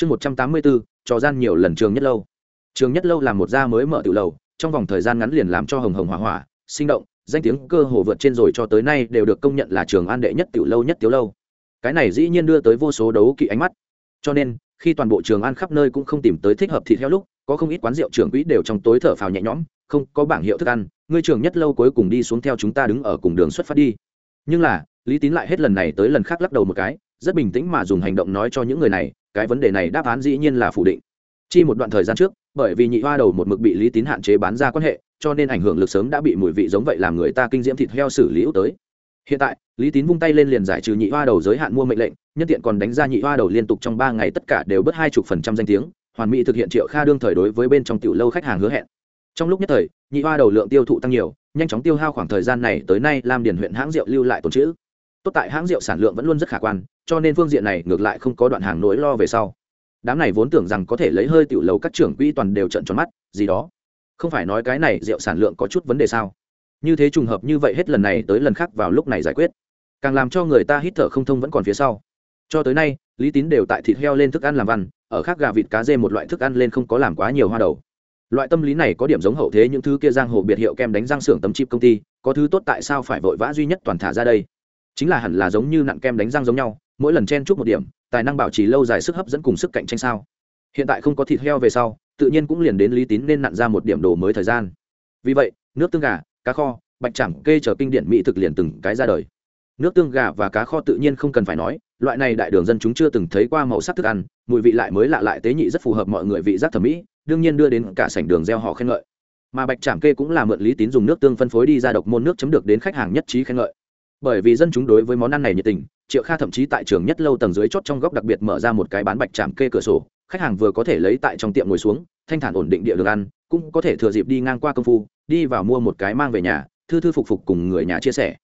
chương một trăm tám mươi bốn trò gian nhiều lần trường nhất lâu. Trường nhất lâu là một gia mới mở tự lầu, trong vòng thời gian ngắn liền làm cho hồng hồng hỏa hỏa, sinh động, danh tiếng cơ hồ vượt trên rồi cho tới nay đều được công nhận là trường an đệ nhất tiểu lâu nhất tiểu lâu. Cái này dĩ nhiên đưa tới vô số đấu kỵ ánh mắt. Cho nên, khi toàn bộ trường an khắp nơi cũng không tìm tới thích hợp thịt heo lúc, có không ít quán rượu trưởng quỹ đều trong tối thở phào nhẹ nhõm, không có bảng hiệu thức ăn, ngươi trường nhất lâu cuối cùng đi xuống theo chúng ta đứng ở cùng đường xuất phát đi. Nhưng là, lý tín lại hết lần này tới lần khác lắc đầu một cái, rất bình tĩnh mà dùng hành động nói cho những người này cái vấn đề này đáp án dĩ nhiên là phủ định. Chi một đoạn thời gian trước, bởi vì nhị hoa đầu một mực bị lý tín hạn chế bán ra quan hệ, cho nên ảnh hưởng lực sớm đã bị mùi vị giống vậy làm người ta kinh diễm thịt heo xử lý ưu tới. Hiện tại, lý tín vung tay lên liền giải trừ nhị hoa đầu giới hạn mua mệnh lệnh, nhân tiện còn đánh ra nhị hoa đầu liên tục trong ba ngày tất cả đều bớt hai chục phần trăm danh tiếng, hoàn mỹ thực hiện triệu kha đương thời đối với bên trong tiểu lâu khách hàng hứa hẹn. Trong lúc nhất thời, nhị hoa đầu lượng tiêu thụ tăng nhiều, nhanh chóng tiêu hao khoảng thời gian này tới nay làm điền huyện hãng rượu lưu lại tồn chữ tốt tại hãng rượu sản lượng vẫn luôn rất khả quan, cho nên phương diện này ngược lại không có đoạn hàng nỗi lo về sau. Đám này vốn tưởng rằng có thể lấy hơi tiểu lầu các trưởng quỹ toàn đều trận tròn mắt, gì đó. Không phải nói cái này rượu sản lượng có chút vấn đề sao? Như thế trùng hợp như vậy hết lần này tới lần khác vào lúc này giải quyết. Càng làm cho người ta hít thở không thông vẫn còn phía sau. Cho tới nay, lý tín đều tại thịt heo lên thức ăn làm văn ở khác gà vịt cá dê một loại thức ăn lên không có làm quá nhiều hoa đầu. Loại tâm lý này có điểm giống hậu thế những thứ kia giang hồ biệt hiệu kem đánh răng xưởng tấm chip công ty, có thứ tốt tại sao phải vội vã duy nhất toàn thả ra đây? Chính là hẳn là giống như nặng kem đánh răng giống nhau, mỗi lần chen chúc một điểm, tài năng bảo trì lâu dài sức hấp dẫn cùng sức cạnh tranh sao? Hiện tại không có thịt heo về sau, tự nhiên cũng liền đến lý tín nên nặn ra một điểm đồ mới thời gian. Vì vậy, nước tương gà, cá kho, bạch chẳng kê chờ kinh điển mỹ thực liền từng cái ra đời. Nước tương gà và cá kho tự nhiên không cần phải nói, loại này đại đường dân chúng chưa từng thấy qua màu sắc thức ăn, mùi vị lại mới lạ lại tế nhị rất phù hợp mọi người vị giác thẩm mỹ, đương nhiên đưa đến cả sảnh đường gieo họ khen ngợi. Mà bạch trảm kê cũng là mượn lý tín dùng nước tương phân phối đi ra độc môn nước chấm được đến khách hàng nhất trí khen ngợi bởi vì dân chúng đối với món ăn này nhiệt tình, triệu kha thậm chí tại trường nhất lâu tầng dưới chót trong góc đặc biệt mở ra một cái bán bạch trảm kê cửa sổ, khách hàng vừa có thể lấy tại trong tiệm ngồi xuống, thanh thản ổn định địa đường ăn, cũng có thể thừa dịp đi ngang qua công phu, đi vào mua một cái mang về nhà, thư thư phục phục cùng người nhà chia sẻ.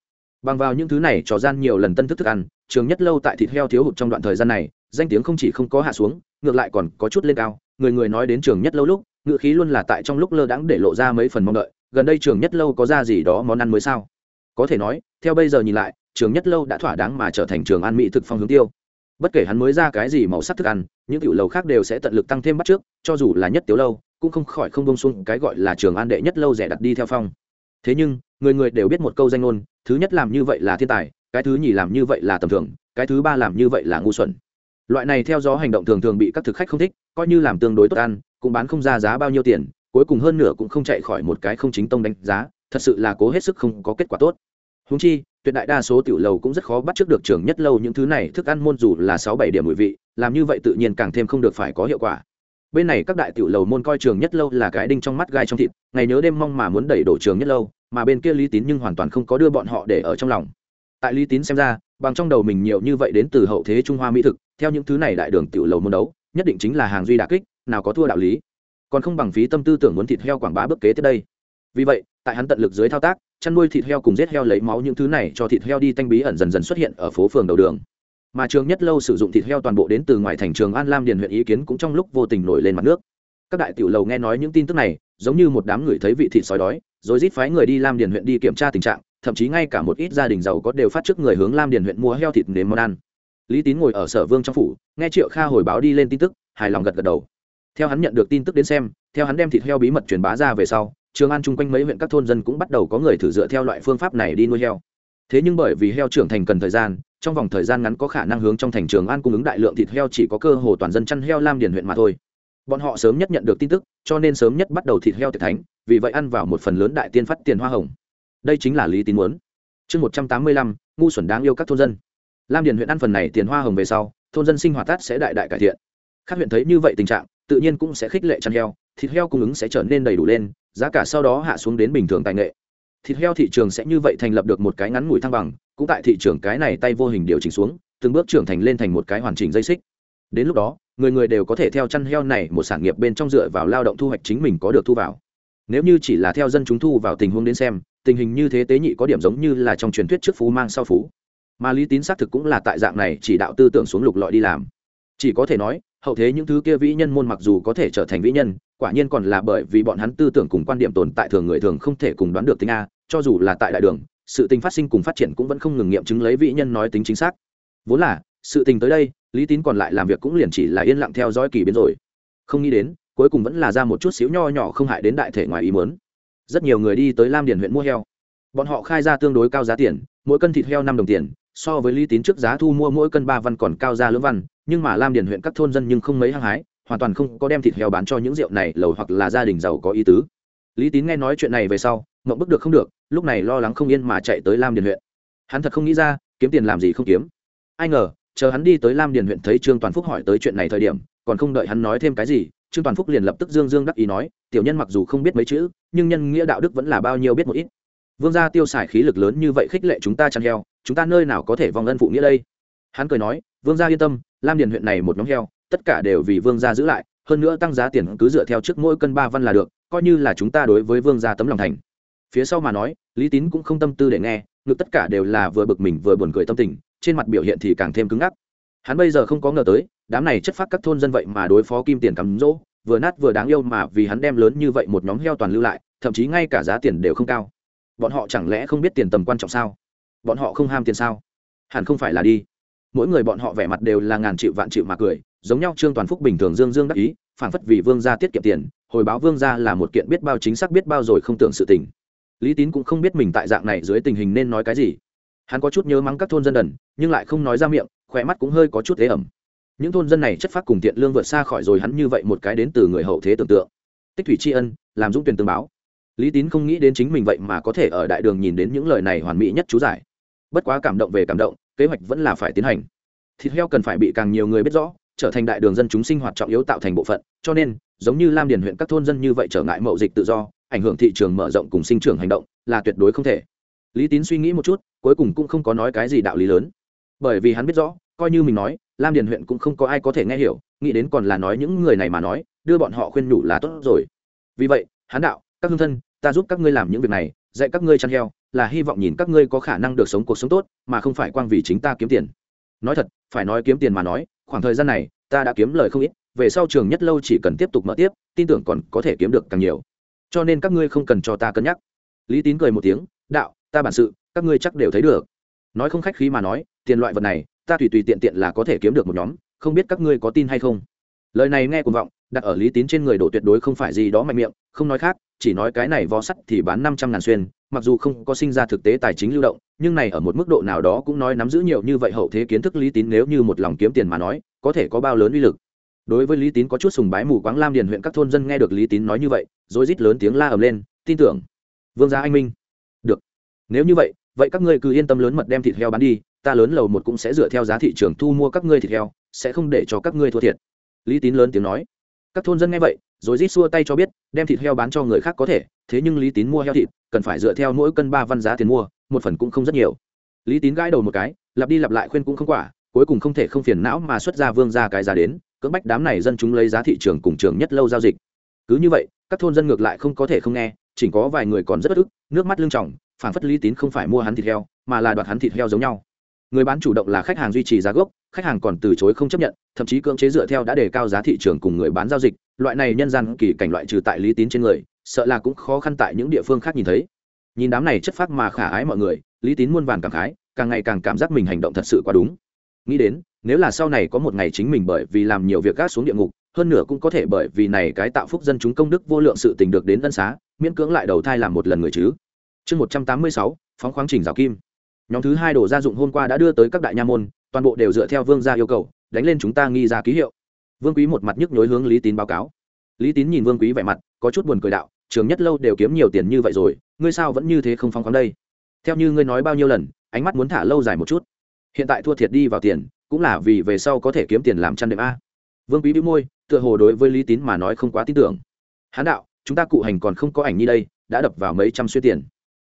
Bằng vào những thứ này, trò gian nhiều lần tân thức thức ăn, trường nhất lâu tại thịt heo thiếu hụt trong đoạn thời gian này, danh tiếng không chỉ không có hạ xuống, ngược lại còn có chút lên cao. Người người nói đến trường nhất lâu lúc, ngựa khí luôn là tại trong lúc lơ đãng để lộ ra mấy phần mong đợi, gần đây trường nhất lâu có ra gì đó món ăn mới sao? Có thể nói, theo bây giờ nhìn lại, trường nhất lâu đã thỏa đáng mà trở thành trường ăn mỹ thực phong hướng tiêu. Bất kể hắn mới ra cái gì màu sắc thức ăn, những tiểu lầu khác đều sẽ tận lực tăng thêm bắt trước, cho dù là nhất tiểu lâu, cũng không khỏi không bông xuống cái gọi là trường an đệ nhất lâu rẻ đặt đi theo phong. Thế nhưng, người người đều biết một câu danh ngôn, thứ nhất làm như vậy là thiên tài, cái thứ nhì làm như vậy là tầm thường, cái thứ ba làm như vậy là ngu xuẩn. Loại này theo gió hành động thường thường bị các thực khách không thích, coi như làm tương đối tốt ăn, cũng bán không ra giá bao nhiêu tiền, cuối cùng hơn nửa cũng không chạy khỏi một cái không chính tông đánh giá thật sự là cố hết sức không có kết quả tốt. Húng chi, tuyệt đại đa số tiểu lầu cũng rất khó bắt trước được trường nhất lâu những thứ này thức ăn môn dù là sáu bảy điểm mùi vị, làm như vậy tự nhiên càng thêm không được phải có hiệu quả. Bên này các đại tiểu lầu môn coi trường nhất lâu là cái đinh trong mắt gai trong thịt, ngày nhớ đêm mong mà muốn đẩy đổ trường nhất lâu, mà bên kia lý tín nhưng hoàn toàn không có đưa bọn họ để ở trong lòng. Tại lý tín xem ra, bằng trong đầu mình nhiều như vậy đến từ hậu thế trung hoa mỹ thực, theo những thứ này đại đường tiểu lầu môn đấu, nhất định chính là hàng duy đà kích, nào có thua đạo lý. Còn không bằng phí tâm tư tưởng muốn thịt heo quảng bá bước kế tiếp đây. Vì vậy tại hắn tận lực dưới thao tác, chăn nuôi thịt heo cùng giết heo lấy máu những thứ này cho thịt heo đi tanh bí ẩn dần dần xuất hiện ở phố phường đầu đường. Mà trường nhất lâu sử dụng thịt heo toàn bộ đến từ ngoài thành trường an lam điền huyện ý kiến cũng trong lúc vô tình nổi lên mặt nước. Các đại tiểu lầu nghe nói những tin tức này, giống như một đám người thấy vị thịt sói đói, rồi rít phái người đi lam điền huyện đi kiểm tra tình trạng, thậm chí ngay cả một ít gia đình giàu có đều phát trước người hướng lam điền huyện mua heo thịt nếm món ăn. Lý tín ngồi ở sở vương trong phủ, nghe triệu kha hồi báo đi lên tin tức, hài lòng gật gật đầu. Theo hắn nhận được tin tức đến xem, theo hắn đem thịt heo bí mật truyền bá ra về sau trường an chung quanh mấy huyện các thôn dân cũng bắt đầu có người thử dựa theo loại phương pháp này đi nuôi heo. Thế nhưng bởi vì heo trưởng thành cần thời gian, trong vòng thời gian ngắn có khả năng hướng trong thành trường an cung ứng đại lượng thịt heo chỉ có cơ hồ toàn dân chăn heo lam điền huyện mà thôi. Bọn họ sớm nhất nhận được tin tức, cho nên sớm nhất bắt đầu thịt heo tiệc thánh, vì vậy ăn vào một phần lớn đại tiên phát tiền hoa hồng. Đây chính là lý tín muốn. Chương một trăm tám mươi lăm, ngu xuẩn đáng yêu các thôn dân. Lam điền huyện ăn phần này tiền hoa hồng về sau, thôn dân sinh hoạt tát sẽ đại đại cải thiện. Các huyện thấy như vậy tình trạng, tự nhiên cũng sẽ khích lệ chăn heo thịt heo cung ứng sẽ trở nên đầy đủ lên, giá cả sau đó hạ xuống đến bình thường tài nghệ. Thịt heo thị trường sẽ như vậy thành lập được một cái ngắn ngủi thăng bằng, cũng tại thị trường cái này tay vô hình điều chỉnh xuống, từng bước trưởng thành lên thành một cái hoàn chỉnh dây xích. Đến lúc đó, người người đều có thể theo chăn heo này một sản nghiệp bên trong dựa vào lao động thu hoạch chính mình có được thu vào. Nếu như chỉ là theo dân chúng thu vào tình huống đến xem, tình hình như thế tế nhị có điểm giống như là trong truyền thuyết trước phú mang sau phú. Mà lý tín xác thực cũng là tại dạng này chỉ đạo tư tưởng xuống lục lọi đi làm. Chỉ có thể nói, hậu thế những thứ kia vĩ nhân môn mặc dù có thể trở thành vĩ nhân quả nhiên còn là bởi vì bọn hắn tư tưởng cùng quan điểm tồn tại thường người thường không thể cùng đoán được tính a, cho dù là tại đại đường, sự tình phát sinh cùng phát triển cũng vẫn không ngừng nghiệm chứng lấy vĩ nhân nói tính chính xác. Vốn là, sự tình tới đây, lý tín còn lại làm việc cũng liền chỉ là yên lặng theo dõi kỳ biến rồi. Không nghĩ đến, cuối cùng vẫn là ra một chút xíu nho nhỏ không hại đến đại thể ngoài ý muốn. rất nhiều người đi tới lam điền huyện mua heo. Bọn họ khai ra tương đối cao giá tiền, mỗi cân thịt heo năm đồng tiền, so với lý tín trước giá thu mua mỗi cân ba văn còn cao ra lưỡng văn, nhưng mà lam điền huyện các thôn dân nhưng không mấy hăng hái hoàn toàn không có đem thịt heo bán cho những rượu này, lầu hoặc là gia đình giàu có ý tứ. Lý tín nghe nói chuyện này về sau mộng bức được không được, lúc này lo lắng không yên mà chạy tới lam điền huyện. Hắn thật không nghĩ ra, kiếm tiền làm gì không kiếm. Ai ngờ, chờ hắn đi tới lam điền huyện thấy trương toàn phúc hỏi tới chuyện này thời điểm, còn không đợi hắn nói thêm cái gì, trương toàn phúc liền lập tức dương dương đắc ý nói, tiểu nhân mặc dù không biết mấy chữ, nhưng nhân nghĩa đạo đức vẫn là bao nhiêu biết một ít. Vương gia tiêu xài khí lực lớn như vậy khích lệ chúng ta chăn heo, chúng ta nơi nào có thể vong ân phụ nghĩa đây? Hắn cười nói, vương gia yên tâm, lam điền huyện này một nhóm heo tất cả đều vì vương gia giữ lại, hơn nữa tăng giá tiền cứ dựa theo trước mỗi cân ba văn là được, coi như là chúng ta đối với vương gia tấm lòng thành. Phía sau mà nói, lý tín cũng không tâm tư để nghe, ngược tất cả đều là vừa bực mình vừa buồn cười tâm tình, trên mặt biểu hiện thì càng thêm cứng ngắc. Hắn bây giờ không có ngờ tới, đám này chất phát các thôn dân vậy mà đối phó kim tiền cắm rỗ, vừa nát vừa đáng yêu mà vì hắn đem lớn như vậy một nhóm heo toàn lưu lại, thậm chí ngay cả giá tiền đều không cao. Bọn họ chẳng lẽ không biết tiền tầm quan trọng sao? Bọn họ không ham tiền sao? Hẳn không phải là đi. Mỗi người bọn họ vẻ mặt đều là ngàn triệu vạn triệu mà cười giống nhau trương toàn phúc bình thường dương dương đắc ý phản phất vì vương gia tiết kiệm tiền, hồi báo vương gia là một kiện biết bao chính xác biết bao rồi không tưởng sự tình. Lý tín cũng không biết mình tại dạng này dưới tình hình nên nói cái gì. Hắn có chút nhớ mắng các thôn dân đần, nhưng lại không nói ra miệng khỏe mắt cũng hơi có chút thế ẩm. Những thôn dân này chất phát cùng tiện lương vượt xa khỏi rồi hắn như vậy một cái đến từ người hậu thế tưởng tượng. Tích thủy tri ân, làm dũng tuyển tương báo. Lý tín không nghĩ đến chính mình vậy mà có thể ở đại đường nhìn đến những lời này hoàn mỹ nhất chú giải. Bất quá cảm động về cảm động, kế hoạch vẫn là phải tiến hành. Thịt heo cần phải bị càng nhiều người biết rõ trở thành đại đường dân chúng sinh hoạt trọng yếu tạo thành bộ phận, cho nên, giống như lam điền huyện các thôn dân như vậy trở ngại mậu dịch tự do, ảnh hưởng thị trường mở rộng cùng sinh trưởng hành động, là tuyệt đối không thể. Lý tín suy nghĩ một chút, cuối cùng cũng không có nói cái gì đạo lý lớn. Bởi vì hắn biết rõ, coi như mình nói, lam điền huyện cũng không có ai có thể nghe hiểu, nghĩ đến còn là nói những người này mà nói, đưa bọn họ khuyên nhủ là tốt rồi. Vì vậy, hắn đạo, các hương thân, ta giúp các ngươi làm những việc này, dạy các ngươi chăn heo, là hy vọng nhìn các ngươi có khả năng được sống cuộc sống tốt, mà không phải quang vì chính ta kiếm tiền. Nói thật, phải nói kiếm tiền mà nói khoảng thời gian này, ta đã kiếm lời không ít, về sau trường nhất lâu chỉ cần tiếp tục mở tiếp, tin tưởng còn có thể kiếm được càng nhiều. Cho nên các ngươi không cần cho ta cân nhắc. Lý tín cười một tiếng, đạo, ta bản sự, các ngươi chắc đều thấy được. Nói không khách khí mà nói, tiền loại vật này, ta tùy tùy tiện tiện là có thể kiếm được một nhóm, không biết các ngươi có tin hay không? Lời này nghe cuồng vọng đặt ở lý tín trên người đổ tuyệt đối không phải gì đó mạnh miệng, không nói khác, chỉ nói cái này vò sắt thì bán năm trăm ngàn xuyên, mặc dù không có sinh ra thực tế tài chính lưu động, nhưng này ở một mức độ nào đó cũng nói nắm giữ nhiều như vậy hậu thế kiến thức lý tín nếu như một lòng kiếm tiền mà nói, có thể có bao lớn uy lực. Đối với lý tín có chút sùng bái mù quáng lam điền huyện các thôn dân nghe được lý tín nói như vậy rồi rít lớn tiếng la ầm lên, tin tưởng, vương gia anh minh. Được, nếu như vậy vậy các ngươi cứ yên tâm lớn mật đem thịt heo bán đi, ta lớn lầu một cũng sẽ dựa theo giá thị trường thu mua các ngươi thịt heo, sẽ không để cho các ngươi thua thiệt. Lý tín lớn tiếng nói các thôn dân nghe vậy, rồi rít xua tay cho biết, đem thịt heo bán cho người khác có thể, thế nhưng lý tín mua heo thịt, cần phải dựa theo mỗi cân ba văn giá tiền mua, một phần cũng không rất nhiều. Lý tín gãi đầu một cái, lặp đi lặp lại khuyên cũng không quả, cuối cùng không thể không phiền não mà xuất ra vương ra cái giá đến, cưỡng bách đám này dân chúng lấy giá thị trường cùng trường nhất lâu giao dịch. Cứ như vậy, các thôn dân ngược lại không có thể không nghe, chỉ có vài người còn rất bất ức, nước mắt lưng trọng phản phất lý tín không phải mua hắn thịt heo, mà là đoạt hắn thịt heo giống nhau người bán chủ động là khách hàng duy trì giá gốc, khách hàng còn từ chối không chấp nhận, thậm chí cưỡng chế dựa theo đã đề cao giá thị trường cùng người bán giao dịch. Loại này nhân gian kỳ cảnh loại trừ tại lý tín trên người, sợ là cũng khó khăn tại những địa phương khác nhìn thấy. Nhìn đám này chất phác mà khả ái mọi người, lý tín muôn vàn cảm khái, càng ngày càng cảm giác mình hành động thật sự quá đúng. Nghĩ đến, nếu là sau này có một ngày chính mình bởi vì làm nhiều việc gác xuống địa ngục, hơn nữa cũng có thể bởi vì này cái tạo phúc dân chúng công đức vô lượng sự tình được đến ân xá, miễn cưỡng lại đầu thai làm một lần người chứ. Chương một trăm tám mươi sáu, phóng khoáng trình rào kim nhóm thứ hai đồ gia dụng hôm qua đã đưa tới các đại nha môn, toàn bộ đều dựa theo vương gia yêu cầu, đánh lên chúng ta nghi ra ký hiệu. Vương quý một mặt nhức nhối hướng lý tín báo cáo. Lý tín nhìn vương quý vẻ mặt, có chút buồn cười đạo, trường nhất lâu đều kiếm nhiều tiền như vậy rồi, ngươi sao vẫn như thế không phong khoáng đây? Theo như ngươi nói bao nhiêu lần, ánh mắt muốn thả lâu dài một chút. Hiện tại thua thiệt đi vào tiền, cũng là vì về sau có thể kiếm tiền làm chăn đệm a. Vương quý bĩu môi, tựa hồ đối với lý tín mà nói không quá tin tưởng. Hán đạo, chúng ta cụ hành còn không có ảnh như đây, đã đập vào mấy trăm xuyên tiền.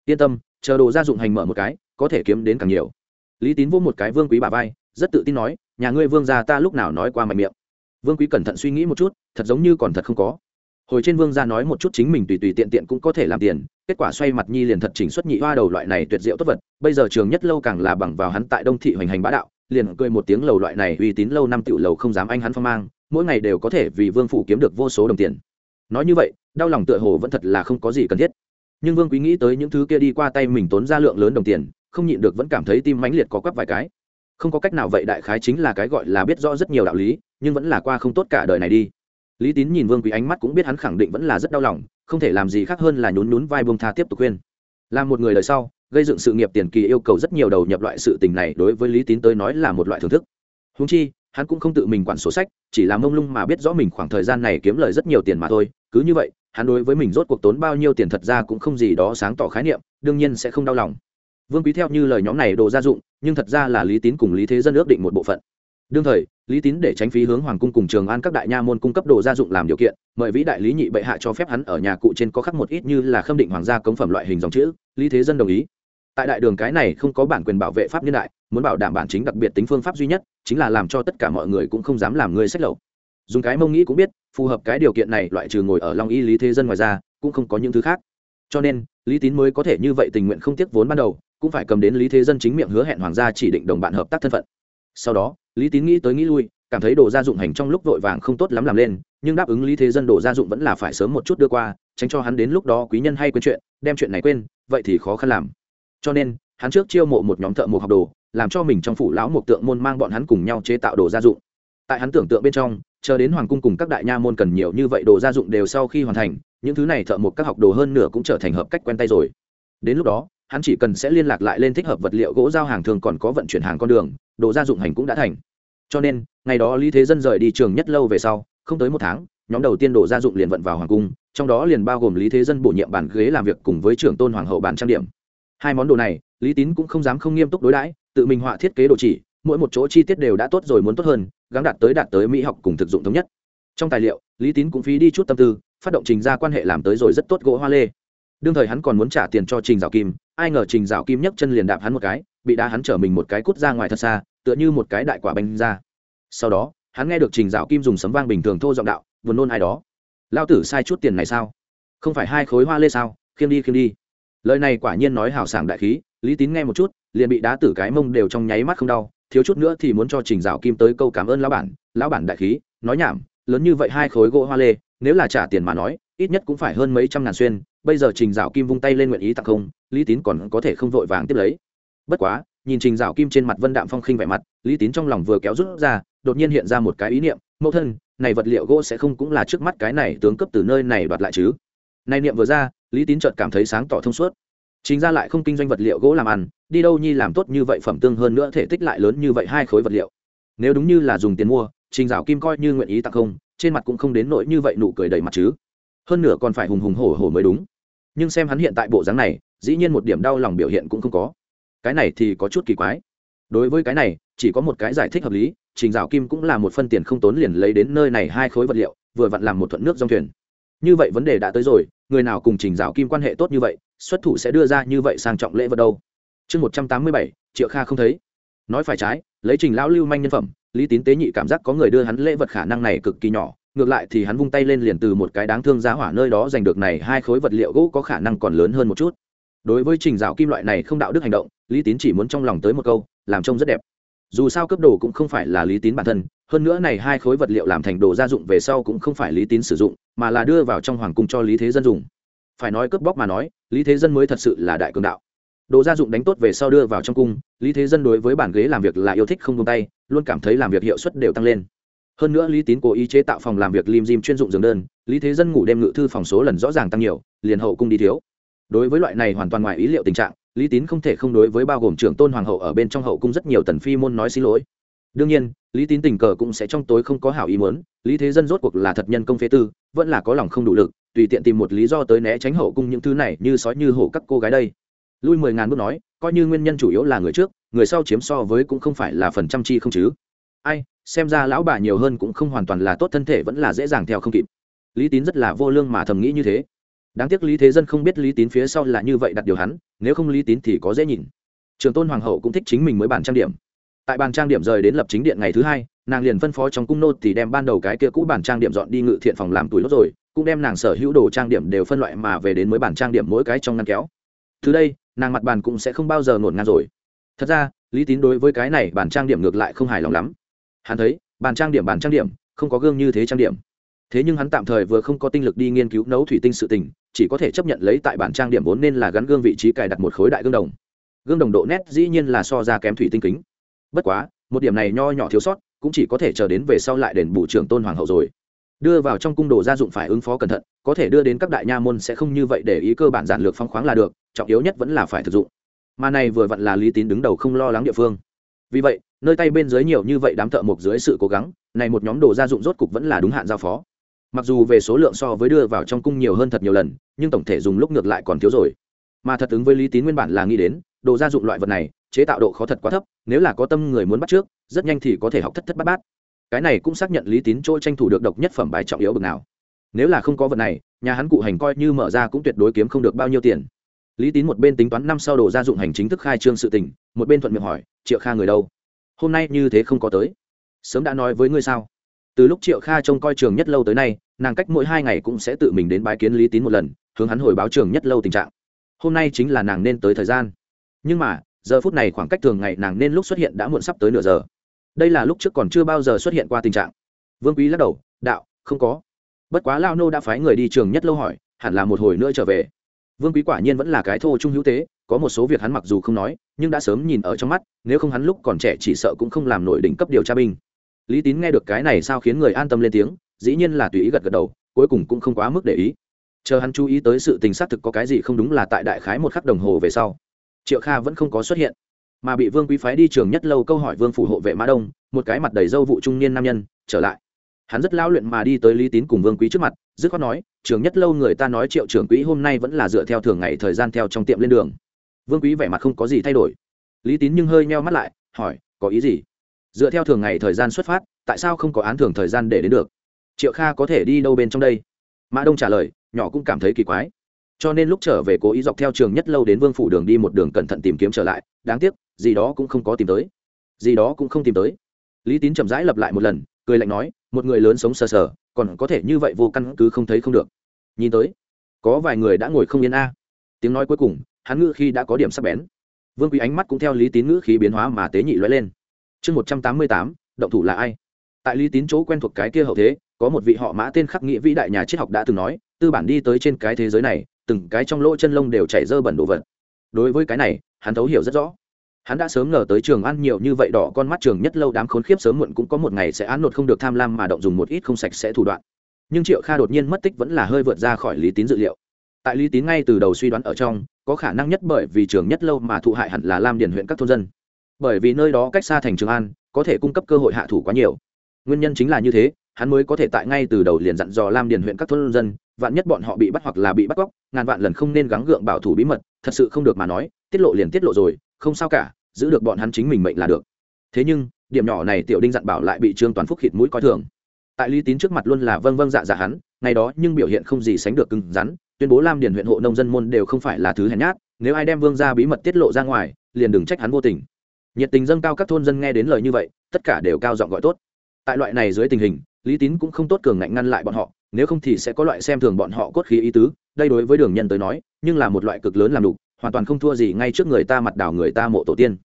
Yên tâm, chờ đồ gia dụng hành mở một cái có thể kiếm đến càng nhiều. Lý tín vô một cái vương quý bà vai, rất tự tin nói, nhà ngươi vương gia ta lúc nào nói qua mạnh miệng. Vương quý cẩn thận suy nghĩ một chút, thật giống như còn thật không có. Hồi trên vương gia nói một chút chính mình tùy tùy tiện tiện cũng có thể làm tiền, kết quả xoay mặt nhi liền thật chỉnh xuất nhị hoa đầu loại này tuyệt diệu tốt vật, bây giờ trường nhất lâu càng là bằng vào hắn tại đông thị hoành hành bá đạo, liền cười một tiếng lầu loại này uy tín lâu năm tiểu lầu không dám anh hắn phong mang, mỗi ngày đều có thể vì vương phủ kiếm được vô số đồng tiền. Nói như vậy, đau lòng tựa hồ vẫn thật là không có gì cần thiết. Nhưng vương quý nghĩ tới những thứ kia đi qua tay mình tốn ra lượng lớn đồng tiền không nhịn được vẫn cảm thấy tim mãnh liệt có quắp vài cái. Không có cách nào vậy, đại khái chính là cái gọi là biết rõ rất nhiều đạo lý, nhưng vẫn là qua không tốt cả đời này đi. Lý tín nhìn vương quý ánh mắt cũng biết hắn khẳng định vẫn là rất đau lòng, không thể làm gì khác hơn là nhún nhún vai bông tha tiếp tục khuyên. Là một người đời sau, gây dựng sự nghiệp tiền kỳ yêu cầu rất nhiều đầu nhập loại sự tình này đối với lý tín tới nói là một loại thưởng thức. Húng chi, hắn cũng không tự mình quản sổ sách, chỉ là mông lung mà biết rõ mình khoảng thời gian này kiếm lời rất nhiều tiền mà thôi. Cứ như vậy, hắn đối với mình rốt cuộc tốn bao nhiêu tiền thật ra cũng không gì đó sáng tỏ khái niệm, đương nhiên sẽ không đau lòng vương quý theo như lời nhóm này đồ gia dụng, nhưng thật ra là lý tín cùng lý thế dân ước định một bộ phận. Đương thời, lý tín để tránh phí hướng hoàng cung cùng trường an các đại nha môn cung cấp đồ gia dụng làm điều kiện, mời vĩ đại lý nhị bệ hạ cho phép hắn ở nhà cụ trên có khắc một ít như là khâm định hoàng gia cống phẩm loại hình dòng chữ, lý thế dân đồng ý. Tại đại đường cái này không có bản quyền bảo vệ pháp nhân đại, muốn bảo đảm bản chính đặc biệt tính phương pháp duy nhất, chính là làm cho tất cả mọi người cũng không dám làm người sách lậu. Dùng cái mông nghĩ cũng biết, phù hợp cái điều kiện này loại trừ ngồi ở long y lý thế dân ngoài ra, cũng không có những thứ khác. Cho nên, lý tín mới có thể như vậy tình nguyện không tiếc vốn ban đầu cũng phải cầm đến lý thế dân chính miệng hứa hẹn hoàng gia chỉ định đồng bạn hợp tác thân phận. Sau đó, lý tín nghĩ tới nghĩ lui, cảm thấy đồ gia dụng hành trong lúc vội vàng không tốt lắm làm lên, nhưng đáp ứng lý thế dân đồ gia dụng vẫn là phải sớm một chút đưa qua, tránh cho hắn đến lúc đó quý nhân hay quên chuyện, đem chuyện này quên, vậy thì khó khăn làm. Cho nên, hắn trước chiêu mộ một nhóm thợ mộc học đồ, làm cho mình trong phủ lão một tượng môn mang bọn hắn cùng nhau chế tạo đồ gia dụng. Tại hắn tưởng tượng bên trong, chờ đến hoàng cung cùng các đại nha môn cần nhiều như vậy đồ gia dụng đều sau khi hoàn thành, những thứ này thợ mộc các học đồ hơn nửa cũng trở thành hợp cách quen tay rồi. Đến lúc đó hắn chỉ cần sẽ liên lạc lại lên thích hợp vật liệu gỗ giao hàng thường còn có vận chuyển hàng con đường, đồ gia dụng hành cũng đã thành. Cho nên, ngày đó lý thế dân rời đi trường nhất lâu về sau, không tới một tháng, nhóm đầu tiên đồ gia dụng liền vận vào hoàng cung, trong đó liền bao gồm lý thế dân bổ nhiệm bàn ghế làm việc cùng với trưởng tôn hoàng hậu bàn trang điểm. Hai món đồ này, lý tín cũng không dám không nghiêm túc đối đãi, tự mình họa thiết kế đồ chỉ, mỗi một chỗ chi tiết đều đã tốt rồi muốn tốt hơn, gắng đạt tới đạt tới mỹ học cùng thực dụng thống nhất. Trong tài liệu, lý tín cũng phí đi chút tâm tư, phát động trình ra quan hệ làm tới rồi rất tốt gỗ hoa lê. Đương thời hắn còn muốn trả tiền cho trình dạo kim ai ngờ trình dạo kim nhấc chân liền đạp hắn một cái, bị đá hắn trở mình một cái cút ra ngoài thật xa, tựa như một cái đại quả bánh ra. Sau đó, hắn nghe được trình dạo kim dùng sấm vang bình thường thô giọng đạo vừa nôn ai đó. Lao tử sai chút tiền này sao? Không phải hai khối hoa lê sao? Khiêm đi khiêm đi. Lời này quả nhiên nói hào sảng đại khí, lý tín nghe một chút, liền bị đá tử cái mông đều trong nháy mắt không đau, thiếu chút nữa thì muốn cho trình dạo kim tới câu cảm ơn lão bản. Lão bản đại khí, nói nhảm, lớn như vậy hai khối gỗ hoa lê, nếu là trả tiền mà nói, ít nhất cũng phải hơn mấy trăm ngàn xuyên bây giờ trình dạo kim vung tay lên nguyện ý tặng không, lý tín còn có thể không vội vàng tiếp lấy. Bất quá, nhìn trình dạo kim trên mặt vân đạm phong khinh vẻ mặt, lý tín trong lòng vừa kéo rút ra, đột nhiên hiện ra một cái ý niệm, mẫu thân, này vật liệu gỗ sẽ không cũng là trước mắt cái này tướng cấp từ nơi này đoạt lại chứ? Này niệm vừa ra, lý tín chợt cảm thấy sáng tỏ thông suốt. Chính ra lại không kinh doanh vật liệu gỗ làm ăn, đi đâu nhi làm tốt như vậy phẩm tương hơn nữa thể tích lại lớn như vậy hai khối vật liệu. Nếu đúng như là dùng tiền mua, trình dạo kim coi như nguyện ý tặng không, trên mặt cũng không đến nỗi như vậy nụ cười đầy mặt chứ. Hơn nữa còn phải hùng hùng hổ hổ mới đúng nhưng xem hắn hiện tại bộ dáng này, dĩ nhiên một điểm đau lòng biểu hiện cũng không có. Cái này thì có chút kỳ quái. Đối với cái này, chỉ có một cái giải thích hợp lý, trình dạo kim cũng là một phân tiền không tốn liền lấy đến nơi này hai khối vật liệu, vừa vặn làm một thuận nước dòng thuyền. Như vậy vấn đề đã tới rồi, người nào cùng trình dạo kim quan hệ tốt như vậy, xuất thủ sẽ đưa ra như vậy sang trọng lễ vật đâu? Chương một trăm tám mươi bảy, triệu kha không thấy. Nói phải trái, lấy trình lão lưu manh nhân phẩm, lý tín tế nhị cảm giác có người đưa hắn lễ vật khả năng này cực kỳ nhỏ ngược lại thì hắn vung tay lên liền từ một cái đáng thương giá hỏa nơi đó giành được này hai khối vật liệu gỗ có khả năng còn lớn hơn một chút. Đối với trình dạo kim loại này không đạo đức hành động, lý tín chỉ muốn trong lòng tới một câu, làm trông rất đẹp. Dù sao cấp đồ cũng không phải là lý tín bản thân, hơn nữa này hai khối vật liệu làm thành đồ gia dụng về sau cũng không phải lý tín sử dụng, mà là đưa vào trong hoàng cung cho lý thế dân dùng. Phải nói cướp bóc mà nói, lý thế dân mới thật sự là đại cường đạo. Đồ gia dụng đánh tốt về sau đưa vào trong cung, lý thế dân đối với bản ghế làm việc là yêu thích không tung tay, luôn cảm thấy làm việc hiệu suất đều tăng lên hơn nữa lý tín cố ý chế tạo phòng làm việc lim dim chuyên dụng giường đơn, lý thế dân ngủ đêm ngự thư phòng số lần rõ ràng tăng nhiều, liền hậu cung đi thiếu. Đối với loại này hoàn toàn ngoài ý liệu tình trạng, lý tín không thể không đối với bao gồm trưởng tôn hoàng hậu ở bên trong hậu cung rất nhiều tần phi môn nói xin lỗi. Đương nhiên, lý tín tình cờ cũng sẽ trong tối không có hảo ý muốn, lý thế dân rốt cuộc là thật nhân công phế tư, vẫn là có lòng không đủ lực, tùy tiện tìm một lý do tới né tránh hậu cung những thứ này như sói như hổ các cô gái đây. Lui mười ngàn bước nói, coi như nguyên nhân chủ yếu là người trước, người sau chiếm so với cũng không phải là phần trăm chi không chứ. Ai xem ra lão bà nhiều hơn cũng không hoàn toàn là tốt thân thể vẫn là dễ dàng theo không kịp. Lý tín rất là vô lương mà thầm nghĩ như thế. Đáng tiếc lý thế dân không biết lý tín phía sau là như vậy đặt điều hắn, nếu không lý tín thì có dễ nhìn. Trường tôn hoàng hậu cũng thích chính mình mới bàn trang điểm. Tại bàn trang điểm rời đến lập chính điện ngày thứ hai, nàng liền phân phó trong cung nô thì đem ban đầu cái kia cũ bàn trang điểm dọn đi ngự thiện phòng làm tuổi lốt rồi, cũng đem nàng sở hữu đồ trang điểm đều phân loại mà về đến mới bàn trang điểm mỗi cái trong ngăn kéo. Từ đây, nàng mặt bàn cũng sẽ không bao giờ ngổn ngang rồi. Thật ra, lý tín đối với cái này bàn trang điểm ngược lại không hài lòng lắm hắn thấy, bàn trang điểm bàn trang điểm, không có gương như thế trang điểm. Thế nhưng hắn tạm thời vừa không có tinh lực đi nghiên cứu nấu thủy tinh sự tình, chỉ có thể chấp nhận lấy tại bản trang điểm vốn nên là gắn gương vị trí cài đặt một khối đại gương đồng. Gương đồng độ nét dĩ nhiên là so ra kém thủy tinh kính. Bất quá, một điểm này nho nhỏ thiếu sót, cũng chỉ có thể chờ đến về sau lại đền bù trưởng tôn hoàng hậu rồi. Đưa vào trong cung đồ gia dụng phải ứng phó cẩn thận, có thể đưa đến các đại nha môn sẽ không như vậy để ý cơ bản giản lược phong khoáng là được, trọng yếu nhất vẫn là phải thực dụng. Mà này vừa vặn là lý tín đứng đầu không lo lắng địa phương vì vậy, nơi tay bên dưới nhiều như vậy đám thợ mộc dưới sự cố gắng, này một nhóm đồ gia dụng rốt cục vẫn là đúng hạn giao phó. Mặc dù về số lượng so với đưa vào trong cung nhiều hơn thật nhiều lần, nhưng tổng thể dùng lúc ngược lại còn thiếu rồi. Mà thật ứng với lý tín nguyên bản là nghĩ đến, đồ gia dụng loại vật này, chế tạo độ khó thật quá thấp, nếu là có tâm người muốn bắt trước, rất nhanh thì có thể học thất thất bát bát. Cái này cũng xác nhận lý tín chỗ tranh thủ được độc nhất phẩm bài trọng yếu bực nào. Nếu là không có vật này, nhà hắn cụ hành coi như mở ra cũng tuyệt đối kiếm không được bao nhiêu tiền lý tín một bên tính toán năm sau đồ gia dụng hành chính thức khai trương sự tình, một bên thuận miệng hỏi, triệu kha người đâu? Hôm nay như thế không có tới. Sớm đã nói với ngươi sao? Từ lúc triệu kha trông coi trường nhất lâu tới nay, nàng cách mỗi hai ngày cũng sẽ tự mình đến bái kiến lý tín một lần, hướng hắn hồi báo trường nhất lâu tình trạng. Hôm nay chính là nàng nên tới thời gian. Nhưng mà, giờ phút này khoảng cách thường ngày nàng nên lúc xuất hiện đã muộn sắp tới nửa giờ. Đây là lúc trước còn chưa bao giờ xuất hiện qua tình trạng. Vương quý lắc đầu, đạo, không có. Bất quá lao nô đã phái người đi trường nhất lâu hỏi, hẳn là một hồi nữa trở về vương quý quả nhiên vẫn là cái thô trung hữu tế, có một số việc hắn mặc dù không nói, nhưng đã sớm nhìn ở trong mắt, nếu không hắn lúc còn trẻ chỉ sợ cũng không làm nổi đỉnh cấp điều tra binh. Lý tín nghe được cái này sao khiến người an tâm lên tiếng, dĩ nhiên là tùy ý gật gật đầu, cuối cùng cũng không quá mức để ý. Chờ hắn chú ý tới sự tình xác thực có cái gì không đúng là tại đại khái một khắc đồng hồ về sau, triệu kha vẫn không có xuất hiện. Mà bị vương quý phái đi trường nhất lâu câu hỏi vương phủ hộ vệ mã đông, một cái mặt đầy dâu vụ trung niên nam nhân, trở lại hắn rất lao luyện mà đi tới lý tín cùng vương quý trước mặt, dứt khoát nói trường nhất lâu người ta nói triệu trưởng quỹ hôm nay vẫn là dựa theo thường ngày thời gian theo trong tiệm lên đường. Vương quý vẻ mặt không có gì thay đổi. Lý tín nhưng hơi meo mắt lại, hỏi, có ý gì? Dựa theo thường ngày thời gian xuất phát, tại sao không có án thường thời gian để đến được? Triệu kha có thể đi đâu bên trong đây? Mã đông trả lời, nhỏ cũng cảm thấy kỳ quái. Cho nên lúc trở về cố ý dọc theo trường nhất lâu đến vương phủ đường đi một đường cẩn thận tìm kiếm trở lại, đáng tiếc, gì đó cũng không có tìm tới. Gì đó cũng không tìm tới. Lý tín chậm rãi lặp lại một lần, cười lạnh nói một người lớn sống sờ sờ, còn có thể như vậy vô căn cứ không thấy không được. Nhìn tới, có vài người đã ngồi không yên a. Tiếng nói cuối cùng, hắn ngữ khi đã có điểm sắc bén. Vương quý ánh mắt cũng theo lý tín ngữ khí biến hóa mà tế nhị l lên. Chương một trăm tám mươi tám, động thủ là ai? Tại lý tín chỗ quen thuộc cái kia hậu thế, có một vị họ mã tên khắc nghĩa vĩ đại nhà triết học đã từng nói, tư bản đi tới trên cái thế giới này, từng cái trong lỗ chân lông đều chảy dơ bẩn đồ vật. Đối với cái này, hắn thấu hiểu rất rõ hắn đã sớm ngờ tới trường ăn nhiều như vậy đỏ con mắt trường nhất lâu đám khốn khiếp sớm muộn cũng có một ngày sẽ án nột không được tham lam mà động dùng một ít không sạch sẽ thủ đoạn. Nhưng triệu kha đột nhiên mất tích vẫn là hơi vượt ra khỏi lý tín dự liệu. Tại lý tín ngay từ đầu suy đoán ở trong, có khả năng nhất bởi vì trường nhất lâu mà thụ hại hẳn là lam điền huyện các thôn dân. Bởi vì nơi đó cách xa thành trường an, có thể cung cấp cơ hội hạ thủ quá nhiều. Nguyên nhân chính là như thế, hắn mới có thể tại ngay từ đầu liền dặn dò lam điền huyện các thôn dân, vạn nhất bọn họ bị bắt hoặc là bị bắt cóc, ngàn vạn lần không nên gắng gượng bảo thủ bí mật, thật sự không được mà nói, tiết lộ liền tiết lộ rồi không sao cả, giữ được bọn hắn chính mình mệnh là được. Thế nhưng, điểm nhỏ này tiểu đinh dặn bảo lại bị trương toàn phúc khịt mũi coi thường. Tại lý tín trước mặt luôn là vâng vâng dạ dạ hắn, ngày đó nhưng biểu hiện không gì sánh được cứng rắn, tuyên bố lam điền huyện hộ nông dân môn đều không phải là thứ hèn nhát, nếu ai đem vương ra bí mật tiết lộ ra ngoài, liền đừng trách hắn vô tình. Nhiệt tình dâng cao các thôn dân nghe đến lời như vậy, tất cả đều cao giọng gọi tốt. Tại loại này dưới tình hình, lý tín cũng không tốt cường ngạnh ngăn lại bọn họ, nếu không thì sẽ có loại xem thường bọn họ cốt khí ý tứ, đây đối với đường nhân tới nói, nhưng là một loại cực lớn làm đục hoàn toàn không thua gì ngay trước người ta mặt đảo người ta mộ tổ tiên.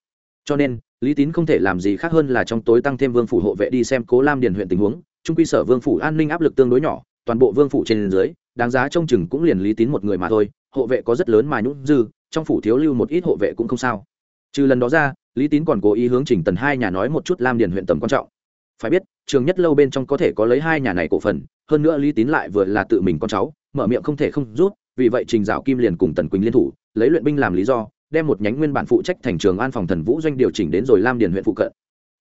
Cho nên, lý tín không thể làm gì khác hơn là trong tối tăng thêm vương phủ hộ vệ đi xem cố lam điền huyện tình huống trung quy sở vương phủ an ninh áp lực tương đối nhỏ, toàn bộ vương phủ trên dưới, đáng giá trông chừng cũng liền lý tín một người mà thôi, hộ vệ có rất lớn mà nhũng dư, trong phủ thiếu lưu một ít hộ vệ cũng không sao. Trừ lần đó ra, lý tín còn cố ý hướng trình tần hai nhà nói một chút lam điền huyện tầm quan trọng. Phải biết, trường nhất lâu bên trong có thể có lấy hai nhà này cổ phần, hơn nữa lý tín lại vừa là tự mình con cháu, mở miệng không thể không rút, vì vậy trình dạo kim liền cùng tần quỳnh liên thủ lấy luyện binh làm lý do, đem một nhánh nguyên bản phụ trách thành trường an phòng thần vũ doanh điều chỉnh đến rồi lam điền huyện phụ cận.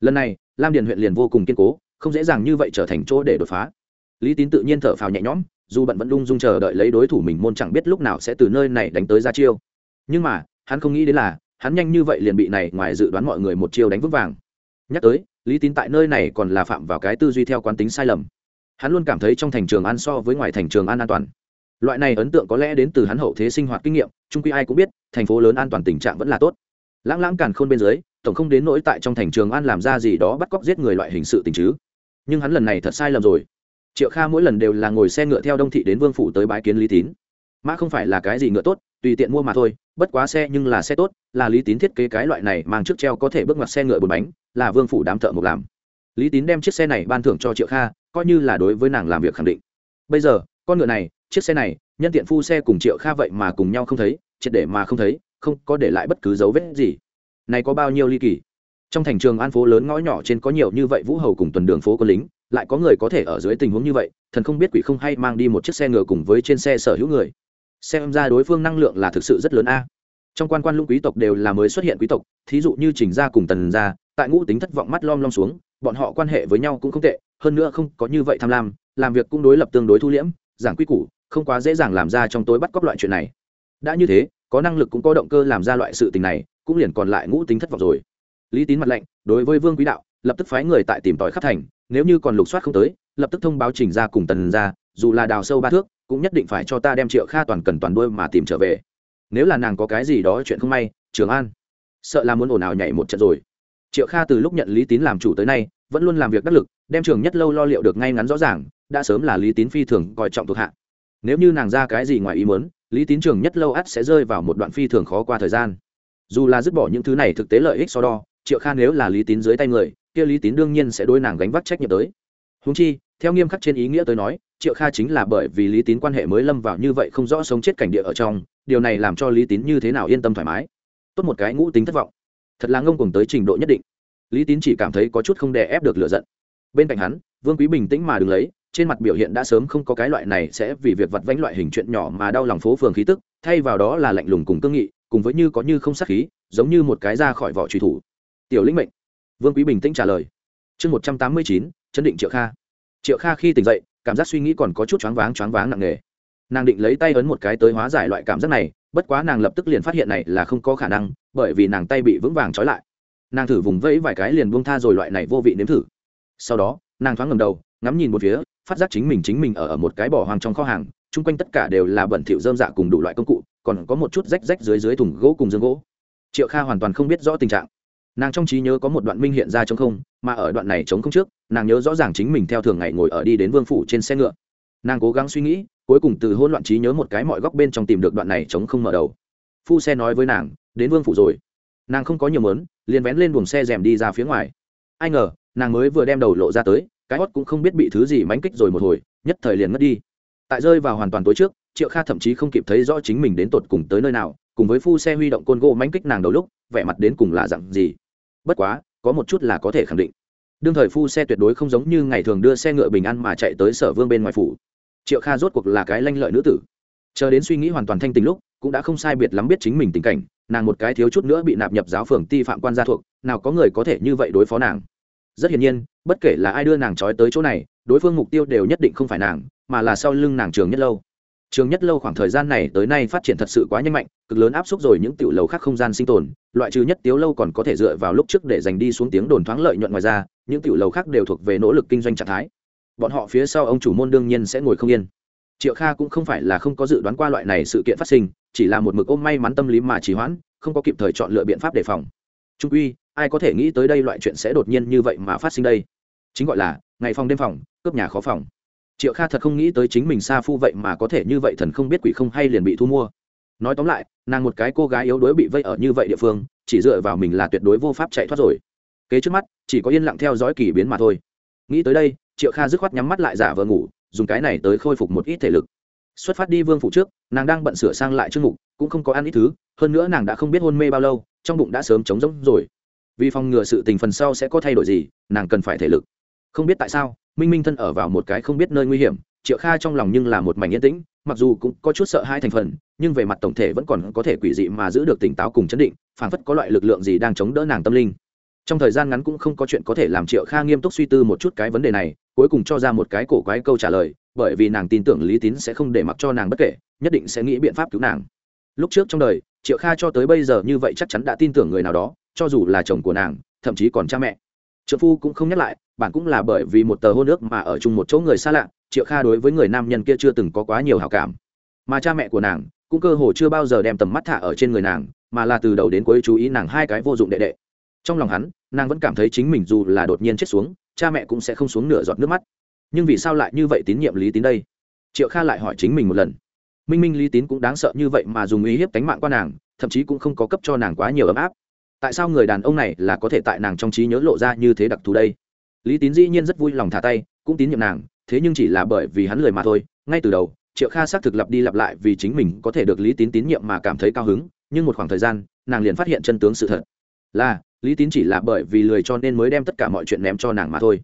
Lần này, lam điền huyện liền vô cùng kiên cố, không dễ dàng như vậy trở thành chỗ để đột phá. Lý tín tự nhiên thở phào nhẹ nhõm, dù bận vẫn lung dung chờ đợi lấy đối thủ mình môn chẳng biết lúc nào sẽ từ nơi này đánh tới ra chiêu. Nhưng mà, hắn không nghĩ đến là, hắn nhanh như vậy liền bị này ngoài dự đoán mọi người một chiêu đánh vững vàng. Nhắc tới, lý tín tại nơi này còn là phạm vào cái tư duy theo quán tính sai lầm. Hắn luôn cảm thấy trong thành trường an so với ngoài thành trường an an toàn loại này ấn tượng có lẽ đến từ hắn hậu thế sinh hoạt kinh nghiệm trung quy ai cũng biết, thành phố lớn an toàn tình trạng vẫn là tốt. Lãng lãng càn khôn bên dưới, tổng không đến nỗi tại trong thành trường an làm ra gì đó bắt cóc giết người loại hình sự tình chứ. Nhưng hắn lần này thật sai lầm rồi. Triệu kha mỗi lần đều là ngồi xe ngựa theo đông thị đến vương phủ tới bái kiến lý tín. Mã không phải là cái gì ngựa tốt, tùy tiện mua mà thôi, bất quá xe nhưng là xe tốt, là lý tín thiết kế cái loại này mang trước treo có thể bước mặt xe ngựa bốn bánh, là vương phủ đám thợ mộc làm. Lý tín đem chiếc xe này ban thưởng cho triệu kha, coi như là đối với nàng làm việc khẳng định. Bây giờ, con ngựa này chiếc xe này, nhân tiện phu xe cùng triệu kha vậy mà cùng nhau không thấy, triệt để mà không thấy, không có để lại bất cứ dấu vết gì. Này có bao nhiêu ly kỳ? Trong thành trường an phố lớn ngõ nhỏ trên có nhiều như vậy vũ hầu cùng tuần đường phố có lính, lại có người có thể ở dưới tình huống như vậy, thần không biết quỷ không hay mang đi một chiếc xe ngựa cùng với trên xe sở hữu người. Xem ra đối phương năng lượng là thực sự rất lớn a. Trong quan quan lũng quý tộc đều là mới xuất hiện quý tộc, thí dụ như trình gia cùng tần gia, tại ngũ tính thất vọng mắt lom lom xuống, bọn họ quan hệ với nhau cũng không tệ, hơn nữa không có như vậy tham lam, làm việc cũng đối lập tương đối thu liễm, giảng quy củ không quá dễ dàng làm ra trong tối bắt cóc loại chuyện này. Đã như thế, có năng lực cũng có động cơ làm ra loại sự tình này, cũng liền còn lại ngũ tính thất vọng rồi. Lý tín mặt lệnh đối với vương quý đạo, lập tức phái người tại tìm tòi khắp thành, nếu như còn lục soát không tới, lập tức thông báo trình ra cùng tần ra dù là đào sâu ba thước, cũng nhất định phải cho ta đem triệu kha toàn cần toàn đuôi mà tìm trở về. Nếu là nàng có cái gì đó chuyện không may, trường an, sợ là muốn ồn ào nhảy một trận rồi. Triệu kha từ lúc nhận lý tín làm chủ tới nay, vẫn luôn làm việc đắc lực, đem trường nhất lâu lo liệu được ngay ngắn rõ ràng, đã sớm là lý tín phi thường coi trọng thuộc hạ nếu như nàng ra cái gì ngoài ý muốn, lý tín trường nhất lâu ắt sẽ rơi vào một đoạn phi thường khó qua thời gian. Dù là dứt bỏ những thứ này thực tế lợi ích so đo, triệu kha nếu là lý tín dưới tay người, kia lý tín đương nhiên sẽ đối nàng gánh vác trách nhiệm tới. Húng chi, theo nghiêm khắc trên ý nghĩa tới nói, triệu kha chính là bởi vì lý tín quan hệ mới lâm vào như vậy không rõ sống chết cảnh địa ở trong, điều này làm cho lý tín như thế nào yên tâm thoải mái. Tốt một cái ngũ tính thất vọng. Thật là ngông cùng tới trình độ nhất định. Lý tín chỉ cảm thấy có chút không đè ép được lựa giận. Bên cạnh hắn, vương quý bình tĩnh mà đứng lấy trên mặt biểu hiện đã sớm không có cái loại này sẽ vì việc vặt vánh loại hình chuyện nhỏ mà đau lòng phố phường khí tức, thay vào đó là lạnh lùng cùng cương nghị, cùng với như có như không sát khí, giống như một cái ra khỏi vỏ truy thủ. Tiểu lĩnh mệnh. Vương quý bình tĩnh trả lời. Chương một trăm tám mươi chín, chấn định triệu kha. Triệu kha khi tỉnh dậy, cảm giác suy nghĩ còn có chút choáng váng choáng váng nặng nề. Nàng định lấy tay ấn một cái tới hóa giải loại cảm giác này, bất quá nàng lập tức liền phát hiện này là không có khả năng, bởi vì nàng tay bị vững vàng trói lại. Nàng thử vùng vẫy vài cái liền buông tha rồi loại này vô vị nếm thử. Sau đó, nàng thoáng ngầm đầu, ngắm nhìn một phía phát giác chính mình chính mình ở, ở một cái bỏ hoang trong kho hàng chung quanh tất cả đều là bẩn thỉu dơm dạ cùng đủ loại công cụ còn có một chút rách rách dưới dưới thùng gỗ cùng dương gỗ. Triệu kha hoàn toàn không biết rõ tình trạng. Nàng trong trí nhớ có một đoạn minh hiện ra chống không mà ở đoạn này chống không trước nàng nhớ rõ ràng chính mình theo thường ngày ngồi ở đi đến vương phủ trên xe ngựa. Nàng cố gắng suy nghĩ cuối cùng từ hôn loạn trí nhớ một cái mọi góc bên trong tìm được đoạn này chống không mở đầu. Phu xe nói với nàng đến vương phủ rồi. Nàng không có nhiều mớn liền vén lên buồng xe rèm đi ra phía ngoài. Ai ngờ nàng mới vừa đem đầu lộ ra tới cái hót cũng không biết bị thứ gì mánh kích rồi một hồi, nhất thời liền mất đi. Tại rơi vào hoàn toàn tối trước, triệu kha thậm chí không kịp thấy rõ chính mình đến tột cùng tới nơi nào, cùng với phu xe huy động côn gỗ mánh kích nàng đầu lúc, vẻ mặt đến cùng là dặn gì. Bất quá, có một chút là có thể khẳng định. Đương thời phu xe tuyệt đối không giống như ngày thường đưa xe ngựa bình an mà chạy tới sở vương bên ngoài phủ. Triệu kha rốt cuộc là cái lanh lợi nữ tử. Chờ đến suy nghĩ hoàn toàn thanh tình lúc, cũng đã không sai biệt lắm biết chính mình tình cảnh, nàng một cái thiếu chút nữa bị nạp nhập giáo phường ti phạm quan gia thuộc, nào có người có thể như vậy đối phó nàng rất hiển nhiên, bất kể là ai đưa nàng trói tới chỗ này, đối phương mục tiêu đều nhất định không phải nàng, mà là sau lưng nàng trường nhất lâu. Trường nhất lâu khoảng thời gian này tới nay phát triển thật sự quá nhanh mạnh, cực lớn áp suất rồi những tiểu lầu khác không gian sinh tồn, loại trừ nhất tiếu lâu còn có thể dựa vào lúc trước để giành đi xuống tiếng đồn thoáng lợi nhuận ngoài ra, những tiểu lầu khác đều thuộc về nỗ lực kinh doanh trạng thái. Bọn họ phía sau ông chủ môn đương nhiên sẽ ngồi không yên. Triệu kha cũng không phải là không có dự đoán qua loại này sự kiện phát sinh, chỉ là một mực ôm may mắn tâm lý mà trì hoãn, không có kịp thời chọn lựa biện pháp đề phòng. Trung uy ai có thể nghĩ tới đây loại chuyện sẽ đột nhiên như vậy mà phát sinh đây? Chính gọi là, ngày phòng đêm phòng, cướp nhà khó phòng. Triệu kha thật không nghĩ tới chính mình xa phu vậy mà có thể như vậy thần không biết quỷ không hay liền bị thu mua. Nói tóm lại, nàng một cái cô gái yếu đuối bị vây ở như vậy địa phương, chỉ dựa vào mình là tuyệt đối vô pháp chạy thoát rồi. Kế trước mắt, chỉ có yên lặng theo dõi kỳ biến mà thôi. Nghĩ tới đây, triệu kha dứt khoát nhắm mắt lại giả vờ ngủ, dùng cái này tới khôi phục một ít thể lực. Xuất phát đi vương phủ trước, nàng đang bận sửa sang lại chương mục, cũng không có ăn ít thứ, hơn nữa nàng đã không biết hôn mê bao lâu, trong bụng đã sớm trống rỗng rồi vì phòng ngừa sự tình phần sau sẽ có thay đổi gì, nàng cần phải thể lực. Không biết tại sao, minh minh thân ở vào một cái không biết nơi nguy hiểm, triệu kha trong lòng nhưng là một mảnh yên tĩnh, mặc dù cũng có chút sợ hai thành phần, nhưng về mặt tổng thể vẫn còn có thể quỷ dị mà giữ được tỉnh táo cùng chấn định, phảng phất có loại lực lượng gì đang chống đỡ nàng tâm linh. Trong thời gian ngắn cũng không có chuyện có thể làm triệu kha nghiêm túc suy tư một chút cái vấn đề này, cuối cùng cho ra một cái cổ quái câu trả lời, bởi vì nàng tin tưởng lý tín sẽ không để mặc cho nàng bất kể, nhất định sẽ nghĩ biện pháp cứu nàng. Lúc trước trong đời, triệu kha cho tới bây giờ như vậy chắc chắn đã tin tưởng người nào đó cho dù là chồng của nàng, thậm chí còn cha mẹ. Trợ phu cũng không nhắc lại, bản cũng là bởi vì một tờ hôn ước mà ở chung một chỗ người xa lạ, triệu kha đối với người nam nhân kia chưa từng có quá nhiều hảo cảm. Mà cha mẹ của nàng, cũng cơ hồ chưa bao giờ đem tầm mắt thả ở trên người nàng, mà là từ đầu đến cuối chú ý nàng hai cái vô dụng đệ đệ. Trong lòng hắn, nàng vẫn cảm thấy chính mình dù là đột nhiên chết xuống, cha mẹ cũng sẽ không xuống nửa giọt nước mắt. Nhưng vì sao lại như vậy tín nhiệm lý tín đây? Triệu kha lại hỏi chính mình một lần. Minh minh lý tín cũng đáng sợ như vậy mà dùng ý hiếp cánh mạng qua nàng, thậm chí cũng không có cấp cho nàng quá nhiều ấm áp tại sao người đàn ông này là có thể tại nàng trong trí nhớ lộ ra như thế đặc thù đây? Lý tín dĩ nhiên rất vui lòng thả tay, cũng tín nhiệm nàng, thế nhưng chỉ là bởi vì hắn lời mà thôi. Ngay từ đầu, triệu kha xác thực lặp đi lặp lại vì chính mình có thể được lý tín tín nhiệm mà cảm thấy cao hứng, nhưng một khoảng thời gian, nàng liền phát hiện chân tướng sự thật. Là, lý tín chỉ là bởi vì lười cho nên mới đem tất cả mọi chuyện ném cho nàng mà thôi.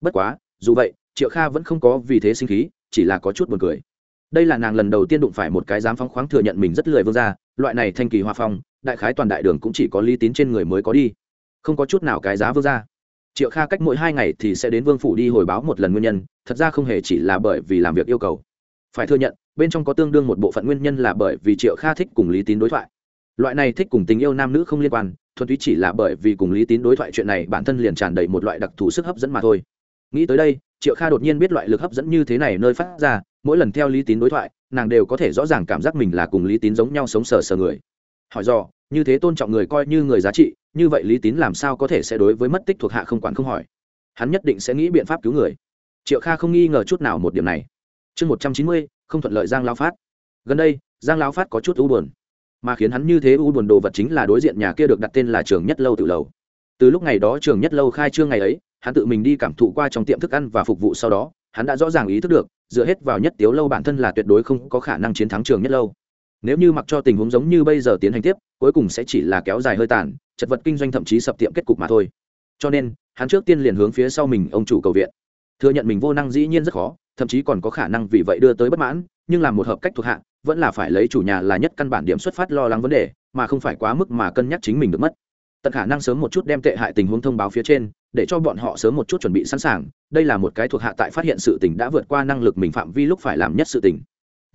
Bất quá, dù vậy, triệu kha vẫn không có vì thế sinh khí, chỉ là có chút buồn cười. Đây là nàng lần đầu tiên đụng phải một cái dám phóng khoáng thừa nhận mình rất lười vương ra loại này thanh kỳ hoa phong đại khái toàn đại đường cũng chỉ có lý tín trên người mới có đi. Không có chút nào cái giá vương ra triệu kha cách mỗi hai ngày thì sẽ đến vương phủ đi hồi báo một lần nguyên nhân, thật ra không hề chỉ là bởi vì làm việc yêu cầu. Phải thừa nhận, bên trong có tương đương một bộ phận nguyên nhân là bởi vì triệu kha thích cùng lý tín đối thoại. Loại này thích cùng tình yêu nam nữ không liên quan, thuần túy chỉ là bởi vì cùng lý tín đối thoại chuyện này bản thân liền tràn đầy một loại đặc thù sức hấp dẫn mà thôi. Nghĩ tới đây, triệu kha đột nhiên biết loại lực hấp dẫn như thế này nơi phát ra, mỗi lần theo lý tín đối thoại, nàng đều có thể rõ ràng cảm giác mình là cùng lý tín giống nhau sống sờ sờ người. Hỏi do như thế tôn trọng người coi như người giá trị, như vậy lý tín làm sao có thể sẽ đối với mất tích thuộc hạ không quản không hỏi? Hắn nhất định sẽ nghĩ biện pháp cứu người. Triệu kha không nghi ngờ chút nào một điểm này. Chương một trăm chín mươi, không thuận lợi giang lao phát. Gần đây, giang lao phát có chút u buồn, mà khiến hắn như thế u buồn đồ vật chính là đối diện nhà kia được đặt tên là trường nhất lâu tự lầu. Từ lúc ngày đó trường nhất lâu khai trương ngày ấy, hắn tự mình đi cảm thụ qua trong tiệm thức ăn và phục vụ sau đó, hắn đã rõ ràng ý thức được, dựa hết vào nhất tiếu lâu bản thân là tuyệt đối không có khả năng chiến thắng trường nhất lâu nếu như mặc cho tình huống giống như bây giờ tiến hành tiếp, cuối cùng sẽ chỉ là kéo dài hơi tàn, chật vật kinh doanh thậm chí sập tiệm kết cục mà thôi. Cho nên, hắn trước tiên liền hướng phía sau mình ông chủ cầu viện. Thừa nhận mình vô năng dĩ nhiên rất khó, thậm chí còn có khả năng vì vậy đưa tới bất mãn, nhưng làm một hợp cách thuộc hạ, vẫn là phải lấy chủ nhà là nhất căn bản điểm xuất phát lo lắng vấn đề, mà không phải quá mức mà cân nhắc chính mình được mất. Tận khả năng sớm một chút đem tệ hại tình huống thông báo phía trên, để cho bọn họ sớm một chút chuẩn bị sẵn sàng, đây là một cái thuộc hạ tại phát hiện sự tình đã vượt qua năng lực mình phạm vi lúc phải làm nhất sự tình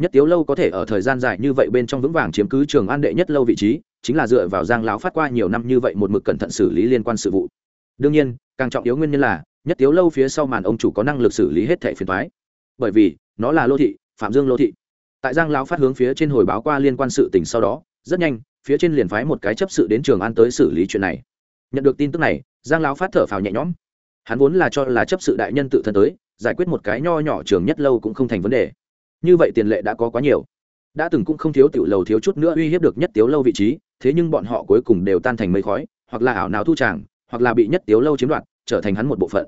nhất tiếu lâu có thể ở thời gian dài như vậy bên trong vững vàng chiếm cứ trường an đệ nhất lâu vị trí, chính là dựa vào giang lão phát qua nhiều năm như vậy một mực cẩn thận xử lý liên quan sự vụ. Đương nhiên, càng trọng yếu nguyên nhân là, nhất tiếu lâu phía sau màn ông chủ có năng lực xử lý hết thẻ phiền thoái bởi vì, nó là lô thị, phạm dương lô thị. Tại giang lão phát hướng phía trên hồi báo qua liên quan sự tình sau đó, rất nhanh, phía trên liền phái một cái chấp sự đến trường an tới xử lý chuyện này. Nhận được tin tức này, giang lão phát thở phào nhẹ nhõm. Hắn vốn là cho là chấp sự đại nhân tự thân tới, giải quyết một cái nho nhỏ trường nhất lâu cũng không thành vấn đề như vậy tiền lệ đã có quá nhiều. Đã từng cũng không thiếu tiểu lầu thiếu chút nữa uy hiếp được nhất tiếu lâu vị trí, thế nhưng bọn họ cuối cùng đều tan thành mây khói, hoặc là ảo nào thu tràng, hoặc là bị nhất tiếu lâu chiếm đoạt, trở thành hắn một bộ phận.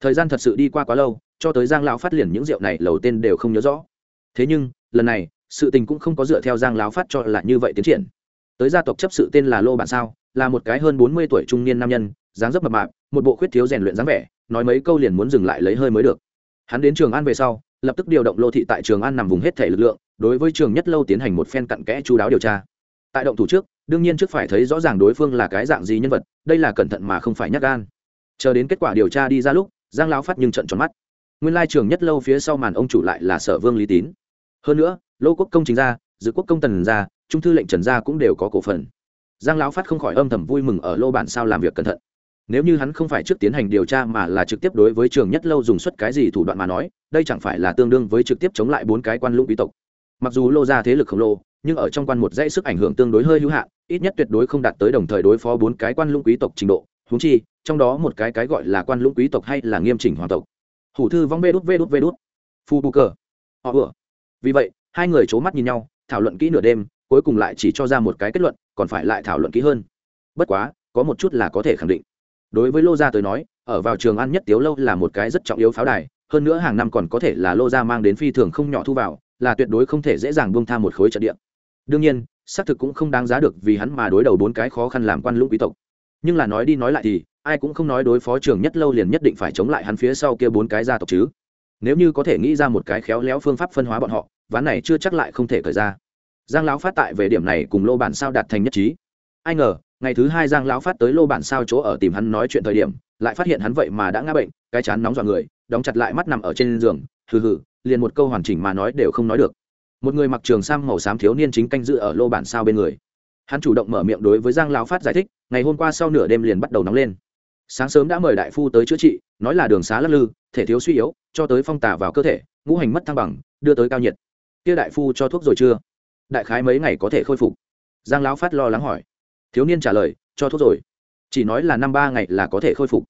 Thời gian thật sự đi qua quá lâu, cho tới giang lão phát liền những rượu này lầu tên đều không nhớ rõ. Thế nhưng, lần này, sự tình cũng không có dựa theo giang lão phát cho là như vậy tiến triển. Tới gia tộc chấp sự tên là lô bản sao, là một cái hơn bốn mươi tuổi trung niên nam nhân, dáng dấp mập mạp, một bộ khuyết thiếu rèn luyện dáng vẻ, nói mấy câu liền muốn dừng lại lấy hơi mới được. Hắn đến trường an về sau lập tức điều động lô thị tại trường an nằm vùng hết thể lực lượng, đối với trường nhất lâu tiến hành một phen cặn kẽ chú đáo điều tra. Tại động thủ trước, đương nhiên trước phải thấy rõ ràng đối phương là cái dạng gì nhân vật, đây là cẩn thận mà không phải nhắc gan. Chờ đến kết quả điều tra đi ra lúc, giang Lão phát nhưng trận tròn mắt. Nguyên lai trường nhất lâu phía sau màn ông chủ lại là sở vương lý tín. Hơn nữa, lô quốc công chính gia, dự quốc công tần gia, trung thư lệnh trần gia cũng đều có cổ phần. Giang lão phát không khỏi âm thầm vui mừng ở lô bản sao làm việc cẩn thận nếu như hắn không phải trước tiến hành điều tra mà là trực tiếp đối với trường nhất lâu dùng suất cái gì thủ đoạn mà nói, đây chẳng phải là tương đương với trực tiếp chống lại bốn cái quan lũng quý tộc. Mặc dù lô ra thế lực khổng lồ, nhưng ở trong quan một dãy sức ảnh hưởng tương đối hơi hữu hạn, ít nhất tuyệt đối không đạt tới đồng thời đối phó bốn cái quan lũng quý tộc trình độ. Húng chi, trong đó một cái cái gọi là quan lũng quý tộc hay là nghiêm chỉnh hoàng tộc. Hủ thư vong vê đút vê đút vê đút. Phu bù cờ. Họ vừa. Vì vậy, hai người c h ố mắt nhìn nhau, thảo luận kỹ nửa đêm, cuối cùng lại chỉ cho ra một cái kết luận, còn phải lại thảo luận kỹ hơn. Bất quá, có một chút là có thể khẳng định đối với lô gia tới nói, ở vào trường ăn nhất tiếu lâu là một cái rất trọng yếu pháo đài, hơn nữa hàng năm còn có thể là lô gia mang đến phi thường không nhỏ thu vào, là tuyệt đối không thể dễ dàng buông tha một khối trận địa. Đương nhiên, xác thực cũng không đáng giá được vì hắn mà đối đầu bốn cái khó khăn làm quan lũng quý tộc. Nhưng là nói đi nói lại thì, ai cũng không nói đối phó trường nhất lâu liền nhất định phải chống lại hắn phía sau kia bốn cái gia tộc chứ. Nếu như có thể nghĩ ra một cái khéo léo phương pháp phân hóa bọn họ, ván này chưa chắc lại không thể khởi ra. Giang lão phát tại về điểm này cùng lô bản sao đạt thành nhất trí. Ai ngờ ngày thứ hai giang lão phát tới lô bản sao chỗ ở tìm hắn nói chuyện thời điểm, lại phát hiện hắn vậy mà đã ngã bệnh, cái chán nóng dọa người, đóng chặt lại mắt nằm ở trên giường, hừ hừ, liền một câu hoàn chỉnh mà nói đều không nói được. Một người mặc trường sam màu xám thiếu niên chính canh giữ ở lô bản sao bên người. Hắn chủ động mở miệng đối với giang lão phát giải thích, ngày hôm qua sau nửa đêm liền bắt đầu nóng lên. Sáng sớm đã mời đại phu tới chữa trị, nói là đường xá lắc lư, thể thiếu suy yếu, cho tới phong tả vào cơ thể, ngũ hành mất thăng bằng, đưa tới cao nhiệt. Kia đại phu cho thuốc rồi chưa? Đại khái mấy ngày có thể khôi phục? Giang lão phát lo lắng hỏi thiếu niên trả lời, cho thuốc rồi. Chỉ nói là năm ba ngày là có thể khôi phục.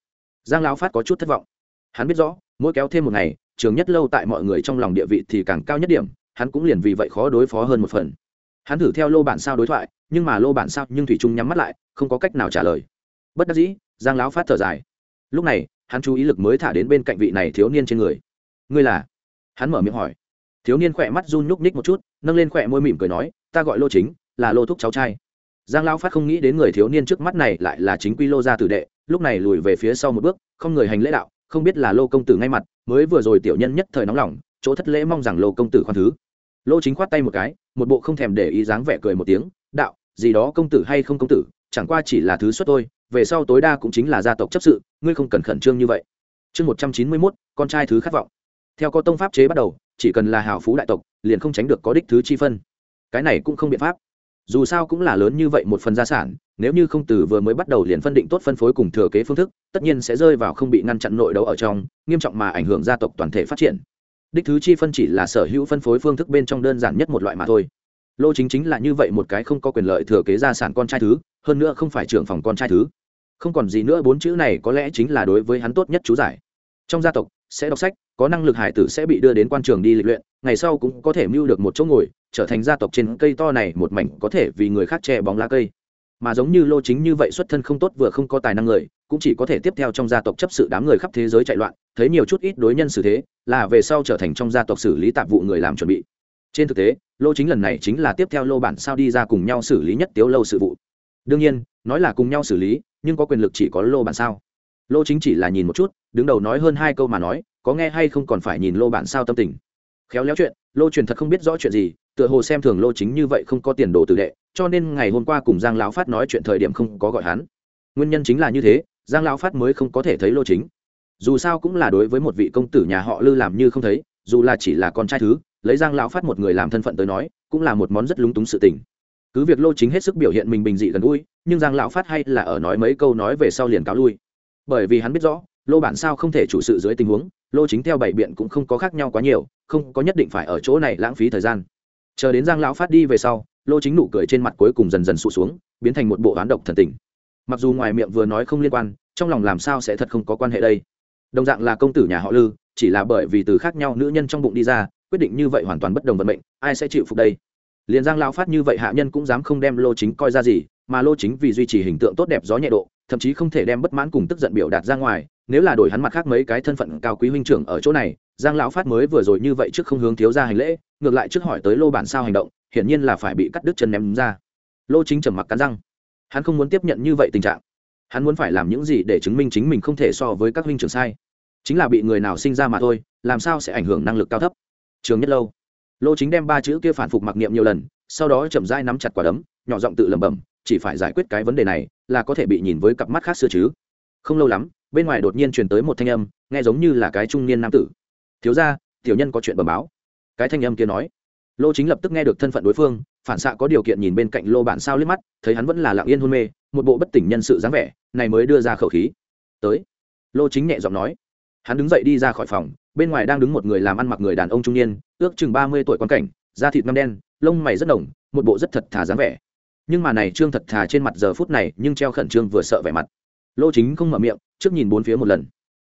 Giang lão phát có chút thất vọng. Hắn biết rõ, mỗi kéo thêm một ngày, trường nhất lâu tại mọi người trong lòng địa vị thì càng cao nhất điểm, hắn cũng liền vì vậy khó đối phó hơn một phần. Hắn thử theo lô bản sao đối thoại, nhưng mà lô bản sao nhưng thủy trung nhắm mắt lại, không có cách nào trả lời. Bất đắc dĩ, giang lão phát thở dài. Lúc này, hắn chú ý lực mới thả đến bên cạnh vị này thiếu niên trên người. Ngươi là? Hắn mở miệng hỏi. Thiếu niên khỏe mắt run nhúc nhích một chút, nâng lên khỏe môi mỉm cười nói, ta gọi lô chính, là lô thúc cháu trai giang lão phát không nghĩ đến người thiếu niên trước mắt này lại là chính quy lô gia tử đệ, lúc này lùi về phía sau một bước, không người hành lễ đạo, không biết là lô công tử ngay mặt, mới vừa rồi tiểu nhân nhất thời nóng lòng, chỗ thất lễ mong rằng lô công tử khoan thứ. Lô chính khoát tay một cái, một bộ không thèm để ý dáng vẻ cười một tiếng, đạo, gì đó công tử hay không công tử, chẳng qua chỉ là thứ xuất thôi, về sau tối đa cũng chính là gia tộc chấp sự, ngươi không cần khẩn trương như vậy. Chương một trăm chín mươi mốt, con trai thứ khát vọng. Theo có tông pháp chế bắt đầu, chỉ cần là hào phú đại tộc, liền không tránh được có đích thứ chi phân. Cái này cũng không biện pháp dù sao cũng là lớn như vậy một phần gia sản, nếu như không từ vừa mới bắt đầu liền phân định tốt phân phối cùng thừa kế phương thức, tất nhiên sẽ rơi vào không bị ngăn chặn nội đấu ở trong, nghiêm trọng mà ảnh hưởng gia tộc toàn thể phát triển. Đích thứ chi phân chỉ là sở hữu phân phối phương thức bên trong đơn giản nhất một loại mà thôi. Lô chính chính là như vậy một cái không có quyền lợi thừa kế gia sản con trai thứ, hơn nữa không phải trưởng phòng con trai thứ. Không còn gì nữa, bốn chữ này có lẽ chính là đối với hắn tốt nhất chú giải. Trong gia tộc sẽ đọc sách, có năng lực hải tử sẽ bị đưa đến quan trường đi lịch luyện, ngày sau cũng có thể mưu được một chỗ ngồi, trở thành gia tộc trên cây to này một mảnh có thể vì người khác che bóng lá cây. Mà giống như lô chính như vậy xuất thân không tốt vừa không có tài năng người, cũng chỉ có thể tiếp theo trong gia tộc chấp sự đám người khắp thế giới chạy loạn, thấy nhiều chút ít đối nhân xử thế, là về sau trở thành trong gia tộc xử lý tạp vụ người làm chuẩn bị. Trên thực tế, lô chính lần này chính là tiếp theo lô bản sao đi ra cùng nhau xử lý nhất tiếu lâu sự vụ. Đương nhiên, nói là cùng nhau xử lý, nhưng có quyền lực chỉ có lô bản sao lô chính chỉ là nhìn một chút, đứng đầu nói hơn hai câu mà nói, có nghe hay không còn phải nhìn lô bản sao tâm tình. Khéo léo chuyện, lô truyền thật không biết rõ chuyện gì, tựa hồ xem thường lô chính như vậy không có tiền đồ tử đệ, cho nên ngày hôm qua cùng giang lão phát nói chuyện thời điểm không có gọi hắn. Nguyên nhân chính là như thế, giang lão phát mới không có thể thấy lô chính. Dù sao cũng là đối với một vị công tử nhà họ lư làm như không thấy, dù là chỉ là con trai thứ, lấy giang lão phát một người làm thân phận tới nói, cũng là một món rất lúng túng sự tình. Cứ việc lô chính hết sức biểu hiện mình bình dị gần gũi, nhưng giang lão phát hay là ở nói mấy câu nói về sau liền cáo lui bởi vì hắn biết rõ, lô bản sao không thể chủ sự dưới tình huống, lô chính theo bảy biện cũng không có khác nhau quá nhiều, không có nhất định phải ở chỗ này lãng phí thời gian. Chờ đến giang lão phát đi về sau, lô chính nụ cười trên mặt cuối cùng dần dần sụt xuống, biến thành một bộ oán độc thần tình. Mặc dù ngoài miệng vừa nói không liên quan, trong lòng làm sao sẽ thật không có quan hệ đây? Đồng dạng là công tử nhà họ lư, chỉ là bởi vì từ khác nhau nữ nhân trong bụng đi ra, quyết định như vậy hoàn toàn bất đồng vận mệnh, ai sẽ chịu phục đây? Liền giang lao phát như vậy hạ nhân cũng dám không đem lô chính coi ra gì, mà lô chính vì duy trì hình tượng tốt đẹp gió nhẹ độ, thậm chí không thể đem bất mãn cùng tức giận biểu đạt ra ngoài, nếu là đổi hắn mặt khác mấy cái thân phận cao quý huynh trưởng ở chỗ này, giang lão phát mới vừa rồi như vậy trước không hướng thiếu ra hành lễ, ngược lại trước hỏi tới lô bản sao hành động, hiển nhiên là phải bị cắt đứt chân ném ra. Lô chính trầm mặc cắn răng. Hắn không muốn tiếp nhận như vậy tình trạng. Hắn muốn phải làm những gì để chứng minh chính mình không thể so với các huynh trưởng sai. Chính là bị người nào sinh ra mà thôi, làm sao sẽ ảnh hưởng năng lực cao thấp? Trường nhất lâu lô chính đem ba chữ kia phản phục mặc niệm nhiều lần, sau đó chậm rãi nắm chặt quả đấm, nhỏ giọng tự lẩm bẩm, chỉ phải giải quyết cái vấn đề này là có thể bị nhìn với cặp mắt khác xưa chứ. Không lâu lắm, bên ngoài đột nhiên truyền tới một thanh âm, nghe giống như là cái trung niên nam tử. Thiếu ra tiểu nhân có chuyện bẩm báo. Cái thanh âm kia nói. Lô chính lập tức nghe được thân phận đối phương, phản xạ có điều kiện nhìn bên cạnh lô bản sao liếc mắt, thấy hắn vẫn là lặng yên hôn mê, một bộ bất tỉnh nhân sự dáng vẻ, này mới đưa ra khẩu khí. Tới. Lô chính nhẹ giọng nói. Hắn đứng dậy đi ra khỏi phòng bên ngoài đang đứng một người làm ăn mặc người đàn ông trung niên, ước chừng ba mươi tuổi quan cảnh, da thịt ngâm đen, lông mày rất đồng một bộ rất thật thà dáng vẻ. Nhưng mà này trương thật thà trên mặt giờ phút này nhưng treo khẩn trương vừa sợ vẻ mặt. Lô chính không mở miệng, trước nhìn bốn phía một lần.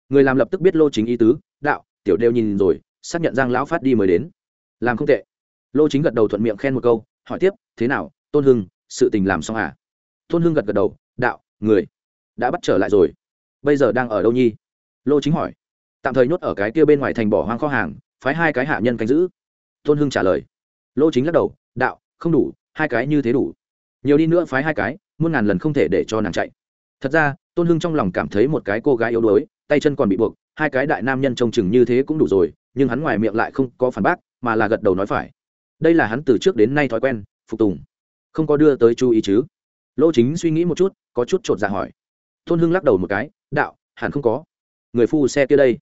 Người làm lập tức biết lô chính ý tứ, đạo, tiểu đều nhìn rồi, xác nhận giang lão phát đi mới đến. Làm không tệ. Lô chính gật đầu thuận miệng khen một câu, hỏi tiếp, thế nào, tôn hưng, sự tình làm xong à? Tôn hưng gật gật đầu, đạo, người đã bắt trở lại rồi. Bây giờ đang ở đâu nhi? Lô chính hỏi tạm thời nhốt ở cái kia bên ngoài thành bỏ hoang kho hàng, phái hai cái hạ nhân canh giữ. Tôn hưng trả lời. Lô chính lắc đầu, đạo, không đủ, hai cái như thế đủ. Nhiều đi nữa phái hai cái, muôn ngàn lần không thể để cho nàng chạy. Thật ra, tôn hưng trong lòng cảm thấy một cái cô gái yếu đuối, tay chân còn bị buộc, hai cái đại nam nhân trông chừng như thế cũng đủ rồi, nhưng hắn ngoài miệng lại không có phản bác, mà là gật đầu nói phải. Đây là hắn từ trước đến nay thói quen, phục tùng. Không có đưa tới chú ý chứ? Lô chính suy nghĩ một chút, có chút chột dạ hỏi. Tôn hưng lắc đầu một cái, đạo, hẳn không có. Người phu xe kia đây.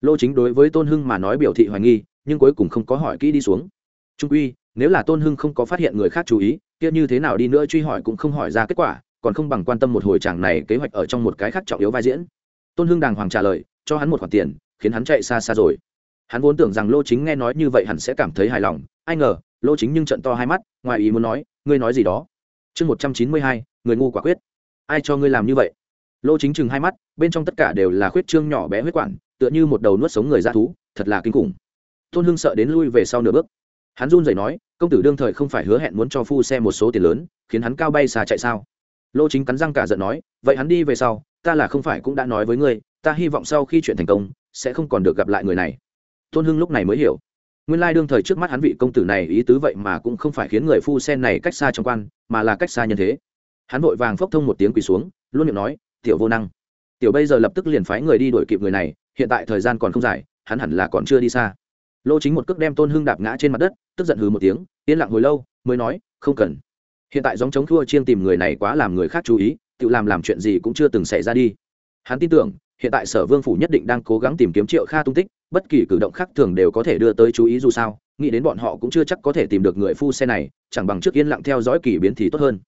Lô chính đối với tôn hưng mà nói biểu thị hoài nghi, nhưng cuối cùng không có hỏi kỹ đi xuống. Trung uy nếu là tôn hưng không có phát hiện người khác chú ý, kia như thế nào đi nữa truy hỏi cũng không hỏi ra kết quả, còn không bằng quan tâm một hồi chàng này kế hoạch ở trong một cái khác trọng yếu vai diễn. Tôn hưng đàng hoàng trả lời, cho hắn một khoản tiền, khiến hắn chạy xa xa rồi. Hắn vốn tưởng rằng lô chính nghe nói như vậy hẳn sẽ cảm thấy hài lòng, ai ngờ, lô chính nhưng trận to hai mắt, ngoài ý muốn nói, ngươi nói gì đó? Chương một trăm chín mươi hai, người ngu quả quyết. Ai cho ngươi làm như vậy? Lô chính chừng hai mắt, bên trong tất cả đều là khuyết trương nhỏ bé huyết quản tựa như một đầu nuốt sống người ra thú, thật là kinh khủng. Tôn hưng sợ đến lui về sau nửa bước. Hắn run rẩy nói, công tử đương thời không phải hứa hẹn muốn cho phu xe một số tiền lớn, khiến hắn cao bay xa chạy sao? Lô chính cắn răng cả giận nói, vậy hắn đi về sau, ta là không phải cũng đã nói với ngươi, ta hy vọng sau khi chuyện thành công, sẽ không còn được gặp lại người này. Tôn hưng lúc này mới hiểu. Nguyên lai đương thời trước mắt hắn vị công tử này ý tứ vậy mà cũng không phải khiến người phu sen này cách xa trong quan, mà là cách xa nhân thế. Hắn vội vàng phốc thông một tiếng quỳ xuống, luôn miệng nói, tiểu vô năng, tiểu bây giờ lập tức liền phái người đi đuổi kịp người này hiện tại thời gian còn không dài, hắn hẳn là còn chưa đi xa. Lô chính một cước đem tôn hưng đạp ngã trên mặt đất, tức giận hừ một tiếng, yên lặng hồi lâu, mới nói, không cần. Hiện tại dòng chống thua chiêng tìm người này quá làm người khác chú ý, tự làm làm chuyện gì cũng chưa từng xảy ra đi. Hắn tin tưởng, hiện tại sở vương phủ nhất định đang cố gắng tìm kiếm triệu kha tung tích, bất kỳ cử động khác thường đều có thể đưa tới chú ý dù sao, nghĩ đến bọn họ cũng chưa chắc có thể tìm được người phu xe này, chẳng bằng trước yên lặng theo dõi kỳ biến thì tốt hơn.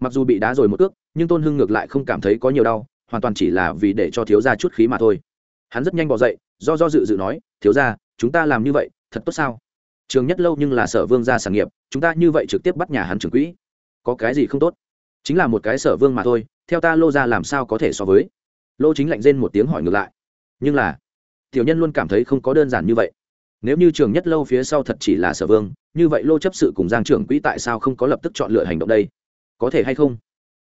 Mặc dù bị đá rồi một ước nhưng tôn hưng ngược lại không cảm thấy có nhiều đau, hoàn toàn chỉ là vì để cho thiếu gia chút khí mà thôi hắn rất nhanh bỏ dậy, do do dự dự nói, thiếu gia, chúng ta làm như vậy, thật tốt sao? Trường nhất lâu nhưng là sở vương gia sản nghiệp, chúng ta như vậy trực tiếp bắt nhà hắn trưởng quỹ. Có cái gì không tốt? Chính là một cái sở vương mà thôi, theo ta lô ra làm sao có thể so với? Lô chính lạnh rên một tiếng hỏi ngược lại. Nhưng là, tiểu nhân luôn cảm thấy không có đơn giản như vậy. Nếu như trường nhất lâu phía sau thật chỉ là sở vương, như vậy lô chấp sự cùng giang trưởng quỹ tại sao không có lập tức chọn lựa hành động đây? Có thể hay không?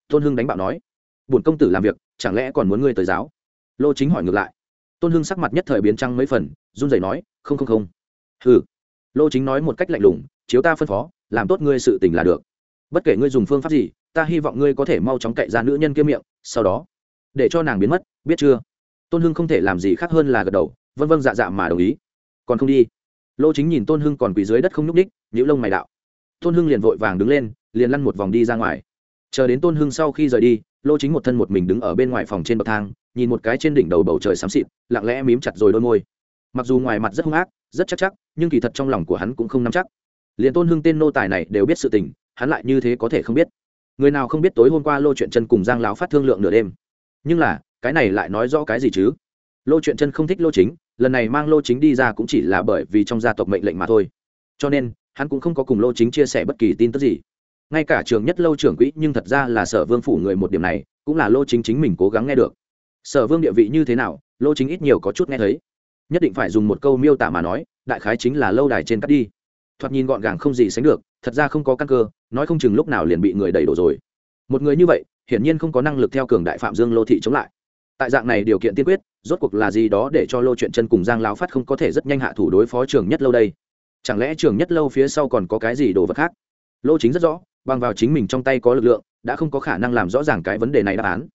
Tôn hưng đánh bạo nói. Bổn công tử làm việc, chẳng lẽ còn muốn ngươi tới giáo? Lô chính hỏi ngược lại tôn hưng sắc mặt nhất thời biến trăng mấy phần, run rẩy nói, không không không. Hừ. Lô chính nói một cách lạnh lùng, chiếu ta phân phó, làm tốt ngươi sự tình là được. Bất kể ngươi dùng phương pháp gì, ta hy vọng ngươi có thể mau chóng cậy ra nữ nhân kia miệng, sau đó, để cho nàng biến mất, biết chưa? Tôn hưng không thể làm gì khác hơn là gật đầu vân vân dạ dạ mà đồng ý. Còn không đi. Lô chính nhìn tôn hưng còn quỳ dưới đất không nhúc ních nhữ lông mày đạo. Tôn hưng liền vội vàng đứng lên, liền lăn một vòng đi ra ngoài. Chờ đến tôn hưng sau khi rời đi, lô chính một thân một mình đứng ở bên ngoài phòng trên bậc thang nhìn một cái trên đỉnh đầu bầu trời xám xịt, lặng lẽ mím chặt rồi đôi môi. Mặc dù ngoài mặt rất hung ác, rất chắc chắc, nhưng kỳ thật trong lòng của hắn cũng không nắm chắc. Liền tôn hưng tên nô tài này đều biết sự tình, hắn lại như thế có thể không biết. Người nào không biết tối hôm qua lô chuyện chân cùng giang lão phát thương lượng nửa đêm. Nhưng là, cái này lại nói rõ cái gì chứ? Lô chuyện chân không thích lô chính, lần này mang lô chính đi ra cũng chỉ là bởi vì trong gia tộc mệnh lệnh mà thôi. Cho nên, hắn cũng không có cùng lô chính chia sẻ bất kỳ tin tức gì. Ngay cả trường nhất lâu trưởng quỹ nhưng thật ra là sở vương phủ người một điểm này, cũng là lô chính chính mình cố gắng nghe được sở vương địa vị như thế nào, lô chính ít nhiều có chút nghe thấy. Nhất định phải dùng một câu miêu tả mà nói, đại khái chính là lâu đài trên cắt đi. Thoạt nhìn gọn gàng không gì sánh được, thật ra không có căn cơ, nói không chừng lúc nào liền bị người đẩy đổ rồi. Một người như vậy, hiển nhiên không có năng lực theo cường đại phạm dương lô thị chống lại. Tại dạng này điều kiện tiên quyết, rốt cuộc là gì đó để cho lô chuyện chân cùng giang lao phát không có thể rất nhanh hạ thủ đối phó trường nhất lâu đây? Chẳng lẽ trường nhất lâu phía sau còn có cái gì đồ vật khác? Lô chính rất rõ, bằng vào chính mình trong tay có lực lượng, đã không có khả năng làm rõ ràng cái vấn đề này đáp án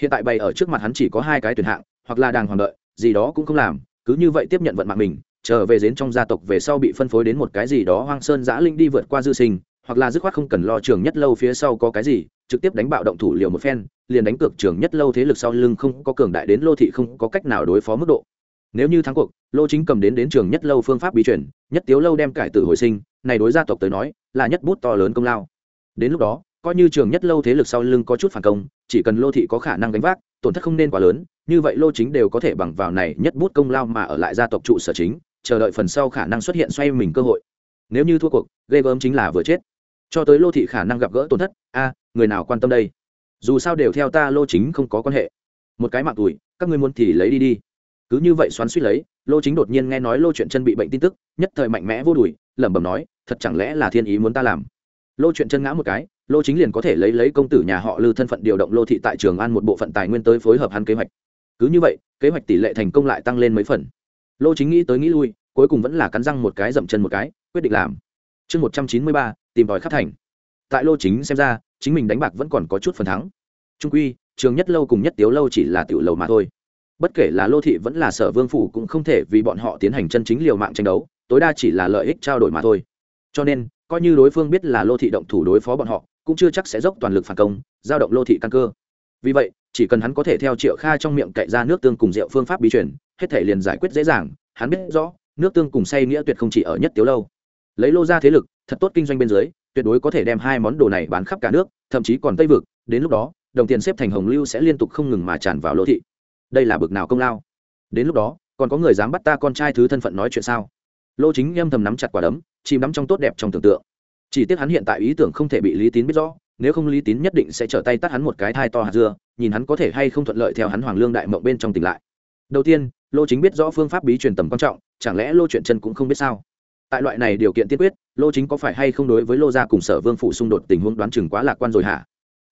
hiện tại bày ở trước mặt hắn chỉ có hai cái tuyển hạng, hoặc là đàng hoàng đợi, gì đó cũng không làm, cứ như vậy tiếp nhận vận mạng mình, trở về đến trong gia tộc về sau bị phân phối đến một cái gì đó hoang sơn giã linh đi vượt qua dư sinh, hoặc là dứt khoát không cần lo trường nhất lâu phía sau có cái gì, trực tiếp đánh bạo động thủ liều một phen, liền đánh cược trường nhất lâu thế lực sau lưng không có cường đại đến lô thị không có cách nào đối phó mức độ. Nếu như thắng cuộc, lô chính cầm đến đến trường nhất lâu phương pháp bí chuyển nhất tiếu lâu đem cải tử hồi sinh, này đối gia tộc tới nói là nhất bút to lớn công lao. Đến lúc đó coi như trường nhất lâu thế lực sau lưng có chút phản công, chỉ cần lô thị có khả năng gánh vác, tổn thất không nên quá lớn, như vậy lô chính đều có thể bằng vào này nhất bút công lao mà ở lại gia tộc trụ sở chính, chờ đợi phần sau khả năng xuất hiện xoay mình cơ hội. Nếu như thua cuộc, ghê gớm chính là vừa chết. Cho tới lô thị khả năng gặp gỡ tổn thất, a, người nào quan tâm đây? Dù sao đều theo ta lô chính không có quan hệ. Một cái mạng tuổi, các ngươi muốn thì lấy đi đi. Cứ như vậy xoắn suýt lấy, lô chính đột nhiên nghe nói lô chuyện chân bị bệnh tin tức, nhất thời mạnh mẽ vô đùi lẩm bẩm nói, thật chẳng lẽ là thiên ý muốn ta làm? Lô chuyện chân ngã một cái lô chính liền có thể lấy lấy công tử nhà họ lư thân phận điều động lô thị tại trường an một bộ phận tài nguyên tới phối hợp hắn kế hoạch. Cứ như vậy, kế hoạch tỷ lệ thành công lại tăng lên mấy phần. Lô chính nghĩ tới nghĩ lui, cuối cùng vẫn là cắn răng một cái dậm chân một cái, quyết định làm. Chương một trăm chín mươi ba, tìm tòi khắp thành. Tại lô chính xem ra, chính mình đánh bạc vẫn còn có chút phần thắng. Trung quy, trường nhất lâu cùng nhất tiếu lâu chỉ là tiểu lầu mà thôi. Bất kể là lô thị vẫn là sở vương phủ cũng không thể vì bọn họ tiến hành chân chính liều mạng tranh đấu, tối đa chỉ là lợi ích trao đổi mà thôi. Cho nên, coi như đối phương biết là lô thị động thủ đối phó bọn họ cũng chưa chắc sẽ dốc toàn lực phản công, giao động lô thị căn cơ. Vì vậy, chỉ cần hắn có thể theo triệu kha trong miệng cậy ra nước tương cùng rượu phương pháp bí truyền, hết thể liền giải quyết dễ dàng, hắn biết rõ, nước tương cùng say nghĩa tuyệt không chỉ ở nhất tiếu lâu. Lấy lô ra thế lực, thật tốt kinh doanh bên dưới, tuyệt đối có thể đem hai món đồ này bán khắp cả nước, thậm chí còn tây vực, đến lúc đó, đồng tiền xếp thành hồng lưu sẽ liên tục không ngừng mà tràn vào lô thị. Đây là bực nào công lao. Đến lúc đó, còn có người dám bắt ta con trai thứ thân phận nói chuyện sao? Lô chính âm thầm nắm chặt quả đấm, chìm đắm trong tốt đẹp trong tưởng tượng chỉ tiếc hắn hiện tại ý tưởng không thể bị lý tín biết rõ, nếu không lý tín nhất định sẽ trở tay tắt hắn một cái thai to hạt dưa, nhìn hắn có thể hay không thuận lợi theo hắn hoàng lương đại mộng bên trong tỉnh lại. Đầu tiên, lô chính biết rõ phương pháp bí truyền tầm quan trọng, chẳng lẽ lô chuyện chân cũng không biết sao? Tại loại này điều kiện tiên quyết, lô chính có phải hay không đối với lô gia cùng sở vương phụ xung đột tình huống đoán chừng quá lạc quan rồi hả?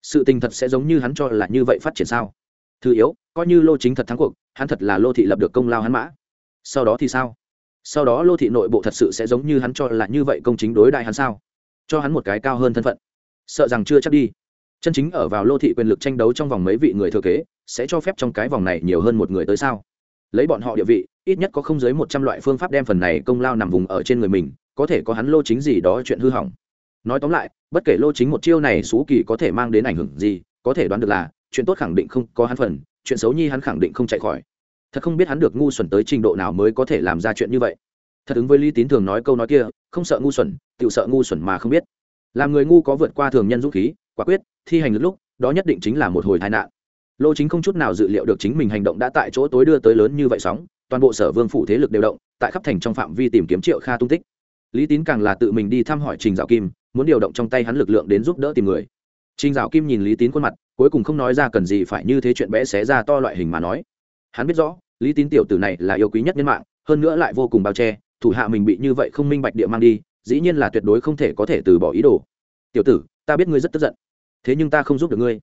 Sự tình thật sẽ giống như hắn cho là như vậy phát triển sao? Thứ yếu, coi như lô chính thật thắng cuộc, hắn thật là lô thị lập được công lao hắn mã. Sau đó thì sao? Sau đó lô thị nội bộ thật sự sẽ giống như hắn cho là như vậy công chính đối đại hắn sao? Cho hắn một cái cao hơn thân phận. Sợ rằng chưa chắc đi. Chân chính ở vào lô thị quyền lực tranh đấu trong vòng mấy vị người thừa kế, sẽ cho phép trong cái vòng này nhiều hơn một người tới sao? Lấy bọn họ địa vị, ít nhất có không dưới một trăm loại phương pháp đem phần này công lao nằm vùng ở trên người mình, có thể có hắn lô chính gì đó chuyện hư hỏng. Nói tóm lại, bất kể lô chính một chiêu này xú kỳ có thể mang đến ảnh hưởng gì, có thể đoán được là, chuyện tốt khẳng định không có hắn phần, chuyện xấu nhi hắn khẳng định không chạy khỏi. Thật không biết hắn được ngu xuẩn tới trình độ nào mới có thể làm ra chuyện như vậy thật ứng với lý tín thường nói câu nói kia, không sợ ngu xuẩn tự sợ ngu xuẩn mà không biết. Làm người ngu có vượt qua thường nhân dũng khí, quả quyết, thi hành lúc, đó nhất định chính là một hồi tai nạn. Lô chính không chút nào dự liệu được chính mình hành động đã tại chỗ tối đưa tới lớn như vậy sóng, toàn bộ sở vương phủ thế lực đều động, tại khắp thành trong phạm vi tìm kiếm triệu kha tung tích. Lý tín càng là tự mình đi thăm hỏi trình dạo kim, muốn điều động trong tay hắn lực lượng đến giúp đỡ tìm người. Trình dạo kim nhìn lý tín khuôn mặt, cuối cùng không nói ra cần gì phải như thế chuyện bé xé ra to loại hình mà nói. Hắn biết rõ, lý tín tiểu tử này là yêu quý nhất nhân mạng, hơn nữa lại vô cùng bao che thủ hạ mình bị như vậy không minh bạch địa mang đi dĩ nhiên là tuyệt đối không thể có thể từ bỏ ý đồ tiểu tử ta biết ngươi rất tức giận thế nhưng ta không giúp được ngươi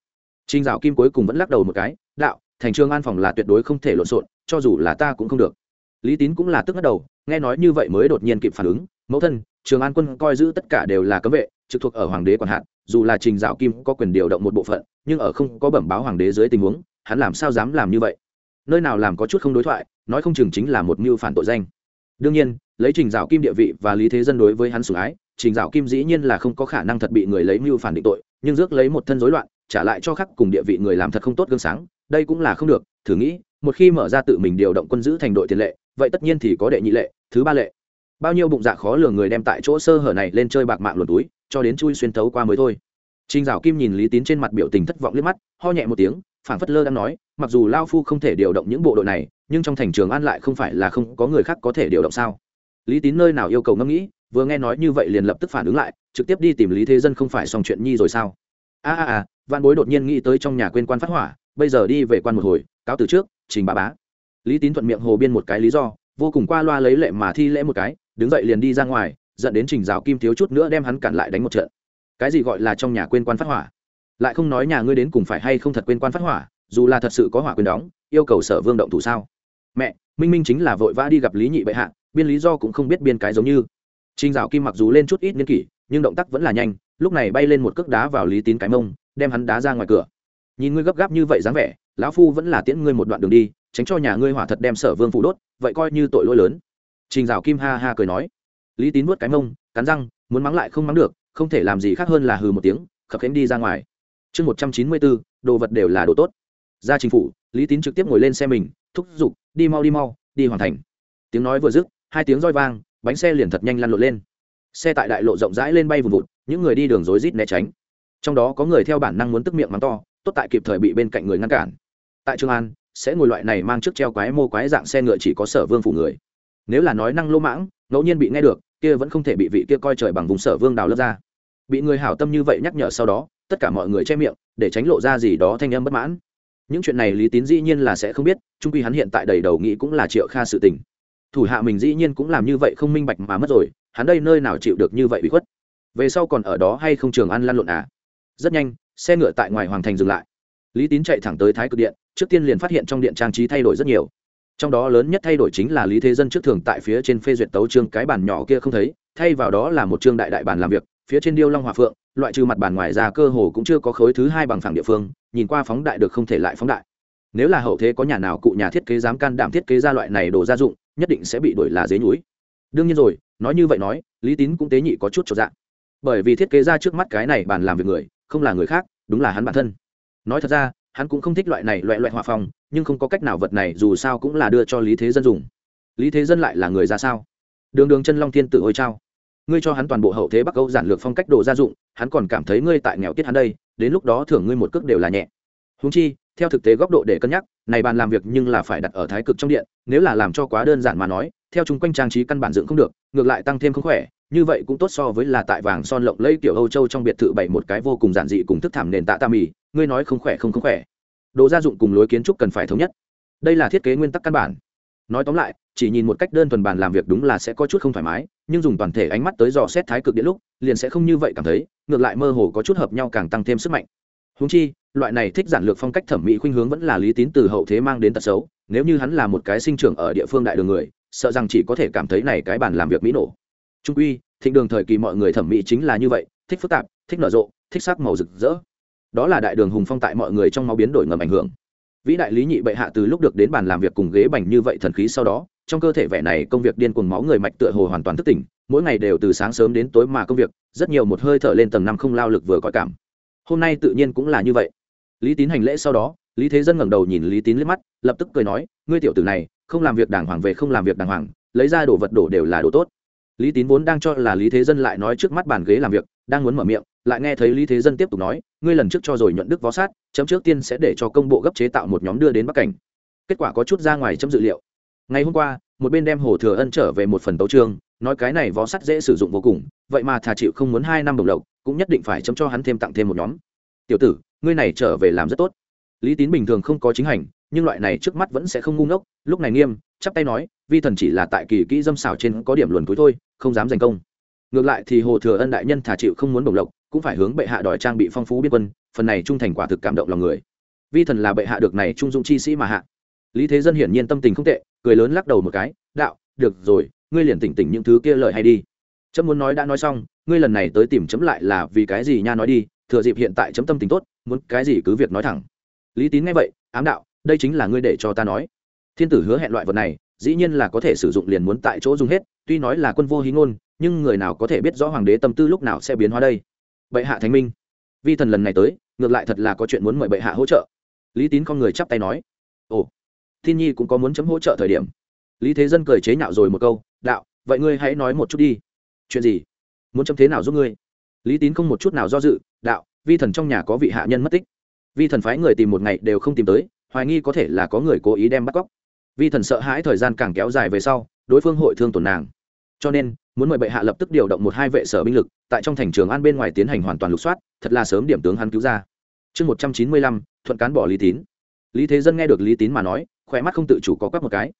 Trình Dạo Kim cuối cùng vẫn lắc đầu một cái, "Đạo, thành Trường An phòng là tuyệt đối không thể lộn xộn, cho dù là ta cũng không được." Lý Tín cũng là tức ngất đầu, nghe nói như vậy mới đột nhiên kịp phản ứng, "Mẫu thân, Trường An quân coi giữ tất cả đều là cấm vệ, trực thuộc ở hoàng đế quản hạt, dù là Trình Dạo Kim có quyền điều động một bộ phận, nhưng ở không có bẩm báo hoàng đế dưới tình huống, hắn làm sao dám làm như vậy?" Nơi nào làm có chút không đối thoại, nói không chừng chính là một mưu phản tội danh. Đương nhiên, lấy Trình Dạo Kim địa vị và lý thế dân đối với hắn sủng ái, Trình Dạo Kim dĩ nhiên là không có khả năng thật bị người lấy mưu phản định tội, nhưng rước lấy một thân rối loạn, trả lại cho khắc cùng địa vị người làm thật không tốt gương sáng đây cũng là không được thử nghĩ một khi mở ra tự mình điều động quân giữ thành đội tiền lệ vậy tất nhiên thì có đệ nhị lệ thứ ba lệ bao nhiêu bụng dạ khó lường người đem tại chỗ sơ hở này lên chơi bạc mạng luồn túi cho đến chui xuyên thấu qua mới thôi Trình Dạo Kim nhìn Lý Tín trên mặt biểu tình thất vọng liếc mắt, ho nhẹ một tiếng, phảng phất lơ đang nói, mặc dù Lao Phu không thể điều động những bộ đội này, nhưng trong thành trường An lại không phải là không có người khác có thể điều động sao? Lý Tín nơi nào yêu cầu ngẫm nghĩ, vừa nghe nói như vậy liền lập tức phản ứng lại, trực tiếp đi tìm Lý Thế Dân không phải xong chuyện nhi rồi sao? A a a, văn bối đột nhiên nghĩ tới trong nhà quên quan phát hỏa bây giờ đi về quan một hồi cáo từ trước trình bà bá. Lý tín thuận miệng hồ biên một cái lý do vô cùng qua loa lấy lệ mà thi lễ một cái đứng dậy liền đi ra ngoài dẫn đến trình rào kim thiếu chút nữa đem hắn cản lại đánh một trận. Cái gì gọi là trong nhà quên quan phát hỏa? Lại không nói nhà ngươi đến cùng phải hay không thật quên quan phát hỏa dù là thật sự có hỏa quyền đóng yêu cầu sở vương động thủ sao? Mẹ minh minh chính là vội vã đi gặp lý nhị bệ hạ biên lý do cũng không biết biên cái giống như. Trình rào kim mặc dù lên chút ít niên kỷ, nhưng động tác vẫn là nhanh, lúc này bay lên một cước đá vào lý tín cái mông, đem hắn đá ra ngoài cửa. Nhìn ngươi gấp gáp như vậy dáng vẻ, lão phu vẫn là tiễn ngươi một đoạn đường đi, tránh cho nhà ngươi hỏa thật đem sở vương phủ đốt, vậy coi như tội lỗi lớn. Trình dạo kim ha ha cười nói. Lý tín nuốt cái mông, cắn răng, muốn mắng lại không mắng được, không thể làm gì khác hơn là hừ một tiếng, khập khánh đi ra ngoài. Chương một trăm chín mươi bốn, đồ vật đều là đồ tốt. Ra chính phủ, lý tín trực tiếp ngồi lên xe mình, thúc giục, đi mau đi mau, đi hoàn thành. Tiếng nói vừa dứt hai tiếng roi vang, bánh xe liền thật nhanh lăn lộn lên. Xe tại đại lộ rộng rãi lên bay vùn vụt, những người đi đường rối rít né tránh. Trong đó có người theo bản năng muốn tức miệng mắng to, tốt tại kịp thời bị bên cạnh người ngăn cản. Tại trường an, sẽ ngồi loại này mang chiếc treo quái mô quái dạng xe ngựa chỉ có sở vương phủ người. Nếu là nói năng lỗ mãng, ngẫu nhiên bị nghe được, kia vẫn không thể bị vị kia coi trời bằng vùng sở vương đào lớp ra. Bị người hảo tâm như vậy nhắc nhở sau đó, tất cả mọi người che miệng, để tránh lộ ra gì đó thanh âm bất mãn. Những chuyện này lý tín dĩ nhiên là sẽ không biết trung quy hắn hiện tại đầy đầu nghĩ cũng là triệu kha sự tình thủ hạ mình dĩ nhiên cũng làm như vậy không minh bạch mà mất rồi, hắn đây nơi nào chịu được như vậy bị khuất? Về sau còn ở đó hay không trường ăn lăn lộn à? Rất nhanh, xe ngựa tại ngoài hoàng thành dừng lại. Lý tín chạy thẳng tới thái cực điện, trước tiên liền phát hiện trong điện trang trí thay đổi rất nhiều. Trong đó lớn nhất thay đổi chính là lý thế dân trước thường tại phía trên phê duyệt tấu trương cái bàn nhỏ kia không thấy, thay vào đó là một trương đại đại bàn làm việc, phía trên điêu long hòa phượng, loại trừ mặt bàn ngoài ra cơ hồ cũng chưa có khối thứ hai bằng phẳng địa phương, nhìn qua phóng đại được không thể lại phóng đại. Nếu là hậu thế có nhà nào cụ nhà thiết kế dám can đảm thiết kế ra loại này đồ gia dụng nhất định sẽ bị đuổi là dế núi đương nhiên rồi, nói như vậy nói, lý tín cũng tế nhị có chút cho dạng bởi vì thiết kế ra trước mắt cái này bàn làm việc người, không là người khác, đúng là hắn bản thân. Nói thật ra, hắn cũng không thích loại này loại loại hòa phòng nhưng không có cách nào vật này dù sao cũng là đưa cho lý thế dân dùng. Lý thế dân lại là người ra sao? Đường đường chân long thiên Tử ôi trao ngươi cho hắn toàn bộ hậu thế bắc âu giản lược phong cách đồ gia dụng, hắn còn cảm thấy ngươi tại nghèo tiết hắn đây, đến lúc đó thưởng ngươi một cước đều là nhẹ. Húng chi, theo thực tế góc độ để cân nhắc này bàn làm việc nhưng là phải đặt ở thái cực trong điện nếu là làm cho quá đơn giản mà nói theo chúng quanh trang trí căn bản dựng không được ngược lại tăng thêm không khỏe như vậy cũng tốt so với là tại vàng son lộng lẫy kiểu Âu Châu trong biệt thự bảy một cái vô cùng giản dị cùng thức thảm nền tạ tam mì, ngươi nói không khỏe không không khỏe. Đồ gia dụng cùng lối kiến trúc cần phải thống nhất. Đây là thiết kế nguyên tắc căn bản. Nói tóm lại, chỉ nhìn một cách đơn thuần bàn làm việc đúng là sẽ có chút không thoải mái, nhưng dùng toàn thể ánh mắt tới dò xét thái cực điện lúc, liền sẽ không như vậy cảm thấy, ngược lại mơ hồ có chút hợp nhau càng tăng thêm sức mạnh. Huống chi, loại này thích giản lược phong cách thẩm mỹ khuynh hướng vẫn là lý tín từ hậu thế mang đến tật xấu, nếu như hắn là một cái sinh trưởng ở địa phương đại đường người, sợ rằng chỉ có thể cảm thấy này cái bàn làm việc mỹ nổ. Trung quy, thịnh đường thời kỳ mọi người thẩm mỹ chính là như vậy thích phức tạp thích nở rộ thích sắc màu rực rỡ. Đó là đại đường hùng phong tại mọi người trong máu biến đổi ngầm ảnh hưởng. Vĩ đại lý nhị bệ hạ từ lúc được đến bàn làm việc cùng ghế bành như vậy thần khí sau đó trong cơ thể vẻ này công việc điên cuồng máu người mạch tựa hồ hoàn toàn thức tỉnh mỗi ngày đều từ sáng sớm đến tối mà công việc rất nhiều một hơi thở lên tầng năm không lao lực vừa coi cảm hôm nay tự nhiên cũng là như vậy. Lý tín hành lễ sau đó, lý thế dân ngẩng đầu nhìn lý tín liếc mắt, lập tức cười nói, ngươi tiểu tử này, không làm việc đàng hoàng về không làm việc đàng hoàng, lấy ra đồ vật đổ đều là đồ tốt. Lý tín vốn đang cho là lý thế dân lại nói trước mắt bàn ghế làm việc, đang muốn mở miệng, lại nghe thấy lý thế dân tiếp tục nói, ngươi lần trước cho rồi nhuận đức vó sát, chấm trước tiên sẽ để cho công bộ gấp chế tạo một nhóm đưa đến bắc cảnh. Kết quả có chút ra ngoài chấm dự liệu ngày hôm qua, một bên đem hồ thừa ân trở về một phần tấu trương nói cái này vó sắt dễ sử dụng vô cùng, vậy mà thà chịu không muốn hai năm đồng lộc, cũng nhất định phải chấm cho hắn thêm tặng thêm một nhóm. Tiểu tử, ngươi này trở về làm rất tốt. Lý tín bình thường không có chính hành, nhưng loại này trước mắt vẫn sẽ không ngu ngốc, lúc này nghiêm, chắp tay nói, vi thần chỉ là tại kỳ kỹ dâm xảo trên có điểm luồn cuối thôi, không dám giành công. Ngược lại thì hồ thừa ân đại nhân thà chịu không muốn đồng lộc, cũng phải hướng bệ hạ đòi trang bị phong phú biên quân, phần này trung thành quả thực cảm động lòng người. Vi thần là bệ hạ được này trung dụng chi sĩ mà hạ lý thế dân hiển nhiên tâm tình không tệ, cười lớn lắc đầu một cái, đạo, được rồi, ngươi liền tỉnh tỉnh những thứ kia lời hay đi. Chấm muốn nói đã nói xong, ngươi lần này tới tìm chấm lại là vì cái gì nha nói đi, thừa dịp hiện tại chấm tâm tình tốt, muốn cái gì cứ việc nói thẳng. Lý tín nghe vậy, ám đạo, đây chính là ngươi để cho ta nói. Thiên tử hứa hẹn loại vật này, dĩ nhiên là có thể sử dụng liền muốn tại chỗ dùng hết, tuy nói là quân vô hí ngôn, nhưng người nào có thể biết rõ hoàng đế tâm tư lúc nào sẽ biến hóa đây. Bệ hạ thánh minh, vi thần lần này tới, ngược lại thật là có chuyện muốn mời bệ hạ hỗ trợ. Lý tín con người chắp tay nói, ồ thiên nhi cũng có muốn chấm hỗ trợ thời điểm. Lý thế dân cười chế nhạo rồi một câu, đạo, vậy ngươi hãy nói một chút đi. Chuyện gì? Muốn chấm thế nào giúp ngươi? Lý tín không một chút nào do dự, đạo, vi thần trong nhà có vị hạ nhân mất tích. Vi thần phái người tìm một ngày đều không tìm tới, hoài nghi có thể là có người cố ý đem bắt cóc. Vi thần sợ hãi thời gian càng kéo dài về sau, đối phương hội thương tổn nàng. Cho nên, muốn mời bệ hạ lập tức điều động một hai vệ sở binh lực, tại trong thành trường an bên ngoài tiến hành hoàn toàn lục soát, thật là sớm điểm tướng hắn cứu ra. Chương một trăm chín mươi lăm, thuận cán bỏ lý tín. Lý thế dân nghe được lý tín mà nói khỏe mắt không tự chủ có quắc một cái.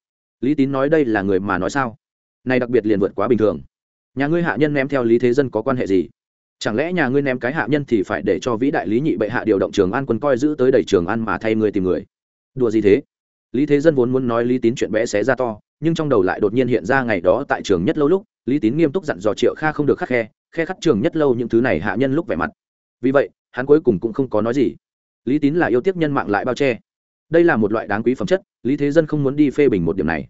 Lý tín nói đây là người mà nói sao? Này đặc biệt liền vượt quá bình thường. Nhà ngươi hạ nhân ném theo lý thế dân có quan hệ gì? Chẳng lẽ nhà ngươi ném cái hạ nhân thì phải để cho vĩ đại lý nhị bệ hạ điều động trường an quân coi giữ tới đầy trường an mà thay người tìm người? Đùa gì thế? Lý thế dân vốn muốn nói lý tín chuyện bé xé ra to, nhưng trong đầu lại đột nhiên hiện ra ngày đó tại trường nhất lâu lúc, lý tín nghiêm túc dặn dò triệu kha không được khắc khe khe khắc trường nhất lâu những thứ này hạ nhân lúc vẻ mặt. Vì vậy, hắn cuối cùng cũng không có nói gì. Lý tín là yêu tiếc nhân mạng lại bao che đây là một loại đáng quý phẩm chất, lý thế dân không muốn đi phê bình một điểm này.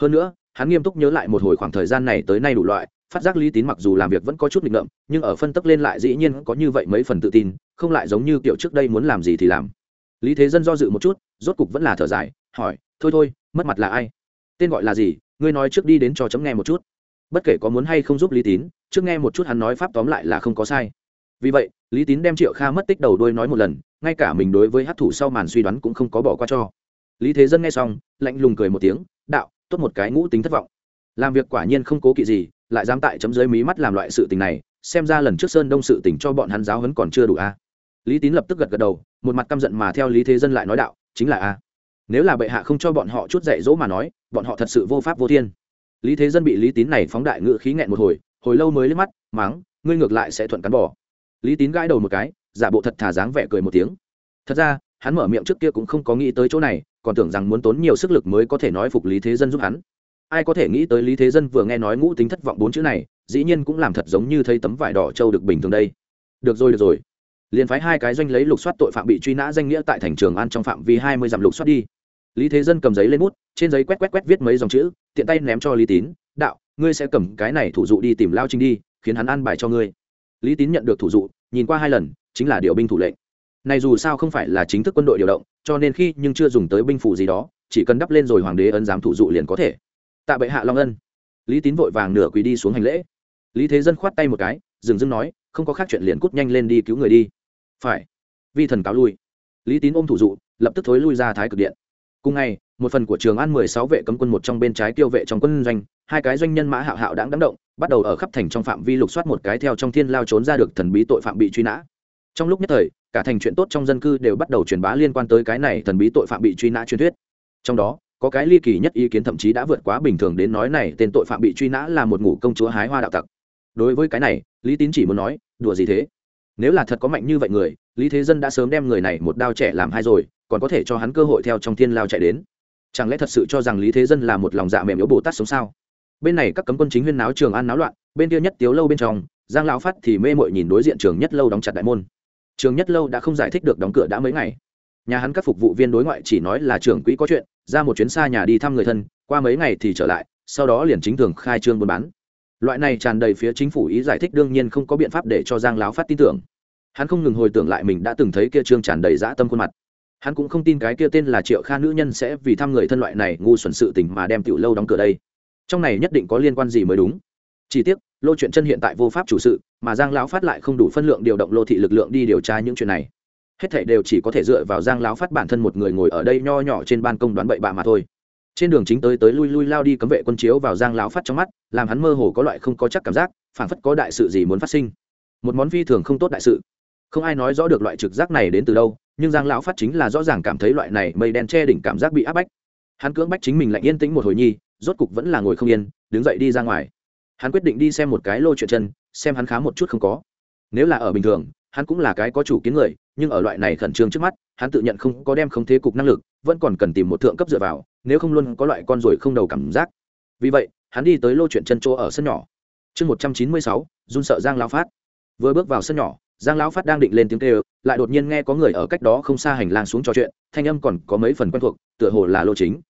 Hơn nữa, hắn nghiêm túc nhớ lại một hồi khoảng thời gian này tới nay đủ loại, phát giác lý tín mặc dù làm việc vẫn có chút nghịch ngợm, nhưng ở phân tức lên lại dĩ nhiên có như vậy mấy phần tự tin, không lại giống như kiểu trước đây muốn làm gì thì làm. Lý thế dân do dự một chút, rốt cục vẫn là thở dài, hỏi, thôi thôi, mất mặt là ai? Tên gọi là gì? Ngươi nói trước đi đến cho chấm nghe một chút. Bất kể có muốn hay không giúp lý tín, trước nghe một chút hắn nói pháp tóm lại là không có sai. Vì vậy, lý tín đem triệu kha mất tích đầu đuôi nói một lần ngay cả mình đối với hát thủ sau màn suy đoán cũng không có bỏ qua cho. Lý thế dân nghe xong, lạnh lùng cười một tiếng, đạo, tốt một cái ngũ tính thất vọng. Làm việc quả nhiên không cố kỵ gì, lại dám tại chấm dưới mí mắt làm loại sự tình này, xem ra lần trước sơn đông sự tình cho bọn hắn giáo hấn còn chưa đủ a. Lý tín lập tức gật gật đầu, một mặt căm giận mà theo lý thế dân lại nói đạo, chính là a. Nếu là bệ hạ không cho bọn họ chút dạy dỗ mà nói, bọn họ thật sự vô pháp vô thiên. Lý thế dân bị lý tín này phóng đại ngự khí nghẹn một hồi hồi lâu mới lên mắt, máng, ngươi ngược lại sẽ thuận cắn bỏ lý tín gãi đầu một cái giả bộ thật thà dáng vẻ cười một tiếng. Thật ra, hắn mở miệng trước kia cũng không có nghĩ tới chỗ này, còn tưởng rằng muốn tốn nhiều sức lực mới có thể nói phục lý thế dân giúp hắn. Ai có thể nghĩ tới lý thế dân vừa nghe nói ngũ tính thất vọng bốn chữ này, dĩ nhiên cũng làm thật giống như thấy tấm vải đỏ trâu được bình thường đây. Được rồi được rồi. Liền phái hai cái doanh lấy lục soát tội phạm bị truy nã danh nghĩa tại thành trường an trong phạm vi hai mươi dặm lục soát đi. Lý thế dân cầm giấy lên bút, trên giấy quét quét quét viết mấy dòng chữ, tiện tay ném cho lý tín, đạo, ngươi sẽ cầm cái này thủ dụ đi tìm lao trinh đi, khiến hắn an bài cho ngươi. Lý tín nhận được thủ dụ, nhìn qua hai lần chính là điều binh thủ lệnh. Này dù sao không phải là chính thức quân đội điều động, cho nên khi nhưng chưa dùng tới binh phủ gì đó, chỉ cần đắp lên rồi hoàng đế ấn giám thủ dụ liền có thể. Tạ bệ hạ long ân. Lý tín vội vàng nửa quỳ đi xuống hành lễ. Lý thế dân khoát tay một cái, dừng dưng nói, không có khác chuyện liền cút nhanh lên đi cứu người đi. Phải. Vi thần cáo lui. Lý tín ôm thủ dụ, lập tức thối lui ra thái cực điện. Cùng ngày, một phần của trường an mười sáu vệ cấm quân một trong bên trái tiêu vệ trong quân doanh, hai cái doanh nhân mã hạo hạo đáng đáng động, bắt đầu ở khắp thành trong phạm vi lục soát một cái theo trong thiên lao trốn ra được thần bí tội phạm bị truy nã trong lúc nhất thời, cả thành chuyện tốt trong dân cư đều bắt đầu truyền bá liên quan tới cái này thần bí tội phạm bị truy nã truyền thuyết. Trong đó, có cái ly kỳ nhất ý kiến thậm chí đã vượt quá bình thường đến nói này tên tội phạm bị truy nã là một ngủ công chúa hái hoa đạo tặc. Đối với cái này, lý tín chỉ muốn nói, đùa gì thế? Nếu là thật có mạnh như vậy người, lý thế dân đã sớm đem người này một đao trẻ làm hai rồi, còn có thể cho hắn cơ hội theo trong thiên lao chạy đến. Chẳng lẽ thật sự cho rằng lý thế dân là một lòng dạ mềm yếu bồ tát sống sao? Bên này các cấm quân chính huyên náo trường an náo loạn, bên kia nhất tiếu lâu bên trong, giang lão phát thì mê mội nhìn đối diện trường nhất lâu đóng chặt đại môn trường nhất lâu đã không giải thích được đóng cửa đã mấy ngày. Nhà hắn các phục vụ viên đối ngoại chỉ nói là trưởng quỹ có chuyện, ra một chuyến xa nhà đi thăm người thân, qua mấy ngày thì trở lại, sau đó liền chính thường khai trương buôn bán. Loại này tràn đầy phía chính phủ ý giải thích đương nhiên không có biện pháp để cho giang láo phát tin tưởng. Hắn không ngừng hồi tưởng lại mình đã từng thấy kia trương tràn đầy dã tâm khuôn mặt. Hắn cũng không tin cái kia tên là triệu kha nữ nhân sẽ vì thăm người thân loại này ngu xuẩn sự tình mà đem tiểu lâu đóng cửa đây. Trong này nhất định có liên quan gì mới đúng. Chỉ tiếc lô chuyện chân hiện tại vô pháp chủ sự, mà giang lão phát lại không đủ phân lượng điều động lô thị lực lượng đi điều tra những chuyện này. Hết thảy đều chỉ có thể dựa vào giang lão phát bản thân một người ngồi ở đây nho nhỏ trên ban công đoán bậy bạ mà thôi. Trên đường chính tới tới lui lui lao đi cấm vệ quân chiếu vào giang lão phát trong mắt, làm hắn mơ hồ có loại không có chắc cảm giác, phảng phất có đại sự gì muốn phát sinh. Một món phi thường không tốt đại sự. Không ai nói rõ được loại trực giác này đến từ đâu, nhưng giang lão phát chính là rõ ràng cảm thấy loại này mây đen che đỉnh cảm giác bị áp bách. Hắn cưỡng bách chính mình lạnh yên tĩnh một hồi nhi, rốt cục vẫn là ngồi không yên, đứng dậy đi ra ngoài hắn quyết định đi xem một cái lô chuyện chân, xem hắn khá một chút không có. Nếu là ở bình thường, hắn cũng là cái có chủ kiến người, nhưng ở loại này khẩn trương trước mắt, hắn tự nhận không có đem không thế cục năng lực, vẫn còn cần tìm một thượng cấp dựa vào, nếu không luôn có loại con ruồi không đầu cảm giác. Vì vậy, hắn đi tới lô chuyện chân chỗ ở sân nhỏ. Chương một trăm chín mươi sáu, run sợ giang lao phát. Vừa bước vào sân nhỏ, giang lão phát đang định lên tiếng kêu, lại đột nhiên nghe có người ở cách đó không xa hành lang xuống trò chuyện, thanh âm còn có mấy phần quen thuộc, tựa hồ là lô chính.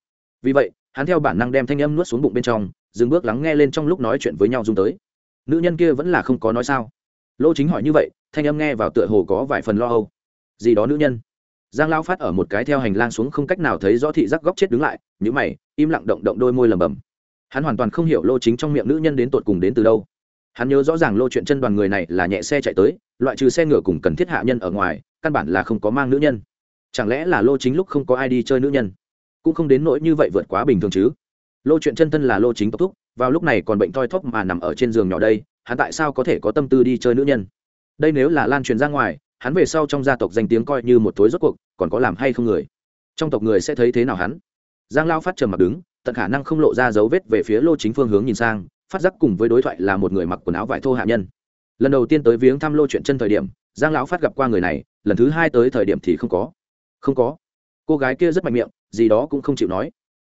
Vì vậy, hắn theo bản năng đem thanh âm nuốt xuống bụng bên trong dừng bước lắng nghe lên trong lúc nói chuyện với nhau dung tới. Nữ nhân kia vẫn là không có nói sao? Lô chính hỏi như vậy, thanh âm nghe vào tựa hồ có vài phần lo âu. Gì đó nữ nhân? Giang lao phát ở một cái theo hành lang xuống không cách nào thấy rõ thị giác góc chết đứng lại nhữ mày, im lặng động động đôi môi lầm bầm hắn hoàn toàn không hiểu lô chính trong miệng nữ nhân đến tột cùng đến từ đâu. Hắn nhớ rõ ràng lô chuyện chân đoàn người này là nhẹ xe chạy tới, loại trừ xe ngựa cùng cần thiết hạ nhân ở ngoài, căn bản là không có mang nữ nhân. Chẳng lẽ là lô chính lúc không có ai đi chơi nữ nhân? Cũng không đến nỗi như vậy vượt quá bình thường chứ? Lô chuyện chân thân là lô chính tộc thúc, vào lúc này còn bệnh thoi thóp mà nằm ở trên giường nhỏ đây, hắn tại sao có thể có tâm tư đi chơi nữ nhân? Đây nếu là lan truyền ra ngoài, hắn về sau trong gia tộc danh tiếng coi như một thối rốt cuộc, còn có làm hay không người? Trong tộc người sẽ thấy thế nào hắn? Giang lao phát trầm mặc đứng, tận khả năng không lộ ra dấu vết về phía lô chính phương hướng nhìn sang, phát giác cùng với đối thoại là một người mặc quần áo vải thô hạ nhân. Lần đầu tiên tới viếng thăm lô chuyện chân thời điểm, giang lão phát gặp qua người này, lần thứ hai tới thời điểm thì không có. Không có. Cô gái kia rất mạnh miệng, gì đó cũng không chịu nói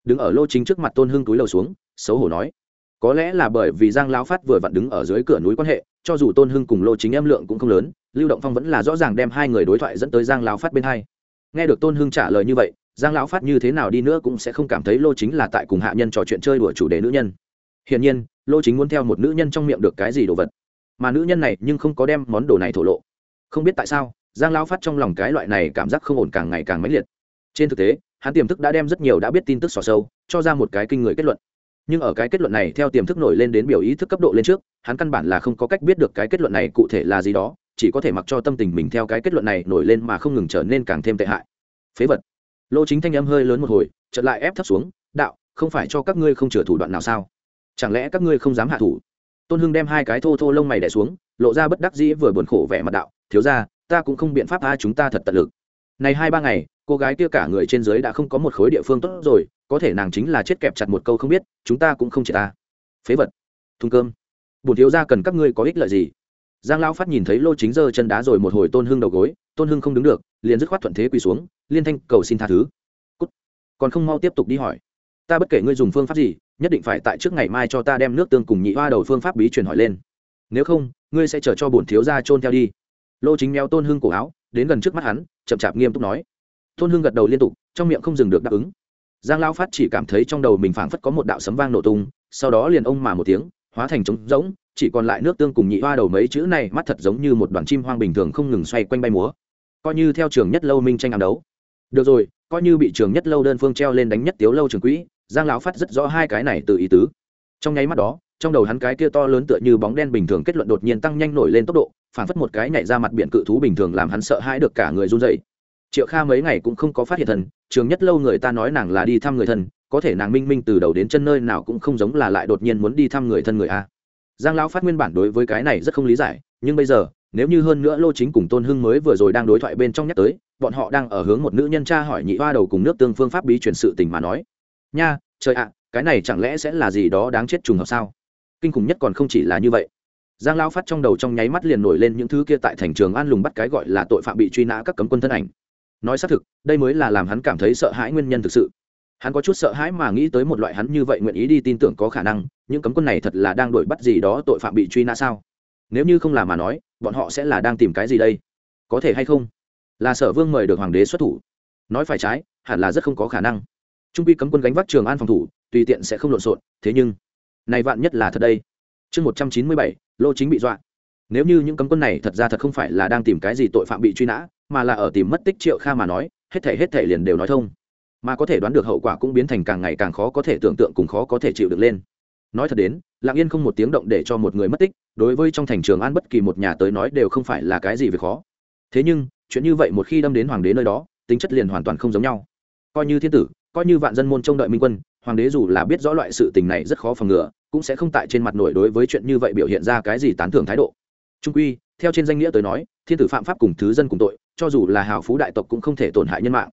đứng ở lô chính trước mặt tôn hưng túi lầu xuống, xấu hổ nói, có lẽ là bởi vì giang lão phát vừa vặn đứng ở dưới cửa núi quan hệ, cho dù tôn hưng cùng lô chính em lượng cũng không lớn, lưu động phong vẫn là rõ ràng đem hai người đối thoại dẫn tới giang lão phát bên hai. Nghe được tôn hưng trả lời như vậy, giang lão phát như thế nào đi nữa cũng sẽ không cảm thấy lô chính là tại cùng hạ nhân trò chuyện chơi đùa chủ đề nữ nhân. Hiển nhiên, lô chính muốn theo một nữ nhân trong miệng được cái gì đồ vật, mà nữ nhân này nhưng không có đem món đồ này thổ lộ. Không biết tại sao, giang lão phát trong lòng cái loại này cảm giác không ổn càng ngày càng mãnh liệt. Trên thực tế hắn tiềm thức đã đem rất nhiều đã biết tin tức xỏ sâu, cho ra một cái kinh người kết luận. Nhưng ở cái kết luận này theo tiềm thức nổi lên đến biểu ý thức cấp độ lên trước, hắn căn bản là không có cách biết được cái kết luận này cụ thể là gì đó, chỉ có thể mặc cho tâm tình mình theo cái kết luận này nổi lên mà không ngừng trở nên càng thêm tệ hại. Phế vật. Lô chính thanh âm hơi lớn một hồi, chợt lại ép thấp xuống, đạo, không phải cho các ngươi không chừa thủ đoạn nào sao? Chẳng lẽ các ngươi không dám hạ thủ? Tôn hưng đem hai cái thô thô lông mày đẻ xuống, lộ ra bất đắc dĩ vừa buồn khổ vẻ mặt đạo, thiếu ra ta cũng không biện pháp tha chúng ta thật tận lực này hai ba ngày, cô gái kia cả người trên dưới đã không có một khối địa phương tốt rồi, có thể nàng chính là chết kẹp chặt một câu không biết, chúng ta cũng không chỉ ta. Phế vật. Thùng cơm. Bùn thiếu ra cần các ngươi có ích lợi gì? Giang lao phát nhìn thấy lô chính giơ chân đá rồi một hồi tôn hưng đầu gối, tôn hưng không đứng được, liền dứt khoát thuận thế quỳ xuống, liên thanh cầu xin tha thứ. Cút. còn không mau tiếp tục đi hỏi. Ta bất kể ngươi dùng phương pháp gì, nhất định phải tại trước ngày mai cho ta đem nước tương cùng nhị hoa đầu phương pháp bí truyền hỏi lên. Nếu không, ngươi sẽ chờ cho bổn thiếu gia trôn theo đi. Lô chính mèo tôn hưng cổ áo, đến gần trước mắt hắn chậm chạp nghiêm túc nói. Tôn hưng gật đầu liên tục, trong miệng không dừng được đáp ứng. Giang lao phát chỉ cảm thấy trong đầu mình phảng phất có một đạo sấm vang nổ tung, sau đó liền ông mà một tiếng, hóa thành trống rỗng, chỉ còn lại nước tương cùng nhị hoa đầu mấy chữ này, mắt thật giống như một đoàn chim hoang bình thường không ngừng xoay quanh bay múa. Coi như theo trường nhất lâu minh tranh ám đấu. Được rồi, coi như bị trường nhất lâu đơn phương treo lên đánh nhất tiếu lâu trường quỹ, giang lão phát rất rõ hai cái này từ ý tứ. Trong nháy mắt đó, trong đầu hắn cái kia to lớn tựa như bóng đen bình thường kết luận đột nhiên tăng nhanh nổi lên tốc độ phản phất một cái nhảy ra mặt biển cự thú bình thường làm hắn sợ hãi được cả người run dậy triệu kha mấy ngày cũng không có phát hiện thần, trường nhất lâu người ta nói nàng là đi thăm người thân, có thể nàng minh minh từ đầu đến chân nơi nào cũng không giống là lại đột nhiên muốn đi thăm người thân người a. Giang lão phát nguyên bản đối với cái này rất không lý giải, nhưng bây giờ, nếu như hơn nữa lô chính cùng tôn hưng mới vừa rồi đang đối thoại bên trong nhắc tới, bọn họ đang ở hướng một nữ nhân cha hỏi nhị hoa đầu cùng nước tương phương pháp bí truyền sự tình mà nói. Nha, trời ạ, cái này chẳng lẽ sẽ là gì đó đáng chết trùng hợp sao? Kinh khủng nhất còn không chỉ là như vậy giang lao phát trong đầu trong nháy mắt liền nổi lên những thứ kia tại thành trường an lùng bắt cái gọi là tội phạm bị truy nã các cấm quân thân ảnh. Nói xác thực, đây mới là làm hắn cảm thấy sợ hãi nguyên nhân thực sự. Hắn có chút sợ hãi mà nghĩ tới một loại hắn như vậy nguyện ý đi tin tưởng có khả năng, những cấm quân này thật là đang đuổi bắt gì đó tội phạm bị truy nã sao? Nếu như không là mà nói, bọn họ sẽ là đang tìm cái gì đây? Có thể hay không? Là sở vương mời được hoàng đế xuất thủ. Nói phải trái, hẳn là rất không có khả năng. Trung quy cấm quân gánh vác trường an phòng thủ, tùy tiện sẽ không lộn xộn, thế nhưng, này vạn nhất là thật đây chương một trăm chín mươi bảy, lô chính bị dọa. Nếu như những cấm quân này thật ra thật không phải là đang tìm cái gì tội phạm bị truy nã, mà là ở tìm mất tích triệu kha mà nói, hết thể hết thể liền đều nói thông. Mà có thể đoán được hậu quả cũng biến thành càng ngày càng khó có thể tưởng tượng cùng khó có thể chịu được lên. Nói thật đến lặng yên không một tiếng động để cho một người mất tích, đối với trong thành trường an bất kỳ một nhà tới nói đều không phải là cái gì việc khó. Thế nhưng, chuyện như vậy một khi đâm đến hoàng đế nơi đó, tính chất liền hoàn toàn không giống nhau. Coi như thiên tử, coi như vạn dân môn trông đợi minh quân, hoàng đế dù là biết rõ loại sự tình này rất khó phòng ngừa cũng sẽ không tại trên mặt nổi đối với chuyện như vậy biểu hiện ra cái gì tán thưởng thái độ. Trung quy, theo trên danh nghĩa tới nói, thiên tử phạm pháp cùng thứ dân cùng tội, cho dù là hào phú đại tộc cũng không thể tổn hại nhân mạng.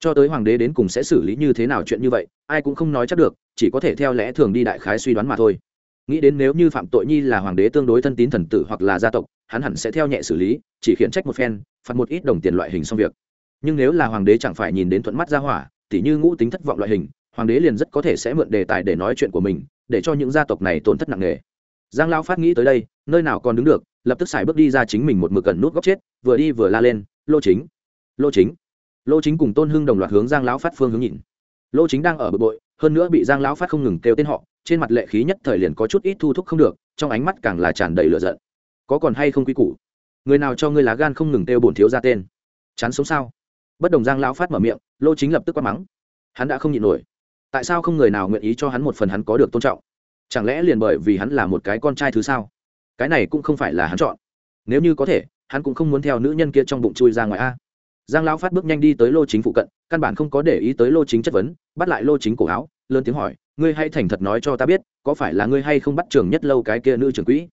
Cho tới hoàng đế đến cùng sẽ xử lý như thế nào chuyện như vậy, ai cũng không nói chắc được, chỉ có thể theo lẽ thường đi đại khái suy đoán mà thôi. Nghĩ đến nếu như phạm tội nhi là hoàng đế tương đối thân tín thần tử hoặc là gia tộc, hắn hẳn sẽ theo nhẹ xử lý, chỉ khiển trách một phen, phạt một ít đồng tiền loại hình xong việc. Nhưng nếu là hoàng đế chẳng phải nhìn đến thuận mắt ra hỏa, tỉ như ngũ tính thất vọng loại hình, hoàng đế liền rất có thể sẽ mượn đề tài để nói chuyện của mình để cho những gia tộc này tổn thất nặng nề. Giang lao phát nghĩ tới đây, nơi nào còn đứng được, lập tức xài bước đi ra chính mình một mực cần nút góc chết, vừa đi vừa la lên, lô chính! Lô chính! Lô chính cùng tôn hưng đồng loạt hướng giang lão phát phương hướng nhìn. Lô chính đang ở bực bội, hơn nữa bị giang lão phát không ngừng kêu tên họ, trên mặt lệ khí nhất thời liền có chút ít thu thúc không được, trong ánh mắt càng là tràn đầy lửa giận. Có còn hay không quy củ? Người nào cho ngươi lá gan không ngừng kêu bổn thiếu ra tên? Chán sống sao? Bất đồng giang lão phát mở miệng, lô chính lập tức quát mắng. Hắn đã không nhịn nổi tại sao không người nào nguyện ý cho hắn một phần hắn có được tôn trọng? Chẳng lẽ liền bởi vì hắn là một cái con trai thứ sao? Cái này cũng không phải là hắn chọn. Nếu như có thể, hắn cũng không muốn theo nữ nhân kia trong bụng chui ra ngoài a. Giang lão phát bước nhanh đi tới lô chính phụ cận, căn bản không có để ý tới lô chính chất vấn, bắt lại lô chính cổ áo, lớn tiếng hỏi, ngươi hay thành thật nói cho ta biết, có phải là ngươi hay không bắt trường nhất lâu cái kia nữ trưởng quỹ?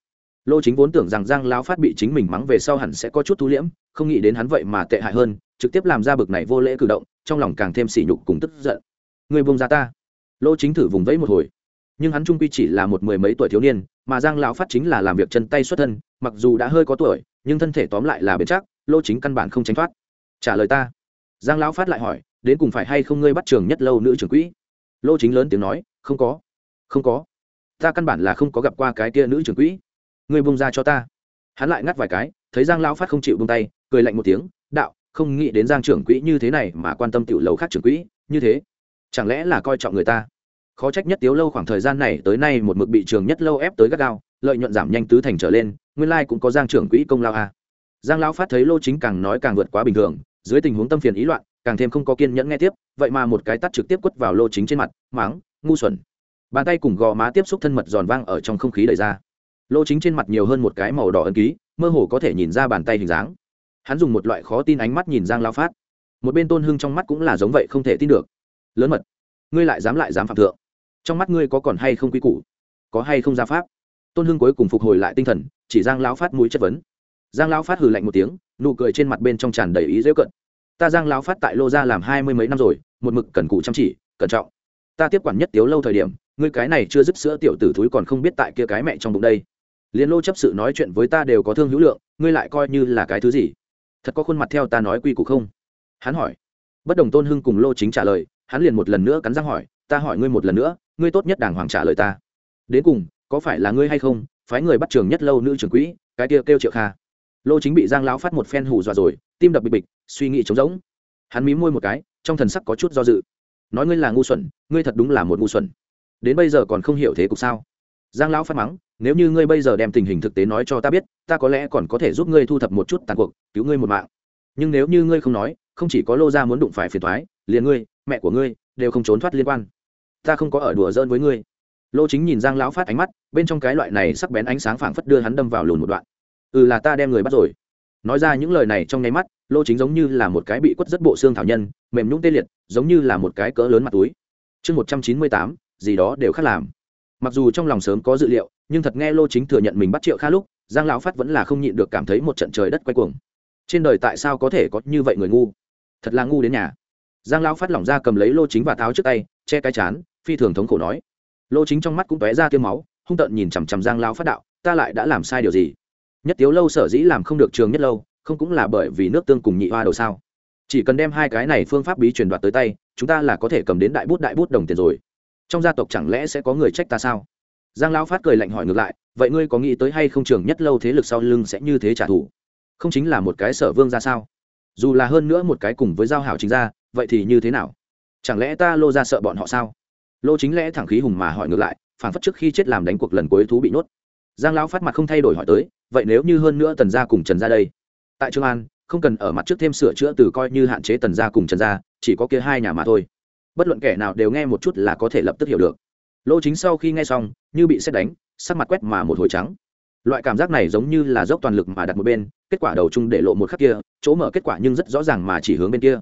Lô chính vốn tưởng rằng giang lão phát bị chính mình mắng về sau hẳn sẽ có chút thu liễm, không nghĩ đến hắn vậy mà tệ hại hơn, trực tiếp làm ra bực này vô lễ cử động, trong lòng càng thêm sỉ nhục cùng tức giận ngươi buông ra ta. Lô chính thử vùng vẫy một hồi. Nhưng hắn trung quy chỉ là một mười mấy tuổi thiếu niên, mà giang lão phát chính là làm việc chân tay xuất thân, mặc dù đã hơi có tuổi, nhưng thân thể tóm lại là bền chắc lô chính căn bản không tránh thoát. Trả lời ta. Giang lão phát lại hỏi, đến cùng phải hay không ngươi bắt trường nhất lâu nữ trưởng quỹ? Lô chính lớn tiếng nói, không có. Không có. Ta căn bản là không có gặp qua cái kia nữ trưởng quỹ. Ngươi bông ra cho ta. Hắn lại ngắt vài cái, thấy giang lão phát không chịu bông tay, cười lạnh một tiếng, đạo, không nghĩ đến giang trưởng quỹ như thế này mà quan tâm tiểu lầu khác trưởng quỹ, như thế chẳng lẽ là coi trọng người ta? Khó trách nhất tiếu lâu khoảng thời gian này tới nay một mực bị trường nhất lâu ép tới gắt gao, lợi nhuận giảm nhanh tứ thành trở lên, nguyên lai cũng có giang trưởng quỹ công lao a giang lão phát thấy lô chính càng nói càng vượt quá bình thường, dưới tình huống tâm phiền ý loạn, càng thêm không có kiên nhẫn nghe tiếp, vậy mà một cái tắt trực tiếp quất vào lô chính trên mặt máng ngu xuẩn. Bàn tay cùng gò má tiếp xúc thân mật giòn vang ở trong không khí đầy ra. Lô chính trên mặt nhiều hơn một cái màu đỏ ấn ký, mơ hồ có thể nhìn ra bàn tay hình dáng. Hắn dùng một loại khó tin ánh mắt nhìn giang lao phát. Một bên tôn hưng trong mắt cũng là giống vậy không thể tin được lớn mật. Ngươi lại dám lại dám phạm thượng. Trong mắt ngươi có còn hay không quy củ? Có hay không ra pháp? Tôn hưng cuối cùng phục hồi lại tinh thần, chỉ giang lão phát mũi chất vấn. Giang lão phát hừ lạnh một tiếng, nụ cười trên mặt bên trong tràn đầy ý dễ cận. Ta giang lão phát tại lô gia làm hai mươi mấy năm rồi, một mực cần cù chăm chỉ, cẩn trọng. Ta tiếp quản nhất tiếu lâu thời điểm, ngươi cái này chưa dứt sữa tiểu tử thúi còn không biết tại kia cái mẹ trong bụng đây. Liên lô chấp sự nói chuyện với ta đều có thương hữu lượng, ngươi lại coi như là cái thứ gì? Thật có khuôn mặt theo ta nói quy củ không? Hắn hỏi. Bất đồng tôn hưng cùng lô chính trả lời hắn liền một lần nữa cắn răng hỏi, ta hỏi ngươi một lần nữa, ngươi tốt nhất đàng hoàng trả lời ta. Đến cùng, có phải là ngươi hay không, phái người bắt trường nhất lâu nữ trưởng quỹ, cái kia kêu triệu kha. Lô chính bị giang lão phát một phen hù dọa rồi, tim đập bịch bịch, suy nghĩ trống rỗng. Hắn mí môi một cái, trong thần sắc có chút do dự. Nói ngươi là ngu xuẩn, ngươi thật đúng là một ngu xuẩn. Đến bây giờ còn không hiểu thế cục sao? Giang lão phát mắng, nếu như ngươi bây giờ đem tình hình thực tế nói cho ta biết, ta có lẽ còn có thể giúp ngươi thu thập một chút tàn cuộc, cứu ngươi một mạng. Nhưng nếu như ngươi không nói, không chỉ có lô ra muốn đụng phải phiền thoái liền ngươi mẹ của ngươi, đều không trốn thoát liên quan. Ta không có ở đùa giỡn với ngươi. Lô chính nhìn giang lão phát ánh mắt, bên trong cái loại này sắc bén ánh sáng phảng phất đưa hắn đâm vào lùn một đoạn. Ừ là ta đem người bắt rồi. Nói ra những lời này trong nháy mắt, lô chính giống như là một cái bị quất rất bộ xương thảo nhân, mềm nhũng tê liệt, giống như là một cái cỡ lớn mặt túi. Chương một trăm chín mươi tám, gì đó đều khác làm. Mặc dù trong lòng sớm có dự liệu, nhưng thật nghe lô chính thừa nhận mình bắt triệu kha lúc, giang lão phát vẫn là không nhịn được cảm thấy một trận trời đất quay cuồng. Trên đời tại sao có thể có như vậy người ngu? Thật là ngu đến nhà giang lão phát lỏng ra cầm lấy lô chính và tháo trước tay, che cái chán, phi thường thống khổ nói. Lô chính trong mắt cũng tóe ra tiêu máu, hung tợn nhìn chằm chằm giang lão phát đạo, ta lại đã làm sai điều gì? Nhất tiếu lâu sở dĩ làm không được trường nhất lâu, không cũng là bởi vì nước tương cùng nhị hoa đầu sao? Chỉ cần đem hai cái này phương pháp bí truyền đoạt tới tay, chúng ta là có thể cầm đến đại bút đại bút đồng tiền rồi. Trong gia tộc chẳng lẽ sẽ có người trách ta sao? Giang lão phát cười lạnh hỏi ngược lại, vậy ngươi có nghĩ tới hay không trường nhất lâu thế lực sau lưng sẽ như thế trả thù? Không chính là một cái sở vương ra sao? Dù là hơn nữa một cái cùng với giao hảo chính ra vậy thì như thế nào? Chẳng lẽ ta lô ra sợ bọn họ sao? Lô chính lẽ thẳng khí hùng mà hỏi ngược lại phản phất trước khi chết làm đánh cuộc lần cuối thú bị nhốt giang lão phát mặt không thay đổi hỏi tới, vậy nếu như hơn nữa tần gia cùng trần gia đây? Tại trường an, không cần ở mặt trước thêm sửa chữa từ coi như hạn chế tần gia cùng trần gia, chỉ có kia hai nhà mà thôi. Bất luận kẻ nào đều nghe một chút là có thể lập tức hiểu được. Lô chính sau khi nghe xong, như bị xét đánh, sắc mặt quét mà một hồi trắng. Loại cảm giác này giống như là dốc toàn lực mà đặt một bên, kết quả đầu chung để lộ một khắc kia, chỗ mở kết quả nhưng rất rõ ràng mà chỉ hướng bên kia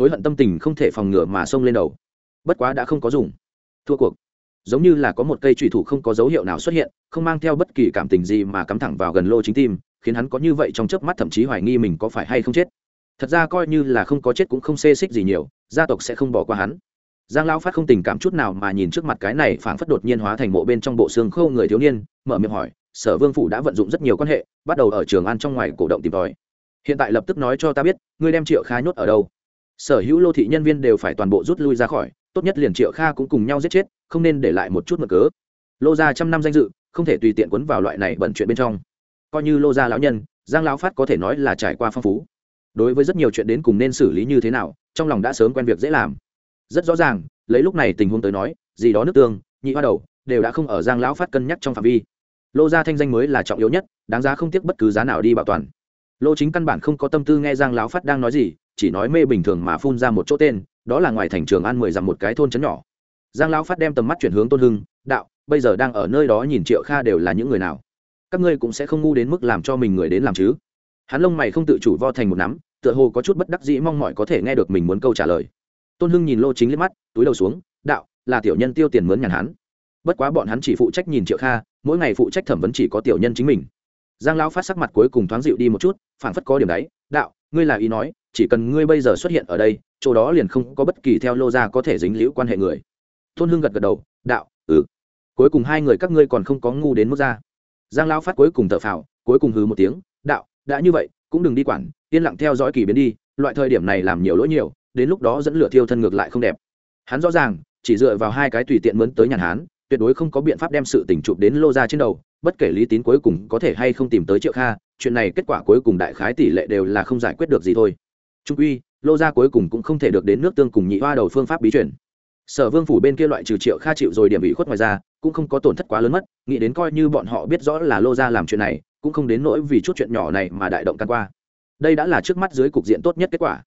hối hận tâm tình không thể phòng ngừa mà xông lên đầu. Bất quá đã không có dùng. Thua cuộc. Giống như là có một cây trùy thủ không có dấu hiệu nào xuất hiện, không mang theo bất kỳ cảm tình gì mà cắm thẳng vào gần lô chính tim, khiến hắn có như vậy trong chớp mắt thậm chí hoài nghi mình có phải hay không chết. Thật ra coi như là không có chết cũng không xê xích gì nhiều, gia tộc sẽ không bỏ qua hắn. Giang Lão phát không tình cảm chút nào mà nhìn trước mặt cái này phảng phất đột nhiên hóa thành mộ bên trong bộ xương khâu người thiếu niên, mở miệng hỏi, sở vương phủ đã vận dụng rất nhiều quan hệ, bắt đầu ở trường ăn trong ngoài cổ động tìm tòi. Hiện tại lập tức nói cho ta biết, ngươi đem triệu kha nhốt ở đâu? Sở hữu lô thị nhân viên đều phải toàn bộ rút lui ra khỏi, tốt nhất liền triệu kha cũng cùng nhau giết chết, không nên để lại một chút mở cớ. Lô ra trăm năm danh dự, không thể tùy tiện quấn vào loại này bẩn chuyện bên trong. Coi như lô gia lão nhân, giang lão phát có thể nói là trải qua phong phú. Đối với rất nhiều chuyện đến cùng nên xử lý như thế nào, trong lòng đã sớm quen việc dễ làm. Rất rõ ràng, lấy lúc này tình huống tới nói, gì đó nước tương, nhị hoa đầu, đều đã không ở giang lão phát cân nhắc trong phạm vi. Lô gia thanh danh mới là trọng yếu nhất, đáng giá không tiếc bất cứ giá nào đi bảo toàn. Lô chính căn bản không có tâm tư nghe giang lão phát đang nói gì chỉ nói mê bình thường mà phun ra một chỗ tên, đó là ngoài thành trường an mười dặm một cái thôn trấn nhỏ. Giang lão phát đem tầm mắt chuyển hướng tôn hưng, đạo, bây giờ đang ở nơi đó nhìn triệu kha đều là những người nào? Các ngươi cũng sẽ không ngu đến mức làm cho mình người đến làm chứ? Hắn lông mày không tự chủ vo thành một nắm, tựa hồ có chút bất đắc dĩ mong mỏi có thể nghe được mình muốn câu trả lời. Tôn hưng nhìn lô chính liếc mắt, túi đầu xuống, đạo, là tiểu nhân tiêu tiền mướn nhàn hắn. Bất quá bọn hắn chỉ phụ trách nhìn triệu kha, mỗi ngày phụ trách thẩm vấn chỉ có tiểu nhân chính mình. Giang lão phát sắc mặt cuối cùng thoáng dịu đi một chút, phảng phất có điểm đấy đạo ngươi là ý nói, chỉ cần ngươi bây giờ xuất hiện ở đây, chỗ đó liền không có bất kỳ theo lô gia có thể dính liễu quan hệ người. Tôn hưng gật gật đầu, đạo ừ. Cuối cùng hai người các ngươi còn không có ngu đến mức ra. Giang lão phát cuối cùng thở phào, cuối cùng hừ một tiếng, đạo, đã như vậy, cũng đừng đi quản, yên lặng theo dõi kỳ biến đi, loại thời điểm này làm nhiều lỗi nhiều, đến lúc đó dẫn lửa thiêu thân ngược lại không đẹp. Hắn rõ ràng, chỉ dựa vào hai cái tùy tiện mướn tới nhàn hán, tuyệt đối không có biện pháp đem sự tình chụp đến lô ra trên đầu, bất kể lý tín cuối cùng có thể hay không tìm tới triệu kha chuyện này kết quả cuối cùng đại khái tỷ lệ đều là không giải quyết được gì thôi. Trung uy lô gia cuối cùng cũng không thể được đến nước tương cùng nhị hoa đầu phương pháp bí chuyển sở vương phủ bên kia loại trừ triệu kha chịu rồi điểm bị khuất ngoài ra, cũng không có tổn thất quá lớn mất, nghĩ đến coi như bọn họ biết rõ là lô gia làm chuyện này, cũng không đến nỗi vì chút chuyện nhỏ này mà đại động căn qua. Đây đã là trước mắt dưới cục diện tốt nhất kết quả.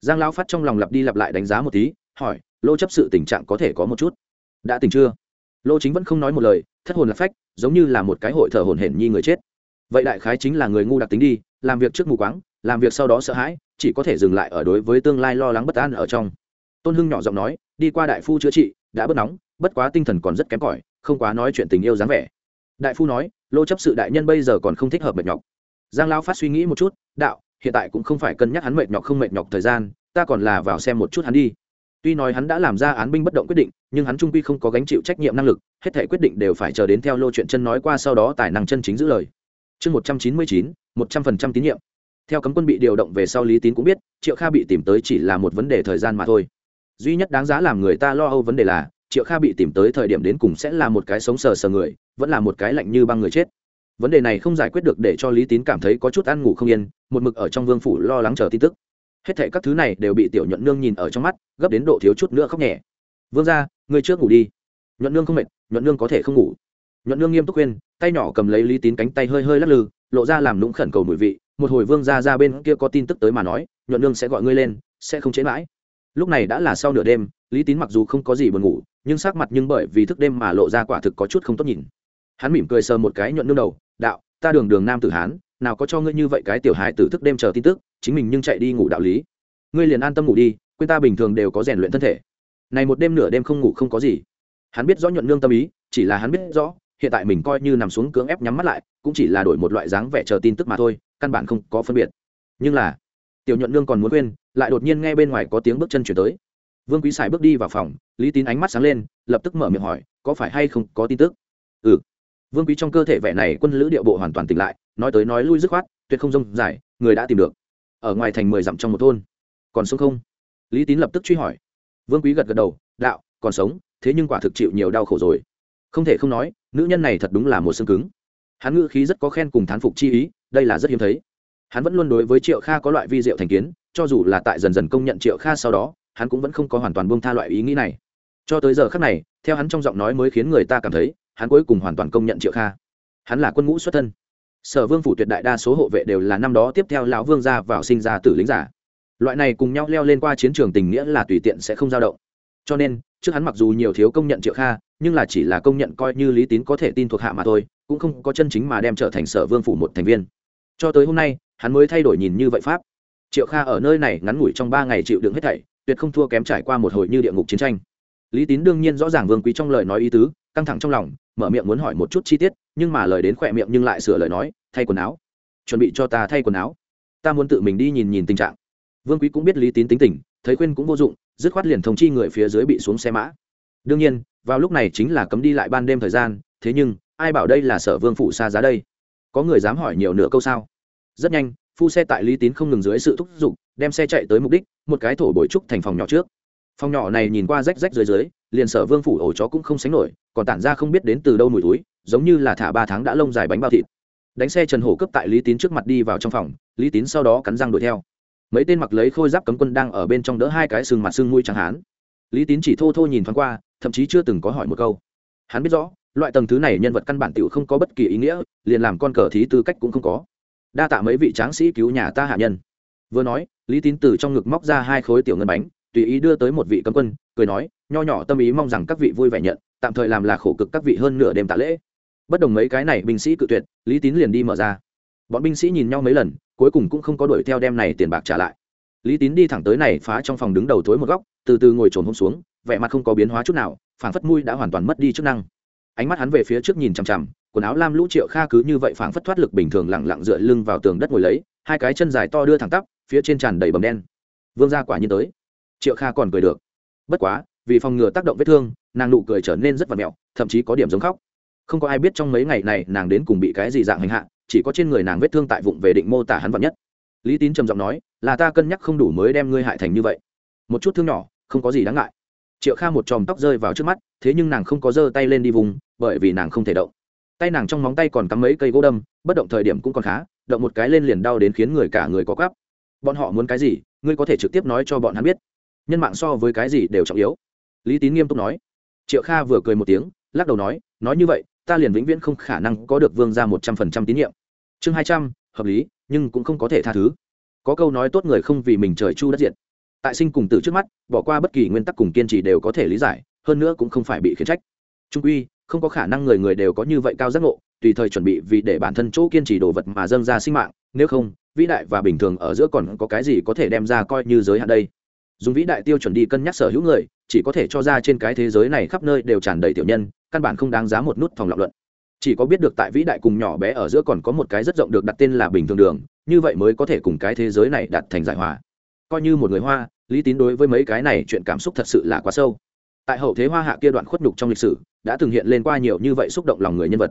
Giang lão phát trong lòng lặp đi lặp lại đánh giá một tí, hỏi, lô chấp sự tình trạng có thể có một chút? Đã tỉnh chưa? Lô chính vẫn không nói một lời, thất hồn là phách, giống như là một cái hội thở hồn hển nhi người chết vậy đại khái chính là người ngu đặc tính đi, làm việc trước mù quáng, làm việc sau đó sợ hãi, chỉ có thể dừng lại ở đối với tương lai lo lắng bất an ở trong. Tôn hưng nhỏ giọng nói, đi qua đại phu chữa trị, đã bớt nóng, bất quá tinh thần còn rất kém cỏi, không quá nói chuyện tình yêu dáng vẻ. Đại phu nói, lô chấp sự đại nhân bây giờ còn không thích hợp mệt nhọc. Giang lao phát suy nghĩ một chút, đạo, hiện tại cũng không phải cân nhắc hắn mệt nhọc không mệt nhọc thời gian, ta còn là vào xem một chút hắn đi. Tuy nói hắn đã làm ra án binh bất động quyết định, nhưng hắn trung quy không có gánh chịu trách nhiệm năng lực, hết thể quyết định đều phải chờ đến theo lô chuyện chân nói qua sau đó tài năng chân chính giữ lời chương một trăm chín mươi chín, một trăm phần trăm tín nhiệm. Theo cấm quân bị điều động về sau lý tín cũng biết, triệu kha bị tìm tới chỉ là một vấn đề thời gian mà thôi. Duy nhất đáng giá làm người ta lo âu vấn đề là, triệu kha bị tìm tới thời điểm đến cùng sẽ là một cái sống sờ sờ người, vẫn là một cái lạnh như băng người chết. Vấn đề này không giải quyết được để cho lý tín cảm thấy có chút ăn ngủ không yên, một mực ở trong vương phủ lo lắng chờ tin tức. Hết thệ các thứ này đều bị tiểu nhuận nương nhìn ở trong mắt, gấp đến độ thiếu chút nữa khóc nhẹ. Vương ra người trước ngủ đi. Nhuận nương không mệt, nhuận nương có thể không ngủ nhuận nương nghiêm túc khuyên, tay nhỏ cầm lấy lý tín cánh tay hơi hơi lắc lư, lộ ra làm nũng khẩn cầu mùi vị. Một hồi vương ra ra bên kia có tin tức tới mà nói, nhuận nương sẽ gọi ngươi lên, sẽ không chế mãi. Lúc này đã là sau nửa đêm, lý tín mặc dù không có gì buồn ngủ, nhưng sắc mặt nhưng bởi vì thức đêm mà lộ ra quả thực có chút không tốt nhìn. Hắn mỉm cười sờ một cái nhuận nương đầu, đạo, ta đường đường nam tử hán, nào có cho ngươi như vậy cái tiểu hài tử thức đêm chờ tin tức, chính mình nhưng chạy đi ngủ đạo lý. Ngươi liền an tâm ngủ đi, quên ta bình thường đều có rèn luyện thân thể. Này một đêm nửa đêm không ngủ không có gì. Hắn biết rõ nhuận nương tâm ý, chỉ là hắn biết rõ hiện tại mình coi như nằm xuống cưỡng ép nhắm mắt lại, cũng chỉ là đổi một loại dáng vẻ chờ tin tức mà thôi, căn bản không có phân biệt. Nhưng là, tiểu nhuận nương còn muốn quên, lại đột nhiên nghe bên ngoài có tiếng bước chân chuyển tới. Vương quý sài bước đi vào phòng, lý tín ánh mắt sáng lên, lập tức mở miệng hỏi, có phải hay không có tin tức? Ừ. Vương quý trong cơ thể vẻ này quân lữ điệu bộ hoàn toàn tỉnh lại, nói tới nói lui dứt khoát, tuyệt không rông dài, người đã tìm được. Ở ngoài thành mười dặm trong một thôn. Còn sống không? Lý tín lập tức truy hỏi. Vương quý gật gật đầu, đạo, còn sống, thế nhưng quả thực chịu nhiều đau khổ rồi không thể không nói, nữ nhân này thật đúng là một xương cứng. Hắn ngữ khí rất có khen cùng thán phục chi ý, đây là rất hiếm thấy. Hắn vẫn luôn đối với triệu kha có loại vi diệu thành kiến, cho dù là tại dần dần công nhận triệu kha sau đó, hắn cũng vẫn không có hoàn toàn buông tha loại ý nghĩ này. Cho tới giờ khác này, theo hắn trong giọng nói mới khiến người ta cảm thấy, hắn cuối cùng hoàn toàn công nhận triệu kha. Hắn là quân ngũ xuất thân. Sở vương phủ tuyệt đại đa số hộ vệ đều là năm đó tiếp theo lão vương ra vào sinh ra tử lính giả. Loại này cùng nhau leo lên qua chiến trường tình nghĩa là tùy tiện sẽ không dao động. Cho nên, trước hắn mặc dù nhiều thiếu công nhận triệu kha nhưng là chỉ là công nhận coi như lý tín có thể tin thuộc hạ mà thôi, cũng không có chân chính mà đem trở thành sở vương phủ một thành viên. Cho tới hôm nay, hắn mới thay đổi nhìn như vậy pháp. Triệu kha ở nơi này ngắn ngủi trong ba ngày chịu đựng hết thảy, tuyệt không thua kém trải qua một hồi như địa ngục chiến tranh. Lý tín đương nhiên rõ ràng vương quý trong lời nói ý tứ, căng thẳng trong lòng, mở miệng muốn hỏi một chút chi tiết, nhưng mà lời đến khỏe miệng nhưng lại sửa lời nói, thay quần áo. Chuẩn bị cho ta thay quần áo. Ta muốn tự mình đi nhìn nhìn tình trạng. Vương quý cũng biết lý tín tính tình, thấy khuyên cũng vô dụng, dứt khoát liền thông chi người phía dưới bị xuống xe mã. Đương nhiên vào lúc này chính là cấm đi lại ban đêm thời gian, thế nhưng, ai bảo đây là sở vương phủ xa giá đây? Có người dám hỏi nhiều nửa câu sao? Rất nhanh, phu xe tại lý tín không ngừng dưới sự thúc giục, đem xe chạy tới mục đích, một cái thổ bồi trúc thành phòng nhỏ trước. Phòng nhỏ này nhìn qua rách rách dưới dưới, liền sở vương phủ ổ chó cũng không sánh nổi, còn tản ra không biết đến từ đâu mùi túi, giống như là thả ba tháng đã lông dài bánh bao thịt. Đánh xe trần hổ cấp tại lý tín trước mặt đi vào trong phòng, lý tín sau đó cắn răng đuổi theo. Mấy tên mặc lấy khôi giáp cấm quân đang ở bên trong đỡ hai cái sừng mặt sưng mũi chẳng hán. Lý tín chỉ thô thô nhìn thoáng qua thậm chí chưa từng có hỏi một câu. Hắn biết rõ, loại tầng thứ này nhân vật căn bản tiểu không có bất kỳ ý nghĩa, liền làm con cờ thí tư cách cũng không có. Đa tạ mấy vị tráng sĩ cứu nhà ta hạ nhân. Vừa nói, lý tín từ trong ngực móc ra hai khối tiểu ngân bánh, tùy ý đưa tới một vị cấm quân, cười nói, nho nhỏ tâm ý mong rằng các vị vui vẻ nhận, tạm thời làm là khổ cực các vị hơn nửa đêm tạ lễ. Bất đồng mấy cái này binh sĩ cự tuyệt, lý tín liền đi mở ra. Bọn binh sĩ nhìn nhau mấy lần, cuối cùng cũng không có đuổi theo đem này tiền bạc trả lại. Lý tín đi thẳng tới này phá trong phòng đứng đầu tối một góc, từ từ ngồi trồn hôm xuống vẻ mặt không có biến hóa chút nào, phảng phất mui đã hoàn toàn mất đi chức năng. Ánh mắt hắn về phía trước nhìn chằm chằm, quần áo lam lũ triệu kha cứ như vậy phảng phất thoát lực bình thường lẳng lặng dựa lưng vào tường đất ngồi lấy, hai cái chân dài to đưa thẳng tắp, phía trên tràn đầy bầm đen. Vương ra quả nhiên tới. Triệu kha còn cười được. Bất quá, vì phòng ngừa tác động vết thương, nàng nụ cười trở nên rất vật mẹo, thậm chí có điểm giống khóc. Không có ai biết trong mấy ngày này nàng đến cùng bị cái gì dạng hành hạ, chỉ có trên người nàng vết thương tại vụng về định mô tả hắn vật nhất. Lý tín trầm giọng nói, là ta cân nhắc không đủ mới đem ngươi hại thành như vậy. Một chút thương nhỏ, không có gì đáng ngại triệu kha một chòm tóc rơi vào trước mắt, thế nhưng nàng không có giơ tay lên đi vùng, bởi vì nàng không thể động. Tay nàng trong móng tay còn cắm mấy cây gỗ đâm, bất động thời điểm cũng còn khá, động một cái lên liền đau đến khiến người cả người có cắp bọn họ muốn cái gì, ngươi có thể trực tiếp nói cho bọn hắn biết. Nhân mạng so với cái gì đều trọng yếu. Lý tín nghiêm túc nói. Triệu kha vừa cười một tiếng, lắc đầu nói nói như vậy, ta liền vĩnh viễn không khả năng có được vương ra một trăm phần trăm tín nhiệm. Chương hai trăm, hợp lý, nhưng cũng không có thể tha thứ. Có câu nói tốt người không vì mình trời chu đất diện tại sinh cùng tử trước mắt, bỏ qua bất kỳ nguyên tắc cùng kiên trì đều có thể lý giải, hơn nữa cũng không phải bị khiển trách. Trung quy, không có khả năng người người đều có như vậy cao giác ngộ, tùy thời chuẩn bị vì để bản thân chỗ kiên trì đồ vật mà dâng ra sinh mạng, nếu không, vĩ đại và bình thường ở giữa còn có cái gì có thể đem ra coi như giới hạn đây? Dùng vĩ đại tiêu chuẩn đi cân nhắc sở hữu người, chỉ có thể cho ra trên cái thế giới này khắp nơi đều tràn đầy tiểu nhân, căn bản không đáng giá một nút phòng lọc luận. Chỉ có biết được tại vĩ đại cùng nhỏ bé ở giữa còn có một cái rất rộng được đặt tên là bình thường đường, như vậy mới có thể cùng cái thế giới này đặt thành giải hòa coi như một người hoa, lý tín đối với mấy cái này chuyện cảm xúc thật sự là quá sâu. Tại hậu thế hoa hạ kia đoạn khuất nhục trong lịch sử, đã từng hiện lên qua nhiều như vậy xúc động lòng người nhân vật.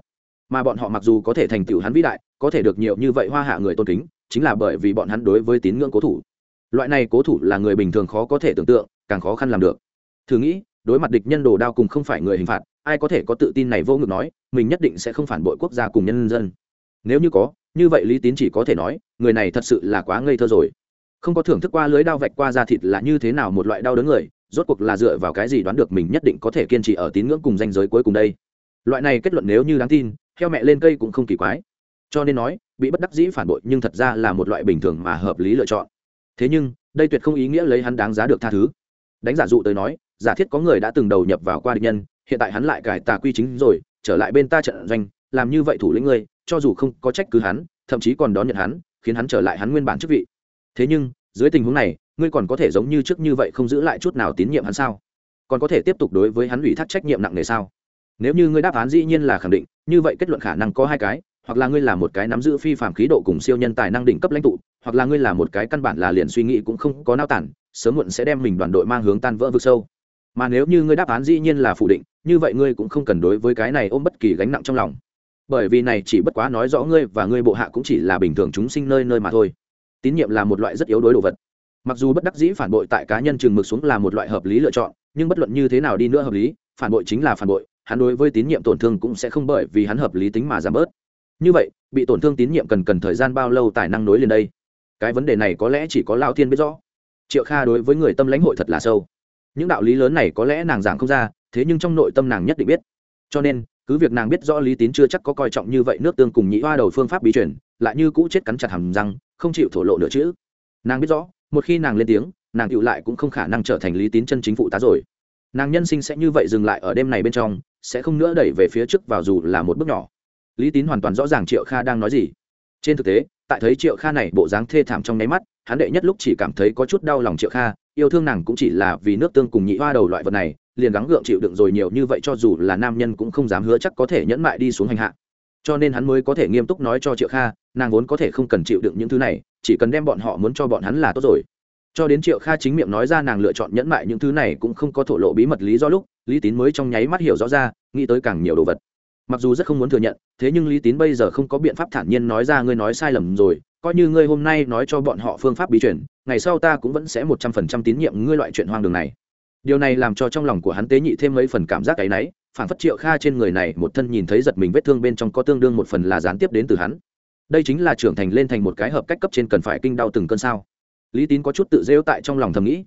Mà bọn họ mặc dù có thể thành tựu hắn vĩ đại, có thể được nhiều như vậy hoa hạ người tôn kính, chính là bởi vì bọn hắn đối với tín ngưỡng cố thủ. Loại này cố thủ là người bình thường khó có thể tưởng tượng, càng khó khăn làm được. Thử nghĩ, đối mặt địch nhân đồ đao cùng không phải người hình phạt, ai có thể có tự tin này vô ngực nói, mình nhất định sẽ không phản bội quốc gia cùng nhân dân. Nếu như có, như vậy lý tín chỉ có thể nói, người này thật sự là quá ngây thơ rồi không có thưởng thức qua lưới đao vạch qua da thịt là như thế nào một loại đau đớn người, rốt cuộc là dựa vào cái gì đoán được mình nhất định có thể kiên trì ở tín ngưỡng cùng danh giới cuối cùng đây? Loại này kết luận nếu như đáng tin theo mẹ lên cây cũng không kỳ quái. Cho nên nói, bị bất đắc dĩ phản bội nhưng thật ra là một loại bình thường mà hợp lý lựa chọn. Thế nhưng, đây tuyệt không ý nghĩa lấy hắn đáng giá được tha thứ. Đánh giả dụ tới nói, giả thiết có người đã từng đầu nhập vào qua địch nhân, hiện tại hắn lại cải tà quy chính rồi, trở lại bên ta trận doanh, làm như vậy thủ lĩnh ngươi, cho dù không có trách cứ hắn, thậm chí còn đón nhận hắn, khiến hắn trở lại hắn nguyên bản chức vị thế nhưng, dưới tình huống này, ngươi còn có thể giống như trước như vậy không giữ lại chút nào tín nhiệm hắn sao? Còn có thể tiếp tục đối với hắn ủy thác trách nhiệm nặng nề sao? Nếu như ngươi đáp án dĩ nhiên là khẳng định, như vậy kết luận khả năng có hai cái, hoặc là ngươi là một cái nắm giữ phi phạm khí độ cùng siêu nhân tài năng đỉnh cấp lãnh tụ, hoặc là ngươi là một cái căn bản là liền suy nghĩ cũng không có nao tản, sớm muộn sẽ đem mình đoàn đội mang hướng tan vỡ vực sâu. Mà nếu như ngươi đáp án dĩ nhiên là phủ định, như vậy ngươi cũng không cần đối với cái này ôm bất kỳ gánh nặng trong lòng. Bởi vì này chỉ bất quá nói rõ ngươi và ngươi bộ hạ cũng chỉ là bình thường chúng sinh nơi nơi mà thôi tín nhiệm là một loại rất yếu đối đồ vật. Mặc dù bất đắc dĩ phản bội tại cá nhân chừng mực xuống là một loại hợp lý lựa chọn, nhưng bất luận như thế nào đi nữa hợp lý, phản bội chính là phản bội, hắn đối với tín nhiệm tổn thương cũng sẽ không bởi vì hắn hợp lý tính mà giảm bớt. Như vậy, bị tổn thương tín nhiệm cần cần thời gian bao lâu tài năng nối liền đây? Cái vấn đề này có lẽ chỉ có lao thiên biết rõ. Triệu kha đối với người tâm lãnh hội thật là sâu. Những đạo lý lớn này có lẽ nàng giảng không ra, thế nhưng trong nội tâm nàng nhất định biết. Cho nên cứ việc nàng biết rõ lý tín chưa chắc có coi trọng như vậy, nước tương cùng nhị hoa đầu phương pháp bí truyền, lại như cũ chết cắn chặt hầm răng, không chịu thổ lộ nữa chứ. nàng biết rõ, một khi nàng lên tiếng, nàng tựu lại cũng không khả năng trở thành lý tín chân chính phụ tá rồi. Nàng nhân sinh sẽ như vậy dừng lại ở đêm này bên trong, sẽ không nữa đẩy về phía trước vào dù là một bước nhỏ. Lý tín hoàn toàn rõ ràng triệu kha đang nói gì. Trên thực tế, tại thấy triệu kha này bộ dáng thê thảm trong nháy mắt, hắn đệ nhất lúc chỉ cảm thấy có chút đau lòng triệu kha, yêu thương nàng cũng chỉ là vì nước tương cùng nhị hoa đầu loại vật này liền gắng gượng chịu đựng rồi nhiều như vậy cho dù là nam nhân cũng không dám hứa chắc có thể nhẫn mại đi xuống hành hạ. Cho nên hắn mới có thể nghiêm túc nói cho triệu kha, nàng vốn có thể không cần chịu đựng những thứ này, chỉ cần đem bọn họ muốn cho bọn hắn là tốt rồi. Cho đến triệu kha chính miệng nói ra nàng lựa chọn nhẫn mại những thứ này cũng không có thổ lộ bí mật lý do lúc, lý tín mới trong nháy mắt hiểu rõ ra, nghĩ tới càng nhiều đồ vật. Mặc dù rất không muốn thừa nhận, thế nhưng lý tín bây giờ không có biện pháp thản nhiên nói ra ngươi nói sai lầm rồi, coi như ngươi hôm nay nói cho bọn họ phương pháp bí chuyển ngày sau ta cũng vẫn sẽ một trăm phần trăm tín nhiệm ngươi loại chuyện hoang đường này điều này làm cho trong lòng của hắn tế nhị thêm mấy phần cảm giác áy náy phản phất triệu kha trên người này một thân nhìn thấy giật mình vết thương bên trong có tương đương một phần là gián tiếp đến từ hắn. Đây chính là trưởng thành lên thành một cái hợp cách cấp trên cần phải kinh đau từng cơn sao. Lý tín có chút tự rêu tại trong lòng thầm nghĩ.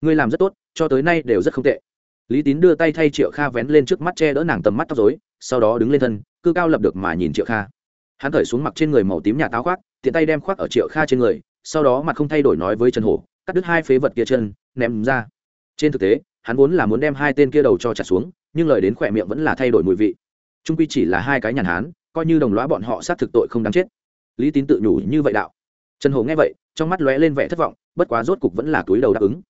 Ngươi làm rất tốt, cho tới nay đều rất không tệ. Lý tín đưa tay thay triệu kha vén lên trước mắt che đỡ nàng tầm mắt tóc dối sau đó đứng lên thân, cư cao lập được mà nhìn triệu kha. Hắn thởi xuống mặc trên người màu tím nhà táo khoác, tiện tay đem khoác ở triệu kha trên người, sau đó mặt không thay đổi nói với trần hổ, cắt đứt hai phế vật kia chân, ném ra trên thực tế, hắn vốn là muốn đem hai tên kia đầu cho chặt xuống, nhưng lời đến khỏe miệng vẫn là thay đổi mùi vị. Trung quy chỉ là hai cái nhàn hán, coi như đồng lõa bọn họ sát thực tội không đáng chết. Lý tín tự nhủ như vậy đạo. Trần hồ nghe vậy, trong mắt lóe lên vẻ thất vọng, bất quá rốt cục vẫn là túi đầu đáp ứng.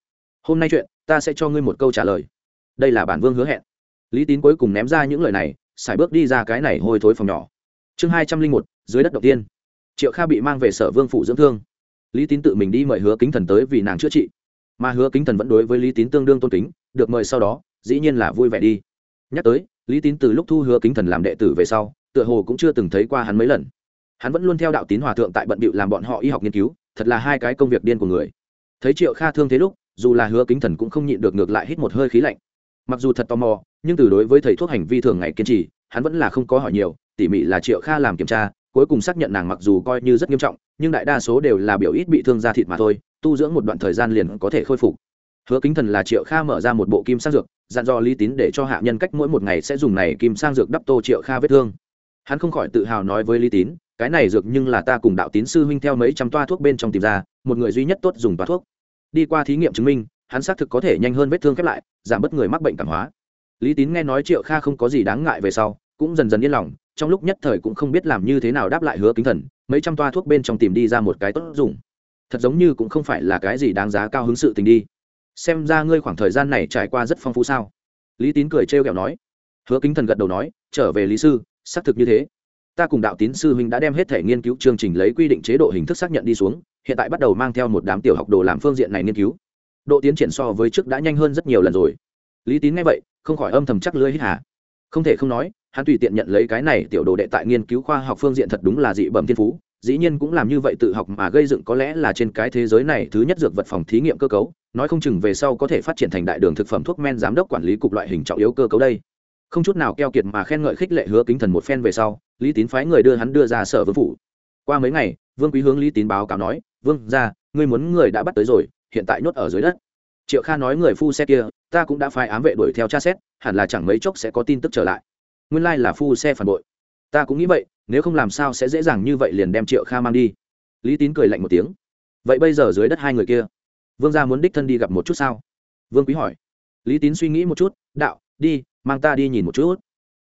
Hôm nay chuyện, ta sẽ cho ngươi một câu trả lời. Đây là bản vương hứa hẹn. Lý tín cuối cùng ném ra những lời này, xài bước đi ra cái này hôi thối phòng nhỏ. Chương hai trăm linh một, dưới đất đầu tiên. Triệu kha bị mang về sở vương phủ dưỡng thương. Lý tín tự mình đi mời hứa kính thần tới vì nàng chữa trị mà hứa kính thần vẫn đối với lý tín tương đương tôn kính, được mời sau đó, dĩ nhiên là vui vẻ đi. Nhắc tới, lý tín từ lúc thu hứa kính thần làm đệ tử về sau, tựa hồ cũng chưa từng thấy qua hắn mấy lần. Hắn vẫn luôn theo đạo tín hòa thượng tại bận bịu làm bọn họ y học nghiên cứu, thật là hai cái công việc điên của người. Thấy triệu kha thương thế lúc, dù là hứa kính thần cũng không nhịn được ngược lại hít một hơi khí lạnh. Mặc dù thật tò mò, nhưng từ đối với thầy thuốc hành vi thường ngày kiên trì, hắn vẫn là không có hỏi nhiều, tỉ mỉ là triệu kha làm kiểm tra cuối cùng xác nhận nàng mặc dù coi như rất nghiêm trọng, nhưng đại đa số đều là biểu ít bị thương da thịt mà thôi, tu dưỡng một đoạn thời gian liền có thể khôi phục. Hứa kính thần là triệu kha mở ra một bộ kim sang dược, dặn dò lý tín để cho hạ nhân cách mỗi một ngày sẽ dùng này kim sang dược đắp tô triệu kha vết thương. Hắn không khỏi tự hào nói với lý tín, cái này dược nhưng là ta cùng đạo tín sư huynh theo mấy trăm toa thuốc bên trong tìm ra, một người duy nhất tốt dùng toa thuốc. Đi qua thí nghiệm chứng minh, hắn xác thực có thể nhanh hơn vết thương khép lại, giảm bớt người mắc bệnh cảm hóa. Lý tín nghe nói triệu kha không có gì đáng ngại về sau, cũng dần dần yên lòng trong lúc nhất thời cũng không biết làm như thế nào đáp lại hứa kính thần, mấy trăm toa thuốc bên trong tìm đi ra một cái tốt dùng. Thật giống như cũng không phải là cái gì đáng giá cao hứng sự tình đi. Xem ra ngươi khoảng thời gian này trải qua rất phong phú sao? Lý tín cười trêu ghẹo nói. Hứa kính thần gật đầu nói, trở về lý sư, xác thực như thế. Ta cùng đạo tín sư huynh đã đem hết thể nghiên cứu chương trình lấy quy định chế độ hình thức xác nhận đi xuống, hiện tại bắt đầu mang theo một đám tiểu học đồ làm phương diện này nghiên cứu. Độ tiến triển so với trước đã nhanh hơn rất nhiều lần rồi. Lý tín nghe vậy, không khỏi âm thầm chắc lưỡi hít hà. Không thể không nói hắn tùy tiện nhận lấy cái này tiểu đồ đệ tại nghiên cứu khoa học phương diện thật đúng là dị bẩm thiên phú, dĩ nhiên cũng làm như vậy tự học mà gây dựng có lẽ là trên cái thế giới này thứ nhất dược vật phòng thí nghiệm cơ cấu, nói không chừng về sau có thể phát triển thành đại đường thực phẩm thuốc men giám đốc quản lý cục loại hình trọng yếu cơ cấu đây. Không chút nào keo kiệt mà khen ngợi khích lệ hứa kính thần một phen về sau, lý tín phái người đưa hắn đưa ra sở vương phủ. Qua mấy ngày, vương quý hướng lý tín báo cáo nói, vương ra ngươi muốn người đã bắt tới rồi, hiện tại nhốt ở dưới đất. Triệu kha nói người phu xe kia, ta cũng đã phái ám vệ đuổi theo tra xét, hẳn là chẳng mấy chốc sẽ có tin tức trở lại nguyên lai là phu xe phản bội. Ta cũng nghĩ vậy, nếu không làm sao sẽ dễ dàng như vậy liền đem triệu kha mang đi. Lý tín cười lạnh một tiếng. Vậy bây giờ dưới đất hai người kia, vương gia muốn đích thân đi gặp một chút sao? Vương quý hỏi. Lý tín suy nghĩ một chút, đạo, đi, mang ta đi nhìn một chút.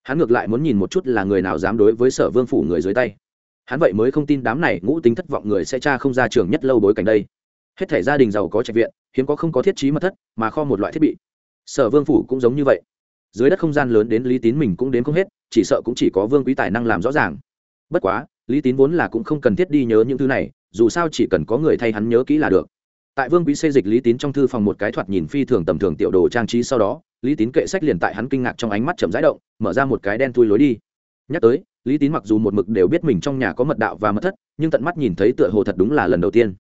Hắn ngược lại muốn nhìn một chút là người nào dám đối với sở vương phủ người dưới tay. Hắn vậy mới không tin đám này ngũ tính thất vọng người sẽ cha không ra trường nhất lâu bối cảnh đây. Hết thể gia đình giàu có trạch viện, hiếm có không có thiết trí mật thất, mà kho một loại thiết bị. Sở vương phủ cũng giống như vậy dưới đất không gian lớn đến lý tín mình cũng đến không hết, chỉ sợ cũng chỉ có vương quý tài năng làm rõ ràng. Bất quá, lý tín vốn là cũng không cần thiết đi nhớ những thứ này, dù sao chỉ cần có người thay hắn nhớ kỹ là được. Tại vương quý xây dịch lý tín trong thư phòng một cái thoạt nhìn phi thường tầm thường tiểu đồ trang trí sau đó, lý tín kệ sách liền tại hắn kinh ngạc trong ánh mắt chậm rãi động, mở ra một cái đen thui lối đi. Nhắc tới, lý tín mặc dù một mực đều biết mình trong nhà có mật đạo và mật thất, nhưng tận mắt nhìn thấy tựa hồ thật đúng là lần đầu tiên.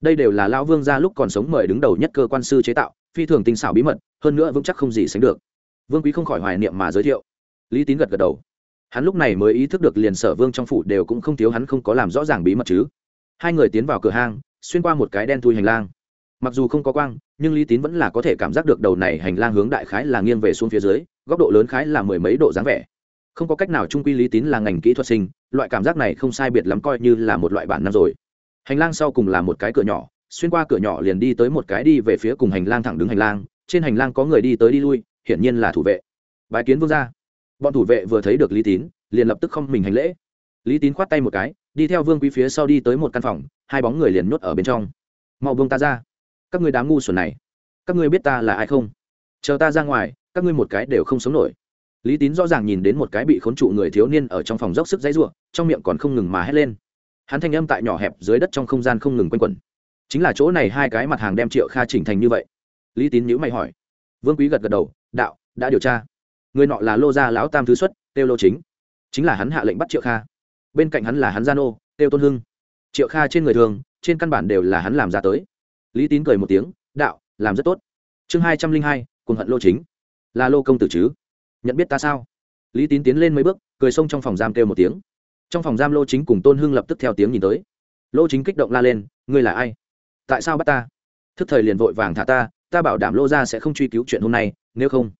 Đây đều là lão vương gia lúc còn sống mời đứng đầu nhất cơ quan sư chế tạo, phi thường tinh xảo bí mật, hơn nữa vững chắc không gì sánh được vương quý không khỏi hoài niệm mà giới thiệu. Lý tín gật gật đầu. Hắn lúc này mới ý thức được liền sở vương trong phủ đều cũng không thiếu hắn không có làm rõ ràng bí mật chứ. Hai người tiến vào cửa hang, xuyên qua một cái đen thui hành lang. Mặc dù không có quang, nhưng lý tín vẫn là có thể cảm giác được đầu này hành lang hướng đại khái là nghiêng về xuống phía dưới, góc độ lớn khái là mười mấy độ dáng vẻ. Không có cách nào trung quy lý tín là ngành kỹ thuật sinh, loại cảm giác này không sai biệt lắm coi như là một loại bản năng rồi. Hành lang sau cùng là một cái cửa nhỏ, xuyên qua cửa nhỏ liền đi tới một cái đi về phía cùng hành lang thẳng đứng hành lang, trên hành lang có người đi tới đi lui hiển nhiên là thủ vệ. Bài kiến vương gia. Bọn thủ vệ vừa thấy được lý tín, liền lập tức không mình hành lễ. Lý tín khoát tay một cái, đi theo vương quý phía sau đi tới một căn phòng, hai bóng người liền nhốt ở bên trong. Mau vương ta ra. Các ngươi đám ngu xuẩn này, các ngươi biết ta là ai không? Chờ ta ra ngoài, các ngươi một cái đều không sống nổi. Lý tín rõ ràng nhìn đến một cái bị khốn trụ người thiếu niên ở trong phòng dốc sức dãy ruộng trong miệng còn không ngừng mà hét lên. Hắn thanh âm tại nhỏ hẹp dưới đất trong không gian không ngừng quanh quẩn. Chính là chỗ này hai cái mặt hàng đem triệu kha chỉnh thành như vậy. Lý tín nhữ mày hỏi. Vương quý gật gật đầu đạo, đã điều tra. Người nọ là lô gia lão tam thứ xuất, têu lô chính. Chính là hắn hạ lệnh bắt triệu kha. Bên cạnh hắn là hắn gia nô, têu tôn hưng. Triệu kha trên người thường, trên căn bản đều là hắn làm ra tới. Lý tín cười một tiếng, đạo, làm rất tốt. Chương hai trăm linh hai cùng hận lô chính. Là lô công tử chứ? Nhận biết ta sao? Lý tín tiến lên mấy bước, cười xông trong phòng giam kêu một tiếng. Trong phòng giam lô chính cùng tôn hưng lập tức theo tiếng nhìn tới. Lô chính kích động la lên, ngươi là ai? Tại sao bắt ta? Thức thời liền vội vàng thả ta ta bảo đảm lô ra sẽ không truy cứu chuyện hôm nay nếu không,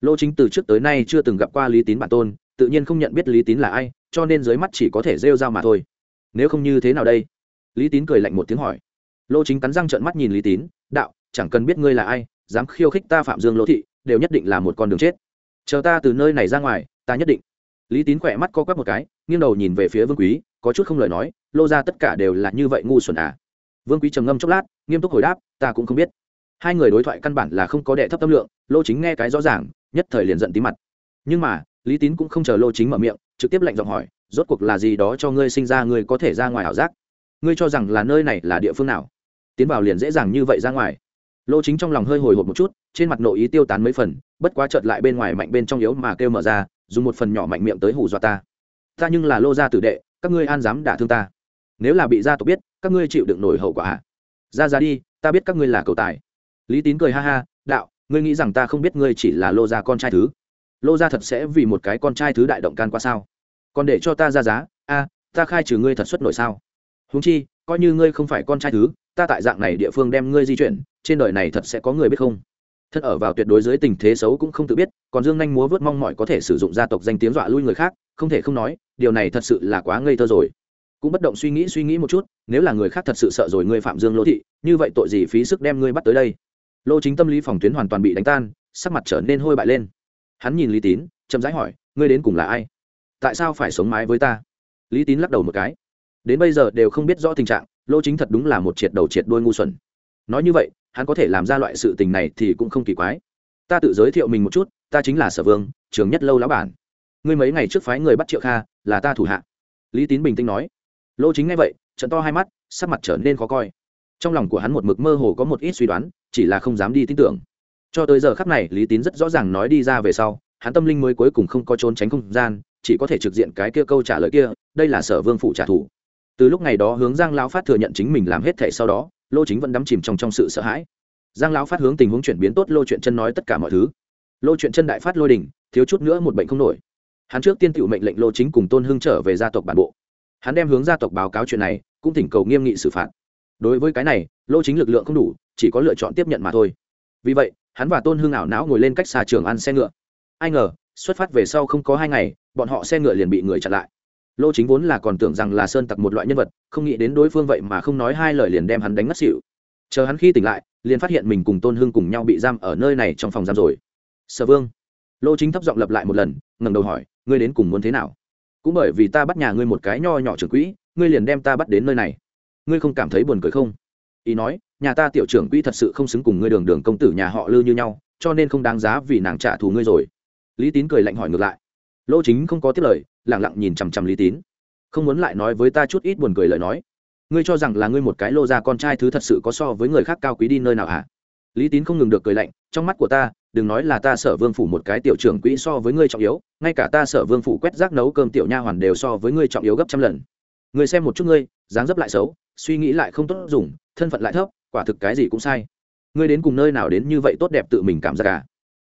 lô chính từ trước tới nay chưa từng gặp qua lý tín bản tôn, tự nhiên không nhận biết lý tín là ai, cho nên dưới mắt chỉ có thể rêu r a o mà thôi. Nếu không như thế nào đây? Lý tín cười lạnh một tiếng hỏi. Lô chính cắn răng trợn mắt nhìn lý tín, đạo, chẳng cần biết ngươi là ai, dám khiêu khích ta phạm dương lô thị, đều nhất định là một con đường chết. Chờ ta từ nơi này ra ngoài, ta nhất định. Lý tín khỏe mắt co quắp một cái, nghiêng đầu nhìn về phía vương quý, có chút không lời nói, lô ra tất cả đều là như vậy ngu xuẩn à? Vương quý trầm ngâm chốc lát, nghiêm túc hồi đáp, ta cũng không biết hai người đối thoại căn bản là không có đệ thấp tâm lượng, lô chính nghe cái rõ ràng, nhất thời liền giận tí mặt. Nhưng mà, lý tín cũng không chờ lô chính mở miệng, trực tiếp lệnh giọng hỏi, rốt cuộc là gì đó cho ngươi sinh ra ngươi có thể ra ngoài ảo giác? Ngươi cho rằng là nơi này là địa phương nào? Tiến vào liền dễ dàng như vậy ra ngoài. Lô chính trong lòng hơi hồi hộp một chút, trên mặt nội ý tiêu tán mấy phần, bất quá chợt lại bên ngoài mạnh bên trong yếu mà kêu mở ra, dùng một phần nhỏ mạnh miệng tới hù dọa ta. Ta nhưng là lô gia tử đệ, các ngươi an dám đả thương ta? Nếu là bị gia tộc biết, các ngươi chịu đựng nổi hậu quả hả ra ra đi, ta biết các ngươi là cầu tài lý tín cười ha ha, đạo, ngươi nghĩ rằng ta không biết ngươi chỉ là lô gia con trai thứ? Lô gia thật sẽ vì một cái con trai thứ đại động can qua sao? Còn để cho ta ra giá, a, ta khai trừ ngươi thật xuất nổi sao? Húng chi, coi như ngươi không phải con trai thứ, ta tại dạng này địa phương đem ngươi di chuyển, trên đời này thật sẽ có người biết không? Thân ở vào tuyệt đối dưới tình thế xấu cũng không tự biết, còn dương nhanh múa vớt mong mỏi có thể sử dụng gia tộc danh tiếng dọa lui người khác, không thể không nói, điều này thật sự là quá ngây thơ rồi. Cũng bất động suy nghĩ suy nghĩ một chút, nếu là người khác thật sự sợ rồi ngươi phạm dương Lỗ thị, như vậy tội gì phí sức đem ngươi bắt tới đây? Lô chính tâm lý phòng tuyến hoàn toàn bị đánh tan, sắc mặt trở nên hôi bại lên. Hắn nhìn lý tín, chậm rãi hỏi, ngươi đến cùng là ai? Tại sao phải sống mái với ta? Lý tín lắc đầu một cái. Đến bây giờ đều không biết rõ tình trạng, lô chính thật đúng là một triệt đầu triệt đôi ngu xuẩn. Nói như vậy, hắn có thể làm ra loại sự tình này thì cũng không kỳ quái. Ta tự giới thiệu mình một chút, ta chính là sở vương, trường nhất lâu lão bản. Ngươi mấy ngày trước phái người bắt triệu kha, là ta thủ hạ. Lý tín bình tĩnh nói. Lô chính nghe vậy trận to hai mắt, sắc mặt trở nên khó coi trong lòng của hắn một mực mơ hồ có một ít suy đoán, chỉ là không dám đi tin tưởng. Cho tới giờ khắc này, lý tín rất rõ ràng nói đi ra về sau, hắn tâm linh mới cuối cùng không có trốn tránh không gian, chỉ có thể trực diện cái kia câu trả lời kia, đây là sở vương phụ trả thù. Từ lúc ngày đó hướng giang lão phát thừa nhận chính mình làm hết thể sau đó, lô chính vẫn đắm chìm trong trong sự sợ hãi. Giang lão phát hướng tình huống chuyển biến tốt lô chuyện chân nói tất cả mọi thứ. Lô chuyện chân đại phát lôi đình, thiếu chút nữa một bệnh không nổi. Hắn trước tiên tự mệnh lệnh lô chính cùng tôn hưng trở về gia tộc bản bộ. Hắn đem hướng gia tộc báo cáo chuyện này, cũng thỉnh cầu nghiêm nghị xử phạt đối với cái này, lô chính lực lượng không đủ, chỉ có lựa chọn tiếp nhận mà thôi. Vì vậy, hắn và tôn hưng ảo não ngồi lên cách xà trường ăn xe ngựa. Ai ngờ, xuất phát về sau không có hai ngày, bọn họ xe ngựa liền bị người chặn lại. Lô chính vốn là còn tưởng rằng là sơn tặc một loại nhân vật, không nghĩ đến đối phương vậy mà không nói hai lời liền đem hắn đánh ngất xỉu. Chờ hắn khi tỉnh lại, liền phát hiện mình cùng tôn hưng cùng nhau bị giam ở nơi này trong phòng giam rồi. Sở vương. Lô chính thấp giọng lập lại một lần, ngẩng đầu hỏi, ngươi đến cùng muốn thế nào? Cũng bởi vì ta bắt nhà ngươi một cái nho nhỏ trưởng quỹ, ngươi liền đem ta bắt đến nơi này ngươi không cảm thấy buồn cười không? Ý nói, nhà ta tiểu trưởng quỹ thật sự không xứng cùng ngươi đường đường công tử nhà họ lư như nhau, cho nên không đáng giá vì nàng trả thù ngươi rồi. Lý tín cười lạnh hỏi ngược lại. Lô chính không có tiếp lời lẳng lặng nhìn chằm chằm lý tín. Không muốn lại nói với ta chút ít buồn cười lời nói. Ngươi cho rằng là ngươi một cái lô ra con trai thứ thật sự có so với người khác cao quý đi nơi nào hả? Lý tín không ngừng được cười lạnh, trong mắt của ta, đừng nói là ta sở vương phủ một cái tiểu trưởng quỹ so với ngươi trọng yếu, ngay cả ta sở vương phủ quét rác nấu cơm tiểu nha hoàn đều so với ngươi trọng yếu gấp trăm lần. Người xem một chút ngươi, dáng dấp lại xấu suy nghĩ lại không tốt dùng, thân phận lại thấp, quả thực cái gì cũng sai. Ngươi đến cùng nơi nào đến như vậy tốt đẹp tự mình cảm giác cả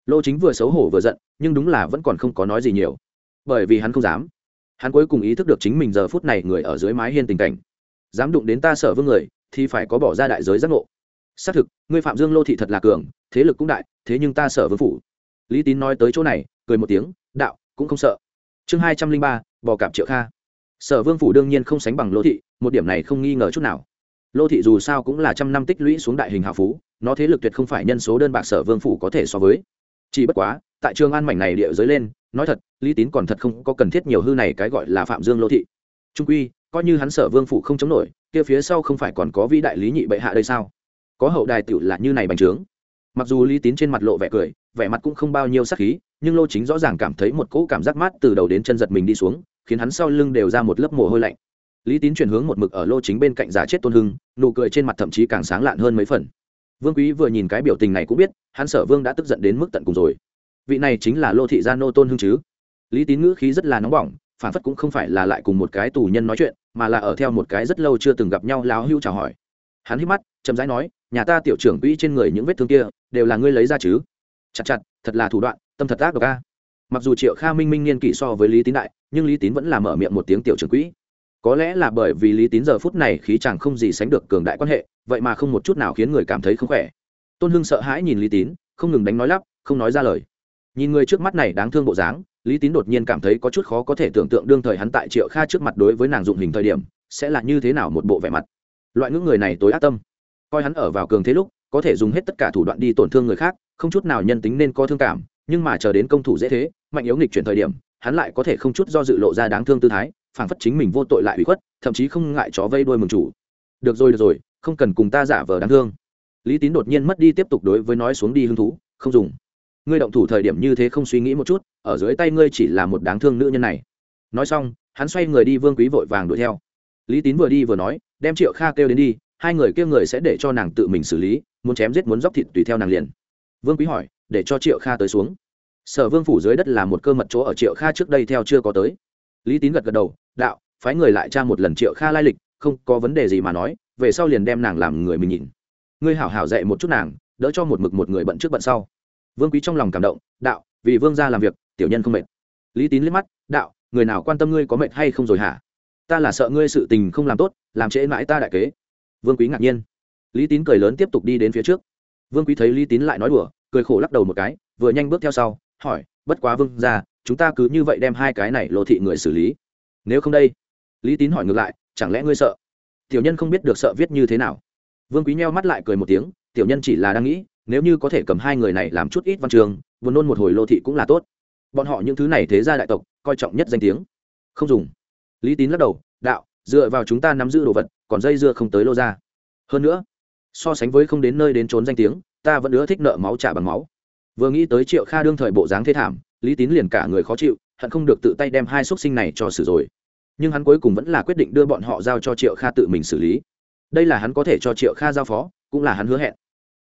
lô chính vừa xấu hổ vừa giận, nhưng đúng là vẫn còn không có nói gì nhiều. Bởi vì hắn không dám. Hắn cuối cùng ý thức được chính mình giờ phút này người ở dưới mái hiên tình cảnh. Dám đụng đến ta sở vương người, thì phải có bỏ ra đại giới giác ngộ. Xác thực, ngươi phạm dương lô thị thật là cường, thế lực cũng đại, thế nhưng ta sở vương phủ. Lý tín nói tới chỗ này, cười một tiếng, đạo, cũng không sợ. Chương hai trăm linh ba, bò cạp triệu kha. Sở vương phủ đương nhiên không sánh bằng lô thị một điểm này không nghi ngờ chút nào. Lô thị dù sao cũng là trăm năm tích lũy xuống đại hình hào phú, nó thế lực tuyệt không phải nhân số đơn bạc sở vương phủ có thể so với. Chỉ bất quá, tại trường an mảnh này địa giới lên, nói thật, lý tín còn thật không có cần thiết nhiều hư này cái gọi là phạm dương lô thị. Trung quy, coi như hắn sở vương phủ không chống nổi, kia phía sau không phải còn có vĩ đại lý nhị bệ hạ đây sao? Có hậu đài tựu là như này bành trướng. Mặc dù lý tín trên mặt lộ vẻ cười, vẻ mặt cũng không bao nhiêu sắc khí, nhưng lô chính rõ ràng cảm thấy một cỗ cảm giác mát từ đầu đến chân giật mình đi xuống, khiến hắn sau lưng đều ra một lớp mồ hôi lạnh lý tín chuyển hướng một mực ở lô chính bên cạnh giả chết tôn hưng, nụ cười trên mặt thậm chí càng sáng lạn hơn mấy phần. Vương quý vừa nhìn cái biểu tình này cũng biết, hắn sở vương đã tức giận đến mức tận cùng rồi. Vị này chính là lô thị gia nô tôn hưng chứ? Lý tín ngữ khí rất là nóng bỏng, phản phất cũng không phải là lại cùng một cái tù nhân nói chuyện, mà là ở theo một cái rất lâu chưa từng gặp nhau láo hưu chào hỏi. Hắn hít mắt, chậm rãi nói, nhà ta tiểu trưởng quỹ trên người những vết thương kia, đều là ngươi lấy ra chứ? Chặt chặt, thật là thủ đoạn, tâm thật ác độc ca mặc dù triệu kha minh minh niên kỷ so với lý tín đại, nhưng lý tín vẫn là mở miệng một tiếng tiểu trưởng quỹ có lẽ là bởi vì lý tín giờ phút này khí chàng không gì sánh được cường đại quan hệ, vậy mà không một chút nào khiến người cảm thấy không khỏe. Tôn hưng sợ hãi nhìn lý tín, không ngừng đánh nói lắp, không nói ra lời. Nhìn người trước mắt này đáng thương bộ dáng, lý tín đột nhiên cảm thấy có chút khó có thể tưởng tượng đương thời hắn tại triệu kha trước mặt đối với nàng dụng hình thời điểm, sẽ là như thế nào một bộ vẻ mặt. Loại ngữ người này tối ác tâm. Coi hắn ở vào cường thế lúc, có thể dùng hết tất cả thủ đoạn đi tổn thương người khác, không chút nào nhân tính nên có thương cảm, nhưng mà chờ đến công thủ dễ thế, mạnh yếu nghịch chuyển thời điểm, hắn lại có thể không chút do dự lộ ra đáng thương tư thái phảng phất chính mình vô tội lại bị khuất, thậm chí không ngại chó vây đuôi mừng chủ. Được rồi được rồi, không cần cùng ta giả vờ đáng thương. Lý tín đột nhiên mất đi tiếp tục đối với nói xuống đi hứng thú, không dùng. Ngươi động thủ thời điểm như thế không suy nghĩ một chút, ở dưới tay ngươi chỉ là một đáng thương nữ nhân này. Nói xong, hắn xoay người đi vương quý vội vàng đuổi theo. Lý tín vừa đi vừa nói, đem triệu kha kêu đến đi, hai người kia người sẽ để cho nàng tự mình xử lý, muốn chém giết muốn dóc thịt tùy theo nàng liền. Vương quý hỏi, để cho triệu kha tới xuống. Sở vương phủ dưới đất là một cơ mật chỗ ở triệu kha trước đây theo chưa có tới. Lý tín gật gật đầu đạo, phái người lại tra một lần triệu kha lai lịch, không có vấn đề gì mà nói, về sau liền đem nàng làm người mình nhìn. Ngươi hảo hảo dạy một chút nàng, đỡ cho một mực một người bận trước bận sau. Vương quý trong lòng cảm động, đạo, vì vương gia làm việc, tiểu nhân không mệt. Lý tín liếc mắt, đạo, người nào quan tâm ngươi có mệt hay không rồi hả? Ta là sợ ngươi sự tình không làm tốt, làm trễ mãi ta đại kế. Vương quý ngạc nhiên. Lý tín cười lớn tiếp tục đi đến phía trước. Vương quý thấy lý tín lại nói đùa, cười khổ lắc đầu một cái, vừa nhanh bước theo sau, hỏi, bất quá vương ra chúng ta cứ như vậy đem hai cái này lộ thị người xử lý nếu không đây? Lý tín hỏi ngược lại, chẳng lẽ ngươi sợ? Tiểu nhân không biết được sợ viết như thế nào. Vương quý nheo mắt lại cười một tiếng, tiểu nhân chỉ là đang nghĩ, nếu như có thể cầm hai người này làm chút ít văn trường, buồn nôn một hồi lô thị cũng là tốt. Bọn họ những thứ này thế gia đại tộc, coi trọng nhất danh tiếng. Không dùng. Lý tín lắc đầu, đạo, dựa vào chúng ta nắm giữ đồ vật, còn dây dưa không tới lô ra hơn nữa, so sánh với không đến nơi đến trốn danh tiếng, ta vẫn ưa thích nợ máu trả bằng máu. Vừa nghĩ tới triệu kha đương thời bộ dáng thế thảm lý tín liền cả người khó chịu, hận không được tự tay đem hai xúc sinh này cho xử rồi. Nhưng hắn cuối cùng vẫn là quyết định đưa bọn họ giao cho triệu kha tự mình xử lý. Đây là hắn có thể cho triệu kha giao phó, cũng là hắn hứa hẹn.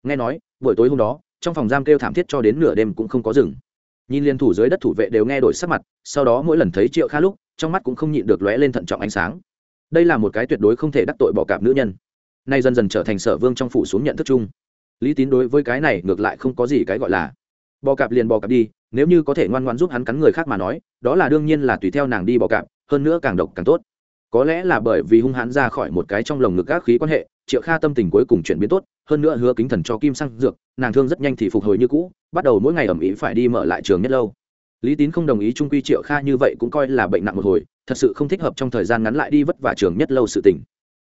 Nghe nói, buổi tối hôm đó, trong phòng giam kêu thảm thiết cho đến nửa đêm cũng không có rừng nhìn liên thủ dưới đất thủ vệ đều nghe đổi sắc mặt, sau đó mỗi lần thấy triệu kha lúc, trong mắt cũng không nhịn được lóe lên thận trọng ánh sáng. Đây là một cái tuyệt đối không thể đắc tội bỏ cạp nữ nhân. Nay dần dần trở thành sở vương trong phủ xuống nhận thức chung. Lý tín đối với cái này ngược lại không có gì cái gọi là bò cạp liền bò cạp đi, nếu như có thể ngoan ngoan giúp hắn cắn người khác mà nói, đó là đương nhiên là tùy theo nàng đi bò cạp, hơn nữa càng độc càng tốt. Có lẽ là bởi vì hung hãn ra khỏi một cái trong lồng ngực các khí quan hệ, triệu kha tâm tình cuối cùng chuyển biến tốt, hơn nữa hứa kính thần cho kim sang dược, nàng thương rất nhanh thì phục hồi như cũ, bắt đầu mỗi ngày ẩm ý phải đi mở lại trường nhất lâu. Lý tín không đồng ý trung quy triệu kha như vậy cũng coi là bệnh nặng một hồi, thật sự không thích hợp trong thời gian ngắn lại đi vất vả trường nhất lâu sự tình.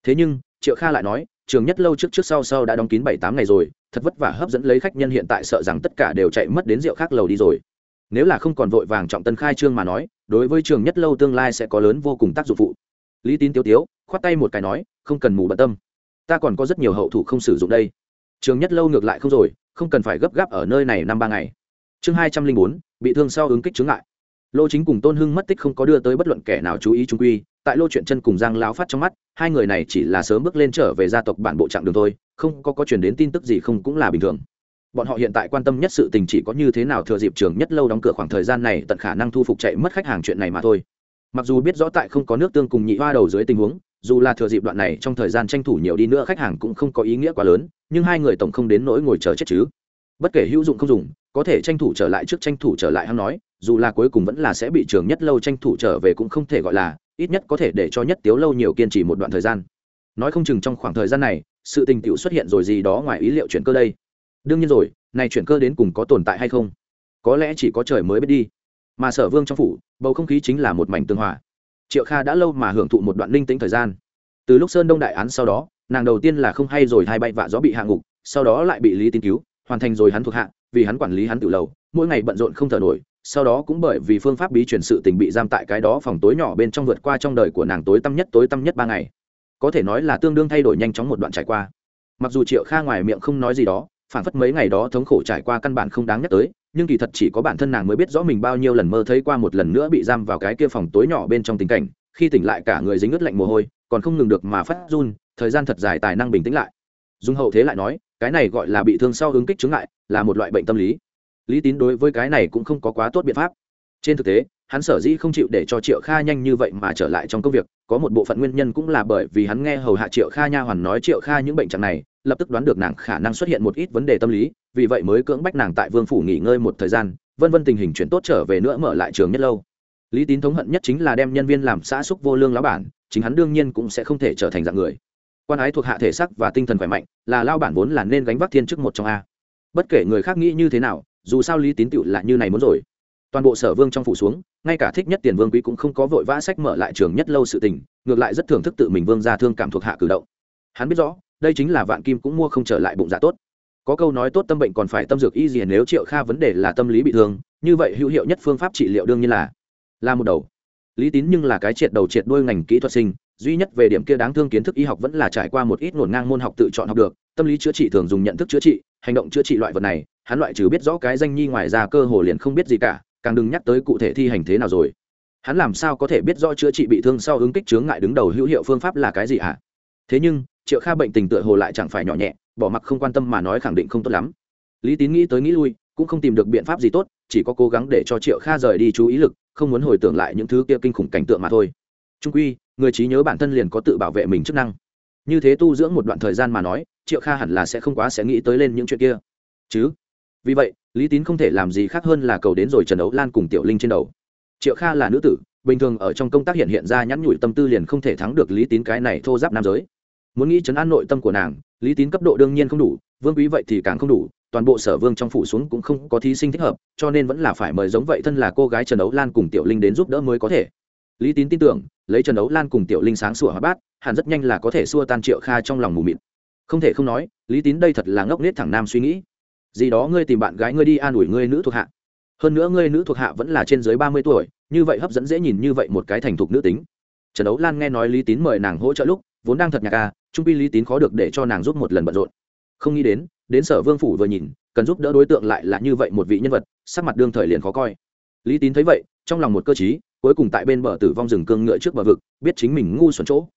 Thế nhưng, triệu kha lại nói trường nhất lâu trước trước sau sau đã đóng kín bảy tám ngày rồi, thật vất vả hấp dẫn lấy khách nhân hiện tại sợ rằng tất cả đều chạy mất đến rượu khác lầu đi rồi. Nếu là không còn vội vàng trọng tân khai trương mà nói, đối với trường nhất lâu tương lai sẽ có lớn vô cùng tác dụng phụ. Lý tín tiêu tiếu, khoát tay một cái nói, không cần mù bận tâm. Ta còn có rất nhiều hậu thủ không sử dụng đây. Trường nhất lâu ngược lại không rồi, không cần phải gấp gáp ở nơi này năm ba ngày. Chương hai trăm linh bốn, bị thương sau ứng kích chứng ngại. Lô chính cùng tôn hưng mất tích không có đưa tới bất luận kẻ nào chú ý trung quy tại lô chuyện chân cùng giang lão phát trong mắt, hai người này chỉ là sớm bước lên trở về gia tộc bản bộ trạng đường thôi, không có có chuyển đến tin tức gì không cũng là bình thường. Bọn họ hiện tại quan tâm nhất sự tình chỉ có như thế nào thừa dịp trường nhất lâu đóng cửa khoảng thời gian này tận khả năng thu phục chạy mất khách hàng chuyện này mà thôi. Mặc dù biết rõ tại không có nước tương cùng nhị hoa đầu dưới tình huống, dù là thừa dịp đoạn này trong thời gian tranh thủ nhiều đi nữa khách hàng cũng không có ý nghĩa quá lớn, nhưng hai người tổng không đến nỗi ngồi chờ chết chứ. Bất kể hữu dụng không dùng, có thể tranh thủ trở lại trước tranh thủ trở lại hắn nói, dù là cuối cùng vẫn là sẽ bị trường nhất lâu tranh thủ trở về cũng không thể gọi là ít nhất có thể để cho nhất tiếu lâu nhiều kiên trì một đoạn thời gian. Nói không chừng trong khoảng thời gian này, sự tình tiểu xuất hiện rồi gì đó ngoài ý liệu chuyển cơ đây. Đương nhiên rồi, này chuyển cơ đến cùng có tồn tại hay không? Có lẽ chỉ có trời mới biết đi. Mà sở vương trong phủ, bầu không khí chính là một mảnh tương hòa. Triệu kha đã lâu mà hưởng thụ một đoạn linh tĩnh thời gian. Từ lúc sơn đông đại án sau đó, nàng đầu tiên là không hay rồi hai bay vạ gió bị hạ ngục, sau đó lại bị lý tín cứu, hoàn thành rồi hắn thuộc hạ, vì hắn quản lý hắn tự lầu, mỗi ngày bận rộn không thở nổi sau đó cũng bởi vì phương pháp bí truyền sự tình bị giam tại cái đó phòng tối nhỏ bên trong vượt qua trong đời của nàng tối tăm nhất, tối tăm nhất ba ngày. Có thể nói là tương đương thay đổi nhanh chóng một đoạn trải qua. Mặc dù triệu kha ngoài miệng không nói gì đó, phản phất mấy ngày đó thống khổ trải qua căn bản không đáng nhắc tới, nhưng kỳ thật chỉ có bản thân nàng mới biết rõ mình bao nhiêu lần mơ thấy qua một lần nữa bị giam vào cái kia phòng tối nhỏ bên trong tình cảnh, khi tỉnh lại cả người dính ướt lạnh mồ hôi, còn không ngừng được mà phát run, thời gian thật dài tài năng bình tĩnh lại. Dung hậu thế lại nói, cái này gọi là bị thương sau ứng kích chứng lại là một loại bệnh tâm lý lý tín đối với cái này cũng không có quá tốt biện pháp. Trên thực tế, hắn sở dĩ không chịu để cho triệu kha nhanh như vậy mà trở lại trong công việc, có một bộ phận nguyên nhân cũng là bởi vì hắn nghe hầu hạ triệu kha nha hoàn nói triệu kha những bệnh trạng này, lập tức đoán được nàng khả năng xuất hiện một ít vấn đề tâm lý, vì vậy mới cưỡng bách nàng tại vương phủ nghỉ ngơi một thời gian, vân vân tình hình chuyển tốt trở về nữa mở lại trường nhất lâu. Lý tín thống hận nhất chính là đem nhân viên làm xã xúc vô lương lão bản, chính hắn đương nhiên cũng sẽ không thể trở thành dạng người. Quan ái thuộc hạ thể sắc và tinh thần khỏe mạnh, là lao bản vốn là nên gánh vác thiên chức một trong a. Bất kể người khác nghĩ như thế nào dù sao lý tín tựu là như này muốn rồi. Toàn bộ sở vương trong phủ xuống, ngay cả thích nhất tiền vương quý cũng không có vội vã sách mở lại trường nhất lâu sự tình, ngược lại rất thưởng thức tự mình vương ra thương cảm thuộc hạ cử động. Hắn biết rõ, đây chính là vạn kim cũng mua không trở lại bụng dạ tốt. Có câu nói tốt tâm bệnh còn phải tâm dược y gì, nếu triệu kha vấn đề là tâm lý bị thương, như vậy hữu hiệu nhất phương pháp trị liệu đương nhiên là là một đầu. Lý tín nhưng là cái triệt đầu triệt đuôi ngành kỹ thuật sinh, duy nhất về điểm kia đáng thương kiến thức y học vẫn là trải qua một ít ngổn ngang môn học tự chọn học được, tâm lý chữa trị thường dùng nhận thức chữa trị, hành động chữa trị loại vật này hắn loại trừ biết rõ cái danh nhi ngoài ra cơ hồ liền không biết gì cả, càng đừng nhắc tới cụ thể thi hành thế nào rồi. Hắn làm sao có thể biết rõ chữa trị bị thương sau ứng kích chướng ngại đứng đầu hữu hiệu phương pháp là cái gì à? thế nhưng, triệu kha bệnh tình tựa hồ lại chẳng phải nhỏ nhẹ, bỏ mặc không quan tâm mà nói khẳng định không tốt lắm. Lý tín nghĩ tới nghĩ lui, cũng không tìm được biện pháp gì tốt, chỉ có cố gắng để cho triệu kha rời đi chú ý lực, không muốn hồi tưởng lại những thứ kia kinh khủng cảnh tượng mà thôi. Trung quy, người trí nhớ bản thân liền có tự bảo vệ mình chức năng. Như thế tu dưỡng một đoạn thời gian mà nói, triệu kha hẳn là sẽ không quá sẽ nghĩ tới lên những chuyện kia. Chứ vì vậy, lý tín không thể làm gì khác hơn là cầu đến rồi trần đấu lan cùng tiểu linh trên đầu. Triệu kha là nữ tử, bình thường ở trong công tác hiện hiện ra nhắn nhủi tâm tư liền không thể thắng được lý tín cái này thô giáp nam giới. Muốn nghĩ chấn an nội tâm của nàng, lý tín cấp độ đương nhiên không đủ, vương quý vậy thì càng không đủ, toàn bộ sở vương trong phủ xuống cũng không có thí sinh thích hợp, cho nên vẫn là phải mời giống vậy thân là cô gái trần đấu lan cùng tiểu linh đến giúp đỡ mới có thể. Lý tín tin tưởng, lấy trần đấu lan cùng tiểu linh sáng sủa hóa bát, hẳn rất nhanh là có thể xua tan triệu kha trong lòng mù mịt. Không thể không nói, lý tín đây thật là ngốc nết thẳng nam suy nghĩ gì đó ngươi tìm bạn gái ngươi đi an ủi ngươi nữ thuộc hạ. Hơn nữa ngươi nữ thuộc hạ vẫn là trên dưới ba mươi tuổi, như vậy hấp dẫn dễ nhìn như vậy một cái thành thục nữ tính. Trần ấu lan nghe nói lý tín mời nàng hỗ trợ lúc, vốn đang thật nhạc ca trung pi lý tín khó được để cho nàng giúp một lần bận rộn. Không nghĩ đến đến sở vương phủ vừa nhìn, cần giúp đỡ đối tượng lại là như vậy một vị nhân vật, sắc mặt đương thời liền khó coi. Lý tín thấy vậy, trong lòng một cơ chí cuối cùng tại bên bờ tử vong rừng cương ngựa trước bờ vực, biết chính mình ngu xuẩn chỗ.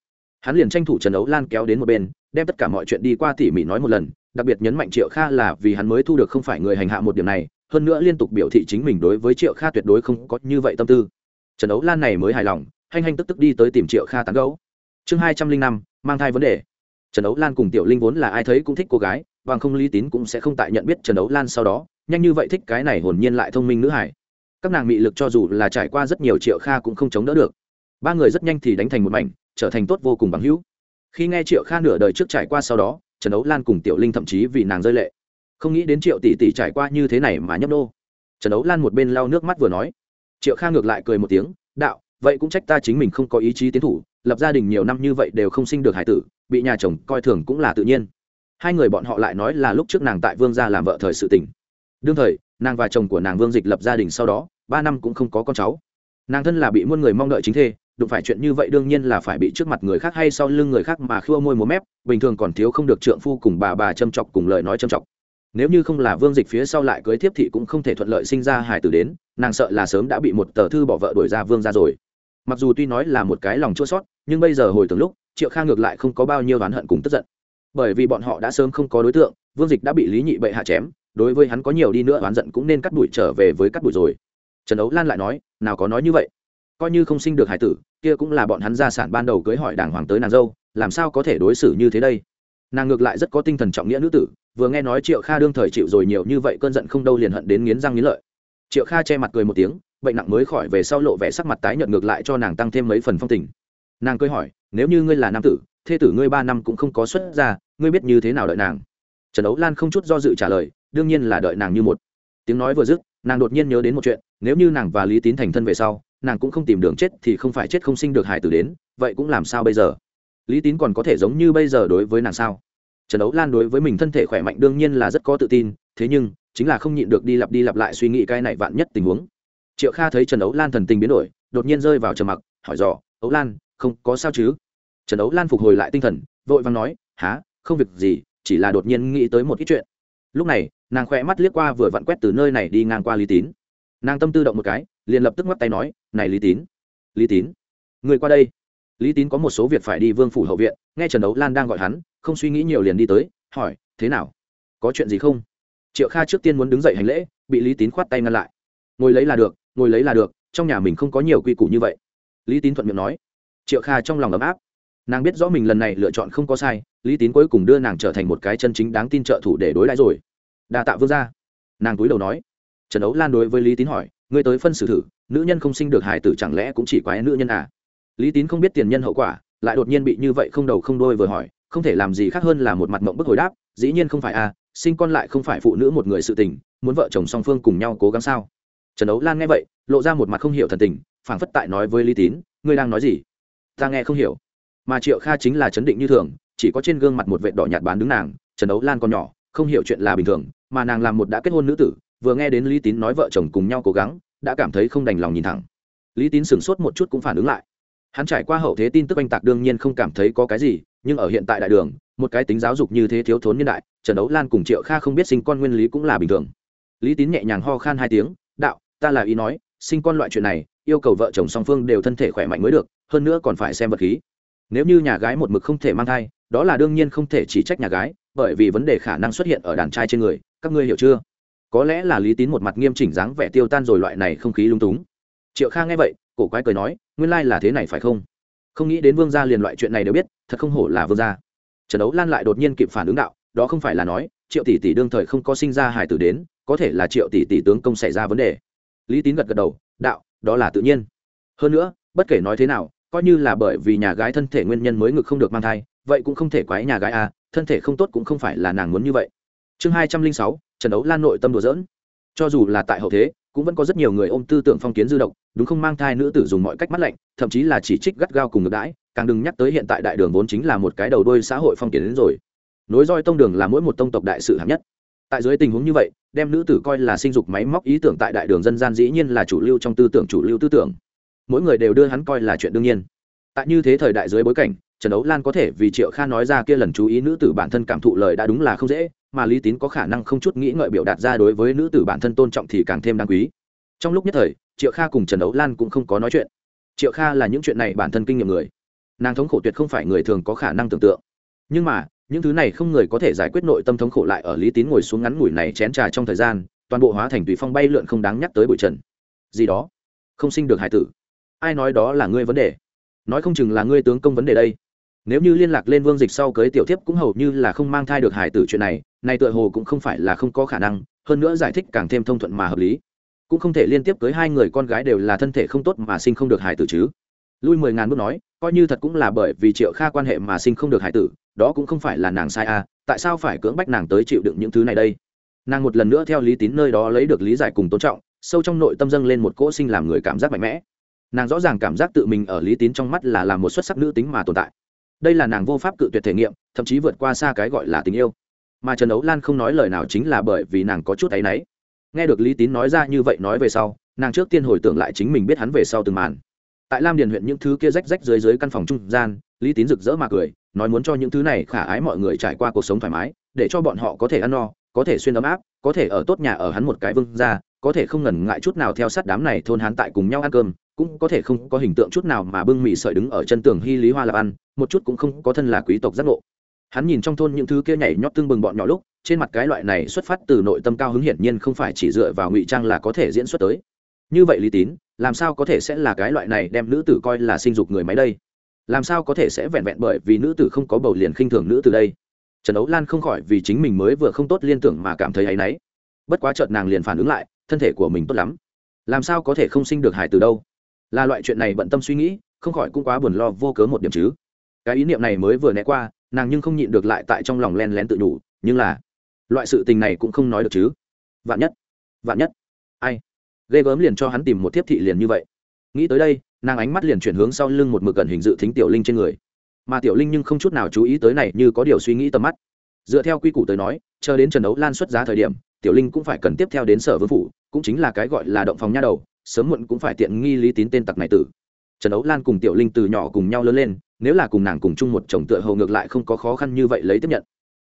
Hắn liền tranh thủ trần ấu lan kéo đến một bên, đem tất cả mọi chuyện đi qua tỉ mỉ nói một lần đặc biệt nhấn mạnh triệu kha là vì hắn mới thu được không phải người hành hạ một điểm này, hơn nữa liên tục biểu thị chính mình đối với triệu kha tuyệt đối không có như vậy tâm tư. Trần ấu lan này mới hài lòng, hanh hanh tức tức đi tới tìm triệu kha tán gấu chương hai trăm linh năm, mang thai vấn đề. Trần ấu lan cùng tiểu linh vốn là ai thấy cũng thích cô gái, bằng không lý tín cũng sẽ không tại nhận biết trần ấu lan sau đó, nhanh như vậy thích cái này hồn nhiên lại thông minh nữ hải các nàng mị lực cho dù là trải qua rất nhiều triệu kha cũng không chống đỡ được. Ba người rất nhanh thì đánh thành một mảnh, trở thành tốt vô cùng bằng hữu. Khi nghe triệu kha nửa đời trước trải qua sau đó trần ấu lan cùng tiểu linh thậm chí vì nàng rơi lệ. Không nghĩ đến triệu tỷ tỷ trải qua như thế này mà nhấp nô. trần ấu lan một bên lau nước mắt vừa nói. Triệu kha ngược lại cười một tiếng, đạo, vậy cũng trách ta chính mình không có ý chí tiến thủ, lập gia đình nhiều năm như vậy đều không sinh được hải tử, bị nhà chồng coi thường cũng là tự nhiên. Hai người bọn họ lại nói là lúc trước nàng tại vương gia làm vợ thời sự tình. Đương thời, nàng và chồng của nàng vương dịch lập gia đình sau đó, ba năm cũng không có con cháu. Nàng thân là bị muôn người mong đợi chính thê đụng phải chuyện như vậy đương nhiên là phải bị trước mặt người khác hay sau lưng người khác mà khua môi múa mép, bình thường còn thiếu không được trượng phu cùng bà bà châm chọc cùng lời nói châm chọc. Nếu như không là vương dịch phía sau lại cưới thiếp thị cũng không thể thuận lợi sinh ra hải tử đến, nàng sợ là sớm đã bị một tờ thư bỏ vợ đuổi ra vương ra rồi. Mặc dù tuy nói là một cái lòng chua sót, nhưng bây giờ hồi tưởng lúc, triệu kha ngược lại không có bao nhiêu oán hận cùng tức giận. Bởi vì bọn họ đã sớm không có đối tượng, vương dịch đã bị lý nhị bệ hạ chém, đối với hắn có nhiều đi nữa oán giận cũng nên cắt đuổi trở về với cắt đuổi rồi. Trần ấu lan lại nói, nào có nói như vậy coi như không sinh được hải tử, kia cũng là bọn hắn gia sản ban đầu cưới hỏi đàng hoàng tới nàng dâu, làm sao có thể đối xử như thế đây? Nàng ngược lại rất có tinh thần trọng nghĩa nữ tử, vừa nghe nói triệu kha đương thời chịu rồi nhiều như vậy cơn giận không đâu liền hận đến nghiến răng nghiến lợi. Triệu kha che mặt cười một tiếng, bệnh nặng mới khỏi về sau lộ vẻ sắc mặt tái nhợt ngược lại cho nàng tăng thêm mấy phần phong tình. Nàng cười hỏi, nếu như ngươi là nam tử thê tử ngươi ba năm cũng không có xuất ra ngươi biết như thế nào đợi nàng? Trần ấu lan không chút do dự trả lời, đương nhiên là đợi nàng như một. Tiếng nói vừa dứt, nàng đột nhiên nhớ đến một chuyện, nếu như nàng và lý tín thành thân về sau nàng cũng không tìm đường chết thì không phải chết không sinh được hải tử đến, vậy cũng làm sao bây giờ? Lý tín còn có thể giống như bây giờ đối với nàng sao? Trần đấu lan đối với mình thân thể khỏe mạnh đương nhiên là rất có tự tin, thế nhưng, chính là không nhịn được đi lặp đi lặp lại suy nghĩ cái này vạn nhất tình huống. Triệu kha thấy trần đấu lan thần tình biến đổi, đột nhiên rơi vào trầm mặc, hỏi dò, ấu lan, không có sao chứ? Trần đấu lan phục hồi lại tinh thần, vội vàng nói há không việc gì, chỉ là đột nhiên nghĩ tới một ít chuyện. Lúc này, nàng khỏe mắt liếc qua vừa vặn quét từ nơi này đi ngang qua lý tín nàng tâm tư động một cái, liền lập tức ngoắc tay nói, này lý tín lý tín, người qua đây. Lý tín có một số việc phải đi vương phủ hậu viện, nghe trần đấu lan đang gọi hắn, không suy nghĩ nhiều liền đi tới, hỏi, thế nào? Có chuyện gì không? Triệu kha trước tiên muốn đứng dậy hành lễ, bị lý tín khoát tay ngăn lại. Ngồi lấy là được, ngồi lấy là được, trong nhà mình không có nhiều quy củ như vậy. Lý tín thuận miệng nói. Triệu kha trong lòng ấm áp. Nàng biết rõ mình lần này lựa chọn không có sai, lý tín cuối cùng đưa nàng trở thành một cái chân chính đáng tin trợ thủ để đối đãi rồi. Đa tạ vương gia. Nàng túi đầu nói trần ấu lan đối với lý tín hỏi, ngươi tới phân xử thử, nữ nhân không sinh được hải tử chẳng lẽ cũng chỉ quái nữ nhân à? Lý tín không biết tiền nhân hậu quả, lại đột nhiên bị như vậy không đầu không đôi vừa hỏi, không thể làm gì khác hơn là một mặt mộng bức hồi đáp, dĩ nhiên không phải à sinh con lại không phải phụ nữ một người sự tình, muốn vợ chồng song phương cùng nhau cố gắng sao? Trần ấu lan nghe vậy, lộ ra một mặt không hiểu thần tình, phảng phất tại nói với lý tín, ngươi đang nói gì? Ta nghe không hiểu. Mà triệu kha chính là chấn định như thường, chỉ có trên gương mặt một vệ đỏ nhạt bán đứng nàng, trần ấu lan còn nhỏ, không hiểu chuyện là bình thường, mà nàng làm một đã kết hôn nữ tử vừa nghe đến lý tín nói vợ chồng cùng nhau cố gắng, đã cảm thấy không đành lòng nhìn thẳng. Lý tín sửng sốt một chút cũng phản ứng lại. Hắn trải qua hậu thế tin tức oanh tạc đương nhiên không cảm thấy có cái gì, nhưng ở hiện tại đại đường, một cái tính giáo dục như thế thiếu thốn nhân đại, trần đấu lan cùng triệu kha không biết sinh con nguyên lý cũng là bình thường. Lý tín nhẹ nhàng ho khan hai tiếng, đạo, ta là ý nói, sinh con loại chuyện này, yêu cầu vợ chồng song phương đều thân thể khỏe mạnh mới được, hơn nữa còn phải xem vật khí. Nếu như nhà gái một mực không thể mang thai, đó là đương nhiên không thể chỉ trách nhà gái, bởi vì vấn đề khả năng xuất hiện ở đàn trai trên người, các ngươi hiểu chưa? Có lẽ là lý tín một mặt nghiêm chỉnh dáng vẻ tiêu tan rồi loại này không khí lung túng. Triệu kha nghe vậy, cổ quái cười nói, nguyên lai là thế này phải không? Không nghĩ đến vương gia liền loại chuyện này đều biết, thật không hổ là vương gia. Trần đấu lan lại đột nhiên kịp phản ứng đạo, đó không phải là nói, triệu tỷ tỷ đương thời không có sinh ra hải tử đến, có thể là triệu tỷ tỷ tướng công xảy ra vấn đề. Lý tín gật gật đầu, đạo, đó là tự nhiên. Hơn nữa, bất kể nói thế nào, coi như là bởi vì nhà gái thân thể nguyên nhân mới ngực không được mang thai, vậy cũng không thể quái nhà gái à thân thể không tốt cũng không phải là nàng muốn như vậy. Chương hai trăm linh sáu trần đấu lan nội tâm đùa dỡn cho dù là tại hậu thế, cũng vẫn có rất nhiều người ôm tư tưởng phong kiến dư độc, đúng không mang thai nữ tử dùng mọi cách mắt lạnh, thậm chí là chỉ trích gắt gao cùng ngược đãi, càng đừng nhắc tới hiện tại đại đường vốn chính là một cái đầu đôi xã hội phong kiến đến rồi. Nối roi tông đường là mỗi một tông tộc đại sự hạng nhất. Tại dưới tình huống như vậy, đem nữ tử coi là sinh dục máy móc ý tưởng tại đại đường dân gian dĩ nhiên là chủ lưu trong tư tưởng chủ lưu tư tưởng. Mỗi người đều đưa hắn coi là chuyện đương nhiên. Tại như thế thời đại dưới bối cảnh trần ấu lan có thể vì triệu kha nói ra kia lần chú ý nữ tử bản thân cảm thụ lời đã đúng là không dễ, mà lý tín có khả năng không chút nghĩ ngợi biểu đạt ra đối với nữ tử bản thân tôn trọng thì càng thêm đáng quý. Trong lúc nhất thời, triệu kha cùng trần ấu lan cũng không có nói chuyện. Triệu kha là những chuyện này bản thân kinh nghiệm người. Nàng thống khổ tuyệt không phải người thường có khả năng tưởng tượng. Nhưng mà, những thứ này không người có thể giải quyết nội tâm thống khổ lại ở lý tín ngồi xuống ngắn ngủi này chén trà trong thời gian, toàn bộ hóa thành tùy phong bay lượn không đáng nhắc tới bụi trần. Gì đó? Không sinh được hải tử. Ai nói đó là ngươi vấn đề? Nói không chừng là ngươi tướng công vấn đề đây nếu như liên lạc lên vương dịch sau cưới tiểu thiếp cũng hầu như là không mang thai được hải tử chuyện này này tựa hồ cũng không phải là không có khả năng, hơn nữa giải thích càng thêm thông thuận mà hợp lý. Cũng không thể liên tiếp cưới hai người con gái đều là thân thể không tốt mà sinh không được hải tử chứ. Lui mười ngàn bước nói, coi như thật cũng là bởi vì triệu kha quan hệ mà sinh không được hải tử, đó cũng không phải là nàng sai à tại sao phải cưỡng bách nàng tới chịu đựng những thứ này đây? Nàng một lần nữa theo lý tín nơi đó lấy được lý giải cùng tôn trọng, sâu trong nội tâm dâng lên một cỗ sinh làm người cảm giác mạnh mẽ. Nàng rõ ràng cảm giác tự mình ở lý tín trong mắt là làm một xuất sắc nữ tính mà tồn tại đây là nàng vô pháp cự tuyệt thể nghiệm, thậm chí vượt qua xa cái gọi là tình yêu. Mà trần ấu lan không nói lời nào chính là bởi vì nàng có chút áy náy. Nghe được lý tín nói ra như vậy nói về sau, nàng trước tiên hồi tưởng lại chính mình biết hắn về sau từng màn. Tại lam điền huyện những thứ kia rách rách dưới dưới căn phòng trung gian, lý tín rực rỡ mà cười, nói muốn cho những thứ này khả ái mọi người trải qua cuộc sống thoải mái, để cho bọn họ có thể ăn no, có thể xuyên ấm áp, có thể ở tốt nhà ở hắn một cái vương ra có thể không ngần ngại chút nào theo sát đám này thôn hắn tại cùng nhau ăn cơm cũng có thể không có hình tượng chút nào mà bưng mì sợi đứng ở chân tường hy lý hoa lạp ăn, một chút cũng không có thân là quý tộc giác ngộ. Hắn nhìn trong thôn những thứ kia nhảy nhót tương bừng bọn nhỏ lúc, trên mặt cái loại này xuất phát từ nội tâm cao hứng hiển nhiên không phải chỉ dựa vào ngụy trang là có thể diễn xuất tới. Như vậy lý tín, làm sao có thể sẽ là cái loại này đem nữ tử coi là sinh dục người máy đây? Làm sao có thể sẽ vẹn vẹn bởi vì nữ tử không có bầu liền khinh thường nữ tử đây? Trần ấu lan không khỏi vì chính mình mới vừa không tốt liên tưởng mà cảm thấy áy náy. Bất quá chợt nàng liền phản ứng lại, thân thể của mình tốt lắm. Làm sao có thể không sinh được hải từ đâu? Là loại chuyện này bận tâm suy nghĩ, không khỏi cũng quá buồn lo vô cớ một điểm chứ. Cái ý niệm này mới vừa né qua, nàng nhưng không nhịn được lại tại trong lòng len lén tự nhủ, nhưng là, loại sự tình này cũng không nói được chứ. Vạn nhất vạn nhất. Ai? Ghê gớm liền cho hắn tìm một tiếp thị liền như vậy. Nghĩ tới đây, nàng ánh mắt liền chuyển hướng sau lưng một mực gần hình dự thính tiểu linh trên người. Mà tiểu linh nhưng không chút nào chú ý tới này như có điều suy nghĩ tầm mắt. Dựa theo quy củ tới nói, chờ đến trần đấu lan xuất giá thời điểm, tiểu linh cũng phải cần tiếp theo đến sở vương phủ, cũng chính là cái gọi là động phòng nha đầu sớm muộn cũng phải tiện nghi lý tín tên tặc này tử. Trần ấu lan cùng tiểu linh từ nhỏ cùng nhau lớn lên, nếu là cùng nàng cùng chung một chồng tựa hầu ngược lại không có khó khăn như vậy lấy tiếp nhận.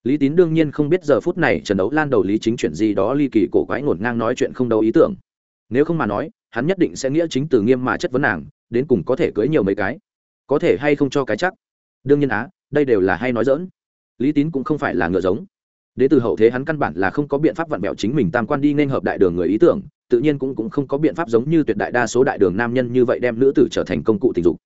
Lý tín đương nhiên không biết giờ phút này trần ấu lan đầu lý chính chuyện gì đó ly kỳ cổ quái ngổn ngang nói chuyện không đâu ý tưởng. Nếu không mà nói, hắn nhất định sẽ nghĩa chính từ nghiêm mà chất vấn nàng, đến cùng có thể cưới nhiều mấy cái? Có thể hay không cho cái chắc? Đương nhiên á, đây đều là hay nói dỡn lý tín cũng không phải là ngựa giống. Đế từ hậu thế hắn căn bản là không có biện pháp vặn bẹo chính mình tam quan đi nên hợp đại đường người ý tưởng tự nhiên cũng cũng không có biện pháp giống như tuyệt đại đa số đại đường nam nhân như vậy đem nữ tử trở thành công cụ tình dục.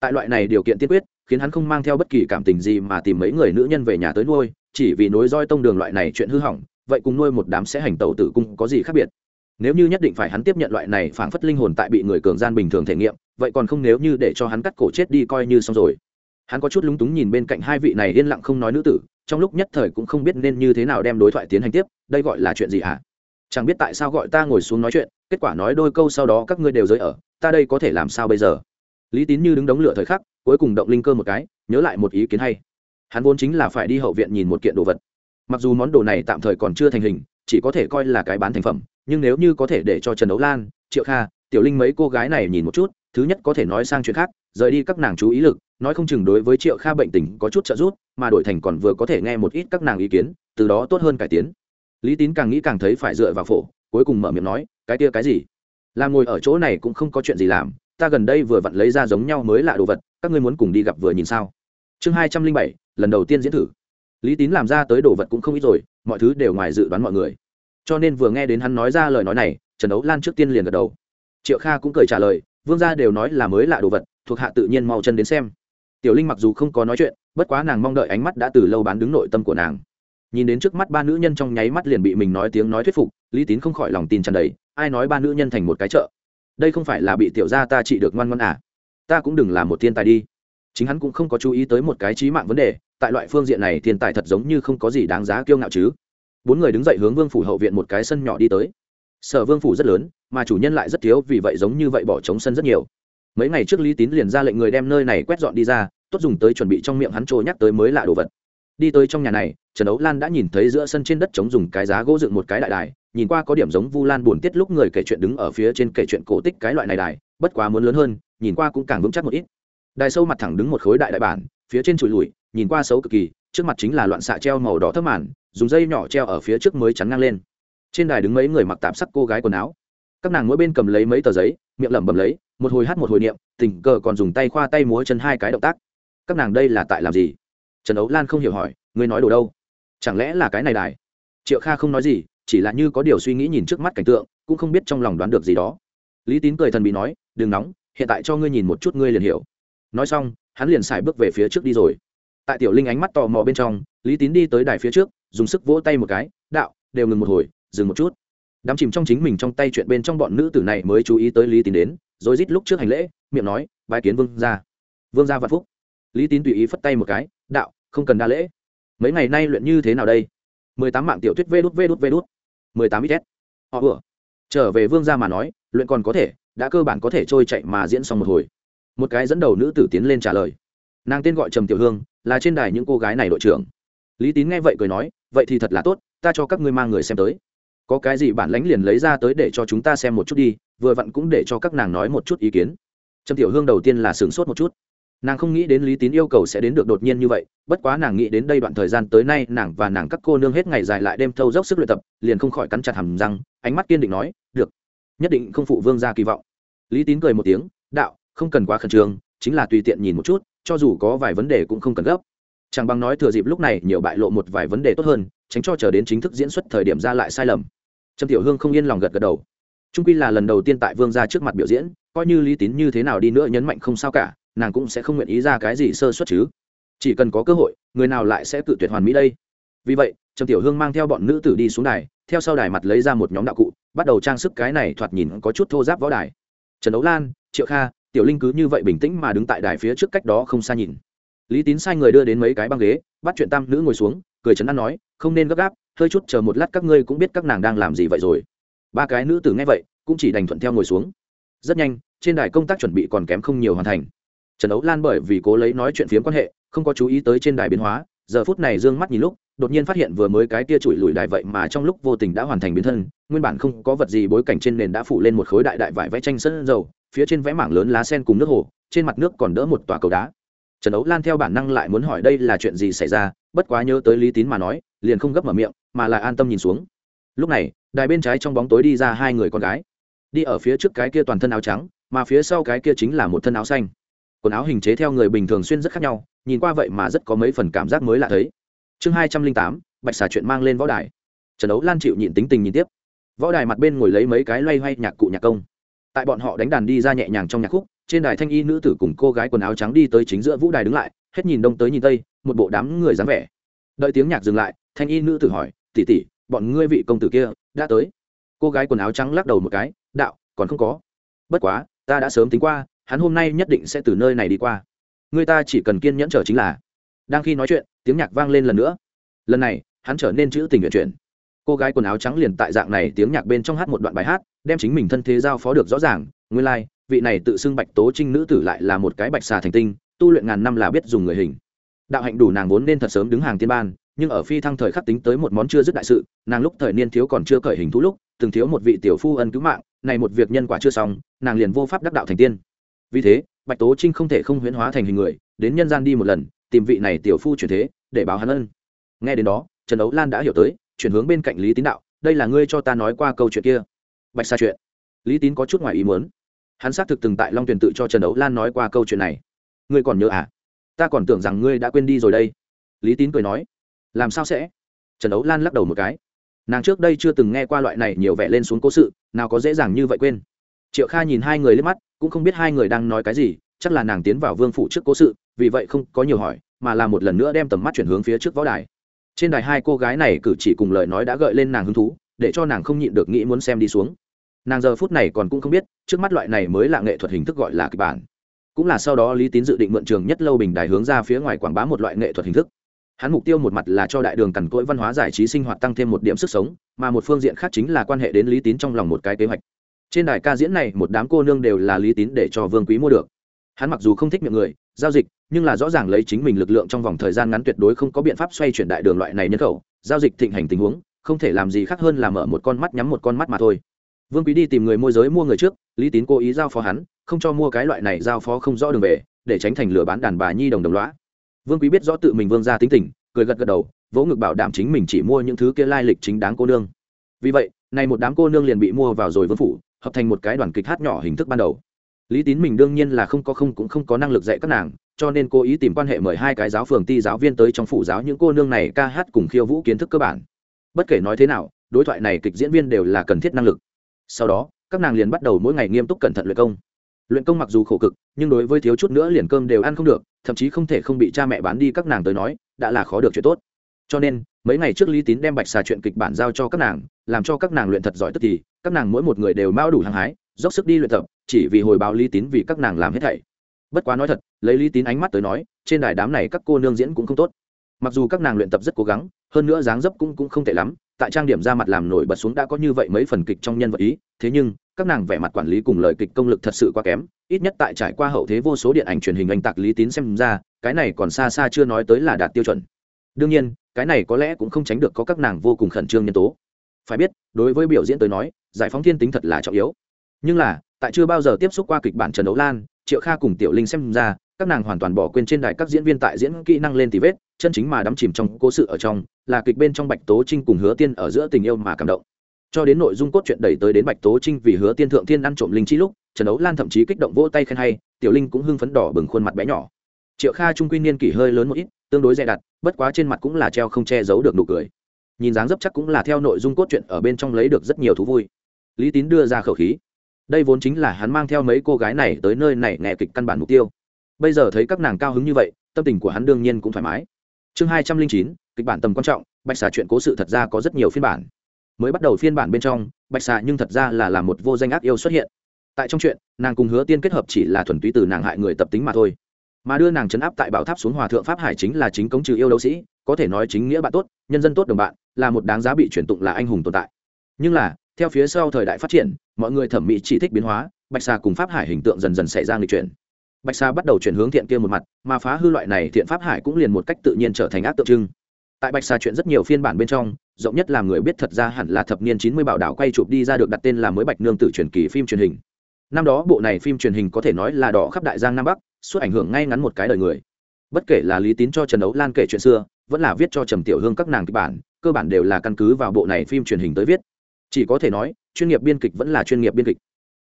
Tại loại này điều kiện tiên quyết, khiến hắn không mang theo bất kỳ cảm tình gì mà tìm mấy người nữ nhân về nhà tới nuôi, chỉ vì nối roi tông đường loại này chuyện hư hỏng, vậy cùng nuôi một đám sẽ hành tẩu tử cung có gì khác biệt? Nếu như nhất định phải hắn tiếp nhận loại này phảng phất linh hồn tại bị người cường gian bình thường thể nghiệm, vậy còn không nếu như để cho hắn cắt cổ chết đi coi như xong rồi. Hắn có chút lúng túng nhìn bên cạnh hai vị này yên lặng không nói nữ tử, trong lúc nhất thời cũng không biết nên như thế nào đem đối thoại tiến hành tiếp, đây gọi là chuyện gì à? Chẳng biết tại sao gọi ta ngồi xuống nói chuyện, kết quả nói đôi câu sau đó các ngươi đều giới ở, ta đây có thể làm sao bây giờ? Lý tín như đứng đống lửa thời khắc, cuối cùng động linh cơ một cái, nhớ lại một ý kiến hay. Hắn vốn chính là phải đi hậu viện nhìn một kiện đồ vật. Mặc dù món đồ này tạm thời còn chưa thành hình, chỉ có thể coi là cái bán thành phẩm, nhưng nếu như có thể để cho trần đấu lan, triệu kha, tiểu linh mấy cô gái này nhìn một chút, thứ nhất có thể nói sang chuyện khác, rời đi các nàng chú ý lực, nói không chừng đối với triệu kha bệnh tình có chút trợ giúp, mà đổi thành còn vừa có thể nghe một ít các nàng ý kiến, từ đó tốt hơn cải tiến lý tín càng nghĩ càng thấy phải dựa vào phổ, cuối cùng mở miệng nói, cái kia cái gì? Làm ngồi ở chỗ này cũng không có chuyện gì làm, ta gần đây vừa vặn lấy ra giống nhau mới lạ đồ vật, các ngươi muốn cùng đi gặp vừa nhìn sao? Chương hai trăm linh bảy, lần đầu tiên diễn thử. Lý tín làm ra tới đồ vật cũng không ít rồi, mọi thứ đều ngoài dự đoán mọi người. Cho nên vừa nghe đến hắn nói ra lời nói này, trần đấu lan trước tiên liền gật đầu. Triệu kha cũng cười trả lời, vương gia đều nói là mới lạ đồ vật, thuộc hạ tự nhiên mau chân đến xem. Tiểu linh mặc dù không có nói chuyện, bất quá nàng mong đợi ánh mắt đã từ lâu bán đứng nội tâm của nàng nhìn đến trước mắt ba nữ nhân trong nháy mắt liền bị mình nói tiếng nói thuyết phục, lý tín không khỏi lòng tin tràn đầy, ai nói ba nữ nhân thành một cái chợ? Đây không phải là bị tiểu gia ta trị được ngoan ngoan à? Ta cũng đừng làm một thiên tài đi. Chính hắn cũng không có chú ý tới một cái trí mạng vấn đề, tại loại phương diện này thiên tài thật giống như không có gì đáng giá kiêu ngạo chứ. Bốn người đứng dậy hướng vương phủ hậu viện một cái sân nhỏ đi tới. Sở vương phủ rất lớn, mà chủ nhân lại rất thiếu, vì vậy giống như vậy bỏ trống sân rất nhiều. Mấy ngày trước lý tín liền ra lệnh người đem nơi này quét dọn đi ra, tốt dùng tới chuẩn bị trong miệng hắn trôi nhắc tới mới lạ đồ vật. Đi tới trong nhà này trần ấu lan đã nhìn thấy giữa sân trên đất chống dùng cái giá gỗ dựng một cái đại đài, nhìn qua có điểm giống vu lan buồn tiết lúc người kể chuyện đứng ở phía trên kể chuyện cổ tích cái loại này đài, bất quá muốn lớn hơn, nhìn qua cũng càng vững chắc một ít. Đài sâu mặt thẳng đứng một khối đại đại bản, phía trên trụi lùi, nhìn qua xấu cực kỳ, trước mặt chính là loạn xạ treo màu đỏ thấp màn, dùng dây nhỏ treo ở phía trước mới chắn ngang lên. Trên đài đứng mấy người mặc tạp sắc cô gái quần áo. Các nàng mỗi bên cầm lấy mấy tờ giấy, miệng lẩm bẩm lấy, một hồi hát một hồi niệm, tình cờ còn dùng tay khoa tay múa chân hai cái động tác. Các nàng đây là tại làm gì? Trần ấu lan không hiểu hỏi, ngươi nói đồ đâu? Chẳng lẽ là cái này đài? Triệu kha không nói gì, chỉ là như có điều suy nghĩ nhìn trước mắt cảnh tượng, cũng không biết trong lòng đoán được gì đó. Lý tín cười thần bị nói, đừng nóng, hiện tại cho ngươi nhìn một chút ngươi liền hiểu. Nói xong, hắn liền xài bước về phía trước đi rồi. Tại tiểu linh ánh mắt tò mò bên trong, lý tín đi tới đài phía trước, dùng sức vỗ tay một cái, đạo, đều ngừng một hồi, dừng một chút. Đám chìm trong chính mình trong tay chuyện bên trong bọn nữ tử này mới chú ý tới lý tín đến, rồi rít lúc trước hành lễ, miệng nói, bái kiến vương gia. Vương gia vạn phúc. Lý tín tùy ý phất tay một cái, đạo, không cần đa lễ mấy ngày nay luyện như thế nào đây? Mười tám mạng tiểu thuyết vê đút vê đút vê đút. Mười tám ít họ vừa. Trở về vương gia mà nói, luyện còn có thể, đã cơ bản có thể trôi chạy mà diễn xong một hồi. Một cái dẫn đầu nữ tử tiến lên trả lời. Nàng tên gọi trầm tiểu hương, là trên đài những cô gái này đội trưởng. Lý tín nghe vậy cười nói, vậy thì thật là tốt, ta cho các ngươi mang người xem tới. Có cái gì bản lánh liền lấy ra tới để cho chúng ta xem một chút đi, vừa vặn cũng để cho các nàng nói một chút ý kiến. Trầm tiểu hương đầu tiên là sửng sốt một chút nàng không nghĩ đến lý tín yêu cầu sẽ đến được đột nhiên như vậy, bất quá nàng nghĩ đến đây đoạn thời gian tới nay, nàng và nàng các cô nương hết ngày dài lại đêm thâu dốc sức luyện tập, liền không khỏi cắn chặt hầm răng, ánh mắt kiên định nói, được, nhất định không phụ vương ra kỳ vọng. Lý tín cười một tiếng, đạo, không cần quá khẩn trương, chính là tùy tiện nhìn một chút, cho dù có vài vấn đề cũng không cần gấp. Chẳng bằng nói thừa dịp lúc này nhiều bại lộ một vài vấn đề tốt hơn, tránh cho chờ đến chính thức diễn xuất thời điểm ra lại sai lầm. Trầm tiểu hương không yên lòng gật gật đầu. Trung quy là lần đầu tiên tại vương gia trước mặt biểu diễn, coi như lý tín như thế nào đi nữa nhấn mạnh không sao cả nàng cũng sẽ không nguyện ý ra cái gì sơ suất chứ. Chỉ cần có cơ hội, người nào lại sẽ tự tuyệt hoàn mỹ đây? Vì vậy, trầm tiểu hương mang theo bọn nữ tử đi xuống đài, theo sau đài mặt lấy ra một nhóm đạo cụ, bắt đầu trang sức cái này thoạt nhìn có chút thô giáp võ đài. Trần Đấu lan, triệu kha, tiểu linh cứ như vậy bình tĩnh mà đứng tại đài phía trước cách đó không xa nhìn. Lý tín sai người đưa đến mấy cái băng ghế, bắt chuyện tam nữ ngồi xuống, cười chấn an nói, không nên gấp gáp, hơi chút chờ một lát các ngươi cũng biết các nàng đang làm gì vậy rồi. Ba cái nữ tử nghe vậy, cũng chỉ đành thuận theo ngồi xuống. Rất nhanh, trên đài công tác chuẩn bị còn kém không nhiều hoàn thành trần ấu lan bởi vì cố lấy nói chuyện phiếm quan hệ, không có chú ý tới trên đài biến hóa, giờ phút này d ư ơ n g mắt nhìn lúc, đột nhiên phát hiện vừa mới cái kia chùi lùi đài vậy mà trong lúc vô tình đã hoàn thành biến thân, nguyên bản không có vật gì bối cảnh trên nền đã phủ lên một khối đại đại vải vẽ tranh sân dầu, phía trên vẽ mảng lớn lá sen cùng nước hồ, trên mặt nước còn đỡ một tòa cầu đá. Trần ấu lan theo bản năng lại muốn hỏi đây là chuyện gì xảy ra, bất quá nhớ tới lý tín mà nói, liền không gấp mở miệng, mà lại an tâm nhìn xuống. Lúc này, đài bên trái trong bóng tối đi ra hai người con gái. Đi ở phía trước cái kia toàn thân áo trắng, mà phía sau cái kia chính là một thân áo xanh quần áo hình chế theo người bình thường xuyên rất khác nhau, nhìn qua vậy mà rất có mấy phần cảm giác mới lạ thấy. Chương hai trăm linh tám, bạch xà chuyện mang lên võ đài. Trần đấu lan chịu nhịn tính tình nhìn tiếp. Võ đài mặt bên ngồi lấy mấy cái loay hoay nhạc cụ nhạc công. Tại bọn họ đánh đàn đi ra nhẹ nhàng trong nhạc khúc, trên đài thanh y nữ tử cùng cô gái quần áo trắng đi tới chính giữa vũ đài đứng lại, hết nhìn đông tới nhìn tây, một bộ đám người dáng vẻ. Đợi tiếng nhạc dừng lại, thanh y nữ tử hỏi tỉ tỉ bọn ngươi vị công tử kia đã tới? Cô gái quần áo trắng lắc đầu một cái, đạo, còn không có. Bất quá, ta đã sớm tính qua hắn hôm nay nhất định sẽ từ nơi này đi qua. Người ta chỉ cần kiên nhẫn trở chính là. Đang khi nói chuyện tiếng nhạc vang lên lần nữa. Lần này hắn trở nên chữ tình nguyện chuyển. Cô gái quần áo trắng liền tại dạng này tiếng nhạc bên trong hát một đoạn bài hát đem chính mình thân thế giao phó được rõ ràng. Nguyên lai、like, vị này tự xưng bạch tố trinh nữ tử lại là một cái bạch xà thành tinh tu luyện ngàn năm là biết dùng người hình. Đạo hạnh đủ nàng vốn nên thật sớm đứng hàng tiên ban nhưng ở phi thăng thời khắc tính tới một món chưa dứt đại sự nàng lúc thời niên thiếu còn chưa cởi hình thú lúc từng thiếu một vị tiểu phu ân cứu mạng này một việc nhân quả chưa xong nàng liền vô pháp đắc đạo thành tiên vì thế, bạch tố trinh không thể không huyễn hóa thành hình người, đến nhân gian đi một lần, tìm vị này tiểu phu chuyển thế, để báo hắn ân. Nghe đến đó, trần ấu lan đã hiểu tới, chuyển hướng bên cạnh lý tín đạo, đây là ngươi cho ta nói qua câu chuyện kia. Bạch xa chuyện. Lý tín có chút ngoài ý muốn. Hắn xác thực từng tại long tuyển tự cho trần ấu lan nói qua câu chuyện này. Ngươi còn nhớ à? Ta còn tưởng rằng ngươi đã quên đi rồi đây. Lý tín cười nói. Làm sao sẽ? Trần ấu lan lắc đầu một cái. Nàng trước đây chưa từng nghe qua loại này nhiều vẻ lên xuống cố sự, nào có dễ dàng như vậy quên. Triệu kha nhìn hai người lên mắt cũng không biết hai người đang nói cái gì, chắc là nàng tiến vào vương phủ trước cố sự, vì vậy không có nhiều hỏi, mà là một lần nữa đem tầm mắt chuyển hướng phía trước võ đài. Trên đài hai cô gái này cử chỉ cùng lời nói đã gợi lên nàng hứng thú, để cho nàng không nhịn được nghĩ muốn xem đi xuống. Nàng giờ phút này còn cũng không biết, trước mắt loại này mới là nghệ thuật hình thức gọi là kịch bản. Cũng là sau đó lý tín dự định mượn trường nhất lâu bình đài hướng ra phía ngoài quảng bá một loại nghệ thuật hình thức. Hắn mục tiêu một mặt là cho đại đường cằn cỗi văn hóa giải trí sinh hoạt tăng thêm một điểm sức sống, mà một phương diện khác chính là quan hệ đến lý tín trong lòng một cái kế hoạch trên đài ca diễn này, một đám cô nương đều là lý tín để cho vương quý mua được. Hắn mặc dù không thích miệng người, giao dịch, nhưng là rõ ràng lấy chính mình lực lượng trong vòng thời gian ngắn tuyệt đối không có biện pháp xoay chuyển đại đường loại này nhân khẩu. Giao dịch thịnh hành tình huống, không thể làm gì khác hơn là mở một con mắt nhắm một con mắt mà thôi. Vương quý đi tìm người môi giới mua người trước, lý tín cố ý giao phó hắn, không cho mua cái loại này giao phó không rõ đường về, để tránh thành lừa bán đàn bà nhi đồng đồng lõa. Vương quý biết rõ tự mình vương ra tính tình, cười gật gật đầu, vỗ ngực bảo đảm chính mình chỉ mua những thứ kia lai lịch chính đáng cô nương. Vì vậy này một đám cô nương liền bị mua vào rồi vương phủ hợp thành một cái đoàn kịch hát nhỏ hình thức ban đầu. Lý tín mình đương nhiên là không có không cũng không có năng lực dạy các nàng, cho nên cố ý tìm quan hệ mời hai cái giáo phường ti giáo viên tới trong phủ giáo những cô nương này ca hát cùng khiêu vũ kiến thức cơ bản. Bất kể nói thế nào, đối thoại này kịch diễn viên đều là cần thiết năng lực. Sau đó, các nàng liền bắt đầu mỗi ngày nghiêm túc cẩn thận luyện công. Luyện công mặc dù khổ cực, nhưng đối với thiếu chút nữa liền cơm đều ăn không được, thậm chí không thể không bị cha mẹ bán đi các nàng tới nói, đã là khó được chuyện tốt. Cho nên mấy ngày trước lý tín đem bạch xà chuyện kịch bản giao cho các nàng, làm cho các nàng luyện thật giỏi tức thì, các nàng mỗi một người đều mao đủ hăng hái, dốc sức đi luyện tập, chỉ vì hồi báo lý tín vì các nàng làm hết thảy. Bất quá nói thật, lấy lý tín ánh mắt tới nói, trên đài đám này các cô nương diễn cũng không tốt. Mặc dù các nàng luyện tập rất cố gắng, hơn nữa dáng dấp cũng cũng không tệ lắm, tại trang điểm ra mặt làm nổi bật xuống đã có như vậy mấy phần kịch trong nhân vật ý, thế nhưng, các nàng vẻ mặt quản lý cùng lời kịch công lực thật sự quá kém, ít nhất tại trải qua hậu thế vô số điện ảnh truyền hình anh tạc lý tín xem ra, cái này còn xa xa chưa nói tới là đạt tiêu chuẩn. Đương nhiên cái này có lẽ cũng không tránh được có các nàng vô cùng khẩn trương nhân tố. Phải biết, đối với biểu diễn tới nói, giải phóng thiên tính thật là trọng yếu. Nhưng là, tại chưa bao giờ tiếp xúc qua kịch bản trần đấu lan, triệu kha cùng tiểu linh xem ra, các nàng hoàn toàn bỏ quên trên đài các diễn viên tại diễn kỹ năng lên tì vết, chân chính mà đắm chìm trong cố sự ở trong, là kịch bên trong bạch tố trinh cùng hứa tiên ở giữa tình yêu mà cảm động. Cho đến nội dung cốt truyện đẩy tới đến bạch tố trinh vì hứa tiên thượng tiên ăn trộm linh chi lúc, trần đấu lan thậm chí kích động vỗ tay khen hay, tiểu linh cũng hưng phấn đỏ bừng khuôn mặt bé nhỏ triệu kha trung quy niên kỷ hơi lớn một ít, tương đối dè đặt bất quá trên mặt cũng là treo không che giấu được nụ cười. Nhìn dáng dấp chắc cũng là theo nội dung cốt truyện ở bên trong lấy được rất nhiều thú vui. Lý tín đưa ra khẩu khí. Đây vốn chính là hắn mang theo mấy cô gái này tới nơi này nghe kịch căn bản mục tiêu. Bây giờ thấy các nàng cao hứng như vậy, tâm tình của hắn đương nhiên cũng thoải mái. Chương hai trăm linh chín, kịch bản tầm quan trọng, bạch xà chuyện cố sự thật ra có rất nhiều phiên bản. Mới bắt đầu phiên bản bên trong, bạch xà nhưng thật ra là làm một vô danh ác yêu xuất hiện. Tại trong chuyện, nàng cùng hứa tiên kết hợp chỉ là thuần túy từ nàng hại người tập tính mà thôi mà đưa nàng chấn áp tại bảo tháp xuống hòa thượng pháp hải chính là chính công trừ yêu đấu sĩ, có thể nói chính nghĩa bạn tốt, nhân dân tốt đồng bạn, là một đáng giá bị truyền tụng là anh hùng tồn tại. Nhưng là, theo phía sau thời đại phát triển, mọi người thẩm mỹ chỉ thích biến hóa, bạch xà cùng pháp hải hình tượng dần dần xảy ra nghịch chuyển. Bạch xà bắt đầu chuyển hướng thiện kia một mặt, mà phá hư loại này thiện pháp hải cũng liền một cách tự nhiên trở thành ác tượng trưng. Tại bạch xà chuyện rất nhiều phiên bản bên trong, rộng nhất làm người biết thật ra hẳn là thập niên chín mươi bảo đảo quay chụp đi ra được đặt tên là mới bạch nương tử truyền kỳ phim truyền hình. Năm đó bộ này phim truyền hình có thể nói là đỏ khắp đại giang nam bắc suốt ảnh hưởng ngay ngắn một cái đời người. Bất kể là lý tín cho trần ấu lan kể chuyện xưa, vẫn là viết cho trầm tiểu hương các nàng kịch bản, cơ bản đều là căn cứ vào bộ này phim truyền hình tới viết. Chỉ có thể nói, chuyên nghiệp biên kịch vẫn là chuyên nghiệp biên kịch.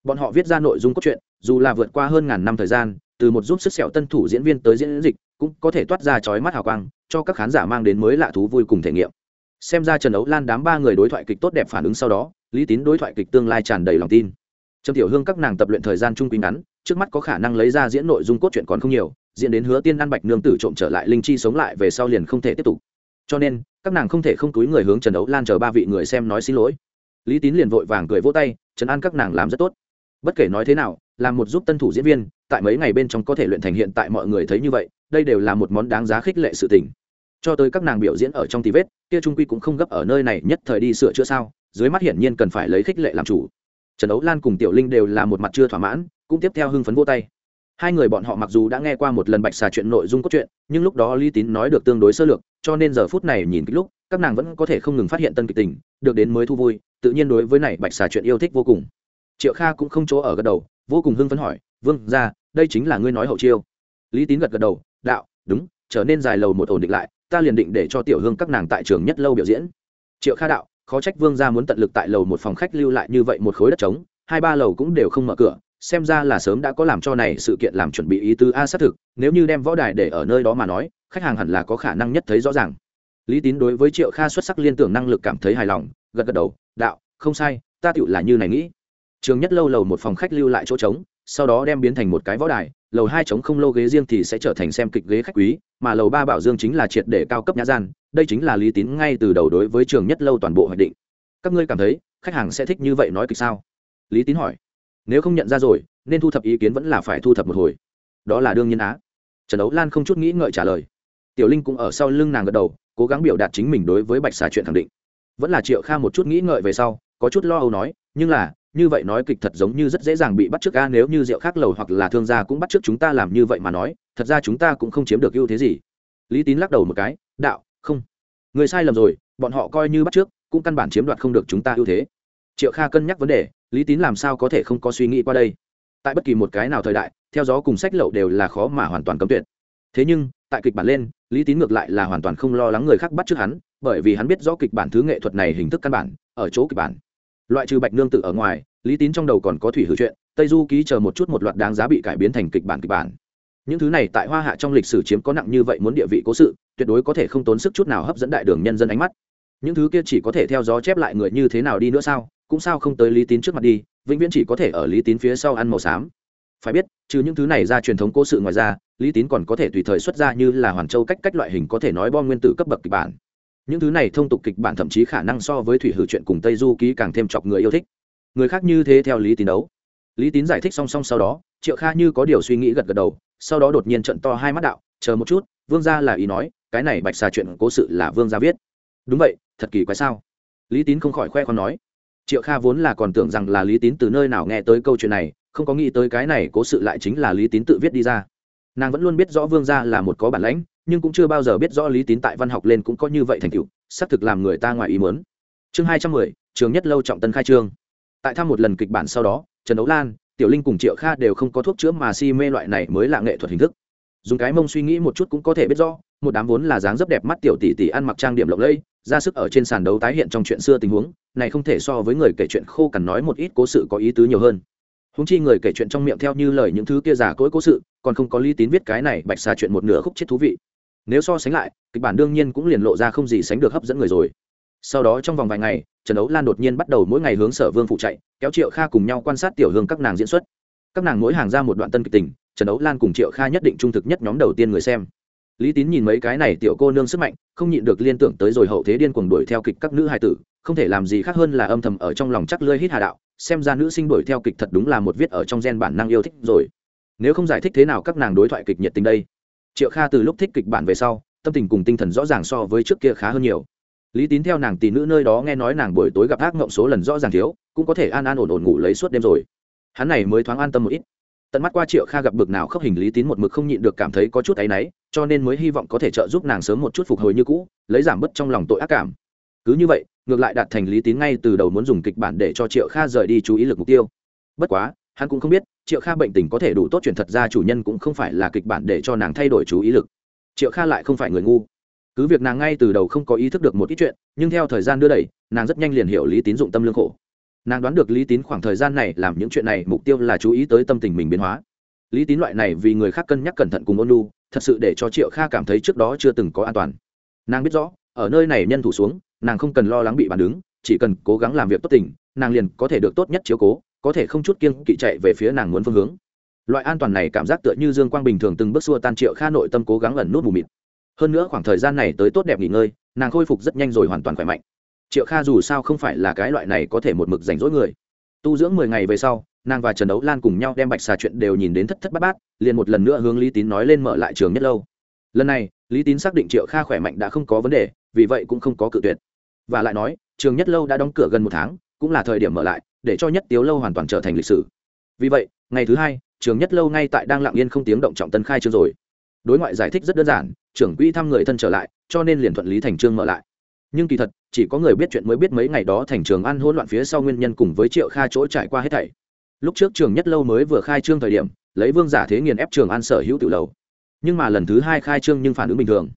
Bọn họ viết ra nội dung cốt truyện, dù là vượt qua hơn ngàn năm thời gian, từ một giúp sức sẹo tân thủ diễn viên tới diễn dịch, cũng có thể toát ra chói mắt hào quang, cho các khán giả mang đến mới lạ thú vui cùng thể nghiệm. Xem ra trần ấu lan đám ba người đối thoại kịch tốt đẹp phản ứng sau đó, lý tín đối thoại kịch tương lai tràn đầy lòng tin. Trầm tiểu hương các nàng tập luyện thời gian trung quý ngắn trước mắt có khả năng lấy ra diễn nội dung cốt truyện còn không nhiều, diễn đến hứa tiên ăn bạch nương tử trộm trở lại linh chi sống lại về sau liền không thể tiếp tục. Cho nên, các nàng không thể không túi người hướng trần ấu lan chờ ba vị người xem nói xin lỗi. Lý tín liền vội vàng cười vỗ tay trấn an các nàng làm rất tốt. Bất kể nói thế nào, làm một giúp tân thủ diễn viên, tại mấy ngày bên trong có thể luyện thành hiện tại mọi người thấy như vậy, đây đều là một món đáng giá khích lệ sự tình. Cho tới các nàng biểu diễn ở trong tì vết, kia trung quy cũng không gấp ở nơi này nhất thời đi sửa chữa sao, dưới mắt hiển nhiên cần phải lấy khích lệ làm chủ. Trần ấu lan cùng tiểu linh đều là một mặt chưa thỏa mãn cũng tiếp theo hưng phấn vô tay. Hai người bọn họ mặc dù đã nghe qua một lần bạch xà chuyện nội dung cốt truyện, nhưng lúc đó lý tín nói được tương đối sơ lược, cho nên giờ phút này nhìn kích lúc, các nàng vẫn có thể không ngừng phát hiện tân kịch tình, được đến mới thu vui, tự nhiên đối với này bạch xà chuyện yêu thích vô cùng. Triệu kha cũng không chỗ ở gật đầu, vô cùng hưng phấn hỏi, vương ra đây chính là ngươi nói hậu chiêu. Lý tín gật gật đầu, đạo, đúng, trở nên dài lầu một ổn định lại, ta liền định để cho tiểu hương các nàng tại trường nhất lâu biểu diễn. Triệu kha đạo, khó trách vương ra muốn tận lực tại lầu một phòng khách lưu lại như vậy một khối đất trống, hai ba lầu cũng đều không mở cửa xem ra là sớm đã có làm cho này sự kiện làm chuẩn bị ý tứ a xác thực, nếu như đem võ đài để ở nơi đó mà nói, khách hàng hẳn là có khả năng nhất thấy rõ ràng. Lý tín đối với triệu kha xuất sắc liên tưởng năng lực cảm thấy hài lòng, gật gật đầu, đạo, không sai, ta tựu là như này nghĩ. Trường nhất lâu lầu một phòng khách lưu lại chỗ trống, sau đó đem biến thành một cái võ đài, lầu hai trống không lô ghế riêng thì sẽ trở thành xem kịch ghế khách quý, mà lầu ba bảo dương chính là triệt để cao cấp nhã gian, đây chính là lý tín ngay từ đầu đối với trường nhất lâu toàn bộ hoạch định. Các ngươi cảm thấy, khách hàng sẽ thích như vậy nói kịch sao? Lý tín hỏi nếu không nhận ra rồi, nên thu thập ý kiến vẫn là phải thu thập một hồi. Đó là đương nhiên á. Trần ấu lan không chút nghĩ ngợi trả lời. Tiểu linh cũng ở sau lưng nàng gật đầu, cố gắng biểu đạt chính mình đối với bạch xà chuyện khẳng định. Vẫn là triệu kha một chút nghĩ ngợi về sau, có chút lo âu nói, nhưng là, như vậy nói kịch thật giống như rất dễ dàng bị bắt trước ca nếu như rượu khác lầu hoặc là thương gia cũng bắt trước chúng ta làm như vậy mà nói, thật ra chúng ta cũng không chiếm được ưu thế gì. Lý tín lắc đầu một cái, đạo, không. Người sai lầm rồi, bọn họ coi như bắt trước, cũng căn bản chiếm đoạt không được chúng ta ưu thế triệu kha cân nhắc vấn đề, lý tín làm sao có thể không có suy nghĩ qua đây? Tại bất kỳ một cái nào thời đại, theo gió cùng sách lậu đều là khó mà hoàn toàn cấm tuyệt. Thế nhưng, tại kịch bản lên, lý tín ngược lại là hoàn toàn không lo lắng người khác bắt trước hắn, bởi vì hắn biết rõ kịch bản thứ nghệ thuật này hình thức căn bản, ở chỗ kịch bản. Loại trừ bạch nương tự ở ngoài, lý tín trong đầu còn có thủy hữu chuyện, tây du ký chờ một chút một loạt đáng giá bị cải biến thành kịch bản kịch bản. Những thứ này tại hoa hạ trong lịch sử chiếm có nặng như vậy muốn địa vị cố sự, tuyệt đối có thể không tốn sức chút nào hấp dẫn đại đường nhân dân ánh mắt. Những thứ kia chỉ có thể theo gió chép lại người như thế nào đi nữa sao? Cũng sao không tới lý tín trước mặt đi, vĩnh viễn chỉ có thể ở lý tín phía sau ăn màu xám. Phải biết, trừ những thứ này ra truyền thống cố sự ngoài ra, lý tín còn có thể tùy thời xuất ra như là hoàn châu cách cách loại hình có thể nói bom nguyên tử cấp bậc kịch bản. Những thứ này thông tục kịch bản thậm chí khả năng so với thủy hử chuyện cùng tây du ký càng thêm chọc người yêu thích. Người khác như thế theo lý tín đấu. Lý tín giải thích song song sau đó, triệu kha như có điều suy nghĩ gật gật đầu, sau đó đột nhiên trận to hai mắt đạo, chờ một chút, vương gia là ý nói, cái này bạch xà chuyện cố sự là vương gia viết. Đúng vậy, thật kỳ quái sao? Lý tín không khỏi khoe con nói triệu kha vốn là còn tưởng rằng là lý tín từ nơi nào nghe tới câu chuyện này, không có nghĩ tới cái này cố sự lại chính là lý tín tự viết đi ra. Nàng vẫn luôn biết rõ vương gia là một có bản lãnh, nhưng cũng chưa bao giờ biết rõ lý tín tại văn học lên cũng có như vậy thành tựu, xác thực làm người ta ngoài ý muốn. Chương hai trăm mười, trường nhất lâu trọng tân khai trương. Tại thăm một lần kịch bản sau đó, trần ấu lan, tiểu linh cùng triệu kha đều không có thuốc chữa mà si mê loại này mới là nghệ thuật hình thức dùng cái mông suy nghĩ một chút cũng có thể biết rõ, một đám vốn là dáng rất đẹp mắt tiểu tỷ tỷ ăn mặc trang điểm lộng lẫy, ra sức ở trên sàn đấu tái hiện trong chuyện xưa tình huống, này không thể so với người kể chuyện khô cằn nói một ít cố sự có ý tứ nhiều hơn. Húng chi người kể chuyện trong miệng theo như lời những thứ kia giả cỗi cố sự, còn không có lý tín viết cái này bạch xà chuyện một nửa khúc chết thú vị. Nếu so sánh lại, kịch bản đương nhiên cũng liền lộ ra không gì sánh được hấp dẫn người rồi. Sau đó trong vòng vài ngày, trần ấu lan đột nhiên bắt đầu mỗi ngày hướng sở vương phụ chạy, kéo triệu kha cùng nhau quan sát tiểu hương các nàng diễn xuất. Các nàng mỗi hàng ra một đoạn tân kịch tình trần ấu lan cùng triệu kha nhất định trung thực nhất nhóm đầu tiên người xem. Lý tín nhìn mấy cái này tiểu cô nương sức mạnh, không nhịn được liên tưởng tới rồi hậu thế điên cuồng đuổi theo kịch các nữ hài tử, không thể làm gì khác hơn là âm thầm ở trong lòng chắc lơi hít hà đạo, xem ra nữ sinh đuổi theo kịch thật đúng là một viết ở trong gen bản năng yêu thích rồi. Nếu không giải thích thế nào các nàng đối thoại kịch nhiệt tình đây? Triệu kha từ lúc thích kịch bản về sau, tâm tình cùng tinh thần rõ ràng so với trước kia khá hơn nhiều. Lý tín theo nàng tỷ nữ nơi đó nghe nói nàng buổi tối gặp ác mộng số lần rõ ràng thiếu, cũng có thể an an ổn ổn ngủ lấy suốt đêm rồi. Hắn này mới thoáng an tâm một ít tận mắt qua triệu kha gặp bực nào khóc hình lý tín một mực không nhịn được cảm thấy có chút áy náy, cho nên mới hy vọng có thể trợ giúp nàng sớm một chút phục hồi như cũ, lấy giảm bớt trong lòng tội ác cảm. Cứ như vậy, ngược lại đạt thành lý tín ngay từ đầu muốn dùng kịch bản để cho triệu kha rời đi chú ý lực mục tiêu. Bất quá, hắn cũng không biết, triệu kha bệnh tình có thể đủ tốt chuyện thật ra chủ nhân cũng không phải là kịch bản để cho nàng thay đổi chú ý lực. Triệu kha lại không phải người ngu. Cứ việc nàng ngay từ đầu không có ý thức được một ít chuyện, nhưng theo thời gian đưa đẩy, nàng rất nhanh liền hiểu lý tín dụng tâm lương khổ nàng đoán được lý tín khoảng thời gian này làm những chuyện này mục tiêu là chú ý tới tâm tình mình biến hóa. Lý tín loại này vì người khác cân nhắc cẩn thận cùng ôn lu thật sự để cho triệu kha cảm thấy trước đó chưa từng có an toàn. Nàng biết rõ, ở nơi này nhân thủ xuống, nàng không cần lo lắng bị bàn đứng chỉ cần cố gắng làm việc tốt tình, nàng liền có thể được tốt nhất chiếu cố, có thể không chút kiên kỵ chạy về phía nàng muốn phương hướng. Loại an toàn này cảm giác tựa như dương quang bình thường từng bước xua tan triệu kha nội tâm cố gắng ẩn nút mù mịt. Hơn nữa khoảng thời gian này tới tốt đẹp nghỉ ngơi, nàng khôi phục rất nhanh rồi hoàn toàn khỏe mạnh triệu kha dù sao không phải là cái loại này có thể một mực rảnh rỗi người. Tu dưỡng mười ngày về sau, nàng và trần đấu lan cùng nhau đem bạch xà chuyện đều nhìn đến thất thất bát bát, liền một lần nữa hướng lý tín nói lên mở lại trường nhất lâu. Lần này, lý tín xác định triệu kha khỏe mạnh đã không có vấn đề, vì vậy cũng không có cự tuyệt. Và lại nói, trường nhất lâu đã đóng cửa gần một tháng, cũng là thời điểm mở lại, để cho nhất tiếu lâu hoàn toàn trở thành lịch sử. Vì vậy, ngày thứ hai, trường nhất lâu ngay tại đang lặng yên không tiếng động trọng tân khai trương rồi. Đối ngoại giải thích rất đơn giản, trưởng quỹ thăm người thân trở lại, cho nên liền thuận lý thành trương mở lại nhưng kỳ thật, chỉ có người biết chuyện mới biết mấy ngày đó thành trường ăn hỗn loạn phía sau nguyên nhân cùng với triệu kha chỗ trải qua hết thảy. Lúc trước trường nhất lâu mới vừa khai trương thời điểm, lấy vương giả thế nghiền ép trường ăn sở hữu tự lầu. Nhưng mà lần thứ hai khai trương nhưng phản ứng bình thường.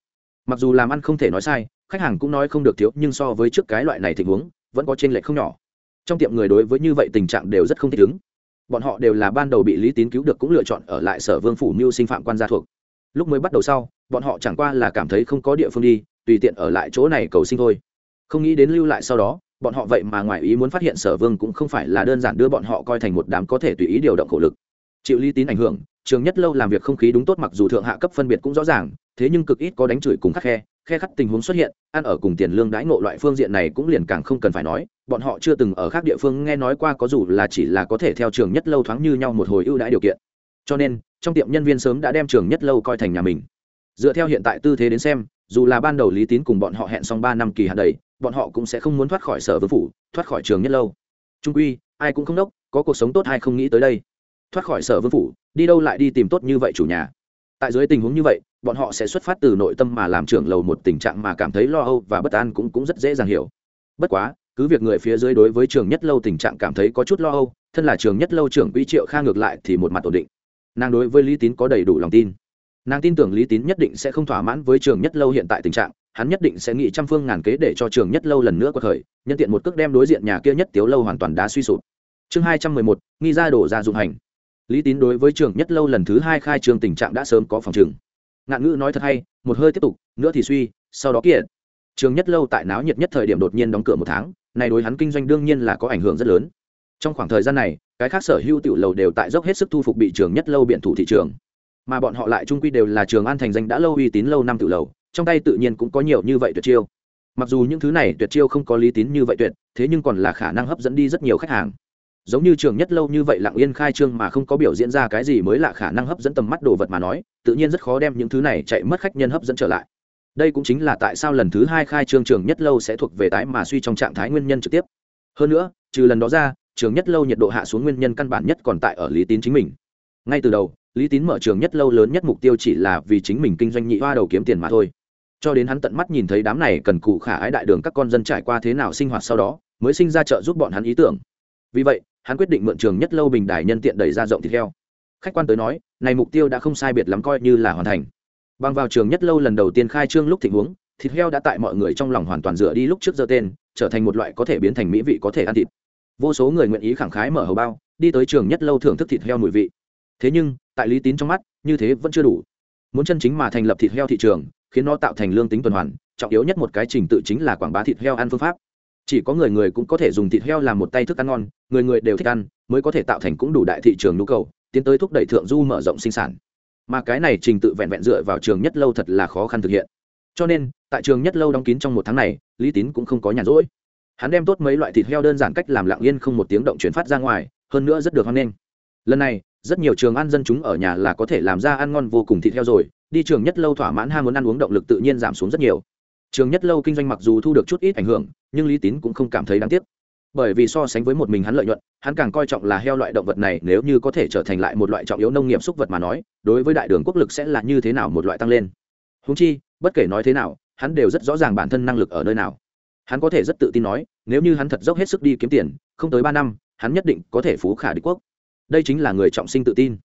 Mặc dù làm ăn không thể nói sai, khách hàng cũng nói không được thiếu, nhưng so với trước cái loại này tình huống, vẫn có trên lệch không nhỏ. Trong tiệm người đối với như vậy tình trạng đều rất không thích ứng. Bọn họ đều là ban đầu bị lý tín cứu được cũng lựa chọn ở lại sở vương phủ mưu sinh phạm quan gia thuộc. Lúc mới bắt đầu sau, bọn họ chẳng qua là cảm thấy không có địa phương đi tùy tiện ở lại chỗ này cầu sinh thôi. Không nghĩ đến lưu lại sau đó, bọn họ vậy mà ngoài ý muốn phát hiện sở vương cũng không phải là đơn giản đưa bọn họ coi thành một đám có thể tùy ý điều động khổ lực. Chịu lý tín ảnh hưởng, trường nhất lâu làm việc không khí đúng tốt mặc dù thượng hạ cấp phân biệt cũng rõ ràng, thế nhưng cực ít có đánh chửi cùng khắc khe khe khắc tình huống xuất hiện, ăn ở cùng tiền lương đãi ngộ loại phương diện này cũng liền càng không cần phải nói, bọn họ chưa từng ở khác địa phương nghe nói qua có dù là chỉ là có thể theo trường nhất lâu thoáng như nhau một hồi ưu đãi điều kiện. Cho nên, trong tiệm nhân viên sớm đã đem trường nhất lâu coi thành nhà mình. Dựa theo hiện tại tư thế đến xem dù là ban đầu lý tín cùng bọn họ hẹn xong ba năm kỳ hạn đầy, bọn họ cũng sẽ không muốn thoát khỏi sở vương phủ, thoát khỏi trường nhất lâu. Trung quy, ai cũng không đốc, có cuộc sống tốt hay không nghĩ tới đây. Thoát khỏi sở vương phủ, đi đâu lại đi tìm tốt như vậy chủ nhà. Tại dưới tình huống như vậy, bọn họ sẽ xuất phát từ nội tâm mà làm trưởng lầu một tình trạng mà cảm thấy lo âu và bất an cũng cũng rất dễ dàng hiểu. Bất quá, cứ việc người phía dưới đối với trường nhất lâu tình trạng cảm thấy có chút lo âu, thân là trường nhất lâu trưởng quỹ triệu kha ngược lại thì một mặt ổn định. Nàng đối với lý tín có đầy đủ lòng tin nàng tin tưởng lý tín nhất định sẽ không thỏa mãn với trường nhất lâu hiện tại tình trạng, hắn nhất định sẽ nghĩ trăm phương ngàn kế để cho trường nhất lâu lần nữa có thời nhân tiện một cước đem đối diện nhà kia nhất tiếu lâu hoàn toàn đá suy sụp. Chương hai trăm mười một, nghi ra đổ ra dụng hành. Lý tín đối với trường nhất lâu lần thứ hai khai trường tình trạng đã sớm có phòng trường ngạn ngữ nói thật hay, một hơi tiếp tục, nữa thì suy, sau đó kiện trường nhất lâu tại náo nhiệt nhất thời điểm đột nhiên đóng cửa một tháng, này đối hắn kinh doanh đương nhiên là có ảnh hưởng rất lớn. Trong khoảng thời gian này, cái khác sở hữu tiểu lầu đều tại dốc hết sức thu phục bị trường nhất lâu biện thủ thị trường mà bọn họ lại trung quy đều là trường an thành danh đã lâu uy tín lâu năm tự lầu, trong tay tự nhiên cũng có nhiều như vậy tuyệt chiêu. Mặc dù những thứ này tuyệt chiêu không có lý tín như vậy tuyệt, thế nhưng còn là khả năng hấp dẫn đi rất nhiều khách hàng. Giống như trường nhất lâu như vậy lặng yên khai trương mà không có biểu diễn ra cái gì mới là khả năng hấp dẫn tầm mắt đồ vật mà nói, tự nhiên rất khó đem những thứ này chạy mất khách nhân hấp dẫn trở lại. Đây cũng chính là tại sao lần thứ hai khai trương trường nhất lâu sẽ thuộc về tái mà suy trong trạng thái nguyên nhân trực tiếp. Hơn nữa, trừ lần đó ra, trường nhất lâu nhiệt độ hạ xuống nguyên nhân căn bản nhất còn tại ở lý tín chính mình. Ngay từ đầu lý tín mở trường nhất lâu lớn nhất mục tiêu chỉ là vì chính mình kinh doanh nhị hoa đầu kiếm tiền mà thôi. Cho đến hắn tận mắt nhìn thấy đám này cần cụ khả ái đại đường các con dân trải qua thế nào sinh hoạt sau đó, mới sinh ra trợ giúp bọn hắn ý tưởng. Vì vậy, hắn quyết định mượn trường nhất lâu bình đài nhân tiện đẩy ra rộng thịt heo. Khách quan tới nói, này mục tiêu đã không sai biệt lắm coi như là hoàn thành. Bằng vào trường nhất lâu lần đầu tiên khai trương lúc thịnh huống, thịt heo đã tại mọi người trong lòng hoàn toàn dựa đi lúc trước giờ tên, trở thành một loại có thể biến thành mỹ vị có thể ăn thịt. Vô số người nguyện ý khẳng khái mở hầu bao, đi tới trường nhất lâu thưởng thức thịt heo mùi vị. Thế nhưng tại lý tín trong mắt, như thế vẫn chưa đủ. Muốn chân chính mà thành lập thịt heo thị trường, khiến nó tạo thành lương tính tuần hoàn, trọng yếu nhất một cái trình tự chính là quảng bá thịt heo ăn phương pháp. Chỉ có người người cũng có thể dùng thịt heo làm một tay thức ăn ngon, người người đều thích ăn, mới có thể tạo thành cũng đủ đại thị trường nhu cầu, tiến tới thúc đẩy thượng du mở rộng sinh sản. Mà cái này trình tự vẹn vẹn dựa vào trường nhất lâu thật là khó khăn thực hiện. Cho nên, tại trường nhất lâu đóng kín trong một tháng này, lý tín cũng không có nhàn rỗi. Hắn đem tốt mấy loại thịt heo đơn giản cách làm lặng yên không một tiếng động chuyển phát ra ngoài, hơn nữa rất được hoan nghênh. Lần này rất nhiều trường ăn dân chúng ở nhà là có thể làm ra ăn ngon vô cùng thịt heo rồi, đi trường nhất lâu thỏa mãn ham muốn ăn uống động lực tự nhiên giảm xuống rất nhiều. Trường nhất lâu kinh doanh mặc dù thu được chút ít ảnh hưởng, nhưng lý tín cũng không cảm thấy đáng tiếc. Bởi vì so sánh với một mình hắn lợi nhuận, hắn càng coi trọng là heo loại động vật này nếu như có thể trở thành lại một loại trọng yếu nông nghiệp súc vật mà nói, đối với đại đường quốc lực sẽ là như thế nào một loại tăng lên. Húng chi, bất kể nói thế nào, hắn đều rất rõ ràng bản thân năng lực ở nơi nào. Hắn có thể rất tự tin nói, nếu như hắn thật dốc hết sức đi kiếm tiền, không tới ba năm, hắn nhất định có thể phú khả đế quốc đây chính là người trọng sinh tự tin.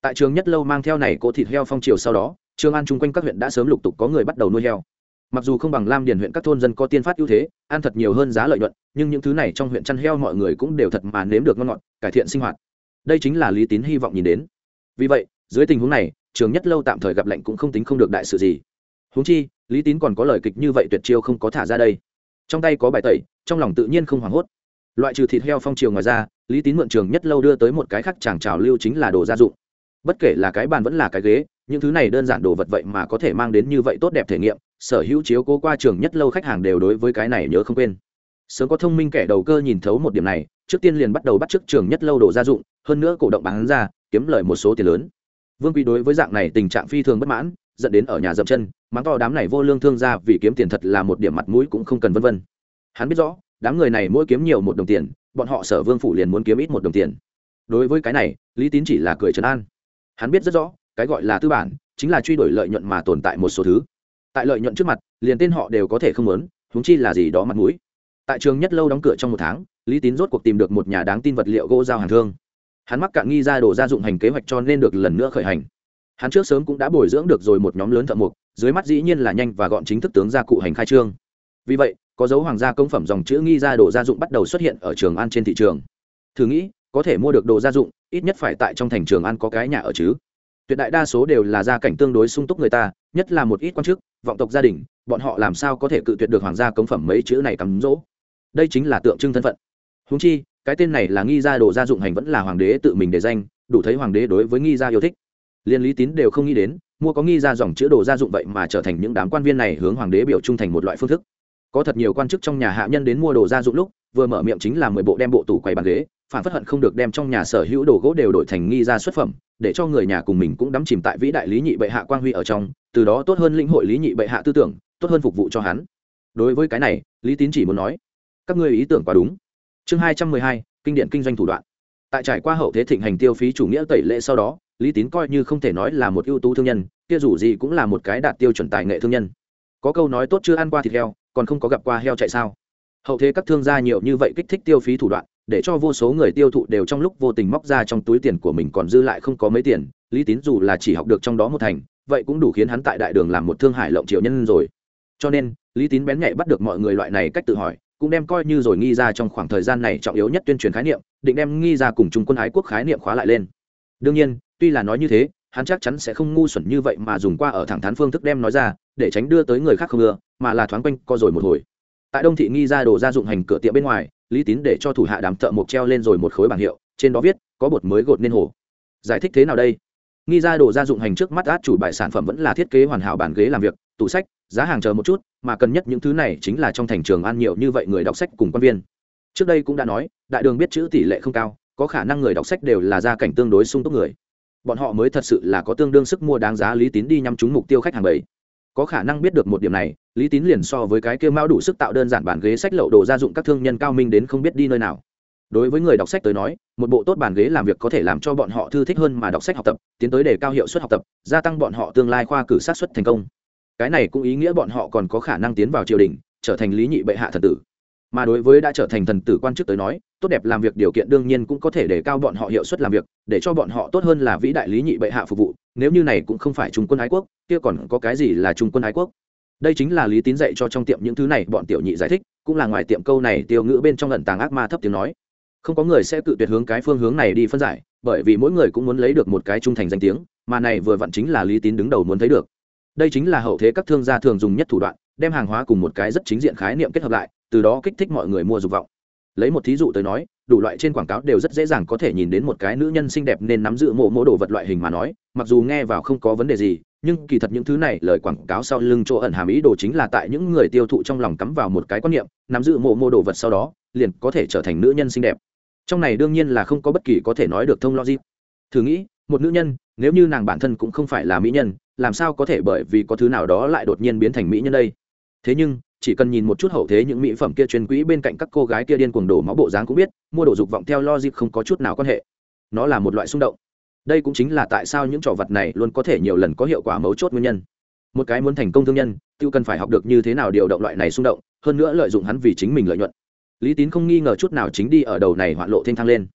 Tại trường nhất lâu mang theo này cỗ thịt heo phong triều sau đó, trường an chung quanh các huyện đã sớm lục tục có người bắt đầu nuôi heo. Mặc dù không bằng lam điền huyện các thôn dân có tiên phát ưu thế, ăn thật nhiều hơn giá lợi nhuận, nhưng những thứ này trong huyện chăn heo mọi người cũng đều thật mà nếm được ngon ngọt, cải thiện sinh hoạt. Đây chính là lý tín hy vọng nhìn đến. Vì vậy, dưới tình huống này, trường nhất lâu tạm thời gặp lệnh cũng không tính không được đại sự gì. Huống chi, lý tín còn có lời kịch như vậy tuyệt chiêu không có thả ra đây. Trong tay có bài tẩy, trong lòng tự nhiên không hoảng hốt loại trừ thịt heo phong triều ngoài ra, lý tín mượn trường nhất lâu đưa tới một cái khác chàng trào lưu chính là đồ gia dụng. Bất kể là cái bàn vẫn là cái ghế, những thứ này đơn giản đồ vật vậy mà có thể mang đến như vậy tốt đẹp thể nghiệm, sở hữu chiếu cố qua trường nhất lâu khách hàng đều đối với cái này nhớ không quên. Sớm có thông minh kẻ đầu cơ nhìn thấu một điểm này, trước tiên liền bắt đầu bắt t trường nhất lâu đồ gia dụng, hơn nữa cổ động bán ra, kiếm lời một số tiền lớn. Vương quý đối với dạng này tình trạng phi thường bất mãn, dẫn đến ở nhà dậm chân, mắng to đám này vô lương thương ra vì kiếm tiền thật là một điểm mặt mũi cũng không cần vân vân. Hắn biết rõ đám người này mỗi kiếm nhiều một đồng tiền, bọn họ sở vương phủ liền muốn kiếm ít một đồng tiền. Đối với cái này, lý tín chỉ là cười trấn an. Hắn biết rất rõ, cái gọi là tư bản, chính là truy đuổi lợi nhuận mà tồn tại một số thứ. Tại lợi nhuận trước mặt, liền tên họ đều có thể không lớn húng chi là gì đó mặt mũi. Tại trường nhất lâu đóng cửa trong một tháng, lý tín rốt cuộc tìm được một nhà đáng tin vật liệu gỗ giao hàng thương. Hắn mắc cạn nghi ra đồ gia dụng hành kế hoạch cho nên được lần nữa khởi hành. Hắn trước sớm cũng đã bồi dưỡng được rồi một nhóm lớn thợ mộc, dưới mắt dĩ nhiên là nhanh và gọn chính thức tướng gia cụ hành khai trương. Vì vậy có dấu hoàng gia công phẩm dòng chữ nghi ra đồ gia dụng bắt đầu xuất hiện ở trường an trên thị trường. Thử nghĩ, có thể mua được đồ gia dụng, ít nhất phải tại trong thành trường an có cái nhà ở chứ. Tuyệt đại đa số đều là gia cảnh tương đối sung túc người ta, nhất là một ít quan chức, vọng tộc gia đình, bọn họ làm sao có thể cự tuyệt được hoàng gia công phẩm mấy chữ này cắm rỗ? Đây chính là tượng trưng thân phận. Húng chi, cái tên này là nghi gia đồ gia dụng hành vẫn là hoàng đế tự mình để danh, đủ thấy hoàng đế đối với nghi gia yêu thích. Liên lý tín đều không nghĩ đến, mua có nghi ra dòng chữ đồ gia dụng vậy mà trở thành những đám quan viên này hướng hoàng đế biểu trung thành một loại phương thức có thật nhiều quan chức trong nhà hạ nhân đến mua đồ gia dụng lúc, vừa mở miệng chính là mười bộ đem bộ tủ quầy bàn ghế, phản phất hận không được đem trong nhà sở hữu đồ gỗ đều đổi thành nghi ra xuất phẩm, để cho người nhà cùng mình cũng đắm chìm tại vĩ đại lý nhị bệ hạ quang huy ở trong, từ đó tốt hơn lĩnh hội lý nhị bệ hạ tư tưởng, tốt hơn phục vụ cho hắn. Đối với cái này, lý tín chỉ muốn nói, các ngươi ý tưởng quá đúng. Chương hai trăm mười hai, kinh điển kinh doanh thủ đoạn. Tại trải qua hậu thế thịnh hành tiêu phí chủ nghĩa tẩy lệ sau đó, lý tín coi như không thể nói là một ưu tú thương nhân, kia dù gì cũng là một cái đạt tiêu chuẩn tài nghệ thương nhân. Có câu nói tốt chưa ăn qua thịt heo còn không có gặp qua heo chạy sao? Hậu thế các thương gia nhiều như vậy kích thích tiêu phí thủ đoạn, để cho vô số người tiêu thụ đều trong lúc vô tình móc ra trong túi tiền của mình còn dư lại không có mấy tiền, lý tín dù là chỉ học được trong đó một thành, vậy cũng đủ khiến hắn tại đại đường làm một thương hải lộng triệu nhân rồi. Cho nên, lý tín bén nhạy bắt được mọi người loại này cách tự hỏi, cũng đem coi như rồi nghi ra trong khoảng thời gian này trọng yếu nhất tuyên truyền khái niệm, định đem nghi ra cùng trung quân ái quốc khái niệm khóa lại lên. Đương nhiên, tuy là nói như thế, hắn chắc chắn sẽ không ngu xuẩn như vậy mà dùng qua ở thẳng thắn phương thức đem nói ra để tránh đưa tới người khác không ưa, mà là thoáng quanh co rồi một hồi. Tại đông thị nghi ra đồ gia dụng hành cửa tiệm bên ngoài, lý tín để cho thủ hạ đám thợ mộc treo lên rồi một khối bảng hiệu, trên đó viết, có bột mới gột nên hồ. Giải thích thế nào đây? Nghi ra đồ gia dụng hành trước mắt át chủ bài sản phẩm vẫn là thiết kế hoàn hảo bàn ghế làm việc, tủ sách, giá hàng chờ một chút, mà cần nhất những thứ này chính là trong thành trường ăn nhiều như vậy người đọc sách cùng quan viên. Trước đây cũng đã nói, đại đường biết chữ tỷ lệ không cao, có khả năng người đọc sách đều là gia cảnh tương đối sung túc người. Bọn họ mới thật sự là có tương đương sức mua đáng giá lý tín đi nhắm trúng mục tiêu khách hàng bảy có khả năng biết được một điểm này, lý tín liền so với cái kia mao đủ sức tạo đơn giản bản ghế sách lậu đồ gia dụng các thương nhân cao minh đến không biết đi nơi nào. Đối với người đọc sách tới nói, một bộ tốt bàn ghế làm việc có thể làm cho bọn họ thư thích hơn mà đọc sách học tập, tiến tới để cao hiệu suất học tập, gia tăng bọn họ tương lai khoa cử sát xuất thành công. Cái này cũng ý nghĩa bọn họ còn có khả năng tiến vào triều đình, trở thành lý nhị bệ hạ thần tử mà đối với đã trở thành thần tử quan chức tới nói, tốt đẹp làm việc điều kiện đương nhiên cũng có thể để cao bọn họ hiệu suất làm việc, để cho bọn họ tốt hơn là vĩ đại lý nhị bệ hạ phục vụ, nếu như này cũng không phải trung quân ái quốc, kia còn có cái gì là trung quân ái quốc? Đây chính là lý tín dạy cho trong tiệm những thứ này bọn tiểu nhị giải thích, cũng là ngoài tiệm câu này tiêu ngữ bên trong lần tàng ác ma thấp tiếng nói. Không có người sẽ cự tuyệt hướng cái phương hướng này đi phân giải, bởi vì mỗi người cũng muốn lấy được một cái trung thành danh tiếng, mà này vừa vặn chính là lý tín đứng đầu muốn thấy được. Đây chính là hậu thế các thương gia thường dùng nhất thủ đoạn, đem hàng hóa cùng một cái rất chính diện khái niệm kết hợp lại từ đó kích thích mọi người mua dục vọng. Lấy một thí dụ tới nói, đủ loại trên quảng cáo đều rất dễ dàng có thể nhìn đến một cái nữ nhân xinh đẹp nên nắm giữ mộ mô đồ vật loại hình mà nói, mặc dù nghe vào không có vấn đề gì, nhưng kỳ thật những thứ này lời quảng cáo sau lưng chỗ ẩn hàm ý đồ chính là tại những người tiêu thụ trong lòng cắm vào một cái quan niệm, nắm giữ mộ mô đồ vật sau đó, liền có thể trở thành nữ nhân xinh đẹp. Trong này đương nhiên là không có bất kỳ có thể nói được thông logic. Thử nghĩ, một nữ nhân, nếu như nàng bản thân cũng không phải là mỹ nhân, làm sao có thể bởi vì có thứ nào đó lại đột nhiên biến thành mỹ nhân đây? Thế nhưng chỉ cần nhìn một chút hậu thế những mỹ phẩm kia truyền quỹ bên cạnh các cô gái kia điên cuồng đổ máu bộ dáng cũng biết, mua đồ dục vọng theo logic không có chút nào quan hệ. Nó là một loại xung động. Đây cũng chính là tại sao những trò vật này luôn có thể nhiều lần có hiệu quả mấu chốt nguyên nhân. Một cái muốn thành công thương nhân, tiêu cần phải học được như thế nào điều động loại này xung động, hơn nữa lợi dụng hắn vì chính mình lợi nhuận. Lý tín không nghi ngờ chút nào chính đi ở đầu này hoạn lộ thênh thang lên.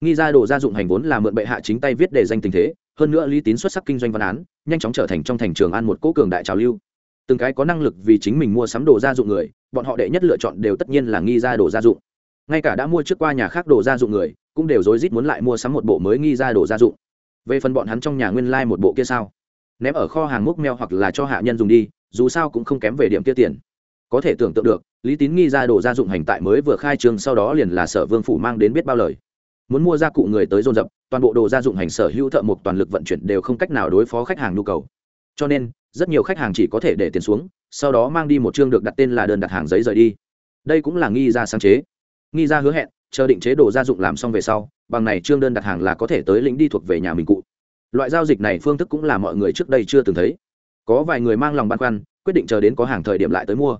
Nghi ra đồ gia dụng hành vốn là mượn bệ hạ chính tay viết để danh tình thế, hơn nữa lý tín xuất sắc kinh doanh văn án, nhanh chóng trở thành trong thành trường an một cố cường đại trào lưu từng cái có năng lực vì chính mình mua sắm đồ gia dụng người, bọn họ đệ nhất lựa chọn đều tất nhiên là nghi ra đồ gia dụng. Ngay cả đã mua trước qua nhà khác đồ gia dụng người, cũng đều rối rít muốn lại mua sắm một bộ mới nghi ra đồ gia dụng. Về phần bọn hắn trong nhà nguyên lai、like、một bộ kia sao? Ném ở kho hàng múc meo hoặc là cho hạ nhân dùng đi, dù sao cũng không kém về điểm kia tiền. Có thể tưởng tượng được, lý tín nghi ra đồ gia dụng hành tại mới vừa khai trương sau đó liền là sở vương phủ mang đến biết bao lời. Muốn mua gia cụ người tới dồn dập, toàn bộ đồ gia dụng hành sở hữu thợ mộc toàn lực vận chuyển đều không cách nào đối phó khách hàng nhu cầu. Cho nên rất nhiều khách hàng chỉ có thể để tiền xuống, sau đó mang đi một chương được đặt tên là đơn đặt hàng giấy rời đi. Đây cũng là nghi ra sáng chế. Nghi ra hứa hẹn, chờ định chế đồ gia dụng làm xong về sau, bằng này trương đơn đặt hàng là có thể tới lĩnh đi thuộc về nhà mình cụ. Loại giao dịch này phương thức cũng là mọi người trước đây chưa từng thấy. Có vài người mang lòng băn khoăn, quyết định chờ đến có hàng thời điểm lại tới mua.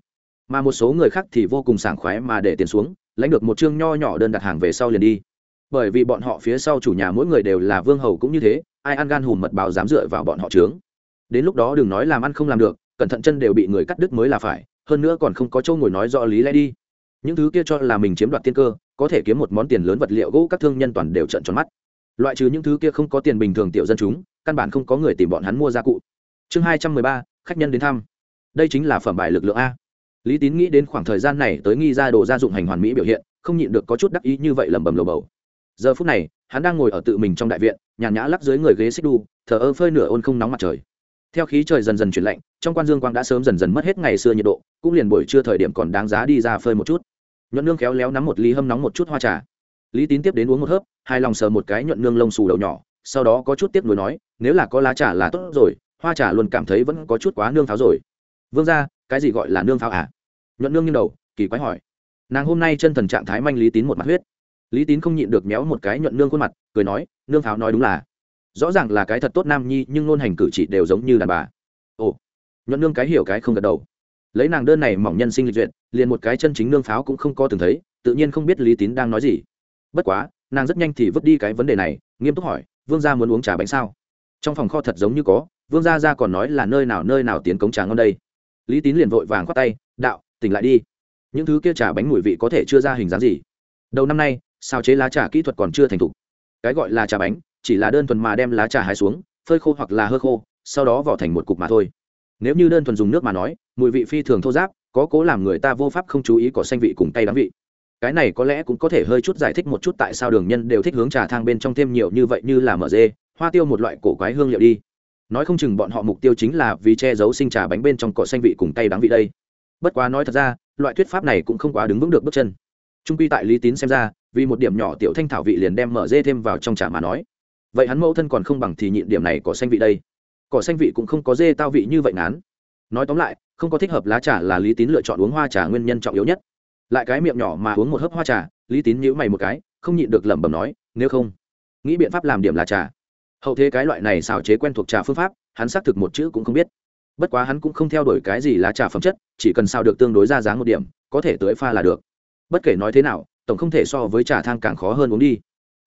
Mà một số người khác thì vô cùng sảng khoái mà để tiền xuống, lãnh được một chương nho nhỏ đơn đặt hàng về sau liền đi. Bởi vì bọn họ phía sau chủ nhà mỗi người đều là vương hầu cũng như thế, ai ăn gan hùm mật báo dám dựa vào bọn họ trướng đến lúc đó đừng nói làm ăn không làm được, cẩn thận chân đều bị người cắt đứt mới là phải, hơn nữa còn không có châu ngồi nói rõ lý lẽ đi. Những thứ kia cho là mình chiếm đoạt tiên cơ, có thể kiếm một món tiền lớn vật liệu gỗ các thương nhân toàn đều trận tròn mắt. Loại trừ những thứ kia không có tiền bình thường tiểu dân chúng, căn bản không có người tìm bọn hắn mua gia cụ. Chương hai trăm mười ba, khách nhân đến thăm. Đây chính là phẩm bài lực lượng a. Lý tín nghĩ đến khoảng thời gian này tới nghi ra đồ gia dụng hành hoàn mỹ biểu hiện, không nhịn được có chút đắc ý như vậy lẩm bẩm lầu bầu. Giờ phút này, hắn đang ngồi ở tự mình trong đại viện, nhàn nhã lắc dưới người ghế xích đu, thờ ơ phơi nửa ôn không nóng mặt trời theo khí trời dần dần chuyển lạnh, trong quan dương quang đã sớm dần dần mất hết ngày xưa nhiệt độ, cũng liền buổi trưa thời điểm còn đáng giá đi ra phơi một chút. Nhuận nương khéo léo nắm một ly hâm nóng một chút hoa trà. Lý tín tiếp đến uống một hớp, hai lòng sờ một cái nhuận nương lông xù đầu nhỏ, sau đó có chút tiếp nối nói, nếu là có lá trà là tốt rồi, hoa trà luôn cảm thấy vẫn có chút quá nương pháo rồi. Vương ra cái gì gọi là nương pháo à? Nhuận nương như đầu, kỳ quái hỏi. Nàng hôm nay chân thần trạng thái manh lý tín một mặt huyết. Lý tín không nhịn được méo một cái nhuận nương khuôn mặt, cười nói, nương pháo nói đúng là rõ ràng là cái thật tốt nam nhi, nhưng ngôn hành cử chỉ đều giống như đàn bà. Ồ, nhuận nương cái hiểu cái không gật đầu. Lấy nàng đơn này mỏng nhân sinh lịch duyệt, liền một cái chân chính nương pháo cũng không có từng thấy, tự nhiên không biết lý tín đang nói gì. Bất quá, nàng rất nhanh thì vứt đi cái vấn đề này, nghiêm túc hỏi, vương gia muốn uống trà bánh sao? Trong phòng kho thật giống như có, vương gia ra còn nói là nơi nào nơi nào tiến cống trà ngon đây? Lý tín liền vội vàng khoát tay, đạo, tỉnh lại đi. Những thứ kia trà bánh mùi vị có thể chưa ra hình dáng gì? Đầu năm nay, sao chế lá trà kỹ thuật còn chưa thành thục? Cái gọi là trà bánh chỉ là đơn thuần mà đem lá trà hái xuống, phơi khô hoặc là hơ khô, sau đó vỏ thành một cục mà thôi. Nếu như đơn thuần dùng nước mà nói, mùi vị phi thường thô giáp, có cố làm người ta vô pháp không chú ý cỏ xanh vị cùng tay đắng vị. Cái này có lẽ cũng có thể hơi chút giải thích một chút tại sao đường nhân đều thích hướng trà thang bên trong thêm nhiều như vậy như là mở dê, hoa tiêu một loại cổ quái hương liệu đi. Nói không chừng bọn họ mục tiêu chính là vì che giấu sinh trà bánh bên trong cỏ xanh vị cùng tay đắng vị đây. Bất quá nói thật ra, loại thuyết pháp này cũng không quá đứng vững được bước chân. Trung quy tại lý tín xem ra, vì một điểm nhỏ tiểu thanh thảo vị liền đem mở dê thêm vào trong trà mà nói vậy hắn mẫu thân còn không bằng thì nhịn điểm này cỏ xanh vị đây. Cỏ xanh vị cũng không có dê tao vị như vậy ngán. Nói tóm lại, không có thích hợp lá trà là lý tín lựa chọn uống hoa trà nguyên nhân trọng yếu nhất. Lại cái miệng nhỏ mà uống một hớp hoa trà, lý tín nhữ mày một cái, không nhịn được lẩm bẩm nói, nếu không, nghĩ biện pháp làm điểm là trà. Hậu thế cái loại này xào chế quen thuộc trà phương pháp, hắn xác thực một chữ cũng không biết. Bất quá hắn cũng không theo đuổi cái gì lá trà phẩm chất, chỉ cần xào được tương đối ra dáng một điểm, có thể tới pha là được. Bất kể nói thế nào, tổng không thể so với trà thang càng khó hơn uống đi.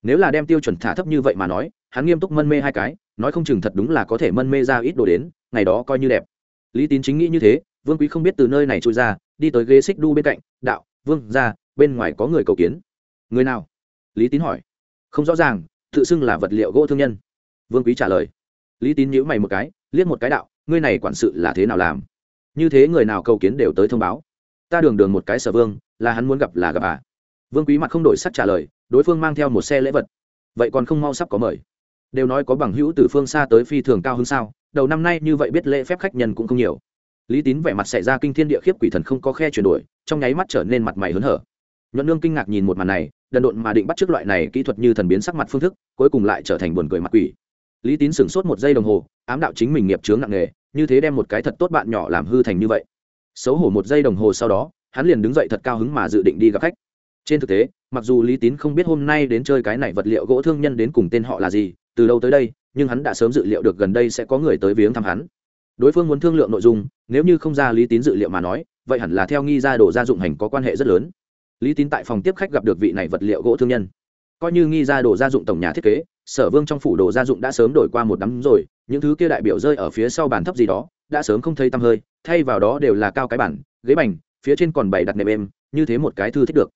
Nếu là đem tiêu chuẩn thả thấp như vậy mà nói hắn nghiêm túc mân mê hai cái, nói không chừng thật đúng là có thể mân mê ra ít đồ đến, ngày đó coi như đẹp. Lý tín chính nghĩ như thế, vương quý không biết từ nơi này trôi ra, đi tới ghế xích đu bên cạnh, đạo, vương ra, bên ngoài có người cầu kiến. Người nào? Lý tín hỏi. Không rõ ràng, tự xưng là vật liệu gỗ thương nhân. Vương quý trả lời. Lý tín nhíu mày một cái, liếc một cái đạo, ngươi này quản sự là thế nào làm? Như thế người nào cầu kiến đều tới thông báo. Ta đường đường một cái sở vương, là hắn muốn gặp là gặp à? Vương quý mặt không đổi sắc trả lời, đối phương mang theo một xe lễ vật. Vậy còn không mau sắp có mời đều nói có bằng hữu từ phương xa tới phi thường cao hơn sao? Đầu năm nay như vậy biết lễ phép khách nhân cũng không nhiều. Lý tín vẻ mặt xảy ra kinh thiên địa khiếp quỷ thần không có khe chuyển đổi, trong nháy mắt trở nên mặt mày hớn hở. Nhuận nương kinh ngạc nhìn một màn này, đần độn mà định bắt trước loại này kỹ thuật như thần biến sắc mặt phương thức, cuối cùng lại trở thành buồn cười mặt quỷ. Lý tín sửng sốt một giây đồng hồ, ám đạo chính mình nghiệp chướng nặng nề, như thế đem một cái thật tốt bạn nhỏ làm hư thành như vậy. Xấu hổ một giây đồng hồ sau đó, hắn liền đứng dậy thật cao hứng mà dự định đi gặp khách. Trên thực tế, mặc dù lý tín không biết hôm nay đến chơi cái này vật liệu gỗ thương nhân đến cùng tên họ là gì từ đâu tới đây, nhưng hắn đã sớm dự liệu được gần đây sẽ có người tới viếng thăm hắn. Đối phương muốn thương lượng nội dung, nếu như không ra lý tín dự liệu mà nói, vậy hẳn là theo nghi ra đồ gia dụng hành có quan hệ rất lớn. Lý tín tại phòng tiếp khách gặp được vị này vật liệu gỗ thương nhân. Coi như nghi ra đồ gia dụng tổng nhà thiết kế, sở vương trong phủ đồ gia dụng đã sớm đổi qua một đám rồi, những thứ kia đại biểu rơi ở phía sau bàn thấp gì đó, đã sớm không thấy tăm hơi, thay vào đó đều là cao cái bản ghế bành, phía trên còn bày đặt nệm êm, như thế một cái thư thích được.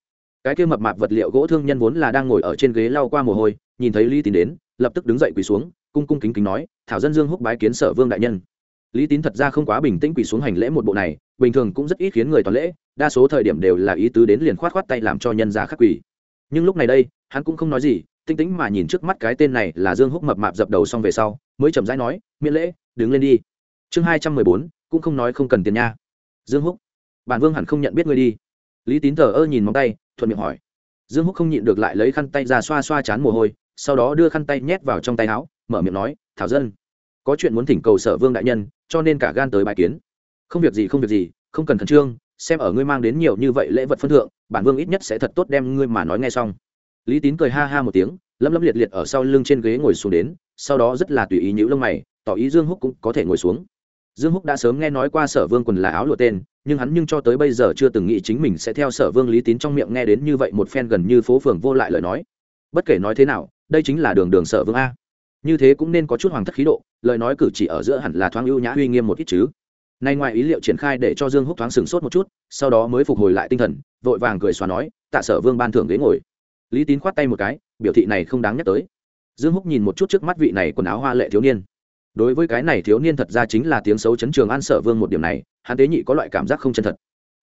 Cái kia mập mạp vật liệu gỗ thương nhân vốn là đang ngồi ở trên ghế lau qua mồ hôi, nhìn thấy lý tín đến lập tức đứng dậy quỳ xuống, cung cung kính kính nói, thảo dân dương húc bái kiến sở vương đại nhân. Lý tín thật ra không quá bình tĩnh quỳ xuống hành lễ một bộ này, bình thường cũng rất ít khiến người toàn lễ, đa số thời điểm đều là ý tứ đến liền khoát khoát tay làm cho nhân ra khắc quỳ. Nhưng lúc này đây, hắn cũng không nói gì, tinh tĩnh mà nhìn trước mắt cái tên này là dương húc mập mạp dập đầu xong về sau, mới chậm rãi nói, miễn lễ, đứng lên đi. Chương hai trăm mười bốn, cũng không nói không cần tiền nha. Dương húc, bản vương hẳn không nhận biết ngươi đi. Lý tín thờ ơ nhìn móng tay, thuận miệng hỏi. Dương húc không nhịn được lại lấy khăn tay ra xoa xoa chán mồ hôi sau đó đưa khăn tay nhét vào trong tay áo, mở miệng nói, thảo dân, có chuyện muốn thỉnh cầu sở vương đại nhân, cho nên cả gan tới bài kiến. Không việc gì, không việc gì, không cần khẩn trương, xem ở ngươi mang đến nhiều như vậy lễ vật phân thượng, bản vương ít nhất sẽ thật tốt đem ngươi mà nói nghe xong. Lý tín cười ha ha một tiếng lâm lâm liệt liệt ở sau lưng trên ghế ngồi xuống đến, sau đó rất là tùy ý nhữ lông mày, tỏ ý dương húc cũng có thể ngồi xuống. Dương húc đã sớm nghe nói qua sở vương quần là áo lụa tên, nhưng hắn nhưng cho tới bây giờ chưa từng nghĩ chính mình sẽ theo sở vương lý tín trong miệng nghe đến như vậy một phen gần như phố phường vô lại lời nói. Bất kể nói thế nào đây chính là đường đường sở vương a. Như thế cũng nên có chút hoàng thất khí độ, lời nói cử chỉ ở giữa hẳn là thoáng ưu nhã uy nghiêm một ít chứ. Nay ngoài ý liệu triển khai để cho dương húc thoáng sừng sốt một chút, sau đó mới phục hồi lại tinh thần, vội vàng cười xóa nói, tạ sở vương ban thưởng ghế ngồi. Lý tín khoát tay một cái, biểu thị này không đáng nhắc tới. Dương húc nhìn một chút trước mắt vị này quần áo hoa lệ thiếu niên. Đối với cái này thiếu niên thật ra chính là tiếng xấu chấn trường an sở vương một điểm này, hắn tế nhị có loại cảm giác không chân thật.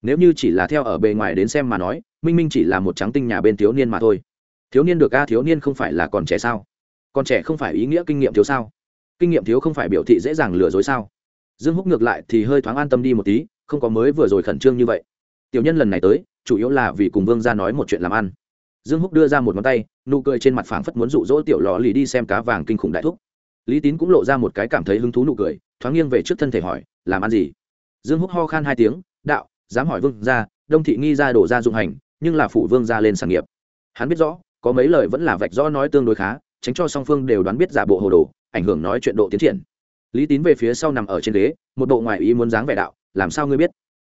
Nếu như chỉ là theo ở bề ngoài đến xem mà nói, minh minh chỉ là một trắng tinh nhà bên thiếu niên mà thôi thiếu niên được a thiếu niên không phải là còn trẻ sao? Còn trẻ không phải ý nghĩa kinh nghiệm thiếu sao? Kinh nghiệm thiếu không phải biểu thị dễ dàng lừa dối sao? Dương húc ngược lại thì hơi thoáng an tâm đi một tí, không có mới vừa rồi khẩn trương như vậy. Tiểu nhân lần này tới, chủ yếu là vì cùng vương ra nói một chuyện làm ăn. Dương húc đưa ra một ngón tay, nụ cười trên mặt phảng phất muốn rụ rỗ tiểu lò lì đi xem cá vàng kinh khủng đại thúc. Lý tín cũng lộ ra một cái cảm thấy hứng thú nụ cười, thoáng nghiêng về trước thân thể hỏi, làm ăn gì? Dương húc ho khan hai tiếng, đạo, dám hỏi vương ra đông thị nghi ra đổ ra dụng hành, nhưng là phụ vương ra lên sản nghiệp. Hắn biết rõ có mấy lời vẫn là vạch rõ nói tương đối khá, tránh cho song phương đều đoán biết giả bộ hồ đồ, ảnh hưởng nói chuyện độ tiến triển. Lý tín về phía sau nằm ở trên ghế, một bộ ngoại ý muốn dáng vẻ đạo, làm sao ngươi biết?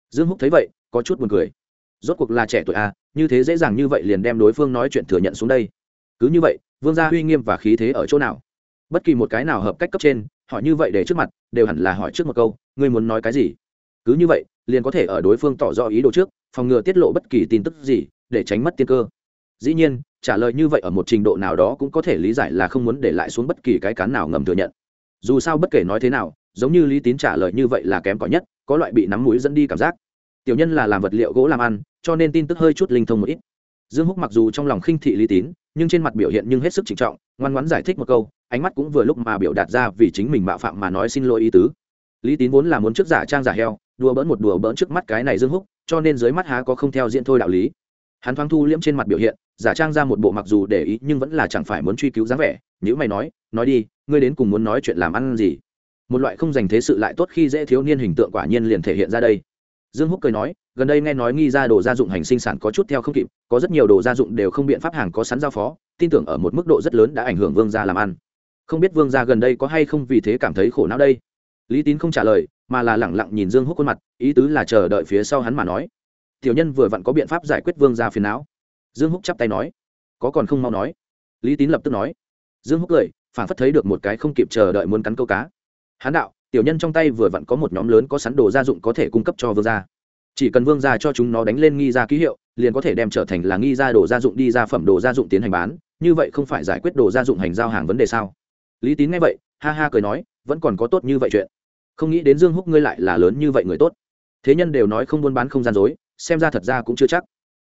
Dương húc thấy vậy, có chút buồn cười. Rốt cuộc là trẻ tuổi à như thế dễ dàng như vậy liền đem đối phương nói chuyện thừa nhận xuống đây. Cứ như vậy, vương gia uy nghiêm và khí thế ở chỗ nào? Bất kỳ một cái nào hợp cách cấp trên, hỏi như vậy để trước mặt, đều hẳn là hỏi trước một câu, ngươi muốn nói cái gì? Cứ như vậy, liền có thể ở đối phương tỏ rõ ý đồ trước, phòng ngừa tiết lộ bất kỳ tin tức gì, để tránh mất tiên cơ. Dĩ nhiên trả lời như vậy ở một trình độ nào đó cũng có thể lý giải là không muốn để lại xuống bất kỳ cái cán nào ngầm thừa nhận. Dù sao bất kể nói thế nào, giống như lý tín trả lời như vậy là kém cỏi nhất, có loại bị nắm mũi dẫn đi cảm giác. Tiểu nhân là làm vật liệu gỗ làm ăn, cho nên tin tức hơi chút linh thông một ít. Dương húc mặc dù trong lòng khinh thị lý tín, nhưng trên mặt biểu hiện nhưng hết sức trịnh trọng, ngoan ngoãn giải thích một câu, ánh mắt cũng vừa lúc mà biểu đạt ra vì chính mình mạo phạm mà nói xin lỗi ý tứ. Lý tín vốn là muốn trước giả trang giả heo, đùa bỡn một đùa bỡn trước mắt cái này dương húc, cho nên dưới mắt há có không theo diễn thôi đạo lý. Hắn thoáng thu liễm trên mặt biểu hiện giả trang ra một bộ mặc dù để ý nhưng vẫn là chẳng phải muốn truy cứu dáng vẻ nếu mày nói nói đi, ngươi đến cùng muốn nói chuyện làm ăn gì? Một loại không dành thế sự lại tốt khi dễ thiếu niên hình tượng quả nhiên liền thể hiện ra đây. Dương húc cười nói, gần đây nghe nói nghi ra đồ gia dụng hành sinh sản có chút theo không kịp, có rất nhiều đồ gia dụng đều không biện pháp hàng có sẵn giao phó, tin tưởng ở một mức độ rất lớn đã ảnh hưởng vương gia làm ăn. Không biết vương gia gần đây có hay không vì thế cảm thấy khổ não đây. Lý tín không trả lời, mà là lẳng lặng nhìn dương húc khuôn mặt, ý tứ là chờ đợi phía sau hắn mà nói. Tiểu nhân vừa vặn có biện pháp giải quyết vương gia phiền não dương húc chắp tay nói. Có còn không mau nói? Lý tín lập tức nói. Dương húc cười phản phất thấy được một cái không kịp chờ đợi muốn cắn câu cá. Hán đạo, tiểu nhân trong tay vừa vặn có một nhóm lớn có sẵn đồ gia dụng có thể cung cấp cho vương gia. Chỉ cần vương gia cho chúng nó đánh lên nghi ra ký hiệu, liền có thể đem trở thành là nghi ra đồ gia dụng đi ra phẩm đồ gia dụng tiến hành bán. Như vậy không phải giải quyết đồ gia dụng hành giao hàng vấn đề sao? Lý tín nghe vậy, ha ha cười nói, vẫn còn có tốt như vậy chuyện. Không nghĩ đến dương húc ngươi lại là lớn như vậy người tốt. Thế nhân đều nói không buôn bán không gian dối, xem ra thật ra cũng chưa chắc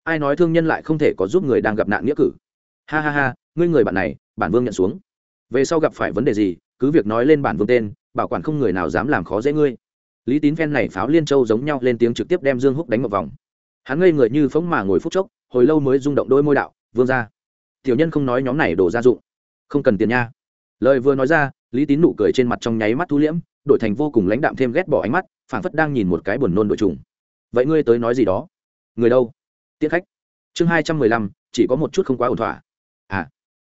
ai nói thương nhân lại không thể có giúp người đang gặp nạn nghĩa cử? Ha ha ha, ngươi người bạn này, bản vương nhận xuống. Về sau gặp phải vấn đề gì, cứ việc nói lên bản vương tên, bảo quản không người nào dám làm khó dễ ngươi. Lý tín phen này pháo liên châu giống nhau lên tiếng trực tiếp đem dương húc đánh một vòng. Hắn ngây người như phóng mà ngồi phút chốc, hồi lâu mới rung động đôi môi đạo, vương ra tiểu nhân không nói nhóm này đổ ra dụng. Không cần tiền nha. Lời vừa nói ra, lý tín nụ cười trên mặt trong nháy mắt thu liễm, đổi thành vô cùng lãnh đạm thêm ghét bỏ ánh mắt, phảng phất đang nhìn một cái buồn nôn đội trùng. Vậy ngươi tới nói gì đó? Người đâu? Tiết khách. Chương hai trăm mười lăm, chỉ có một chút không quá ổn thỏa. À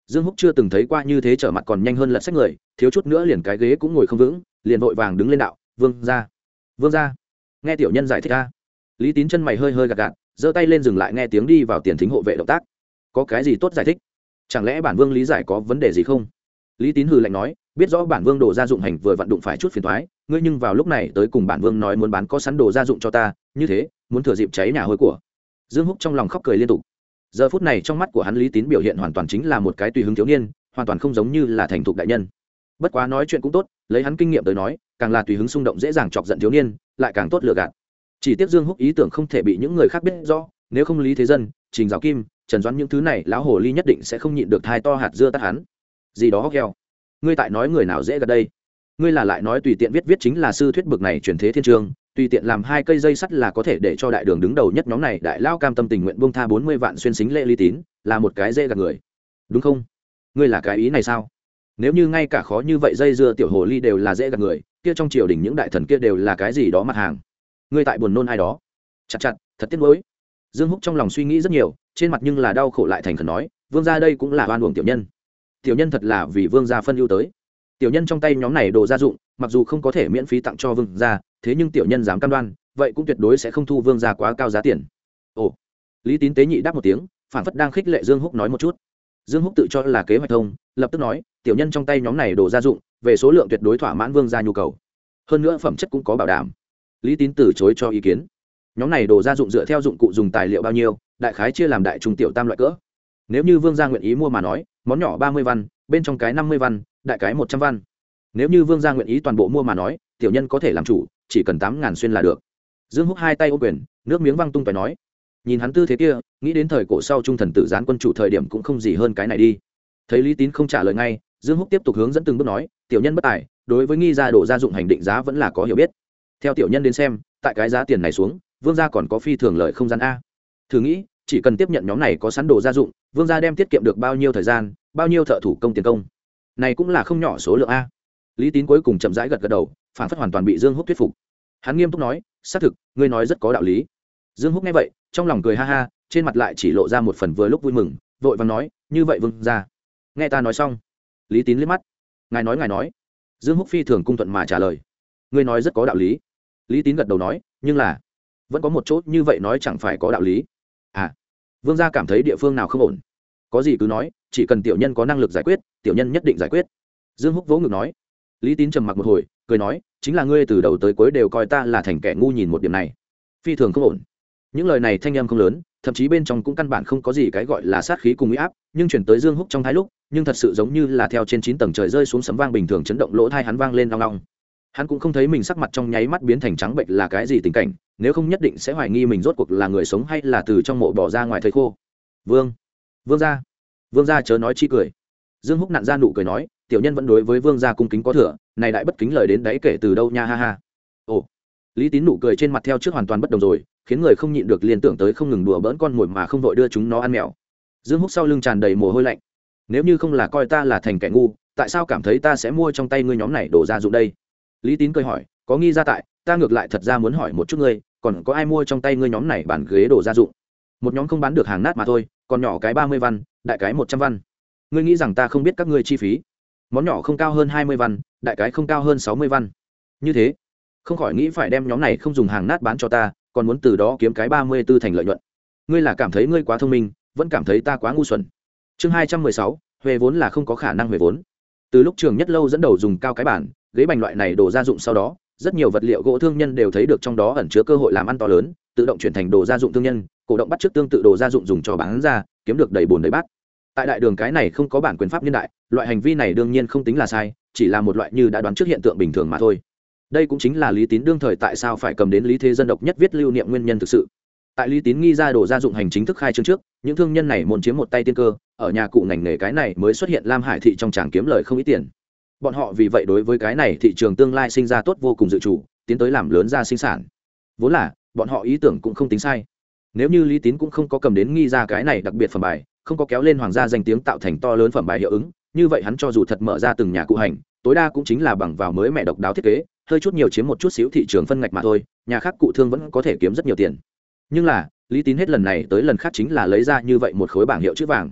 dương húc chưa từng thấy qua như thế trở mặt còn nhanh hơn lật sách người, thiếu chút nữa liền cái ghế cũng ngồi không vững, liền vội vàng đứng lên đạo, vương ra vương ra nghe tiểu nhân giải thích ra lý tín chân mày hơi hơi gạt gạt, giơ tay lên dừng lại nghe tiếng đi vào tiền thính hộ vệ động tác. Có cái gì tốt giải thích? Chẳng lẽ bản vương lý giải có vấn đề gì không? Lý tín hừ lạnh nói, biết rõ bản vương đồ gia dụng hành vừa vận đụng phải chút phiền thoái ngươi nhưng vào lúc này tới cùng bản vương nói muốn bán có sẵn đồ gia dụng cho ta, như thế, muốn thừa dịp cháy nhà hôi của dương húc trong lòng khóc cười liên tục. Giờ phút này trong mắt của hắn lý tín biểu hiện hoàn toàn chính là một cái tùy hứng thiếu niên, hoàn toàn không giống như là thành thục đại nhân. Bất quá nói chuyện cũng tốt, lấy hắn kinh nghiệm tới nói, càng là tùy hứng xung động dễ dàng chọc giận thiếu niên, lại càng tốt lừa gạt. Chỉ tiếc dương húc ý tưởng không thể bị những người khác biết rõ, nếu không lý thế dân, trình giáo kim, trần doãn những thứ này lão hồ ly nhất định sẽ không nhịn được thai to hạt dưa tắt hắn. Gì đó hóc heo. Ngươi tại nói người nào dễ gần đây? Ngươi là lại nói tùy tiện viết viết chính là sư thuyết bực này chuyển thế thiên trường, tùy tiện làm hai cây dây sắt là có thể để cho đại đường đứng đầu nhất nhóm này, đại lao cam tâm tình nguyện bông tha bốn mươi vạn xuyên xính lễ ly tín, là một cái dễ gạt người. Đúng không? Ngươi là cái ý này sao? Nếu như ngay cả khó như vậy dây dưa tiểu hồ ly đều là dễ gạt người, kia trong triều đình những đại thần kia đều là cái gì đó mặt hàng? Ngươi tại buồn nôn ai đó? Chặt chặt, thật tiếc nuối. Dương húc trong lòng suy nghĩ rất nhiều, trên mặt nhưng là đau khổ lại thành khẩn nói, vương gia đây cũng là oan uổng tiểu nhân. Tiểu nhân thật là vì vương gia phân ưu tới tiểu nhân trong tay nhóm này đồ gia dụng, mặc dù không có thể miễn phí tặng cho vương gia, thế nhưng tiểu nhân dám cam đoan, vậy cũng tuyệt đối sẽ không thu vương gia quá cao giá tiền. Ồ, lý tín tế nhị đáp một tiếng phản phất đang khích lệ dương húc nói một chút. Dương húc tự cho là kế hoạch thông, lập tức nói, tiểu nhân trong tay nhóm này đồ gia dụng, về số lượng tuyệt đối thỏa mãn vương gia nhu cầu. Hơn nữa phẩm chất cũng có bảo đảm. Lý tín từ chối cho ý kiến. Nhóm này đồ gia dụng dựa theo dụng cụ dùng tài liệu bao nhiêu, đại khái chia làm đại trung tiểu tam loại cỡ. Nếu như vương gia nguyện ý mua mà nói, món nhỏ ba mươi văn, bên trong cái năm mươi văn đại cái một trăm văn. Nếu như vương gia nguyện ý toàn bộ mua mà nói, tiểu nhân có thể làm chủ, chỉ cần tám ngàn xuyên là được. Dương húc hai tay ô quyền, nước miếng văng tung phải nói, nhìn hắn tư thế kia, nghĩ đến thời cổ sau trung thần tử gián quân chủ thời điểm cũng không gì hơn cái này đi. Thấy lý tín không trả lời ngay, dương húc tiếp tục hướng dẫn từng bước nói, tiểu nhân bất tài, đối với nghi gia đồ gia dụng hành định giá vẫn là có hiểu biết. Theo tiểu nhân đến xem, tại cái giá tiền này xuống, vương gia còn có phi thường lợi không gian a. Thử nghĩ, chỉ cần tiếp nhận nhóm này có sẵn đồ gia dụng, vương gia đem tiết kiệm được bao nhiêu thời gian, bao nhiêu thợ thủ công tiền công này cũng là không nhỏ số lượng a. Lý tín cuối cùng chậm rãi gật gật đầu, phản phất hoàn toàn bị dương húc thuyết phục. Hắn nghiêm túc nói, xác thực, ngươi nói rất có đạo lý. Dương húc nghe vậy, trong lòng cười ha ha, trên mặt lại chỉ lộ ra một phần vừa lúc vui mừng, vội và nói, như vậy vương gia, nghe ta nói xong. Lý tín liếc mắt, ngài nói ngài nói. Dương húc phi thường cung thuận mà trả lời, ngươi nói rất có đạo lý. Lý tín gật đầu nói, nhưng là, vẫn có một chỗ như vậy nói chẳng phải có đạo lý. À vương gia cảm thấy địa phương nào không ổn? Có gì cứ nói chỉ cần tiểu nhân có năng lực giải quyết, tiểu nhân nhất định giải quyết. Dương húc vỗ ngực nói. Lý tín trầm mặc một hồi, cười nói, chính là ngươi từ đầu tới cuối đều coi ta là thành kẻ ngu nhìn một điểm này. Phi thường không ổn. Những lời này thanh em không lớn, thậm chí bên trong cũng căn bản không có gì cái gọi là sát khí cùng huy áp, nhưng chuyển tới dương húc trong thái lúc, nhưng thật sự giống như là theo trên chín tầng trời rơi xuống sấm vang bình thường chấn động lỗ thai hắn vang lên long long. Hắn cũng không thấy mình sắc mặt trong nháy mắt biến thành trắng bệnh là cái gì tình cảnh, nếu không nhất định sẽ hoài nghi mình rốt cuộc là người sống hay là từ trong mộ bỏ ra ngoài thời khô. Vương. Vương gia vương gia chớ nói chi cười. Dương húc nặn ra nụ cười nói, tiểu nhân vẫn đối với vương gia cung kính có thừa, này đại bất kính lời đến đấy kể từ đâu nha ha ha. Ồ. Lý tín nụ cười trên mặt theo trước hoàn toàn bất đồng rồi, khiến người không nhịn được liên tưởng tới không ngừng đùa bỡn con mồi mà không vội đưa chúng nó ăn mèo dương húc sau lưng tràn đầy mồ hôi lạnh. Nếu như không là coi ta là thành kẻ ngu, tại sao cảm thấy ta sẽ mua trong tay ngươi nhóm này đổ ra dụng đây? Lý tín cười hỏi, có nghi ra tại, ta ngược lại thật ra muốn hỏi một chút ngươi, còn có ai mua trong tay ngươi nhóm này bàn ghế đồ gia dụng? Một nhóm không bán được hàng nát mà thôi còn nhỏ cái ba mươi văn, đại cái một trăm văn. Ngươi nghĩ rằng ta không biết các ngươi chi phí? Món nhỏ không cao hơn hai mươi văn, đại cái không cao hơn sáu mươi văn. Như thế, không khỏi nghĩ phải đem nhóm này không dùng hàng nát bán cho ta, còn muốn từ đó kiếm cái ba mươi b ố thành lợi nhuận. Ngươi là cảm thấy ngươi quá thông minh, vẫn cảm thấy ta quá ngu xuẩn. Chương hai trăm mười sáu huề vốn là không có khả năng huề vốn. Từ lúc trường nhất lâu dẫn đầu dùng cao cái bản, ghế bành loại này đồ gia dụng sau đó, rất nhiều vật liệu gỗ thương nhân đều thấy được trong đó ẩn chứa cơ hội làm ăn to lớn, tự động chuyển thành đồ gia dụng thương nhân cổ động bắt chước tương tự đồ gia dụng dùng cho bán ra, kiếm được đầy bồn đầy bát. Tại đại đường cái này không có bản quyền pháp nhân đại, loại hành vi này đương nhiên không tính là sai, chỉ là một loại như đã đoán trước hiện tượng bình thường mà thôi. Đây cũng chính là lý tín đương thời tại sao phải cầm đến lý thế dân độc nhất viết lưu niệm nguyên nhân thực sự. Tại lý tín nghi ra đồ gia dụng hành chính thức khai trương trước, những thương nhân này muốn chiếm một tay tiên cơ, ở nhà cụ ngành nghề cái này mới xuất hiện lam hải thị trong tràng kiếm lời không ít tiền. Bọn họ vì vậy đối với cái này thị trường tương lai sinh ra tốt vô cùng dự chủ tiến tới làm lớn ra sinh sản. Vốn là, bọn họ ý tưởng cũng không tính sai nếu như lý tín cũng không có cầm đến nghi ra cái này đặc biệt phẩm bài, không có kéo lên hoàng gia danh tiếng tạo thành to lớn phẩm bài hiệu ứng, như vậy hắn cho dù thật mở ra từng nhà cụ hành, tối đa cũng chính là bằng vào mới mẹ độc đáo thiết kế, hơi chút nhiều chiếm một chút xíu thị trường phân ngạch mà thôi, nhà khác cụ thương vẫn có thể kiếm rất nhiều tiền. Nhưng là, lý tín hết lần này tới lần khác chính là lấy ra như vậy một khối bảng hiệu chữ vàng.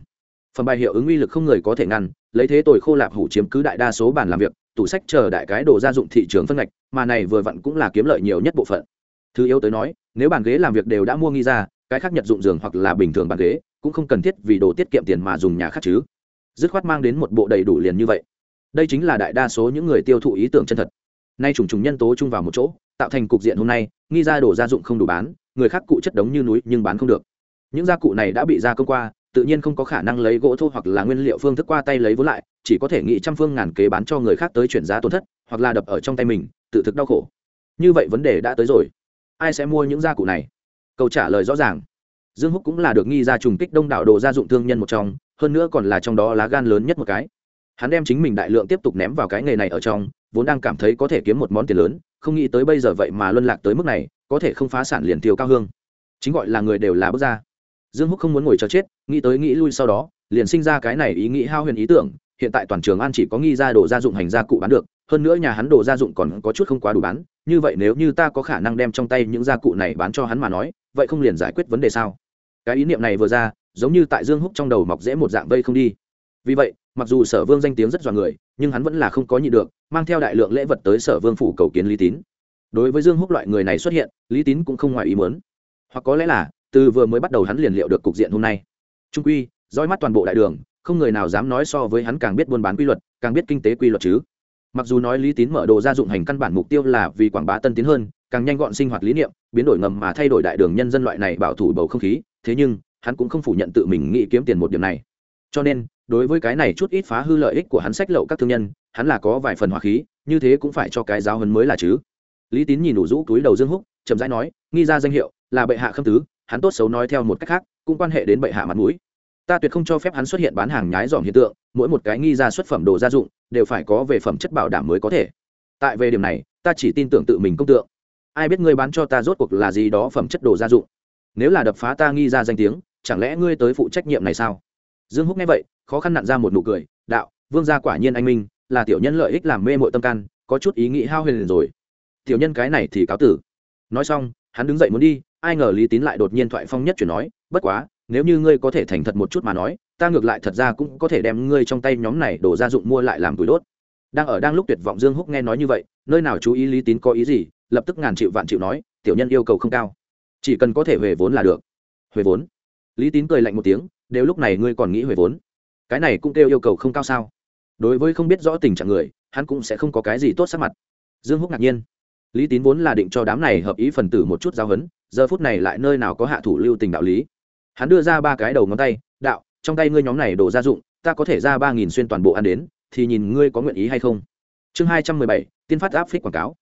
Phần bài hiệu ứng uy lực không người có thể ngăn, lấy thế tồi khô lạp hủ chiếm cứ đại đa số bàn làm việc, tủ sách chờ đại cái đồ gia dụng thị trường phân ngạch, mà này vừa vặn cũng là kiếm lợi nhiều nhất bộ phận. Thứ yếu tới nói, nếu bàn ghế làm việc đều đã mua nghi ra cái khác nhật dụng giường hoặc là bình thường bàn ghế, cũng không cần thiết vì đồ tiết kiệm tiền mà dùng nhà khác chứ. Dứt khoát mang đến một bộ đầy đủ liền như vậy. Đây chính là đại đa số những người tiêu thụ ý tưởng chân thật. Nay trùng trùng nhân tố chung vào một chỗ, tạo thành cục diện hôm nay, nghi ra đồ gia dụng không đủ bán, người khác cụ chất đống như núi nhưng bán không được. Những gia cụ này đã bị gia công qua, tự nhiên không có khả năng lấy gỗ thô hoặc là nguyên liệu phương thức qua tay lấy vốn lại, chỉ có thể nghĩ trăm phương ngàn kế bán cho người khác tới chuyển giá tổn thất, hoặc là đập ở trong tay mình, tự thực đau khổ. Như vậy vấn đề đã tới rồi. Ai sẽ mua những gia cụ này? Câu trả lời rõ ràng. Dương húc cũng là được nghi ra trùng kích đông đảo đồ gia dụng thương nhân một trong, hơn nữa còn là trong đó lá gan lớn nhất một cái. Hắn đem chính mình đại lượng tiếp tục ném vào cái nghề này ở trong, vốn đang cảm thấy có thể kiếm một món tiền lớn, không nghĩ tới bây giờ vậy mà luân lạc tới mức này, có thể không phá sản liền tiêu cao hương. Chính gọi là người đều là bước ra. Dương húc không muốn ngồi chờ chết, nghĩ tới nghĩ lui sau đó, liền sinh ra cái này ý nghĩ hao huyền ý tưởng, hiện tại toàn trường an chỉ có nghi ra đồ gia dụng hành gia cụ bán được, hơn nữa nhà hắn đồ gia dụng còn có chút không quá đủ bán, như vậy nếu như ta có khả năng đem trong tay những gia cụ này bán cho hắn mà nói vậy không liền giải quyết vấn đề sao? Cái ý niệm này vừa ra, giống như tại dương húc trong đầu mọc rễ một dạng vây không đi. Vì vậy, mặc dù sở vương danh tiếng rất dọa người, nhưng hắn vẫn là không có nhị được, mang theo đại lượng lễ vật tới sở vương phủ cầu kiến lý tín. Đối với dương húc loại người này xuất hiện, lý tín cũng không ngoài ý muốn. Hoặc có lẽ là, từ vừa mới bắt đầu hắn liền liệu được cục diện hôm nay. Trung quy dõi mắt toàn bộ đại đường, không người nào dám nói so với hắn càng biết buôn bán quy luật, càng biết kinh tế quy luật chứ. Mặc dù nói lý tín mở đồ gia dụng hành căn bản mục tiêu là vì quảng bá tân tiến hơn càng nhanh gọn sinh hoạt lý niệm, biến đổi ngầm mà thay đổi đại đường nhân dân loại này bảo thủ bầu không khí, thế nhưng, hắn cũng không phủ nhận tự mình nghĩ kiếm tiền một điểm này. Cho nên, đối với cái này chút ít phá hư lợi ích của hắn sách lậu các thương nhân, hắn là có vài phần hỏa khí, như thế cũng phải cho cái giáo hấn mới là chứ. Lý tín nhìn đủ rũ túi đầu dương húc, chậm rãi nói, nghi ra danh hiệu là bệ hạ khâm tứ, hắn tốt xấu nói theo một cách khác, cũng quan hệ đến bệ hạ mặt mũi. Ta tuyệt không cho phép hắn xuất hiện bán hàng nhái dòm hiện tượng, mỗi một cái nghi ra xuất phẩm đồ gia dụng, đều phải có về phẩm chất bảo đảm mới có thể. Tại về điểm này, ta chỉ tin tưởng tự mình công tượng ai biết ngươi bán cho ta rốt cuộc là gì đó phẩm chất đồ gia dụng. Nếu là đập phá ta nghi ra danh tiếng, chẳng lẽ ngươi tới phụ trách nhiệm này sao? Dương húc nghe vậy, khó khăn nặn ra một nụ cười, đạo, vương gia quả nhiên anh minh, là tiểu nhân lợi ích làm mê mội tâm can, có chút ý nghĩ hao huyền rồi. Tiểu nhân cái này thì cáo tử. Nói xong, hắn đứng dậy muốn đi, ai ngờ lý tín lại đột nhiên thoại phong nhất chuyển nói, bất quá, nếu như ngươi có thể thành thật một chút mà nói, ta ngược lại thật ra cũng có thể đem ngươi trong tay nhóm này đổ gia dụng mua lại làm túi đốt. Đang ở đang lúc tuyệt vọng dương húc nghe nói như vậy, nơi nào chú ý lý tín có ý gì lập tức ngàn triệu vạn triệu nói, tiểu nhân yêu cầu không cao, chỉ cần có thể về vốn là được. Huề vốn? Lý tín cười lạnh một tiếng, đều lúc này ngươi còn nghĩ huề vốn? Cái này cũng kêu yêu cầu không cao sao? Đối với không biết rõ tình trạng người, hắn cũng sẽ không có cái gì tốt sắc mặt. Dương húc ngạc nhiên. Lý tín vốn là định cho đám này hợp ý phần tử một chút giao hấn giờ phút này lại nơi nào có hạ thủ lưu tình đạo lý. Hắn đưa ra ba cái đầu ngón tay, đạo, trong tay ngươi nhóm này đổ gia dụng, ta có thể ra ba nghìn xuyên toàn bộ ăn đến, thì nhìn ngươi có nguyện ý hay không. Chương hai trăm mười bảy, tiên phát áp phích quảng cáo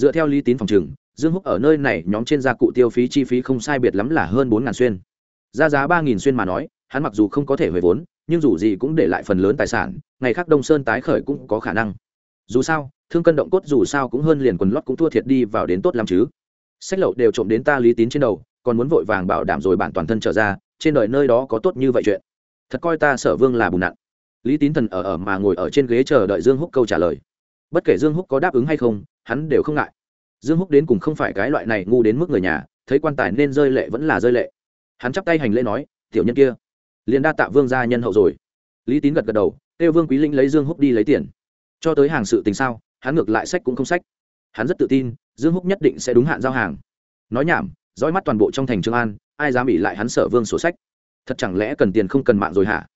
dựa theo lý tín phòng trừng, dương húc ở nơi này nhóm trên gia cụ tiêu phí chi phí không sai biệt lắm là hơn bốn ngàn xuyên. Ra giá ba nghìn xuyên mà nói, hắn mặc dù không có thể về vốn, nhưng dù gì cũng để lại phần lớn tài sản, ngày khác đông sơn tái khởi cũng có khả năng. Dù sao, thương cân động cốt dù sao cũng hơn liền quần lót cũng thua thiệt đi vào đến tốt lắm chứ. Sách lậu đều trộm đến ta lý tín trên đầu, còn muốn vội vàng bảo đảm rồi bản toàn thân trở ra, trên đời nơi đó có tốt như vậy chuyện. Thật coi ta sở vương là bùn nặn. Lý tín thần ở ở mà ngồi ở trên ghế chờ đợi dương húc câu trả lời. Bất kể dương húc có đáp ứng hay không hắn đều không ngại. Dương húc đến cùng không phải cái loại này ngu đến mức người nhà, thấy quan tài nên rơi lệ vẫn là rơi lệ. Hắn chắp tay hành lễ nói, tiểu nhân kia, liền đa tạ vương gia nhân hậu rồi. Lý tín gật gật đầu kêu vương quý linh lấy dương húc đi lấy tiền. Cho tới hàng sự tình sao, hắn ngược lại sách cũng không sách. Hắn rất tự tin, dương húc nhất định sẽ đúng hạn giao hàng. Nói nhảm, dõi mắt toàn bộ trong thành trương an, ai dám bị lại hắn sở vương sổ sách? Thật chẳng lẽ cần tiền không cần mạng rồi hả?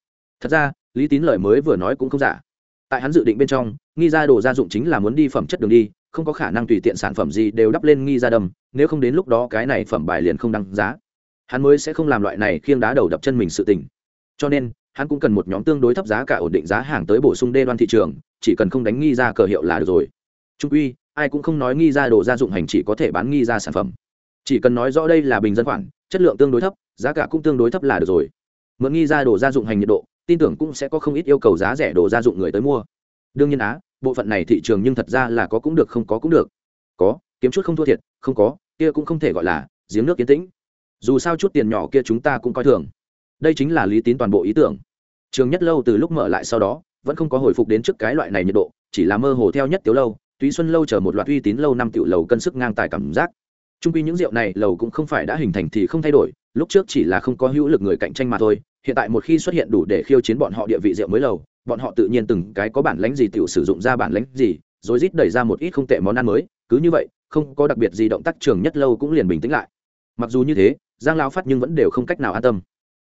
Thật ra, lý tín lời mới vừa nói cũng không giả. Tại hắn dự định bên trong, nghi ra đồ gia dụng chính là muốn đi phẩm chất đường đi không có khả năng tùy tiện sản phẩm gì đều đắp lên nghi ra đầm nếu không đến lúc đó cái này phẩm bài liền không đăng giá. Hắn mới sẽ không làm loại này khiêng đá đầu đập chân mình sự tình. Cho nên, hắn cũng cần một nhóm tương đối thấp giá cả ổn định giá hàng tới bổ sung đê đoan thị trường, chỉ cần không đánh nghi ra cờ hiệu là được rồi. Trung uy ai cũng không nói nghi ra đồ gia dụng hành chỉ có thể bán nghi ra sản phẩm. Chỉ cần nói rõ đây là bình dân khoản, chất lượng tương đối thấp, giá cả cũng tương đối thấp là được rồi. Mượn nghi ra đồ gia dụng hành nhiệt độ, tin tưởng cũng sẽ có không ít yêu cầu giá rẻ đồ gia dụng người tới mua đương nhiên á, bộ phận này thị trường nhưng thật ra là có cũng được, không có cũng được. Có, kiếm chút không thua thiệt, không có, kia cũng không thể gọi là giếng nước kiến tĩnh. Dù sao chút tiền nhỏ kia chúng ta cũng coi thường. Đây chính là lý tín toàn bộ ý tưởng. Trường nhất lâu từ lúc mở lại sau đó, vẫn không có hồi phục đến trước cái loại này nhiệt độ, chỉ là mơ hồ theo nhất tiểu lâu, túy xuân lâu chờ một loạt uy tín lâu năm tiểu lầu cân sức ngang tài cảm giác. Trung quy những rượu này lầu cũng không phải đã hình thành thì không thay đổi, lúc trước chỉ là không có hữu lực người cạnh tranh mà thôi, hiện tại một khi xuất hiện đủ để khiêu chiến bọn họ địa vị rượu mới lầu bọn họ tự nhiên từng cái có bản lãnh gì tiểu sử dụng ra bản lãnh gì, rồi rít đẩy ra một ít không tệ món ăn mới, cứ như vậy, không có đặc biệt gì động tác trường nhất lâu cũng liền bình tĩnh lại. Mặc dù như thế, giang lao phát nhưng vẫn đều không cách nào an tâm.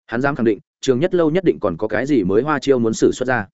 Hắn dám khẳng định, trường nhất lâu nhất định còn có cái gì mới hoa chiêu muốn xử xuất ra.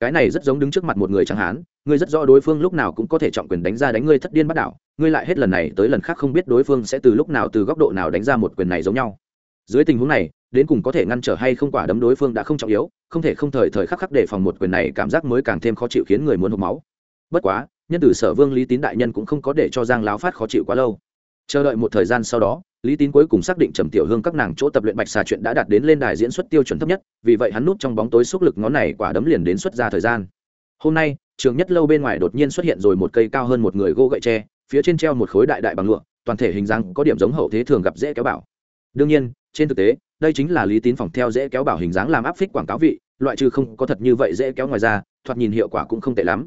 Cái này rất giống đứng trước mặt một người chẳng hán, ngươi rất rõ đối phương lúc nào cũng có thể trọng quyền đánh ra đánh ngươi thất điên bắt đảo, ngươi lại hết lần này tới lần khác không biết đối phương sẽ từ lúc nào từ góc độ nào đánh ra một quyền này giống nhau. Dưới tình huống này đến cùng có thể ngăn trở hay không quả đấm đối phương đã không trọng yếu, không thể không thời thời khắc khắc để phòng một quyền này, cảm giác mới càng thêm khó chịu khiến người muốn hộp máu. Bất quá, nhân tử sở vương lý tín đại nhân cũng không có để cho giang láo phát khó chịu quá lâu. Chờ đợi một thời gian sau đó, lý tín cuối cùng xác định trầm tiểu hương các nàng chỗ tập luyện bạch xà chuyện đã đạt đến lên đài diễn xuất tiêu chuẩn thấp nhất, vì vậy hắn núp trong bóng tối xúc lực ngón này quả đấm liền đến xuất ra thời gian. Hôm nay, trường nhất lâu bên ngoài đột nhiên xuất hiện rồi một cây cao hơn một người gỗ gậy tre, phía trên treo một khối đại đại bằng lụa, toàn thể hình dáng có điểm giống hậu thế thường gặp dễ kéo bảo. Đương nhiên, trên thực tế đây chính là lý tín phòng theo dễ kéo bảo hình dáng làm áp phích quảng cáo vị, loại trừ không có thật như vậy dễ kéo ngoài ra, thoạt nhìn hiệu quả cũng không tệ lắm.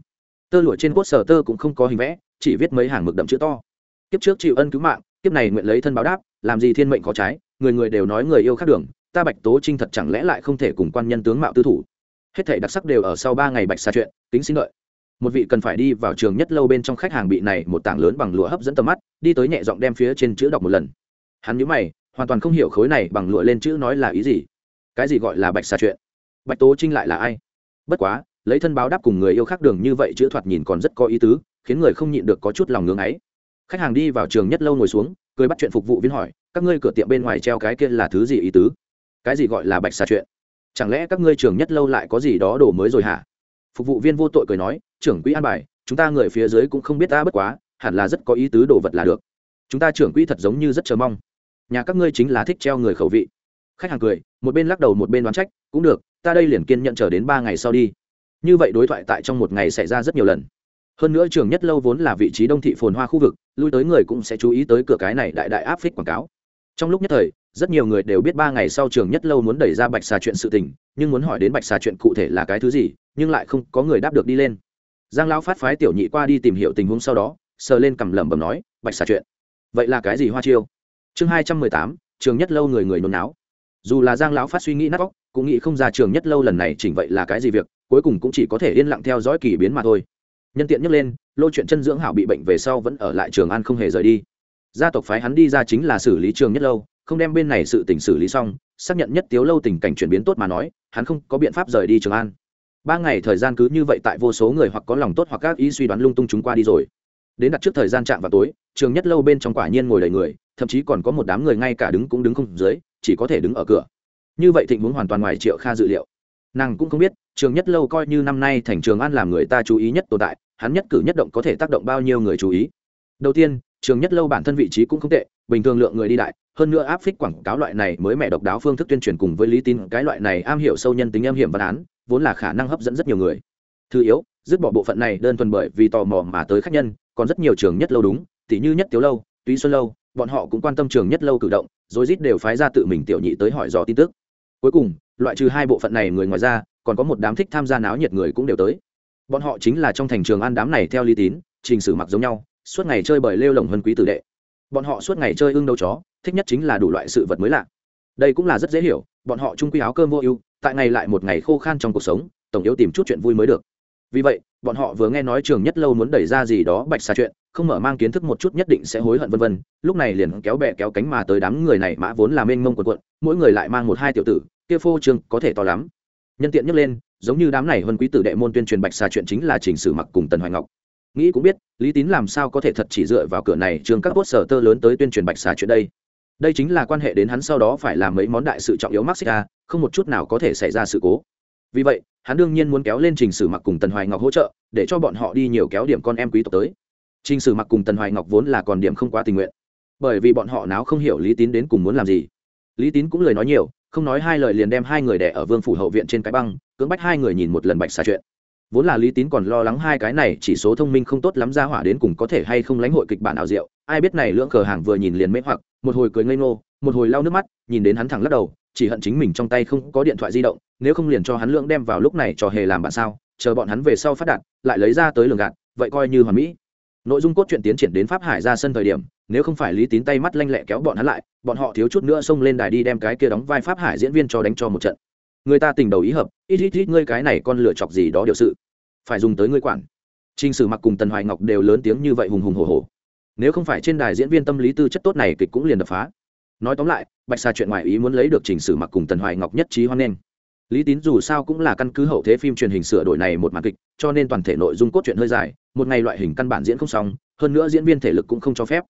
Tơ lụa trên cốt sở tơ cũng không có hình vẽ, chỉ viết mấy hàng mực đậm chữ to. Kiếp trước chịu ân cứu mạng, kiếp này nguyện lấy thân báo đáp, làm gì thiên mệnh có trái, người người đều nói người yêu khác đường, ta bạch tố trinh thật chẳng lẽ lại không thể cùng quan nhân tướng mạo tư thủ. Hết thể đặc sắc đều ở sau ba ngày bạch xa chuyện tính xin lợi một vị cần phải đi vào trường nhất lâu bên trong khách hàng bị này một tảng lớn bằng lụa hấp dẫn tầm mắt, đi tới nhẹ giọng đem phía trên chữ đọc một lần. Hắn nhíu mày hoàn toàn không hiểu khối này bằng lụa lên chữ nói là ý gì. Cái gì gọi là bạch xà chuyện? Bạch tố trinh lại là ai? Bất quá, lấy thân báo đáp cùng người yêu khác đường như vậy chữ thoạt nhìn còn rất có ý tứ, khiến người không nhịn được có chút lòng ngưng ấy. Khách hàng đi vào trường nhất lâu ngồi xuống, cười bắt chuyện phục vụ viên hỏi, các ngươi cửa tiệm bên ngoài treo cái kia là thứ gì ý tứ? Cái gì gọi là bạch xà chuyện? Chẳng lẽ các ngươi trường nhất lâu lại có gì đó đổ mới rồi hả? Phục vụ viên vô tội cười nói, trưởng quỹ an bài, chúng ta người phía dưới cũng không biết ta bất quá, hẳn là rất có ý tứ đồ vật là được. Chúng ta trưởng quỹ thật giống như rất chờ mong nhà các ngươi chính là thích treo người khẩu vị. Khách hàng cười, một bên lắc đầu một bên đoán trách, cũng được, ta đây liền kiên nhận chờ đến ba ngày sau đi. Như vậy đối thoại tại trong một ngày xảy ra rất nhiều lần. Hơn nữa trường nhất lâu vốn là vị trí đông thị phồn hoa khu vực, lui tới người cũng sẽ chú ý tới cửa cái này đại đại áp phích quảng cáo. Trong lúc nhất thời, rất nhiều người đều biết ba ngày sau trường nhất lâu muốn đẩy ra bạch xà chuyện sự tình, nhưng muốn hỏi đến bạch xà chuyện cụ thể là cái thứ gì, nhưng lại không có người đáp được đi lên. Giang lão phát phái tiểu nhị qua đi tìm hiểu tình huống sau đó, sờ lên cầm lẩm bẩm nói, bạch xà chuyện, vậy là cái gì hoa chiêu? Chương hai trăm mười tám, trường nhất lâu người người nôn náo. Dù là giang lão phát suy nghĩ nát óc, cũng nghĩ không ra trường nhất lâu lần này chỉnh vậy là cái gì việc, cuối cùng cũng chỉ có thể yên lặng theo dõi kỳ biến mà thôi. Nhân tiện nhắc lên, lô chuyện chân dưỡng hảo bị bệnh về sau vẫn ở lại trường an không hề rời đi. Gia tộc phái hắn đi ra chính là xử lý trường nhất lâu, không đem bên này sự tình xử lý xong, xác nhận nhất tiếu lâu tình cảnh chuyển biến tốt mà nói, hắn không có biện pháp rời đi trường an. Ba ngày thời gian cứ như vậy tại vô số người hoặc có lòng tốt hoặc các ý suy đoán lung tung chúng qua đi rồi đến đặt trước thời gian chạm vào tối, trường nhất lâu bên trong quả nhiên ngồi đầy người, thậm chí còn có một đám người ngay cả đứng cũng đứng không dưới, chỉ có thể đứng ở cửa. Như vậy thịnh vốn hoàn toàn ngoài triệu kha dự liệu. Nàng cũng không biết, trường nhất lâu coi như năm nay thành trường an làm người ta chú ý nhất tồn tại, hắn nhất cử nhất động có thể tác động bao nhiêu người chú ý. Đầu tiên, trường nhất lâu bản thân vị trí cũng không tệ, bình thường lượng người đi đại, hơn nữa áp phích quảng cáo loại này mới mẹ độc đáo phương thức tuyên truyền cùng với lý tin cái loại này am hiểu sâu nhân tính am hiểm văn án, vốn là khả năng hấp dẫn rất nhiều người. Thứ yếu, dứt bỏ bộ phận này đơn thuần bởi vì tò mò mà tới khách nhân còn rất nhiều trường nhất lâu đúng tỷ như nhất tiếu lâu, túy xuân lâu, bọn họ cũng quan tâm trường nhất lâu cử động, rồi rít đều phái ra tự mình tiểu nhị tới hỏi dò tin tức. Cuối cùng, loại trừ hai bộ phận này người ngoài ra, còn có một đám thích tham gia náo nhiệt người cũng đều tới. Bọn họ chính là trong thành trường an đám này theo lý tín, trình sử mặc giống nhau, suốt ngày chơi bời lêu lồng hơn quý tử đệ. Bọn họ suốt ngày chơi ưng đâu chó, thích nhất chính là đủ loại sự vật mới lạ. Đây cũng là rất dễ hiểu, bọn họ chung quy áo cơm vô ưu, tại ngày lại một ngày khô khan trong cuộc sống, tổng yếu tìm chút chuyện vui mới được vì vậy, bọn họ vừa nghe nói trường nhất lâu muốn đẩy ra gì đó bạch xa chuyện, không mở mang kiến thức một chút nhất định sẽ hối hận vân vân. Lúc này liền kéo bè kéo cánh mà tới đám người này, mã vốn là mênh mông quần quận mỗi người lại mang một hai tiểu tử, kia phô trương có thể to lắm. Nhân tiện nhắc lên, giống như đám này huân quý tử đệ môn tuyên truyền bạch xà chuyện chính là trình sử mặc cùng tần hoài ngọc. Nghĩ cũng biết, lý tín làm sao có thể thật chỉ dựa vào cửa này trường các bốt sở tơ lớn tới tuyên truyền bạch xà chuyện đây. Đây chính là quan hệ đến hắn sau đó phải làm mấy món đại sự trọng yếu a, không một chút nào có thể xảy ra sự cố vì vậy, hắn đương nhiên muốn kéo lên trình sử mặc cùng tần hoài ngọc hỗ trợ, để cho bọn họ đi nhiều kéo điểm con em quý tộc tới. Trình sử mặc cùng tần hoài ngọc vốn là còn điểm không quá tình nguyện. Bởi vì bọn họ nào không hiểu lý tín đến cùng muốn làm gì. Lý tín cũng lời nói nhiều, không nói hai lời liền đem hai người đẻ ở vương phủ hậu viện trên cái băng, cưỡng bách hai người nhìn một lần bạch xà chuyện. Vốn là lý tín còn lo lắng hai cái này chỉ số thông minh không tốt lắm ra hỏa đến cùng có thể hay không lãnh hội kịch bản ảo diệu ai biết này lưỡng cờ hàng vừa nhìn liền mê hoặc, một hồi cười ngây ngô, một hồi lau nước mắt, nhìn đến hắn thẳng lắc đầu chỉ hận chính mình trong tay không có điện thoại di động, nếu không liền cho hắn lượng đem vào lúc này trò hề làm bạn sao, chờ bọn hắn về sau phát đạt, lại lấy ra tới lường gạt, vậy coi như hoàn mỹ nội dung cốt truyện tiến triển đến pháp hải ra sân thời điểm, nếu không phải lý tín tay mắt lanh lẹ kéo bọn hắn lại, bọn họ thiếu chút nữa xông lên đài đi đem cái kia đóng vai pháp hải diễn viên cho đánh cho một trận người ta tình đầu ý hợp, ít ít ít, ngươi cái này con lựa chọc gì đó điều sự phải dùng tới ngươi quản Trình Sử Mặc cùng Tần Hoài Ngọc đều lớn tiếng như vậy hùng hùng hổ hổ. Nếu không phải trên đài diễn viên tâm lý tư chất tốt này kịch cũng liền đập phá. Nói tóm lại, Bạch xà chuyện ngoài ý muốn lấy được Trình Sử Mặc cùng Tần Hoài Ngọc nhất trí hoan nghênh. Lý Tín dù sao cũng là căn cứ hậu thế phim truyền hình sửa đổi này một màn kịch, cho nên toàn thể nội dung cốt truyện hơi dài, một ngày loại hình căn bản diễn không xong, hơn nữa diễn viên thể lực cũng không cho phép.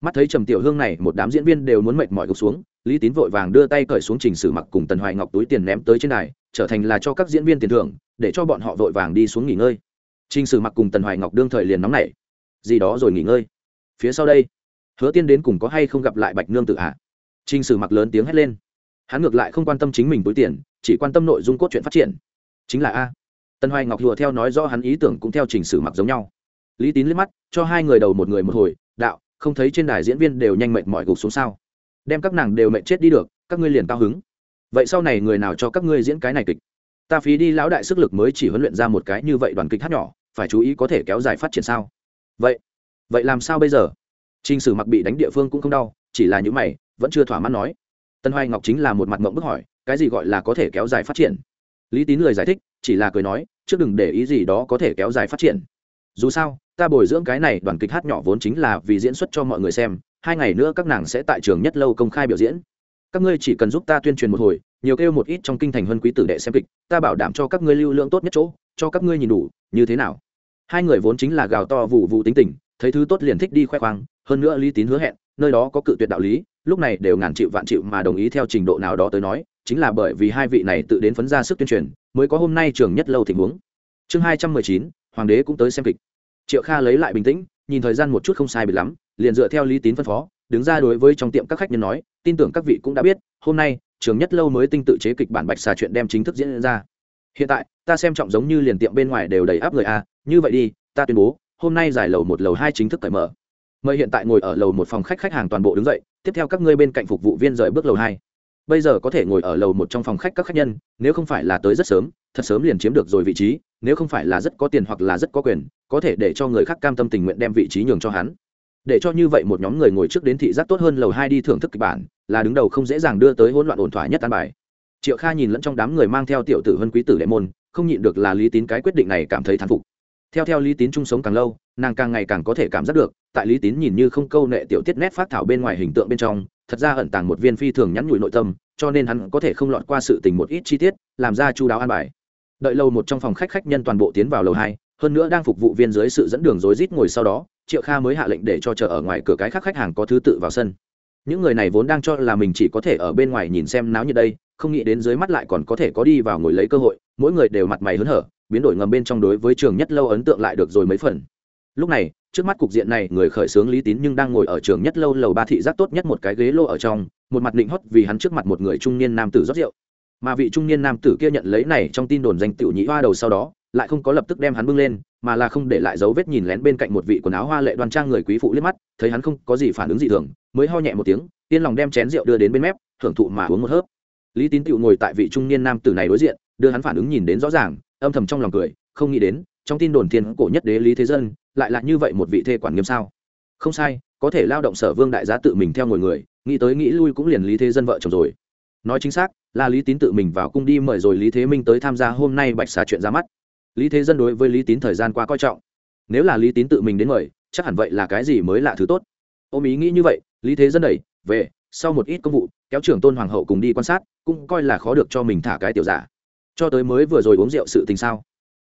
Mắt thấy Trầm Tiểu Hương này, một đám diễn viên đều muốn mệt mỏi gục xuống, Lý Tín vội vàng đưa tay cởi xuống Trình Sử Mặc cùng Tần Hoài Ngọc túi tiền ném tới trên đài, trở thành là cho các diễn viên tiền thưởng, để cho bọn họ vội vàng đi xuống nghỉ ngơi. Trình Sử Mặc cùng Tần Hoài Ngọc đương thời liền nóng nảy. Gì đó rồi nghỉ ngơi. Phía sau đây, Hứa Tiên đến cùng có hay không gặp lại Bạch Nương tự hạ. Trình Sử Mặc lớn tiếng hét lên. Hắn ngược lại không quan tâm chính mình túi tiền, chỉ quan tâm nội dung cốt truyện phát triển. Chính là a. Tân Hoài Ngọc hùa theo nói rõ hắn ý tưởng cũng theo Trình Sử Mặc giống nhau. Lý Tín liếc mắt, cho hai người đầu một người một hồi, đạo, không thấy trên đài diễn viên đều nhanh mệt mỏi gục xuống sao? Đem các nàng đều mệt chết đi được, các ngươi liền cao hứng. Vậy sau này người nào cho các ngươi diễn cái này kịch? ta phí đi lão đại sức lực mới chỉ huấn luyện ra một cái như vậy đoàn kịch hát nhỏ phải chú ý có thể kéo dài phát triển sao vậy vậy làm sao bây giờ Trình sử mặc bị đánh địa phương cũng không đau chỉ là những mày, vẫn chưa thỏa mãn nói. Tân hoài ngọc chính là một mặt mộng bức hỏi, cái gì gọi là có thể kéo dài phát triển? Lý tín lời giải thích, chỉ là cười nói, trước đừng để ý gì đó có thể kéo dài phát triển. Dù sao, ta bồi dưỡng cái này đoàn kịch hát nhỏ vốn chính là vì diễn xuất cho mọi người xem, hai ngày nữa các nàng sẽ tại trường nhất lâu công khai biểu diễn. Các ngươi chỉ cần giúp ta tuyên truyền một hồi, nhiều kêu một ít trong kinh thành huân quý tử đệ xem kịch, ta bảo đảm cho các ngươi lưu lượng tốt nhất chỗ, cho các ngươi nhìn đủ, như thế nào? Hai người vốn chính là gào to vụ vụ tính tình, thấy thứ tốt liền thích đi khoe khoang, hơn nữa lý tín hứa hẹn nơi đó có cự tuyệt đạo lý, lúc này đều ngàn chịu vạn chịu mà đồng ý theo trình độ nào đó tới nói, chính là bởi vì hai vị này tự đến phấn ra sức tuyên truyền, mới có hôm nay trường nhất lâu tình huống. Chương hai trăm mười chín, hoàng đế cũng tới xem kịch. Triệu kha lấy lại bình tĩnh, nhìn thời gian một chút không sai bị lắm, liền dựa theo lý tín phân phó, đứng ra đối với trong tiệm các khách nhân nói, tin tưởng các vị cũng đã biết, hôm nay, trường nhất lâu mới tinh tự chế kịch bản bạch xà chuyện đem chính thức diễn ra. Hiện tại, ta xem trọng giống như liền tiệm bên ngoài đều đầy áp người a, như vậy đi, ta tuyên bố, hôm nay giải lầu một, lầu hai chính thức cởi mở mời hiện tại ngồi ở lầu một phòng khách khách hàng toàn bộ đứng dậy, tiếp theo các ngươi bên cạnh phục vụ viên rời bước lầu hai. Bây giờ có thể ngồi ở lầu một trong phòng khách các khách nhân, nếu không phải là tới rất sớm, thật sớm liền chiếm được rồi vị trí, nếu không phải là rất có tiền hoặc là rất có quyền, có thể để cho người khác cam tâm tình nguyện đem vị trí nhường cho hắn. Để cho như vậy một nhóm người ngồi trước đến thị giác tốt hơn lầu hai đi thưởng thức kịch bản, là đứng đầu không dễ dàng đưa tới hỗn loạn ổn thỏa nhất an bài. Triệu kha nhìn lẫn trong đám người mang theo tiểu tử hân quý tử đệ môn, không nhịn được là lý tín cái quyết định này cảm thấy thán phục theo theo lý tín chung sống càng lâu, nàng càng ngày càng có thể cảm giác được, tại lý tín nhìn như không câu nệ tiểu tiết nét phát thảo bên ngoài hình tượng bên trong, thật ra ẩn tàng một viên phi thường nhắn nhủi nội tâm, cho nên hắn có thể không lọt qua sự tình một ít chi tiết, làm ra chu đáo an bài. Đợi lâu một trong phòng khách khách nhân toàn bộ tiến vào lầu hai, hơn nữa đang phục vụ viên dưới sự dẫn đường rối rít ngồi sau đó, triệu kha mới hạ lệnh để cho chờ ở ngoài cửa cái khác khách hàng có thứ tự vào sân. Những người này vốn đang cho là mình chỉ có thể ở bên ngoài nhìn xem náo như đây, không nghĩ đến dưới mắt lại còn có thể có đi vào ngồi lấy cơ hội, mỗi người đều mặt mày hớn hở biến đổi ngầm bên trong đối với trường nhất lâu ấn tượng lại được rồi mấy phần. Lúc này, trước mắt cục diện này, người khởi xướng lý tín nhưng đang ngồi ở trường nhất lâu lầu ba thị giác tốt nhất một cái ghế lô ở trong, một mặt định hót vì hắn trước mặt một người trung niên nam tử rót rượu. Mà vị trung niên nam tử kia nhận lấy này trong tin đồn danh tiểu nhị hoa đầu sau đó, lại không có lập tức đem hắn bưng lên, mà là không để lại dấu vết nhìn lén bên cạnh một vị quần áo hoa lệ đoan trang người quý phụ liếc mắt, thấy hắn không có gì phản ứng gì thường, mới ho nhẹ một tiếng, yên lòng đem chén rượu đưa đến bên mép, thưởng thụ mà uống một hớp. Lý tín tiểu ngồi tại vị trung niên nam tử này đối diện, đưa hắn phản ứng nhìn đến rõ ràng âm thầm trong lòng cười, không nghĩ đến, trong tin đồn thiên cổ nhất đế lý thế dân lại là như vậy một vị thê quản nghiêm sao? Không sai, có thể lao động sở vương đại giá tự mình theo ngồi người, nghĩ tới nghĩ lui cũng liền lý thế dân vợ chồng rồi. Nói chính xác, là lý tín tự mình vào cung đi mời rồi lý thế minh tới tham gia hôm nay bạch xà chuyện ra mắt. Lý thế dân đối với lý tín thời gian qua coi trọng. Nếu là lý tín tự mình đến mời, chắc hẳn vậy là cái gì mới là thứ tốt. Ôm ý nghĩ như vậy, lý thế dân đẩy, về, sau một ít công vụ, kéo trưởng tôn hoàng hậu cùng đi quan sát, cũng coi là khó được cho mình thả cái tiểu giả cho tới mới vừa rồi uống rượu sự tình sao?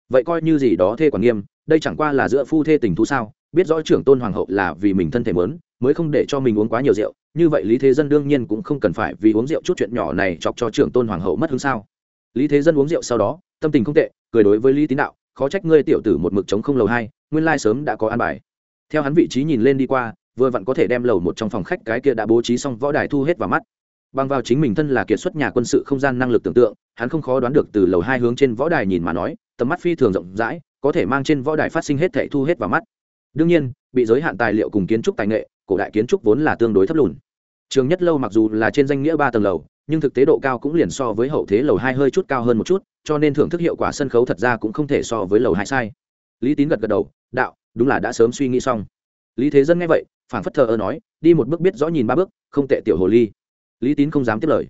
Vậy coi như gì đó thê quản nghiêm, đây chẳng qua là giữa phu thê tình thú sao? Biết rõ trưởng tôn hoàng hậu là vì mình thân thể mớn, mới không để cho mình uống quá nhiều rượu, như vậy lý thế dân đương nhiên cũng không cần phải vì uống rượu chút chuyện nhỏ này chọc cho trưởng tôn hoàng hậu mất hứng sao? Lý thế dân uống rượu sau đó, tâm tình không tệ, cười đối với lý tín đạo, khó trách ngươi tiểu tử một mực chống không lầu hai, nguyên lai sớm đã có an bài. Theo hắn vị trí nhìn lên đi qua, vừa vặn có thể đem lầu một trong phòng khách cái kia đã bố trí xong võ đài thu hết vào mắt bằng vào chính mình thân là kiệt xuất nhà quân sự không gian năng lực tưởng tượng, hắn không khó đoán được từ lầu hai hướng trên võ đài nhìn mà nói, tầm mắt phi thường rộng rãi, có thể mang trên võ đài phát sinh hết thể thu hết vào mắt. Đương nhiên, bị giới hạn tài liệu cùng kiến trúc tài nghệ, cổ đại kiến trúc vốn là tương đối thấp lùn. Trường nhất lâu mặc dù là trên danh nghĩa ba tầng lầu, nhưng thực tế độ cao cũng liền so với hậu thế lầu hai hơi chút cao hơn một chút, cho nên thưởng thức hiệu quả sân khấu thật ra cũng không thể so với lầu hai sai. Lý tín gật gật đầu, đạo, đúng là đã sớm suy nghĩ xong. Lý thế dân nghe vậy, phảng phất thờ ơ nói, đi một bước biết rõ nhìn ba bước, không tệ tiểu hồ ly lý tín không dám tiếp lời.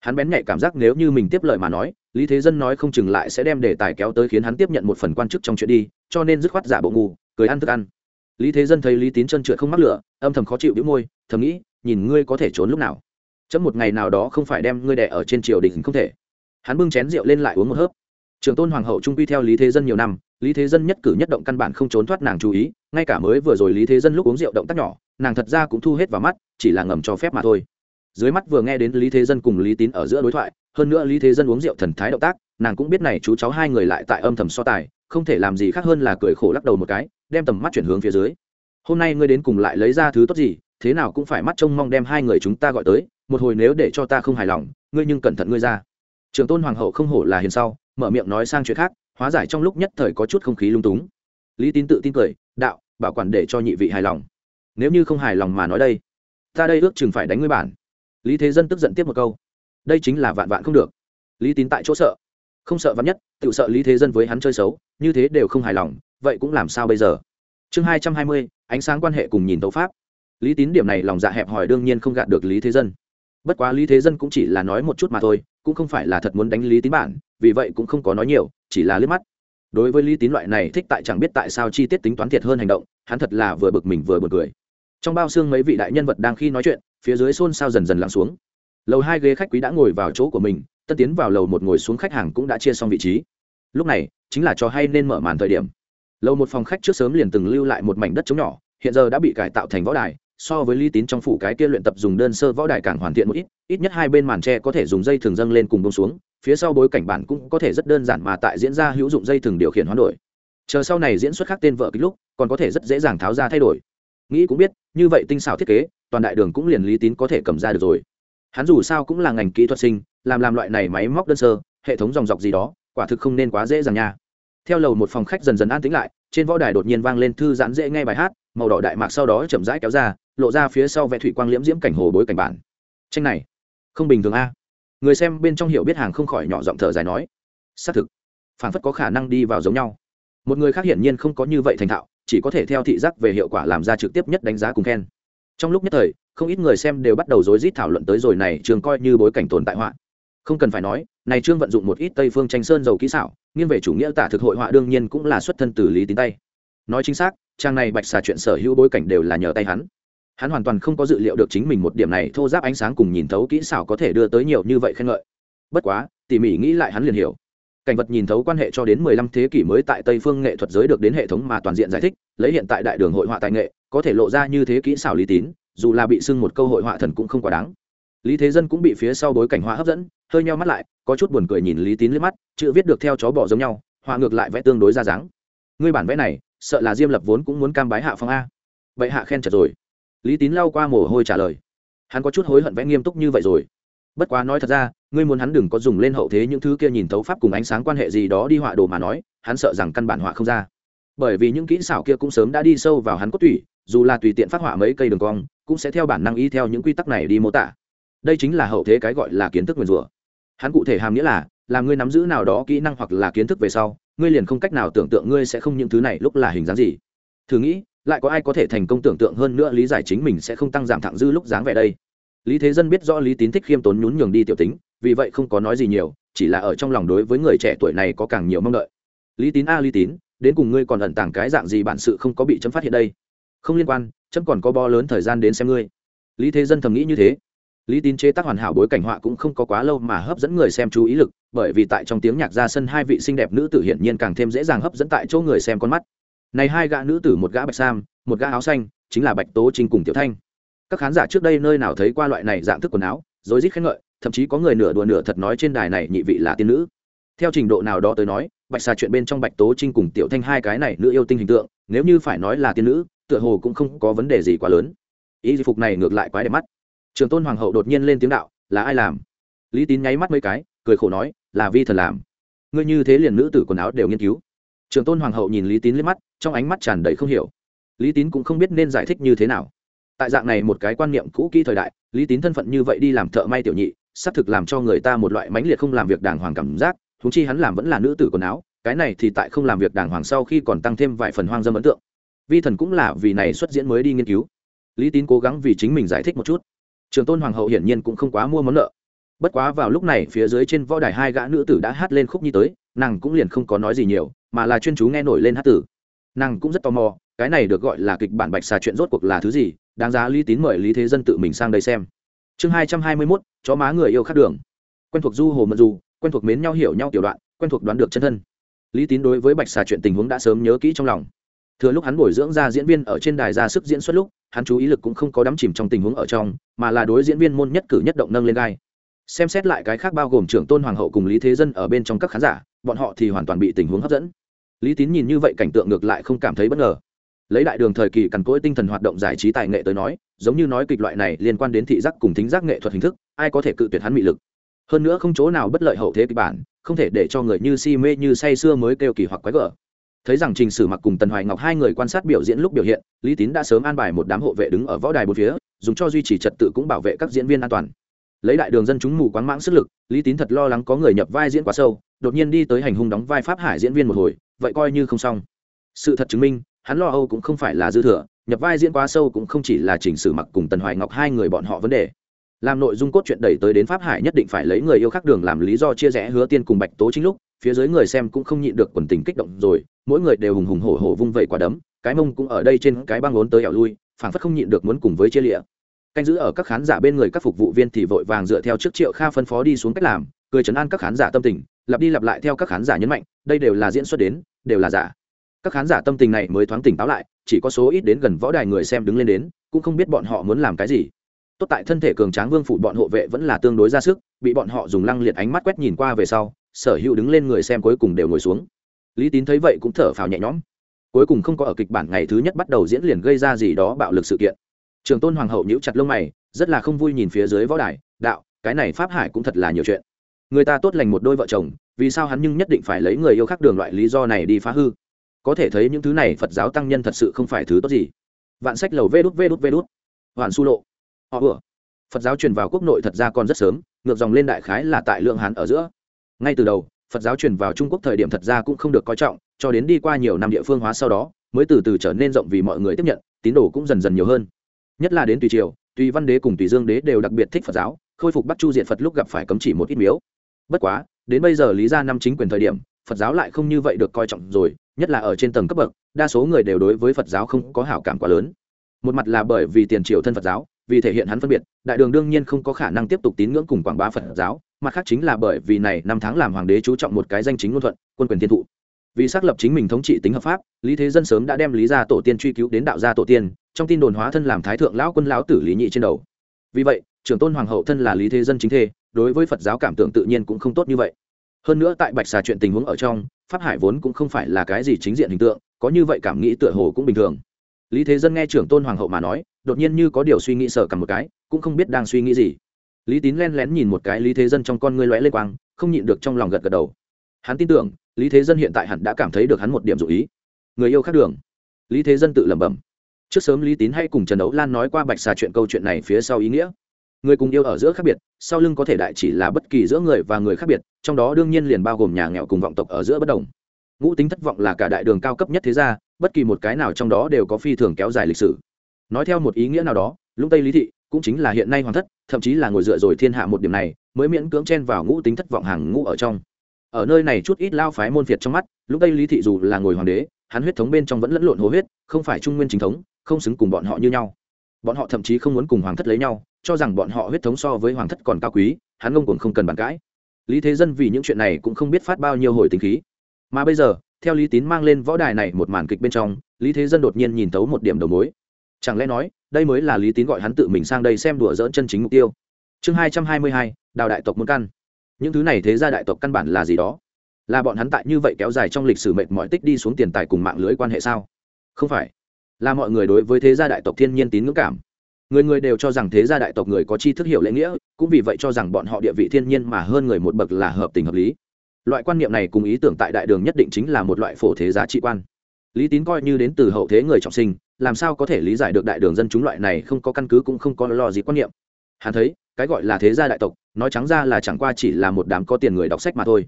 Hắn bén nhạy cảm giác nếu như mình tiếp lời mà nói, lý thế dân nói không chừng lại sẽ đem đề tài kéo tới khiến hắn tiếp nhận một phần quan chức trong chuyện đi, cho nên dứt khoát giả bộ ngu, cười ăn thức ăn. Lý thế dân thấy lý tín chân trượt không mắc lửa, âm thầm khó chịu đĩu môi, thầm nghĩ, nhìn ngươi có thể trốn lúc nào. Chấm một ngày nào đó không phải đem ngươi đẻ ở trên triều đình không thể. Hắn bưng chén rượu lên lại uống một hớp. Trường tôn hoàng hậu trung quy theo lý thế dân nhiều năm, lý thế dân nhất cử nhất động căn bản không trốn thoát nàng chú ý, ngay cả mới vừa rồi lý thế dân lúc uống rượu động tác nhỏ, nàng thật ra cũng thu hết vào mắt, chỉ là ngầm cho phép mà thôi dưới mắt vừa nghe đến lý thế dân cùng lý tín ở giữa đối thoại, hơn nữa lý thế dân uống rượu thần thái động tác, nàng cũng biết này chú cháu hai người lại tại âm thầm so tài, không thể làm gì khác hơn là cười khổ lắc đầu một cái, đem tầm mắt chuyển hướng phía dưới. Hôm nay ngươi đến cùng lại lấy ra thứ tốt gì, thế nào cũng phải mắt trông mong đem hai người chúng ta gọi tới, một hồi nếu để cho ta không hài lòng, ngươi nhưng cẩn thận ngươi ra. Trường tôn hoàng hậu không hổ là hiền sau, mở miệng nói sang chuyện khác, hóa giải trong lúc nhất thời có chút không khí lung túng. Lý tín tự tin cười, đạo, bảo quản để cho nhị vị hài lòng. Nếu như không hài lòng mà nói đây, ta đây ước chừng phải đánh ngươi bản lý thế dân tức giận tiếp một câu, đây chính là vạn vạn không được. Lý tín tại chỗ sợ, không sợ vắn nhất, tự sợ lý thế dân với hắn chơi xấu, như thế đều không hài lòng, vậy cũng làm sao bây giờ? Chương hai trăm hai mươi, ánh sáng quan hệ cùng nhìn tấu pháp. Lý tín điểm này lòng dạ hẹp hòi đương nhiên không gạt được lý thế dân. Bất quá lý thế dân cũng chỉ là nói một chút mà thôi, cũng không phải là thật muốn đánh lý tín bản, vì vậy cũng không có nói nhiều, chỉ là liếc mắt. Đối với lý tín loại này thích tại chẳng biết tại sao chi tiết tính toán thiệt hơn hành động, hắn thật là vừa bực mình vừa bực cười. Trong bao xương mấy vị đại nhân vật đang khi nói chuyện phía dưới xôn xao dần dần lắng xuống. Lầu hai ghế khách quý đã ngồi vào chỗ của mình, tân tiến vào lầu một ngồi xuống khách hàng cũng đã chia xong vị trí. Lúc này, chính là cho hay nên mở màn thời điểm. Lầu một phòng khách trước sớm liền từng lưu lại một mảnh đất trống nhỏ, hiện giờ đã bị cải tạo thành võ đài, so với lý tín trong phủ cái kia luyện tập dùng đơn sơ võ đài càng hoàn thiện một ít ít nhất hai bên màn tre có thể dùng dây thường dâng lên cùng bông xuống, phía sau bối cảnh bản cũng có thể rất đơn giản mà tại diễn ra hữu dụng dây thường điều khiển hoán đổi. Chờ sau này diễn xuất khác tên vợ kích lúc, còn có thể rất dễ dàng tháo ra thay đổi nghĩ cũng biết, như vậy tinh xảo thiết kế, toàn đại đường cũng liền lý tín có thể cầm ra được rồi. Hắn dù sao cũng là ngành kỹ thuật sinh, làm làm loại này máy móc đơn sơ, hệ thống dòng dọc gì đó, quả thực không nên quá dễ dàng nha. Theo lầu một phòng khách dần dần an tĩnh lại, trên võ đài đột nhiên vang lên thư giãn dễ nghe bài hát, màu đỏ đại mạc sau đó chậm rãi kéo ra, lộ ra phía sau vẽ thủy quang liễm diễm cảnh hồ bối cảnh bản. Tranh này, không bình thường a. Người xem bên trong hiểu biết hàng không khỏi nhỏ giọng thở dài nói, xác thực phản phất có khả năng đi vào giống nhau. Một người khác hiển nhiên không có như vậy thành thạo chỉ có thể theo thị giác về hiệu quả làm ra trực tiếp nhất đánh giá cùng khen. Trong lúc nhất thời, không ít người xem đều bắt đầu rối rít thảo luận tới rồi này trường coi như bối cảnh tồn tại họa. Không cần phải nói, này trương vận dụng một ít tây phương tranh sơn dầu kỹ xảo, nghiêng về chủ nghĩa tả thực hội họa đương nhiên cũng là xuất thân từ lý tín tay nói chính xác, trang này bạch xà chuyện sở hữu bối cảnh đều là nhờ tay hắn. Hắn hoàn toàn không có dự liệu được chính mình một điểm này thô giáp ánh sáng cùng nhìn thấu kỹ xảo có thể đưa tới nhiều như vậy khen ngợi. Bất quá, tỉ mỉ nghĩ lại hắn liền hiểu cảnh vật nhìn thấu quan hệ cho đến mười lăm thế kỷ mới tại tây phương nghệ thuật giới được đến hệ thống mà toàn diện giải thích, lấy hiện tại đại đường hội họa tài nghệ, có thể lộ ra như thế kỹ xảo lý tín, dù là bị sưng một câu hội họa thần cũng không quá đáng. Lý thế dân cũng bị phía sau bối cảnh họa hấp dẫn, hơi nheo mắt lại, có chút buồn cười nhìn lý tín liếc mắt, chữ viết được theo chó bỏ giống nhau, họa ngược lại vẽ tương đối ra dáng. Ngươi bản vẽ này, sợ là diêm lập vốn cũng muốn cam bái hạ phong a. Vậy hạ khen chật rồi. Lý tín lau qua mồ hôi trả lời. Hắn có chút hối hận vẽ nghiêm túc như vậy rồi bất quá nói thật ra, ngươi muốn hắn đừng có dùng lên hậu thế những thứ kia nhìn thấu pháp cùng ánh sáng quan hệ gì đó đi họa đồ mà nói, hắn sợ rằng căn bản họa không ra. Bởi vì những kỹ xảo kia cũng sớm đã đi sâu vào hắn cốt tủy, dù là tùy tiện phát họa mấy cây đường cong, cũng sẽ theo bản năng y theo những quy tắc này đi mô tả. Đây chính là hậu thế cái gọi là kiến thức nguyền rủa. Hắn cụ thể hàm nghĩa là làm ngươi nắm giữ nào đó kỹ năng hoặc là kiến thức về sau, ngươi liền không cách nào tưởng tượng ngươi sẽ không những thứ này lúc là hình dáng gì. Thử nghĩ, lại có ai có thể thành công tưởng tượng hơn nữa lý giải chính mình sẽ không tăng giảm thẳng dư lúc dáng vẻ đây? Lý thế dân biết rõ lý tín thích khiêm tốn nhún nhường đi tiểu tính, vì vậy không có nói gì nhiều, chỉ là ở trong lòng đối với người trẻ tuổi này có càng nhiều mong đợi. Lý tín, a lý tín, đến cùng ngươi còn ẩn tàng cái dạng gì bản sự không có bị chấm phát hiện đây? Không liên quan, chấm còn có bo lớn thời gian đến xem ngươi. Lý thế dân thầm nghĩ như thế. Lý tín chế tác hoàn hảo bối cảnh họa cũng không có quá lâu mà hấp dẫn người xem chú ý lực, bởi vì tại trong tiếng nhạc ra sân hai vị xinh đẹp nữ tử hiển nhiên càng thêm dễ dàng hấp dẫn tại chỗ người xem con mắt. Này hai gã nữ tử, một gã bạch sam, một gã áo xanh, chính là bạch tố trinh cùng tiểu thanh các khán giả trước đây nơi nào thấy qua loại này dạng thức quần áo, rối rít khen ngợi, thậm chí có người nửa đùa nửa thật nói trên đài này nhị vị là tiên nữ. Theo trình độ nào đó tới nói, bạch xà chuyện bên trong bạch tố trinh cùng tiểu thanh hai cái này nữ yêu tinh hình tượng, nếu như phải nói là tiên nữ, tựa hồ cũng không có vấn đề gì quá lớn. Ý phục này ngược lại quá đẹp mắt. Trường tôn hoàng hậu đột nhiên lên tiếng đạo, là ai làm? Lý tín nháy mắt mấy cái, cười khổ nói, là vi thần làm. Ngươi như thế liền nữ tử quần áo đều nghiên cứu. Trường tôn hoàng hậu nhìn lý tín liếc mắt, trong ánh mắt tràn đầy không hiểu. Lý tín cũng không biết nên giải thích như thế nào tại dạng này một cái quan niệm cũ kỹ thời đại, lý tín thân phận như vậy đi làm thợ may tiểu nhị, xác thực làm cho người ta một loại mãnh liệt không làm việc đàng hoàng cảm giác thúng chi hắn làm vẫn là nữ tử quần áo, cái này thì tại không làm việc đàng hoàng sau khi còn tăng thêm vài phần hoang dâm ấn tượng. Vi thần cũng là vì này xuất diễn mới đi nghiên cứu. Lý tín cố gắng vì chính mình giải thích một chút. Trường tôn hoàng hậu hiển nhiên cũng không quá mua món nợ. Bất quá vào lúc này, phía dưới trên võ đài hai gã nữ tử đã hát lên khúc nhi tới, nàng cũng liền không có nói gì nhiều, mà là chuyên chú nghe nổi lên hát tử. Nàng cũng rất tò mò cái này được gọi là kịch bản bạch xà chuyện rốt cuộc là thứ gì, đáng giá lý tín mời lý thế dân tự mình sang đây xem. Chương hai trăm hai mươi mốt, chó má người yêu khắc đường. Quen thuộc du hồ mật dù, quen thuộc mến nhau hiểu nhau tiểu đoạn, quen thuộc đoán được chân thân. Lý tín đối với bạch xà chuyện tình huống đã sớm nhớ kỹ trong lòng. Thừa lúc hắn bồi dưỡng ra diễn viên ở trên đài ra sức diễn xuất lúc, hắn chú ý lực cũng không có đắm chìm trong tình huống ở trong, mà là đối diễn viên môn nhất cử nhất động nâng lên gai. Xem xét lại cái khác bao gồm trưởng tôn hoàng hậu cùng lý thế dân ở bên trong các khán giả, bọn họ thì hoàn toàn bị tình huống hấp dẫn. Lý tín nhìn như vậy cảnh tượng ngược lại không cảm thấy bất ngờ lấy đại đường thời kỳ cằn cỗi tinh thần hoạt động giải trí tài nghệ tới nói, giống như nói kịch loại này liên quan đến thị giác cùng thính giác nghệ thuật hình thức, ai có thể cự tuyệt hắn mị lực? Hơn nữa không chỗ nào bất lợi hậu thế kịch bản, không thể để cho người như si mê như say sưa mới kêu kỳ hoặc quái gở. Thấy rằng trình sử mặc cùng tần hoài ngọc hai người quan sát biểu diễn lúc biểu hiện, lý tín đã sớm an bài một đám hộ vệ đứng ở võ đài một phía, dùng cho duy trì trật tự cũng bảo vệ các diễn viên an toàn. Lấy đại đường dân chúng mù quáng mãng sức lực, lý tín thật lo lắng có người nhập vai diễn quá sâu, đột nhiên đi tới hành hung đóng vai pháp hải diễn viên một hồi, vậy coi như không xong. Sự thật chứng minh hắn lo âu cũng không phải là dư thừa, nhập vai diễn quá sâu cũng không chỉ là chỉnh sử mặc cùng tần hoài ngọc hai người bọn họ vấn đề. Làm nội dung cốt truyện đẩy tới đến pháp hải nhất định phải lấy người yêu khác đường làm lý do chia rẽ hứa tiên cùng bạch tố chính lúc, phía dưới người xem cũng không nhịn được quần tình kích động rồi, mỗi người đều hùng hùng hổ hổ vung vẩy quả đấm, cái mông cũng ở đây trên cái băng ốn tới ẻo lui, phảng phất không nhịn được muốn cùng với chia lịa. Canh giữ ở các khán giả bên người các phục vụ viên thì vội vàng dựa theo trước triệu kha phân phó đi xuống cách làm, cười chấn an các khán giả tâm tình, lặp đi lặp lại theo các khán giả nhấn mạnh, đây đều là diễn xuất đến, đều là giả các khán giả tâm tình này mới thoáng tỉnh táo lại, chỉ có số ít đến gần võ đài người xem đứng lên đến, cũng không biết bọn họ muốn làm cái gì. Tốt tại thân thể cường tráng vương phủ bọn hộ vệ vẫn là tương đối ra sức, bị bọn họ dùng lăng liệt ánh mắt quét nhìn qua về sau, sở hữu đứng lên người xem cuối cùng đều ngồi xuống. Lý tín thấy vậy cũng thở phào nhẹ nhõm. Cuối cùng không có ở kịch bản ngày thứ nhất bắt đầu diễn liền gây ra gì đó bạo lực sự kiện. Trường tôn hoàng hậu nhíu chặt lông mày, rất là không vui nhìn phía dưới võ đài, đạo, cái này pháp hải cũng thật là nhiều chuyện. Người ta tốt lành một đôi vợ chồng, vì sao hắn nhưng nhất định phải lấy người yêu khác đường loại lý do này đi phá hư? Có thể thấy những thứ này phật giáo tăng nhân thật sự không phải thứ tốt gì. Vạn sách lầu vê đút vê đút vê đút. Hoàn su lộ. Họ vừa. Phật giáo truyền vào quốc nội thật ra còn rất sớm, ngược dòng lên đại khái là tại lượng hán ở giữa. Ngay từ đầu, phật giáo truyền vào trung quốc thời điểm thật ra cũng không được coi trọng, cho đến đi qua nhiều năm địa phương hóa sau đó, mới từ từ trở nên rộng vì mọi người tiếp nhận, tín đồ cũng dần dần nhiều hơn. Nhất là đến tùy triều, tùy văn đế cùng tùy dương đế đều đặc biệt thích phật giáo, khôi phục bắt chu diện phật lúc gặp phải cấm chỉ một ít miếu. Bất quá, đến bây giờ lý ra năm chính quyền thời điểm, phật giáo lại không như vậy được coi trọng rồi nhất là ở trên tầng cấp bậc, đa số người đều đối với phật giáo không có hảo cảm quá lớn. Một mặt là bởi vì tiền triều thân phật giáo, vì thể hiện hắn phân biệt, đại đường đương nhiên không có khả năng tiếp tục tín ngưỡng cùng quảng bá phật giáo. Mặt khác chính là bởi vì này năm tháng làm hoàng đế chú trọng một cái danh chính ngôn thuận, quân quyền thiên thụ. Vì xác lập chính mình thống trị tính hợp pháp, lý thế dân sớm đã đem lý gia tổ tiên truy cứu đến đạo gia tổ tiên, trong tin đồn hóa thân làm thái thượng lão quân lão tử lý nhị trên đầu. Vì vậy, trưởng tôn hoàng hậu thân là lý thế dân chính thê, đối với phật giáo cảm tưởng tự nhiên cũng không tốt như vậy. Hơn nữa tại bạch xà chuyện tình huống ở trong pháp hải vốn cũng không phải là cái gì chính diện hình tượng, có như vậy cảm nghĩ tựa hồ cũng bình thường. Lý thế dân nghe trưởng tôn hoàng hậu mà nói, đột nhiên như có điều suy nghĩ sợ cả một cái, cũng không biết đang suy nghĩ gì. Lý tín len lén nhìn một cái lý thế dân trong con ngươi lóe lê quang, không nhịn được trong lòng gật gật đầu. Hắn tin tưởng, lý thế dân hiện tại hẳn đã cảm thấy được hắn một điểm dụ ý. Người yêu khác đường. Lý thế dân tự lẩm bẩm. Trước sớm lý tín hay cùng trần đấu lan nói qua bạch xà chuyện câu chuyện này phía sau ý nghĩa người cùng yêu ở giữa khác biệt, sau lưng có thể đại chỉ là bất kỳ giữa người và người khác biệt, trong đó đương nhiên liền bao gồm nhà nghèo cùng vọng tộc ở giữa bất đồng. Ngũ tính thất vọng là cả đại đường cao cấp nhất thế gia, bất kỳ một cái nào trong đó đều có phi thường kéo dài lịch sử. Nói theo một ý nghĩa nào đó, lũng tây lý thị cũng chính là hiện nay hoàng thất, thậm chí là ngồi dựa rồi thiên hạ một điểm này, mới miễn cưỡng chen vào ngũ tính thất vọng hàng ngũ ở trong. Ở nơi này chút ít lao phái môn việt trong mắt lúc tây lý thị dù là ngồi hoàng đế, hắn huyết thống bên trong vẫn lẫn lộn hồ huyết, không phải trung nguyên chính thống, không xứng cùng bọn họ như nhau. Bọn họ thậm chí không muốn cùng hoàng thất lấy nhau cho rằng bọn họ huyết thống so với hoàng thất còn cao quý, hắn ngông cuồng không cần bàn cãi. Lý thế dân vì những chuyện này cũng không biết phát bao nhiêu hồi tình khí. Mà bây giờ, theo lý tín mang lên võ đài này một màn kịch bên trong, lý thế dân đột nhiên nhìn tấu một điểm đầu mối. Chẳng lẽ nói, đây mới là lý tín gọi hắn tự mình sang đây xem đùa dỡn chân chính mục tiêu? Chương hai trăm hai mươi hai, đào đại tộc muốn căn. Những thứ này thế ra đại tộc căn bản là gì đó? Là bọn hắn tại như vậy kéo dài trong lịch sử mệnh mọi tích đi xuống tiền tài cùng mạng lưới quan hệ sao? Không phải. Là mọi người đối với thế gia đại tộc thiên nhiên tín ngưỡng cảm người người đều cho rằng thế gia đại tộc người có chi thức hiểu lễ nghĩa, cũng vì vậy cho rằng bọn họ địa vị thiên nhiên mà hơn người một bậc là hợp tình hợp lý. Loại quan niệm này cùng ý tưởng tại đại đường nhất định chính là một loại phổ thế giá trị quan. Lý tín coi như đến từ hậu thế người trọng sinh, làm sao có thể lý giải được đại đường dân chúng loại này không có căn cứ cũng không có lo gì quan niệm. Hắn thấy, cái gọi là thế gia đại tộc, nói trắng ra là chẳng qua chỉ là một đám có tiền người đọc sách mà thôi.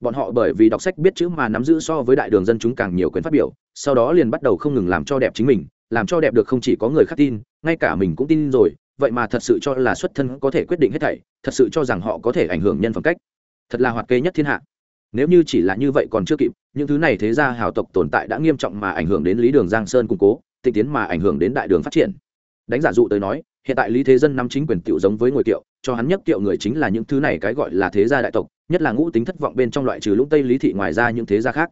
Bọn họ bởi vì đọc sách biết chữ mà nắm giữ so với đại đường dân chúng càng nhiều quyền phát biểu, sau đó liền bắt đầu không ngừng làm cho đẹp chính mình làm cho đẹp được không chỉ có người khác tin, ngay cả mình cũng tin rồi, vậy mà thật sự cho là xuất thân có thể quyết định hết thảy, thật sự cho rằng họ có thể ảnh hưởng nhân phẩm cách. Thật là hoạt kê nhất thiên hạ. Nếu như chỉ là như vậy còn chưa kịp, những thứ này thế ra hào tộc tồn tại đã nghiêm trọng mà ảnh hưởng đến lý đường giang sơn củng cố tịnh tiến mà ảnh hưởng đến đại đường phát triển. Đánh giả dụ tới nói, hiện tại lý thế dân nắm chính quyền tiểu giống với ngồi kiệu, cho hắn nhất kiệu người chính là những thứ này cái gọi là thế gia đại tộc, nhất là ngũ tính thất vọng bên trong loại trừ lũng tây lý thị ngoài ra những thế gia khác.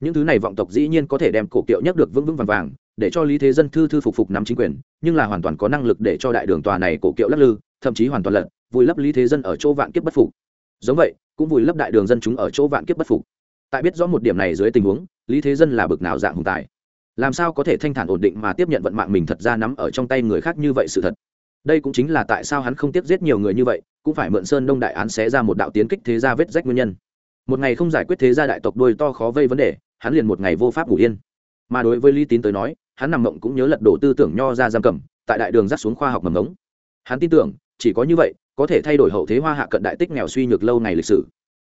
Những thứ này vọng tộc dĩ nhiên có thể đem cổ kiệu nhất được vững vững vàng vàng để cho lý thế dân thư thư phục phục nắm chính quyền, nhưng là hoàn toàn có năng lực để cho đại đường tòa này cổ kiệu lắc lư, thậm chí hoàn toàn lật, vùi lấp lý thế dân ở chỗ vạn kiếp bất phục. Giống vậy, cũng vùi lấp đại đường dân chúng ở chỗ vạn kiếp bất phục. Tại biết rõ một điểm này dưới tình huống, lý thế dân là bực nào dạng hùng tài. Làm sao có thể thanh thản ổn định mà tiếp nhận vận mạng mình thật ra nắm ở trong tay người khác như vậy sự thật? Đây cũng chính là tại sao hắn không tiếp giết nhiều người như vậy, cũng phải mượn sơn đông đại án xé ra một đạo tiến kích thế gia vết rách nguyên nhân. Một ngày không giải quyết thế gia đại tộc đôi to khó vây vấn đề, hắn liền một ngày vô pháp ngủ yên. Mà đối với lý tín tới nói hắn nằm mộng cũng nhớ lật đổ tư tưởng nho ra giam cầm, tại đại đường dắt xuống khoa học mầm ngống. Hắn tin tưởng, chỉ có như vậy, có thể thay đổi hậu thế hoa hạ cận đại tích nghèo suy nhược lâu ngày lịch sử.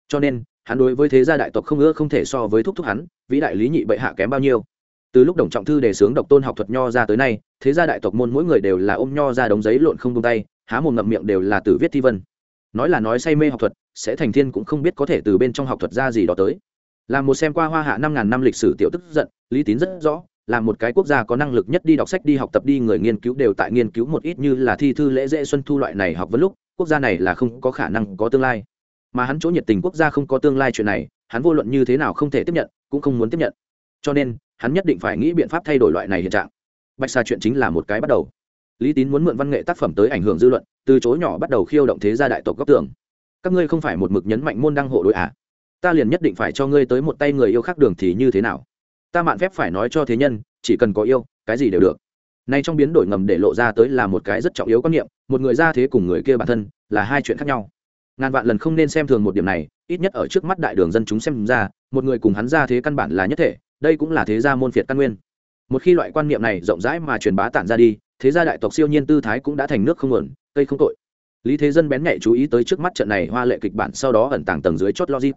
Cho nên, hắn đối với thế gia đại tộc không ưa không thể so với thúc thúc hắn, vĩ đại lý nhị bệ hạ kém bao nhiêu. Từ lúc đồng trọng thư đề xướng độc tôn học thuật nho ra tới nay, thế gia đại tộc môn mỗi người đều là ôm nho ra đống giấy lộn không tung tay, há mồm ngậm miệng đều là từ viết thi vân. Nói là nói say mê học thuật, sẽ thành thiên cũng không biết có thể từ bên trong học thuật ra gì đó tới. Làm một xem qua hoa hạ năm ngàn năm lịch sử tiểu tức giận, lý tín rất rõ là một cái quốc gia có năng lực nhất đi đọc sách, đi học tập, đi người nghiên cứu, đều tại nghiên cứu một ít như là thi thư lễ dễ xuân thu loại này học vấn lúc, quốc gia này là không có khả năng có tương lai. Mà hắn chỗ nhiệt tình quốc gia không có tương lai chuyện này, hắn vô luận như thế nào không thể tiếp nhận, cũng không muốn tiếp nhận. Cho nên, hắn nhất định phải nghĩ biện pháp thay đổi loại này hiện trạng. Bạch xa chuyện chính là một cái bắt đầu. Lý tín muốn mượn văn nghệ tác phẩm tới ảnh hưởng dư luận, từ chối nhỏ bắt đầu khiêu động thế gia đại tộc góc tường. Các ngươi không phải một mực nhấn mạnh môn đăng hộ đội ạ à. ta liền nhất định phải cho ngươi tới một tay người yêu khác đường thì như thế nào? Ta mạn phép phải nói cho thế nhân, chỉ cần có yêu, cái gì đều được. Nay trong biến đổi ngầm để lộ ra tới là một cái rất trọng yếu quan niệm, một người ra thế cùng người kia bản thân là hai chuyện khác nhau. Ngàn vạn lần không nên xem thường một điểm này, ít nhất ở trước mắt đại đường dân chúng xem ra, một người cùng hắn ra thế căn bản là nhất thể, đây cũng là thế gia môn phiệt căn nguyên. Một khi loại quan niệm này rộng rãi mà truyền bá tản ra đi, thế gia đại tộc siêu nhiên tư thái cũng đã thành nước không nguồn, cây không tội. Lý thế dân bén nhạy chú ý tới trước mắt trận này hoa lệ kịch bản, sau đó ẩn tàng tầng dưới chót logic.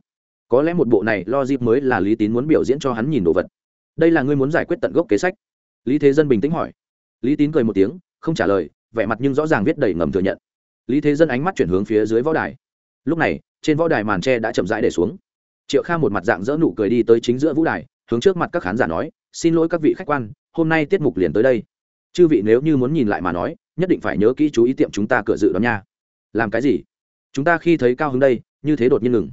Có lẽ một bộ này logic mới là lý tín muốn biểu diễn cho hắn nhìn đồ vật đây là ngươi muốn giải quyết tận gốc kế sách. Lý thế dân bình tĩnh hỏi. Lý tín cười một tiếng, không trả lời, vẻ mặt nhưng rõ ràng viết đầy ngầm thừa nhận. Lý thế dân ánh mắt chuyển hướng phía dưới võ đài. Lúc này, trên võ đài màn tre đã chậm rãi để xuống. Triệu kha một mặt dạng dỡ nụ cười đi tới chính giữa vũ đài, hướng trước mặt các khán giả nói, xin lỗi các vị khách quan, hôm nay tiết mục liền tới đây. Chư vị nếu như muốn nhìn lại mà nói, nhất định phải nhớ kỹ chú ý tiệm chúng ta cửa dự đó nha. Làm cái gì? Chúng ta khi thấy cao hứng đây, như thế đột nhiên ngừng.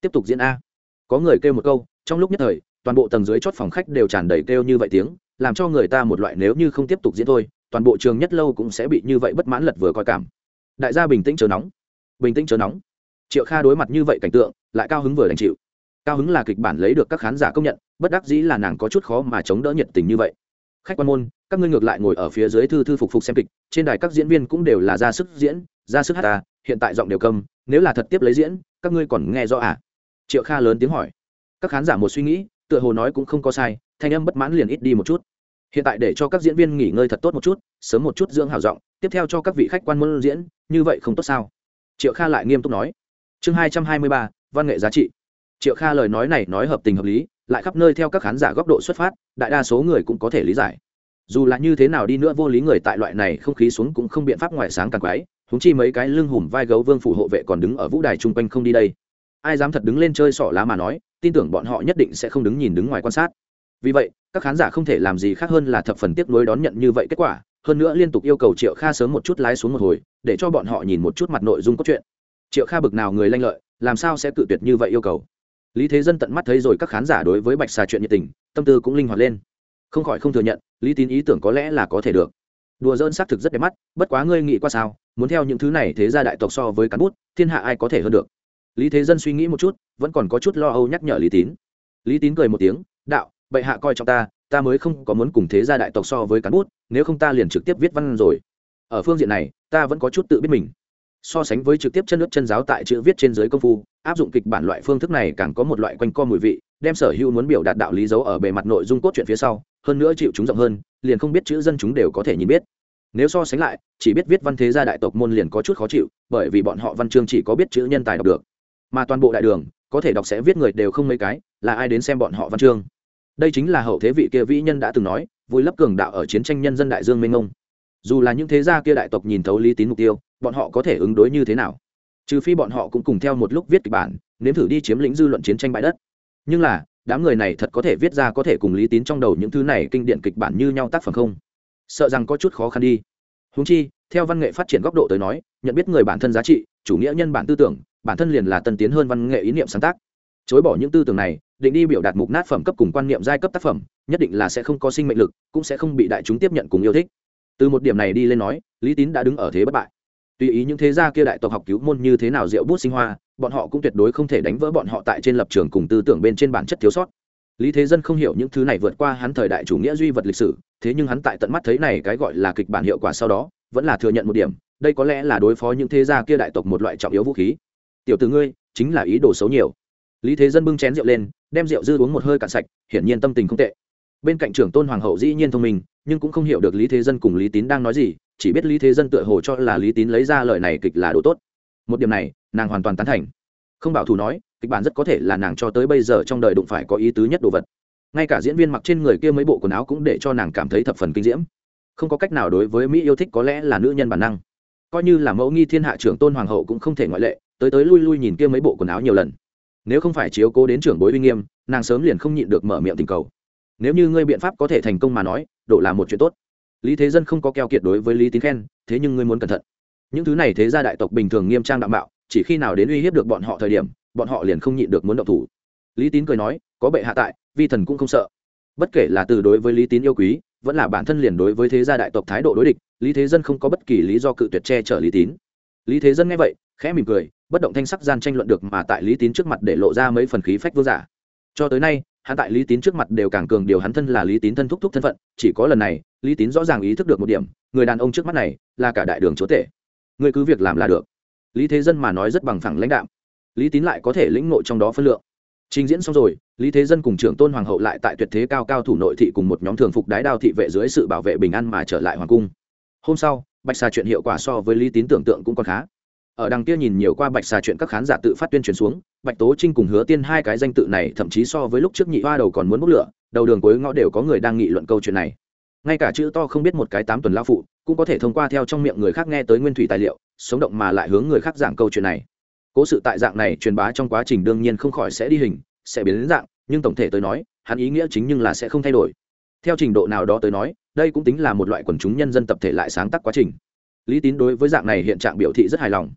Tiếp tục diễn a. Có người kêu một câu, trong lúc nhất thời toàn bộ tầng dưới chót phòng khách đều tràn đầy kêu như vậy tiếng, làm cho người ta một loại nếu như không tiếp tục diễn thôi, toàn bộ trường nhất lâu cũng sẽ bị như vậy bất mãn lật vừa coi cảm. Đại gia bình tĩnh chờ nóng. Bình tĩnh chờ nóng. Triệu kha đối mặt như vậy cảnh tượng, lại cao hứng vừa đành chịu. Cao hứng là kịch bản lấy được các khán giả công nhận, bất đắc dĩ là nàng có chút khó mà chống đỡ nhiệt tình như vậy. Khách quan môn, các ngươi ngược lại ngồi ở phía dưới thư thư phục phục xem kịch, trên đài các diễn viên cũng đều là ra sức diễn, ra sức hát ta hiện tại giọng đều cầm nếu là thật tiếp lấy diễn, các ngươi còn nghe rõ à? Triệu kha lớn tiếng hỏi. Các khán giả một suy nghĩ tựa hồ nói cũng không có sai, thanh âm bất mãn liền ít đi một chút. Hiện tại để cho các diễn viên nghỉ ngơi thật tốt một chút, sớm một chút dưỡng hào giọng, tiếp theo cho các vị khách quan môn diễn, như vậy không tốt sao? Triệu kha lại nghiêm túc nói. Chương hai trăm hai mươi ba, văn nghệ giá trị. Triệu kha lời nói này nói hợp tình hợp lý, lại khắp nơi theo các khán giả góc độ xuất phát, đại đa số người cũng có thể lý giải. Dù là như thế nào đi nữa, vô lý người tại loại này không khí xuống cũng không biện pháp ngoài sáng càng quái húng chi mấy cái lưng hùm vai gấu vương phủ hộ vệ còn đứng ở vũ đài chung quanh không đi đây. Ai dám thật đứng lên chơi sỏ lá mà nói tin tưởng bọn họ nhất định sẽ không đứng nhìn đứng ngoài quan sát. Vì vậy, các khán giả không thể làm gì khác hơn là thập phần tiếc nuối đón nhận như vậy kết quả, hơn nữa liên tục yêu cầu triệu kha sớm một chút lái xuống một hồi, để cho bọn họ nhìn một chút mặt nội dung cốt truyện. Triệu kha bực nào người lanh lợi, làm sao sẽ cự tuyệt như vậy yêu cầu? Lý thế dân tận mắt thấy rồi các khán giả đối với bạch xà chuyện nhiệt tình, tâm tư cũng linh hoạt lên. Không khỏi không thừa nhận, lý tín ý tưởng có lẽ là có thể được. Đùa dỡn xác thực rất đẹp mắt, bất quá ngươi nghĩ qua sao? Muốn theo những thứ này thế ra đại tộc so với cán bút, thiên hạ ai có thể hơn được? Lý thế dân suy nghĩ một chút, vẫn còn có chút lo âu nhắc nhở lý tín. Lý tín cười một tiếng, đạo, bệ hạ coi trọng ta ta mới không có muốn cùng thế gia đại tộc so với cán bút, nếu không ta liền trực tiếp viết văn rồi. Ở phương diện này, ta vẫn có chút tự biết mình. So sánh với trực tiếp chân nước chân giáo tại chữ viết trên dưới công phu, áp dụng kịch bản loại phương thức này càng có một loại quanh co mùi vị, đem sở hữu muốn biểu đạt đạo lý dấu ở bề mặt nội dung cốt truyện phía sau, hơn nữa chịu chúng rộng hơn, liền không biết chữ dân chúng đều có thể nhìn biết. Nếu so sánh lại, chỉ biết viết văn thế gia đại tộc môn liền có chút khó chịu, bởi vì bọn họ văn chương chỉ có biết chữ nhân tài đọc được mà toàn bộ đại đường, có thể đọc sẽ viết người đều không mấy cái, là ai đến xem bọn họ văn chương. Đây chính là hậu thế vị kia vĩ nhân đã từng nói, vui lấp cường đạo ở chiến tranh nhân dân đại dương mênh mông. Dù là những thế gia kia đại tộc nhìn thấu lý tín mục tiêu, bọn họ có thể ứng đối như thế nào? Trừ phi bọn họ cũng cùng theo một lúc viết kịch bản, nếm thử đi chiếm lĩnh dư luận chiến tranh bãi đất. Nhưng là, đám người này thật có thể viết ra có thể cùng lý tín trong đầu những thứ này kinh điển kịch bản như nhau tác phẩm không? Sợ rằng có chút khó khăn đi. Húng chi, theo văn nghệ phát triển góc độ tới nói, nhận biết người bản thân giá trị, chủ nghĩa nhân bản tư tưởng bản thân liền là tân tiến hơn văn nghệ ý niệm sáng tác. Chối bỏ những tư tưởng này, định đi biểu đạt mục nát phẩm cấp cùng quan niệm giai cấp tác phẩm, nhất định là sẽ không có sinh mệnh lực, cũng sẽ không bị đại chúng tiếp nhận cùng yêu thích. Từ một điểm này đi lên nói, lý tín đã đứng ở thế bất bại. Tùy ý những thế gia kia đại tộc học cứu môn như thế nào diệu bút sinh hoa, bọn họ cũng tuyệt đối không thể đánh vỡ bọn họ tại trên lập trường cùng tư tưởng bên trên bản chất thiếu sót. Lý thế dân không hiểu những thứ này vượt qua hắn thời đại chủ nghĩa duy vật lịch sử, thế nhưng hắn tại tận mắt thấy này cái gọi là kịch bản hiệu quả sau đó, vẫn là thừa nhận một điểm, đây có lẽ là đối phó những thế gia kia đại tộc một loại trọng yếu vũ khí tiểu từ ngươi, chính là ý đồ xấu nhiều. Lý thế dân bưng chén rượu lên, đem rượu dư uống một hơi cạn sạch, hiển nhiên tâm tình không tệ. Bên cạnh trưởng tôn hoàng hậu dĩ nhiên thông minh, nhưng cũng không hiểu được lý thế dân cùng lý tín đang nói gì, chỉ biết lý thế dân tựa hồ cho là lý tín lấy ra lời này kịch là đồ tốt. Một điểm này, nàng hoàn toàn tán thành. Không bảo thủ nói, kịch bản rất có thể là nàng cho tới bây giờ trong đời đụng phải có ý tứ nhất đồ vật. Ngay cả diễn viên mặc trên người kia mấy bộ quần áo cũng để cho nàng cảm thấy thập phần kinh diễm. Không có cách nào đối với mỹ yêu thích có lẽ là nữ nhân bản năng. Coi như là mẫu nghi thiên hạ trưởng tôn hoàng hậu cũng không thể ngoại lệ tới tới lui lui nhìn kia mấy bộ quần áo nhiều lần. Nếu không phải chiếu cố đến trưởng bối uy nghiêm, nàng sớm liền không nhịn được mở miệng tình cầu. Nếu như ngươi biện pháp có thể thành công mà nói, độ là một chuyện tốt. Lý thế dân không có keo kiệt đối với lý tín khen, thế nhưng ngươi muốn cẩn thận. Những thứ này thế gia đại tộc bình thường nghiêm trang đạm bạo chỉ khi nào đến uy hiếp được bọn họ thời điểm, bọn họ liền không nhịn được muốn động thủ. Lý tín cười nói, có bệ hạ tại, vi thần cũng không sợ. Bất kể là từ đối với lý tín yêu quý, vẫn là bản thân liền đối với thế gia đại tộc thái độ đối địch, lý thế dân không có bất kỳ lý do cự tuyệt che chở lý tín. Lý thế dân nghe vậy, khẽ mỉm cười bất động thanh sắc gian tranh luận được mà tại lý tín trước mặt để lộ ra mấy phần khí phách vương giả. Cho tới nay, hắn tại lý tín trước mặt đều càng cường điều hắn thân là lý tín thân thúc thúc thân phận, chỉ có lần này, lý tín rõ ràng ý thức được một điểm, người đàn ông trước mắt này là cả đại đường chúa tể. Người cứ việc làm là được. Lý thế dân mà nói rất bằng phẳng lãnh đạm. Lý tín lại có thể lĩnh nội trong đó phân lượng. Trình diễn xong rồi, lý thế dân cùng trưởng tôn hoàng hậu lại tại tuyệt thế cao cao thủ nội thị cùng một nhóm thường phục đái đao thị vệ dưới sự bảo vệ bình an mà trở lại hoàng cung. Hôm sau, bạch xà chuyện hiệu quả so với lý tín tưởng tượng cũng còn khá ở đằng kia nhìn nhiều qua bạch xà chuyện các khán giả tự phát tuyên truyền xuống, bạch tố trinh cùng hứa tiên hai cái danh tự này thậm chí so với lúc trước nhị hoa đầu còn muốn bốc lửa, đầu đường cuối ngõ đều có người đang nghị luận câu chuyện này. Ngay cả chữ to không biết một cái tám tuần lao phụ, cũng có thể thông qua theo trong miệng người khác nghe tới nguyên thủy tài liệu, sống động mà lại hướng người khác giảng câu chuyện này. Cố sự tại dạng này truyền bá trong quá trình đương nhiên không khỏi sẽ đi hình, sẽ biến đến dạng, nhưng tổng thể tới nói, hắn ý nghĩa chính nhưng là sẽ không thay đổi. Theo trình độ nào đó tới nói, đây cũng tính là một loại quần chúng nhân dân tập thể lại sáng tác quá trình. Lý tín đối với dạng này hiện trạng biểu thị rất hài lòng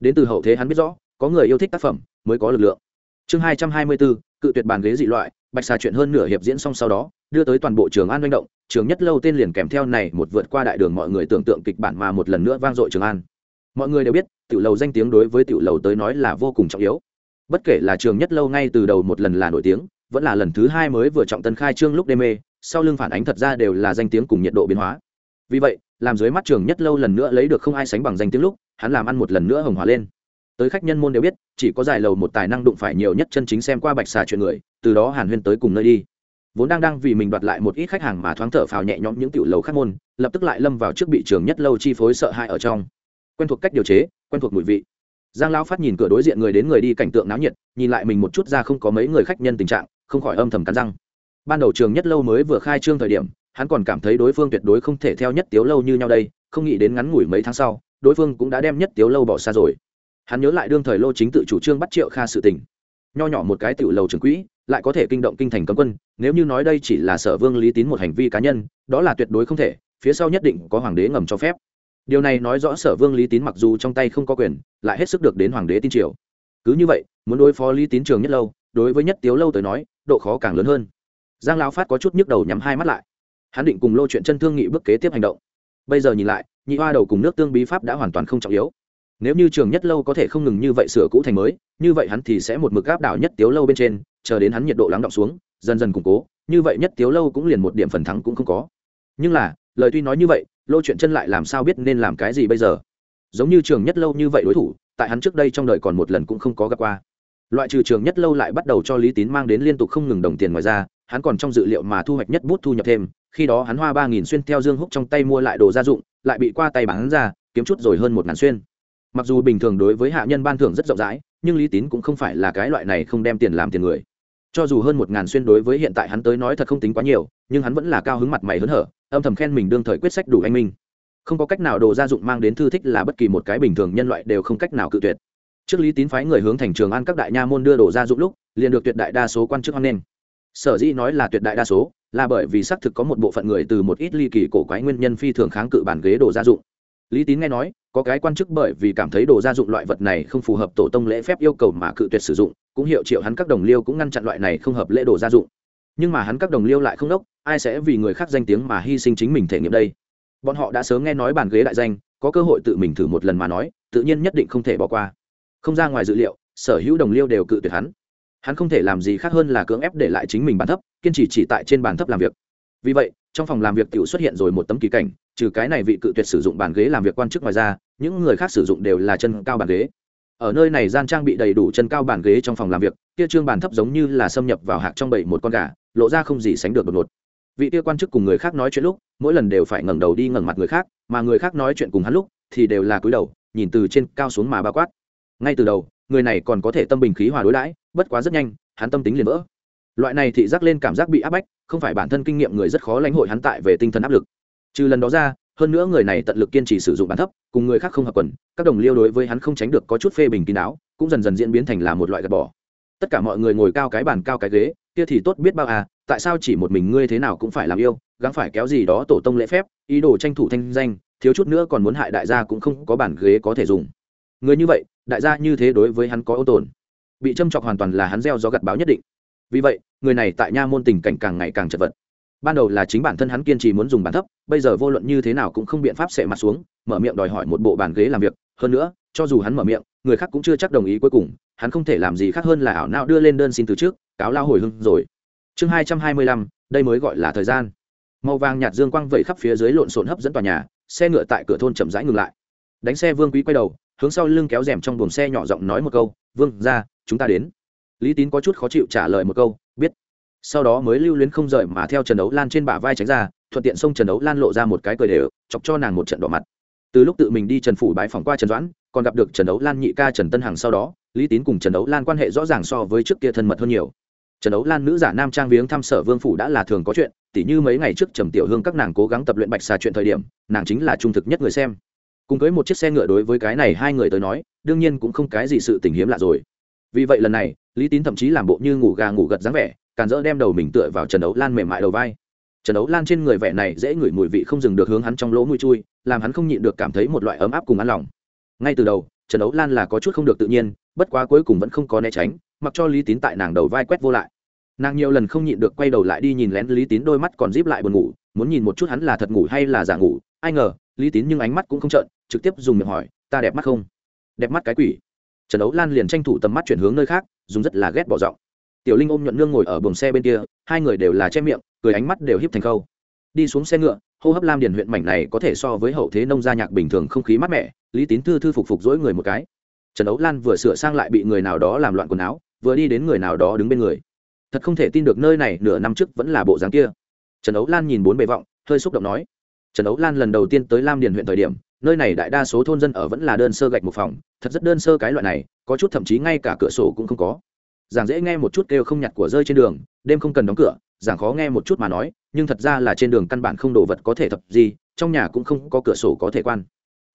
đến từ hậu thế hắn biết rõ, có người yêu thích tác phẩm mới có lực lượng. Chương hai trăm hai mươi bốn cự tuyệt bàn ghế dị loại, bạch xà chuyện hơn nửa hiệp diễn xong sau đó, đưa tới toàn bộ trường an manh động, trường nhất lâu tên liền kèm theo này một vượt qua đại đường mọi người tưởng tượng kịch bản mà một lần nữa vang dội trường an. Mọi người đều biết, tiểu lầu danh tiếng đối với tiểu lầu tới nói là vô cùng trọng yếu. Bất kể là trường nhất lâu ngay từ đầu một lần là nổi tiếng, vẫn là lần thứ hai mới vừa trọng tân khai trương lúc đê mê, sau lưng phản ánh thật ra đều là danh tiếng cùng nhiệt độ biến hóa vì vậy, làm dưới mắt trường nhất lâu lần nữa lấy được không ai sánh bằng danh tiếng lúc, hắn làm ăn một lần nữa hồng hòa lên. Tới khách nhân môn đều biết, chỉ có dài lầu một tài năng đụng phải nhiều nhất chân chính xem qua bạch xà chuyện người, từ đó hàn huyên tới cùng nơi đi. Vốn đang đang vì mình đoạt lại một ít khách hàng mà thoáng thở phào nhẹ nhõm những tiểu lầu khác môn, lập tức lại lâm vào trước bị trường nhất lâu chi phối sợ hãi ở trong. Quen thuộc cách điều chế, quen thuộc mùi vị. Giang lão phát nhìn cửa đối diện người đến người đi cảnh tượng náo nhiệt, nhìn lại mình một chút ra không có mấy người khách nhân tình trạng, không khỏi âm thầm cắn răng. Ban đầu trường nhất lâu mới vừa khai trương thời điểm hắn còn cảm thấy đối phương tuyệt đối không thể theo nhất tiếu lâu như nhau đây, không nghĩ đến ngắn ngủi mấy tháng sau, đối phương cũng đã đem nhất tiếu lâu bỏ xa rồi. Hắn nhớ lại đương thời lô chính tự chủ trương bắt triệu kha sự tình. Nho nhỏ một cái tiểu lầu trường quỹ, lại có thể kinh động kinh thành cấm quân, nếu như nói đây chỉ là sở vương lý tín một hành vi cá nhân, đó là tuyệt đối không thể, phía sau nhất định có hoàng đế ngầm cho phép. Điều này nói rõ sở vương lý tín mặc dù trong tay không có quyền, lại hết sức được đến hoàng đế tin triều. Cứ như vậy, muốn đối phó lý tín trường nhất lâu, đối với nhất tiếu lâu tới nói, độ khó càng lớn hơn. Giang lão phát có chút nhức đầu nhắm hai mắt lại hắn định cùng lô chuyện chân thương nghị bước kế tiếp hành động. Bây giờ nhìn lại, nhị hoa đầu cùng nước tương bí pháp đã hoàn toàn không trọng yếu. Nếu như trường nhất lâu có thể không ngừng như vậy sửa cũ thành mới, như vậy hắn thì sẽ một mực áp đảo nhất tiếu lâu bên trên, chờ đến hắn nhiệt độ lắng động xuống, dần dần củng cố, như vậy nhất tiếu lâu cũng liền một điểm phần thắng cũng không có. Nhưng là, lời tuy nói như vậy, lô chuyện chân lại làm sao biết nên làm cái gì bây giờ? Giống như trường nhất lâu như vậy đối thủ, tại hắn trước đây trong đời còn một lần cũng không có gặp qua. Loại trừ trường nhất lâu lại bắt đầu cho lý tín mang đến liên tục không ngừng đồng tiền ngoài ra hắn còn trong dự liệu mà thu hoạch nhất bút thu nhập thêm, khi đó hắn hoa ba nghìn xuyên theo dương húc trong tay mua lại đồ gia dụng, lại bị qua tay bán ra, kiếm chút rồi hơn một ngàn xuyên. Mặc dù bình thường đối với hạ nhân ban thưởng rất rộng rãi, nhưng lý tín cũng không phải là cái loại này không đem tiền làm tiền người. Cho dù hơn một ngàn xuyên đối với hiện tại hắn tới nói thật không tính quá nhiều, nhưng hắn vẫn là cao hứng mặt mày hớn hở, âm thầm khen mình đương thời quyết sách đủ anh minh. Không có cách nào đồ gia dụng mang đến thư thích là bất kỳ một cái bình thường nhân loại đều không cách nào cự tuyệt. Trước lý tín phái người hướng thành trường an các đại nha môn đưa đồ gia dụng lúc, liền được tuyệt đại đa số quan chức hoan nghênh sở dĩ nói là tuyệt đại đa số, là bởi vì xác thực có một bộ phận người từ một ít ly kỳ cổ quái nguyên nhân phi thường kháng cự bàn ghế đồ gia dụng. Lý tín nghe nói, có cái quan chức bởi vì cảm thấy đồ gia dụng loại vật này không phù hợp tổ tông lễ phép yêu cầu mà cự tuyệt sử dụng, cũng hiệu triệu hắn các đồng liêu cũng ngăn chặn loại này không hợp lễ đồ gia dụng. Nhưng mà hắn các đồng liêu lại không đốc, ai sẽ vì người khác danh tiếng mà hy sinh chính mình thể nghiệm đây? Bọn họ đã sớm nghe nói bàn ghế đại danh, có cơ hội tự mình thử một lần mà nói, tự nhiên nhất định không thể bỏ qua. Không ra ngoài dự liệu, sở hữu đồng liêu đều cự tuyệt hắn hắn không thể làm gì khác hơn là cưỡng ép để lại chính mình bàn thấp, kiên trì chỉ tại trên bàn thấp làm việc. Vì vậy, trong phòng làm việc tự xuất hiện rồi một tấm kỳ cảnh, trừ cái này vị cự tuyệt sử dụng bàn ghế làm việc quan chức ngoài ra, những người khác sử dụng đều là chân cao bàn ghế. Ở nơi này gian trang bị đầy đủ chân cao bàn ghế trong phòng làm việc, kia trương bàn thấp giống như là xâm nhập vào hạc trong bầy một con gà, lộ ra không gì sánh được đột ngột. Vị kia quan chức cùng người khác nói chuyện lúc, mỗi lần đều phải ngẩng đầu đi ngẩng mặt người khác, mà người khác nói chuyện cùng hắn lúc, thì đều là cúi đầu, nhìn từ trên cao xuống mà bao quát. Ngay từ đầu người này còn có thể tâm bình khí hòa đối đãi, bất quá rất nhanh, hắn tâm tính liền vỡ. Loại này thị giác lên cảm giác bị áp bách, không phải bản thân kinh nghiệm người rất khó lãnh hội hắn tại về tinh thần áp lực. Trừ lần đó ra, hơn nữa người này tận lực kiên trì sử dụng bản thấp, cùng người khác không hợp quần, các đồng liêu đối với hắn không tránh được có chút phê bình kín đáo, cũng dần dần diễn biến thành là một loại gạt bỏ. Tất cả mọi người ngồi cao cái bàn cao cái ghế, kia thì tốt biết bao à tại sao chỉ một mình ngươi thế nào cũng phải làm yêu, gắng phải kéo gì đó tổ tông lễ phép, ý đồ tranh thủ thanh danh, thiếu chút nữa còn muốn hại đại gia cũng không có bàn ghế có thể dùng người như vậy, đại gia như thế đối với hắn có ô tồn. Bị châm chọc hoàn toàn là hắn gieo do gặt báo nhất định. Vì vậy, người này tại nha môn tình cảnh càng ngày càng chật vật. Ban đầu là chính bản thân hắn kiên trì muốn dùng bàn thấp, bây giờ vô luận như thế nào cũng không biện pháp sệ mặt xuống, mở miệng đòi hỏi một bộ bàn ghế làm việc. Hơn nữa, cho dù hắn mở miệng, người khác cũng chưa chắc đồng ý cuối cùng, hắn không thể làm gì khác hơn là ảo não đưa lên đơn xin từ trước, cáo lao hồi hưng rồi. Chương hai trăm hai mươi lăm, đây mới gọi là thời gian. Màu vàng nhạt dương quang vẩy khắp phía dưới lộn xộn hấp dẫn tòa nhà, xe ngựa tại cửa thôn chậm rãi ngừng lại. Đánh xe vương quý quay đầu hướng sau lưng kéo rèm trong buồng xe nhỏ giọng nói một câu, vương ra chúng ta đến. Lý tín có chút khó chịu trả lời một câu, biết. Sau đó mới lưu luyến không rời mà theo trần đấu lan trên bả vai tránh ra, thuận tiện xông trần đấu lan lộ ra một cái cười đều, chọc cho nàng một trận đỏ mặt. Từ lúc tự mình đi trần phủ bái phỏng qua trần doãn, còn gặp được trần đấu lan nhị ca trần tân hằng sau đó, lý tín cùng trần đấu lan quan hệ rõ ràng so với trước kia thân mật hơn nhiều. Trần đấu lan nữ giả nam trang viếng thăm sở vương phủ đã là thường có chuyện, tỉ như mấy ngày trước trầm tiểu hương các nàng cố gắng tập luyện bạch xà chuyện thời điểm, nàng chính là trung thực nhất người xem cùng với một chiếc xe ngựa đối với cái này hai người tới nói, đương nhiên cũng không cái gì sự tình hiếm lạ rồi. Vì vậy lần này, lý tín thậm chí làm bộ như ngủ gà ngủ gật dáng vẻ, càn dỡ đem đầu mình tựa vào trần đấu lan mềm mại đầu vai. Trần đấu lan trên người vẻ này dễ ngửi mùi vị không dừng được hướng hắn trong lỗ mũi chui, làm hắn không nhịn được cảm thấy một loại ấm áp cùng ăn lòng. Ngay từ đầu, trần đấu lan là có chút không được tự nhiên, bất quá cuối cùng vẫn không có né tránh, mặc cho lý tín tại nàng đầu vai quét vô lại. Nàng nhiều lần không nhịn được quay đầu lại đi nhìn lén lý tín đôi mắt còn díp lại buồn ngủ, muốn nhìn một chút hắn là thật ngủ hay là giả ngủ, ai ngờ, lý tín nhưng ánh mắt cũng không trợn trực tiếp dùng miệng hỏi, ta đẹp mắt không? Đẹp mắt cái quỷ. Trần ấu lan liền tranh thủ tầm mắt chuyển hướng nơi khác, dùng rất là ghét bỏ giọng. Tiểu linh ôm nhuận nương ngồi ở buồng xe bên kia, hai người đều là che miệng, cười ánh mắt đều híp thành khâu. Đi xuống xe ngựa, hô hấp lam điền huyện mảnh này có thể so với hậu thế nông gia nhạc bình thường không khí mát mẻ, lý tín thư thư phục phục dỗi người một cái. Trần ấu lan vừa sửa sang lại bị người nào đó làm loạn quần áo, vừa đi đến người nào đó đứng bên người. Thật không thể tin được nơi này nửa năm trước vẫn là bộ dáng kia. Trần ấu lan nhìn bốn bề vọng, hơi xúc động nói trần Âu lan lần đầu tiên tới lam điền huyện thời điểm, nơi này đại đa số thôn dân ở vẫn là đơn sơ gạch một phòng, thật rất đơn sơ cái loại này, có chút thậm chí ngay cả cửa sổ cũng không có. Giảng dễ nghe một chút kêu không nhặt của rơi trên đường, đêm không cần đóng cửa, giảng khó nghe một chút mà nói, nhưng thật ra là trên đường căn bản không đồ vật có thể thập gì, trong nhà cũng không có cửa sổ có thể quan.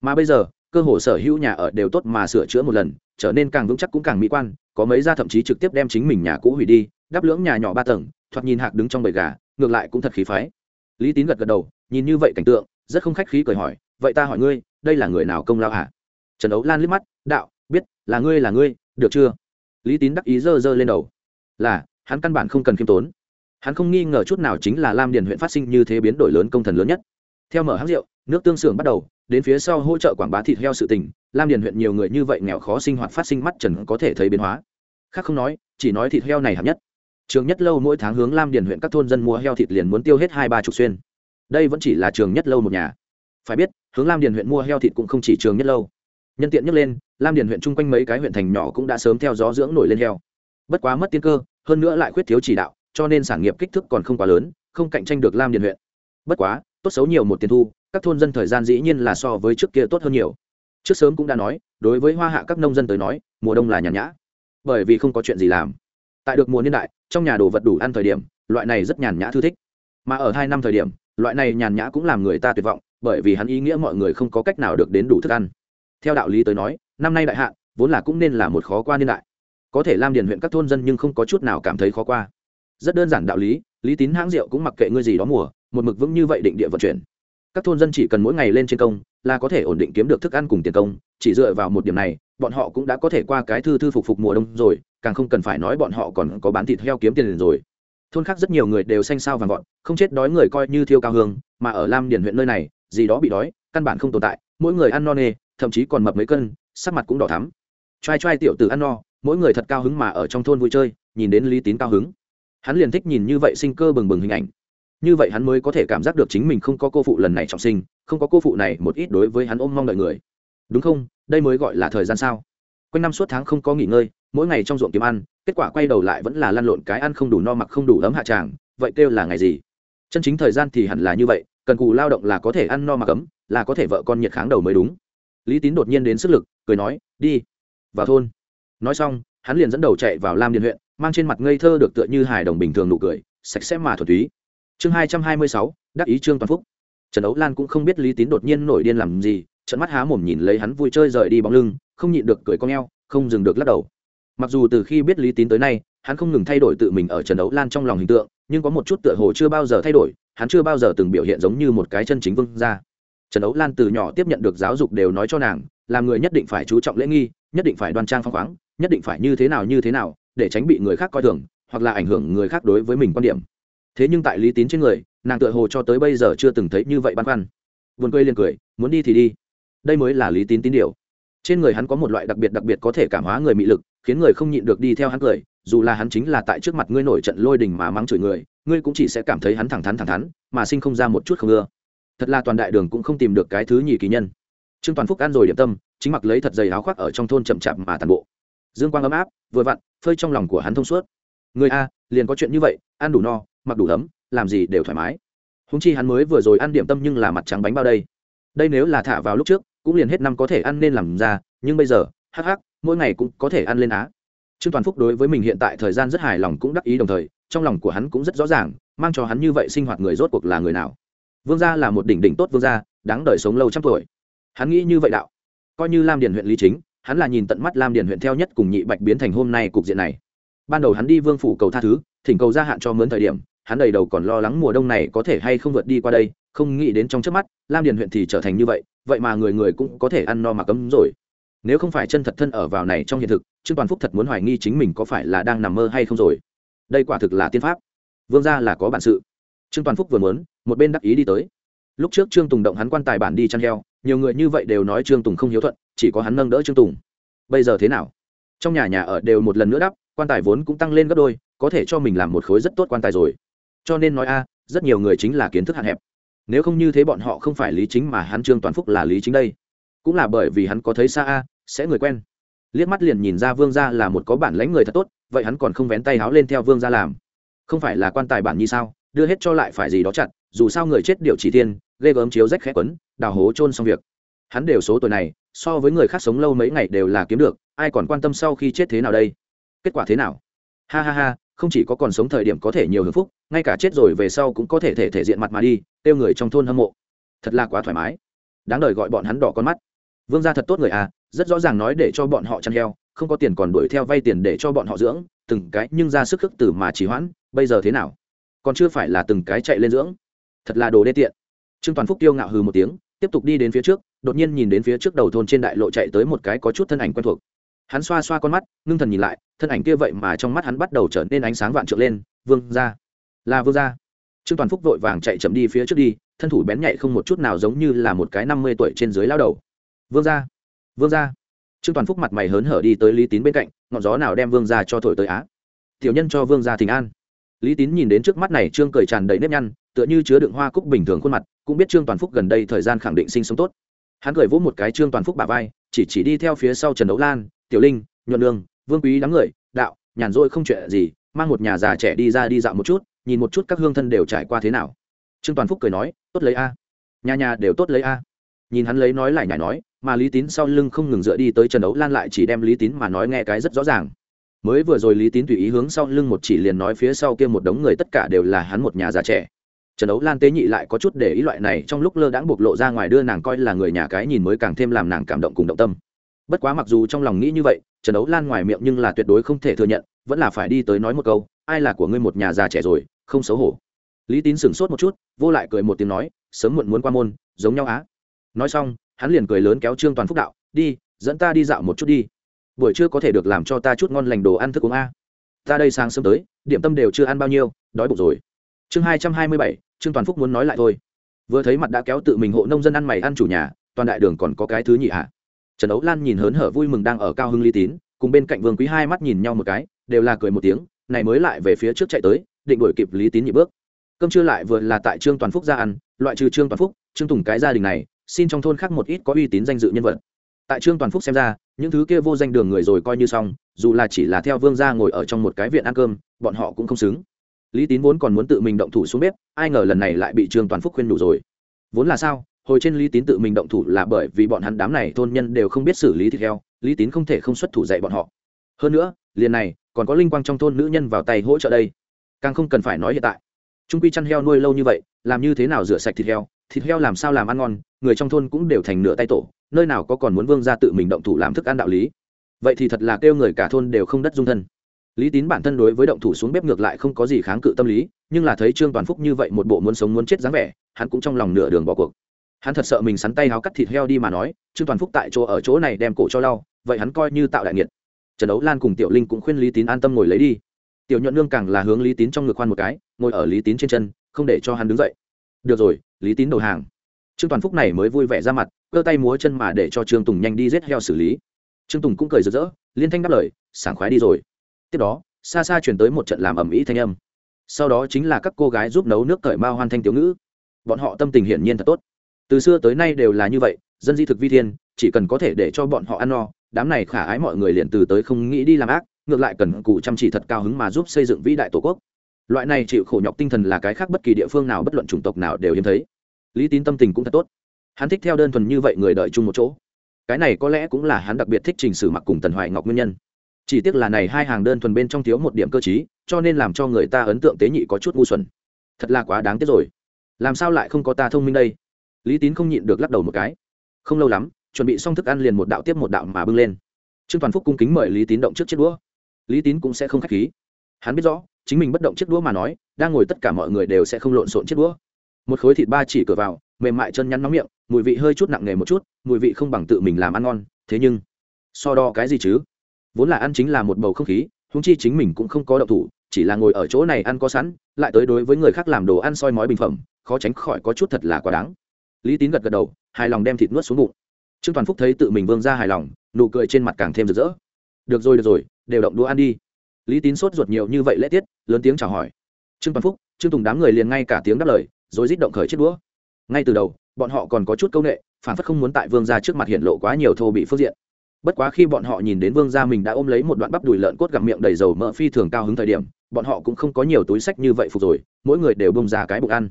Mà bây giờ, cơ hồ sở hữu nhà ở đều tốt mà sửa chữa một lần, trở nên càng vững chắc cũng càng mỹ quan, có mấy gia thậm chí trực tiếp đem chính mình nhà cũ hủy đi, đắp lưỡng nhà nhỏ ba tầng, thoạt nhìn hạc đứng trong bầy gà, ngược lại cũng thật khí phái. Lý tín gật gật đầu nhìn như vậy cảnh tượng, rất không khách khí cười hỏi, vậy ta hỏi ngươi, đây là người nào công lao hả? Trần ấu lan liếc mắt, đạo, biết, là ngươi là ngươi, được chưa? Lý tín đắc ý giơ giơ lên đầu, là, hắn căn bản không cần khiêm tốn. Hắn không nghi ngờ chút nào chính là lam điền huyện phát sinh như thế biến đổi lớn công thần lớn nhất. Theo mở hãng rượu, nước tương xưởng bắt đầu, đến phía sau hỗ trợ quảng bá thịt heo sự tình, lam điền huyện nhiều người như vậy nghèo khó sinh hoạt phát sinh mắt trần có thể thấy biến hóa. Khác không nói, chỉ nói thịt heo này hạng nhất. Trường nhất lâu mỗi tháng hướng lam điền huyện các thôn dân mua heo thịt liền muốn tiêu hết hai ba chục xuyên đây vẫn chỉ là trường nhất lâu một nhà. Phải biết, hướng lam điền huyện mua heo thịt cũng không chỉ trường nhất lâu. Nhân tiện nhắc lên, lam điền huyện chung quanh mấy cái huyện thành nhỏ cũng đã sớm theo gió dưỡng nổi lên heo. Bất quá mất tiên cơ, hơn nữa lại khuyết thiếu chỉ đạo, cho nên sản nghiệp kích thước còn không quá lớn, không cạnh tranh được lam điền huyện. Bất quá, tốt xấu nhiều một tiền thu, các thôn dân thời gian dĩ nhiên là so với trước kia tốt hơn nhiều. Trước sớm cũng đã nói, đối với hoa hạ các nông dân tới nói, mùa đông là nhàn nhã. Bởi vì không có chuyện gì làm. Tại được mùa niên đại, trong nhà đồ vật đủ ăn thời điểm, loại này rất nhàn nhã thư thích. Mà ở hai năm thời điểm loại này nhàn nhã cũng làm người ta tuyệt vọng, bởi vì hắn ý nghĩa mọi người không có cách nào được đến đủ thức ăn. Theo đạo lý tới nói, năm nay đại hạn, vốn là cũng nên là một khó qua niên đại. Có thể lam điền huyện các thôn dân nhưng không có chút nào cảm thấy khó qua. Rất đơn giản đạo lý lý tín hãng rượu cũng mặc kệ ngươi gì đó mùa, một mực vững như vậy định địa vận chuyển. Các thôn dân chỉ cần mỗi ngày lên trên công, là có thể ổn định kiếm được thức ăn cùng tiền công, chỉ dựa vào một điểm này, bọn họ cũng đã có thể qua cái thư thư phục phục mùa đông rồi, càng không cần phải nói bọn họ còn có bán thịt heo kiếm tiền rồi thôn khác rất nhiều người đều xanh sao vàng vọt, không chết đói người coi như thiêu cao hương, mà ở lam điền huyện nơi này, gì đó bị đói, căn bản không tồn tại, mỗi người ăn no nê, thậm chí còn mập mấy cân, sắc mặt cũng đỏ thắm. T r a i t r a i tiểu tử ăn no, mỗi người thật cao hứng mà ở trong thôn vui chơi, nhìn đến lý tín cao hứng. Hắn liền thích nhìn như vậy sinh cơ bừng bừng hình ảnh. Như vậy hắn mới có thể cảm giác được chính mình không có cô phụ lần này trọng sinh, không có cô phụ này một ít đối với hắn ôm mong đợi người. Đúng không? Đây mới gọi là thời gian sao? Quanh năm suốt tháng không có nghỉ ngơi mỗi ngày trong ruộng kiếm ăn, kết quả quay đầu lại vẫn là lăn lộn cái ăn không đủ no mặc không đủ ấm hạ tràng, vậy kêu là ngày gì? Chân chính thời gian thì hẳn là như vậy, cần cù lao động là có thể ăn no mặc ấm, là có thể vợ con nhiệt kháng đầu mới đúng. Lý tín đột nhiên đến sức lực, cười nói, đi, vào thôn. Nói xong, hắn liền dẫn đầu chạy vào lam điền huyện, mang trên mặt ngây thơ được tựa như hài đồng bình thường nụ cười, sạch sẽ mà thuật túy. Chương hai trăm hai mươi sáu, đắc ý trương toàn phúc. Trần ấu lan cũng không biết lý tín đột nhiên nổi điên làm gì trận mắt há mồm nhìn lấy hắn vui chơi rời đi bóng lưng, không nhịn được cười con eo, không dừng được lắc đầu mặc dù từ khi biết lý tín tới nay, hắn không ngừng thay đổi tự mình ở trần đấu lan trong lòng hình tượng, nhưng có một chút tựa hồ chưa bao giờ thay đổi, hắn chưa bao giờ từng biểu hiện giống như một cái chân chính vương gia. Trần đấu lan từ nhỏ tiếp nhận được giáo dục đều nói cho nàng, làm người nhất định phải chú trọng lễ nghi, nhất định phải đoan trang phăng khoáng, nhất định phải như thế nào như thế nào, để tránh bị người khác coi thường, hoặc là ảnh hưởng người khác đối với mình quan điểm. Thế nhưng tại lý tín trên người, nàng tựa hồ cho tới bây giờ chưa từng thấy như vậy băn khoăn. Vườn cười liền cười, muốn đi thì đi. Đây mới là lý tín tín điều trên người hắn có một loại đặc biệt đặc biệt có thể cảm hóa người mị lực, khiến người không nhịn được đi theo hắn cười, dù là hắn chính là tại trước mặt ngươi nổi trận lôi đình mà mắng chửi người, ngươi cũng chỉ sẽ cảm thấy hắn thẳng thắn thẳng thắn, mà sinh không ra một chút không ưa. Thật là toàn đại đường cũng không tìm được cái thứ nhì kỳ nhân. Trương toàn phúc ăn rồi điểm tâm, chính mặc lấy thật dày áo khoác ở trong thôn chậm chạp mà tàn bộ. Dương quang ấm áp, vừa vặn, phơi trong lòng của hắn thông suốt. Người a, liền có chuyện như vậy, ăn đủ no, mặc đủ ấm, làm gì đều thoải mái. Húng chi hắn mới vừa rồi ăn điểm tâm nhưng là mặt trắng bánh bao đây. Đây nếu là thả vào lúc trước cũng liền hết năm có thể ăn nên làm ra, nhưng bây giờ, hắc hắc, mỗi ngày cũng có thể ăn lên á. Trương toàn phúc đối với mình hiện tại thời gian rất hài lòng cũng đắc ý đồng thời, trong lòng của hắn cũng rất rõ ràng, mang cho hắn như vậy sinh hoạt người rốt cuộc là người nào. Vương gia là một đỉnh đỉnh tốt vương gia, đáng đời sống lâu trăm tuổi. Hắn nghĩ như vậy đạo. Coi như lam điền huyện lý chính, hắn là nhìn tận mắt lam điền huyện theo nhất cùng nhị bạch biến thành hôm nay cục diện này. Ban đầu hắn đi vương phủ cầu tha thứ, thỉnh cầu gia hạn cho mướn thời điểm, hắn đầy đầu còn lo lắng mùa đông này có thể hay không vượt đi qua đây không nghĩ đến trong trước mắt, lam điền huyện thì trở thành như vậy vậy mà người người cũng có thể ăn no mà cấm rồi. Nếu không phải chân thật thân ở vào này trong hiện thực, trương toàn phúc thật muốn hoài nghi chính mình có phải là đang nằm mơ hay không rồi. Đây quả thực là tiên pháp. Vương gia là có bản sự. Trương toàn phúc vừa muốn, một bên đắc ý đi tới. Lúc trước trương tùng động hắn quan tài bản đi chăn heo, nhiều người như vậy đều nói trương tùng không hiếu thuận, chỉ có hắn nâng đỡ trương tùng. Bây giờ thế nào? Trong nhà nhà ở đều một lần nữa đắp, quan tài vốn cũng tăng lên gấp đôi, có thể cho mình làm một khối rất tốt quan tài rồi. Cho nên nói a, rất nhiều người chính là kiến thức hạn hẹp nếu không như thế bọn họ không phải lý chính mà hắn trương toàn phúc là lý chính đây. Cũng là bởi vì hắn có thấy xa a, sẽ người quen. Liếc mắt liền nhìn ra vương gia là một có bản lãnh người thật tốt, vậy hắn còn không vén tay háo lên theo vương gia làm. Không phải là quan tài bản như sao, đưa hết cho lại phải gì đó chặt, dù sao người chết điều chỉ thiên, ghê gớm chiếu rách khẽ quấn, đào hố chôn xong việc. Hắn đều số tuổi này, so với người khác sống lâu mấy ngày đều là kiếm được, ai còn quan tâm sau khi chết thế nào đây? Kết quả thế nào? Ha ha ha, không chỉ có còn sống thời điểm có thể nhiều hưởng phúc, ngay cả chết rồi về sau cũng có thể thể thể diện mặt mà đi tiêu người trong thôn hâm mộ. Thật là quá thoải mái. Đáng đời gọi bọn hắn đỏ con mắt. Vương gia thật tốt người à rất rõ ràng nói để cho bọn họ chăn heo, không có tiền còn đuổi theo vay tiền để cho bọn họ dưỡng, từng cái nhưng ra sức khước từ mà trì hoãn, bây giờ thế nào? Còn chưa phải là từng cái chạy lên dưỡng. Thật là đồ đê tiện. Trương toàn phúc tiêu ngạo hừ một tiếng, tiếp tục đi đến phía trước, đột nhiên nhìn đến phía trước đầu thôn trên đại lộ chạy tới một cái có chút thân ảnh quen thuộc. Hắn xoa xoa con mắt, ngưng thần nhìn lại, thân ảnh kia vậy mà trong mắt hắn bắt đầu trở nên ánh sáng vạn trượng lên. Vương ra là vương ra trương toàn phúc vội vàng chạy chậm đi phía trước đi thân thủ bén nhạy không một chút nào giống như là một cái năm mươi tuổi trên dưới lao đầu. Vương gia, vương gia. trương toàn phúc mặt mày hớn hở đi tới lý tín bên cạnh ngọn gió nào đem vương gia cho thổi tới á? Tiểu nhân cho vương gia thỉnh an. Lý tín nhìn đến trước mắt này trương cười tràn đầy nếp nhăn tựa như chứa đựng hoa cúc bình thường khuôn mặt cũng biết trương toàn phúc gần đây thời gian khẳng định sinh sống tốt. Hắn cười vỗ một cái trương toàn phúc bà vai chỉ chỉ đi theo phía sau trần đấu lan tiểu linh nhuận lương vương quý đám người đạo nhàn rỗi không chuyện gì mang một nhà già trẻ đi ra đi dạo một chút nhìn một chút các hương thân đều trải qua thế nào. Trương toàn phúc cười nói, tốt lấy a. Nhà nhà đều tốt lấy a. Nhìn hắn lấy nói lại nhảy nói, mà lý tín sau lưng không ngừng dựa đi tới trần đấu lan lại chỉ đem lý tín mà nói nghe cái rất rõ ràng. Mới vừa rồi lý tín tùy ý hướng sau lưng một chỉ liền nói phía sau kia một đống người tất cả đều là hắn một nhà già trẻ. Trần đấu lan tế nhị lại có chút để ý loại này, trong lúc lơ đãng bộc lộ ra ngoài đưa nàng coi là người nhà cái nhìn mới càng thêm làm nàng cảm động cùng động tâm. Bất quá mặc dù trong lòng nghĩ như vậy, trần đấu lan ngoài miệng nhưng là tuyệt đối không thể thừa nhận, vẫn là phải đi tới nói một câu, ai là của ngươi một nhà già trẻ rồi không xấu hổ. Lý tín sửng sốt một chút, vô lại cười một tiếng nói, sớm muộn muốn qua môn, giống nhau á. Nói xong, hắn liền cười lớn kéo trương toàn phúc đạo, đi, dẫn ta đi dạo một chút đi. Buổi trưa có thể được làm cho ta chút ngon lành đồ ăn thức uống a. Ta đây sáng sớm tới, điểm tâm đều chưa ăn bao nhiêu, đói bụng rồi. Chương hai trăm hai mươi bảy, trương toàn phúc muốn nói lại thôi. Vừa thấy mặt đã kéo tự mình hộ nông dân ăn mày ăn chủ nhà, toàn đại đường còn có cái thứ nhị hạ trần ấu lan nhìn hớn hở vui mừng đang ở cao hưng lý tín, cùng bên cạnh vương quý hai mắt nhìn nhau một cái, đều là cười một tiếng, này mới lại về phía trước chạy tới định đuổi kịp lý tín nhị bước. Cơm trưa lại vừa là tại trương toàn phúc ra ăn, loại trừ trương toàn phúc, trương tùng cái gia đình này, xin trong thôn khác một ít có uy tín danh dự nhân vật. Tại trương toàn phúc xem ra, những thứ kia vô danh đường người rồi coi như xong, dù là chỉ là theo vương gia ngồi ở trong một cái viện ăn cơm, bọn họ cũng không xứng. Lý tín vốn còn muốn tự mình động thủ xuống bếp, ai ngờ lần này lại bị trương toàn phúc khuyên đủ rồi. Vốn là sao, hồi trên lý tín tự mình động thủ là bởi vì bọn hắn đám này thôn nhân đều không biết xử lý thịt heo, lý tín không thể không xuất thủ dạy bọn họ. Hơn nữa, liền này, còn có linh quang trong thôn nữ nhân vào tay hỗ trợ đây càng không cần phải nói hiện tại. Trung quy chăn heo nuôi lâu như vậy, làm như thế nào rửa sạch thịt heo? Thịt heo làm sao làm ăn ngon? Người trong thôn cũng đều thành nửa tay tổ, nơi nào có còn muốn vương ra tự mình động thủ làm thức ăn đạo lý? Vậy thì thật là kêu người cả thôn đều không đất dung thân. Lý tín bản thân đối với động thủ xuống bếp ngược lại không có gì kháng cự tâm lý, nhưng là thấy trương toàn phúc như vậy một bộ muốn sống muốn chết dáng vẻ, hắn cũng trong lòng nửa đường bỏ cuộc. Hắn thật sợ mình sắn tay háo cắt thịt heo đi mà nói, trương toàn phúc tại chỗ ở chỗ này đem cổ cho lau, vậy hắn coi như tạo đại nghiệt. Trần đấu lan cùng tiểu linh cũng khuyên lý tín an tâm ngồi lấy đi tiểu nhuận nương càng là hướng lý tín trong ngực khoan một cái, ngồi ở lý tín trên chân, không để cho hắn đứng dậy. Được rồi, lý tín đầu hàng. Trương toàn phúc này mới vui vẻ ra mặt, cơ tay múa chân mà để cho trương tùng nhanh đi giết heo xử lý. Trương tùng cũng cười rực rỡ, liên thanh đáp lời, sảng khoái đi rồi. Tiếp đó, xa xa chuyển tới một trận làm ầm ĩ thanh âm. Sau đó chính là các cô gái giúp nấu nước cởi mao hoan thanh tiểu ngữ. Bọn họ tâm tình hiển nhiên thật tốt. Từ xưa tới nay đều là như vậy, dân di thực vi thiên, chỉ cần có thể để cho bọn họ ăn no, đám này khả ái mọi người liền từ tới không nghĩ đi làm ác ngược lại cần cụ chăm chỉ thật cao hứng mà giúp xây dựng vĩ đại tổ quốc. Loại này chịu khổ nhọc tinh thần là cái khác bất kỳ địa phương nào bất luận chủng tộc nào đều hiếm thấy. Lý tín tâm tình cũng thật tốt. Hắn thích theo đơn thuần như vậy người đợi chung một chỗ. Cái này có lẽ cũng là hắn đặc biệt thích trình sử mặc cùng tần hoài ngọc nguyên nhân. Chỉ tiếc là này hai hàng đơn thuần bên trong thiếu một điểm cơ chí cho nên làm cho người ta ấn tượng tế nhị có chút ngu xuẩn. Thật là quá đáng tiếc rồi. Làm sao lại không có ta thông minh đây? Lý tín không nhịn được lắc đầu một cái. Không lâu lắm, chuẩn bị xong thức ăn liền một đạo tiếp một đạo mà bưng lên. Trương toàn phúc cung kính mời lý tín động trước chiếc đũa lý tín cũng sẽ không k h á c h khí. Hắn biết rõ, chính mình bất động chiếc đũa mà nói, đang ngồi tất cả mọi người đều sẽ không lộn xộn chiếc đũa. Một khối thịt ba chỉ cửa vào, mềm mại chân nhăn nóng miệng, mùi vị hơi chút nặng nề một chút, mùi vị không bằng tự mình làm ăn ngon, thế nhưng, so đo cái gì chứ? Vốn là ăn chính là một bầu không khí húng chi chính mình cũng không có động thủ, chỉ là ngồi ở chỗ này ăn có sẵn, lại tới đối với người khác làm đồ ăn soi mói bình phẩm, khó tránh khỏi có chút thật là quá đáng. Lý tín gật gật đầu, hài lòng đem thịt nuốt xuống bụng. Trương toàn phúc thấy tự mình vương ra hài lòng, nụ cười trên mặt càng thêm rực rỡ. Được rồi được rồi đều động đũa ăn đi. Lý tín sốt ruột nhiều như vậy lễ tiết, lớn tiếng chào hỏi. Trương toàn phúc, trương tùng đám người liền ngay cả tiếng đáp lời, rồi rít động khởi chiếc đũa. Ngay từ đầu, bọn họ còn có chút c â u n ệ phản phất không muốn tại vương gia trước mặt hiện lộ quá nhiều thô bị phương diện. Bất quá khi bọn họ nhìn đến vương gia mình đã ôm lấy một đoạn bắp đùi lợn cốt gặm miệng đầy dầu mỡ phi thường cao hứng thời điểm, bọn họ cũng không có nhiều túi sách như vậy phục rồi, mỗi người đều bông ra cái bụng ăn.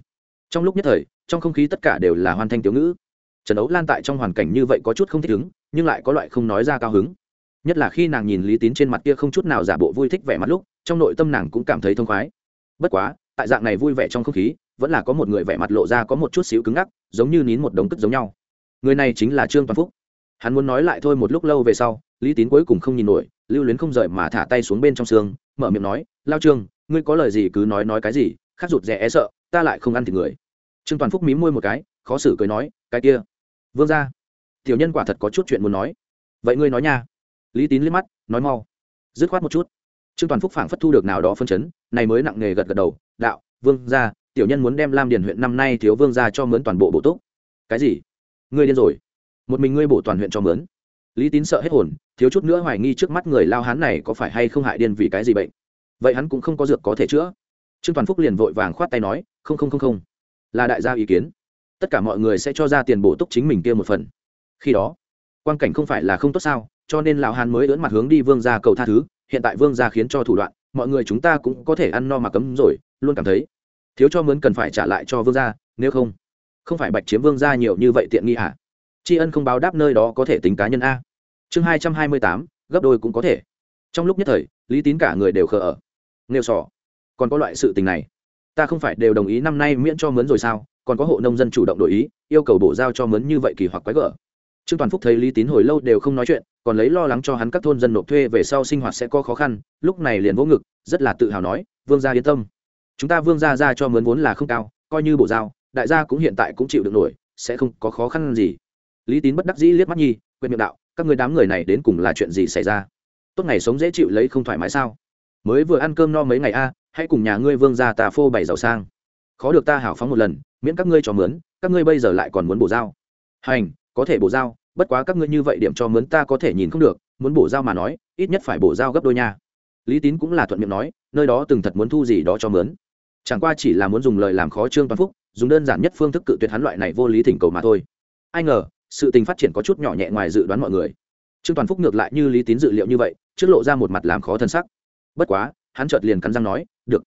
Trong lúc nhất thời, trong không khí tất cả đều là hoàn thanh tiểu ngữ. Trần đấu lan tại trong hoàn cảnh như vậy có chút không thích ứng, nhưng lại có loại không nói ra cao hứng nhất là khi nàng nhìn lý tín trên mặt kia không chút nào giả bộ vui thích vẻ mặt lúc, trong nội tâm nàng cũng cảm thấy thông khoái. Bất quá, tại dạng này vui vẻ trong không khí, vẫn là có một người vẻ mặt lộ ra có một chút xíu cứng ngắc, giống như nín một đống cất giống nhau. Người này chính là trương toàn phúc. Hắn muốn nói lại thôi một lúc lâu về sau, lý tín cuối cùng không nhìn nổi, lưu luyến không rời mà thả tay xuống bên trong xương, mở miệng nói, lao trương, ngươi có lời gì cứ nói nói cái gì, khát rụt rẻ e sợ, ta lại không ăn thịt người. Trương toàn phúc mím môi một cái, khó xử cười nói, cái kia, vương ra tiểu nhân quả thật có chút chuyện muốn nói. Vậy ngươi nói nha lý tín liếc mắt nói mau. Dứt khoát một chút. Trương toàn phúc phảng phất thu được nào đó phân chấn này mới nặng nghề gật gật đầu đạo vương gia, tiểu nhân muốn đem lam điền huyện năm nay thiếu vương gia cho mướn toàn bộ bộ túc. Cái gì? Ngươi điên rồi. Một mình ngươi bổ toàn huyện cho mướn? Lý tín sợ hết hồn thiếu chút nữa hoài nghi trước mắt người lao hán này có phải hay không hại điên vì cái gì bệnh. Vậy hắn cũng không có dược có thể chữa. Trương toàn phúc liền vội vàng khoát tay nói không không không không. Là đại gia ý kiến. Tất cả mọi người sẽ cho ra tiền bổ túc chính mình kia một phần. Khi đó quan cảnh không phải là không tốt sao? Cho nên lão hán mới ưỡn mặt hướng đi vương gia cầu tha thứ, hiện tại vương gia khiến cho thủ đoạn, mọi người chúng ta cũng có thể ăn no mà cấm rồi, luôn cảm thấy thiếu cho mướn cần phải trả lại cho vương gia, nếu không không phải bạch chiếm vương gia nhiều như vậy tiện nghi hả? Tri ân không báo đáp nơi đó có thể tính cá nhân a. Chương hai trăm hai mươi tám, gấp đôi cũng có thể. Trong lúc nhất thời, lý tín cả người đều khờ ở. Nghêu sỏ còn có loại sự tình này, ta không phải đều đồng ý năm nay miễn cho mướn rồi sao? Còn có hộ nông dân chủ động đổi ý, yêu cầu bổ giao cho mướn như vậy kỳ hoặc quái gở trương toàn phúc thấy lý tín hồi lâu đều không nói chuyện, còn lấy lo lắng cho hắn các thôn dân nộp thuê về sau sinh hoạt sẽ có khó khăn, lúc này liền vỗ ngực, rất là tự hào nói, vương gia yên tâm. Chúng ta vương gia ra cho mướn vốn là không cao, coi như bổ giao, đại gia cũng hiện tại cũng chịu được nổi, sẽ không có khó khăn gì. Lý tín bất đắc dĩ liếc mắt nhi, quên miệng đạo, các người đám người này đến cùng là chuyện gì xảy ra? Tốt ngày sống dễ chịu lấy không thoải mái sao? Mới vừa ăn cơm no mấy ngày a, hãy cùng nhà ngươi vương gia tà phô bày giàu sang. Khó được ta hảo phóng một lần, miễn các ngươi cho mướn, các ngươi bây giờ lại còn muốn bổ giao. Hành, có thể bổ giao bất quá các ngươi như vậy điểm cho mướn ta có thể nhìn không được, muốn bổ giao mà nói, ít nhất phải bổ giao gấp đôi nha. Lý tín cũng là thuận miệng nói, nơi đó từng thật muốn thu gì đó cho mướn. Chẳng qua chỉ là muốn dùng lời làm khó trương toàn phúc, dùng đơn giản nhất phương thức cự tuyệt hắn loại này vô lý thỉnh cầu mà thôi. Ai ngờ, sự tình phát triển có chút nhỏ nhẹ ngoài dự đoán mọi người. Trương toàn phúc ngược lại như lý tín dự liệu như vậy, trước lộ ra một mặt làm khó thân sắc. Bất quá, hắn chợt liền cắn răng nói, được,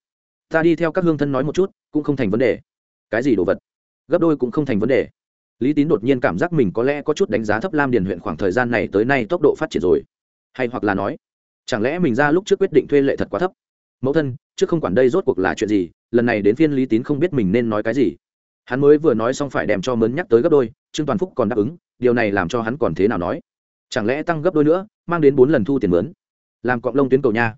ta đi theo các hương thân nói một chút, cũng không thành vấn đề. Cái gì đồ vật? Gấp đôi cũng không thành vấn đề lý tín đột nhiên cảm giác mình có lẽ có chút đánh giá thấp lam điền huyện khoảng thời gian này tới nay tốc độ phát triển rồi. Hay hoặc là nói, chẳng lẽ mình ra lúc trước quyết định thuê lệ thật quá thấp? Mẫu thân, trước không quản đây rốt cuộc là chuyện gì, lần này đến phiên lý tín không biết mình nên nói cái gì. Hắn mới vừa nói xong phải đem cho mớn nhắc tới gấp đôi, trương toàn phúc còn đáp ứng, điều này làm cho hắn còn thế nào nói? Chẳng lẽ tăng gấp đôi nữa, mang đến bốn lần thu tiền mướn? Làm cọng lông tuyến cầu nha.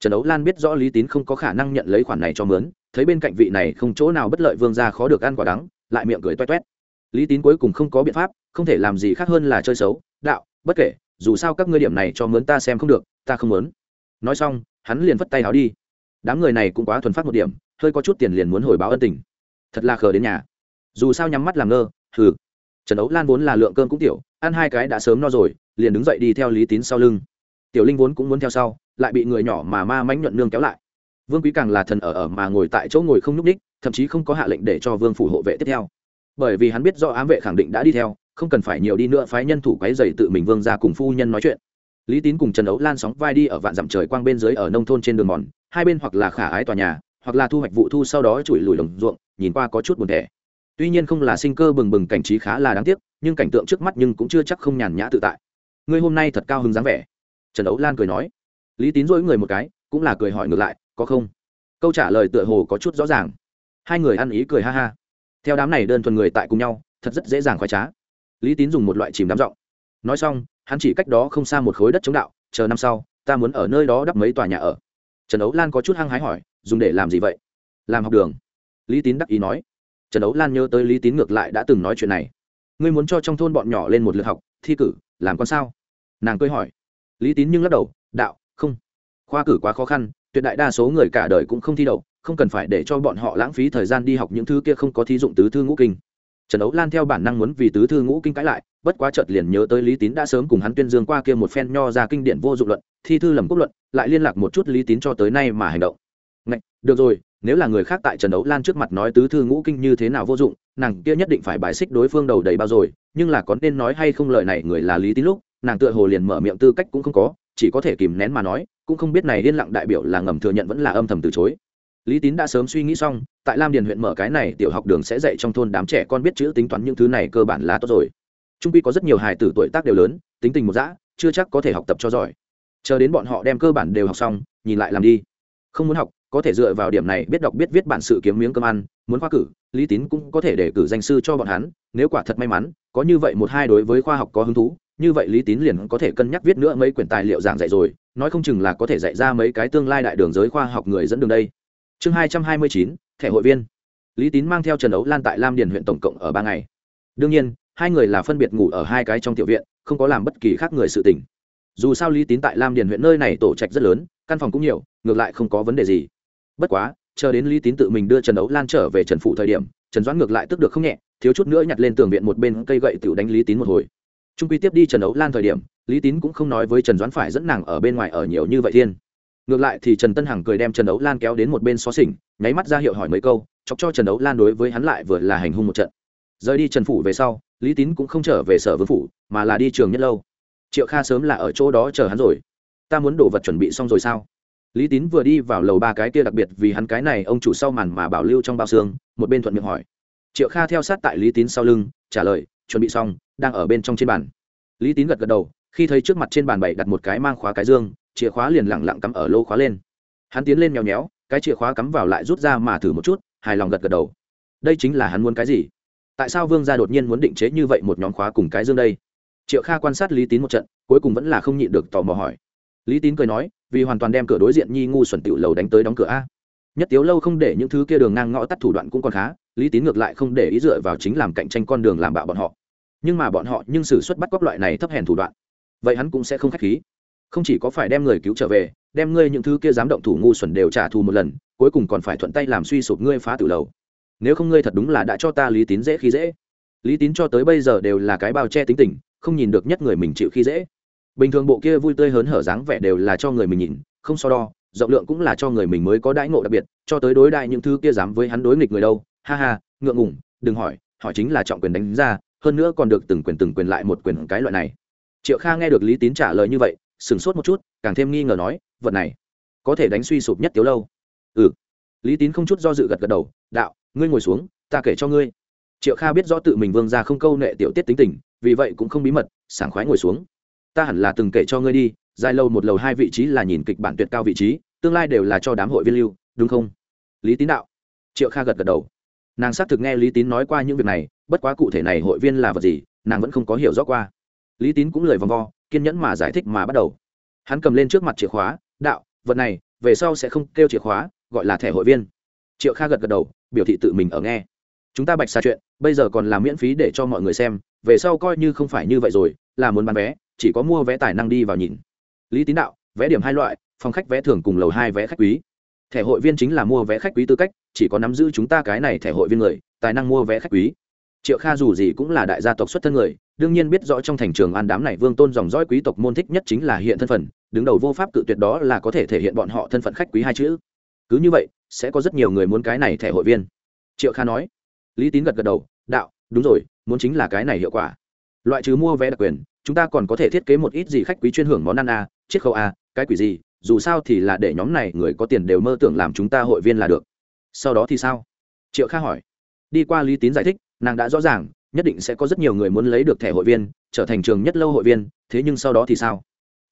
Trần ấu lan biết rõ lý tín không có khả năng nhận lấy khoản này cho mướn, thấy bên cạnh vị này không chỗ nào bất lợi vương ra khó được ăn quả đắng, lại miệng cười toét toét lý tín cuối cùng không có biện pháp, không thể làm gì khác hơn là chơi xấu. Đạo, bất kể, dù sao các ngươi điểm này cho mướn ta xem không được, ta không muốn. Nói xong, hắn liền vất tay áo đi. Đám người này cũng quá thuần phát một điểm, hơi có chút tiền liền muốn hồi báo ân tình. Thật là khờ đến nhà. Dù sao nhắm mắt làm ngơ, hừ. Trần ấu lan vốn là lượng cơm cũng tiểu, ăn hai cái đã sớm no rồi, liền đứng dậy đi theo lý tín sau lưng. Tiểu linh vốn cũng muốn theo sau, lại bị người nhỏ mà ma mánh nhuận nương kéo lại. Vương quý càng là thần ở ở mà ngồi tại chỗ ngồi không nhúc ních thậm chí không có hạ lệnh để cho vương phủ hộ vệ tiếp theo bởi vì hắn biết do ám vệ khẳng định đã đi theo, không cần phải nhiều đi nữa phái nhân thủ quấy dày tự mình vương ra cùng phu nhân nói chuyện. Lý tín cùng trần ấu lan sóng vai đi ở vạn dặm trời quang bên dưới ở nông thôn trên đường mòn, hai bên hoặc là khả ái tòa nhà, hoặc là thu hoạch vụ thu sau đó chùi lùi lồng ruộng, nhìn qua có chút buồn thẻ. Tuy nhiên không là sinh cơ bừng bừng cảnh trí khá là đáng tiếc, nhưng cảnh tượng trước mắt nhưng cũng chưa chắc không nhàn nhã tự tại. Ngươi hôm nay thật cao hứng dáng vẻ, trần ấu lan cười nói. Lý tín dỗi người một cái, cũng là cười hỏi ngược lại, có không? Câu trả lời tựa hồ có chút rõ ràng. Hai người ăn ý cười ha ha theo đám này đơn thuần người tại cùng nhau, thật rất dễ dàng khoái trá. Lý tín dùng một loại chìm đám giọng. Nói xong, hắn chỉ cách đó không xa một khối đất chống đạo, chờ năm sau, ta muốn ở nơi đó đắp mấy tòa nhà ở. Trần ấu lan có chút hăng hái hỏi, dùng để làm gì vậy? Làm học đường. Lý tín đắc ý nói. Trần ấu lan nhớ tới lý tín ngược lại đã từng nói chuyện này. Ngươi muốn cho trong thôn bọn nhỏ lên một lượt học, thi cử, làm con sao? Nàng cười hỏi. Lý tín nhưng lắc đầu, đạo, không. Khoa cử quá khó khăn, tuyệt đại đa số người cả đời cũng không thi đậu không cần phải để cho bọn họ lãng phí thời gian đi học những thứ kia không có thí dụng tứ thư ngũ kinh. Trần ấu lan theo bản năng muốn vì tứ thư ngũ kinh cãi lại bất quá chợt liền nhớ tới lý tín đã sớm cùng hắn tuyên dương qua kia một phen nho ra kinh điển vô dụng luận thi thư lầm quốc luận lại liên lạc một chút lý tín cho tới nay mà hành động. Ngạch, được rồi nếu là người khác tại trần ấu lan trước mặt nói tứ thư ngũ kinh như thế nào vô dụng nàng kia nhất định phải bài xích đối phương đầu đầy bao rồi nhưng là có nên nói hay không lời này người là lý tín lúc nàng tựa hồ liền mở miệng tư cách cũng không có chỉ có thể kìm nén mà nói cũng không biết này liên lặng đại biểu là ngầm thừa nhận vẫn là âm thầm từ chối lý tín đã sớm suy nghĩ xong, tại lam điền huyện mở cái này tiểu học đường sẽ dạy trong thôn đám trẻ con biết chữ tính toán những thứ này cơ bản là tốt rồi. Trung quy có rất nhiều hài tử tuổi tác đều lớn, tính tình một dã, chưa chắc có thể học tập cho giỏi. Chờ đến bọn họ đem cơ bản đều học xong, nhìn lại làm đi. Không muốn học, có thể dựa vào điểm này biết đọc biết viết bản sự kiếm miếng cơm ăn, muốn khoa cử, lý tín cũng có thể để cử danh sư cho bọn hắn, nếu quả thật may mắn, có như vậy một hai đối với khoa học có hứng thú, như vậy lý tín liền có thể cân nhắc viết nữa mấy quyển tài liệu giảng dạy rồi, nói không chừng là có thể dạy ra mấy cái tương lai đại đường giới khoa học người dẫn đường đây chương hai trăm hai mươi chín, thẻ hội viên. Lý tín mang theo trần ấu lan tại lam điền huyện tổng cộng ở ba ngày. Đương nhiên, hai người là phân biệt ngủ ở hai cái trong tiểu viện, không có làm bất kỳ khác người sự tình. Dù sao lý tín tại lam điền huyện nơi này tổ trạch rất lớn, căn phòng cũng nhiều, ngược lại không có vấn đề gì. Bất quá, chờ đến lý tín tự mình đưa trần ấu lan trở về trần phủ thời điểm, trần doãn ngược lại tức được không nhẹ, thiếu chút nữa nhặt lên tường viện một bên cây gậy tự đánh lý tín một hồi. Trung quy tiếp đi trần ấu lan thời điểm, lý tín cũng không nói với trần doãn phải dẫn nàng ở bên ngoài ở nhiều như vậy thiên ngược lại thì trần tân hằng cười đem trần Đấu lan kéo đến một bên xó xỉnh, nháy mắt ra hiệu hỏi mấy câu, chọc cho trần Đấu lan đối với hắn lại vừa là hành hung một trận. Rời đi trần phủ về sau, lý tín cũng không trở về sở vương phủ, mà là đi trường nhất lâu. Triệu kha sớm là ở chỗ đó chờ hắn rồi. Ta muốn đồ vật chuẩn bị xong rồi sao? Lý tín vừa đi vào lầu ba cái kia đặc biệt vì hắn cái này, ông chủ sau màn mà bảo lưu trong bao xương, một bên thuận miệng hỏi. Triệu kha theo sát tại lý tín sau lưng, trả lời, chuẩn bị xong, đang ở bên trong trên bàn. Lý tín gật gật đầu, khi thấy trước mặt trên bàn bày đặt một cái mang khóa cái dương chìa khóa liền lẳng lặng cắm ở lô khóa lên. Hắn tiến lên nhéo nhéo, cái chìa khóa cắm vào lại rút ra mà thử một chút, hài lòng gật gật đầu. Đây chính là hắn muốn cái gì? Tại sao vương gia đột nhiên muốn định chế như vậy một nhóm khóa cùng cái dương đây? Triệu kha quan sát lý tín một trận, cuối cùng vẫn là không nhịn được tò mò hỏi. Lý tín cười nói, vì hoàn toàn đem cửa đối diện nhi ngu xuẩn tiểu lầu đánh tới đóng cửa a. Nhất tiếu lâu không để những thứ kia đường ngang ngõ tắt thủ đoạn cũng còn khá, lý tín ngược lại không để ý dựa vào chính làm cạnh tranh con đường làm bạo bọn họ. Nhưng mà bọn họ nhưng xử suất bắt cóc loại này thấp hèn thủ đoạn. Vậy hắn cũng sẽ không k h á c h khí không chỉ có phải đem người cứu trở về, đem ngươi những thứ kia dám động thủ ngu xuẩn đều trả thù một lần, cuối cùng còn phải thuận tay làm suy sụp ngươi phá tử lầu. Nếu không ngươi thật đúng là đã cho ta lý tín dễ khi dễ. Lý tín cho tới bây giờ đều là cái bao che tính tình, không nhìn được nhất người mình chịu khi dễ. Bình thường bộ kia vui tươi hớn hở dáng vẻ đều là cho người mình nhìn, không so đo, rộng lượng cũng là cho người mình mới có đãi ngộ đặc biệt, cho tới đối đại những thứ kia dám với hắn đối nghịch người đâu. Ha ha, ngượng ngủng đừng hỏi hỏi chính là trọng quyền đánh ra, hơn nữa còn được từng quyền từng quyền lại một quyền cái loại này. Triệu kha nghe được lý tín trả lời như vậy sửng sốt một chút, càng thêm nghi ngờ nói, vật này, có thể đánh suy sụp nhất tiếu lâu. Ừ. Lý tín không chút do dự gật gật đầu, đạo, ngươi ngồi xuống, ta kể cho ngươi. Triệu kha biết rõ tự mình vương ra không câu nệ tiểu tiết tính tình, vì vậy cũng không bí mật, sảng khoái ngồi xuống. Ta hẳn là từng kể cho ngươi đi, dài lâu một lầu hai vị trí là nhìn kịch bản tuyệt cao vị trí, tương lai đều là cho đám hội viên lưu, đúng không? Lý tín đạo. Triệu kha gật gật đầu. Nàng xác thực nghe lý tín nói qua những việc này, bất quá cụ thể này hội viên là vật gì, nàng vẫn không có hiểu rõ qua. Lý tín cũng lời vòng vo kiên nhẫn mà giải thích mà bắt đầu. Hắn cầm lên trước mặt chìa khóa, đạo, vật này, về sau sẽ không kêu chìa khóa, gọi là thẻ hội viên. Triệu kha gật gật đầu, biểu thị tự mình ở nghe. Chúng ta bạch xa chuyện, bây giờ còn làm miễn phí để cho mọi người xem, về sau coi như không phải như vậy rồi, là muốn bán vé, chỉ có mua vé tài năng đi vào nhìn. Lý tín đạo, vé điểm hai loại, phòng khách vé thường cùng lầu hai vé khách quý. Thẻ hội viên chính là mua vé khách quý tư cách, chỉ có nắm giữ chúng ta cái này thẻ hội viên người, tài năng mua vé khách quý. Triệu kha dù gì cũng là đại gia tộc xuất thân người đương nhiên biết rõ trong thành trường an đám này vương tôn dòng dõi quý tộc môn thích nhất chính là hiện thân phận đứng đầu vô pháp cự tuyệt đó là có thể thể hiện bọn họ thân phận khách quý hai chữ. Cứ như vậy, sẽ có rất nhiều người muốn cái này thẻ hội viên. Triệu kha nói. Lý tín gật gật đầu, đạo, đúng rồi, muốn chính là cái này hiệu quả. Loại trừ mua vé đặc quyền, chúng ta còn có thể thiết kế một ít gì khách quý chuyên hưởng món ăn a, chiết khấu a, cái quỷ gì, dù sao thì là để nhóm này người có tiền đều mơ tưởng làm chúng ta hội viên là được. Sau đó thì sao? Triệu kha hỏi. Đi qua lý tín giải thích, nàng đã rõ ràng nhất định sẽ có rất nhiều người muốn lấy được thẻ hội viên, trở thành trường nhất lâu hội viên, thế nhưng sau đó thì sao?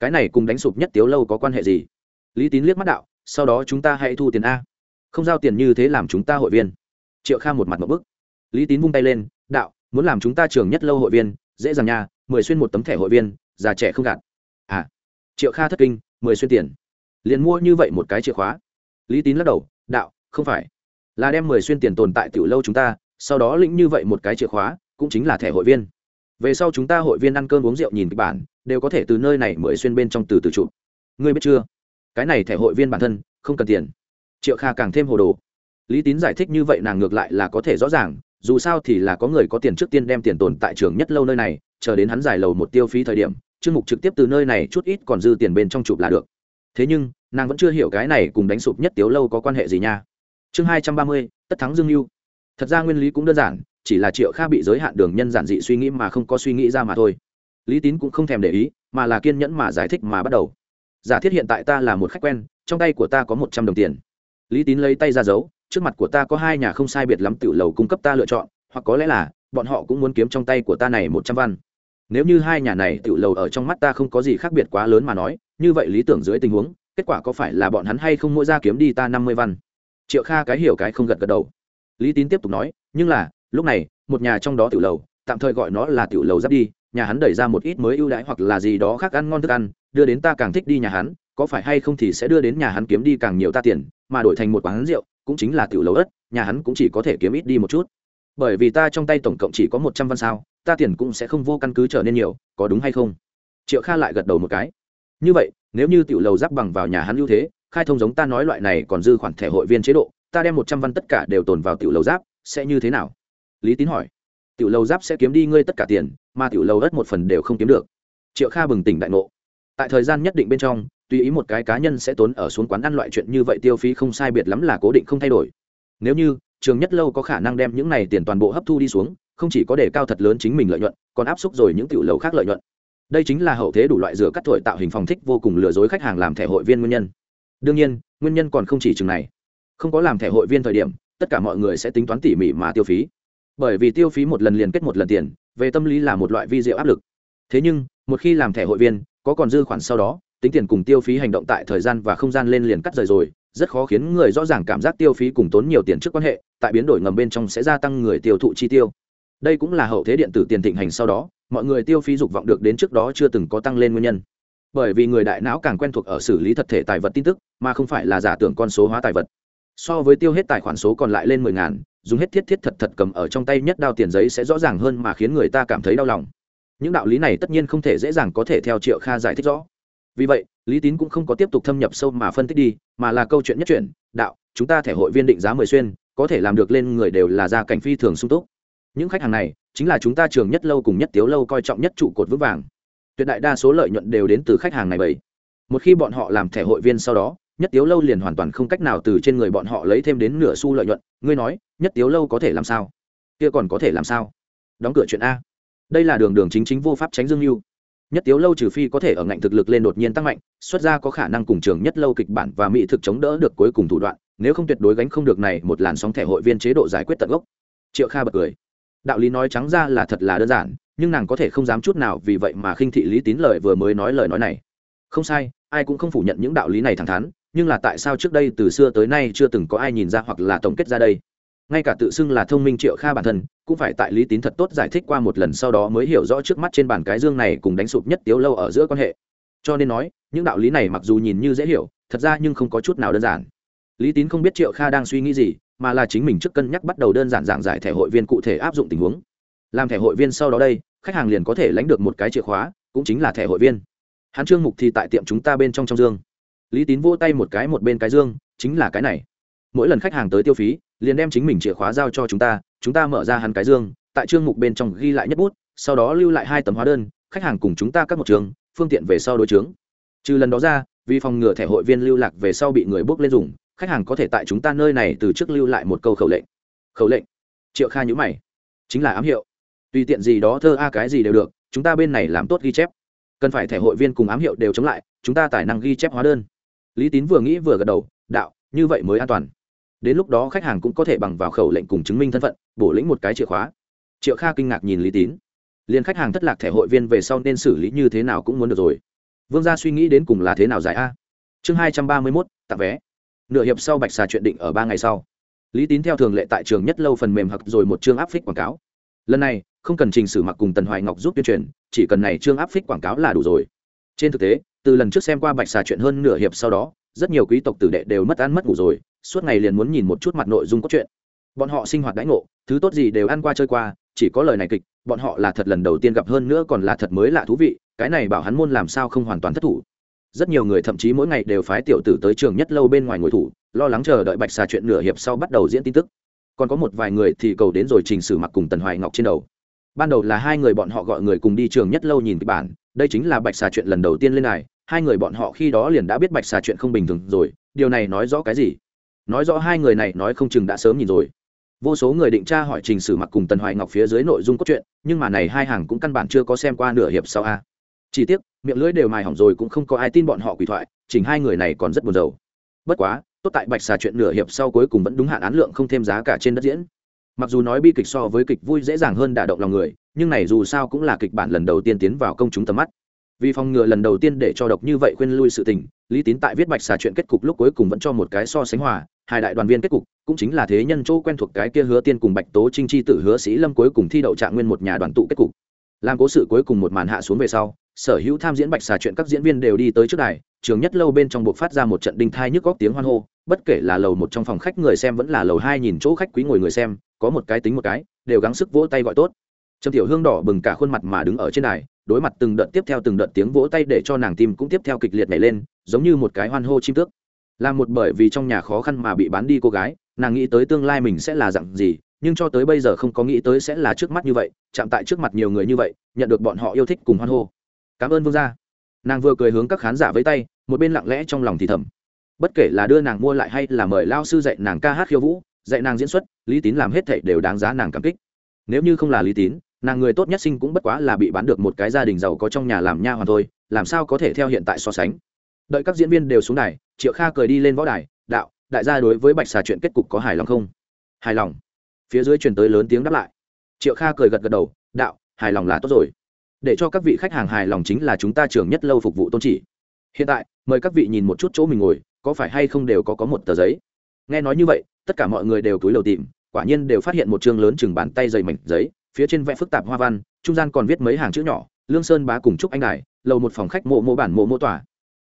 Cái này cùng đánh sụp nhất tiếu lâu có quan hệ gì? Lý tín liếc mắt đạo, sau đó chúng ta hãy thu tiền a. Không giao tiền như thế làm chúng ta hội viên. Triệu kha một mặt một bức. Lý tín vung tay lên, đạo, muốn làm chúng ta trường nhất lâu hội viên, dễ dàng nha, mười xuyên một tấm thẻ hội viên, già trẻ không gạt. À. Triệu kha thất kinh, mười xuyên tiền. Liền mua như vậy một cái chìa khóa. Lý tín lắc đầu, đạo, không phải. Là đem mười xuyên tiền tồn tại tiểu lâu chúng ta, sau đó lĩnh như vậy một cái chìa khóa cũng chính là thẻ hội viên. Về sau chúng ta hội viên ăn cơm uống rượu nhìn kịch bản, đều có thể từ nơi này mới xuyên bên trong từ từ trụ ngươi biết chưa? Cái này thẻ hội viên bản thân, không cần tiền. Triệu kha càng thêm hồ đồ. Lý tín giải thích như vậy nàng ngược lại là có thể rõ ràng, dù sao thì là có người có tiền trước tiên đem tiền tồn tại trường nhất lâu nơi này, chờ đến hắn giải lầu một tiêu phí thời điểm, chương mục trực tiếp từ nơi này chút ít còn dư tiền bên trong chụp là được. Thế nhưng, nàng vẫn chưa hiểu cái này cùng đánh sụp nhất tiếu lâu có quan hệ gì nha. Chương hai trăm ba mươi, tất thắng dương mưu thật ra nguyên lý cũng đơn giản chỉ là triệu kha bị giới hạn đường nhân giản dị suy nghĩ mà không có suy nghĩ ra mà thôi. Lý tín cũng không thèm để ý, mà là kiên nhẫn mà giải thích mà bắt đầu. Giả thiết hiện tại ta là một khách quen, trong tay của ta có một trăm đồng tiền. Lý tín lấy tay ra giấu, trước mặt của ta có hai nhà không sai biệt lắm tiểu lầu cung cấp ta lựa chọn, hoặc có lẽ là, bọn họ cũng muốn kiếm trong tay của ta này một trăm văn. Nếu như hai nhà này tiểu lầu ở trong mắt ta không có gì khác biệt quá lớn mà nói, như vậy lý tưởng dưới tình huống, kết quả có phải là bọn hắn hay không mỗi ra kiếm đi ta năm mươi văn? Triệu kha cái hiểu cái không gật gật đầu. Lý tín tiếp tục nói, nhưng là lúc này, một nhà trong đó tiểu lầu, tạm thời gọi nó là tiểu lầu giáp đi, nhà hắn đẩy ra một ít mới ưu đãi hoặc là gì đó khác ăn ngon thức ăn, đưa đến ta càng thích đi nhà hắn, có phải hay không thì sẽ đưa đến nhà hắn kiếm đi càng nhiều ta tiền, mà đổi thành một quán rượu, cũng chính là tiểu lầu ớt nhà hắn cũng chỉ có thể kiếm ít đi một chút. Bởi vì ta trong tay tổng cộng chỉ có một trăm văn sao, ta tiền cũng sẽ không vô căn cứ trở nên nhiều, có đúng hay không? Triệu kha lại gật đầu một cái. Như vậy, nếu như tiểu lầu giáp bằng vào nhà hắn ưu thế, khai thông giống ta nói loại này còn dư khoản thẻ hội viên chế độ, ta đem một trăm văn tất cả đều tồn vào tiểu lầu giáp, sẽ như thế nào? Lý tín hỏi. Tiểu lầu giáp sẽ kiếm đi ngươi tất cả tiền, mà tiểu lầu đất một phần đều không kiếm được. Triệu kha bừng tỉnh đại ngộ. Tại thời gian nhất định bên trong, tùy ý một cái cá nhân sẽ tốn ở xuống quán ăn loại chuyện như vậy tiêu phí không sai biệt lắm là cố định không thay đổi. Nếu như, trường nhất lâu có khả năng đem những này tiền toàn bộ hấp thu đi xuống, không chỉ có đề cao thật lớn chính mình lợi nhuận, còn áp xúc rồi những tiểu lầu khác lợi nhuận. Đây chính là hậu thế đủ loại rửa cắt thổi tạo hình phòng thích vô cùng lừa dối khách hàng làm thẻ hội viên nguyên nhân. Đương nhiên, nguyên nhân còn không chỉ chừng này. Không có làm thẻ hội viên thời điểm, tất cả mọi người sẽ tính toán tỉ mỉ mà tiêu phí bởi vì tiêu phí một lần liền kết một lần tiền, về tâm lý là một loại vi diệu áp lực. Thế nhưng, một khi làm thẻ hội viên, có còn dư khoản sau đó, tính tiền cùng tiêu phí hành động tại thời gian và không gian lên liền cắt rời rồi, rất khó khiến người rõ ràng cảm giác tiêu phí cùng tốn nhiều tiền trước quan hệ, tại biến đổi ngầm bên trong sẽ gia tăng người tiêu thụ chi tiêu. Đây cũng là hậu thế điện tử tiền thịnh hành sau đó, mọi người tiêu phí dục vọng được đến trước đó chưa từng có tăng lên nguyên nhân. Bởi vì người đại não càng quen thuộc ở xử lý thật thể tài vật tin tức, mà không phải là giả tưởng con số hóa tài vật. So với tiêu hết tài khoản số còn lại lên mười ngàn dùng hết thiết thiết thật thật cầm ở trong tay nhất đao tiền giấy sẽ rõ ràng hơn mà khiến người ta cảm thấy đau lòng. Những đạo lý này tất nhiên không thể dễ dàng có thể theo triệu kha giải thích rõ. Vì vậy, lý tín cũng không có tiếp tục thâm nhập sâu mà phân tích đi, mà là câu chuyện nhất chuyển, đạo, chúng ta thẻ hội viên định giá mười xuyên, có thể làm được lên người đều là gia cảnh phi thường sung túc. Những khách hàng này, chính là chúng ta trường nhất lâu cùng nhất tiếu lâu coi trọng nhất trụ cột vững vàng. Tuyệt đại đa số lợi nhuận đều đến từ khách hàng này bảy một khi bọn họ làm thẻ hội viên sau đó nhất tiếu lâu liền hoàn toàn không cách nào từ trên người bọn họ lấy thêm đến nửa xu lợi nhuận. Ngươi nói, nhất tiếu lâu có thể làm sao? Kia còn có thể làm sao? Đóng cửa chuyện a. Đây là đường đường chính chính vô pháp tránh dương mưu nhất tiếu lâu trừ phi có thể ở ngạnh thực lực lên đột nhiên tăng mạnh, xuất ra có khả năng cùng trường nhất lâu kịch bản và mỹ thực chống đỡ được cuối cùng thủ đoạn, nếu không tuyệt đối gánh không được này một làn sóng thẻ hội viên chế độ giải quyết tận gốc. Triệu kha bật cười. Đạo lý nói trắng ra là thật là đơn giản, nhưng nàng có thể không dám chút nào vì vậy mà khinh thị lý tín lời vừa mới nói lời nói này. Không sai, ai cũng không phủ nhận những đạo lý này thẳng thắn nhưng là tại sao trước đây từ xưa tới nay chưa từng có ai nhìn ra hoặc là tổng kết ra đây? Ngay cả tự xưng là thông minh triệu kha bản thân, cũng phải tại lý tín thật tốt giải thích qua một lần sau đó mới hiểu rõ trước mắt trên bàn cái dương này cùng đánh sụp nhất tiếu lâu ở giữa quan hệ. Cho nên nói, những đạo lý này mặc dù nhìn như dễ hiểu, thật ra nhưng không có chút nào đơn giản. Lý tín không biết triệu kha đang suy nghĩ gì, mà là chính mình trước cân nhắc bắt đầu đơn giản giảng giải thẻ hội viên cụ thể áp dụng tình huống. Làm thẻ hội viên sau đó đây, khách hàng liền có thể lãnh được một cái chìa khóa, cũng chính là thẻ hội viên. Hắn trương mục thì tại tiệm chúng ta bên trong trong dương lý tín vỗ tay một cái một bên cái dương, chính là cái này. Mỗi lần khách hàng tới tiêu phí, liền đem chính mình chìa khóa giao cho chúng ta chúng ta mở ra hắn cái dương, tại chương mục bên trong ghi lại nhất bút, sau đó lưu lại hai tấm hóa đơn, khách hàng cùng chúng ta cắt một trường, phương tiện về sau đối chứng trừ lần đó ra, vì phòng ngừa thẻ hội viên lưu lạc về sau bị người bước lên dùng, khách hàng có thể tại chúng ta nơi này từ trước lưu lại một câu khẩu lệnh. Khẩu lệnh? Triệu kha nhữ mày. Chính là ám hiệu. Tùy tiện gì đó thơ a à cái gì đều được, chúng ta bên này làm tốt ghi chép. Cần phải thẻ hội viên cùng ám hiệu đều chống lại, chúng ta tài năng ghi chép hóa đơn lý tín vừa nghĩ vừa gật đầu, đạo, như vậy mới an toàn. Đến lúc đó khách hàng cũng có thể bằng vào khẩu lệnh cùng chứng minh thân phận, bổ lĩnh một cái chìa khóa. Triệu kha kinh ngạc nhìn lý tín. Liền khách hàng thất lạc thẻ hội viên về sau nên xử lý như thế nào cũng muốn được rồi. Vương gia suy nghĩ đến cùng là thế nào giải a. Chương hai trăm ba mươi mốt, tặng vé. Nửa hiệp sau bạch xà chuyện định ở ba ngày sau. Lý tín theo thường lệ tại trường nhất lâu phần mềm hặc rồi một chương áp phích quảng cáo. Lần này, không cần trình sử mặc cùng tần hoài ngọc giúp tuyên truyền, chỉ cần này chương áp phích quảng cáo là đủ rồi. Trên thực tế từ lần trước xem qua bạch xà chuyện hơn nửa hiệp sau đó, rất nhiều quý tộc tử đệ đều mất ăn mất ngủ rồi, suốt ngày liền muốn nhìn một chút mặt nội dung cốt truyện. Bọn họ sinh hoạt đãi ngộ, thứ tốt gì đều ăn qua chơi qua, chỉ có lời này kịch, bọn họ là thật lần đầu tiên gặp hơn nữa còn là thật mới lạ thú vị, cái này bảo hắn môn làm sao không hoàn toàn thất thủ. Rất nhiều người thậm chí mỗi ngày đều phái tiểu tử tới trường nhất lâu bên ngoài ngồi thủ, lo lắng chờ đợi bạch xà chuyện nửa hiệp sau bắt đầu diễn tin tức. Còn có một vài người thì cầu đến rồi trình sử mặc cùng tần hoài ngọc trên đầu. Ban đầu là hai người bọn họ gọi người cùng đi trường nhất lâu nhìn kịch bản, đây chính là bạch xà chuyện lần đầu tiên lên này hai người bọn họ khi đó liền đã biết bạch xà chuyện không bình thường rồi, điều này nói rõ cái gì? Nói rõ hai người này nói không chừng đã sớm nhìn rồi. Vô số người định tra hỏi trình sử mặc cùng tần hoài ngọc phía dưới nội dung cốt truyện, nhưng mà này hai hàng cũng căn bản chưa có xem qua nửa hiệp sau a. Chỉ tiếc, miệng lưỡi đều mài hỏng rồi cũng không có ai tin bọn họ quỷ thoại, chỉnh hai người này còn rất buồn rầu. Bất quá, tốt tại bạch xà chuyện nửa hiệp sau cuối cùng vẫn đúng hạn án lượng không thêm giá cả trên đất diễn. Mặc dù nói bi kịch so với kịch vui dễ dàng hơn đả động lòng người, nhưng này dù sao cũng là kịch bản lần đầu tiên tiến vào công chúng tầm mắt vì phòng ngừa lần đầu tiên để cho độc như vậy khuyên lui sự tình, lý tín tại viết bạch xà chuyện kết cục lúc cuối cùng vẫn cho một cái so sánh hòa, hai đại đoàn viên kết cục, cũng chính là thế nhân chỗ quen thuộc cái kia hứa tiên cùng bạch tố trinh chi tử hứa sĩ lâm cuối cùng thi đậu trạng nguyên một nhà đoàn tụ kết cục. Làm cố sự cuối cùng một màn hạ xuống về sau, sở hữu tham diễn bạch xà chuyện các diễn viên đều đi tới trước đài, trường nhất lâu bên trong buộc phát ra một trận đinh thai nhức góc tiếng hoan hô, bất kể là lầu một trong phòng khách người xem vẫn là lầu hai nhìn chỗ khách quý ngồi người xem, có một cái tính một cái, đều gắng sức vỗ tay gọi tốt. Trầm tiểu hương đỏ bừng cả khuôn mặt mà đứng ở trên đài đối mặt từng đợt tiếp theo từng đợt tiếng vỗ tay để cho nàng tim cũng tiếp theo kịch liệt nhảy lên, giống như một cái hoan hô chim tước. Là một bởi vì trong nhà khó khăn mà bị bán đi cô gái, nàng nghĩ tới tương lai mình sẽ là dặn gì, nhưng cho tới bây giờ không có nghĩ tới sẽ là trước mắt như vậy, chạm tại trước mặt nhiều người như vậy, nhận được bọn họ yêu thích cùng hoan hô. Cảm ơn vương gia. Nàng vừa cười hướng các khán giả với tay, một bên lặng lẽ trong lòng thì thầm. Bất kể là đưa nàng mua lại hay là mời lao sư dạy nàng ca hát khiêu vũ, dạy nàng diễn xuất, lý tín làm hết thảy đều đáng giá nàng cảm kích. Nếu như không là lý tín nàng người tốt nhất sinh cũng bất quá là bị bán được một cái gia đình giàu có trong nhà làm nha hoàn thôi, làm sao có thể theo hiện tại so sánh? Đợi các diễn viên đều xuống đài, triệu kha cười đi lên võ đài, đạo, đại gia đối với bạch xà chuyện kết cục có hài lòng không? Hài lòng. Phía dưới truyền tới lớn tiếng đáp lại. Triệu kha cười gật gật đầu, đạo, hài lòng là tốt rồi. Để cho các vị khách hàng hài lòng chính là chúng ta trường nhất lâu phục vụ tôn chỉ. Hiện tại, mời các vị nhìn một chút chỗ mình ngồi, có phải hay không đều có có một tờ giấy? Nghe nói như vậy, tất cả mọi người đều túi lầu tìm, quả nhiên đều phát hiện một chương lớn chừng bàn tay dày mảnh giấy phía trên vẽ phức tạp hoa văn, trung gian còn viết mấy hàng chữ nhỏ, lương sơn bá cùng chúc anh đài, lầu một phòng khách mộ mộ bản mộ mộ tỏa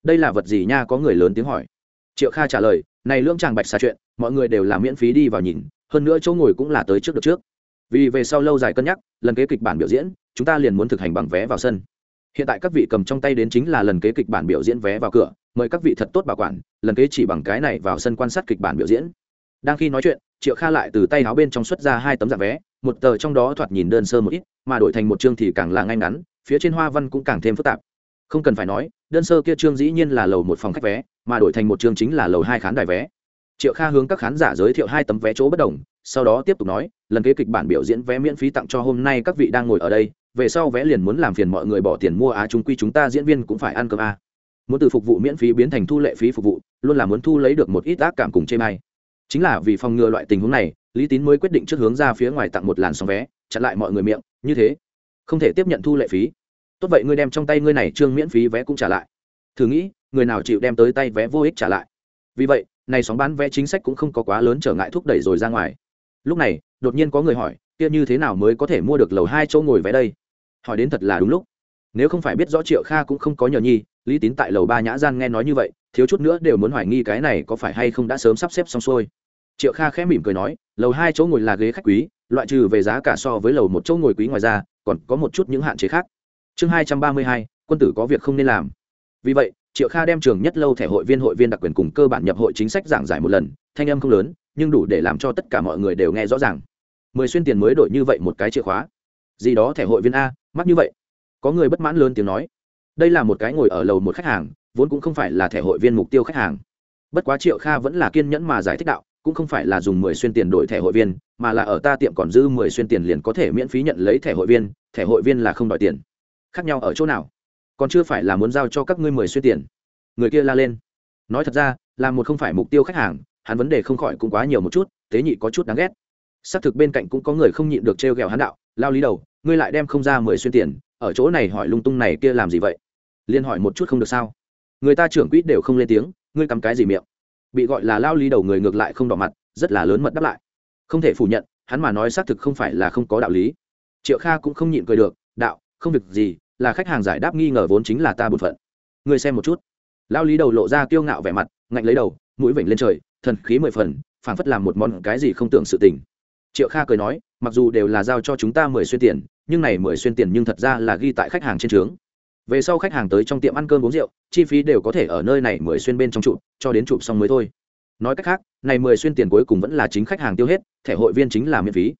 đây là vật gì nha, có người lớn tiếng hỏi. Triệu kha trả lời, này lương chàng bạch xa chuyện, mọi người đều làm miễn phí đi vào nhìn, hơn nữa chỗ ngồi cũng là tới trước được trước. Vì về sau lâu dài cân nhắc, lần kế kịch bản biểu diễn, chúng ta liền muốn thực hành bằng vé vào sân. Hiện tại các vị cầm trong tay đến chính là lần kế kịch bản biểu diễn vé vào cửa, mời các vị thật tốt bảo quản, lần kế chỉ bằng cái này vào sân quan sát kịch bản biểu diễn. Đang khi nói chuyện triệu kha lại từ tay áo bên trong xuất ra hai tấm dạng vé, một tờ trong đó thoạt nhìn đơn sơ một ít, mà đổi thành một chương thì càng là ngay ngắn, phía trên hoa văn cũng càng thêm phức tạp. Không cần phải nói, đơn sơ kia chương dĩ nhiên là lầu một phòng khách vé, mà đổi thành một chương chính là lầu hai khán đài vé. Triệu kha hướng các khán giả giới thiệu hai tấm vé chỗ bất đồng, sau đó tiếp tục nói, lần kế kịch bản biểu diễn vé miễn phí tặng cho hôm nay các vị đang ngồi ở đây, về sau vé liền muốn làm phiền mọi người bỏ tiền mua á, chúng quy chúng ta diễn viên cũng phải ăn cơm a. Muốn từ phục vụ miễn phí biến thành thu lệ phí phục vụ, luôn là muốn thu lấy được một ít ác cảm cùng chê may chính là vì phòng ngừa loại tình huống này, lý tín mới quyết định trước hướng ra phía ngoài tặng một làn sóng vé, chặn lại mọi người miệng, như thế, không thể tiếp nhận thu lệ phí. Tốt vậy ngươi đem trong tay ngươi này trương miễn phí vé cũng trả lại. Thử nghĩ, người nào chịu đem tới tay vé vô ích trả lại? Vì vậy, này sóng bán vé chính sách cũng không có quá lớn trở ngại thúc đẩy rồi ra ngoài. Lúc này, đột nhiên có người hỏi, kia như thế nào mới có thể mua được lầu hai chỗ ngồi vé đây? Hỏi đến thật là đúng lúc. Nếu không phải biết rõ triệu kha cũng không có nhờ nhi, lý tín tại lầu ba nhã gian nghe nói như vậy thiếu chút nữa đều muốn hoài nghi cái này có phải hay không đã sớm sắp xếp xong xuôi. Triệu kha khẽ mỉm cười nói, lầu hai chỗ ngồi là ghế khách quý, loại trừ về giá cả so với lầu một chỗ ngồi quý ngoài ra, còn có một chút những hạn chế khác. Chương hai trăm ba mươi hai, quân tử có việc không nên làm. Vì vậy, triệu kha đem trường nhất lâu thẻ hội viên hội viên đặc quyền cùng cơ bản nhập hội chính sách giảng giải một lần, thanh âm không lớn, nhưng đủ để làm cho tất cả mọi người đều nghe rõ ràng. Mười xuyên tiền mới đổi như vậy một cái chìa khóa. Gì đó thẻ hội viên a, mắc như vậy. Có người bất mãn lớn tiếng nói. Đây là một cái ngồi ở lầu một khách hàng vốn cũng không phải là thẻ hội viên mục tiêu khách hàng. Bất quá triệu kha vẫn là kiên nhẫn mà giải thích đạo, cũng không phải là dùng mười xuyên tiền đổi thẻ hội viên, mà là ở ta tiệm còn dư mười xuyên tiền liền có thể miễn phí nhận lấy thẻ hội viên, thẻ hội viên là không đòi tiền. Khác nhau ở chỗ nào? Còn chưa phải là muốn giao cho các ngươi mười xuyên tiền. Người kia la lên. Nói thật ra, là một không phải mục tiêu khách hàng, hắn vấn đề không khỏi cũng quá nhiều một chút, tế nhị có chút đáng ghét. Xác thực bên cạnh cũng có người không nhịn được trêu ghẹo hắn đạo, lao lý đầu, ngươi lại đem không ra mười xuyên tiền, ở chỗ này hỏi lung tung này kia làm gì vậy? Liên hỏi một chút không được sao? Người ta trưởng quỹ đều không lên tiếng, ngươi cắm cái gì miệng? Bị gọi là lao lý đầu người ngược lại không đỏ mặt, rất là lớn mật đáp lại. Không thể phủ nhận, hắn mà nói xác thực không phải là không có đạo lý. Triệu kha cũng không nhịn cười được, đạo, không việc gì, là khách hàng giải đáp nghi ngờ vốn chính là ta bột phận. Ngươi xem một chút. Lao lý đầu lộ ra kiêu ngạo vẻ mặt, ngạnh lấy đầu, mũi vểnh lên trời, thần khí mười phần, phảng phất làm một món cái gì không tưởng sự tình. Triệu kha cười nói, mặc dù đều là giao cho chúng ta mười xuyên tiền, nhưng này mười xuyên tiền nhưng thật ra là ghi tại khách hàng trên trướng về sau khách hàng tới trong tiệm ăn cơm uống rượu, chi phí đều có thể ở nơi này mười xuyên bên trong trụ, cho đến chụp xong mới thôi. Nói cách khác, này mười xuyên tiền cuối cùng vẫn là chính khách hàng tiêu hết, thẻ hội viên chính là miễn phí.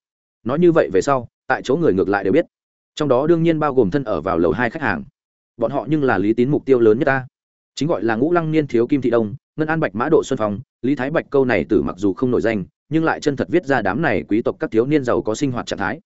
Nói như vậy về sau, tại chỗ người ngược lại đều biết. Trong đó đương nhiên bao gồm thân ở vào lầu hai khách hàng. Bọn họ nhưng là lý tín mục tiêu lớn nhất ta. Chính gọi là ngũ lăng niên thiếu kim thị đông, ngân an bạch mã độ xuân phong, lý thái bạch câu này từ mặc dù không nổi danh, nhưng lại chân thật viết ra đám này quý tộc các thiếu niên giàu có sinh hoạt trạng thái.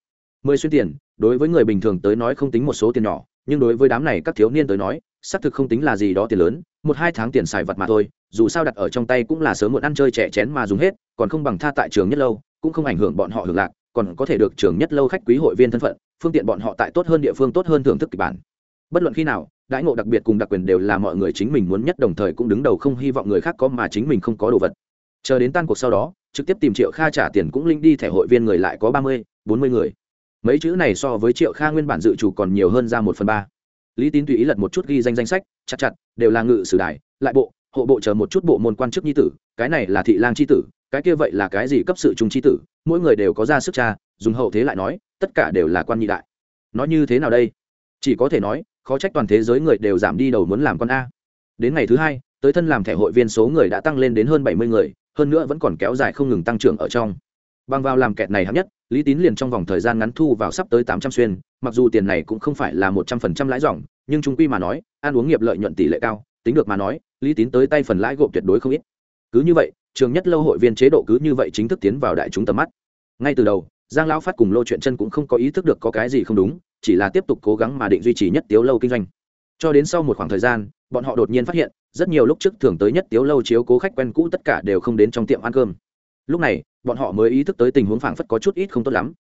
Mười xuyên tiền, đối với người bình thường tới nói không tính một số tiền nhỏ nhưng đối với đám này các thiếu niên tới nói, xác thực không tính là gì đó tiền lớn, một hai tháng tiền xài vật mà thôi, dù sao đặt ở trong tay cũng là sớm muộn ăn chơi trẻ chén mà dùng hết, còn không bằng tha tại trường nhất lâu, cũng không ảnh hưởng bọn họ hưởng lạc, còn có thể được trường nhất lâu khách quý hội viên thân phận, phương tiện bọn họ tại tốt hơn địa phương tốt hơn thưởng thức kịch bản. Bất luận khi nào, đãi ngộ đặc biệt cùng đặc quyền đều là mọi người chính mình muốn nhất, đồng thời cũng đứng đầu không hy vọng người khác có mà chính mình không có đồ vật. Chờ đến tan cuộc sau đó, trực tiếp tìm triệu kha trả tiền cũng linh đi, thẻ hội viên người lại có ba mươi, bốn mươi người mấy chữ này so với triệu kha nguyên bản dự chủ còn nhiều hơn ra một phần ba. Lý tín tùy ý lật một chút ghi danh danh sách, chặt chặt, đều là ngự sử đài lại bộ, hộ bộ chờ một chút bộ môn quan chức nhi tử, cái này là thị lang c h i tử, cái kia vậy là cái gì cấp sự trung c h i tử, mỗi người đều có ra sức cha, dùng hậu thế lại nói, tất cả đều là quan nhị đại. Nói như thế nào đây? Chỉ có thể nói, khó trách toàn thế giới người đều giảm đi đầu muốn làm con a. Đến ngày thứ hai, tới thân làm thẻ hội viên số người đã tăng lên đến hơn bảy mươi người, hơn nữa vẫn còn kéo dài không ngừng tăng trưởng ở trong bằng vào làm kẹt này hấp nhất, lý tín liền trong vòng thời gian ngắn thu vào sắp tới tám trăm xuyên, mặc dù tiền này cũng không phải là một trăm phần trăm lãi dòng, nhưng trung quy mà nói, ăn uống nghiệp lợi nhuận tỷ lệ cao, tính được mà nói, lý tín tới tay phần lãi gộp tuyệt đối không ít. Cứ như vậy, trường nhất lâu hội viên chế độ cứ như vậy chính thức tiến vào đại chúng tầm mắt. Ngay từ đầu, giang lão phát cùng lô chuyện chân cũng không có ý thức được có cái gì không đúng, chỉ là tiếp tục cố gắng mà định duy trì nhất tiếu lâu kinh doanh. Cho đến sau một khoảng thời gian, bọn họ đột nhiên phát hiện, rất nhiều lúc trước thường tới nhất tiếu lâu chiếu cố khách quen cũ tất cả đều không đến trong tiệm ăn cơm lúc này, bọn họ mới ý thức tới tình huống phảng phất có chút ít không tốt lắm.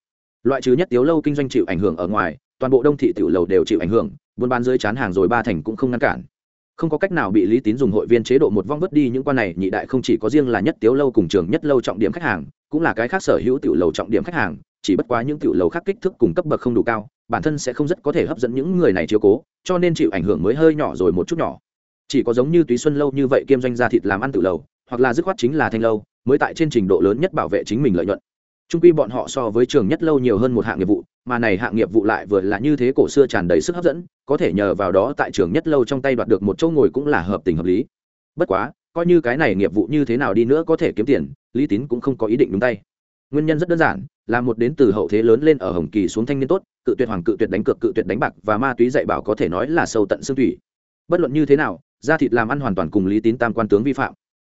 Loại trừ nhất tiếu lâu kinh doanh chịu ảnh hưởng ở ngoài, toàn bộ đông thị tiểu lầu đều chịu ảnh hưởng, buôn bán dưới chán hàng rồi ba thành cũng không ngăn cản. Không có cách nào bị lý tín dùng hội viên chế độ một vong vứt đi những quan này, nhị đại không chỉ có riêng là nhất tiếu lâu cùng trường nhất lâu trọng điểm khách hàng, cũng là cái khác sở hữu tiểu lầu trọng điểm khách hàng, chỉ bất quá những tiểu lầu khác kích thước cùng cấp bậc không đủ cao, bản thân sẽ không rất có thể hấp dẫn những người này chiếu cố, cho nên chịu ảnh hưởng mới hơi nhỏ rồi một chút nhỏ. Chỉ có giống như túy xuân lâu như vậy kiêm doanh gia thịt làm ăn tự lầu, hoặc là dứt khoát chính là thanh lâu mới tại trên trình độ lớn nhất bảo vệ chính mình lợi nhuận. Trung quy bọn họ so với trường nhất lâu nhiều hơn một hạng nghiệp vụ, mà này hạng nghiệp vụ lại vừa là như thế cổ xưa tràn đầy sức hấp dẫn, có thể nhờ vào đó tại trường nhất lâu trong tay đoạt được một chỗ ngồi cũng là hợp tình hợp lý. Bất quá, coi như cái này nghiệp vụ như thế nào đi nữa có thể kiếm tiền, lý tín cũng không có ý định đúng tay. Nguyên nhân rất đơn giản, là một đến từ hậu thế lớn lên ở hồng kỳ xuống thanh niên tốt, cự tuyệt hoàng cự tuyệt đánh cược, cự tuyệt đánh bạc và ma túy dạy bảo có thể nói là sâu tận xương thủy. Bất luận như thế nào gia thịt làm ăn hoàn toàn cùng lý tín tam quan tướng vi phạm.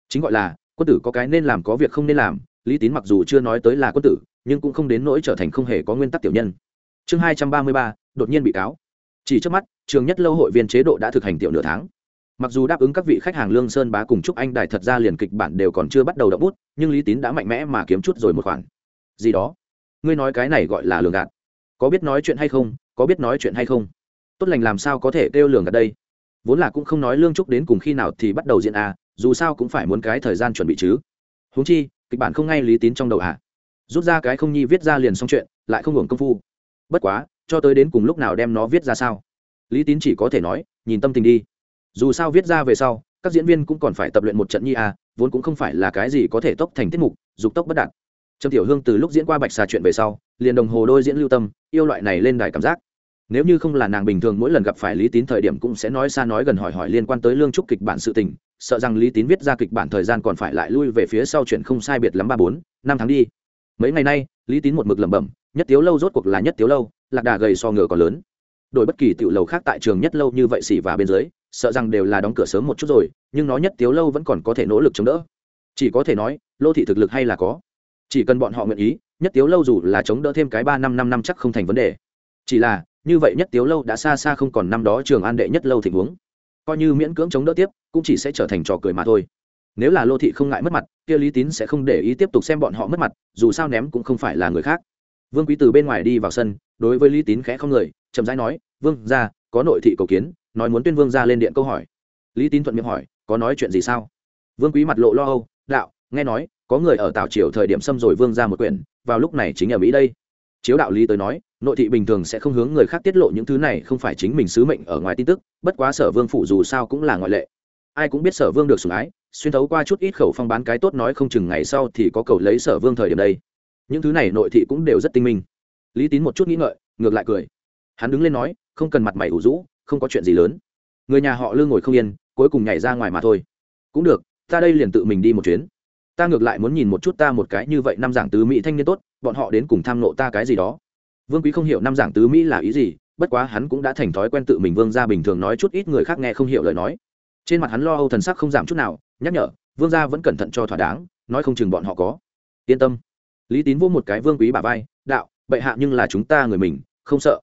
Chính gọi là quân tử có cái nên làm có việc không nên làm, lý tín mặc dù chưa nói tới là quân tử, nhưng cũng không đến nỗi trở thành không hề có nguyên tắc tiểu nhân. Chương hai trăm ba mươi ba, đột nhiên bị cáo. Chỉ trước mắt, trường nhất lâu hội viên chế độ đã thực hành tiểu nửa tháng. Mặc dù đáp ứng các vị khách hàng lương sơn bá cùng chúc anh đài thật ra liền kịch bản đều còn chưa bắt đầu đậm bút, nhưng lý tín đã mạnh mẽ mà kiếm chút rồi một khoản. Gì đó? Ngươi nói cái này gọi là lường gạt. Có biết nói chuyện hay không? Có biết nói chuyện hay không? Tốt lành làm sao có thể kêu lường gạt đây? Vốn là cũng không nói lương trúc đến cùng khi nào thì bắt đầu diễn à dù sao cũng phải muốn cái thời gian chuẩn bị chứ. Huống chi, kịch bản không ngay lý tín trong đầu à rút ra cái không nhi viết ra liền xong chuyện, lại không hưởng công phu. Bất quá, cho tới đến cùng lúc nào đem nó viết ra sao? Lý tín chỉ có thể nói, nhìn tâm tình đi. Dù sao viết ra về sau, các diễn viên cũng còn phải tập luyện một trận nhi à vốn cũng không phải là cái gì có thể tốc thành tiết mục, dục tốc bất đạt. Trầm tiểu hương từ lúc diễn qua bạch xà chuyện về sau, liền đồng hồ đôi diễn lưu tâm, yêu loại này lên đài cảm giác. Nếu như không là nàng bình thường mỗi lần gặp phải lý tín thời điểm cũng sẽ nói xa nói gần hỏi hỏi liên quan tới lương trúc kịch bản sự tình sợ rằng lý tín viết ra kịch bản thời gian còn phải lại lui về phía sau chuyện không sai biệt lắm ba bốn, năm tháng đi. Mấy ngày nay, lý tín một mực lẩm bẩm, nhất tiếu lâu rốt cuộc là nhất tiếu lâu, lạc đà gầy so ngựa còn lớn. Đổi bất kỳ tiểu lầu khác tại trường nhất lâu như vậy xỉ và bên dưới, sợ rằng đều là đóng cửa sớm một chút rồi, nhưng nó nhất tiếu lâu vẫn còn có thể nỗ lực chống đỡ. Chỉ có thể nói, lô thị thực lực hay là có. Chỉ cần bọn họ nguyện ý, nhất tiếu lâu dù là chống đỡ thêm cái ba năm năm năm chắc không thành vấn đề. Chỉ là, như vậy nhất tiếu lâu đã xa xa không còn năm đó trường an đệ nhất lâu tình huống. Coi như miễn cưỡng chống đỡ tiếp cũng chỉ sẽ trở thành trò cười mà thôi. Nếu là lô thị không ngại mất mặt, kia lý tín sẽ không để ý tiếp tục xem bọn họ mất mặt, dù sao ném cũng không phải là người khác. Vương quý từ bên ngoài đi vào sân, đối với lý tín khẽ không người chậm rãi nói, vương ra có nội thị cầu kiến, nói muốn tuyên vương ra lên điện câu hỏi. Lý tín thuận miệng hỏi, có nói chuyện gì sao? Vương quý mặt lộ lo âu, đạo, nghe nói, có người ở tảo triều thời điểm xâm rồi vương ra một quyển, vào lúc này chính ở mỹ đây. Chiếu đạo lý tới nói, nội thị bình thường sẽ không hướng người khác tiết lộ những thứ này, không phải chính mình sứ mệnh ở ngoài tin tức, bất quá sở vương phủ dù sao cũng là ngoại lệ ai cũng biết sở vương được sủng ái, xuyên thấu qua chút ít khẩu phong bán cái tốt nói không chừng ngày sau thì có cầu lấy sở vương thời điểm đây. Những thứ này nội thị cũng đều rất tinh minh. Lý tín một chút nghĩ ngợi, ngược lại cười. Hắn đứng lên nói, không cần mặt mày ủ rũ, không có chuyện gì lớn. Người nhà họ lương ngồi không yên, cuối cùng nhảy ra ngoài mà thôi. Cũng được, ta đây liền tự mình đi một chuyến. Ta ngược lại muốn nhìn một chút ta một cái như vậy năm giảng tứ mỹ thanh niên tốt, bọn họ đến cùng tham nộ ta cái gì đó. Vương quý không hiểu năm giảng tứ mỹ là ý gì, bất quá hắn cũng đã thành thói quen tự mình vương ra bình thường nói chút ít người khác nghe không hiểu lời nói trên mặt hắn lo âu thần sắc không giảm chút nào, nhắc nhở, vương gia vẫn cẩn thận cho thỏa đáng, nói không chừng bọn họ có. Yên tâm. Lý tín vô một cái vương quý bà vai, đạo, bệ hạ nhưng là chúng ta người mình, không sợ.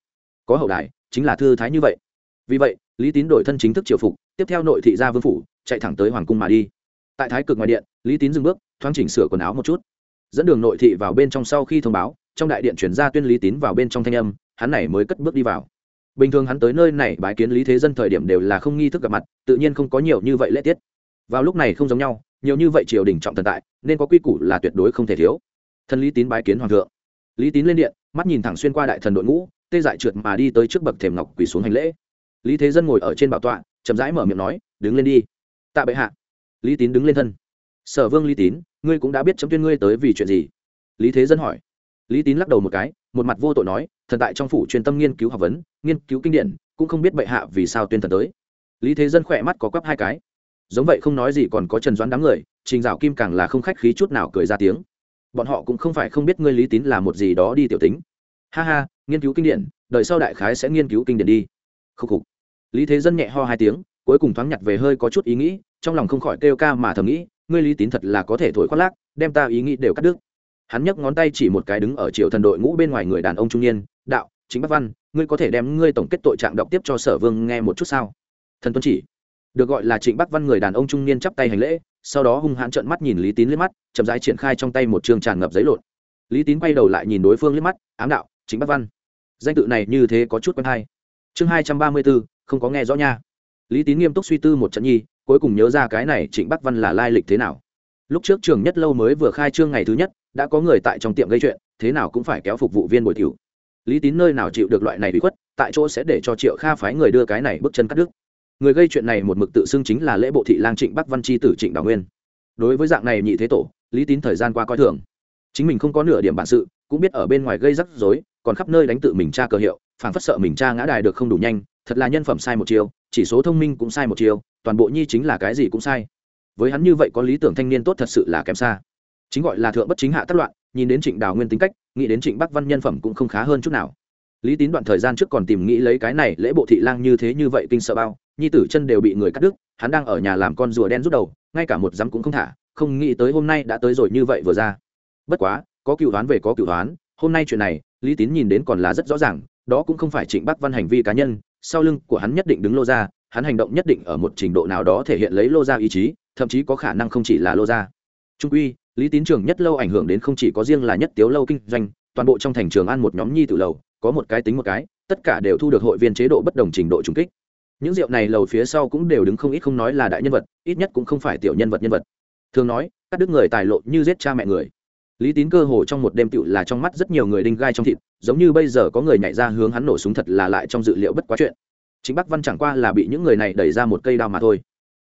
Có hậu đại chính là thư thái như vậy. Vì vậy, lý tín đổi thân chính thức triều phục, tiếp theo nội thị gia vương phủ, chạy thẳng tới hoàng cung mà đi. Tại thái cực ngoài điện, lý tín dừng bước, thoáng chỉnh sửa quần áo một chút. Dẫn đường nội thị vào bên trong sau khi thông báo, trong đại điện chuyển ra tuyên lý tín vào bên trong thanh âm, hắn này mới cất bước đi vào bình thường hắn tới nơi này bái kiến lý thế dân thời điểm đều là không nghi thức gặp mặt, tự nhiên không có nhiều như vậy lễ tiết. Vào lúc này không giống nhau, nhiều như vậy triều đình trọng thần tại, nên có quy củ là tuyệt đối không thể thiếu. Thần lý tín bái kiến hoàng thượng. Lý tín lên điện, mắt nhìn thẳng xuyên qua đại thần đội ngũ, tê dại trượt mà đi tới trước bậc thềm ngọc quỳ xuống hành lễ. Lý thế dân ngồi ở trên bảo tọa, chậm rãi mở miệng nói, đứng lên đi. Tạ bệ hạ. Lý tín đứng lên thân. Sở vương lý tín, ngươi cũng đã biết chấm tuyên ngươi tới vì chuyện gì? Lý thế dân hỏi lý tín lắc đầu một cái, một mặt vô tội nói, thần tại trong phủ truyền tâm nghiên cứu học vấn, nghiên cứu kinh điển, cũng không biết bệ hạ vì sao tuyên thần tới. Lý thế dân khỏe mắt có quắp hai cái. Giống vậy không nói gì còn có trần doãn đám người, trình dạo kim càng là không khách khí chút nào cười ra tiếng. Bọn họ cũng không phải không biết ngươi lý tín là một gì đó đi tiểu tính. Ha ha, nghiên cứu kinh điển đợi sau đại khái sẽ nghiên cứu kinh điển đi. Khúc khục. Lý thế dân nhẹ ho hai tiếng, cuối cùng thoáng nhặt về hơi có chút ý nghĩ, trong lòng không khỏi kêu ca mà thầm nghĩ, ngươi lý tín thật là có thể thổi khoác lác, đem ta ý nghĩ đều cắt đứt hắn nhấc ngón tay chỉ một cái đứng ở triệu thần đội ngũ bên ngoài người đàn ông trung niên, đạo, chính bắc văn, ngươi có thể đem ngươi tổng kết tội trạng đọc tiếp cho sở vương nghe một chút sao? Thần tuân chỉ. Được gọi là trịnh bắc văn người đàn ông trung niên chắp tay hành lễ, sau đó hung hãn trợn mắt nhìn lý tín liếc mắt, chậm rãi triển khai trong tay một trường tràn ngập giấy lộn. Lý tín quay đầu lại nhìn đối phương liếc mắt, ám đạo chính bắc văn. Danh tự này như thế có chút quen hay. Chương hai trăm ba mươi bốn, không có nghe rõ nha. Lý tín nghiêm túc suy tư một trận nhi, cuối cùng nhớ ra cái này trịnh bắc văn là lai lịch thế nào. Lúc trước trường nhất lâu mới vừa khai trương ngày thứ nhất đã có người tại trong tiệm gây chuyện, thế nào cũng phải kéo phục vụ viên bồi tiểu. Lý tín nơi nào chịu được loại này bị khuất, tại chỗ sẽ để cho triệu kha phái người đưa cái này bước chân cắt đứt. Người gây chuyện này một mực tự xưng chính là lễ bộ thị lang trịnh bắc văn chi tử trịnh đào nguyên. Đối với dạng này nhị thế tổ, lý tín thời gian qua coi thường. Chính mình không có nửa điểm bản sự, cũng biết ở bên ngoài gây rắc rối, còn khắp nơi đánh tự mình tra cờ hiệu phản phất sợ mình tra ngã đài được không đủ nhanh, thật là nhân phẩm sai một chiều chỉ số thông minh cũng sai một chiều toàn bộ nhi chính là cái gì cũng sai. Với hắn như vậy có lý tưởng thanh niên tốt thật sự là kém xa chính gọi là thượng bất chính hạ tất loạn, nhìn đến trịnh đào nguyên tính cách, nghĩ đến trịnh bắc văn nhân phẩm cũng không khá hơn chút nào. Lý tín đoạn thời gian trước còn tìm nghĩ lấy cái này lễ bộ thị lang như thế như vậy kinh sợ bao, nhi tử chân đều bị người cắt đứt, hắn đang ở nhà làm con rùa đen rút đầu, ngay cả một dám cũng không thả, không nghĩ tới hôm nay đã tới rồi như vậy vừa ra. Bất quá, có cựu đoán về có cựu đoán, hôm nay chuyện này, lý tín nhìn đến còn là rất rõ ràng, đó cũng không phải trịnh bắc văn hành vi cá nhân, sau lưng của hắn nhất định đứng lô ra hắn hành động nhất định ở một trình độ nào đó thể hiện lấy lô ra ý chí, thậm chí có khả năng không chỉ là lô ra trung quy lý tín trường nhất lâu ảnh hưởng đến không chỉ có riêng là nhất tiếu lâu kinh doanh, toàn bộ trong thành trường ăn một nhóm nhi tự lầu, có một cái tính một cái, tất cả đều thu được hội viên chế độ bất đồng trình độ trùng kích. Những rượu này lầu phía sau cũng đều đứng không ít không nói là đại nhân vật, ít nhất cũng không phải tiểu nhân vật nhân vật. Thường nói các đức người tài lộ như giết cha mẹ người. Lý tín cơ hồ trong một đêm tựu là trong mắt rất nhiều người đinh gai trong thịt, giống như bây giờ có người nhảy ra hướng hắn nổ súng thật là lại trong dự liệu bất quá chuyện. Chính bắc văn chẳng qua là bị những người này đẩy ra một cây đao mà thôi.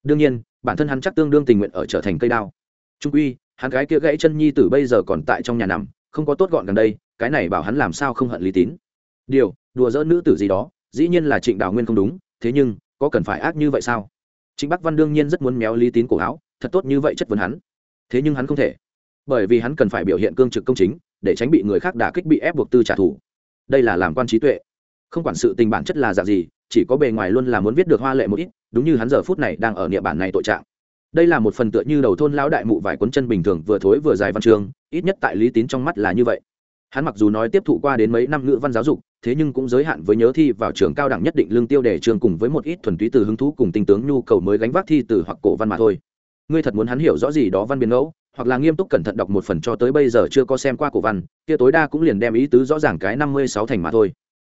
Đương nhiên, bản thân hắn chắc tương đương tình nguyện ở trở thành cây đao. Trung quy hắn gái kia gãy chân nhi tử bây giờ còn tại trong nhà nằm, không có tốt gọn gần đây, cái này bảo hắn làm sao không hận lý tín. Điều, đùa dỡ nữ tử gì đó, dĩ nhiên là trịnh đào nguyên không đúng, thế nhưng, có cần phải ác như vậy sao? Trịnh bắc văn đương nhiên rất muốn méo lý tín cổ áo, thật tốt như vậy chất vấn hắn. Thế nhưng hắn không thể. Bởi vì hắn cần phải biểu hiện cương trực công chính, để tránh bị người khác đả kích bị ép buộc tư trả thù. Đây là làm quan trí tuệ. Không quản sự tình bản chất là dạng gì, chỉ có bề ngoài luôn là muốn viết được hoa lệ một ít, đúng như hắn giờ phút này đang ở địa bản này tội trạng đây là một phần tựa như đầu thôn lão đại mụ vải cuốn chân bình thường vừa thối vừa dài văn chương, ít nhất tại lý tín trong mắt là như vậy. Hắn mặc dù nói tiếp thụ qua đến mấy năm ngữ văn giáo dục, thế nhưng cũng giới hạn với nhớ thi vào trường cao đẳng nhất định lương tiêu để trường cùng với một ít thuần túy từ hứng thú cùng tinh tướng nhu cầu mới gánh vác thi từ hoặc cổ văn mà thôi. Ngươi thật muốn hắn hiểu rõ gì đó văn biến ngẫu, hoặc là nghiêm túc cẩn thận đọc một phần cho tới bây giờ chưa có xem qua cổ văn, kia tối đa cũng liền đem ý tứ rõ ràng cái năm mươi sáu thành mà thôi.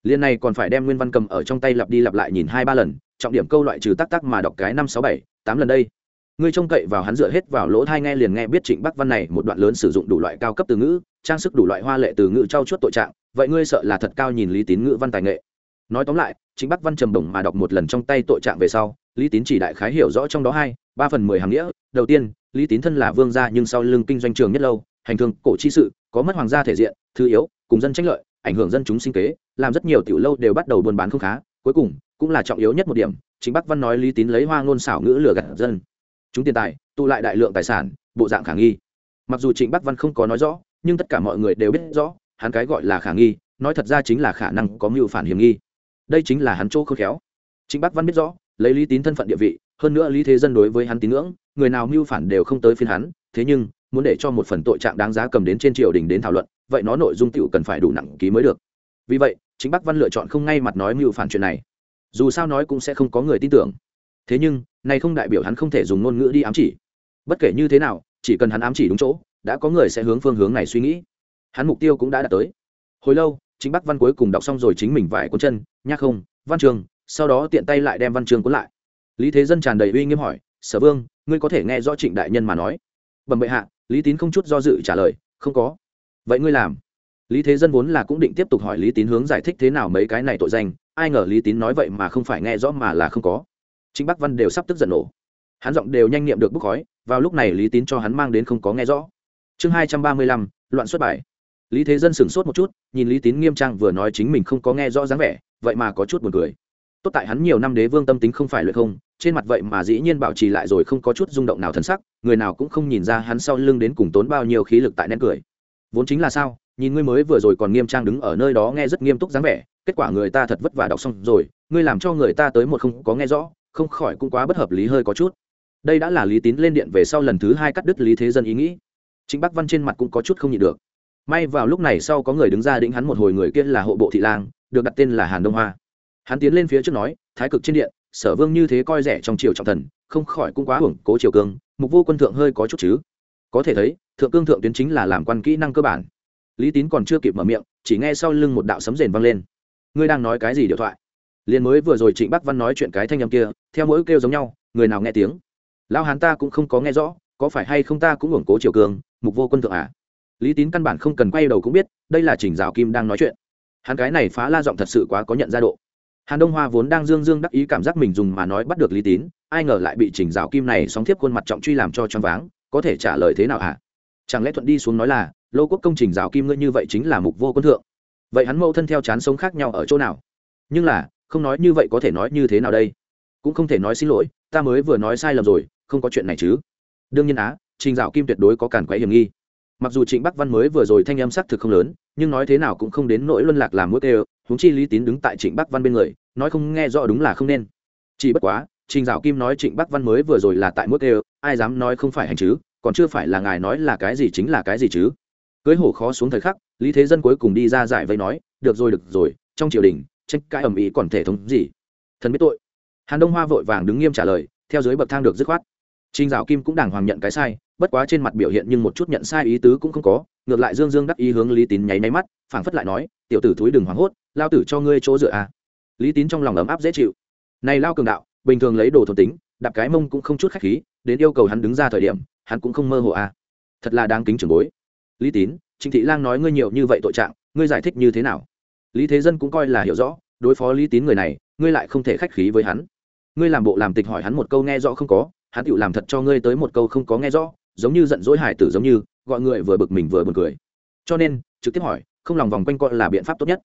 Liên này còn phải đem nguyên văn cầm ở trong tay lặp đi lặp lại nhìn hai ba lần, trọng điểm câu loại trừ tắc tắc mà đọc cái năm sáu bảy, tám lần đây ngươi trông cậy vào hắn dựa hết vào lỗ thai nghe liền nghe biết trịnh bắc văn này một đoạn lớn sử dụng đủ loại cao cấp từ ngữ, trang sức đủ loại hoa lệ từ ngữ trau chuốt tội trạng, vậy ngươi sợ là thật cao nhìn lý tín ngữ văn tài nghệ. Nói tóm lại, trịnh bắc văn trầm đồng mà đọc một lần trong tay tội trạng về sau, lý tín chỉ đại khái hiểu rõ trong đó hai, ba phần mười hàng nghĩa. Đầu tiên, lý tín thân là vương gia nhưng sau lưng kinh doanh trường nhất lâu, hành thương, cổ chi sự, có mất hoàng gia thể diện, thứ yếu, cùng dân tranh lợi, ảnh hưởng dân chúng sinh kế, làm rất nhiều tiểu lâu đều bắt đầu buôn bán không khá. Cuối cùng, cũng là trọng yếu nhất một điểm chính bắc văn nói lý tín lấy hoa ngôn xảo ngữ lừa gạt dân chúng tiền tài, tụ lại đại lượng tài sản, bộ dạng khả nghi. Mặc dù trịnh bắc văn không có nói rõ, nhưng tất cả mọi người đều biết rõ, hắn cái gọi là khả nghi, nói thật ra chính là khả năng có mưu phản hiểm nghi. Đây chính là hắn chỗ khôn khéo. Trịnh bắc văn biết rõ, lấy lý tín thân phận địa vị, hơn nữa lý thế dân đối với hắn tín ngưỡng, người nào mưu phản đều không tới phiên hắn, thế nhưng, muốn để cho một phần tội trạng đáng giá cầm đến trên triều đình đến thảo luận, vậy nó nội dung tựu cần phải đủ nặng ký mới được. Vì vậy chính bắc văn lựa chọn không ngay mặt nói mưu phản chuyện này. Dù sao nói cũng sẽ không có người tin tưởng thế nhưng này không đại biểu hắn không thể dùng ngôn ngữ đi ám chỉ. Bất kể như thế nào, chỉ cần hắn ám chỉ đúng chỗ, đã có người sẽ hướng phương hướng này suy nghĩ. Hắn mục tiêu cũng đã đạt tới. Hồi lâu, chính bắc văn cuối cùng đọc xong rồi chính mình vải cuốn chân nhắc không, văn trường, sau đó tiện tay lại đem văn trường cuốn lại. Lý thế dân tràn đầy uy nghiêm hỏi, sở vương, ngươi có thể nghe rõ trịnh đại nhân mà nói? Bẩm bệ hạ, lý tín không chút do dự trả lời, không có. Vậy ngươi làm? Lý thế dân vốn là cũng định tiếp tục hỏi lý tín hướng giải thích thế nào mấy cái này tội danh, ai ngờ lý tín nói vậy mà không phải nghe rõ mà là không có chính bắc văn đều sắp tức giận nổ. Hắn giọng đều nhanh niệm được bức khói, vào lúc này lý tín cho hắn mang đến không có nghe rõ. Chương hai trăm ba mươi lăm, loạn xuất bài. Lý thế dân sửng sốt một chút, nhìn lý tín nghiêm trang vừa nói chính mình không có nghe rõ dáng vẻ, vậy mà có chút buồn cười. Tốt tại hắn nhiều năm đế vương tâm tính không phải luyện không, trên mặt vậy mà dĩ nhiên bảo trì lại rồi không có chút rung động nào thân sắc, người nào cũng không nhìn ra hắn sau lưng đến cùng tốn bao nhiêu khí lực tại nén cười. Vốn chính là sao, nhìn ngươi mới vừa rồi còn nghiêm trang đứng ở nơi đó nghe rất nghiêm túc dáng vẻ, kết quả người ta thật vất vả đọc xong rồi, ngươi làm cho người ta tới một không có nghe rõ không khỏi cũng quá bất hợp lý hơi có chút. Đây đã là lý tín lên điện về sau lần thứ hai cắt đứt lý thế dân ý nghĩ. Chính bắc văn trên mặt cũng có chút không nhịn được. May vào lúc này sau có người đứng ra đĩnh hắn một hồi người kia là hộ bộ thị lang, được đặt tên là hàn đông hoa. Hắn tiến lên phía trước nói, thái cực trên điện, sở vương như thế coi rẻ trong triều trọng thần, không khỏi cũng quá hưởng cố triều cương, mục vô quân thượng hơi có chút chứ. Có thể thấy, thượng cương thượng tuyến chính là làm quan kỹ năng cơ bản. Lý tín còn chưa kịp mở miệng, chỉ nghe sau lưng một đạo sấm rền vang lên. Ngươi đang nói cái gì điện thoại? Liền mới vừa rồi trịnh bắc văn nói chuyện cái thanh âm kia, theo mỗi kêu giống nhau, người nào nghe tiếng? Lão hán ta cũng không có nghe rõ, có phải hay không ta cũng ủng cố triều cường, mục vô quân thượng à? Lý tín căn bản không cần quay đầu cũng biết, đây là trình rào kim đang nói chuyện. Hắn cái này phá la giọng thật sự quá có nhận ra độ. Hàn đông hoa vốn đang dương dương đắc ý cảm giác mình dùng mà nói bắt được lý tín, ai ngờ lại bị trình rào kim này sóng thiếp khuôn mặt trọng truy làm cho choáng váng, có thể trả lời thế nào hả? Chẳng lẽ thuận đi xuống nói là, lô quốc công trình rào kim ngươi như vậy chính là mục vô quân thượng. Vậy hắn mâu thân theo chán sống khác nhau ở chỗ nào? Nhưng là không nói như vậy có thể nói như thế nào đây? Cũng không thể nói xin lỗi, ta mới vừa nói sai lầm rồi, không có chuyện này chứ. Đương nhiên á, trình dạo kim tuyệt đối có cản quái hiểm nghi. Mặc dù trịnh bắc văn mới vừa rồi thanh âm xác thực không lớn, nhưng nói thế nào cũng không đến nỗi luân lạc làm mũi kêu huống chi lý tín đứng tại trịnh bắc văn bên người, nói không nghe rõ đúng là không nên. Chỉ bất quá, trình dạo kim nói trịnh bắc văn mới vừa rồi là tại mũi kêu ai dám nói không phải hành chứ, còn chưa phải là ngài nói là cái gì chính là cái gì chứ. Cưới hổ khó xuống thời khắc, lý thế dân cuối cùng đi ra giải vây nói, được rồi được rồi, trong triều đình tranh cãi ầm ĩ còn thể thống gì thần biết tội hàn đông hoa vội vàng đứng nghiêm trả lời theo dưới bậc thang được dứt khoát Trình Dạo Kim cũng đàng hoàng nhận cái sai, bất quá trên mặt biểu hiện nhưng một chút nhận sai ý tứ cũng không có, ngược lại Dương Dương đắc ý hướng Lý Tín nháy nháy mắt, phảng phất lại nói, "Tiểu tử thúi đừng hoảng hốt, lao tử cho ngươi chỗ dựa à?" Lý Tín trong lòng ấm áp dễ chịu. Này lao cường đạo, bình thường lấy đồ thôn tính, đạp cái mông cũng không chút khách khí, đến yêu cầu hắn đứng ra thời điểm, hắn cũng không mơ hồ à. Thật là đáng kính trưởng bối. Lý Tín, Trình Thị Lang nói ngươi nhiều như vậy tội trạng, ngươi giải thích như thế nào? Lý Thế Dân cũng coi là hiểu rõ, đối phó Lý Tín người này, ngươi lại không thể khách khí với hắn. Ngươi làm bộ làm tịch hỏi hắn một câu nghe rõ không có, hắn tự làm thật cho ngươi tới một câu không có nghe rõ giống như giận dỗi hải tử giống như gọi người vừa bực mình vừa buồn cười. Cho nên trực tiếp hỏi không lòng vòng quanh coi là biện pháp tốt nhất.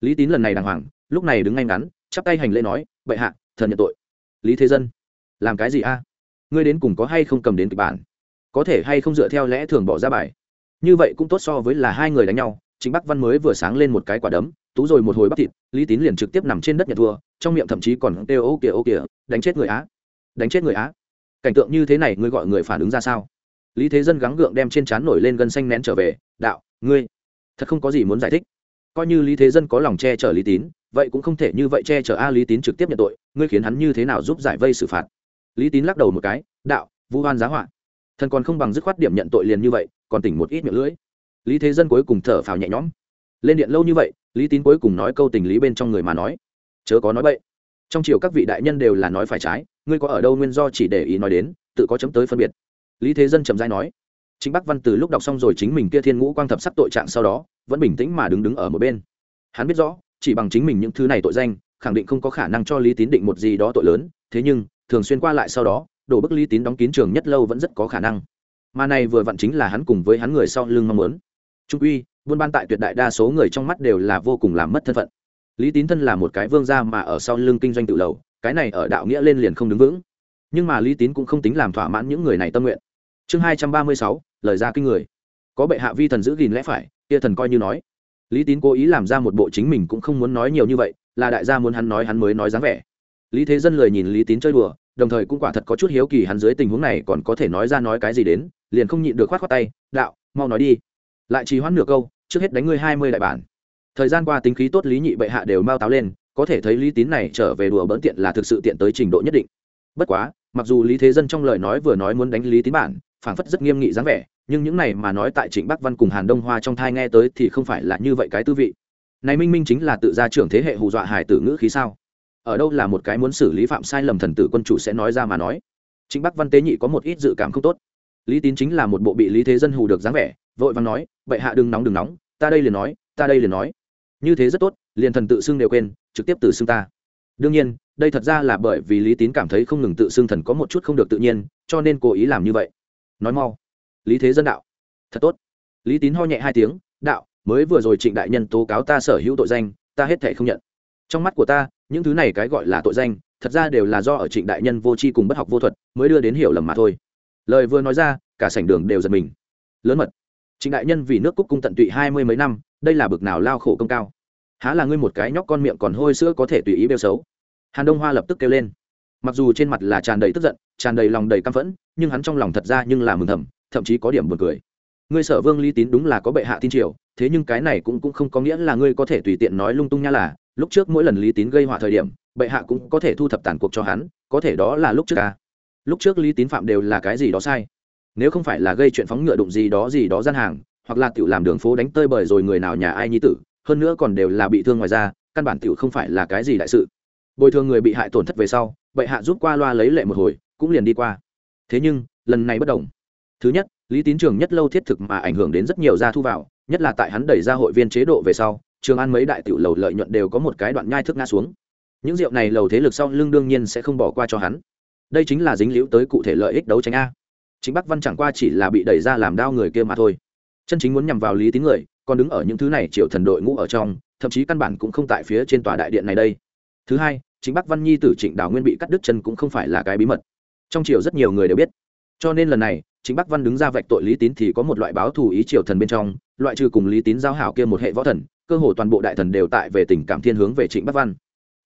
Lý tín lần này đàng hoàng lúc này đứng ngay ngắn chắp tay hành lễ nói bệ hạ thần nhận tội. Lý thế dân làm cái gì a? Ngươi đến cùng có hay không cầm đến kịch bản? Có thể hay không dựa theo lẽ thường bỏ ra bài? Như vậy cũng tốt so với là hai người đánh nhau chính bắc văn mới vừa sáng lên một cái quả đấm, tú rồi một hồi bắt thịt, lý tín liền trực tiếp nằm trên đất nhận thua, trong miệng thậm chí còn kêu ô kìa ô kìa, đánh chết người á. Đánh chết người á. Cảnh tượng như thế này ngươi gọi người phản ứng ra sao? Lý thế dân gắng gượng đem trên trán nổi lên gân xanh nén trở về, đạo, ngươi, thật không có gì muốn giải thích. Coi như lý thế dân có lòng che chở lý tín, vậy cũng không thể như vậy che chở a lý tín trực tiếp nhận tội, ngươi khiến hắn như thế nào giúp giải vây xử phạt? Lý tín lắc đầu một cái, đạo, vu hoan giá họa. Thần còn không bằng dứt khoát điểm nhận tội liền như vậy, còn tỉnh một ít miệng lưỡi lý thế dân cuối cùng thở phào nhẹ nhõm. Lên điện lâu như vậy, lý tín cuối cùng nói câu tình lý bên trong người mà nói. Chớ có nói bậy. Trong chiều các vị đại nhân đều là nói phải trái, ngươi có ở đâu nguyên do chỉ để ý nói đến, tự có chấm tới phân biệt. Lý thế dân trầm dai nói. Chính bắc văn từ lúc đọc xong rồi chính mình kia thiên ngũ quang thập sắc tội trạng sau đó, vẫn bình tĩnh mà đứng đứng ở một bên. Hắn biết rõ, chỉ bằng chính mình những thứ này tội danh, khẳng định không có khả năng cho lý tín định một gì đó tội lớn, thế nhưng, thường xuyên qua lại sau đó đổ bức lý tín đóng kín trường nhất lâu vẫn rất có khả năng. Mà này vừa vặn chính là hắn cùng với hắn người sau lưng mong muốn trung uy buôn ban tại tuyệt đại đa số người trong mắt đều là vô cùng làm mất thân phận. Lý tín thân là một cái vương gia mà ở sau lưng kinh doanh tự lầu, cái này ở đạo nghĩa lên liền không đứng vững. Nhưng mà lý tín cũng không tính làm thỏa mãn những người này tâm nguyện. Chương hai trăm ba mươi sáu, lời ra kinh người. Có bệ hạ vi thần giữ gìn lẽ phải, kia thần coi như nói. Lý tín cố ý làm ra một bộ chính mình cũng không muốn nói nhiều như vậy, là đại gia muốn hắn nói hắn mới nói dáng vẻ. Lý thế dân lời nhìn lý tín chơi đùa, đồng thời cũng quả thật có chút hiếu kỳ hắn dưới tình huống này còn có thể nói ra nói cái gì đến, liền không nhịn được khoát khoát tay, đạo, mau nói đi lại trì hoãn nửa câu, trước hết đánh ngươi hai mươi đại bản. Thời gian qua tính khí tốt lý nhị bệ hạ đều mau táo lên, có thể thấy lý tín này trở về đùa bỡn tiện là thực sự tiện tới trình độ nhất định. Bất quá, mặc dù lý thế dân trong lời nói vừa nói muốn đánh lý tín bản, phảng phất rất nghiêm nghị dáng vẻ, nhưng những này mà nói tại trịnh bắc văn cùng hàn đông hoa trong thai nghe tới thì không phải là như vậy cái tư vị. Này minh minh chính là tự gia trưởng thế hệ hù dọa hải tử ngữ khí sao? Ở đâu là một cái muốn xử lý phạm sai lầm thần tử quân chủ sẽ nói ra mà nói? Trịnh bắc văn tế nhị có một ít dự cảm không tốt. Lý tín chính là một bộ bị lý thế dân hù được dáng vẻ vội vàng nói, bệ hạ đừng nóng đừng nóng, ta đây liền nói, ta đây liền nói. Như thế rất tốt, liền thần tự xưng đều quên, trực tiếp tự xưng ta. Đương nhiên, đây thật ra là bởi vì lý tín cảm thấy không ngừng tự xưng thần có một chút không được tự nhiên, cho nên cố ý làm như vậy. Nói mau. Lý thế dân đạo. Thật tốt. Lý tín ho nhẹ hai tiếng, đạo, mới vừa rồi trịnh đại nhân tố cáo ta sở hữu tội danh, ta hết thể không nhận. Trong mắt của ta, những thứ này cái gọi là tội danh, thật ra đều là do ở trịnh đại nhân vô tri cùng bất học vô thuật mới đưa đến hiểu lầm mà thôi. Lời vừa nói ra, cả sảnh đường đều giật mình. Lớn mật trịnh đại nhân vì nước cúc cung tận tụy hai mươi mấy năm, đây là bực nào lao khổ công cao. Há là ngươi một cái nhóc con miệng còn hôi sữa có thể tùy ý bêu xấu. Hàn đông hoa lập tức kêu lên. Mặc dù trên mặt là tràn đầy tức giận, tràn đầy lòng đầy căm phẫn, nhưng hắn trong lòng thật ra nhưng là mừng thầm, thậm chí có điểm buồn cười. Ngươi sở vương lý tín đúng là có bệ hạ tin triều, thế nhưng cái này cũng cũng không có nghĩa là ngươi có thể tùy tiện nói lung tung nha là, lúc trước mỗi lần lý tín gây họa thời điểm, bệ hạ cũng có thể thu thập tàn cuộc cho hắn, có thể đó là lúc trước ca lúc trước lý tín phạm đều là cái gì đó sai nếu không phải là gây chuyện phóng ngựa đụng gì đó gì đó gian hàng, hoặc là tiểu làm đường phố đánh tơi bời rồi người nào nhà ai nhi tử, hơn nữa còn đều là bị thương ngoài ra căn bản tiểu không phải là cái gì đại sự. Bồi thường người bị hại tổn thất về sau, bệ hạ giúp qua loa lấy lệ một hồi, cũng liền đi qua. Thế nhưng, lần này bất đồng. Thứ nhất, lý tín trường nhất lâu thiết thực mà ảnh hưởng đến rất nhiều gia thu vào, nhất là tại hắn đẩy ra hội viên chế độ về sau, trường ăn mấy đại tiểu lầu lợi nhuận đều có một cái đoạn nhai thức ngã xuống. Những rượu này lầu thế lực sau lưng đương nhiên sẽ không bỏ qua cho hắn. Đây chính là dính liễu tới cụ thể lợi ích đấu tranh a chính bắc văn chẳng qua chỉ là bị đẩy ra làm đau người kia mà thôi. Chân chính muốn nhằm vào lý tín người, còn đứng ở những thứ này triệu thần đội ngũ ở trong, thậm chí căn bản cũng không tại phía trên tòa đại điện này đây. Thứ hai, chính bắc văn nhi tử trịnh đào nguyên bị cắt đứt chân cũng không phải là cái bí mật. Trong triều rất nhiều người đều biết. Cho nên lần này, chính bắc văn đứng ra vạch tội lý tín thì có một loại báo thù ý triều thần bên trong, loại trừ cùng lý tín giao hảo kia một hệ võ thần, cơ hồ toàn bộ đại thần đều tại về tình cảm thiên hướng về trịnh bắc văn.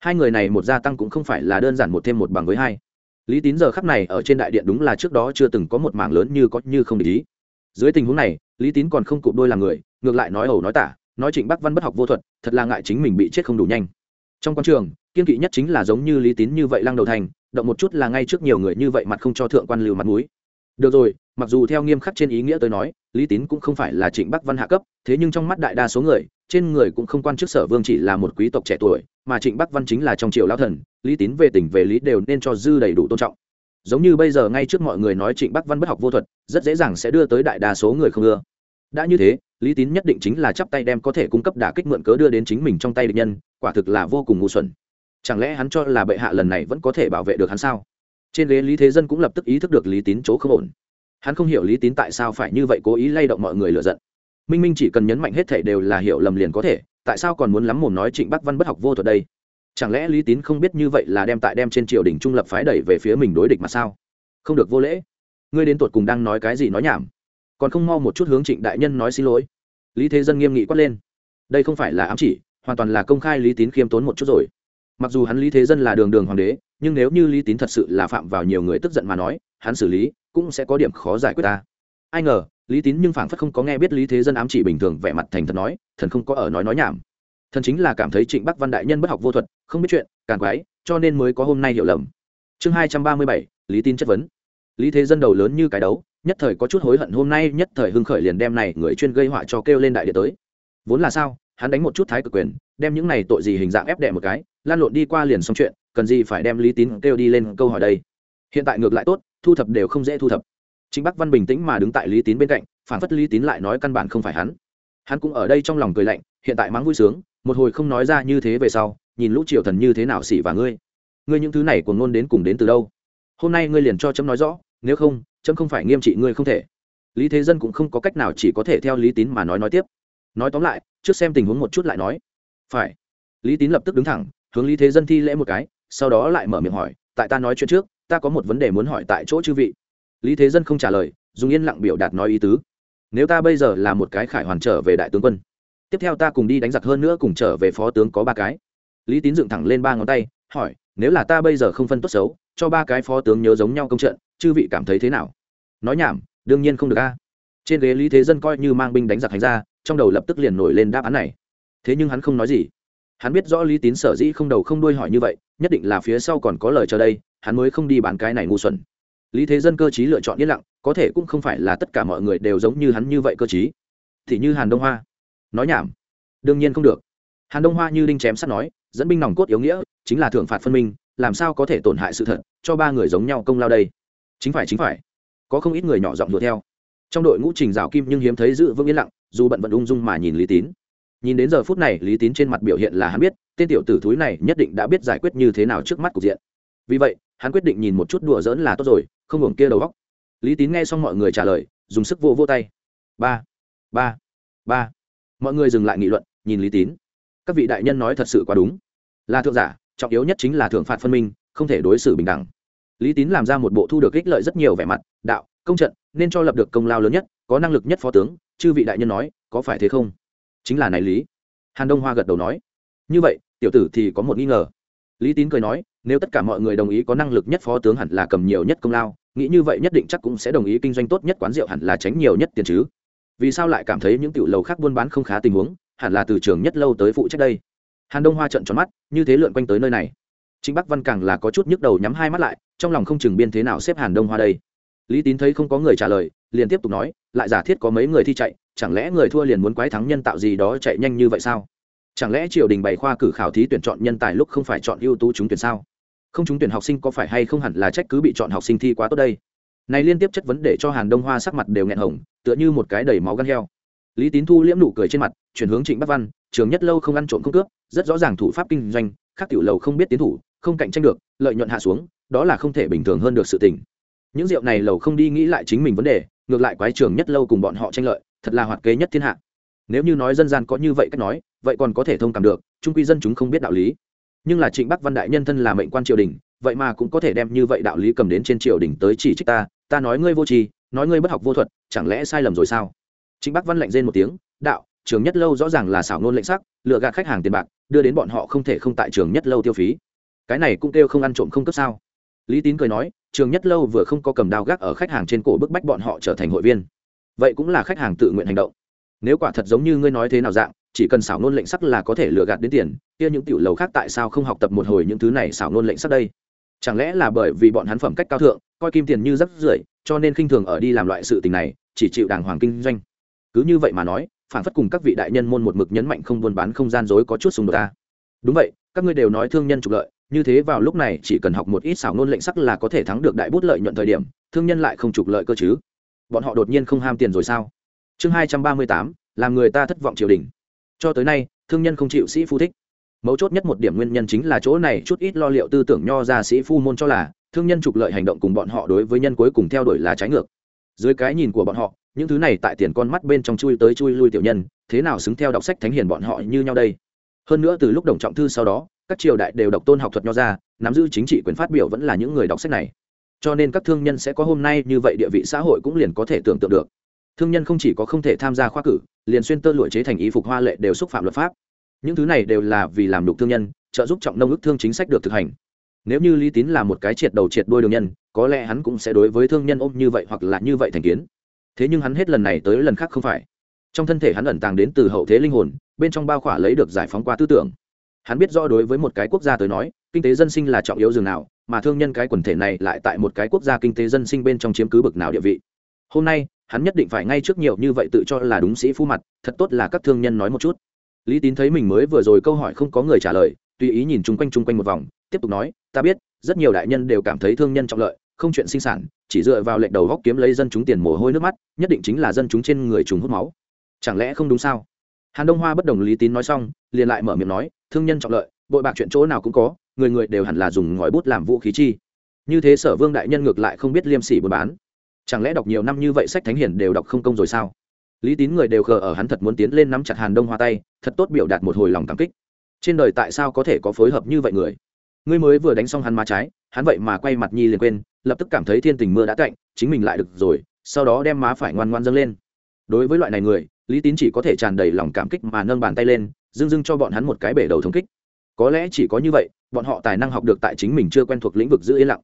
Hai người này một gia tăng cũng không phải là đơn giản một thêm một bằng với hai lý tín giờ khắp này ở trên đại điện đúng là trước đó chưa từng có một mảng lớn như có như không để ý. Dưới tình huống này, lý tín còn không cụp đôi làm người, ngược lại nói ẩu nói tả, nói trịnh bắc văn bất học vô thuật, thật là ngại chính mình bị chết không đủ nhanh. Trong quan trường, kiên kỵ nhất chính là giống như lý tín như vậy lăng đầu thành, động một chút là ngay trước nhiều người như vậy mặt không cho thượng quan lưu mặt mũi. Được rồi mặc dù theo nghiêm khắc trên ý nghĩa tới nói, lý tín cũng không phải là trịnh bắc văn hạ cấp, thế nhưng trong mắt đại đa số người, trên người cũng không quan chức sở vương chỉ là một quý tộc trẻ tuổi, mà trịnh bắc văn chính là trong triều lao thần, lý tín về tình về lý đều nên cho dư đầy đủ tôn trọng. Giống như bây giờ ngay trước mọi người nói trịnh bắc văn bất học vô thuật, rất dễ dàng sẽ đưa tới đại đa số người không ưa. Đã như thế, lý tín nhất định chính là chắp tay đem có thể cung cấp đả kích mượn cớ đưa đến chính mình trong tay địch nhân, quả thực là vô cùng ngu xuẩn. Chẳng lẽ hắn cho là bệ hạ lần này vẫn có thể bảo vệ được hắn sao? Trên ghế lý thế dân cũng lập tức ý thức được lý tín chỗ không ổn hắn không hiểu lý tín tại sao phải như vậy cố ý lay động mọi người lựa giận. Minh minh chỉ cần nhấn mạnh hết thể đều là hiểu lầm liền có thể, tại sao còn muốn lắm mồm nói trịnh bắc văn bất học vô thuật đây? Chẳng lẽ lý tín không biết như vậy là đem tại đem trên triều đình trung lập phái đẩy về phía mình đối địch mà sao? Không được vô lễ. Ngươi đến tột cùng đang nói cái gì nói nhảm? Còn không mau một chút hướng trịnh đại nhân nói xin lỗi. Lý thế dân nghiêm nghị quát lên. Đây không phải là ám chỉ, hoàn toàn là công khai lý tín khiêm tốn một chút rồi. Mặc dù hắn lý thế dân là đường đường hoàng đế, nhưng nếu như lý tín thật sự là phạm vào nhiều người tức giận mà nói, hắn xử lý cũng sẽ có điểm khó giải quyết ta. Ai ngờ, lý tín nhưng phảng phất không có nghe biết lý thế dân ám chỉ bình thường vẻ mặt thành thật nói, thần không có ở nói nói nhảm. Thần chính là cảm thấy trịnh bắc văn đại nhân bất học vô thuật, không biết chuyện, càng quái, cho nên mới có hôm nay hiểu lầm. Chương hai trăm ba mươi bảy, lý tín chất vấn. Lý thế dân đầu lớn như cái đấu, nhất thời có chút hối hận hôm nay nhất thời hưng khởi liền đem này người chuyên gây họa cho kêu lên đại địa tới. Vốn là sao, hắn đánh một chút thái cực quyền, đem những này tội gì hình dạng ép đẻ một cái, lan lộn đi qua liền xong chuyện, cần gì phải đem lý tín kêu đi lên câu hỏi đây. Hiện tại ngược lại tốt thu thập đều không dễ thu thập. Chính bắc văn bình tĩnh mà đứng tại lý tín bên cạnh, phản phất lý tín lại nói căn bản không phải hắn. Hắn cũng ở đây trong lòng cười lạnh, hiện tại mắng vui sướng, một hồi không nói ra như thế về sau, nhìn lũ triều thần như thế nào xỉ và ngươi. Ngươi những thứ này của ngôn đến cùng đến từ đâu? Hôm nay ngươi liền cho chấm nói rõ, nếu không, chấm không phải nghiêm trị ngươi không thể. Lý thế dân cũng không có cách nào chỉ có thể theo lý tín mà nói nói tiếp. Nói tóm lại, trước xem tình huống một chút lại nói. Phải. Lý tín lập tức đứng thẳng, hướng lý thế dân thi lễ một cái, sau đó lại mở miệng hỏi, tại ta nói chuyện trước ta có một vấn đề muốn hỏi tại chỗ chư vị. Lý thế dân không trả lời, dùng yên lặng biểu đạt nói ý tứ. Nếu ta bây giờ là một cái khải hoàn trở về đại tướng quân, tiếp theo ta cùng đi đánh giặc hơn nữa cùng trở về phó tướng có ba cái. Lý tín dựng thẳng lên ba ngón tay, hỏi, nếu là ta bây giờ không phân tốt xấu, cho ba cái phó tướng nhớ giống nhau công trận, chư vị cảm thấy thế nào? Nói nhảm, đương nhiên không được a. Trên ghế lý thế dân coi như mang binh đánh giặc hành ra, trong đầu lập tức liền nổi lên đáp án này. Thế nhưng hắn không nói gì. Hắn biết rõ lý tín sở dĩ không đầu không đuôi hỏi như vậy, nhất định là phía sau còn có lời chờ đây hắn mới không đi bán cái này ngu xuẩn. Lý thế dân cơ chí lựa chọn yên lặng, có thể cũng không phải là tất cả mọi người đều giống như hắn như vậy cơ chí thì như hàn đông hoa. Nói nhảm. Đương nhiên không được. Hàn đông hoa như đinh chém sắt nói, dẫn binh nòng cốt yếu nghĩa, chính là thưởng phạt phân minh, làm sao có thể tổn hại sự thật, cho ba người giống nhau công lao đây. Chính phải chính phải. Có không ít người nhỏ giọng đùa theo. Trong đội ngũ trình rào kim nhưng hiếm thấy giữ vững yên lặng, dù bận vận ung dung mà nhìn lý tín. Nhìn đến giờ phút này, lý tín trên mặt biểu hiện là hắn biết, tên tiểu tử thúi này nhất định đã biết giải quyết như thế nào trước mắt cục diện. Vì vậy hắn quyết định nhìn một chút đùa dỡn là tốt rồi, không hưởng kia đầu góc. Lý tín nghe xong mọi người trả lời, dùng sức vô vô tay. Ba ba ba. Mọi người dừng lại nghị luận, nhìn lý tín. Các vị đại nhân nói thật sự quá đúng. Là thượng giả, trọng yếu nhất chính là thượng phạt phân minh, không thể đối xử bình đẳng. Lý tín làm ra một bộ thu được ích lợi rất nhiều vẻ mặt, đạo, công trận, nên cho lập được công lao lớn nhất, có năng lực nhất phó tướng, chư vị đại nhân nói, có phải thế không? Chính là này lý. Hàn đông hoa gật đầu nói. Như vậy, tiểu tử thì có một nghi ngờ lý tín cười nói, nếu tất cả mọi người đồng ý có năng lực nhất phó tướng hẳn là cầm nhiều nhất công lao, nghĩ như vậy nhất định chắc cũng sẽ đồng ý kinh doanh tốt nhất quán rượu hẳn là tránh nhiều nhất tiền chứ. Vì sao lại cảm thấy những tiểu lầu khác buôn bán không khá tình huống, hẳn là từ trường nhất lâu tới phụ trách đây? Hàn đông hoa trận tròn mắt, như thế lượn quanh tới nơi này. Chính bắc văn càng là có chút nhức đầu nhắm hai mắt lại, trong lòng không chừng biên thế nào xếp hàn đông hoa đây. Lý tín thấy không có người trả lời, liền tiếp tục nói, lại giả thiết có mấy người thi chạy, chẳng lẽ người thua liền muốn quái thắng nhân tạo gì đó chạy nhanh như vậy sao? Chẳng lẽ triều đình bày khoa cử khảo thí tuyển chọn nhân tài lúc không phải chọn ưu tú trúng tuyển sao? Không trúng tuyển học sinh có phải hay không hẳn là trách cứ bị chọn học sinh thi quá tốt đây? Này liên tiếp chất vấn để cho hàn đông hoa sắc mặt đều nghẹn hồng, tựa như một cái đầy máu gan heo. Lý tín thu liễm nụ cười trên mặt, chuyển hướng trịnh bắc văn, trường nhất lâu không ăn trộm không cướp, rất rõ ràng thủ pháp kinh doanh, khác tiểu lầu không biết tiến thủ, không cạnh tranh được, lợi nhuận hạ xuống, đó là không thể bình thường hơn được sự tình. Những rượu này lầu không đi nghĩ lại chính mình vấn đề, ngược lại quái trường nhất lâu cùng bọn họ tranh lợi, thật là hoạt kế nhất thiên hạ nếu như nói dân gian có như vậy cách nói, vậy còn có thể thông cảm được trung quy dân chúng không biết đạo lý. Nhưng là trịnh bắc văn đại nhân thân là mệnh quan triều đình, vậy mà cũng có thể đem như vậy đạo lý cầm đến trên triều đình tới chỉ trích ta ta nói ngươi vô tri, nói ngươi bất học vô thuật, chẳng lẽ sai lầm rồi sao? Trịnh bắc văn lạnh rên một tiếng, đạo, trường nhất lâu rõ ràng là xảo nôn lệnh sắc lựa gạt khách hàng tiền bạc, đưa đến bọn họ không thể không tại trường nhất lâu tiêu phí. Cái này cũng kêu không ăn trộm không cấp sao? Lý tín cười nói, trường nhất lâu vừa không có cầm đao gác ở khách hàng trên cổ bức bách bọn họ trở thành hội viên. Vậy cũng là khách hàng tự nguyện hành động nếu quả thật giống như ngươi nói thế nào dạng, chỉ cần xảo nôn lệnh sắc là có thể lừa gạt đến tiền, kia những tiểu lầu khác tại sao không học tập một hồi những thứ này xảo nôn lệnh sắc đây? Chẳng lẽ là bởi vì bọn hắn phẩm cách cao thượng, coi kim tiền như rắc rưởi, cho nên khinh thường ở đi làm loại sự tình này, chỉ chịu đàng hoàng kinh doanh. Cứ như vậy mà nói, phản phất cùng các vị đại nhân môn một mực nhấn mạnh không buôn bán không gian dối có chút xung đột ta. Đúng vậy, các ngươi đều nói thương nhân trục lợi, như thế vào lúc này chỉ cần học một ít xảo nôn lệnh sắc là có thể thắng được đại bút lợi nhuận thời điểm, thương nhân lại không trục lợi cơ chứ? Bọn họ đột nhiên không ham tiền rồi sao? Chương hai trăm ba mươi tám, làm người ta thất vọng triều đình. Cho tới nay, thương nhân không chịu sĩ phu thích. Mấu chốt nhất một điểm nguyên nhân chính là chỗ này chút ít lo liệu tư tưởng nho ra sĩ phu môn cho là, thương nhân trục lợi hành động cùng bọn họ đối với nhân cuối cùng theo đuổi là trái ngược. Dưới cái nhìn của bọn họ, những thứ này tại tiền con mắt bên trong chui tới chui lui tiểu nhân, thế nào xứng theo đọc sách thánh hiền bọn họ như nhau đây? Hơn nữa từ lúc đồng trọng thư sau đó, các triều đại đều độc tôn học thuật nho ra, nắm giữ chính trị quyền phát biểu vẫn là những người đọc sách này. Cho nên các thương nhân sẽ có hôm nay như vậy địa vị xã hội cũng liền có thể tưởng tượng được thương nhân không chỉ có không thể tham gia khoa cử, liền xuyên tơ lụa chế thành ý phục hoa lệ đều xúc phạm luật pháp. Những thứ này đều là vì làm đục thương nhân, trợ giúp trọng nông ức thương chính sách được thực hành. Nếu như lý tín là một cái triệt đầu triệt đôi đường nhân, có lẽ hắn cũng sẽ đối với thương nhân ôm như vậy hoặc là như vậy thành kiến. Thế nhưng hắn hết lần này tới lần khác không phải. Trong thân thể hắn ẩn tàng đến từ hậu thế linh hồn, bên trong bao khỏa lấy được giải phóng qua tư tưởng. Hắn biết rõ đối với một cái quốc gia tới nói, kinh tế dân sinh là trọng yếu dường nào, mà thương nhân cái quần thể này lại tại một cái quốc gia kinh tế dân sinh bên trong chiếm cứ bực nào địa vị. Hôm nay hắn nhất định phải ngay trước nhiều như vậy tự cho là đúng sĩ phu mặt, thật tốt là các thương nhân nói một chút. Lý tín thấy mình mới vừa rồi câu hỏi không có người trả lời, tùy ý nhìn chung quanh chung quanh một vòng, tiếp tục nói, ta biết, rất nhiều đại nhân đều cảm thấy thương nhân trọng lợi, không chuyện sinh sản, chỉ dựa vào lệnh đầu góc kiếm lấy dân chúng tiền mồ hôi nước mắt, nhất định chính là dân chúng trên người chúng hút máu. Chẳng lẽ không đúng sao? Hàn đông hoa bất đồng lý tín nói xong, liền lại mở miệng nói, thương nhân trọng lợi, bội bạc chuyện chỗ nào cũng có, người người đều hẳn là dùng ngòi bút làm vũ khí chi. Như thế sở vương đại nhân ngược lại không biết liêm sỉ buôn bán chẳng lẽ đọc nhiều năm như vậy sách thánh hiển đều đọc không công rồi sao? Lý tín người đều khờ ở hắn thật muốn tiến lên nắm chặt hàn đông hoa tay, thật tốt biểu đạt một hồi lòng cảm kích. Trên đời tại sao có thể có phối hợp như vậy người? Ngươi mới vừa đánh xong hắn má trái, hắn vậy mà quay mặt nhi liền quên, lập tức cảm thấy thiên tình mưa đã cạnh, chính mình lại được rồi, sau đó đem má phải ngoan ngoan dâng lên. Đối với loại này người, lý tín chỉ có thể tràn đầy lòng cảm kích mà nâng bàn tay lên, dưng dưng cho bọn hắn một cái bể đầu thống kích. Có lẽ chỉ có như vậy, bọn họ tài năng học được tại chính mình chưa quen thuộc lĩnh vực giữ yên lặng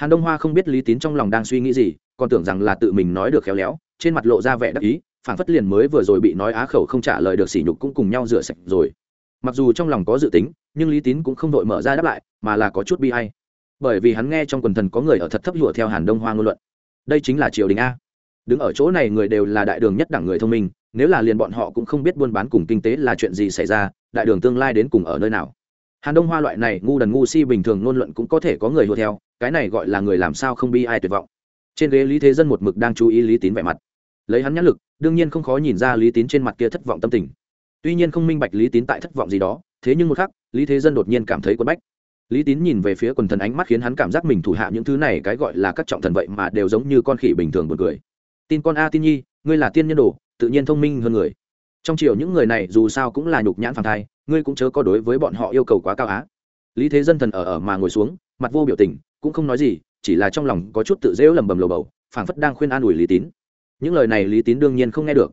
hàn đông hoa không biết lý tín trong lòng đang suy nghĩ gì, còn tưởng rằng là tự mình nói được khéo léo, trên mặt lộ ra vẻ đắc ý phản phất liền mới vừa rồi bị nói á khẩu không trả lời được sỉ nhục cũng cùng nhau rửa sạch rồi. Mặc dù trong lòng có dự tính, nhưng lý tín cũng không đội mở ra đáp lại, mà là có chút bi hay bởi vì hắn nghe trong quần thần có người ở thật thấp lụa theo hàn đông hoa ngôn luận. Đây chính là triều đình a. Đứng ở chỗ này người đều là đại đường nhất đẳng người thông minh, nếu là liền bọn họ cũng không biết buôn bán cùng kinh tế là chuyện gì xảy ra, đại đường tương lai đến cùng ở nơi nào hàn đông hoa loại này ngu đần ngu si bình thường ngôn luận cũng có thể có người hùa theo, cái này gọi là người làm sao không bi ai tuyệt vọng. Trên ghế lý thế dân một mực đang chú ý lý tín vẻ mặt. Lấy hắn nhãn lực, đương nhiên không khó nhìn ra lý tín trên mặt kia thất vọng tâm tình. Tuy nhiên không minh bạch lý tín tại thất vọng gì đó, thế nhưng một khắc, lý thế dân đột nhiên cảm thấy quẫn bách. Lý tín nhìn về phía quần thần ánh mắt khiến hắn cảm giác mình thủ hạ những thứ này, cái gọi là các trọng thần vậy mà đều giống như con khỉ bình thường buồn cười. tin con a tin nhi, ngươi là tiên nhân đồ, tự nhiên thông minh hơn người trong chiều những người này dù sao cũng là nhục nhãn phản thai, ngươi cũng chớ có đối với bọn họ yêu cầu quá cao á. Lý thế dân thần ở ở mà ngồi xuống, mặt vô biểu tình, cũng không nói gì, chỉ là trong lòng có chút tự dễu lầm bầm lầu bầu, phảng phất đang khuyên an ủi lý tín. Những lời này lý tín đương nhiên không nghe được.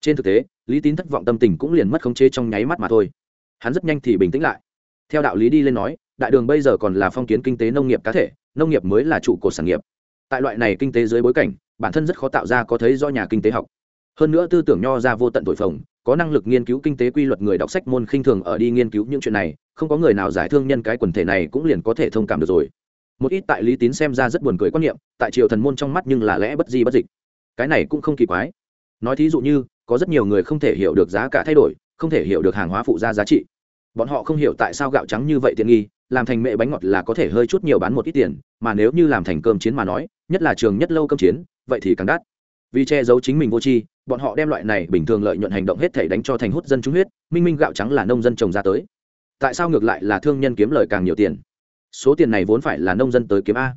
Trên thực tế, lý tín thất vọng tâm tình cũng liền mất khống chế trong nháy mắt mà thôi. Hắn rất nhanh thì bình tĩnh lại. Theo đạo lý đi lên nói, đại đường bây giờ còn là phong kiến kinh tế nông nghiệp cá thể, nông nghiệp mới là trụ cột sản nghiệp. Tại loại này kinh tế dưới bối cảnh, bản thân rất khó tạo ra có thấy do nhà kinh tế học hơn nữa tư tưởng nho ra vô tận tội phồng, có năng lực nghiên cứu kinh tế quy luật người đọc sách môn khinh thường ở đi nghiên cứu những chuyện này, không có người nào giải thương nhân cái quần thể này cũng liền có thể thông cảm được rồi. Một ít tại lý tín xem ra rất buồn cười quan niệm, tại triều thần môn trong mắt nhưng là lẽ bất di bất dịch. Cái này cũng không kỳ quái. Nói thí dụ như, có rất nhiều người không thể hiểu được giá cả thay đổi, không thể hiểu được hàng hóa phụ gia giá trị. Bọn họ không hiểu tại sao gạo trắng như vậy tiện nghi, làm thành mệ bánh ngọt là có thể hơi chút nhiều bán một ít tiền, mà nếu như làm thành cơm chiến mà nói, nhất là trường nhất lâu cơm chiến, vậy thì càng đắt. Vì che giấu chính mình vô tri bọn họ đem loại này bình thường lợi nhuận hành động hết thể đánh cho thành hút dân chúng huyết, minh minh gạo trắng là nông dân trồng ra tới. Tại sao ngược lại là thương nhân kiếm lời càng nhiều tiền? Số tiền này vốn phải là nông dân tới kiếm a.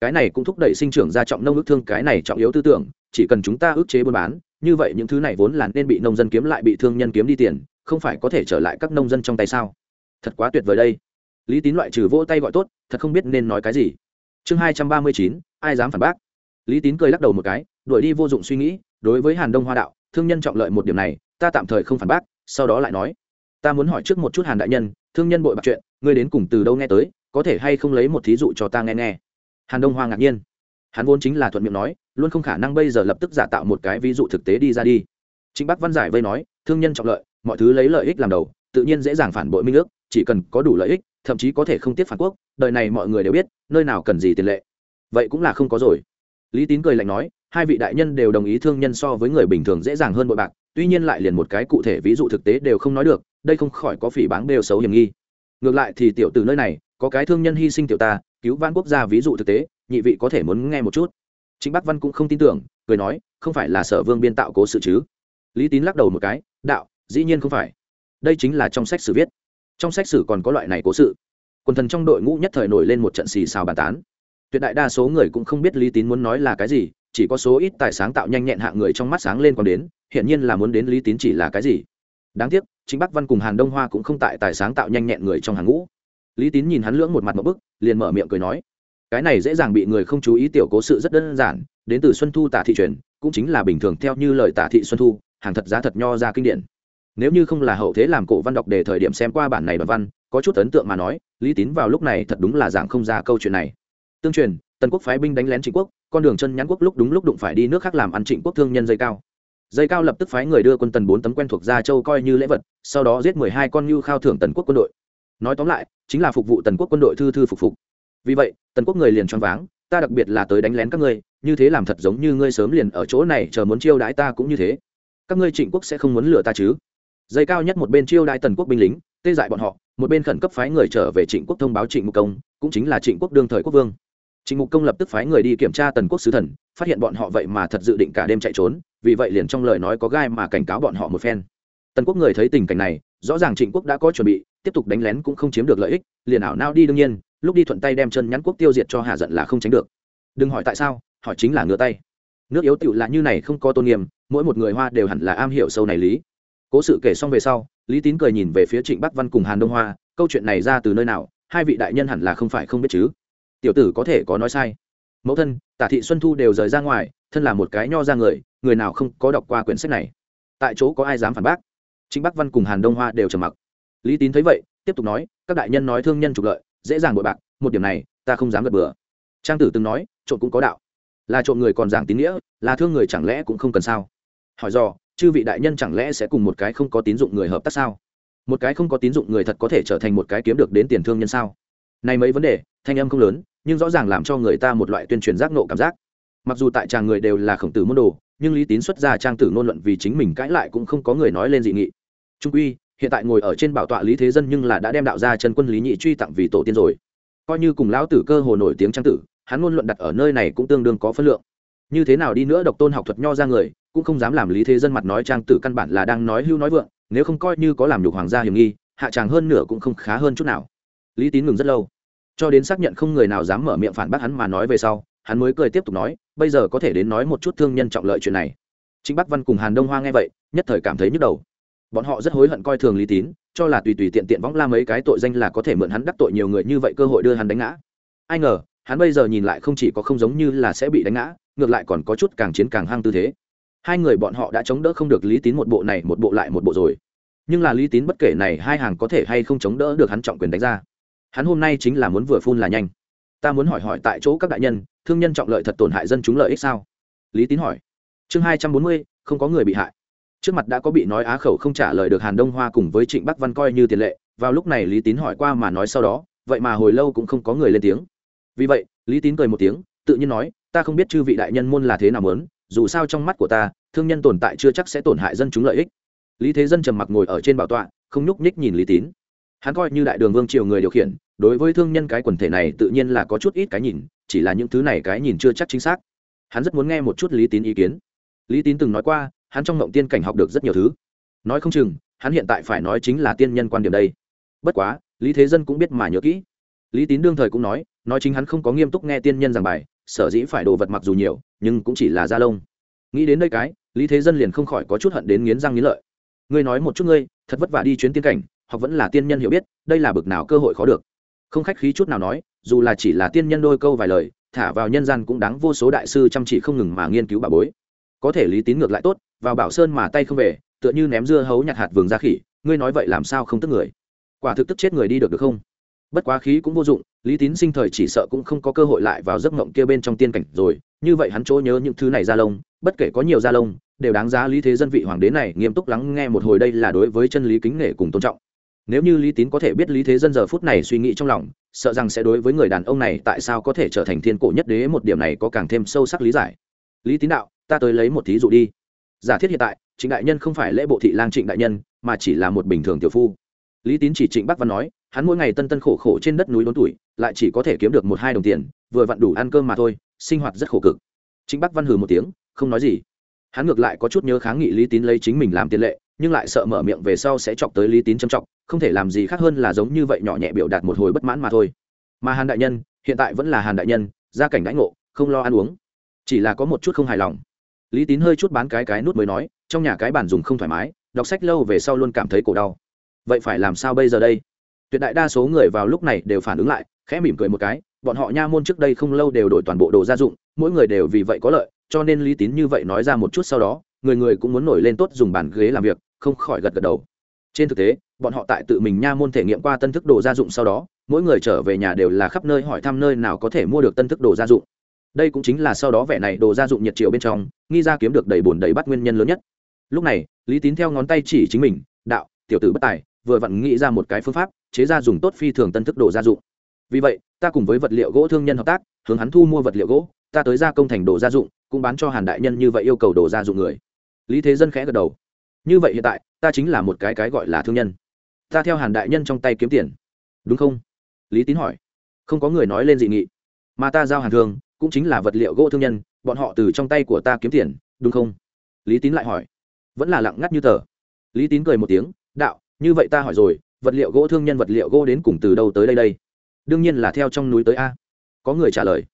Cái này cũng thúc đẩy sinh trưởng ra trọng nông ước thương, cái này trọng yếu tư tưởng, chỉ cần chúng ta ước chế buôn bán, như vậy những thứ này vốn là nên bị nông dân kiếm lại bị thương nhân kiếm đi tiền, không phải có thể trở lại các nông dân trong tay sao? Thật quá tuyệt vời đây. Lý tín loại trừ vỗ tay gọi tốt, thật không biết nên nói cái gì. Chương hai trăm ba mươi chín, ai dám phản bác? Lý tín cười lắc đầu một cái, đuổi đi vô dụng suy nghĩ đối với hàn đông hoa đạo, thương nhân trọng lợi một điểm này, ta tạm thời không phản bác, sau đó lại nói. Ta muốn hỏi trước một chút hàn đại nhân, thương nhân bội bạc chuyện, ngươi đến cùng từ đâu nghe tới, có thể hay không lấy một thí dụ cho ta nghe nghe? Hàn đông hoa ngạc nhiên. Hắn vốn chính là thuận miệng nói, luôn không khả năng bây giờ lập tức giả tạo một cái ví dụ thực tế đi ra đi. Chính bắc văn giải vây nói, thương nhân trọng lợi, mọi thứ lấy lợi ích làm đầu, tự nhiên dễ dàng phản bội minh ước, chỉ cần có đủ lợi ích, thậm chí có thể không tiếc phản quốc, đời này mọi người đều biết, nơi nào cần gì tiền lệ. Vậy cũng là không có rồi. Lý tín cười lạnh nói hai vị đại nhân đều đồng ý thương nhân so với người bình thường dễ dàng hơn bội bạc, tuy nhiên lại liền một cái cụ thể ví dụ thực tế đều không nói được, đây không khỏi có phỉ báng đều xấu hiểm nghi. Ngược lại thì tiểu từ nơi này, có cái thương nhân hy sinh tiểu ta, cứu vãn quốc gia ví dụ thực tế, nhị vị có thể muốn nghe một chút. Chính bắc văn cũng không tin tưởng, cười nói, không phải là sở vương biên tạo cố sự chứ? Lý tín lắc đầu một cái, đạo, dĩ nhiên không phải. Đây chính là trong sách sử viết. Trong sách sử còn có loại này cố sự. Quần thần trong đội ngũ nhất thời nổi lên một trận xì xào bàn tán. Tuyệt đại đa số người cũng không biết lý tín muốn nói là cái gì chỉ có số ít tài sáng tạo nhanh nhẹn hạng người trong mắt sáng lên còn đến hiện nhiên là muốn đến lý tín chỉ là cái gì. Đáng tiếc, chính bắc văn cùng hàn đông hoa cũng không tại tài sáng tạo nhanh nhẹn người trong hàng ngũ. Lý tín nhìn hắn lưỡng một mặt một bức, liền mở miệng cười nói, cái này dễ dàng bị người không chú ý tiểu cố sự rất đơn giản, đến từ xuân thu tả thị truyền, cũng chính là bình thường theo như lời tả thị xuân thu, hàng thật giá thật nho ra kinh điển. Nếu như không là hậu thế làm cổ văn đọc để thời điểm xem qua bản này đoạn văn, có chút ấn tượng mà nói, lý tín vào lúc này thật đúng là giảng không ra câu chuyện này. Tương truyền tần quốc phái binh đánh lén trịnh quốc, con đường chân nhãn quốc lúc đúng lúc đụng phải đi nước khác làm ăn trịnh quốc thương nhân dây cao. Dây cao lập tức phái người đưa quân tần bốn tấm quen thuộc ra châu coi như lễ vật, sau đó giết mười hai con như khao thưởng tần quốc quân đội. Nói tóm lại, chính là phục vụ tần quốc quân đội thư thư phục phục. Vì vậy, tần quốc người liền choáng váng, ta đặc biệt là tới đánh lén các ngươi, như thế làm thật giống như ngươi sớm liền ở chỗ này chờ muốn chiêu đãi ta cũng như thế. Các ngươi trịnh quốc sẽ không muốn lừa ta chứ? Dây cao nhất một bên chiêu đãi tần quốc binh lính, tê dại bọn họ, một bên khẩn cấp phái người trở về trịnh quốc thông báo trịnh mục công, cũng chính là trịnh quốc đương thời quốc vương. Trình mục công lập tức phái người đi kiểm tra tần quốc sứ thần, phát hiện bọn họ vậy mà thật dự định cả đêm chạy trốn, vì vậy liền trong lời nói có gai mà cảnh cáo bọn họ một phen. Tần quốc người thấy tình cảnh này, rõ ràng trịnh quốc đã có chuẩn bị, tiếp tục đánh lén cũng không chiếm được lợi ích, liền ảo nao đi đương nhiên, lúc đi thuận tay đem chân nhắn quốc tiêu diệt cho hạ giận là không tránh được. Đừng hỏi tại sao, hỏi chính là ngửa tay. Nước yếu tiểu là như này không có tôn nghiêm, mỗi một người hoa đều hẳn là am hiểu sâu này lý. Cố sự kể xong về sau, lý tín cười nhìn về phía trịnh bắc văn cùng hàn đông hoa, câu chuyện này ra từ nơi nào, hai vị đại nhân hẳn là không phải không biết chứ tiểu tử có thể có nói sai. Mẫu thân, tả thị xuân thu đều rời ra ngoài, thân là một cái nho ra người người nào không có đọc qua quyển sách này? Tại chỗ có ai dám phản bác? Chính bắc văn cùng hàn đông hoa đều trầm mặc. Lý tín thấy vậy, tiếp tục nói, các đại nhân nói thương nhân trục lợi, dễ dàng bội bạc, một điểm này, ta không dám gật bừa. Trang tử từng nói, trộm cũng có đạo. Là trộm người còn giảng tín nghĩa, là thương người chẳng lẽ cũng không cần sao? Hỏi do chư vị đại nhân chẳng lẽ sẽ cùng một cái không có tín dụng người hợp tác sao? Một cái không có tín dụng người thật có thể trở thành một cái kiếm được đến tiền thương nhân sao? Này mấy vấn đề, thanh âm không lớn nhưng rõ ràng làm cho người ta một loại tuyên truyền giác nộ cảm giác. Mặc dù tại tràng người đều là khổng tử môn đồ, nhưng lý tín xuất ra trang tử ngôn luận vì chính mình cãi lại cũng không có người nói lên dị nghị. Trung uy hiện tại ngồi ở trên bảo tọa lý thế dân nhưng là đã đem đạo ra chân quân lý nhị truy tặng vì tổ tiên rồi. Coi như cùng lão tử cơ hồ nổi tiếng trang tử, hắn ngôn luận đặt ở nơi này cũng tương đương có phân lượng. Như thế nào đi nữa, độc tôn học thuật nho ra người, cũng không dám làm lý thế dân mặt nói trang tử căn bản là đang nói hưu nói vượng, nếu không coi như có làm nhục hoàng gia hiểm nghi, hạ tràng hơn nửa cũng không khá hơn chút nào. Lý tín ngừng rất lâu cho đến xác nhận không người nào dám mở miệng phản bác hắn mà nói về sau, hắn mới cười tiếp tục nói, bây giờ có thể đến nói một chút thương nhân trọng lợi chuyện này. Chính bắc văn cùng hàn đông hoa nghe vậy, nhất thời cảm thấy nhức đầu. Bọn họ rất hối hận coi thường lý tín, cho là tùy tùy tiện tiện võng la mấy cái tội danh là có thể mượn hắn đắc tội nhiều người như vậy cơ hội đưa hắn đánh ngã. Ai ngờ, hắn bây giờ nhìn lại không chỉ có không giống như là sẽ bị đánh ngã, ngược lại còn có chút càng chiến càng hăng tư thế. Hai người bọn họ đã chống đỡ không được lý tín một bộ này một bộ lại một bộ rồi. Nhưng là lý tín bất kể này hai hàng có thể hay không chống đỡ được hắn trọng quyền đánh ra hắn hôm nay chính là muốn vừa phun là nhanh. Ta muốn hỏi hỏi tại chỗ các đại nhân, thương nhân trọng lợi thật tổn hại dân chúng lợi ích sao? Lý tín hỏi. Chương hai trăm bốn mươi, không có người bị hại. Trước mặt đã có bị nói á khẩu không trả lời được hàn đông hoa cùng với trịnh bắc văn coi như tiền lệ, vào lúc này lý tín hỏi qua mà nói sau đó, vậy mà hồi lâu cũng không có người lên tiếng. Vì vậy, lý tín cười một tiếng, tự nhiên nói, ta không biết chư vị đại nhân môn là thế nào lớn dù sao trong mắt của ta, thương nhân tồn tại chưa chắc sẽ tổn hại dân chúng lợi ích. Lý thế dân trầm mặc ngồi ở trên bảo tọa, không nhúc nhích nhìn lý tín. Hắn coi như đại đường vương triều người điều khiển đối với thương nhân cái quần thể này tự nhiên là có chút ít cái nhìn, chỉ là những thứ này cái nhìn chưa chắc chính xác. Hắn rất muốn nghe một chút lý tín ý kiến. Lý tín từng nói qua, hắn trong ngộng tiên cảnh học được rất nhiều thứ. Nói không chừng, hắn hiện tại phải nói chính là tiên nhân quan điểm đây. Bất quá, lý thế dân cũng biết mà nhớ kỹ. Lý tín đương thời cũng nói nói chính hắn không có nghiêm túc nghe tiên nhân giảng bài, sở dĩ phải đồ vật mặc dù nhiều, nhưng cũng chỉ là da lông. Nghĩ đến đây cái, lý thế dân liền không khỏi có chút hận đến nghiến răng nghiến lợi. Ngươi nói một chút ngươi, thật vất vả đi chuyến tiên cảnh hoặc vẫn là tiên nhân hiểu biết, đây là bực nào cơ hội khó được không khách khí chút nào nói, dù là chỉ là tiên nhân đôi câu vài lời, thả vào nhân gian cũng đáng vô số đại sư chăm chỉ không ngừng mà nghiên cứu bà bối. Có thể lý tín ngược lại tốt, vào bảo sơn mà tay không về, tựa như ném dưa hấu nhặt hạt vườn ra khỉ, ngươi nói vậy làm sao không tức người? Quả thực tức chết người đi được được không? Bất quá khí cũng vô dụng, lý tín sinh thời chỉ sợ cũng không có cơ hội lại vào giấc mộng kia bên trong tiên cảnh rồi, như vậy hắn chỗ nhớ những thứ này ra lông, bất kể có nhiều ra lông, đều đáng giá lý thế dân vị hoàng đế này nghiêm túc lắng nghe một hồi đây là đối với chân lý kính nể cùng tôn trọng nếu như lý tín có thể biết lý thế dân giờ phút này suy nghĩ trong lòng, sợ rằng sẽ đối với người đàn ông này tại sao có thể trở thành thiên cổ nhất đế một điểm này có càng thêm sâu sắc lý giải. Lý tín đạo, ta tới lấy một thí dụ đi. Giả thiết hiện tại, trịnh đại nhân không phải lễ bộ thị lang trịnh đại nhân, mà chỉ là một bình thường tiểu phu. Lý tín chỉ trịnh bắc văn nói, hắn mỗi ngày tân tân khổ khổ trên đất núi đốn tuổi, lại chỉ có thể kiếm được một hai đồng tiền, vừa vặn đủ ăn cơm mà thôi, sinh hoạt rất khổ cực. Trịnh bắc văn hừ một tiếng, không nói gì. Hắn ngược lại có chút nhớ kháng nghị lý tín lấy chính mình làm tiền lệ, nhưng lại sợ mở miệng về sau sẽ chọc tới lý tín châm trọng không thể làm gì khác hơn là giống như vậy nhỏ nhẹ biểu đạt một hồi bất mãn mà thôi. Mà hàn đại nhân, hiện tại vẫn là hàn đại nhân, gia cảnh đãi ngộ, không lo ăn uống. Chỉ là có một chút không hài lòng. Lý tín hơi chút bán cái cái nút mới nói, trong nhà cái bản dùng không thoải mái, đọc sách lâu về sau luôn cảm thấy cổ đau. Vậy phải làm sao bây giờ đây? Tuyệt đại đa số người vào lúc này đều phản ứng lại, khẽ mỉm cười một cái, bọn họ nha môn trước đây không lâu đều đổi toàn bộ đồ gia dụng, mỗi người đều vì vậy có lợi, cho nên lý tín như vậy nói ra một chút sau đó, người người cũng muốn nổi lên tốt dùng bàn ghế làm việc, không khỏi gật gật đầu trên thực tế, bọn họ tại tự mình nha môn thể nghiệm qua tân thức đồ gia dụng sau đó, mỗi người trở về nhà đều là khắp nơi hỏi thăm nơi nào có thể mua được tân thức đồ gia dụng. Đây cũng chính là sau đó vẻ này đồ gia dụng nhiệt triệu bên trong, nghi ra kiếm được đầy bùn đầy bắt nguyên nhân lớn nhất. Lúc này, lý tín theo ngón tay chỉ chính mình, đạo, tiểu tử bất tài, vừa vặn nghĩ ra một cái phương pháp, chế ra dùng tốt phi thường tân thức đồ gia dụng. Vì vậy, ta cùng với vật liệu gỗ thương nhân hợp tác, hướng hắn thu mua vật liệu gỗ, ta tới gia công thành đồ gia dụng, cũng bán cho hàn đại nhân như vậy yêu cầu đồ gia dụng người. Lý thế dân khẽ gật đầu như vậy hiện tại, ta chính là một cái cái gọi là thương nhân. Ta theo hàn đại nhân trong tay kiếm tiền. Đúng không? Lý tín hỏi. Không có người nói lên dị nghị. Mà ta giao hàng thương cũng chính là vật liệu gỗ thương nhân, bọn họ từ trong tay của ta kiếm tiền, đúng không? Lý tín lại hỏi. Vẫn là lặng ngắt như tờ. Lý tín cười một tiếng, đạo, như vậy ta hỏi rồi, vật liệu gỗ thương nhân vật liệu gỗ đến cùng từ đâu tới đây đây? Đương nhiên là theo trong núi tới a. Có người trả lời.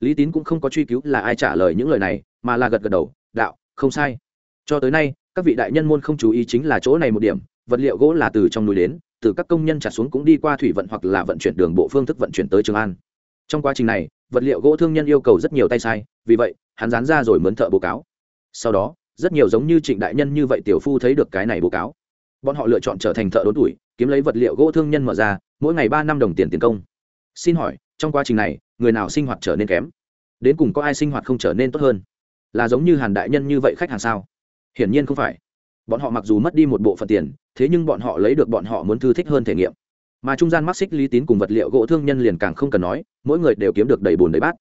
Lý tín cũng không có truy cứu là ai trả lời những lời này, mà là gật gật đầu, đạo, không sai. Cho tới nay các vị đại nhân môn không chú ý chính là chỗ này một điểm, vật liệu gỗ là từ trong núi đến, từ các công nhân trả xuống cũng đi qua thủy vận hoặc là vận chuyển đường bộ phương thức vận chuyển tới trường an. Trong quá trình này, vật liệu gỗ thương nhân yêu cầu rất nhiều tay sai, vì vậy, hắn dán ra rồi mướn thợ bố cáo. Sau đó, rất nhiều giống như trịnh đại nhân như vậy tiểu phu thấy được cái này bố cáo. Bọn họ lựa chọn trở thành thợ đốn tuổi, kiếm lấy vật liệu gỗ thương nhân mở ra, mỗi ngày ba năm đồng tiền tiền công. Xin hỏi, trong quá trình này, người nào sinh hoạt trở nên kém? Đến cùng có ai sinh hoạt không trở nên tốt hơn? Là giống như hàn đại nhân như vậy khách hàng sao? Hiển nhiên không phải. Bọn họ mặc dù mất đi một bộ phận tiền, thế nhưng bọn họ lấy được bọn họ muốn thư thích hơn thể nghiệm. Mà trung gian mắc xích lý tín cùng vật liệu gỗ thương nhân liền càng không cần nói, mỗi người đều kiếm được đầy bùn đầy bát.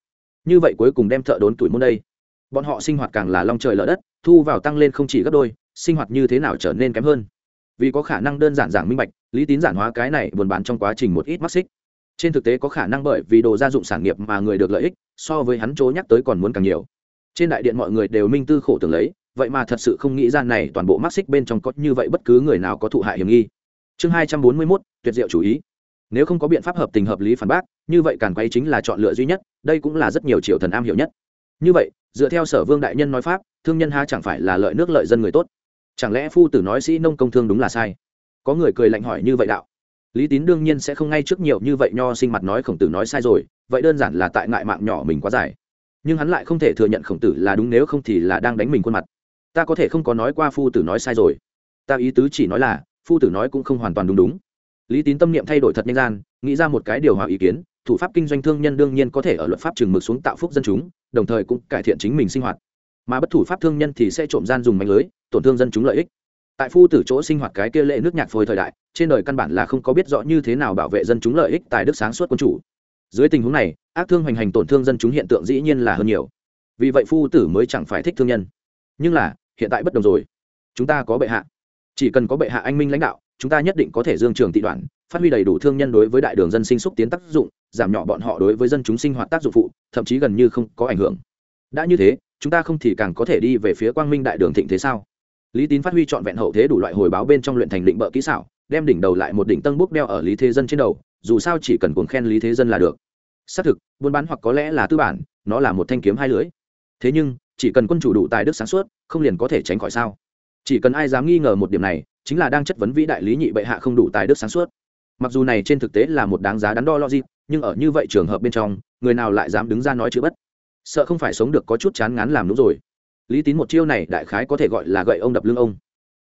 Như vậy cuối cùng đem thợ đốn tuổi môn đây. Bọn họ sinh hoạt càng là long trời lở đất, thu vào tăng lên không chỉ gấp đôi, sinh hoạt như thế nào trở nên kém hơn. Vì có khả năng đơn giản giảng minh bạch, lý tín giản hóa cái này buôn bán trong quá trình một ít mắc xích trên thực tế có khả năng bởi vì đồ gia dụng sản nghiệp mà người được lợi ích, so với hắn chỗ nhắc tới còn muốn càng nhiều. Trên đại điện mọi người đều minh tư khổ tưởng lấy vậy mà thật sự không nghĩ ra này toàn bộ mắt xích bên trong có như vậy bất cứ người nào có thụ hại hiểm nghi. Chương hai trăm bốn mươi mốt, tuyệt diệu chủ ý. Nếu không có biện pháp hợp tình hợp lý phản bác, như vậy càn quay chính là chọn lựa duy nhất, đây cũng là rất nhiều triệu thần am hiểu nhất. Như vậy, dựa theo sở vương đại nhân nói pháp, thương nhân ha chẳng phải là lợi nước lợi dân người tốt? Chẳng lẽ phu tử nói sĩ nông công thương đúng là sai? Có người cười lạnh hỏi như vậy đạo. Lý tín đương nhiên sẽ không ngay trước nhiều như vậy nho sinh mặt nói khổng tử nói sai rồi, vậy đơn giản là tại ngại mạng nhỏ mình quá dài. Nhưng hắn lại không thể thừa nhận khổng tử là đúng, nếu không thì là đang đánh mình khuôn mặt ta có thể không có nói qua phu tử nói sai rồi. Ta ý tứ chỉ nói là, phu tử nói cũng không hoàn toàn đúng đúng. Lý tín tâm niệm thay đổi thật nhanh gian, nghĩ ra một cái điều hòa ý kiến, thủ pháp kinh doanh thương nhân đương nhiên có thể ở luật pháp trừng mực xuống tạo phúc dân chúng, đồng thời cũng cải thiện chính mình sinh hoạt. Mà bất thủ pháp thương nhân thì sẽ trộm gian dùng mạnh lưới, tổn thương dân chúng lợi ích. Tại phu tử chỗ sinh hoạt cái kia lệ nước nhạc phôi thời đại, trên đời căn bản là không có biết rõ như thế nào bảo vệ dân chúng lợi ích tài đức sáng suốt quân chủ. Dưới tình huống này, ác thương hoành hành tổn thương dân chúng hiện tượng dĩ nhiên là hơn nhiều. Vì vậy phu tử mới chẳng phải thích thương nhân. Nhưng là hiện tại bất đồng rồi. Chúng ta có bệ hạ. Chỉ cần có bệ hạ anh minh lãnh đạo, chúng ta nhất định có thể dương trường tị đoạn, phát huy đầy đủ thương nhân đối với đại đường dân sinh xúc tiến tác dụng, giảm nhỏ bọn họ đối với dân chúng sinh hoạt tác dụng phụ, thậm chí gần như không có ảnh hưởng. Đã như thế, chúng ta không thì càng có thể đi về phía quang minh đại đường thịnh thế sao? Lý tín phát huy trọn vẹn hậu thế đủ loại hồi báo bên trong luyện thành định bợ kỹ xảo, đem đỉnh đầu lại một đỉnh tân bút đeo ở lý thế dân trên đầu, dù sao chỉ cần cuồng khen lý thế dân là được. Xác thực, buôn bán hoặc có lẽ là tư bản, nó là một thanh kiếm hai lưới thế nhưng chỉ cần quân chủ đủ tài đức sáng suốt, không liền có thể tránh khỏi sao? Chỉ cần ai dám nghi ngờ một điểm này, chính là đang chất vấn vĩ đại lý nhị bệ hạ không đủ tài đức sáng suốt. Mặc dù này trên thực tế là một đáng giá đắn đo logic, nhưng ở như vậy trường hợp bên trong, người nào lại dám đứng ra nói chữ bất? Sợ không phải sống được có chút chán ngán làm đúng rồi. Lý tín một chiêu này đại khái có thể gọi là gậy ông đập lưng ông.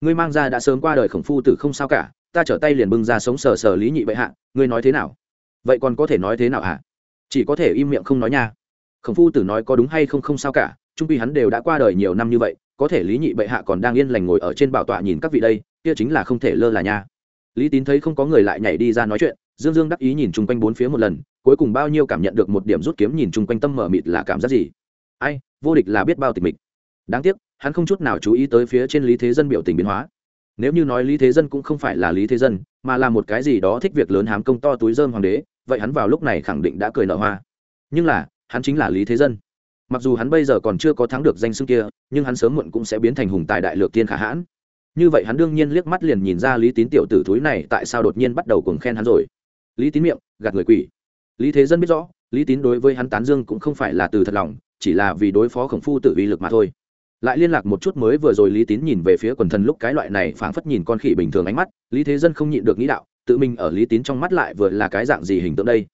Ngươi mang ra đã sớm qua đời khổng phu tử không sao cả, ta trở tay liền bưng ra sống sờ sờ lý nhị bệ hạ, ngươi nói thế nào? Vậy còn có thể nói thế nào hả? Chỉ có thể im miệng không nói nha. Khổng phu tử nói có đúng hay không không sao cả trung quy hắn đều đã qua đời nhiều năm như vậy, có thể lý nhị bệ hạ còn đang yên lành ngồi ở trên bảo tọa nhìn các vị đây, kia chính là không thể lơ là nha. Lý tín thấy không có người lại nhảy đi ra nói chuyện, dương dương đắc ý nhìn chung quanh bốn phía một lần, cuối cùng bao nhiêu cảm nhận được một điểm rút kiếm nhìn chung quanh tâm mở mịt là cảm giác gì? Ai, vô địch là biết bao tịch mịch. Đáng tiếc, hắn không chút nào chú ý tới phía trên lý thế dân biểu tình biến hóa. Nếu như nói lý thế dân cũng không phải là lý thế dân, mà là một cái gì đó thích việc lớn hám công to túi dơm hoàng đế, vậy hắn vào lúc này khẳng định đã cười nở hoa. Nhưng là, hắn chính là lý thế dân mặc dù hắn bây giờ còn chưa có thắng được danh xưng kia, nhưng hắn sớm muộn cũng sẽ biến thành hùng tài đại lược tiên khả hãn. Như vậy hắn đương nhiên liếc mắt liền nhìn ra lý tín tiểu tử thúi này tại sao đột nhiên bắt đầu cùng khen hắn rồi. Lý tín miệng, gạt người quỷ. Lý thế dân biết rõ, lý tín đối với hắn tán dương cũng không phải là từ thật lòng, chỉ là vì đối phó khổng phu tự uy lực mà thôi. Lại liên lạc một chút mới vừa rồi lý tín nhìn về phía quần thần lúc cái loại này phảng phất nhìn con khỉ bình thường ánh mắt, lý thế dân không nhịn được nghĩ đạo, tự mình ở lý tín trong mắt lại vừa là cái dạng gì hình tượng đây?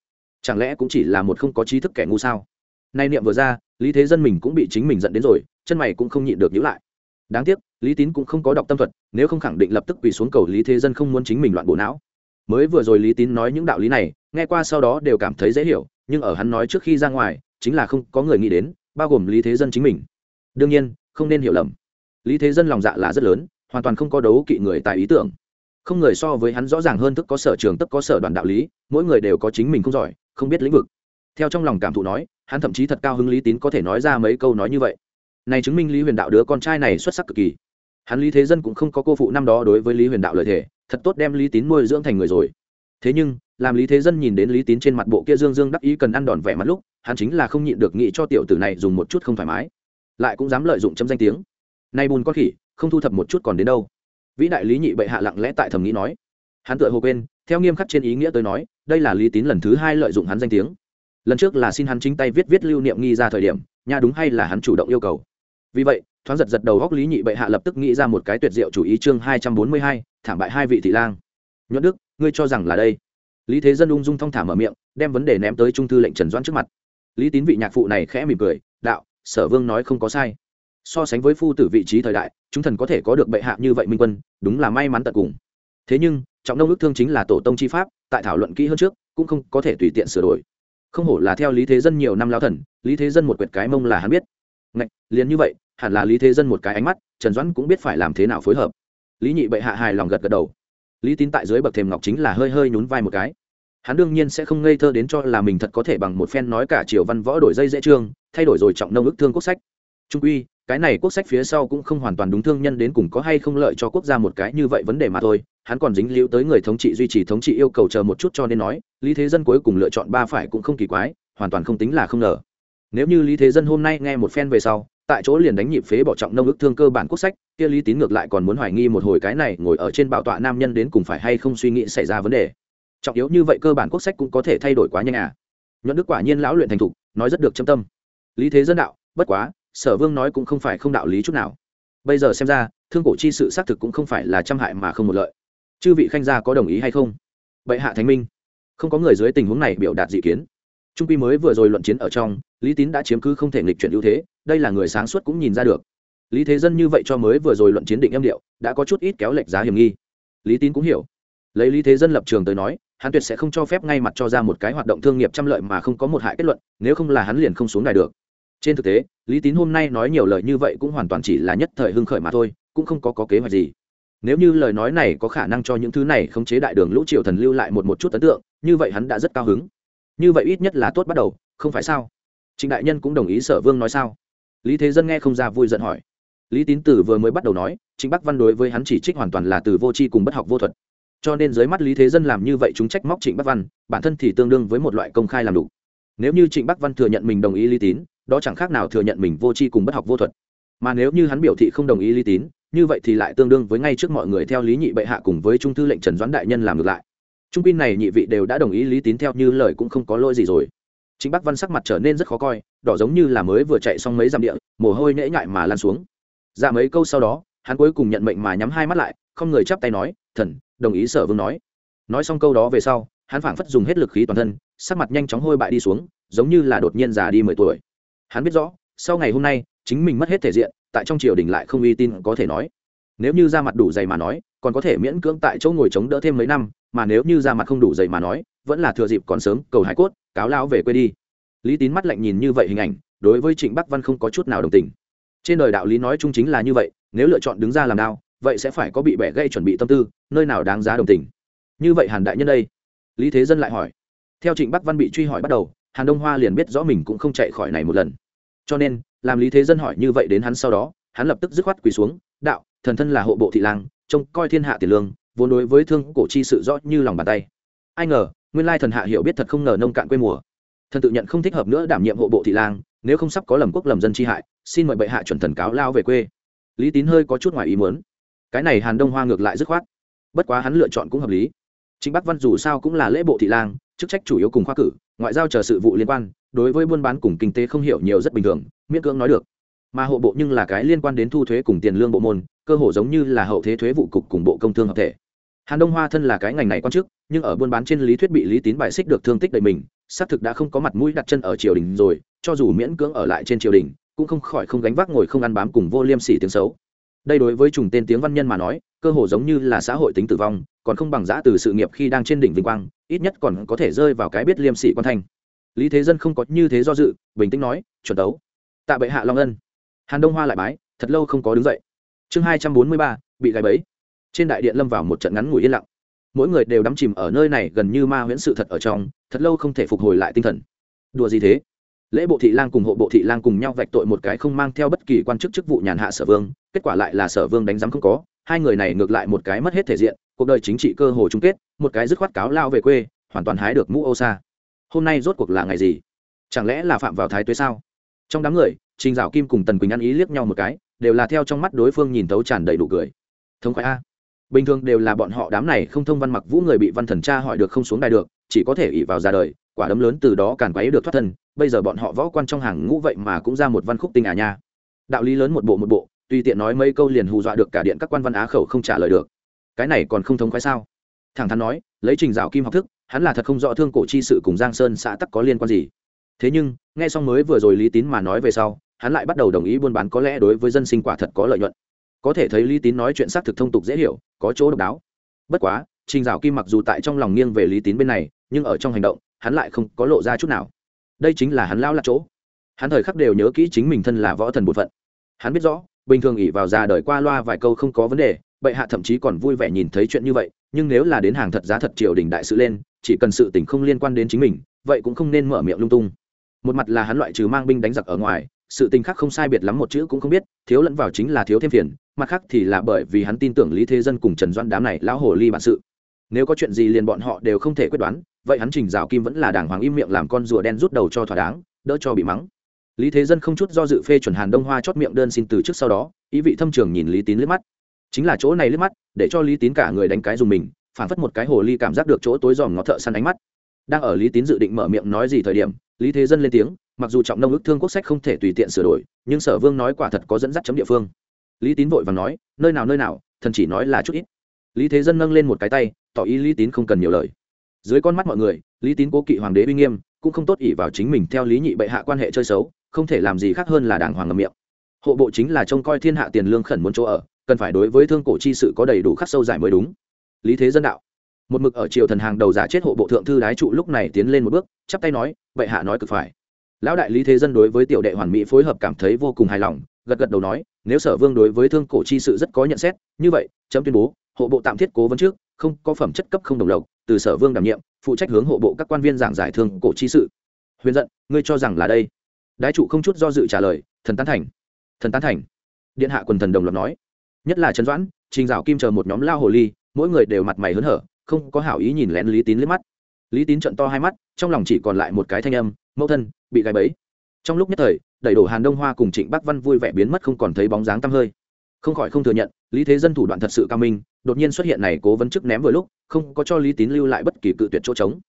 Chẳng lẽ cũng chỉ là một không có trí thức kẻ ngu sao? Nay niệm vừa ra, lý thế dân mình cũng bị chính mình dẫn đến rồi, chân mày cũng không nhịn được nhữ lại. Đáng tiếc, lý tín cũng không có đọc tâm thuật, nếu không khẳng định lập tức quỳ xuống cầu lý thế dân không muốn chính mình loạn bộ não. Mới vừa rồi lý tín nói những đạo lý này, nghe qua sau đó đều cảm thấy dễ hiểu, nhưng ở hắn nói trước khi ra ngoài, chính là không có người nghĩ đến, bao gồm lý thế dân chính mình. Đương nhiên, không nên hiểu lầm. Lý thế dân lòng dạ là rất lớn, hoàn toàn không có đấu kỵ người tại ý tưởng. Không người so với hắn rõ ràng hơn thức có sở trường, tức có sở đoàn đạo lý, mỗi người đều có chính mình không giỏi, không biết lĩnh vực. Theo trong lòng cảm thụ nói hắn thậm chí thật cao hứng lý tín có thể nói ra mấy câu nói như vậy. Này chứng minh lý huyền đạo đứa con trai này xuất sắc cực kỳ. Hắn lý thế dân cũng không có cô phụ năm đó đối với lý huyền đạo lợi thể thật tốt đem lý tín nuôi dưỡng thành người rồi. Thế nhưng, làm lý thế dân nhìn đến lý tín trên mặt bộ kia dương dương đắc ý cần ăn đòn vẻ mặt lúc, hắn chính là không nhịn được nghĩ cho tiểu tử này dùng một chút không thoải mái. Lại cũng dám lợi dụng chấm danh tiếng. Nay bùn con khỉ, không thu thập một chút còn đến đâu. Vĩ đại lý nhị bệ hạ lặng lẽ tại thầm nghĩ nói. Hắn tựa hồ quên, theo nghiêm khắc trên ý nghĩa tới nói, đây là lý tín lần thứ hai lợi dụng hắn danh tiếng lần trước là xin hắn chính tay viết viết lưu niệm nghi ra thời điểm, nha đúng hay là hắn chủ động yêu cầu. Vì vậy, thoáng giật giật đầu góc lý nhị bệ hạ lập tức nghĩ ra một cái tuyệt diệu chủ ý chương hai trăm bốn mươi hai, thảm bại hai vị thị lang. Nhuận đức, ngươi cho rằng là đây. Lý thế dân ung dung thong thả mở miệng, đem vấn đề ném tới trung thư lệnh trần doãn trước mặt. Lý tín vị nhạc phụ này khẽ mỉm cười, đạo, sở vương nói không có sai. So sánh với phu tử vị trí thời đại, chúng thần có thể có được bệ hạ như vậy minh quân, đúng là may mắn tận cùng. Thế nhưng, trọng nông ước thương chính là tổ tông chi pháp, tại thảo luận kỹ hơn trước, cũng không có thể tùy tiện sửa đổi không hổ là theo lý thế dân nhiều năm lao thần, lý thế dân một quyệt cái mông là hắn biết. Ngạch, liền như vậy, hẳn là lý thế dân một cái ánh mắt, trần doãn cũng biết phải làm thế nào phối hợp. Lý nhị bệ hạ hài lòng gật gật đầu. Lý tín tại dưới bậc thềm ngọc chính là hơi hơi nhún vai một cái. Hắn đương nhiên sẽ không ngây thơ đến cho là mình thật có thể bằng một phen nói cả triều văn võ đổi dây dễ trương, thay đổi rồi trọng nông ức thương quốc sách. Trung uy cái này quốc sách phía sau cũng không hoàn toàn đúng thương nhân đến cùng có hay không lợi cho quốc gia một cái như vậy vấn đề mà thôi. Hắn còn dính liễu tới người thống trị duy trì thống trị yêu cầu chờ một chút cho nên nói, lý thế dân cuối cùng lựa chọn ba phải cũng không kỳ quái, hoàn toàn không tính là không ngờ. Nếu như lý thế dân hôm nay nghe một phen về sau, tại chỗ liền đánh nhịp phế bỏ trọng nông ức thương cơ bản quốc sách, kia lý tín ngược lại còn muốn hoài nghi một hồi cái này ngồi ở trên bảo tọa nam nhân đến cùng phải hay không suy nghĩ xảy ra vấn đề. Trọng yếu như vậy cơ bản quốc sách cũng có thể thay đổi quá nhanh à. Nhuận đức quả nhiên lão luyện thành thục, nói rất được châm tâm. Lý thế dân đạo, bất quá sở vương nói cũng không phải không đạo lý chút nào. Bây giờ xem ra, thương cổ chi sự xác thực cũng không phải là trăm hại mà không một lợi. Chư vị khanh gia có đồng ý hay không? Bệ hạ thánh minh. Không có người dưới tình huống này biểu đạt dị kiến. Trung quy mới vừa rồi luận chiến ở trong, lý tín đã chiếm cứ không thể nghịch chuyển ưu thế, đây là người sáng suốt cũng nhìn ra được. Lý thế dân như vậy cho mới vừa rồi luận chiến định âm điệu, đã có chút ít kéo lệch giá hiểm nghi. Lý tín cũng hiểu. Lấy lý thế dân lập trường tới nói, hắn tuyệt sẽ không cho phép ngay mặt cho ra một cái hoạt động thương nghiệp trăm lợi mà không có một hại kết luận, nếu không là hắn liền không xuống đài được trên thực tế lý tín hôm nay nói nhiều lời như vậy cũng hoàn toàn chỉ là nhất thời hưng khởi mà thôi cũng không có, có kế hoạch gì. Nếu như lời nói này có khả năng cho những thứ này khống chế đại đường lũ triều thần lưu lại một một chút ấn tượng như vậy hắn đã rất cao hứng. Như vậy ít nhất là tốt bắt đầu không phải sao? Trịnh đại nhân cũng đồng ý sở vương nói sao? Lý thế dân nghe không ra vui giận hỏi. Lý tín tử vừa mới bắt đầu nói trịnh bắc văn đối với hắn chỉ trích hoàn toàn là từ vô tri cùng bất học vô thuật. Cho nên dưới mắt lý thế dân làm như vậy chúng trách móc trịnh bắc văn bản thân thì tương đương với một loại công khai làm đủ. Nếu như trịnh bắc văn thừa nhận mình đồng ý lý tín đó chẳng khác nào thừa nhận mình vô tri cùng bất học vô thuật. Mà nếu như hắn biểu thị không đồng ý lý tín, như vậy thì lại tương đương với ngay trước mọi người theo lý nhị bệ hạ cùng với trung thư lệnh trần doãn đại nhân làm ngược lại. Trung pin này nhị vị đều đã đồng ý lý tín theo như lời cũng không có lỗi gì rồi. Chính bắc văn sắc mặt trở nên rất khó coi, đỏ giống như là mới vừa chạy xong mấy dặm địa, mồ hôi nễ nhại mà lan xuống. Ra dạ mấy câu sau đó, hắn cuối cùng nhận mệnh mà nhắm hai mắt lại, không người chắp tay nói, thần, đồng ý sở vương nói. Nói xong câu đó về sau, hắn phảng phất dùng hết lực khí toàn thân, sắc mặt nhanh chóng hôi bại đi xuống, giống như là đột nhiên già đi mười tuổi hắn biết rõ, sau ngày hôm nay, chính mình mất hết thể diện, tại trong triều đình lại không uy tin có thể nói. Nếu như ra mặt đủ dày mà nói, còn có thể miễn cưỡng tại chỗ ngồi chống đỡ thêm mấy năm, mà nếu như ra mặt không đủ dày mà nói, vẫn là thừa dịp còn sớm, cầu hải cốt, cáo lao về quê đi. Lý tín mắt lạnh nhìn như vậy hình ảnh, đối với trịnh bắc văn không có chút nào đồng tình. Trên đời đạo lý nói chung chính là như vậy, nếu lựa chọn đứng ra làm đao, vậy sẽ phải có bị bẻ gây chuẩn bị tâm tư, nơi nào đáng giá đồng tình. Như vậy hàn đại nhân đây. Lý thế dân lại hỏi. Theo trịnh bắc văn bị truy hỏi bắt đầu hàn đông hoa liền biết rõ mình cũng không chạy khỏi này một lần. Cho nên, làm lý thế dân hỏi như vậy đến hắn sau đó, hắn lập tức dứt khoát quỳ xuống, đạo, thần thân là hộ bộ thị lang, trông coi thiên hạ tiền lương, vốn đối với thương cổ chi sự rõ như lòng bàn tay. Ai ngờ, nguyên lai thần hạ hiểu biết thật không ngờ nông cạn quê mùa. Thần tự nhận không thích hợp nữa đảm nhiệm hộ bộ thị lang, nếu không sắp có lầm quốc lầm dân chi hại, xin mời bệ hạ chuẩn thần cáo lao về quê. Lý tín hơi có chút ngoài ý muốn. Cái này hàn đông hoa ngược lại dứt khoát. Bất quá hắn lựa chọn cũng hợp lý. Chính bắc văn dù sao cũng là lễ bộ thị lang, chức trách chủ yếu cùng khoa cử ngoại giao chờ sự vụ liên quan, đối với buôn bán cùng kinh tế không hiểu nhiều rất bình thường, miễn cưỡng nói được. Mà hộ bộ nhưng là cái liên quan đến thu thuế cùng tiền lương bộ môn, cơ hồ giống như là hậu thế thuế vụ cục cùng bộ công thương hợp thể. Hàn đông hoa thân là cái ngành này quan chức, nhưng ở buôn bán trên lý thuyết bị lý tín bài xích được thương tích đầy mình, xác thực đã không có mặt mũi đặt chân ở triều đình rồi, cho dù miễn cưỡng ở lại trên triều đình, cũng không khỏi không gánh vác ngồi không ăn bám cùng vô liêm sỉ tiếng xấu. Đây đối với trùng tên tiếng văn nhân mà nói cơ hồ giống như là xã hội tính tử vong, còn không bằng giã từ sự nghiệp khi đang trên đỉnh vinh quang, ít nhất còn có thể rơi vào cái biết liêm sỉ quan thanh. Lý thế dân không có như thế do dự, bình tĩnh nói, chuẩn đấu. Tạ bệ hạ long ân. Hàn đông hoa lại bái, thật lâu không có đứng dậy. Chương hai trăm bốn mươi ba, bị gáy bẫy. Trên đại điện lâm vào một trận ngắn ngủi yên lặng. Mỗi người đều đắm chìm ở nơi này gần như ma huyễn sự thật ở trong, thật lâu không thể phục hồi lại tinh thần. Đùa gì thế? Lễ bộ thị lang cùng hộ bộ thị lang cùng nhau vạch tội một cái không mang theo bất kỳ quan chức chức vụ nhàn hạ sở vương, kết quả lại là sở vương đánh giám không có, hai người này ngược lại một cái mất hết thể diện, cuộc đời chính trị cơ hồ chung kết, một cái dứt khoát cáo lao về quê, hoàn toàn hái được mũ ô xa hôm nay rốt cuộc là ngày gì? Chẳng lẽ là phạm vào thái tuế sao? Trong đám người, trình dạo kim cùng tần quỳnh ăn ý liếc nhau một cái, đều là theo trong mắt đối phương nhìn tấu tràn đầy đủ cười. Thống khoái a. Bình thường đều là bọn họ đám này không thông văn mặc vũ người bị văn thần cha hỏi được không xuống đài được chỉ có thể ỉ vào ra đời, quả đấm lớn từ đó càn quấy được thoát thân, bây giờ bọn họ võ quan trong hàng ngũ vậy mà cũng ra một văn khúc tinh à nha. Đạo lý lớn một bộ một bộ tùy tiện nói mấy câu liền hù dọa được cả điện các quan văn á khẩu không trả lời được. Cái này còn không thống khoái sao? Thẳng thắn nói, lấy trình dạo kim học thức, hắn là thật không rõ thương cổ chi sự cùng giang sơn xã tắc có liên quan gì. Thế nhưng, nghe xong mới vừa rồi lý tín mà nói về sau, hắn lại bắt đầu đồng ý buôn bán có lẽ đối với dân sinh quả thật có lợi nhuận. Có thể thấy lý tín nói chuyện xác thực thông tục dễ hiểu, có chỗ độc đáo. Bất quá trình dạo kim mặc dù tại trong lòng nghiêng về lý tín bên này, nhưng ở trong hành động, hắn lại không có lộ ra chút nào. Đây chính là hắn lao lạc chỗ. Hắn thời khắc đều nhớ kỹ chính mình thân là võ thần bột phận. Hắn biết rõ, bình thường ỉ vào già đời qua loa vài câu không có vấn đề, bệ hạ thậm chí còn vui vẻ nhìn thấy chuyện như vậy, nhưng nếu là đến hàng thật giá thật triều đình đại sự lên, chỉ cần sự tình không liên quan đến chính mình, vậy cũng không nên mở miệng lung tung. Một mặt là hắn loại trừ mang binh đánh giặc ở ngoài, sự tình khác không sai biệt lắm một chữ cũng không biết, thiếu lẫn vào chính là thiếu thêm phiền, mặt khác thì là bởi vì hắn tin tưởng lý thế dân cùng trần doan đám này lão hồ ly bản sự nếu có chuyện gì liền bọn họ đều không thể quyết đoán, vậy hắn trình rào kim vẫn là đàng hoàng im miệng làm con rùa đen rút đầu cho thỏa đáng, đỡ cho bị mắng. Lý thế dân không chút do dự phê chuẩn hàn đông hoa chót miệng đơn xin từ trước sau đó, ý vị thâm trường nhìn lý tín liếc mắt. Chính là chỗ này liếc mắt, để cho lý tín cả người đánh cái dùng mình, phản phất một cái hồ ly cảm giác được chỗ tối dòm ngó thợ săn ánh mắt. Đang ở lý tín dự định mở miệng nói gì thời điểm, lý thế dân lên tiếng, mặc dù trọng nông ước thương quốc sách không thể tùy tiện sửa đổi, nhưng sở vương nói quả thật có dẫn dắt chấm địa phương. Lý tín vội và nói, nơi nào nơi nào, thần chỉ nói là chút ít. Lý thế dân nâng lên một cái tay tỏ ý lý tín không cần nhiều lời. Dưới con mắt mọi người, lý tín cố kỵ hoàng đế uy nghiêm, cũng không tốt ỷ vào chính mình theo lý nhị bệ hạ quan hệ chơi xấu, không thể làm gì khác hơn là đàng hoàng ngầm miệng. Hộ bộ chính là trông coi thiên hạ tiền lương khẩn muốn chỗ ở, cần phải đối với thương cổ chi sự có đầy đủ khắc sâu giải mới đúng. Lý thế dân đạo. Một mực ở triều thần hàng đầu giả chết hộ bộ thượng thư đái trụ lúc này tiến lên một bước, chắp tay nói, bệ hạ nói cực phải. Lão đại lý thế dân đối với tiểu đệ hoàn mỹ phối hợp cảm thấy vô cùng hài lòng, gật gật đầu nói, nếu sở vương đối với thương cổ chi sự rất có nhận xét, như vậy, chấm tuyên bố, hộ bộ tạm thiết cố vấn trước không có phẩm chất cấp không đồng lộc, từ sở vương đảm nhiệm, phụ trách hướng hộ bộ các quan viên giảng giải thương cổ chi sự. Huyền giận, ngươi cho rằng là đây? Đái trụ không chút do dự trả lời, thần tán thành. Thần tán thành. Điện hạ quần thần đồng loạt nói. Nhất là trần doãn, trình dạo kim chờ một nhóm lao hồ ly, mỗi người đều mặt mày hớn hở, không có hảo ý nhìn lén lý tín liếc mắt. Lý tín trận to hai mắt, trong lòng chỉ còn lại một cái thanh âm, mẫu thân, bị gáy bẫy. Trong lúc nhất thời đẩy đổ hàn đông hoa cùng trịnh bắc văn vui vẻ biến mất không còn thấy bóng dáng tăm hơi không khỏi không thừa nhận, lý thế dân thủ đoạn thật sự cao minh, đột nhiên xuất hiện này cố vấn chức ném vừa lúc, không có cho lý tín lưu lại bất kỳ cự tuyệt chỗ trống.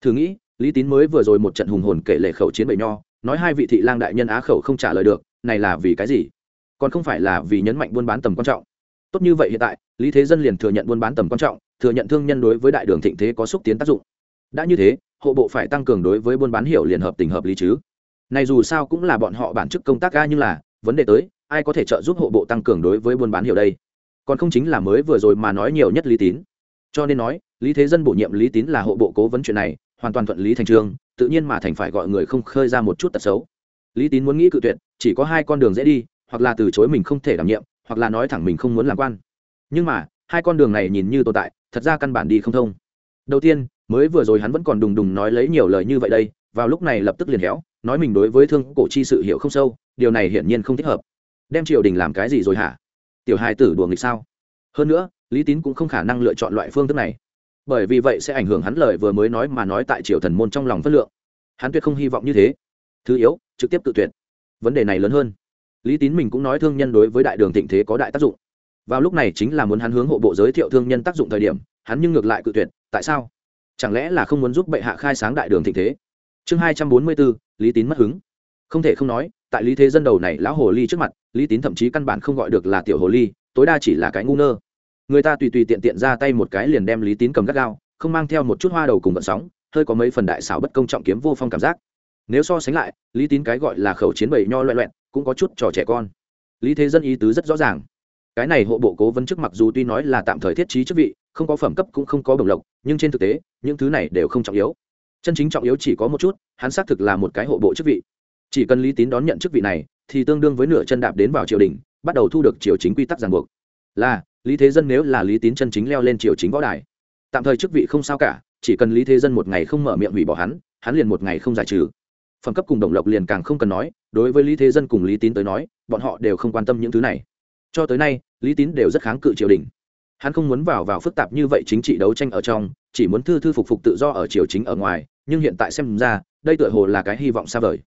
Thử nghĩ, lý tín mới vừa rồi một trận hùng hồn kể lệ khẩu chiến bậy nho, nói hai vị thị lang đại nhân á khẩu không trả lời được, này là vì cái gì? Còn không phải là vì nhấn mạnh buôn bán tầm quan trọng. Tốt như vậy hiện tại, lý thế dân liền thừa nhận buôn bán tầm quan trọng, thừa nhận thương nhân đối với đại đường thịnh thế có xúc tiến tác dụng. Đã như thế, hộ bộ phải tăng cường đối với buôn bán hiểu liền hợp tình hợp lý chứ. Này dù sao cũng là bọn họ bản chức công tác ga nhưng là, vấn đề tới ai có thể trợ giúp hộ bộ tăng cường đối với buôn bán hiểu đây? Còn không chính là mới vừa rồi mà nói nhiều nhất lý tín. Cho nên nói, lý thế dân bổ nhiệm lý tín là hộ bộ cố vấn chuyện này, hoàn toàn thuận lý thành trường, tự nhiên mà thành phải gọi người không khơi ra một chút tật xấu. Lý tín muốn nghĩ cự tuyệt, chỉ có hai con đường dễ đi, hoặc là từ chối mình không thể đảm nhiệm, hoặc là nói thẳng mình không muốn làm quan. Nhưng mà, hai con đường này nhìn như tồn tại, thật ra căn bản đi không thông. Đầu tiên, mới vừa rồi hắn vẫn còn đùng đùng nói lấy nhiều lời như vậy đây, vào lúc này lập tức liền héo, nói mình đối với thương cổ chi sự hiểu không sâu, điều này hiển nhiên không thích hợp đem triều đình làm cái gì rồi hả? Tiểu hai tử đùa nghịch sao? Hơn nữa, lý tín cũng không khả năng lựa chọn loại phương thức này. Bởi vì vậy sẽ ảnh hưởng hắn lời vừa mới nói mà nói tại triều thần môn trong lòng phất lượng. Hắn tuyệt không hy vọng như thế. Thứ yếu, trực tiếp tự tuyệt. Vấn đề này lớn hơn. Lý tín mình cũng nói thương nhân đối với đại đường thịnh thế có đại tác dụng. Vào lúc này chính là muốn hắn hướng hộ bộ giới thiệu thương nhân tác dụng thời điểm, hắn nhưng ngược lại cự tuyệt, tại sao? Chẳng lẽ là không muốn giúp bệ hạ khai sáng đại đường thịnh thế? Chương hai trăm bốn mươi bốn, lý tín mất hứng. Không thể không nói tại lý thế dân đầu này lão hồ ly trước mặt, lý tín thậm chí căn bản không gọi được là tiểu hồ ly, tối đa chỉ là cái ngu ngơ. Người ta tùy tùy tiện tiện ra tay một cái liền đem lý tín cầm gắt gao, không mang theo một chút hoa đầu cùng vận sóng, hơi có mấy phần đại xảo bất công trọng kiếm vô phong cảm giác. Nếu so sánh lại, lý tín cái gọi là khẩu chiến bầy nho loẹ loẹn cũng có chút trò trẻ con. Lý thế dân ý tứ rất rõ ràng. Cái này hộ bộ cố vấn chức mặc dù tuy nói là tạm thời thiết trí chức vị, không có phẩm cấp cũng không có bổng lộc, nhưng trên thực tế, những thứ này đều không trọng yếu. Chân chính trọng yếu chỉ có một chút, hắn xác thực là một cái hộ bộ chức vị chỉ cần lý tín đón nhận chức vị này, thì tương đương với nửa chân đạp đến vào triều đình, bắt đầu thu được triều chính quy tắc ràng buộc. Là, lý thế dân nếu là lý tín chân chính leo lên triều chính võ đài, tạm thời chức vị không sao cả, chỉ cần lý thế dân một ngày không mở miệng hủy bỏ hắn hắn liền một ngày không giải trừ. Phẩm cấp cùng đồng lộc liền càng không cần nói, đối với lý thế dân cùng lý tín tới nói, bọn họ đều không quan tâm những thứ này. Cho tới nay, lý tín đều rất kháng cự triều đình. Hắn không muốn vào vào phức tạp như vậy chính trị đấu tranh ở trong, chỉ muốn thư thư phục phục tự do ở triều chính ở ngoài, nhưng hiện tại xem ra, đây tựa hồ là cái hy vọng xa vời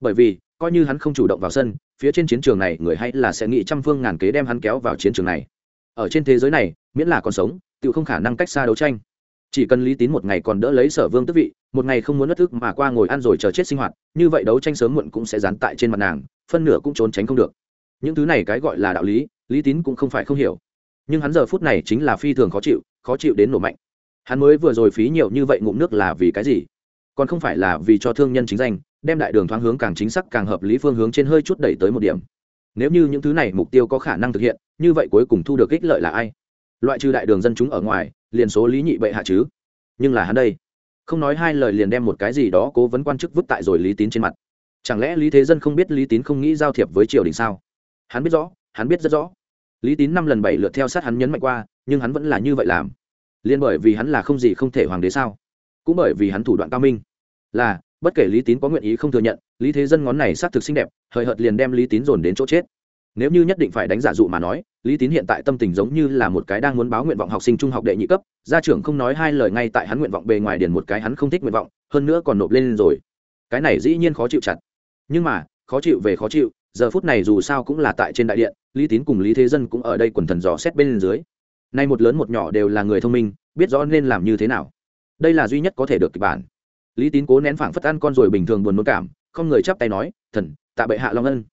bởi vì, coi như hắn không chủ động vào sân, phía trên chiến trường này người hay là sẽ nghĩ trăm phương ngàn kế đem hắn kéo vào chiến trường này. Ở trên thế giới này, miễn là còn sống tự không khả năng cách xa đấu tranh. Chỉ cần lý tín một ngày còn đỡ lấy sở vương tước vị, một ngày không muốn mất thức mà qua ngồi ăn rồi chờ chết sinh hoạt, như vậy đấu tranh sớm muộn cũng sẽ dán tại trên mặt nàng, phân nửa cũng trốn tránh không được. Những thứ này cái gọi là đạo lý lý tín cũng không phải không hiểu. Nhưng hắn giờ phút này chính là phi thường khó chịu khó chịu đến nổ mạnh. Hắn mới vừa rồi phí nhiều như vậy ngụm nước là vì cái gì? Còn không phải là vì cho thương nhân chính danh đem đại đường thoáng hướng càng chính xác, càng hợp lý phương hướng trên hơi chút đẩy tới một điểm. Nếu như những thứ này mục tiêu có khả năng thực hiện, như vậy cuối cùng thu được ích lợi là ai? Loại trừ đại đường dân chúng ở ngoài, liền số lý nhị bệ hạ chứ? Nhưng là hắn đây, không nói hai lời liền đem một cái gì đó cố vấn quan chức vứt tại rồi lý tín trên mặt. Chẳng lẽ lý thế dân không biết lý tín không nghĩ giao thiệp với triều đình sao? Hắn biết rõ, hắn biết rất rõ. Lý tín năm lần bảy lượt theo sát hắn nhấn mạnh qua, nhưng hắn vẫn là như vậy làm. Liên bởi vì hắn là không gì không thể hoàng đế sao? Cũng bởi vì hắn thủ đoạn cao minh. Là bất kể lý tín có nguyện ý không thừa nhận, lý thế dân ngón này xác thực xinh đẹp, hời hợt liền đem lý tín dồn đến chỗ chết. Nếu như nhất định phải đánh giả dụ mà nói, lý tín hiện tại tâm tình giống như là một cái đang muốn báo nguyện vọng học sinh trung học đệ nhị cấp, gia trưởng không nói hai lời ngay tại hắn nguyện vọng bề ngoài điền một cái hắn không thích nguyện vọng, hơn nữa còn nộp lên rồi. Cái này dĩ nhiên khó chịu chặt. Nhưng mà, khó chịu về khó chịu, giờ phút này dù sao cũng là tại trên đại điện, lý tín cùng lý thế dân cũng ở đây quần thần dò xét bên dưới. Nay một lớn một nhỏ đều là người thông minh, biết rõ nên làm như thế nào. Đây là duy nhất có thể được kịch bản lý tín cố nén phảng phất ăn con rồi bình thường buồn nôn cảm, không người chắp tay nói, thần, tạ bệ hạ long ân.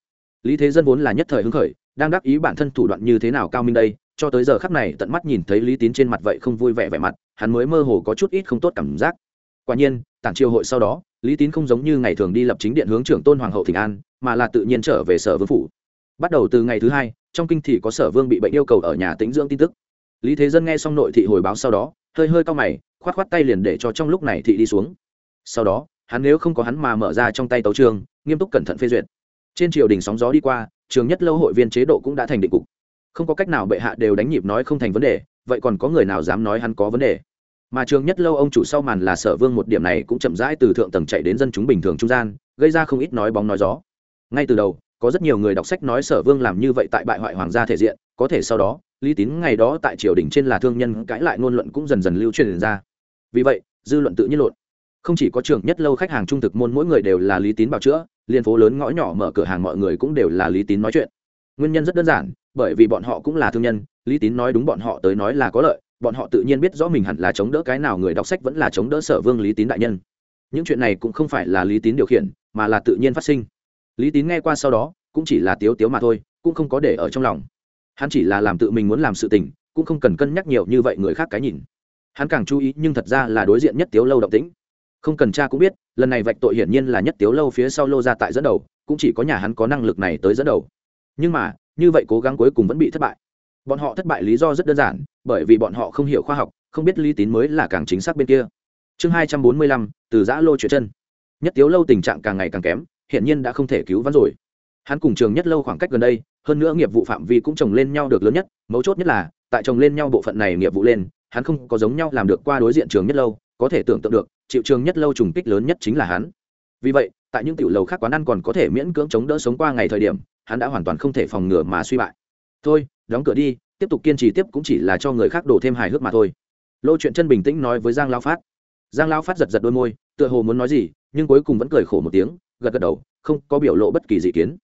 Lý thế dân vốn là nhất thời hứng khởi, đang đắc ý bản thân thủ đoạn như thế nào cao minh đây, cho tới giờ khắc này tận mắt nhìn thấy lý tín trên mặt vậy không vui vẻ vẻ mặt, hắn mới mơ hồ có chút ít không tốt cảm giác. Quả nhiên, tản triều hội sau đó, lý tín không giống như ngày thường đi lập chính điện hướng trưởng tôn hoàng hậu thịnh an, mà là tự nhiên trở về sở vương phủ. Bắt đầu từ ngày thứ hai, trong kinh thị có sở vương bị bệnh yêu cầu ở nhà tĩnh dưỡng tin tức. Lý thế dân nghe xong nội thị hồi báo sau đó, hơi hơi cao mày, khoát khoát tay liền để cho trong lúc này thị đi xuống sau đó, hắn nếu không có hắn mà mở ra trong tay tấu trường, nghiêm túc cẩn thận phê duyệt. Trên triều đình sóng gió đi qua, trường nhất lâu hội viên chế độ cũng đã thành định cục. Không có cách nào bệ hạ đều đánh nhịp nói không thành vấn đề, vậy còn có người nào dám nói hắn có vấn đề? Mà trường nhất lâu ông chủ sau màn là sở vương một điểm này cũng chậm rãi từ thượng tầng chạy đến dân chúng bình thường trung gian, gây ra không ít nói bóng nói gió. Ngay từ đầu, có rất nhiều người đọc sách nói sở vương làm như vậy tại bại hoại hoàng gia thể diện, có thể sau đó, lý tín ngày đó tại triều đình trên là thương nhân, cãi lại ngôn luận cũng dần dần lưu truyền ra. Vì vậy, dư luận tự nhiên lộn không chỉ có trường nhất lâu khách hàng trung thực môn mỗi người đều là lý tín bảo chữa liên phố lớn ngõ nhỏ mở cửa hàng mọi người cũng đều là lý tín nói chuyện. Nguyên nhân rất đơn giản, bởi vì bọn họ cũng là thương nhân, lý tín nói đúng bọn họ tới nói là có lợi, bọn họ tự nhiên biết rõ mình hẳn là chống đỡ cái nào người đọc sách vẫn là chống đỡ sở vương lý tín đại nhân. Những chuyện này cũng không phải là lý tín điều khiển, mà là tự nhiên phát sinh. Lý tín nghe qua sau đó, cũng chỉ là tiếu tiếu mà thôi, cũng không có để ở trong lòng. Hắn chỉ là làm tự mình muốn làm sự tình, cũng không cần cân nhắc nhiều như vậy người khác cái nhìn. Hắn càng chú ý, nhưng thật ra là đối diện nhất tiếu lâu động tĩnh không cần cha cũng biết, lần này vạch tội hiển nhiên là nhất tiếu lâu phía sau lô ra tại dẫn đầu, cũng chỉ có nhà hắn có năng lực này tới dẫn đầu. Nhưng mà, như vậy cố gắng cuối cùng vẫn bị thất bại. Bọn họ thất bại lý do rất đơn giản, bởi vì bọn họ không hiểu khoa học, không biết lý tín mới là càng chính xác bên kia. Chương hai trăm bốn mươi lăm, từ giã lô chuyển chân. Nhất tiếu lâu tình trạng càng ngày càng kém hiện nhiên đã không thể cứu vãn rồi. Hắn cùng trường nhất lâu khoảng cách gần đây, hơn nữa nghiệp vụ phạm vi cũng trồng lên nhau được lớn nhất, mấu chốt nhất là, tại trồng lên nhau bộ phận này nghiệp vụ lên, hắn không có giống nhau làm được qua đối diện trường nhất lâu, có thể tưởng tượng được chịu trường nhất lâu trùng kích lớn nhất chính là hắn. Vì vậy, tại những tiểu lầu khác quán ăn còn có thể miễn cưỡng chống đỡ sống qua ngày thời điểm, hắn đã hoàn toàn không thể phòng ngừa mà suy bại. Thôi, đóng cửa đi, tiếp tục kiên trì tiếp cũng chỉ là cho người khác đổ thêm hài hước mà thôi. Lô chuyện chân bình tĩnh nói với giang lao phát. Giang lao phát giật giật đôi môi, tựa hồ muốn nói gì, nhưng cuối cùng vẫn cười khổ một tiếng, gật gật đầu, không có biểu lộ bất kỳ gì kiến.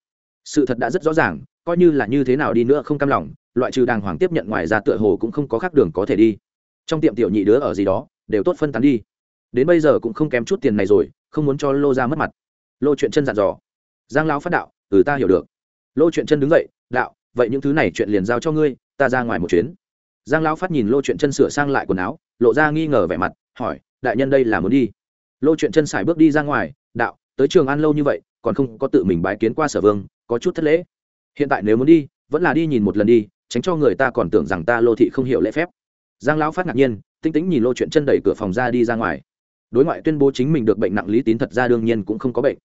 Sự thật đã rất rõ ràng, coi như là như thế nào đi nữa không cam lòng, loại trừ đàng hoàng tiếp nhận ngoài ra tựa hồ cũng không có khác đường có thể đi. Trong tiệm tiểu nhị đứa ở gì đó, đều tốt phân tán đi đến bây giờ cũng không kém chút tiền này rồi, không muốn cho lô ra mất mặt. Lô chuyện chân dặn dò. Giang lão phát đạo ừ ta hiểu được. Lô chuyện chân đứng dậy, đạo, vậy những thứ này chuyện liền giao cho ngươi, ta ra ngoài một chuyến. Giang lão phát nhìn lô chuyện chân sửa sang lại quần áo, lộ ra nghi ngờ vẻ mặt, hỏi, đại nhân đây là muốn đi? Lô chuyện chân xài bước đi ra ngoài, đạo, tới trường ăn lâu như vậy, còn không có tự mình bái kiến qua sở vương, có chút thất lễ. Hiện tại nếu muốn đi, vẫn là đi nhìn một lần đi, tránh cho người ta còn tưởng rằng ta lô thị không hiểu lễ phép. Giang lão phát ngạc nhiên, tinh tĩnh nhìn lô chuyện chân đẩy cửa phòng ra đi ra ngoài đối ngoại tuyên bố chính mình được bệnh nặng lý tín thật ra đương nhiên cũng không có bệnh.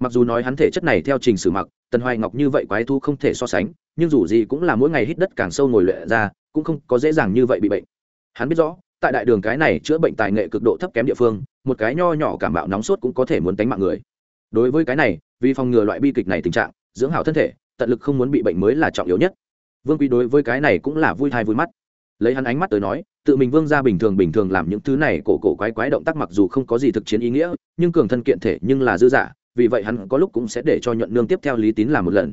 Mặc dù nói hắn thể chất này theo trình sử mặc, tần hoài ngọc như vậy quái thu không thể so sánh, nhưng dù gì cũng là mỗi ngày hít đất càng sâu ngồi luyện ra, cũng không có dễ dàng như vậy bị bệnh. Hắn biết rõ, tại đại đường cái này chữa bệnh tài nghệ cực độ thấp kém địa phương, một cái nho nhỏ cảm bạo nóng sốt cũng có thể muốn tánh mạng người. Đối với cái này, vì phòng ngừa loại bi kịch này tình trạng, dưỡng hảo thân thể, tận lực không muốn bị bệnh mới là trọng yếu nhất. Vương quý đối với cái này cũng là vui thai vui mắt lấy hắn ánh mắt tới nói, tự mình vương ra bình thường bình thường làm những thứ này cổ cổ quái quái động tác mặc dù không có gì thực chiến ý nghĩa, nhưng cường thân kiện thể nhưng là dư giả vì vậy hắn có lúc cũng sẽ để cho nhuận nương tiếp theo lý tín làm một lần.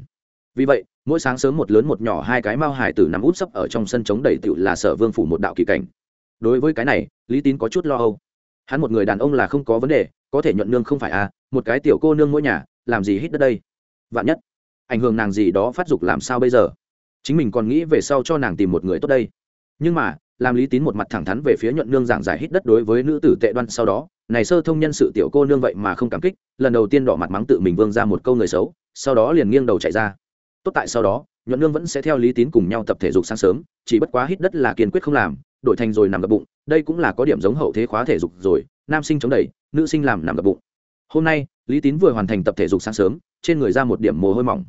Vì vậy, mỗi sáng sớm một lớn một nhỏ hai cái mao hải tử nằm út sấp ở trong sân chống đầy tựu là sở vương phủ một đạo kỳ cảnh. Đối với cái này, lý tín có chút lo âu. Hắn một người đàn ông là không có vấn đề, có thể nhuận nương không phải à một cái tiểu cô nương mỗi nhà, làm gì hít đất đây? Vạn nhất, ảnh hưởng nàng gì đó phát dục làm sao bây giờ? Chính mình còn nghĩ về sau cho nàng tìm một người tốt đây nhưng mà, làm lý tín một mặt thẳng thắn về phía nhuận nương giảng giải hít đất đối với nữ tử tệ đoan sau đó, này sơ thông nhân sự tiểu cô nương vậy mà không cảm kích, lần đầu tiên đỏ mặt mắng tự mình vương ra một câu người xấu, sau đó liền nghiêng đầu chạy ra. Tốt tại sau đó, nhuận nương vẫn sẽ theo lý tín cùng nhau tập thể dục sáng sớm, chỉ bất quá hít đất là kiên quyết không làm, đổi thành rồi nằm gập bụng, đây cũng là có điểm giống hậu thế khóa thể dục rồi, nam sinh chống đẩy, nữ sinh làm nằm gập bụng. Hôm nay, lý tín vừa hoàn thành tập thể dục sáng sớm, trên người ra một điểm mồ hôi mỏng.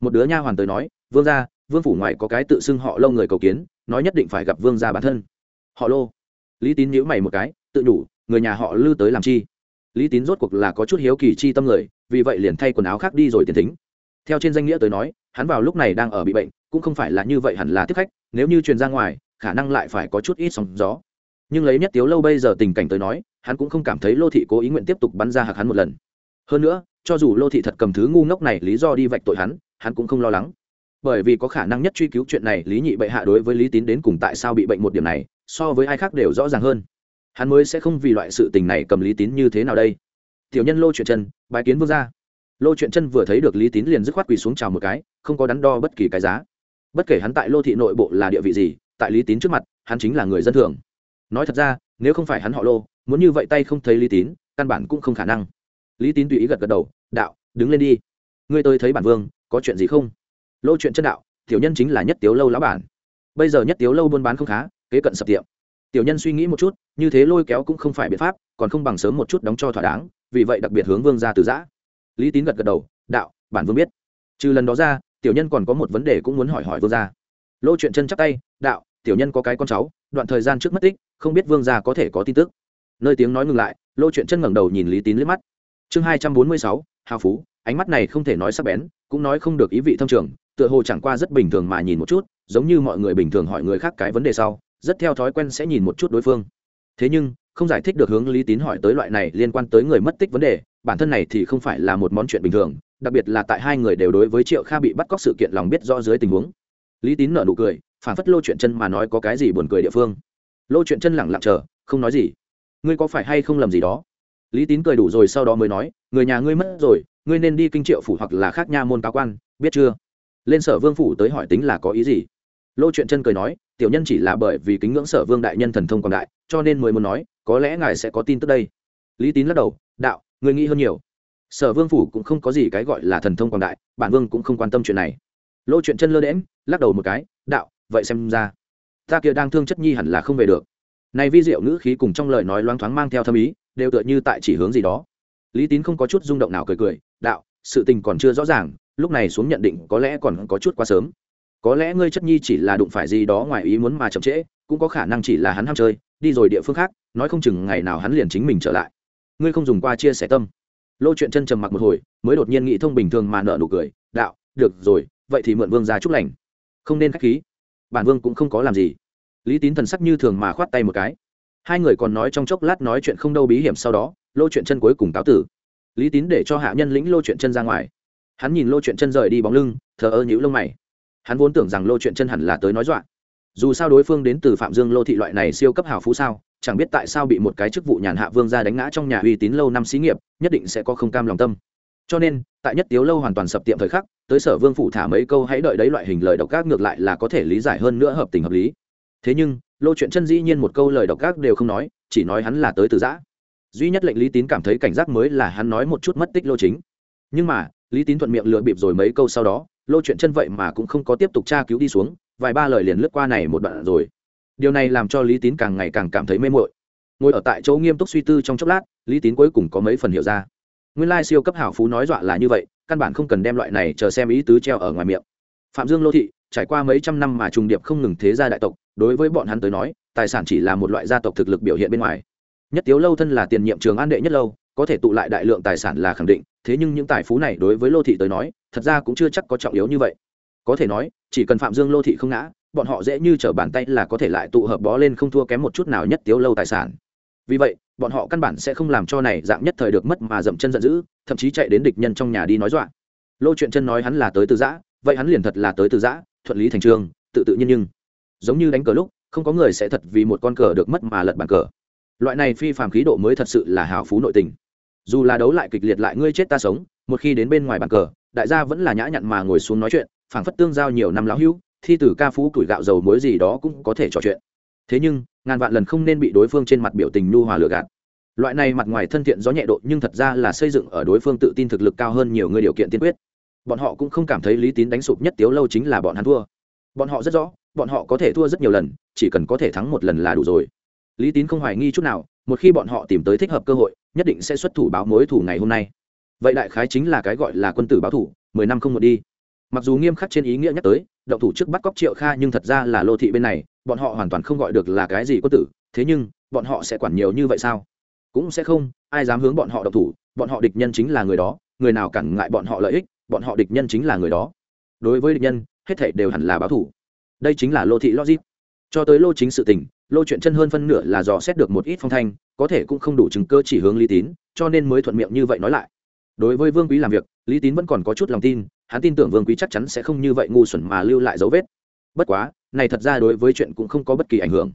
Một đứa nha hoàn tới nói, vương ra vương phủ ngoài có cái tự xưng họ lâu người cầu kiến, nói nhất định phải gặp vương gia bản thân. Họ lô. Lý tín nhíu mày một cái, tự nhủ, người nhà họ lư tới làm chi? Lý tín rốt cuộc là có chút hiếu kỳ chi tâm người, vì vậy liền thay quần áo khác đi rồi tiền thính. Theo trên danh nghĩa tới nói, hắn vào lúc này đang ở bị bệnh, cũng không phải là như vậy hẳn là tiếp khách, nếu như truyền ra ngoài, khả năng lại phải có chút ít sóng gió. Nhưng lấy nhất tiếu lâu bây giờ tình cảnh tới nói, hắn cũng không cảm thấy lô thị cố ý nguyện tiếp tục bắn ra hạc hắn một lần. Hơn nữa, cho dù lô thị thật cầm thứ ngu ngốc này lý do đi vạch tội hắn hắn cũng không lo lắng bởi vì có khả năng nhất truy cứu chuyện này, lý nhị bệ hạ đối với lý tín đến cùng tại sao bị bệnh một điểm này, so với ai khác đều rõ ràng hơn. Hắn mới sẽ không vì loại sự tình này cầm lý tín như thế nào đây. Tiểu nhân lô chuyện chân bài kiến vương gia. Lô chuyện chân vừa thấy được lý tín liền dứt khoát quỳ xuống chào một cái, không có đắn đo bất kỳ cái giá. Bất kể hắn tại lô thị nội bộ là địa vị gì, tại lý tín trước mặt, hắn chính là người dân thường. Nói thật ra, nếu không phải hắn họ lô, muốn như vậy tay không thấy lý tín, căn bản cũng không khả năng. Lý tín tùy ý gật gật đầu, đạo, đứng lên đi. Ngươi tôi thấy bản vương, có chuyện gì không? Lô chuyện chân đạo, tiểu nhân chính là nhất tiếu lâu lão bản. Bây giờ nhất tiếu lâu buôn bán không khá, kế cận sập tiệm. Tiểu nhân suy nghĩ một chút, như thế lôi kéo cũng không phải biện pháp, còn không bằng sớm một chút đóng cho thỏa đáng, vì vậy đặc biệt hướng vương ra từ giã. Lý tín gật gật đầu, đạo, bản vương biết. Trừ lần đó ra, tiểu nhân còn có một vấn đề cũng muốn hỏi hỏi vương gia. Lô chuyện chân chắc tay, đạo, tiểu nhân có cái con cháu, đoạn thời gian trước mất tích, không biết vương gia có thể có tin tức. Nơi tiếng nói ngừng lại lô chuyện chân ngẩng đầu nhìn lý tín liếc mắt. Chương hai trăm bốn mươi sáu, hào phú, ánh mắt này không thể nói sắc bén, cũng nói không được ý vị thâm trường tựa hồ chẳng qua rất bình thường mà nhìn một chút, giống như mọi người bình thường hỏi người khác cái vấn đề sau, rất theo thói quen sẽ nhìn một chút đối phương. Thế nhưng, không giải thích được hướng lý tín hỏi tới loại này liên quan tới người mất tích vấn đề, bản thân này thì không phải là một món chuyện bình thường, đặc biệt là tại hai người đều đối với triệu kha bị bắt cóc sự kiện lòng biết rõ dưới tình huống. Lý tín nở nụ cười, phản phất lô chuyện chân mà nói có cái gì buồn cười địa phương. Lô chuyện chân lẳng lặng chờ, không nói gì. Ngươi có phải hay không làm gì đó? Lý tín cười đủ rồi sau đó mới nói, người nhà ngươi mất rồi, ngươi nên đi kinh triệu phủ hoặc là khác nha môn cao quan, biết chưa? Lên sở vương phủ tới hỏi tính là có ý gì? Lô chuyện chân cười nói, tiểu nhân chỉ là bởi vì kính ngưỡng sở vương đại nhân thần thông quảng đại, cho nên mới muốn nói, có lẽ ngài sẽ có tin tức đây. Lý tín lắc đầu, đạo, người nghĩ hơn nhiều. Sở vương phủ cũng không có gì cái gọi là thần thông quảng đại, bản vương cũng không quan tâm chuyện này. Lô chuyện chân lơ đễm lắc đầu một cái, đạo, vậy xem ra, ta kia đang thương chất nhi hẳn là không về được. Này vi diệu ngữ khí cùng trong lời nói loáng thoáng mang theo thâm ý, đều tựa như tại chỉ hướng gì đó. Lý tín không có chút rung động nào cười cười, đạo, sự tình còn chưa rõ ràng lúc này xuống nhận định có lẽ còn có chút quá sớm. Có lẽ ngươi chất nhi chỉ là đụng phải gì đó ngoài ý muốn mà chậm trễ, cũng có khả năng chỉ là hắn ham chơi, đi rồi địa phương khác, nói không chừng ngày nào hắn liền chính mình trở lại. Ngươi không dùng qua chia sẻ tâm. Lô chuyện chân trầm mặc một hồi, mới đột nhiên nghĩ thông bình thường mà nợ nụ cười, đạo, được rồi, vậy thì mượn vương ra chúc lành. Không nên k h á c h khí. Bản vương cũng không có làm gì. Lý tín thần sắc như thường mà khoát tay một cái. Hai người còn nói trong chốc lát nói chuyện không đâu bí hiểm sau đó, lô chuyện chân cuối cùng táo tử. Lý tín để cho hạ nhân lĩnh lô chuyện chân ra ngoài hắn nhìn lô chuyện chân rời đi bóng lưng, thờ ơ nhữ lông mày. Hắn vốn tưởng rằng lô chuyện chân hẳn là tới nói dọa. Dù sao đối phương đến từ phạm dương lô thị loại này siêu cấp hào phú sao, chẳng biết tại sao bị một cái chức vụ nhàn hạ vương ra đánh ngã trong nhà uy tín lâu năm xí nghiệp, nhất định sẽ có không cam lòng tâm. Cho nên, tại nhất tiếu lâu hoàn toàn sập tiệm thời khắc, tới sở vương phủ thả mấy câu hãy đợi đấy loại hình lời độc ác ngược lại là có thể lý giải hơn nữa hợp tình hợp lý. Thế nhưng, lô chuyện chân dĩ nhiên một câu lời độc ác đều không nói, chỉ nói hắn là tới từ giã. Duy nhất lệnh lý tín cảm thấy cảnh giác mới là hắn nói một chút mất tích lô chính. Nhưng mà lý tín thuận miệng lừa bịp rồi mấy câu sau đó, lô chuyện chân vậy mà cũng không có tiếp tục tra cứu đi xuống, vài ba lời liền lướt qua này một đoạn rồi. Điều này làm cho lý tín càng ngày càng cảm thấy mê mội ngồi ở tại chỗ nghiêm túc suy tư trong chốc lát, lý tín cuối cùng có mấy phần hiểu ra. Nguyên lai siêu cấp hảo phú nói dọa là như vậy, căn bản không cần đem loại này chờ xem ý tứ treo ở ngoài miệng. Phạm dương lô thị, trải qua mấy trăm năm mà trùng điệp không ngừng thế gia đại tộc, đối với bọn hắn tới nói, tài sản chỉ là một loại gia tộc thực lực biểu hiện bên ngoài. Nhất tiếu lâu thân là tiền nhiệm trường an đệ nhất lâu có thể tụ lại đại lượng tài sản là khẳng định, thế nhưng những tài phú này đối với lô thị tới nói, thật ra cũng chưa chắc có trọng yếu như vậy. Có thể nói, chỉ cần phạm dương lô thị không ngã, bọn họ dễ như t r ở bàn tay là có thể lại tụ hợp bó lên không thua kém một chút nào nhất tiếu lâu tài sản. Vì vậy, bọn họ căn bản sẽ không làm cho này dạng nhất thời được mất mà dậm chân giận dữ, thậm chí chạy đến địch nhân trong nhà đi nói dọa. Lô chuyện chân nói hắn là tới từ giã, vậy hắn liền thật là tới từ giã, thuận lý thành trường tự tự nhiên nhưng. Giống như đánh cờ lúc, không có người sẽ thật vì một con cờ được mất mà lật bàn cờ. Loại này phi phàm khí độ mới thật sự là hào phú nội tình dù là đấu lại kịch liệt lại ngươi chết ta sống, một khi đến bên ngoài bàn cờ, đại gia vẫn là nhã nhặn mà ngồi xuống nói chuyện, phảng phất tương giao nhiều năm lão hữu, thi tử ca phú tuổi gạo dầu muối gì đó cũng có thể trò chuyện. Thế nhưng, ngàn vạn lần không nên bị đối phương trên mặt biểu tình nhu hòa lừa gạt. Loại này mặt ngoài thân thiện gió nhẹ độ, nhưng thật ra là xây dựng ở đối phương tự tin thực lực cao hơn nhiều người điều kiện tiên quyết. Bọn họ cũng không cảm thấy lý tín đánh sụp nhất tiếu lâu chính là bọn hắn thua. Bọn họ rất rõ, bọn họ có thể thua rất nhiều lần, chỉ cần có thể thắng một lần là đủ rồi. Lý tín không hoài nghi chút nào một khi bọn họ tìm tới thích hợp cơ hội, nhất định sẽ xuất thủ báo mối thủ ngày hôm nay. Vậy đại khái chính là cái gọi là quân tử báo thủ mười năm không một đi. Mặc dù nghiêm khắc trên ý nghĩa nhắc tới, động thủ trước bắt cóc triệu kha nhưng thật ra là lô thị bên này, bọn họ hoàn toàn không gọi được là cái gì quân tử, thế nhưng, bọn họ sẽ quản nhiều như vậy sao? Cũng sẽ không, ai dám hướng bọn họ động thủ, bọn họ địch nhân chính là người đó, người nào cản ngại bọn họ lợi ích, bọn họ địch nhân chính là người đó. Đối với địch nhân, hết thảy đều hẳn là báo thủ đây chính là lô thị logic cho tới lô chính sự tình, lô chuyện chân hơn phân nửa là dò xét được một ít phong thanh, có thể cũng không đủ chứng cơ chỉ hướng lý tín, cho nên mới thuận miệng như vậy nói lại. Đối với vương quý làm việc, lý tín vẫn còn có chút lòng tin, hắn tin tưởng vương quý chắc chắn sẽ không như vậy ngu xuẩn mà lưu lại dấu vết. Bất quá, này thật ra đối với chuyện cũng không có bất kỳ ảnh hưởng.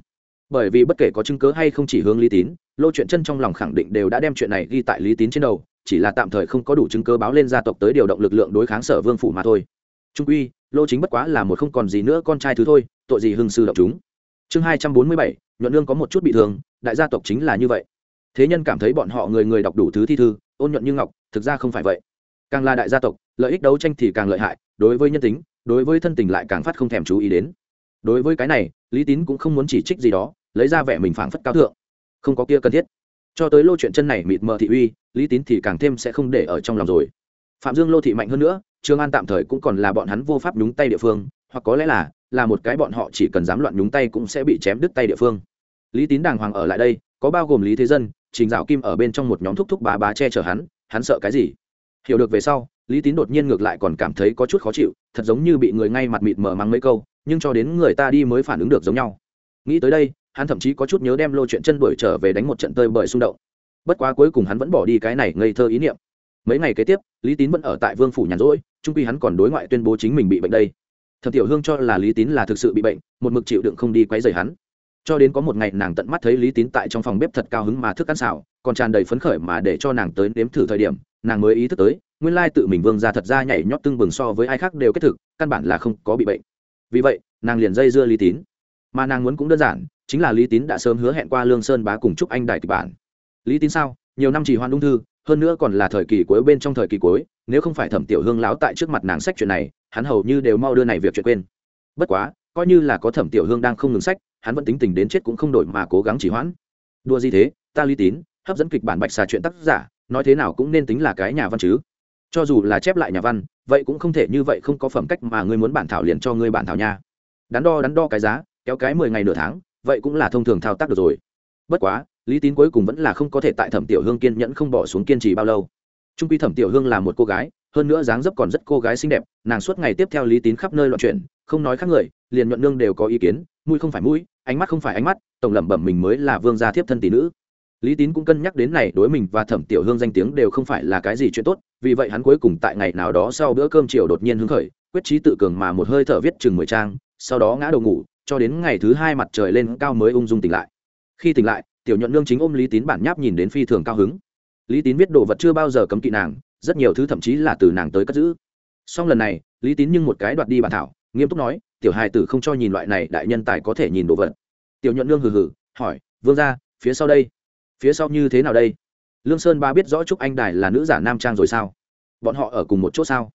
Bởi vì bất kể có chứng cớ hay không chỉ hướng lý tín, lô chuyện chân trong lòng khẳng định đều đã đem chuyện này ghi tại lý tín trên đầu, chỉ là tạm thời không có đủ chứng cớ báo lên gia tộc tới điều động lực lượng đối kháng sở vương phủ mà thôi. Trung uy lô chính bất quá là một không còn gì nữa con trai thứ thôi, tội gì hưng sư động chúng chương hai trăm bốn mươi bảy, nhuận lương có một chút bị thương, đại gia tộc chính là như vậy. Thế nhân cảm thấy bọn họ người người đọc đủ thứ thi thư, ôn nhuận như ngọc, thực ra không phải vậy. Càng là đại gia tộc, lợi ích đấu tranh thì càng lợi hại, đối với nhân tính, đối với thân tình lại càng phát không thèm chú ý đến. Đối với cái này, lý tín cũng không muốn chỉ trích gì đó, lấy ra vẻ mình phảng phất cao thượng. Không có kia cần thiết. Cho tới lô chuyện chân này mịt mờ thị uy, lý tín thì càng thêm sẽ không để ở trong lòng rồi. Phạm dương lô thị mạnh hơn nữa trương an tạm thời cũng còn là bọn hắn vô pháp nhúng tay địa phương, hoặc có lẽ là là một cái bọn họ chỉ cần dám loạn nhúng tay cũng sẽ bị chém đứt tay địa phương. Lý tín đàng hoàng ở lại đây, có bao gồm lý thế dân, trình dạo kim ở bên trong một nhóm thúc thúc bá bá che chở hắn hắn sợ cái gì? Hiểu được về sau, lý tín đột nhiên ngược lại còn cảm thấy có chút khó chịu, thật giống như bị người ngay mặt mịt mở mắng mấy câu, nhưng cho đến người ta đi mới phản ứng được giống nhau. Nghĩ tới đây, hắn thậm chí có chút nhớ đem lô chuyện chân đuổi trở về đánh một trận tơi bởi xung động. Bất quá cuối cùng hắn vẫn bỏ đi cái này ngây thơ ý niệm. Mấy ngày kế tiếp, lý tín vẫn ở tại vương phủ nhàn rỗi trung quy hắn còn đối ngoại tuyên bố chính mình bị bệnh đây thẩm tiểu hương cho là lý tín là thực sự bị bệnh, một mực chịu đựng không đi quấy rầy hắn. Cho đến có một ngày nàng tận mắt thấy lý tín tại trong phòng bếp thật cao hứng mà thức ăn xào, còn tràn đầy phấn khởi mà để cho nàng tới nếm thử thời điểm, nàng mới ý thức tới, nguyên lai tự mình vương ra thật ra nhảy nhót tưng bừng so với ai khác đều kết thực, căn bản là không có bị bệnh. Vì vậy, nàng liền dây dưa lý tín. Mà nàng muốn cũng đơn giản, chính là lý tín đã sớm hứa hẹn qua lương sơn bá cùng chúc anh đại kịch bản. Lý tín sao? Nhiều năm chỉ hoan ung thư, hơn nữa còn là thời kỳ cuối bên trong thời kỳ cuối, nếu không phải thẩm tiểu hương láo tại trước mặt nàng sách chuyện này hắn hầu như đều mau đưa này việc chuyện quên. Bất quá, coi như là có thẩm tiểu hương đang không ngừng sách, hắn vẫn tính tình đến chết cũng không đổi mà cố gắng chỉ hoãn. Đua gì thế, ta lý tín, hấp dẫn kịch bản bạch xà chuyện tác giả, nói thế nào cũng nên tính là cái nhà văn chứ. Cho dù là chép lại nhà văn, vậy cũng không thể như vậy không có phẩm cách mà ngươi muốn bản thảo liền cho ngươi bản thảo nha. Đắn đo đắn đo cái giá, kéo cái mười ngày nửa tháng, vậy cũng là thông thường thao tác được rồi. Bất quá, lý tín cuối cùng vẫn là không có thể tại thẩm tiểu hương kiên nhẫn không bỏ xuống kiên trì bao lâu. Trung quy thẩm tiểu hương là một cô gái hơn nữa dáng dấp còn rất cô gái xinh đẹp, nàng suốt ngày tiếp theo lý tín khắp nơi loạn chuyện không nói khác người, liền nhuận nương đều có ý kiến, mũi không phải mũi, ánh mắt không phải ánh mắt, tổng lẩm bẩm mình mới là vương gia thiếp thân tỷ nữ. Lý tín cũng cân nhắc đến này đối mình và thẩm tiểu hương danh tiếng đều không phải là cái gì chuyện tốt, vì vậy hắn cuối cùng tại ngày nào đó sau bữa cơm chiều đột nhiên hứng khởi, quyết trí tự cường mà một hơi thở viết chừng mười trang, sau đó ngã đầu ngủ, cho đến ngày thứ hai mặt trời lên cao mới ung dung tỉnh lại. Khi tỉnh lại, tiểu nhuận nương chính ôm lý tín bản nháp nhìn đến phi thường cao hứng. Lý tín viết đồ vật chưa bao giờ cấm kỵ nàng rất nhiều thứ thậm chí là từ nàng tới cất giữ. Song lần này, lý tín nhưng một cái đoạt đi bản thảo, nghiêm túc nói, tiểu hài tử không cho nhìn loại này, đại nhân tài có thể nhìn đồ vật. Tiểu nhuận nương hừ hừ, hỏi, vương ra phía sau đây? Phía sau như thế nào đây? Lương sơn ba biết rõ trúc anh đài là nữ giả nam trang rồi sao? Bọn họ ở cùng một chỗ sao?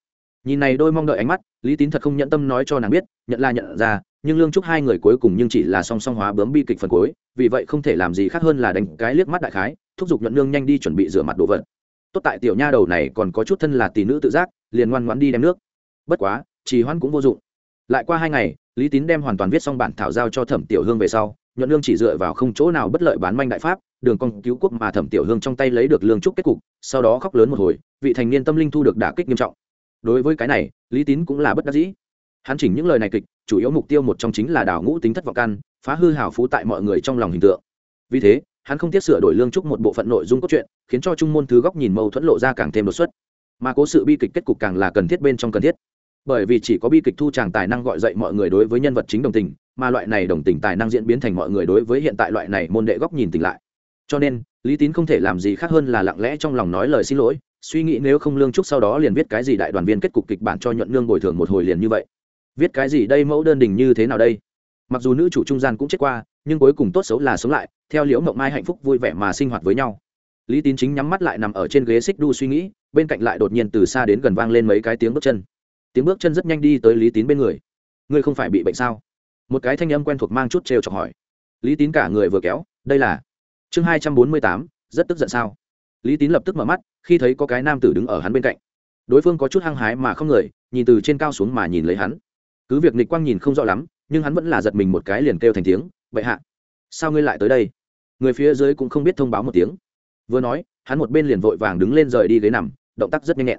Nhìn này đôi mong đợi ánh mắt, lý tín thật không nhận tâm nói cho nàng biết, nhận là nhận ra, nhưng lương trúc hai người cuối cùng nhưng chỉ là song song hóa bướm bi kịch phần cuối, vì vậy không thể làm gì khác hơn là đánh cái liếc mắt đại khái, thúc giục nhuận nương nhanh đi chuẩn bị rửa mặt đồ vật tốt tại tiểu nha đầu này còn có chút thân là tỷ nữ tự giác, liền ngoan ngoãn đi đem nước. Bất quá, trì hoãn cũng vô dụng. Lại qua hai ngày, lý tín đem hoàn toàn viết xong bản thảo giao cho thẩm tiểu hương về sau, nhuận lương chỉ dựa vào không chỗ nào bất lợi bán manh đại pháp, đường con cứu quốc mà thẩm tiểu hương trong tay lấy được lương trúc kết cục, sau đó khóc lớn một hồi, vị thành niên tâm linh thu được đả kích nghiêm trọng. Đối với cái này, lý tín cũng là bất đắc dĩ. Hắn chỉnh những lời này kịch, chủ yếu mục tiêu một trong chính là đảo ngũ tính thất vọng căn, phá hư hào phú tại mọi người trong lòng hình tượng. Vì thế hắn không tiếc sửa đổi lương trúc một bộ phận nội dung cốt truyện, khiến cho trung môn thứ góc nhìn mâu thuẫn lộ ra càng thêm đột xuất. Mà cố sự bi kịch kết cục càng là cần thiết bên trong cần thiết. Bởi vì chỉ có bi kịch thu tràng tài năng gọi dậy mọi người đối với nhân vật chính đồng tình, mà loại này đồng tình tài năng diễn biến thành mọi người đối với hiện tại loại này môn đệ góc nhìn tỉnh lại. Cho nên, lý tín không thể làm gì khác hơn là lặng lẽ trong lòng nói lời xin lỗi, suy nghĩ nếu không lương trúc sau đó liền viết cái gì đại đoàn viên kết cục kịch bản cho nhuận lương bồi thường một hồi liền như vậy. Viết cái gì đây mẫu đơn đình như thế nào đây? Mặc dù nữ chủ trung gian cũng chết qua nhưng cuối cùng tốt xấu là sống lại, theo liễu mộng mai hạnh phúc vui vẻ mà sinh hoạt với nhau. Lý tín chính nhắm mắt lại nằm ở trên ghế xích đu suy nghĩ, bên cạnh lại đột nhiên từ xa đến gần vang lên mấy cái tiếng bước chân. Tiếng bước chân rất nhanh đi tới lý tín bên người. Ngươi không phải bị bệnh sao? Một cái thanh âm quen thuộc mang chút trêu chọc hỏi. Lý tín cả người vừa kéo, đây là chương hai trăm bốn mươi tám, rất tức giận sao? Lý tín lập tức mở mắt, khi thấy có cái nam tử đứng ở hắn bên cạnh. Đối phương có chút hăng hái mà không người, nhìn từ trên cao xuống mà nhìn lấy hắn. Cứ việc nịch quang nhìn không rõ lắm, nhưng hắn vẫn là giật mình một cái liền kêu thành tiếng bệ hạ, sao ngươi lại tới đây? Người phía dưới cũng không biết thông báo một tiếng. Vừa nói, hắn một bên liền vội vàng đứng lên rời đi ghế nằm, động tác rất nhanh nhẹn.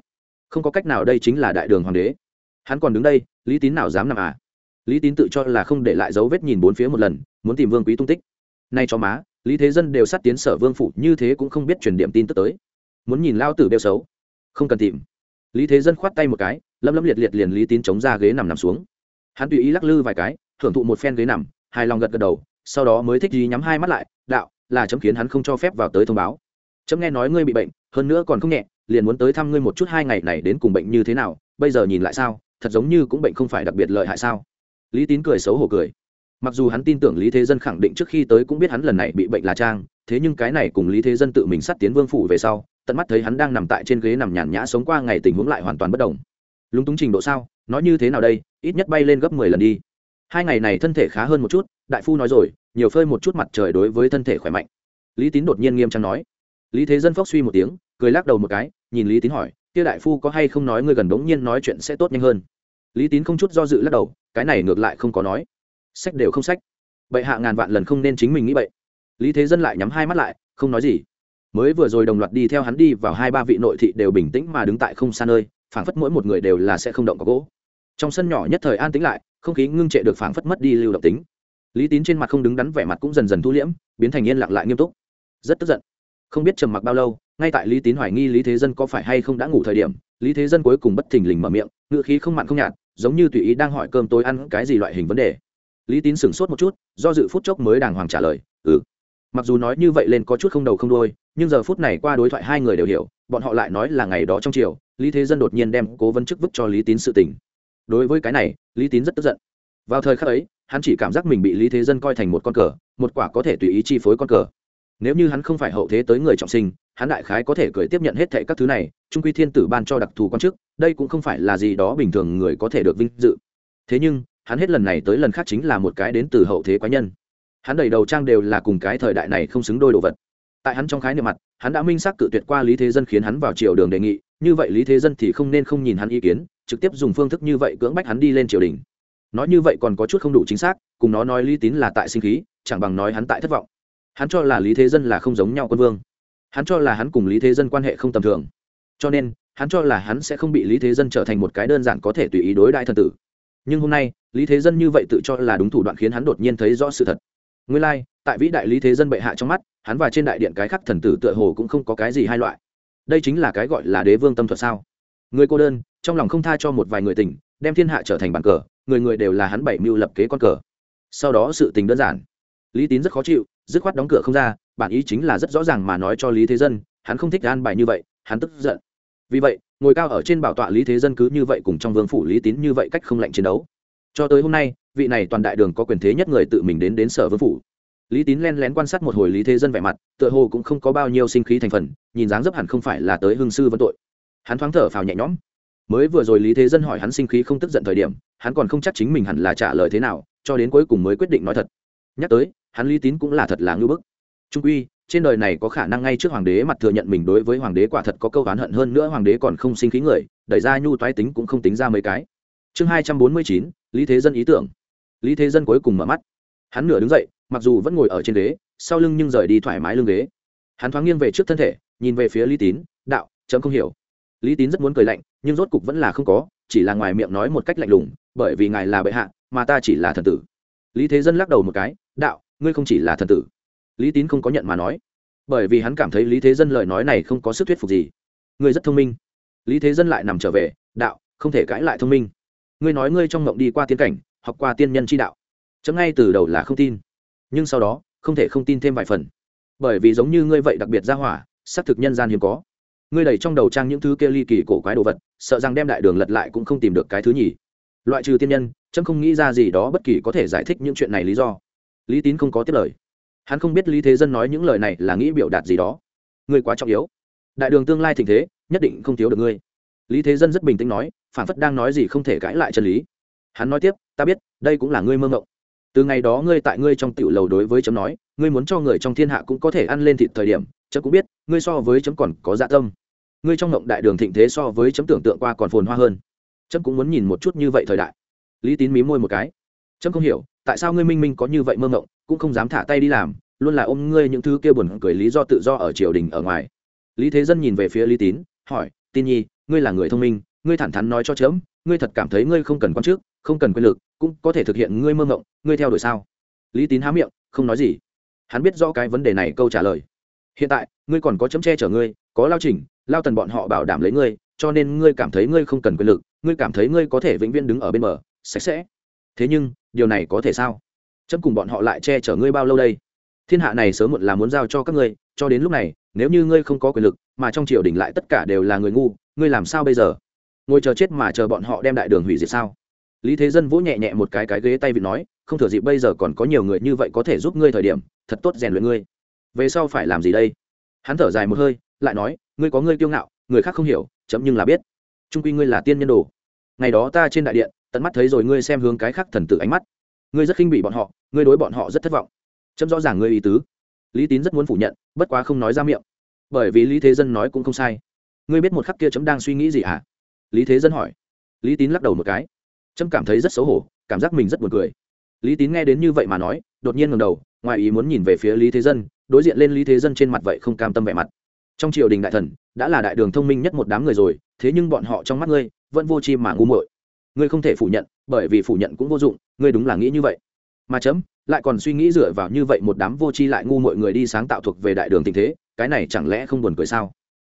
Không có cách nào đây chính là đại đường hoàng đế. Hắn còn đứng đây, lý tín nào dám nằm à? Lý tín tự cho là không để lại dấu vết nhìn bốn phía một lần, muốn tìm vương quý tung tích. Nay cho má, lý thế dân đều sát tiến sở vương phủ, như thế cũng không biết truyền điểm tin tức tới. Muốn nhìn lao tử đeo xấu. Không cần tìm. Lý thế dân khoát tay một cái lâm lâm liệt liệt liền lý tín chống ra ghế nằm nằm xuống. Hắn tùy ý lắc lư vài cái, thưởng thụ một phen ghế nằm hài lòng gật gật đầu, sau đó mới thích gì nhắm hai mắt lại, đạo, là chấm khiến hắn không cho phép vào tới thông báo. Chấm nghe nói ngươi bị bệnh, hơn nữa còn không nhẹ, liền muốn tới thăm ngươi một chút hai ngày này đến cùng bệnh như thế nào, bây giờ nhìn lại sao, thật giống như cũng bệnh không phải đặc biệt lợi hại sao? Lý tín cười xấu hổ cười. Mặc dù hắn tin tưởng lý thế dân khẳng định trước khi tới cũng biết hắn lần này bị bệnh là trang, thế nhưng cái này cùng lý thế dân tự mình sát tiến vương phủ về sau, tận mắt thấy hắn đang nằm tại trên ghế nằm nhàn nhã sống qua ngày tình huống lại hoàn toàn bất đồng. Lúng túng trình độ sao? Nói như thế nào đây? Ít nhất bay lên gấp mười lần đi hai ngày này thân thể khá hơn một chút, đại phu nói rồi, nhiều phơi một chút mặt trời đối với thân thể khỏe mạnh. Lý tín đột nhiên nghiêm trang nói. Lý thế dân phốc suy một tiếng, cười lắc đầu một cái, nhìn lý tín hỏi, kia đại phu có hay không nói ngươi gần đống nhiên nói chuyện sẽ tốt nhanh hơn? Lý tín không chút do dự lắc đầu, cái này ngược lại không có nói. Sách đều không sách. Bệ hạ ngàn vạn lần không nên chính mình nghĩ vậy lý thế dân lại nhắm hai mắt lại, không nói gì. Mới vừa rồi đồng loạt đi theo hắn đi vào hai ba vị nội thị đều bình tĩnh mà đứng tại không xa nơi, phảng phất mỗi một người đều là sẽ không động có gỗ. Trong sân nhỏ nhất thời an tĩnh lại không khí ngưng trệ được phảng phất mất đi lưu động tính. Lý tín trên mặt không đứng đắn vẻ mặt cũng dần dần thu liễm, biến thành yên lặng lại nghiêm túc. Rất tức giận. Không biết trầm mặc bao lâu, ngay tại lý tín hoài nghi lý thế dân có phải hay không đã ngủ thời điểm, lý thế dân cuối cùng bất thình lình mở miệng, ngữ khí không mặn không nhạt, giống như tùy ý đang hỏi cơm tối ăn cái gì loại hình vấn đề. Lý tín sửng sốt một chút, do dự phút chốc mới đàng hoàng trả lời ừ. Mặc dù nói như vậy lên có chút không đầu không đôi nhưng giờ phút này qua đối thoại hai người đều hiểu, bọn họ lại nói là ngày đó trong chiều, lý thế dân đột nhiên đem cố vấn chức vứt cho lý tín sự tình đối với cái này, lý tín rất tức giận. Vào thời khắc ấy, hắn chỉ cảm giác mình bị lý thế dân coi thành một con cờ, một quả có thể tùy ý chi phối con cờ. Nếu như hắn không phải hậu thế tới người trọng sinh, hắn đại khái có thể cười tiếp nhận hết thệ các thứ này, trung quy thiên tử ban cho đặc thù quan chức, đây cũng không phải là gì đó bình thường người có thể được vinh dự. Thế nhưng, hắn hết lần này tới lần khác chính là một cái đến từ hậu thế quái nhân. Hắn đầy đầu trang đều là cùng cái thời đại này không xứng đôi đồ vật. Tại hắn trong khái niệm mặt, hắn đã minh xác cự tuyệt qua lý thế dân khiến hắn vào triều đường đề nghị, như vậy lý thế dân thì không nên không nhìn hắn ý kiến trực tiếp dùng phương thức như vậy cưỡng bách hắn đi lên triều đình. Nói như vậy còn có chút không đủ chính xác cùng nó nói lý tín là tại sinh khí chẳng bằng nói hắn tại thất vọng. Hắn cho là lý thế dân là không giống nhau quân vương. Hắn cho là hắn cùng lý thế dân quan hệ không tầm thường. Cho nên hắn cho là hắn sẽ không bị lý thế dân trở thành một cái đơn giản có thể tùy ý đối đại thần tử. Nhưng hôm nay lý thế dân như vậy tự cho là đúng thủ đoạn khiến hắn đột nhiên thấy rõ sự thật. Nguyên lai、like, tại vĩ đại lý thế dân bệ hạ trong mắt hắn và trên đại điện cái khắc thần tử tựa hồ cũng không có cái gì hai loại. Đây chính là cái gọi là đế vương tâm thuật sao? Người cô đơn, trong lòng không tha cho một vài người tình, đem thiên hạ trở thành bàn cờ, người người đều là hắn bảy mưu lập kế con cờ. Sau đó sự tình đơn giản. Lý tín rất khó chịu, dứt khoát đóng cửa không ra, bản ý chính là rất rõ ràng mà nói cho lý thế dân, hắn không thích an bài như vậy, hắn tức giận. Vì vậy, ngồi cao ở trên bảo tọa lý thế dân cứ như vậy cùng trong vương phủ lý tín như vậy cách không lạnh chiến đấu. Cho tới hôm nay, vị này toàn đại đường có quyền thế nhất người tự mình đến đến sở vương phủ. Lý tín len lén quan sát một hồi lý thế dân vẻ mặt, tựa hồ cũng không có bao nhiêu sinh khí thành phần, nhìn dáng dấp hẳn không phải là tới hương sư vấn tội hắn thoáng thở phào nhẹ nhõm. Mới vừa rồi lý thế dân hỏi hắn sinh khí không tức giận thời điểm hắn còn không chắc chính mình hẳn là trả lời thế nào cho đến cuối cùng mới quyết định nói thật. Nhắc tới hắn lý tín cũng là thật là ngưỡng bức. Trung Uy, trên đời này có khả năng ngay trước hoàng đế mặt thừa nhận mình đối với hoàng đế quả thật có câu oán hận hơn nữa hoàng đế còn không sinh khí người đẩy ra nhu toái tính cũng không tính ra mấy cái. Chương hai trăm bốn mươi chín lý thế dân ý tưởng. Lý thế dân cuối cùng mở mắt. Hắn nửa đứng dậy mặc dù vẫn ngồi ở trên ghế sau lưng nhưng rời đi thoải mái lưng ghế. Hắn thoáng nghiêng về trước thân thể nhìn về phía lý tín đạo chấm không hiểu lý tín rất muốn cười lạnh, nhưng rốt cục vẫn là không có, chỉ là ngoài miệng nói một cách lạnh lùng, bởi vì ngài là bệ hạ, mà ta chỉ là thần tử. Lý thế dân lắc đầu một cái, đạo, ngươi không chỉ là thần tử. Lý tín không có nhận mà nói. Bởi vì hắn cảm thấy lý thế dân lời nói này không có sức thuyết phục gì. Ngươi rất thông minh. Lý thế dân lại nằm trở về, đạo, không thể cãi lại thông minh. Ngươi nói ngươi trong mộng đi qua tiên cảnh, học qua tiên nhân chi đạo. Chấm ngay từ đầu là không tin. Nhưng sau đó, không thể không tin thêm vài phần. Bởi vì giống như ngươi vậy đặc biệt ra hỏa, xác thực nhân gian hiếm có ngươi đầy trong đầu trang những thứ kia ly kỳ cổ quái đồ vật, sợ rằng đem đại đường lật lại cũng không tìm được cái thứ nhì. Loại trừ tiên nhân trâm không nghĩ ra gì đó bất kỳ có thể giải thích những chuyện này lý do. Lý tín không có tiết lời. Hắn không biết lý thế dân nói những lời này là nghĩ biểu đạt gì đó. Ngươi quá trọng yếu. Đại đường tương lai thịnh thế, nhất định không thiếu được ngươi. Lý thế dân rất bình tĩnh nói, phản phất đang nói gì không thể cãi lại chân lý. Hắn nói tiếp, ta biết, đây cũng là ngươi mơ ngộng từ ngày đó ngươi tại ngươi trong tiểu lầu đối với chấm nói, ngươi muốn cho người trong thiên hạ cũng có thể ăn lên thịt thời điểm, chấm cũng biết, ngươi so với chấm còn có dạ tâm ngươi trong ngộng đại đường thịnh thế so với chấm tưởng tượng qua còn phồn hoa hơn. Chấm cũng muốn nhìn một chút như vậy thời đại. Lý tín mí môi một cái. Chấm không hiểu, tại sao ngươi minh minh có như vậy mơ ngộng, cũng không dám thả tay đi làm, luôn là ôm ngươi những thứ kia buồn cười lý do tự do ở triều đình ở ngoài. Lý thế dân nhìn về phía lý tín, hỏi, tin nhi, ngươi là người thông minh, ngươi thẳng thắn nói cho chấm, ngươi thật cảm thấy ngươi không cần quan chức, không cần quyền lực, cũng có thể thực hiện ngươi mơ ngộng, ngươi theo đuổi sao? Lý tín há miệng, không nói gì. Hắn biết rõ cái vấn đề này câu trả lời. Hiện tại, ngươi còn có chấm che chở ngươi có lao trình, lao tần bọn họ bảo đảm lấy ngươi, cho nên ngươi cảm thấy ngươi không cần quyền lực, ngươi cảm thấy ngươi có thể vĩnh viễn đứng ở bên bờ, sạch sẽ. Thế nhưng, điều này có thể sao? Chấm cùng bọn họ lại che chở ngươi bao lâu đây? Thiên hạ này sớm muộn là muốn giao cho các ngươi, cho đến lúc này, nếu như ngươi không có quyền lực, mà trong triều đình lại tất cả đều là người ngu, ngươi làm sao bây giờ? Ngồi chờ chết mà chờ bọn họ đem đại đường hủy diệt sao? Lý thế dân vỗ nhẹ nhẹ một cái cái ghế tay vị nói, không thừa dịp bây giờ còn có nhiều người như vậy có thể giúp ngươi thời điểm, thật tốt rèn luyện ngươi. Về sau phải làm gì đây? Hắn thở dài một hơi lại nói, ngươi có ngươi kiêu ngạo, người khác không hiểu, chấm nhưng là biết. Trung quy ngươi là tiên nhân đồ. Ngày đó ta trên đại điện, tận mắt thấy rồi ngươi xem hướng cái khác thần tử ánh mắt. Ngươi rất khinh bị bọn họ, ngươi đối bọn họ rất thất vọng. Chấm rõ ràng ngươi ý tứ. Lý tín rất muốn phủ nhận, bất quá không nói ra miệng. Bởi vì lý thế dân nói cũng không sai. Ngươi biết một khắc kia chấm đang suy nghĩ gì hả? À? lý thế dân hỏi. Lý tín lắc đầu một cái. Chấm cảm thấy rất xấu hổ, cảm giác mình rất buồn cười. Lý tín nghe đến như vậy mà nói, đột nhiên ngầm đầu, ngoài ý muốn nhìn về phía lý thế dân, đối diện lên lý thế dân trên mặt vậy không cam tâm vẻ mặt trong triều đình đại thần, đã là đại đường thông minh nhất một đám người rồi, thế nhưng bọn họ trong mắt ngươi, vẫn vô chi mà ngu muội. Ngươi không thể phủ nhận, bởi vì phủ nhận cũng vô dụng, ngươi đúng là nghĩ như vậy. Mà chấm, lại còn suy nghĩ dựa vào như vậy một đám vô tri lại ngu mọi người đi sáng tạo thuộc về đại đường tình thế, cái này chẳng lẽ không buồn cười sao?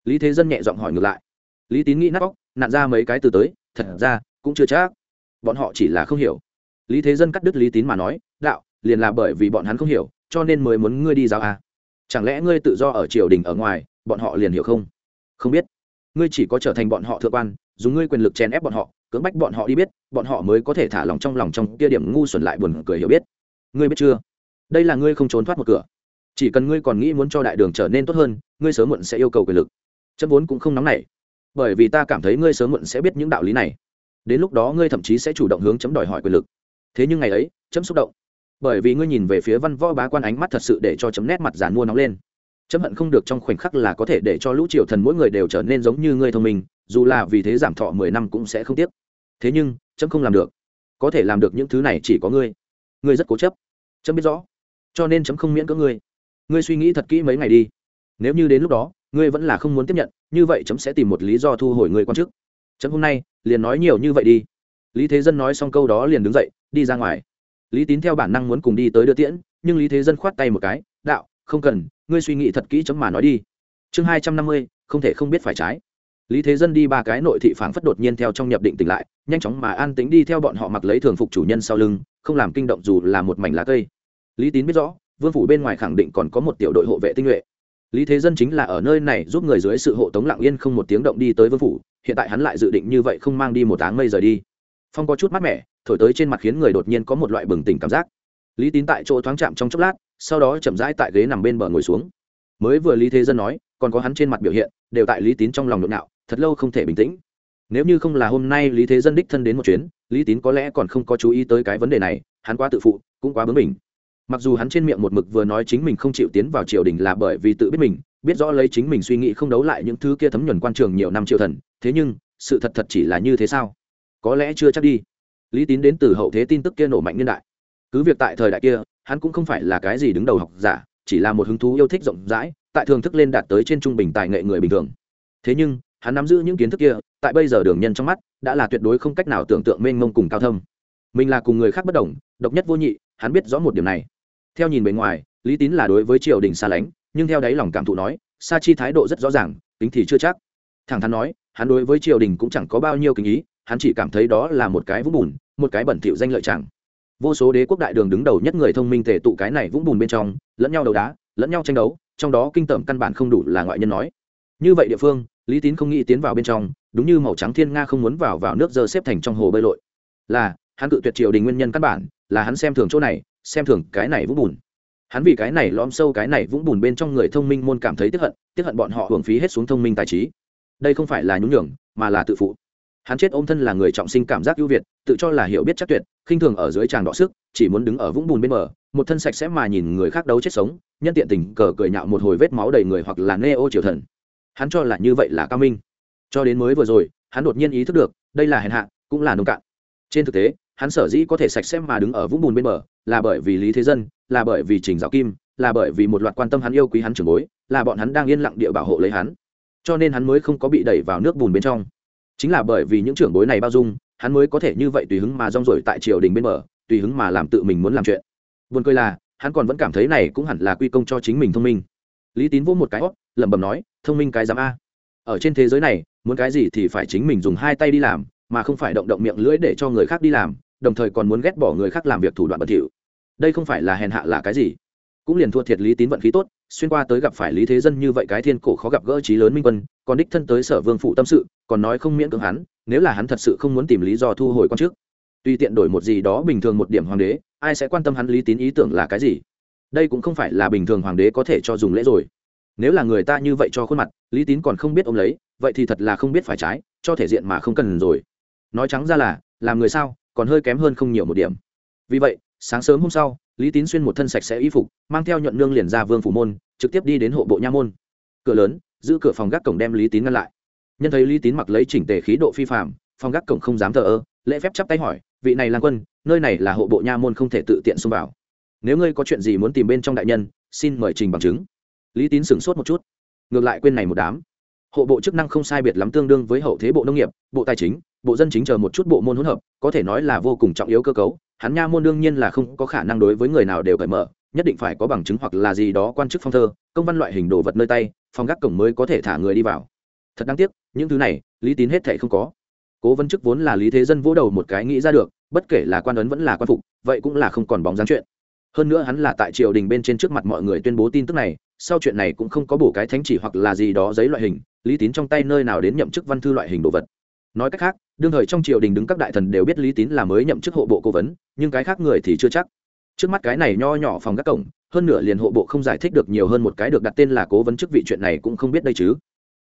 Lý thế dân nhẹ giọng hỏi ngược lại. Lý tín nghĩ nát bóc nặn ra mấy cái từ tới, thật ra, cũng chưa chắc. Bọn họ chỉ là không hiểu. Lý thế dân cắt đứt lý tín mà nói, đạo, liền là bởi vì bọn hắn không hiểu, cho nên mới muốn ngươi đi giáo à. chẳng lẽ ngươi tự do ở triều đình ở ngoài bọn họ liền hiểu không? Không biết. Ngươi chỉ có trở thành bọn họ thượng quan, dùng ngươi quyền lực chèn ép bọn họ, cưỡng bách bọn họ đi biết, bọn họ mới có thể thả lòng trong lòng trong kia điểm ngu xuẩn lại buồn cười hiểu biết. Ngươi biết chưa? Đây là ngươi không trốn thoát một cửa. Chỉ cần ngươi còn nghĩ muốn cho đại đường trở nên tốt hơn, ngươi sớm muộn sẽ yêu cầu quyền lực. Chấm vốn cũng không nóng nảy. Bởi vì ta cảm thấy ngươi sớm muộn sẽ biết những đạo lý này. Đến lúc đó ngươi thậm chí sẽ chủ động hướng chấm đòi hỏi quyền lực. Thế nhưng ngày ấy, chấm xúc động. Bởi vì ngươi nhìn về phía văn võ bá quan ánh mắt thật sự để cho chấm nét mặt giàn mua nóng lên chấm hận không được trong khoảnh khắc là có thể để cho lũ triều thần mỗi người đều trở nên giống như ngươi thông minh, dù là vì thế giảm thọ mười năm cũng sẽ không tiếc. Thế nhưng, chấm không làm được. Có thể làm được những thứ này chỉ có ngươi. Ngươi rất cố chấp. Chấm biết rõ. Cho nên chấm không miễn cưỡng ngươi. Ngươi suy nghĩ thật kỹ mấy ngày đi. Nếu như đến lúc đó, ngươi vẫn là không muốn tiếp nhận, như vậy chấm sẽ tìm một lý do thu hồi ngươi quan chức. Chấm hôm nay, liền nói nhiều như vậy đi. Lý thế dân nói xong câu đó liền đứng dậy, đi ra ngoài. Lý tín theo bản năng muốn cùng đi tới đưa tiễn, nhưng lý thế dân khoát tay một cái, đạo, không cần ngươi suy nghĩ thật kỹ chấm mà nói đi. Chương hai trăm năm mươi, không thể không biết phải trái. Lý thế dân đi ba cái nội thị phảng phất đột nhiên theo trong nhập định tỉnh lại, nhanh chóng mà an tính đi theo bọn họ mặc lấy thường phục chủ nhân sau lưng, không làm kinh động dù là một mảnh lá cây. Lý tín biết rõ, vương phủ bên ngoài khẳng định còn có một tiểu đội hộ vệ tinh nhuệ. Lý thế dân chính là ở nơi này giúp người dưới sự hộ tống lặng yên không một tiếng động đi tới vương phủ, hiện tại hắn lại dự định như vậy không mang đi một áng mây rời đi. Phong có chút mát mẻ, thổi tới trên mặt khiến người đột nhiên có một loại bừng tỉnh cảm giác lý tín tại chỗ thoáng chạm trong chốc lát, sau đó chậm rãi tại ghế nằm bên bờ ngồi xuống. Mới vừa lý thế dân nói, còn có hắn trên mặt biểu hiện, đều tại lý tín trong lòng nhộn nhạo thật lâu không thể bình tĩnh. Nếu như không là hôm nay lý thế dân đích thân đến một chuyến, lý tín có lẽ còn không có chú ý tới cái vấn đề này, hắn quá tự phụ, cũng quá bướng mình mặc dù hắn trên miệng một mực vừa nói chính mình không chịu tiến vào triều đình là bởi vì tự biết mình, biết rõ lấy chính mình suy nghĩ không đấu lại những thứ kia thấm nhuần quan trường nhiều năm triều thần, thế nhưng, sự thật thật chỉ là như thế sao? Có lẽ chưa chắc đi. Lý tín đến từ hậu thế tin tức kia nổ mạnh niên đại cứ việc tại thời đại kia, hắn cũng không phải là cái gì đứng đầu học giả, chỉ là một hứng thú yêu thích rộng rãi, tại thường thức lên đạt tới trên trung bình tài nghệ người bình thường. Thế nhưng, hắn nắm giữ những kiến thức kia, tại bây giờ đường nhân trong mắt, đã là tuyệt đối không cách nào tưởng tượng mênh mông cùng cao thâm. Mình là cùng người khác bất đồng, độc nhất vô nhị, hắn biết rõ một điểm này. Theo nhìn bề ngoài, lý tín là đối với triều đình xa lánh, nhưng theo đáy lòng cảm thụ nói, sa chi thái độ rất rõ ràng, tính thì chưa chắc. Thẳng thắn nói, hắn đối với triều đình cũng chẳng có bao nhiêu kinh ý, hắn chỉ cảm thấy đó là một cái vũng bùn, một cái bẩn thỉu danh lợi chẳng vô số đế quốc đại đường đứng đầu nhất người thông minh thể tụ cái này vũng bùn bên trong, lẫn nhau đầu đá, lẫn nhau tranh đấu, trong đó kinh tởm căn bản không đủ là ngoại nhân nói. Như vậy địa phương, lý tín không nghĩ tiến vào bên trong, đúng như màu trắng thiên nga không muốn vào vào nước dơ xếp thành trong hồ bơi lội. Là, hắn cự tuyệt triều đình nguyên nhân căn bản, là hắn xem thường chỗ này, xem thường cái này vũng bùn. Hắn vì cái này lõm sâu cái này vũng bùn bên trong người thông minh môn cảm thấy tiếp hận tiếp hận bọn họ hưởng phí hết xuống thông minh tài trí. Đây không phải là nhún nhường, mà là tự phụ. Hắn chết ôm thân là người trọng sinh cảm giác ưu việt, tự cho là hiểu biết chắc tuyệt khinh thường ở dưới tràng đọ sức, chỉ muốn đứng ở vũng bùn bên bờ, một thân sạch sẽ mà nhìn người khác đấu chết sống, nhân tiện tình cờ cười nhạo một hồi vết máu đầy người hoặc là neo ô triều thần. Hắn cho là như vậy là cao minh. Cho đến mới vừa rồi, hắn đột nhiên ý thức được, đây là hèn hạ, cũng là nông cạn. Trên thực tế, hắn sở dĩ có thể sạch sẽ mà đứng ở vũng bùn bên bờ, là bởi vì lý thế dân, là bởi vì trình giáo kim, là bởi vì một loạt quan tâm hắn yêu quý hắn trưởng bối, là bọn hắn đang yên lặng địa bảo hộ lấy hắn. Cho nên hắn mới không có bị đẩy vào nước bùn bên trong. Chính là bởi vì những trưởng bối này bao dung hắn mới có thể như vậy tùy hứng mà rong rổi tại triều đình bên bờ, tùy hứng mà làm tự mình muốn làm chuyện. Buồn cười là, hắn còn vẫn cảm thấy này cũng hẳn là quy công cho chính mình thông minh. Lý tín vỗ một cái hót lẩm bẩm nói, thông minh cái dám a. Ở trên thế giới này, muốn cái gì thì phải chính mình dùng hai tay đi làm, mà không phải động động miệng lưỡi để cho người khác đi làm, đồng thời còn muốn ghét bỏ người khác làm việc thủ đoạn bất thiện. đây không phải là hèn hạ là cái gì? Cũng liền thua thiệt lý tín vận khí tốt, xuyên qua tới gặp phải lý thế dân như vậy cái thiên cổ khó gặp gỡ trí lớn minh quân, còn đích thân tới sở vương phụ tâm sự, còn nói không miễn cưỡng hắn, nếu là hắn thật sự không muốn tìm lý do thu hồi quan chức tùy tiện đổi một gì đó bình thường một điểm hoàng đế, ai sẽ quan tâm hắn lý tín ý tưởng là cái gì? Đây cũng không phải là bình thường hoàng đế có thể cho dùng lễ rồi. Nếu là người ta như vậy cho khuôn mặt, lý tín còn không biết ôm lấy, vậy thì thật là không biết phải trái, cho thể diện mà không cần rồi. Nói trắng ra là, làm người sao, còn hơi kém hơn không nhiều một điểm. Vì vậy, sáng sớm hôm sau lý tín xuyên một thân sạch sẽ y phục, mang theo nhuận nương liền ra vương phủ môn, trực tiếp đi đến hộ bộ nha môn. Cửa lớn, giữ cửa phòng gác cổng đem lý tín ngăn lại. Nhân thấy lý tín mặc lấy chỉnh tề khí độ phi phạm phòng gác cổng không dám thờ ơ, lễ phép chắp tay hỏi, vị này là quân, nơi này là hộ bộ nha môn không thể tự tiện xông vào. Nếu ngươi có chuyện gì muốn tìm bên trong đại nhân, xin mời trình bằng chứng. Lý tín sửng sốt một chút. Ngược lại quên này một đám. Hộ bộ chức năng không sai biệt lắm tương đương với hậu thế bộ nông nghiệp, bộ tài chính, bộ dân chính chờ một chút bộ môn hỗn hợp, có thể nói là vô cùng trọng yếu cơ cấu hắn nha môn đương nhiên là không có khả năng đối với người nào đều cởi mở, nhất định phải có bằng chứng hoặc là gì đó quan chức phong thơ, công văn loại hình đồ vật nơi tay, phòng gác cổng mới có thể thả người đi vào. Thật đáng tiếc, những thứ này, lý tín hết thệ không có. Cố vấn chức vốn là lý thế dân vỗ đầu một cái nghĩ ra được, bất kể là quan ấn vẫn là quan phục, vậy cũng là không còn bóng dáng chuyện. Hơn nữa hắn là tại triều đình bên trên trước mặt mọi người tuyên bố tin tức này, sau chuyện này cũng không có bổ cái thánh chỉ hoặc là gì đó giấy loại hình, lý tín trong tay nơi nào đến nhậm chức văn thư loại hình đồ vật nói cách khác, đương thời trong triều đình đứng các đại thần đều biết lý tín là mới nhậm chức hộ bộ cố vấn, nhưng cái khác người thì chưa chắc. Trước mắt cái này nho nhỏ phòng các cổng, hơn nửa liền hộ bộ không giải thích được nhiều hơn một cái được đặt tên là cố vấn chức vị chuyện này cũng không biết đây chứ.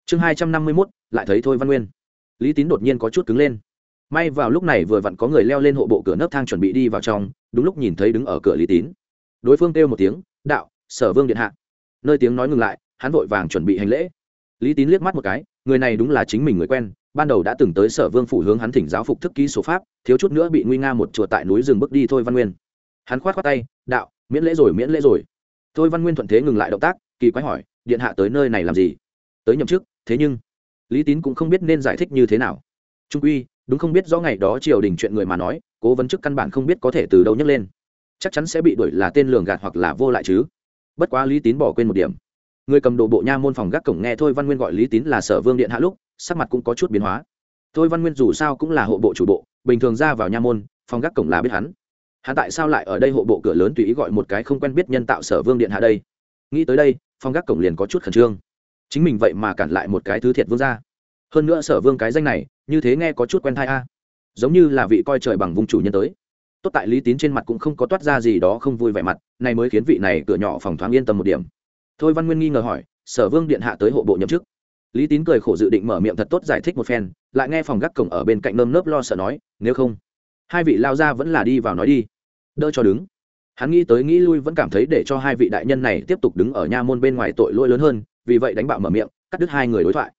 Chương hai trăm năm mươi mốt, lại thấy thôi văn nguyên. Lý tín đột nhiên có chút cứng lên. May vào lúc này vừa vặn có người leo lên hộ bộ cửa nấc thang chuẩn bị đi vào trong, đúng lúc nhìn thấy đứng ở cửa lý tín. Đối phương kêu một tiếng, đạo, sở vương điện hạ. Nơi tiếng nói ngừng lại, hắn vội vàng chuẩn bị hành lễ. Lý tín liếc mắt một cái, người này đúng là chính mình người quen ban đầu đã từng tới sở vương phủ hướng hắn thỉnh giáo phục thức ký số pháp, thiếu chút nữa bị nguy nga một chùa tại núi rừng bước đi thôi văn nguyên. Hắn khoát khoát tay, đạo, miễn lễ rồi, miễn lễ rồi. Thôi văn nguyên thuận thế ngừng lại động tác, kỳ quái hỏi, điện hạ tới nơi này làm gì? Tới nhậm chức, thế nhưng lý tín cũng không biết nên giải thích như thế nào. Trung quy, đúng không biết rõ ngày đó triều đình chuyện người mà nói, cố vấn chức căn bản không biết có thể từ đâu nhấc lên. Chắc chắn sẽ bị đuổi là tên lường gạt hoặc là vô lại chứ. Bất quá lý tín bỏ quên một điểm. Người cầm đồ bộ nha môn phòng gác cổng nghe thôi văn nguyên gọi lý tín là sở vương điện hạ lúc sắc mặt cũng có chút biến hóa. Thôi văn nguyên dù sao cũng là hộ bộ chủ bộ, bình thường ra vào nha môn, phòng gác cổng là biết hắn. Hắn tại sao lại ở đây hộ bộ cửa lớn tùy ý gọi một cái không quen biết nhân tạo sở vương điện hạ đây? Nghĩ tới đây, phòng gác cổng liền có chút khẩn trương. Chính mình vậy mà cản lại một cái thứ thiệt vương ra hơn nữa sở vương cái danh này, như thế nghe có chút quen thai a. Giống như là vị coi trời bằng vùng chủ nhân tới. Tốt tại lý tín trên mặt cũng không có toát ra gì đó không vui vẻ mặt này mới khiến vị này cửa nhỏ phòng thoáng yên tâm một điểm. Thôi văn nguyên nghi ngờ hỏi, sở vương điện hạ tới hộ bộ nhậm chức lý tín cười khổ dự định mở miệng thật tốt giải thích một phen, lại nghe phòng gác cổng ở bên cạnh nơm nớp lo sợ nói, nếu không, hai vị lao ra vẫn là đi vào nói đi. Đỡ cho đứng. Hắn nghĩ tới nghĩ lui vẫn cảm thấy để cho hai vị đại nhân này tiếp tục đứng ở nha môn bên ngoài tội lỗi lớn hơn, vì vậy đánh bạo mở miệng, cắt đứt hai người đối thoại.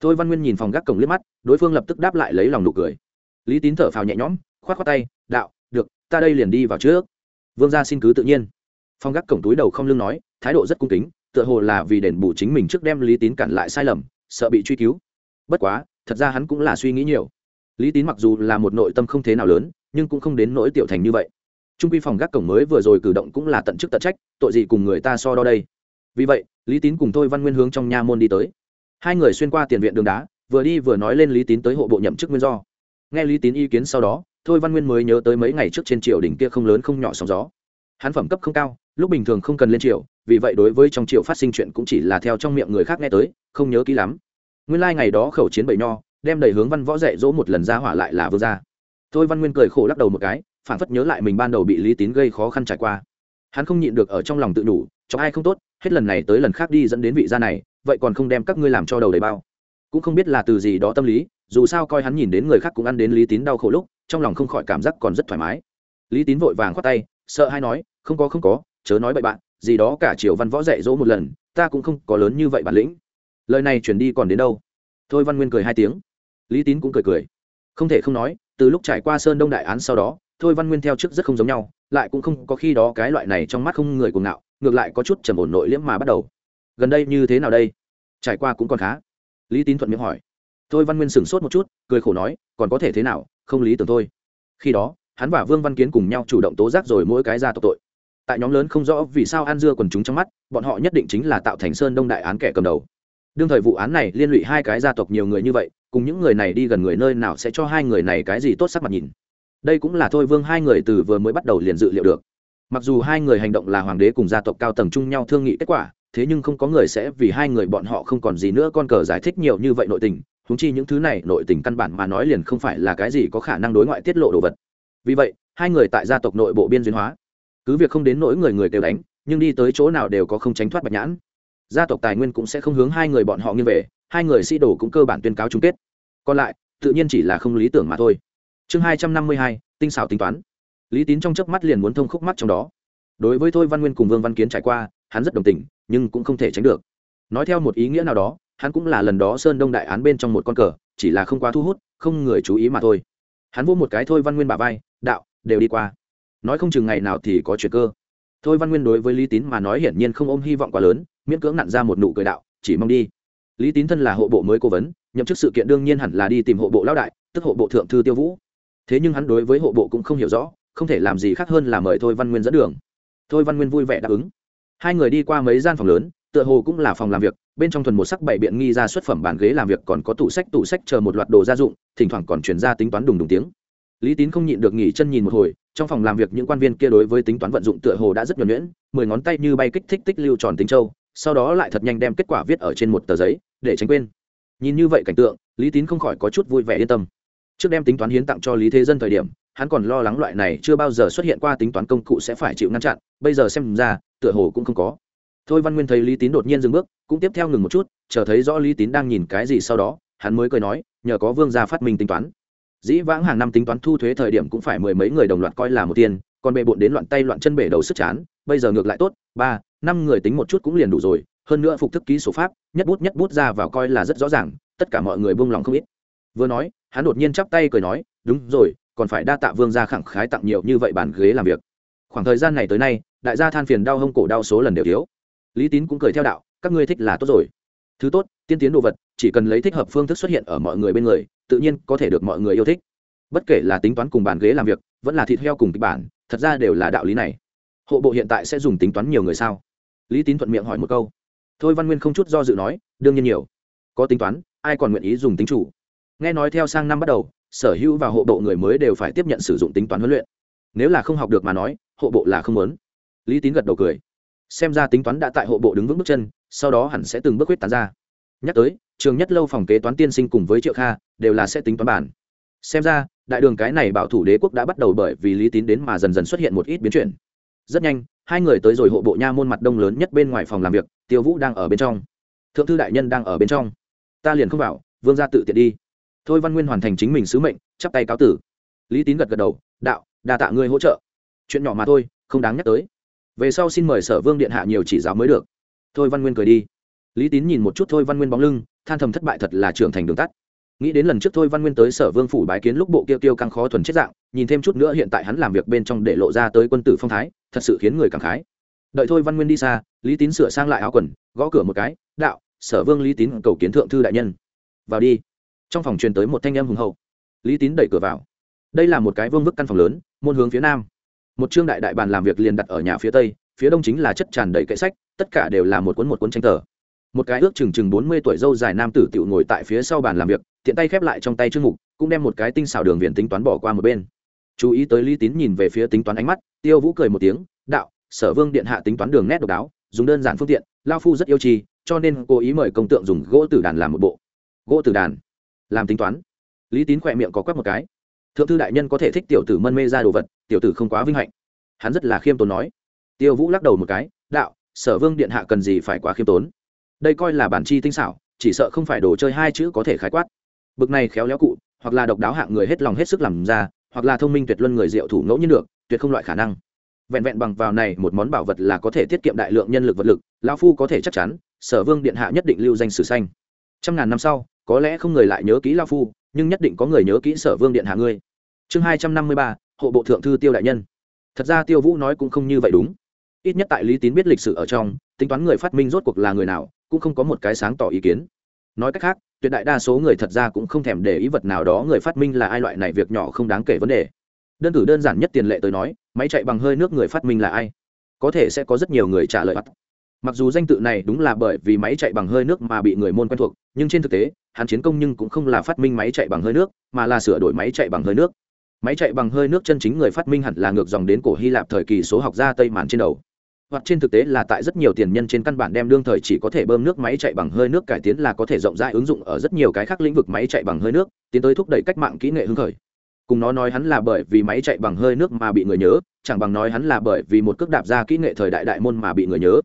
Thôi văn nguyên nhìn phòng gác cổng liếc mắt, đối phương lập tức đáp lại lấy lòng nụ cười. Lý tín thở phào nhẹ nhõm, khoát khoát tay, đạo, được, ta đây liền đi vào trước. Vương gia xin cứ tự nhiên. Phòng gác cổng túi đầu không lưng nói, thái độ rất cung kính, tựa hồ là vì đền bù chính mình trước đem lý tín cản lại sai lầm sợ bị truy cứu. Bất quá, thật ra hắn cũng là suy nghĩ nhiều. Lý tín mặc dù là một nội tâm không thế nào lớn, nhưng cũng không đến nỗi tiểu thành như vậy. Trung quy phòng gác cổng mới vừa rồi cử động cũng là tận chức tận trách, tội gì cùng người ta so đo đây. Vì vậy, lý tín cùng thôi văn nguyên hướng trong nha môn đi tới. Hai người xuyên qua tiền viện đường đá, vừa đi vừa nói lên lý tín tới hộ bộ nhậm chức nguyên do. Nghe lý tín ý kiến sau đó, thôi văn nguyên mới nhớ tới mấy ngày trước trên triều đình kia không lớn không nhỏ sóng gió. Hắn phẩm cấp không cao lúc bình thường không cần lên triều, vì vậy đối với trong triều phát sinh chuyện cũng chỉ là theo trong miệng người khác nghe tới, không nhớ kỹ lắm. Nguyên lai、like、ngày đó khẩu chiến bậy nho, đem đầy hướng văn võ dạy dỗ một lần ra hỏa lại là vương gia. Thôi văn nguyên cười khổ lắc đầu một cái, phản phất nhớ lại mình ban đầu bị lý tín gây khó khăn trải qua. Hắn không nhịn được ở trong lòng tự đủ cho ai không tốt, hết lần này tới lần khác đi dẫn đến vị gia này, vậy còn không đem các ngươi làm cho đầu đầy bao? Cũng không biết là từ gì đó tâm lý, dù sao coi hắn nhìn đến người khác cũng ăn đến lý tín đau khổ lúc, trong lòng không khỏi cảm giác còn rất thoải mái. Lý tín vội vàng khoát tay, sợ hay nói, không có không có chớ nói bậy bạn, gì đó cả triều văn võ dạy dỗ một lần, ta cũng không có lớn như vậy bản lĩnh. Lời này chuyển đi còn đến đâu? Thôi văn nguyên cười hai tiếng. Lý tín cũng cười cười. Không thể không nói, từ lúc trải qua sơn đông đại án sau đó, thôi văn nguyên theo trước rất không giống nhau, lại cũng không có khi đó cái loại này trong mắt không người cuồng ngạo, ngược lại có chút trầm ổn nội liễm mà bắt đầu. Gần đây như thế nào đây? Trải qua cũng còn khá. Lý tín thuận miệng hỏi. Thôi văn nguyên sửng sốt một chút, cười khổ nói, còn có thể thế nào? Không lý tưởng thôi. Khi đó, hắn và vương văn kiến cùng nhau chủ động tố giác rồi mỗi cái ra tộc tội tại nhóm lớn không rõ vì sao an dưa quần chúng trong mắt, bọn họ nhất định chính là tạo thành sơn đông đại án kẻ cầm đầu. Đương thời vụ án này liên lụy hai cái gia tộc nhiều người như vậy, cùng những người này đi gần người nơi nào sẽ cho hai người này cái gì tốt sắc mặt nhìn. Đây cũng là thôi vương hai người từ vừa mới bắt đầu liền dự liệu được. Mặc dù hai người hành động là hoàng đế cùng gia tộc cao tầng chung nhau thương nghị kết quả, thế nhưng không có người sẽ vì hai người bọn họ không còn gì nữa con cờ giải thích nhiều như vậy nội tình húng chi những thứ này nội tình căn bản mà nói liền không phải là cái gì có khả năng đối ngoại tiết lộ đồ vật. Vì vậy, hai người tại gia tộc nội bộ biên duyên hóa cứ việc không đến nỗi người người đều đánh, nhưng đi tới chỗ nào đều có không tránh thoát bạch nhãn. Gia tộc tài nguyên cũng sẽ không hướng hai người bọn họ nghiêng về, hai người sĩ đồ cũng cơ bản tuyên cáo chung kết. Còn lại, tự nhiên chỉ là không lý tưởng mà thôi. Chương hai trăm năm mươi hai, tinh xảo tính toán. Lý tín trong chớp mắt liền muốn thông khúc mắt trong đó. Đối với thôi văn nguyên cùng vương văn kiến trải qua, hắn rất đồng tình, nhưng cũng không thể tránh được. Nói theo một ý nghĩa nào đó, hắn cũng là lần đó sơn đông đại án bên trong một con cờ, chỉ là không quá thu hút, không người chú ý mà thôi. Hắn vô một cái thôi văn nguyên bà vai, đạo, đều đi qua nói không chừng ngày nào thì có chuyện cơ. Thôi văn nguyên đối với lý tín mà nói hiển nhiên không ôm hy vọng quá lớn, miễn cưỡng nặn ra một nụ cười đạo, chỉ mong đi. Lý tín thân là hộ bộ mới cố vấn, nhậm chức sự kiện đương nhiên hẳn là đi tìm hộ bộ lão đại, tức hộ bộ thượng thư tiêu vũ. Thế nhưng hắn đối với hộ bộ cũng không hiểu rõ, không thể làm gì khác hơn là mời thôi văn nguyên dẫn đường. Thôi văn nguyên vui vẻ đáp ứng. Hai người đi qua mấy gian phòng lớn, tựa hồ cũng là phòng làm việc, bên trong thuần một sắc bảy biện nghi ra xuất phẩm bàn ghế làm việc còn có tủ sách tủ sách chờ một loạt đồ gia dụng, thỉnh thoảng còn chuyển ra tính toán đùng đùng tiếng. Lý tín không nhịn được nghỉ chân nhìn một hồi trong phòng làm việc những quan viên kia đối với tính toán vận dụng tựa hồ đã rất nhuẩn nhuyễn, mười ngón tay như bay kích thích tích lưu tròn tính châu, sau đó lại thật nhanh đem kết quả viết ở trên một tờ giấy, để tránh quên. Nhìn như vậy cảnh tượng, lý tín không khỏi có chút vui vẻ yên tâm. Trước đem tính toán hiến tặng cho lý thế dân thời điểm, hắn còn lo lắng loại này chưa bao giờ xuất hiện qua tính toán công cụ sẽ phải chịu ngăn chặn, bây giờ xem ra, tựa hồ cũng không có. Thôi văn nguyên thấy lý tín đột nhiên dừng bước, cũng tiếp theo ngừng một chút, chờ thấy rõ lý tín đang nhìn cái gì sau đó, hắn mới cười nói, nhờ có vương gia phát minh tính toán dĩ vãng hàng năm tính toán thu thuế thời điểm cũng phải mười mấy người đồng loạt coi là một tiền, còn bệ bộn đến loạn tay loạn chân bể đầu sức chán. Bây giờ ngược lại tốt, ba, năm người tính một chút cũng liền đủ rồi, hơn nữa phục thức ký số pháp, nhất bút nhất bút ra vào coi là rất rõ ràng, tất cả mọi người buông lòng không ít. Vừa nói, hắn đột nhiên chắp tay cười nói, đúng rồi, còn phải đa tạ vương gia khẳng khái tặng nhiều như vậy bàn ghế làm việc. Khoảng thời gian này tới nay, đại gia than phiền đau hông cổ đau số lần đều thiếu. Lý tín cũng cười theo đạo, các ngươi thích là tốt rồi. Thứ tốt, tiên tiến đồ vật, chỉ cần lấy thích hợp phương thức xuất hiện ở mọi người bên người tự nhiên có thể được mọi người yêu thích. Bất kể là tính toán cùng bàn ghế làm việc, vẫn là thịt heo cùng kịch bản, thật ra đều là đạo lý này. Hộ bộ hiện tại sẽ dùng tính toán nhiều người sao? Lý tín thuận miệng hỏi một câu. Thôi văn nguyên không chút do dự nói, đương nhiên nhiều. Có tính toán, ai còn nguyện ý dùng tính chủ? Nghe nói theo sang năm bắt đầu, sở hữu và hộ bộ người mới đều phải tiếp nhận sử dụng tính toán huấn luyện. Nếu là không học được mà nói, hộ bộ là không muốn. Lý tín gật đầu cười. Xem ra tính toán đã tại hộ bộ đứng vững bước chân, sau đó hẳn sẽ từng bước huyết tán ra. Nhắc tới, trường nhất lâu phòng kế toán tiên sinh cùng với triệu kha đều là sẽ tính toán bản. Xem ra, đại đường cái này bảo thủ đế quốc đã bắt đầu bởi vì lý tín đến mà dần dần xuất hiện một ít biến chuyển. Rất nhanh, hai người tới rồi hộ bộ nha môn mặt đông lớn nhất bên ngoài phòng làm việc, tiêu vũ đang ở bên trong. Thượng thư đại nhân đang ở bên trong. Ta liền không vào, vương ra tự tiện đi. Thôi văn nguyên hoàn thành chính mình sứ mệnh, chắp tay cáo tử. Lý tín gật gật đầu, đạo, đa tạ ngươi hỗ trợ. Chuyện nhỏ mà thôi, không đáng nhắc tới. Về sau xin mời sở vương điện hạ nhiều chỉ giáo mới được. Thôi văn nguyên cười đi. Lý tín nhìn một chút thôi văn nguyên bóng lưng, than thầm thất bại thật là trưởng thành đường tắt nghĩ đến lần trước thôi văn nguyên tới sở vương phủ bái kiến lúc bộ kia tiêu căng khó thuần chết dạng, nhìn thêm chút nữa hiện tại hắn làm việc bên trong để lộ ra tới quân tử phong thái, thật sự khiến người cảm khái. Đợi thôi văn nguyên đi xa, lý tín sửa sang lại áo quần, gõ cửa một cái, đạo, sở vương lý tín cầu kiến thượng thư đại nhân. Vào đi. Trong phòng truyền tới một thanh em hùng hậu. Lý tín đẩy cửa vào. Đây là một cái vương vức căn phòng lớn, môn hướng phía nam. Một trương đại đại bàn làm việc liền đặt ở nhà phía tây, phía đông chính là chất tràn đầy kệ sách, tất cả đều là một cuốn một cuốn tranh tờ. Một cái ước chừng chừng bốn mươi tuổi dâu dài nam tử tiểu ngồi tại phía sau bàn làm việc tiện tay khép lại trong tay chương mục, cũng đem một cái tinh xảo đường viền tính toán bỏ qua một bên. Chú ý tới lý tín nhìn về phía tính toán ánh mắt, tiêu vũ cười một tiếng, đạo, sở vương điện hạ tính toán đường nét độc đáo, dùng đơn giản phương tiện, lao phu rất yêu trì, cho nên cố ý mời công tượng dùng gỗ tử đàn làm một bộ. Gỗ tử đàn? Làm tính toán? Lý tín khỏe miệng có quét một cái. Thượng thư đại nhân có thể thích tiểu tử mân mê ra đồ vật, tiểu tử không quá vinh hạnh. Hắn rất là khiêm tốn nói. Tiêu vũ lắc đầu một cái, đạo, sở vương điện hạ cần gì phải quá khiêm tốn? Đây coi là bản chi tinh xảo, chỉ sợ không phải đồ chơi hai chữ có thể khái quát bực này khéo léo cụ, hoặc là độc đáo hạng người hết lòng hết sức làm ra, hoặc là thông minh tuyệt luân người diệu thủ ngẫu nhiên được, tuyệt không loại khả năng. Vẹn vẹn bằng vào này một món bảo vật là có thể tiết kiệm đại lượng nhân lực vật lực, lão phu có thể chắc chắn, sở vương điện hạ nhất định lưu danh sử xanh trăm ngàn năm sau, có lẽ không người lại nhớ kỹ lão phu, nhưng nhất định có người nhớ kỹ sở vương điện hạ ngươi. Chương hai trăm năm mươi ba, hộ bộ thượng thư tiêu đại nhân. Thật ra tiêu vũ nói cũng không như vậy đúng. Ít nhất tại lý tín biết lịch sử ở trong, tính toán người phát minh rốt cuộc là người nào, cũng không có một cái sáng tỏ ý kiến. Nói cách khác tuyệt đại đa số người thật ra cũng không thèm để ý vật nào đó người phát minh là ai, loại này việc nhỏ không đáng kể vấn đề. Đơn cử đơn giản nhất tiền lệ tới nói, máy chạy bằng hơi nước người phát minh là ai? Có thể sẽ có rất nhiều người trả lời. Bắt mặc dù danh tự này đúng là bởi vì máy chạy bằng hơi nước mà bị người môn quen thuộc, nhưng trên thực tế, hắn chiến công nhưng cũng không là phát minh máy chạy bằng hơi nước, mà là sửa đổi máy chạy bằng hơi nước. Máy chạy bằng hơi nước chân chính người phát minh hẳn là ngược dòng đến cổ hy lạp thời kỳ số học gia tây màn trên đầu hoặc trên thực tế là tại rất nhiều tiền nhân trên căn bản đem đương thời chỉ có thể bơm nước máy chạy bằng hơi nước cải tiến là có thể rộng rãi ứng dụng ở rất nhiều cái khác lĩnh vực máy chạy bằng hơi nước, tiến tới thúc đẩy cách mạng kỹ nghệ hưng khởi. Cùng nó nói hắn là bởi vì máy chạy bằng hơi nước mà bị người nhớ, chẳng bằng nói hắn là bởi vì một cước đạp ra kỹ nghệ thời đại đại môn mà bị người nhớ.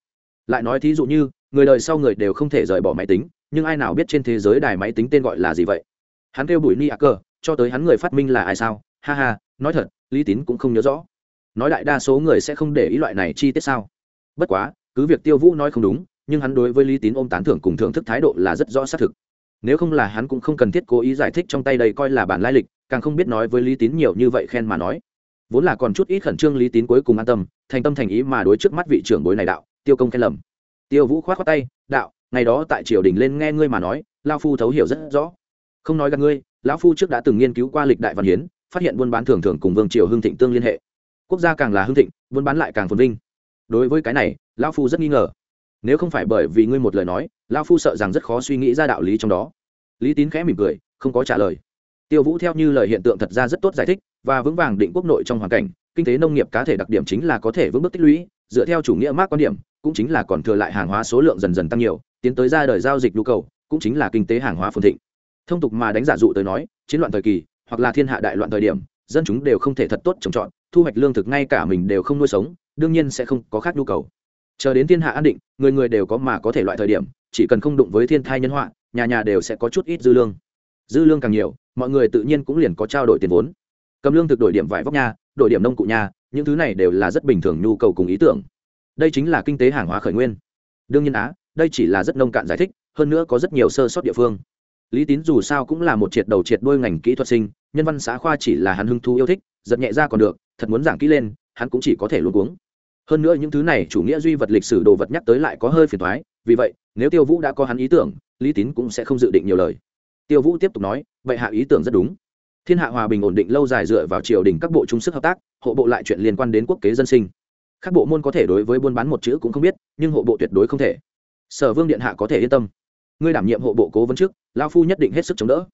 Lại nói thí dụ như, người đời sau người đều không thể rời bỏ máy tính, nhưng ai nào biết trên thế giới đài máy tính tên gọi là gì vậy? Hắn kêu bùi ni a cơ cho tới hắn người phát minh là ai sao? Ha ha, nói thật, lý tín cũng không nhớ rõ nói đại đa số người sẽ không để ý loại này chi tiết sao? Bất quá, cứ việc tiêu vũ nói không đúng, nhưng hắn đối với lý tín ôm tán thưởng cùng thưởng thức thái độ là rất rõ xác thực. Nếu không là hắn cũng không cần thiết cố ý giải thích trong tay đây coi là bản lai lịch, càng không biết nói với lý tín nhiều như vậy khen mà nói. Vốn là còn chút ít khẩn trương lý tín cuối cùng an tâm, thành tâm thành ý mà đối trước mắt vị trưởng bối này đạo, tiêu công khen lầm. Tiêu vũ khoát khoát tay, đạo, ngày đó tại triều đình lên nghe ngươi mà nói lao phu thấu hiểu rất rõ. Không nói gặp ngươi, lão phu trước đã từng nghiên cứu qua lịch đại văn hiến, phát hiện buôn bán thường thường cùng vương triều hưng thịnh tương liên hệ quốc gia càng là hưng thịnh, buôn bán lại càng phồn vinh. Đối với cái này, lão phu rất nghi ngờ. Nếu không phải bởi vì ngươi một lời nói, lão phu sợ rằng rất khó suy nghĩ ra đạo lý trong đó. Lý tín khẽ mỉm cười, không có trả lời. Tiêu vũ theo như lời hiện tượng thật ra rất tốt giải thích, và vững vàng định quốc nội trong hoàn cảnh, kinh tế nông nghiệp cá thể đặc điểm chính là có thể vững bước tích lũy, dựa theo chủ nghĩa mác quan điểm, cũng chính là còn thừa lại hàng hóa số lượng dần dần tăng nhiều, tiến tới ra đời giao dịch nhu cầu, cũng chính là kinh tế hàng hóa phồn thịnh. Thông tục mà đánh giả dụ tới nói, chiến loạn thời kỳ, hoặc là thiên hạ đại loạn thời điểm, dân chúng đều không thể thật tốt trồng trọt thu hoạch lương thực ngay cả mình đều không nuôi sống đương nhiên sẽ không có khác nhu cầu. Chờ đến thiên hạ an định người người đều có mà có thể loại thời điểm chỉ cần không đụng với thiên thai nhân họa nhà nhà đều sẽ có chút ít dư lương. Dư lương càng nhiều mọi người tự nhiên cũng liền có trao đổi tiền vốn. Cầm lương thực đổi điểm vải vóc nhà, đổi điểm nông cụ nhà, những thứ này đều là rất bình thường nhu cầu cùng ý tưởng. Đây chính là kinh tế hàng hóa khởi nguyên. Đương nhiên á đây chỉ là rất nông cạn giải thích hơn nữa có rất nhiều sơ sót địa phương. Lý tín dù sao cũng là một triệt đầu triệt đôi ngành kỹ thuật sinh nhân văn xã khoa chỉ là hắn hưng thu yêu thích giật nhẹ ra còn được thật muốn giảng kỹ lên, hắn cũng chỉ có thể luôn cuống. Hơn nữa những thứ này chủ nghĩa duy vật lịch sử đồ vật nhắc tới lại có hơi phiền thoái vì vậy, nếu tiêu vũ đã có hắn ý tưởng, lý tín cũng sẽ không dự định nhiều lời. Tiêu vũ tiếp tục nói, vậy hạ ý tưởng rất đúng. Thiên hạ hòa bình ổn định lâu dài dựa vào triều đình các bộ chung sức hợp tác, hộ bộ lại chuyện liên quan đến quốc kế dân sinh. Các bộ môn có thể đối với buôn bán một chữ cũng không biết, nhưng hộ bộ tuyệt đối không thể. Sở vương điện hạ có thể yên tâm. Ngươi đảm nhiệm hộ bộ cố vấn trước lao phu nhất định hết sức chống đỡ.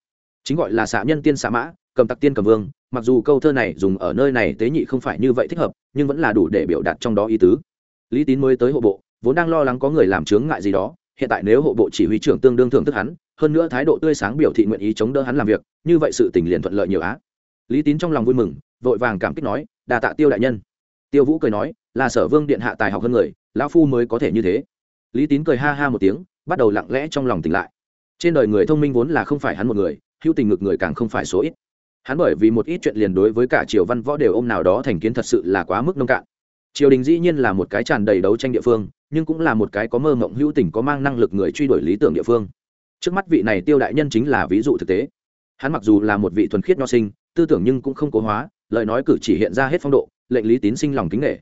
Chính gọi là xạ nhân tiên xạ mã cầm tặc tiên cầm vương, mặc dù câu thơ này dùng ở nơi này tế nhị không phải như vậy thích hợp, nhưng vẫn là đủ để biểu đạt trong đó ý tứ. Lý tín mới tới hộ bộ, vốn đang lo lắng có người làm chướng ngại gì đó, hiện tại nếu hộ bộ chỉ huy trưởng tương đương thưởng thức hắn, hơn nữa thái độ tươi sáng biểu thị nguyện ý chống đỡ hắn làm việc, như vậy sự tình liền thuận lợi nhiều á. Lý tín trong lòng vui mừng, vội vàng cảm kích nói đà tạ tiêu đại nhân. Tiêu vũ cười nói, là sở vương điện hạ tài học hơn người, lão phu mới có thể như thế. Lý tín cười ha ha một tiếng, bắt đầu lặng lẽ trong lòng tỉnh lại. Trên đời người thông minh vốn là không phải hắn một người, hữu tình ngược người càng không phải số ít hắn bởi vì một ít chuyện liền đối với cả triều văn võ đều ôm nào đó thành kiến thật sự là quá mức nông cạn. Triều đình dĩ nhiên là một cái tràn đầy đấu tranh địa phương, nhưng cũng là một cái có mơ mộng hữu tình, có mang năng lực người truy đuổi lý tưởng địa phương. Trước mắt vị này tiêu đại nhân chính là ví dụ thực tế. Hắn mặc dù là một vị thuần khiết nho sinh, tư tưởng nhưng cũng không cố hóa, lời nói cử chỉ hiện ra hết phong độ, lệnh lý tín sinh lòng kính nghệ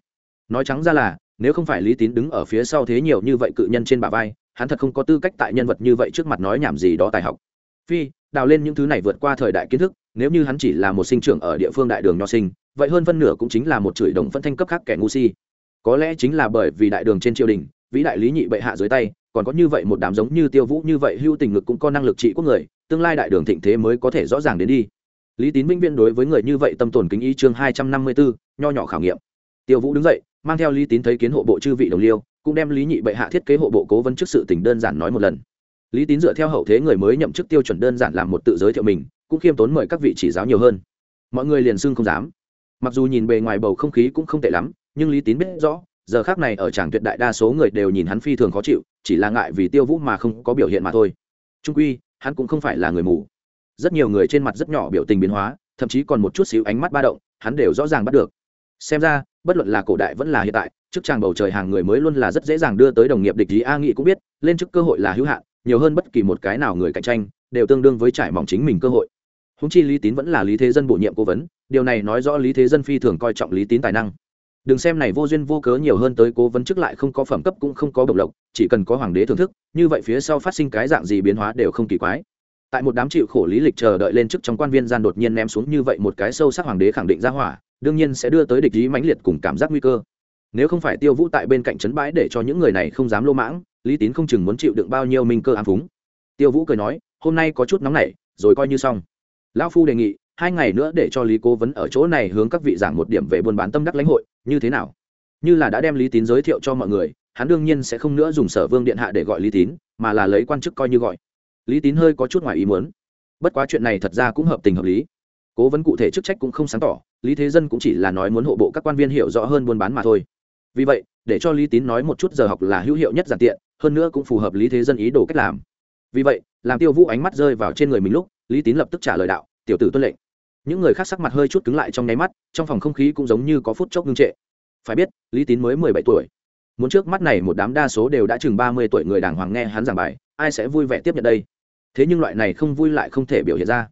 nói trắng ra là, nếu không phải lý tín đứng ở phía sau thế nhiều như vậy cự nhân trên bà vai, hắn thật không có tư cách tại nhân vật như vậy trước mặt nói nhảm gì đó tài học. Phi, đào lên những thứ này vượt qua thời đại kiến thức nếu như hắn chỉ là một sinh trưởng ở địa phương đại đường nho sinh, vậy hơn phân nửa cũng chính là một chửi đồng phân thanh cấp khác kẻ ngu si. Có lẽ chính là bởi vì đại đường trên triều đình, vĩ đại lý nhị bệ hạ dưới tay, còn có như vậy một đám giống như tiêu vũ như vậy hưu tình ngực cũng có năng lực trị quốc người, tương lai đại đường thịnh thế mới có thể rõ ràng đến đi. Lý tín minh viên đối với người như vậy tâm tồn kính ý chương hai trăm năm mươi bốn nho nhỏ khảo nghiệm. Tiêu vũ đứng dậy, mang theo lý tín thấy kiến hộ bộ chư vị đồng liêu, cũng đem lý nhị bệ hạ thiết kế hộ bộ cố vấn trước sự tình đơn giản nói một lần. Lý tín dựa theo hậu thế người mới nhậm chức tiêu chuẩn đơn giản làm một tự giới thiệu mình cũng khiêm tốn mời các vị chỉ giáo nhiều hơn. Mọi người liền xưng không dám. Mặc dù nhìn bề ngoài bầu không khí cũng không tệ lắm, nhưng lý tín biết rõ, giờ khác này ở tràng tuyệt đại đa số người đều nhìn hắn phi thường khó chịu, chỉ là ngại vì tiêu vũ mà không có biểu hiện mà thôi. Trung quy, hắn cũng không phải là người mù. Rất nhiều người trên mặt rất nhỏ biểu tình biến hóa, thậm chí còn một chút xíu ánh mắt ba động, hắn đều rõ ràng bắt được. Xem ra, bất luận là cổ đại vẫn là hiện tại chức tràng bầu trời hàng người mới luôn là rất dễ dàng đưa tới đồng nghiệp địch ý, a nghị cũng biết, lên chức cơ hội là hữu hạn, nhiều hơn bất kỳ một cái nào người cạnh tranh, đều tương đương với trải mỏng chính mình cơ hội húng chi lý tín vẫn là lý thế dân bổ nhiệm cố vấn, điều này nói rõ lý thế dân phi thường coi trọng lý tín tài năng. Đừng xem này vô duyên vô cớ nhiều hơn tới cố vấn chức lại không có phẩm cấp cũng không có bộc lộc, chỉ cần có hoàng đế thưởng thức, như vậy phía sau phát sinh cái dạng gì biến hóa đều không kỳ quái. Tại một đám chịu khổ lý lịch chờ đợi lên chức trong quan viên gian đột nhiên ném xuống như vậy một cái sâu sắc hoàng đế khẳng định ra hỏa, đương nhiên sẽ đưa tới địch ý mãnh liệt cùng cảm giác nguy cơ. Nếu không phải tiêu vũ tại bên cạnh trấn bãi để cho những người này không dám lô mãng, lý tín không chừng muốn chịu đựng bao nhiêu minh cơ ám phúng. Tiêu vũ cười nói, hôm nay có chút nóng nảy, rồi coi như xong lão phu đề nghị, hai ngày nữa để cho lý cố vấn ở chỗ này hướng các vị giảng một điểm về buôn bán tâm đắc lãnh hội, như thế nào? Như là đã đem lý tín giới thiệu cho mọi người, hắn đương nhiên sẽ không nữa dùng sở vương điện hạ để gọi lý tín, mà là lấy quan chức coi như gọi. Lý tín hơi có chút ngoài ý muốn. Bất quá chuyện này thật ra cũng hợp tình hợp lý. Cố vấn cụ thể chức trách cũng không sáng tỏ, lý thế dân cũng chỉ là nói muốn hộ bộ các quan viên hiểu rõ hơn buôn bán mà thôi. Vì vậy, để cho lý tín nói một chút giờ học là hữu hiệu nhất giản tiện, hơn nữa cũng phù hợp lý thế dân ý đồ cách làm. Vì vậy, làm tiêu vũ ánh mắt rơi vào trên người mình lúc lý tín lập tức trả lời đạo, tiểu tử tuân lệnh. Những người khác sắc mặt hơi chút cứng lại trong nháy mắt, trong phòng không khí cũng giống như có phút chốc ngưng trệ. Phải biết, lý tín mới mười bảy tuổi. Muốn trước mắt này một đám đa số đều đã chừng ba mươi tuổi người đàng hoàng nghe hắn giảng bài, ai sẽ vui vẻ tiếp nhận đây? Thế nhưng loại này không vui lại không thể biểu hiện ra.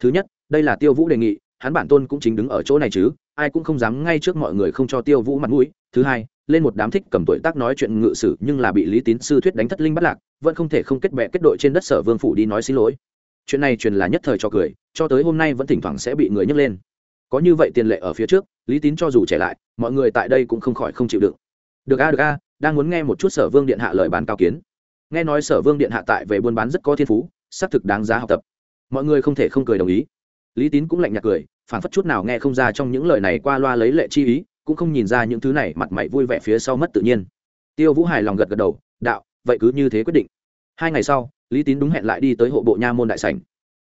Thứ nhất, đây là tiêu vũ đề nghị, hắn bản tôn cũng chính đứng ở chỗ này chứ, ai cũng không dám ngay trước mọi người không cho tiêu vũ mặt mũi. Thứ hai, lên một đám thích cầm tuổi tác nói chuyện ngự sử nhưng là bị lý tín sư thuyết đánh thất linh bắt lạc, vẫn không thể không kết bè kết đội trên đất sở vương phủ đi nói xin lỗi chuyện này truyền là nhất thời cho cười, cho tới hôm nay vẫn thỉnh thoảng sẽ bị người nhấc lên. Có như vậy tiền lệ ở phía trước, lý tín cho dù trẻ lại, mọi người tại đây cũng không khỏi không chịu đựng. Được a được a, đang muốn nghe một chút sở vương điện hạ lời bán cao kiến. Nghe nói sở vương điện hạ tại về buôn bán rất có thiên phú, xác thực đáng giá học tập. Mọi người không thể không cười đồng ý. Lý tín cũng lạnh nhạt cười, phản phất chút nào nghe không ra trong những lời này qua loa lấy lệ chi ý, cũng không nhìn ra những thứ này mặt mày vui vẻ phía sau mất tự nhiên. Tiêu vũ hài lòng gật gật đầu, đạo, vậy cứ như thế quyết định. Hai ngày sau lý tín đúng hẹn lại đi tới hộ bộ nha môn đại sảnh.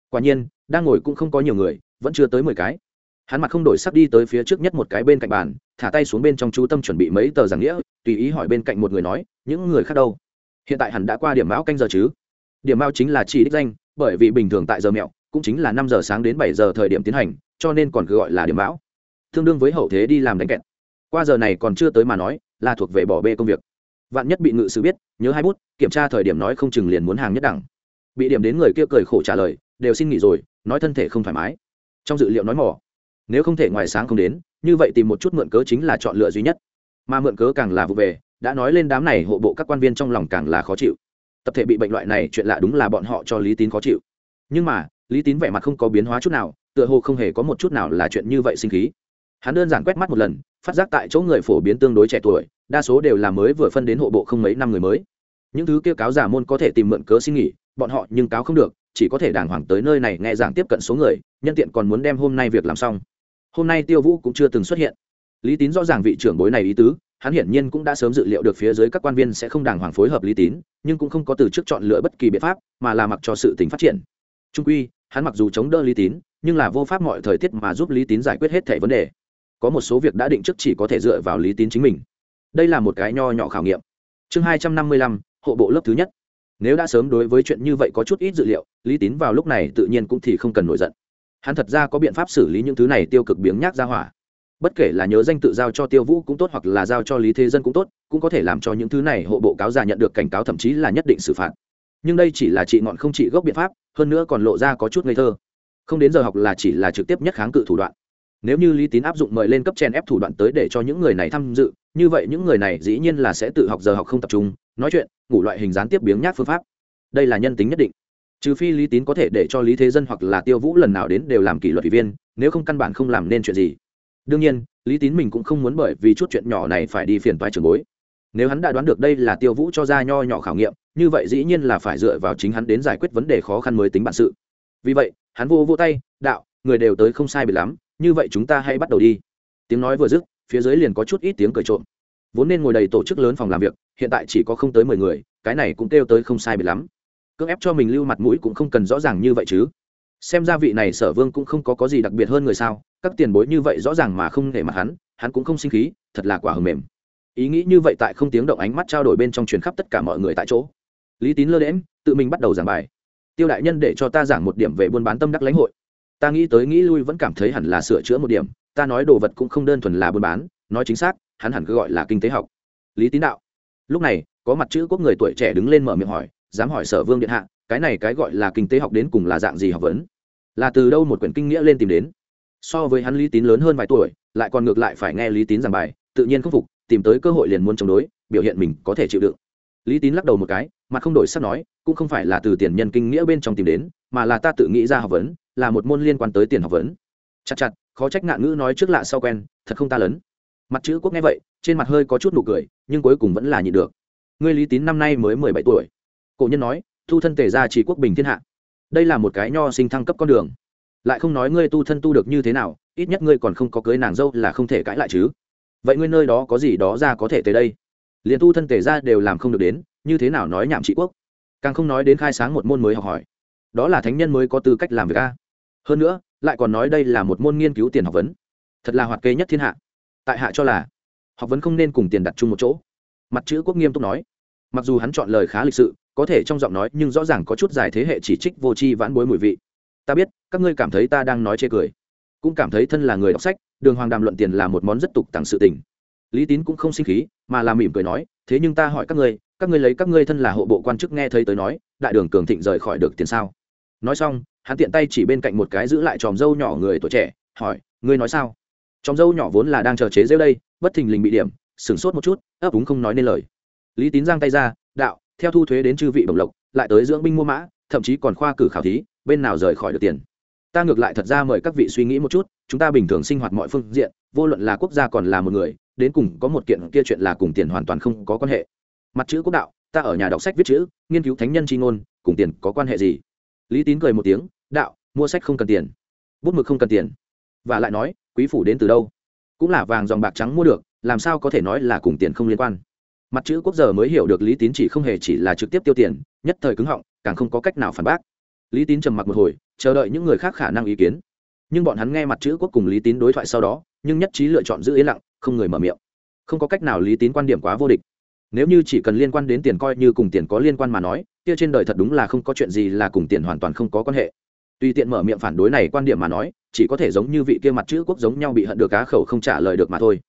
Quả nhiên, đang ngồi cũng không có nhiều người, vẫn chưa tới mười cái. Hắn mặt không đổi sắp đi tới phía trước nhất một cái bên cạnh bàn, thả tay xuống bên trong chú tâm chuẩn bị mấy tờ giảng nghĩa, tùy ý hỏi bên cạnh một người nói, những người khác đâu? Hiện tại hẳn đã qua điểm mão canh giờ chứ? Điểm mão chính là chỉ đích danh, bởi vì bình thường tại giờ mẹo, cũng chính là năm giờ sáng đến bảy giờ thời điểm tiến hành, cho nên còn cứ gọi là điểm mão. Tương đương với hậu thế đi làm đánh kẹt. Qua giờ này còn chưa tới mà nói, là thuộc về bỏ bê công việc. Vạn nhất bị ngự sử biết nhớ hai bút, kiểm tra thời điểm nói không chừng liền muốn hàng nhất đẳng. Bị điểm đến người kia cười khổ trả lời, đều xin nghỉ rồi, nói thân thể không thoải mái. Trong dự liệu nói mỏ, nếu không thể ngoài sáng không đến, như vậy tìm một chút mượn cớ chính là chọn lựa duy nhất. Mà mượn cớ càng là vụ về, đã nói lên đám này hộ bộ các quan viên trong lòng càng là khó chịu. Tập thể bị bệnh loại này chuyện lạ đúng là bọn họ cho lý tín khó chịu. Nhưng mà, lý tín vẻ mặt không có biến hóa chút nào, tựa hồ không hề có một chút nào là chuyện như vậy sinh khí hắn đơn giản quét mắt một lần, phát giác tại chỗ người phổ biến tương đối trẻ tuổi, đa số đều là mới vừa phân đến hộ bộ không mấy năm người mới. Những thứ kia cáo giả môn có thể tìm mượn cớ xin nghỉ, bọn họ nhưng cáo không được, chỉ có thể đàng hoàng tới nơi này nghe giảng tiếp cận số người, nhân tiện còn muốn đem hôm nay việc làm xong. Hôm nay tiêu vũ cũng chưa từng xuất hiện. Lý tín rõ ràng vị trưởng bối này ý tứ, hắn hiển nhiên cũng đã sớm dự liệu được phía dưới các quan viên sẽ không đàng hoàng phối hợp lý tín, nhưng cũng không có từ chức chọn lựa bất kỳ biện pháp, mà là mặc cho sự tính phát triển. Trung quy, hắn mặc dù chống đỡ lý tín, nhưng là vô pháp mọi thời tiết mà giúp lý tín giải quyết hết thẻ vấn đề có một số việc đã định trước chỉ có thể dựa vào lý tín chính mình. Đây là một cái nho nhỏ khảo nghiệm. Chương hai trăm năm mươi lăm, hộ bộ lớp thứ nhất. Nếu đã sớm đối với chuyện như vậy có chút ít dự liệu, lý tín vào lúc này tự nhiên cũng thì không cần nổi giận. Hắn thật ra có biện pháp xử lý những thứ này tiêu cực biếng nhác ra hỏa. Bất kể là nhớ danh tự giao cho tiêu vũ cũng tốt hoặc là giao cho lý thế dân cũng tốt, cũng có thể làm cho những thứ này hộ bộ cáo già nhận được cảnh cáo thậm chí là nhất định xử phạt. Nhưng đây chỉ là trị ngọn không trị gốc biện pháp, hơn nữa còn lộ ra có chút ngây thơ. Không đến giờ học là chỉ là trực tiếp nhất kháng cự thủ đoạn nếu như lý tín áp dụng mời lên cấp chen ép thủ đoạn tới để cho những người này tham dự, như vậy những người này dĩ nhiên là sẽ tự học giờ học không tập trung, nói chuyện, ngủ loại hình gián tiếp biếng nhác phương pháp. Đây là nhân tính nhất định. Trừ phi lý tín có thể để cho lý thế dân hoặc là tiêu vũ lần nào đến đều làm kỷ luật ủy viên, nếu không căn bản không làm nên chuyện gì. Đương nhiên, lý tín mình cũng không muốn bởi vì chút chuyện nhỏ này phải đi phiền toái trường bối. Nếu hắn đã đoán được đây là tiêu vũ cho ra nho nhỏ khảo nghiệm, như vậy dĩ nhiên là phải dựa vào chính hắn đến giải quyết vấn đề khó khăn mới tính bản sự. Vì vậy, hắn vô vô tay, đạo, người đều tới không sai biệt lắm như vậy chúng ta hãy bắt đầu đi. Tiếng nói vừa dứt, phía dưới liền có chút ít tiếng cười trộm. Vốn nên ngồi đầy tổ chức lớn phòng làm việc, hiện tại chỉ có không tới mười người, cái này cũng kêu tới không sai biệt lắm. Cưỡng ép cho mình lưu mặt mũi cũng không cần rõ ràng như vậy chứ. Xem ra vị này sở vương cũng không có có gì đặc biệt hơn người sao, các tiền bối như vậy rõ ràng mà không để mặt hắn hắn cũng không sinh khí, thật là quả hầm mềm. Ý nghĩ như vậy tại không tiếng động ánh mắt trao đổi bên trong truyền khắp tất cả mọi người tại chỗ. Lý tín lơ đễm tự mình bắt đầu giảng bài. Tiêu đại nhân để cho ta giảng một điểm về buôn bán tâm đắc lãnh hội ta nghĩ tới nghĩ lui vẫn cảm thấy hẳn là sửa chữa một điểm, ta nói đồ vật cũng không đơn thuần là buôn bán, nói chính xác, hắn hẳn cứ gọi là kinh tế học. Lý tín đạo, lúc này, có mặt chữ quốc người tuổi trẻ đứng lên mở miệng hỏi, dám hỏi sở vương điện hạ, cái này cái gọi là kinh tế học đến cùng là dạng gì học vấn? Là từ đâu một quyển kinh nghĩa lên tìm đến? So với hắn lý tín lớn hơn vài tuổi, lại còn ngược lại phải nghe lý tín giảng bài, tự nhiên khắc phục, tìm tới cơ hội liền muốn chống đối, biểu hiện mình có thể chịu đựng. Lý tín lắc đầu một cái mà không đổi sắc nói, cũng không phải là từ tiền nhân kinh nghĩa bên trong tìm đến, mà là ta tự nghĩ ra học vấn là một môn liên quan tới tiền học vấn. Chặt chặt, khó trách ngạn ngữ nói trước lạ sau quen, thật không ta lớn. Mặt chữ quốc nghe vậy, trên mặt hơi có chút nụ cười, nhưng cuối cùng vẫn là nhịn được. Ngươi lý tín năm nay mới mười bảy tuổi. Cổ nhân nói, thu thân tề ra chỉ quốc bình thiên hạ. Đây là một cái nho sinh thăng cấp con đường. Lại không nói ngươi tu thân tu được như thế nào, ít nhất ngươi còn không có cưới nàng dâu là không thể cãi lại chứ. Vậy ngươi nơi đó có gì đó ra có thể tới đây? Liền tu thân tề ra đều làm không được đến, như thế nào nói nhảm trị quốc? Càng không nói đến khai sáng một môn mới học hỏi. Đó là thánh nhân mới có tư cách làm việc a hơn nữa, lại còn nói đây là một môn nghiên cứu tiền học vấn. Thật là hoạt kê nhất thiên hạ. Tại hạ cho là, học vấn không nên cùng tiền đặt chung một chỗ. Mặt chữ quốc nghiêm túc nói. Mặc dù hắn chọn lời khá lịch sự, có thể trong giọng nói nhưng rõ ràng có chút dài thế hệ chỉ trích vô tri vãn bối mùi vị. Ta biết, các ngươi cảm thấy ta đang nói chê cười. Cũng cảm thấy thân là người đọc sách, đường hoàng đàm luận tiền là một món rất tục tặng sự tình. Lý tín cũng không sinh khí, mà là mỉm cười nói, thế nhưng ta hỏi các ngươi các ngươi lấy các ngươi thân là hộ bộ quan chức nghe thấy tới nói, đại đường cường thịnh rời khỏi được tiền sao? Nói xong hắn tiện tay chỉ bên cạnh một cái giữ lại tròm dâu nhỏ người tuổi trẻ, hỏi, ngươi nói sao? Tròm dâu nhỏ vốn là đang chờ chế rêu đây, bất thình lình bị điểm, sửng sốt một chút, ấp úng không nói nên lời. Lý tín giang tay ra, đạo, theo thu thuế đến chư vị bổng lộc, lại tới dưỡng binh mua mã, thậm chí còn khoa cử khảo thí, bên nào rời khỏi được tiền? Ta ngược lại thật ra mời các vị suy nghĩ một chút, chúng ta bình thường sinh hoạt mọi phương diện, vô luận là quốc gia còn là một người, đến cùng có một kiện kia chuyện là cùng tiền hoàn toàn không có quan hệ. Mặt chữ quốc đạo, ta ở nhà đọc sách viết chữ, nghiên cứu thánh nhân tri ngôn, cùng tiền có quan hệ gì? Lý tín cười một tiếng, đạo, mua sách không cần tiền. Bút mực không cần tiền. Và lại nói, quý phủ đến từ đâu? Cũng là vàng dòng bạc trắng mua được, làm sao có thể nói là cùng tiền không liên quan? Mặt chữ quốc giờ mới hiểu được lý tín chỉ không hề chỉ là trực tiếp tiêu tiền, nhất thời cứng họng, càng không có cách nào phản bác. Lý tín trầm mặc một hồi, chờ đợi những người khác khả năng ý kiến. Nhưng bọn hắn nghe mặt chữ quốc cùng lý tín đối thoại sau đó, nhưng nhất trí lựa chọn giữ yên lặng, không người mở miệng. Không có cách nào lý tín quan điểm quá vô địch. Nếu như chỉ cần liên quan đến tiền coi như cùng tiền có liên quan mà nói kia trên đời thật đúng là không có chuyện gì là cùng tiền hoàn toàn không có quan hệ. Tùy tiện mở miệng phản đối này quan điểm mà nói, chỉ có thể giống như vị kia mặt chữ quốc giống nhau bị hận được cá khẩu không trả lời được mà thôi.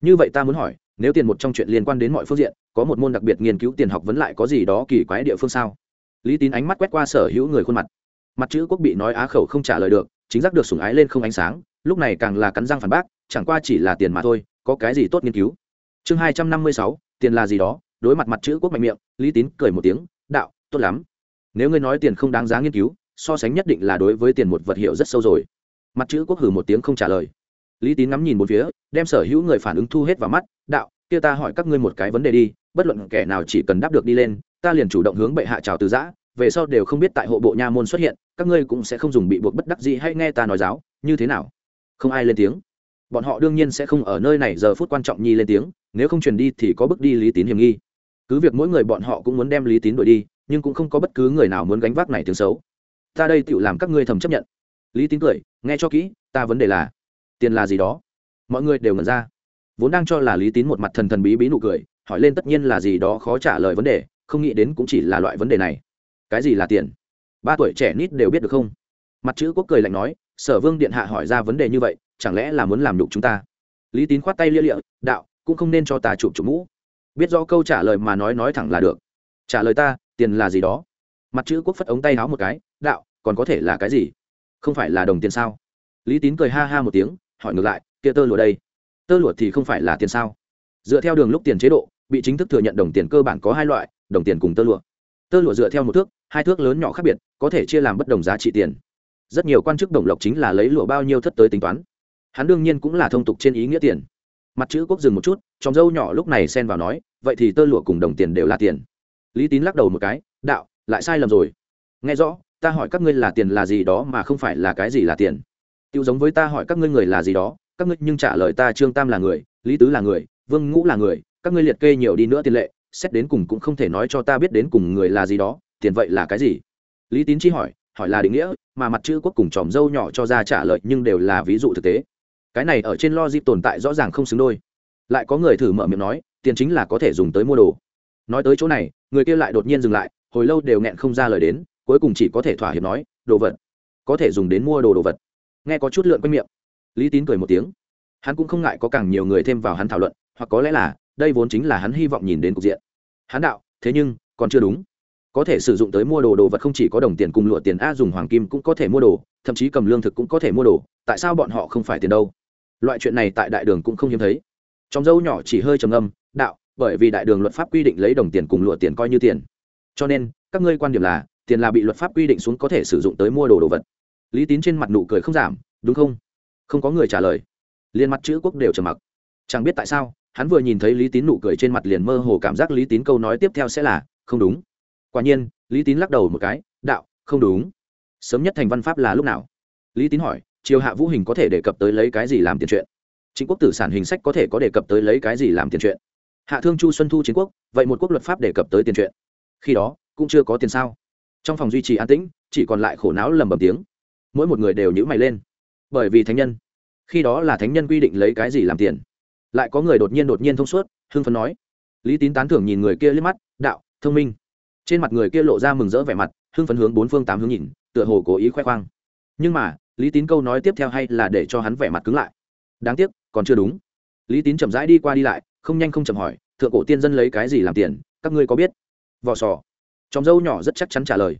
Như vậy ta muốn hỏi, nếu tiền một trong chuyện liên quan đến mọi phương diện, có một môn đặc biệt nghiên cứu tiền học vấn lại có gì đó kỳ quái địa phương sao? Lý tín ánh mắt quét qua sở hữu người khuôn mặt. Mặt chữ quốc bị nói á khẩu không trả lời được, chính giác được sủng ái lên không ánh sáng, lúc này càng là cắn răng phản bác, chẳng qua chỉ là tiền mà thôi, có cái gì tốt nghiên cứu? Chương hai trăm năm mươi sáu, tiền là gì đó? Đối mặt mặt chữ quốc mạnh miệng, lý tín cười một tiếng, đạo tốt lắm. Nếu ngươi nói tiền không đáng giá nghiên cứu, so sánh nhất định là đối với tiền một vật hiệu rất sâu rồi. Mặt chữ quốc hử một tiếng không trả lời. Lý tín ngắm nhìn một phía, đem sở hữu người phản ứng thu hết vào mắt, đạo, kia ta hỏi các ngươi một cái vấn đề đi, bất luận kẻ nào chỉ cần đáp được đi lên, ta liền chủ động hướng bệ hạ chào từ giã, về sau đều không biết tại hộ bộ nha môn xuất hiện, các ngươi cũng sẽ không dùng bị buộc bất đắc gì hay nghe ta nói giáo, như thế nào? Không ai lên tiếng. Bọn họ đương nhiên sẽ không ở nơi này giờ phút quan trọng nhi lên tiếng, nếu không truyền đi thì có bước đi lý tín hiểm nghi. Cứ việc mỗi người bọn họ cũng muốn đem lý tín đuổi đi nhưng cũng không có bất cứ người nào muốn gánh vác này tiếng xấu. Ta đây tự làm các ngươi thầm chấp nhận. Lý tín cười, nghe cho kỹ, ta vấn đề là, tiền là gì đó? Mọi người đều ngẩn ra. Vốn đang cho là lý tín một mặt thần thần bí bí nụ cười, hỏi lên tất nhiên là gì đó khó trả lời vấn đề, không nghĩ đến cũng chỉ là loại vấn đề này. Cái gì là tiền? Ba tuổi trẻ nít đều biết được không? Mặt chữ quốc cười lạnh nói, sở vương điện hạ hỏi ra vấn đề như vậy, chẳng lẽ là muốn làm nhục chúng ta? Lý tín khoát tay lia lịa, đạo, cũng không nên cho ta chụp chụp mũ. Biết rõ câu trả lời mà nói nói thẳng là được. Trả lời ta tiền là gì đó. Mặt chữ quốc phất ống tay háo một cái, đạo, còn có thể là cái gì? Không phải là đồng tiền sao? Lý tín cười ha ha một tiếng, hỏi ngược lại, kia tơ lụa đây? Tơ lụa thì không phải là tiền sao? Dựa theo đường lúc tiền chế độ, bị chính thức thừa nhận đồng tiền cơ bản có hai loại, đồng tiền cùng tơ lụa. Tơ lụa dựa theo một thước, hai thước lớn nhỏ khác biệt, có thể chia làm bất đồng giá trị tiền. Rất nhiều quan chức đồng lộc chính là lấy lụa bao nhiêu thất tới tính toán. Hắn đương nhiên cũng là thông tục trên ý nghĩa tiền. Mặt chữ quốc dừng một chút trong dâu nhỏ lúc này xen vào nói, vậy thì tơ lụa cùng đồng tiền đều là tiền lý tín lắc đầu một cái, đạo, lại sai lầm rồi. Nghe rõ, ta hỏi các ngươi là tiền là gì đó mà không phải là cái gì là tiền. Tiêu giống với ta hỏi các ngươi người là gì đó, các ngươi nhưng trả lời ta trương tam là người, lý tứ là người, vương ngũ là người, các ngươi liệt kê nhiều đi nữa tiền lệ, xét đến cùng cũng không thể nói cho ta biết đến cùng người là gì đó, tiền vậy là cái gì? Lý tín chi hỏi hỏi là định nghĩa, mà mặt chữ quốc cùng tròm dâu nhỏ cho ra trả lời nhưng đều là ví dụ thực tế. Cái này ở trên logic tồn tại rõ ràng không xứng đôi. Lại có người thử mở miệng nói, tiền chính là có thể dùng tới mua đồ. Nói tới chỗ này người kia lại đột nhiên dừng lại, hồi lâu đều nghẹn không ra lời đến, cuối cùng chỉ có thể thỏa hiệp nói, đồ vật, có thể dùng đến mua đồ đồ vật. Nghe có chút lượn quanh miệng. Lý tín cười một tiếng. Hắn cũng không ngại có càng nhiều người thêm vào hắn thảo luận, hoặc có lẽ là, đây vốn chính là hắn hy vọng nhìn đến cục diện. Hắn đạo, thế nhưng, còn chưa đúng. Có thể sử dụng tới mua đồ đồ vật không chỉ có đồng tiền cùng lụa tiền a dùng hoàng kim cũng có thể mua đồ, thậm chí cầm lương thực cũng có thể mua đồ, tại sao bọn họ không phải tiền đâu? Loại chuyện này tại đại đường cũng không hiếm thấy. Trong dâu nhỏ chỉ hơi trầm âm đạo bởi vì đại đường luật pháp quy định lấy đồng tiền cùng lụa tiền coi như tiền. Cho nên, các ngươi quan điểm là, tiền là bị luật pháp quy định xuống có thể sử dụng tới mua đồ đồ vật. Lý tín trên mặt nụ cười không giảm, đúng không? Không có người trả lời. Liền mặt chữ quốc đều trầm mặc. Chẳng biết tại sao, hắn vừa nhìn thấy lý tín nụ cười trên mặt liền mơ hồ cảm giác lý tín câu nói tiếp theo sẽ là, không đúng. Quả nhiên, lý tín lắc đầu một cái, đạo, không đúng. Sớm nhất thành văn pháp là lúc nào? Lý tín hỏi, triều hạ vũ hình có thể đề cập tới lấy cái gì làm tiền chuyện? Chính quốc tử sản hình sách có thể có đề cập tới lấy cái gì làm tiền chuyện? Hạ thương chu xuân thu chiến quốc, vậy một quốc luật pháp đề cập tới tiền chuyện. Khi đó, cũng chưa có tiền sao. Trong phòng duy trì an tĩnh, chỉ còn lại khổ não lầm bầm tiếng. Mỗi một người đều nhữ mày lên. Bởi vì thánh nhân. Khi đó là thánh nhân quy định lấy cái gì làm tiền. Lại có người đột nhiên đột nhiên thông suốt, hưng phấn nói. Lý tín tán thưởng nhìn người kia liếc mắt, đạo, thông minh. Trên mặt người kia lộ ra mừng rỡ vẻ mặt, hưng phấn hướng bốn phương tám hướng nhìn, tựa hồ cố ý khoe khoang. Nhưng mà, lý tín câu nói tiếp theo hay là để cho hắn vẻ mặt cứng lại. Đáng tiếc, còn chưa đúng. Lý tín chậm rãi đi qua đi lại không nhanh không chậm hỏi, thượng cổ tiên dân lấy cái gì làm tiền, các ngươi có biết? Vỏ sò. Chòm dâu nhỏ rất chắc chắn trả lời.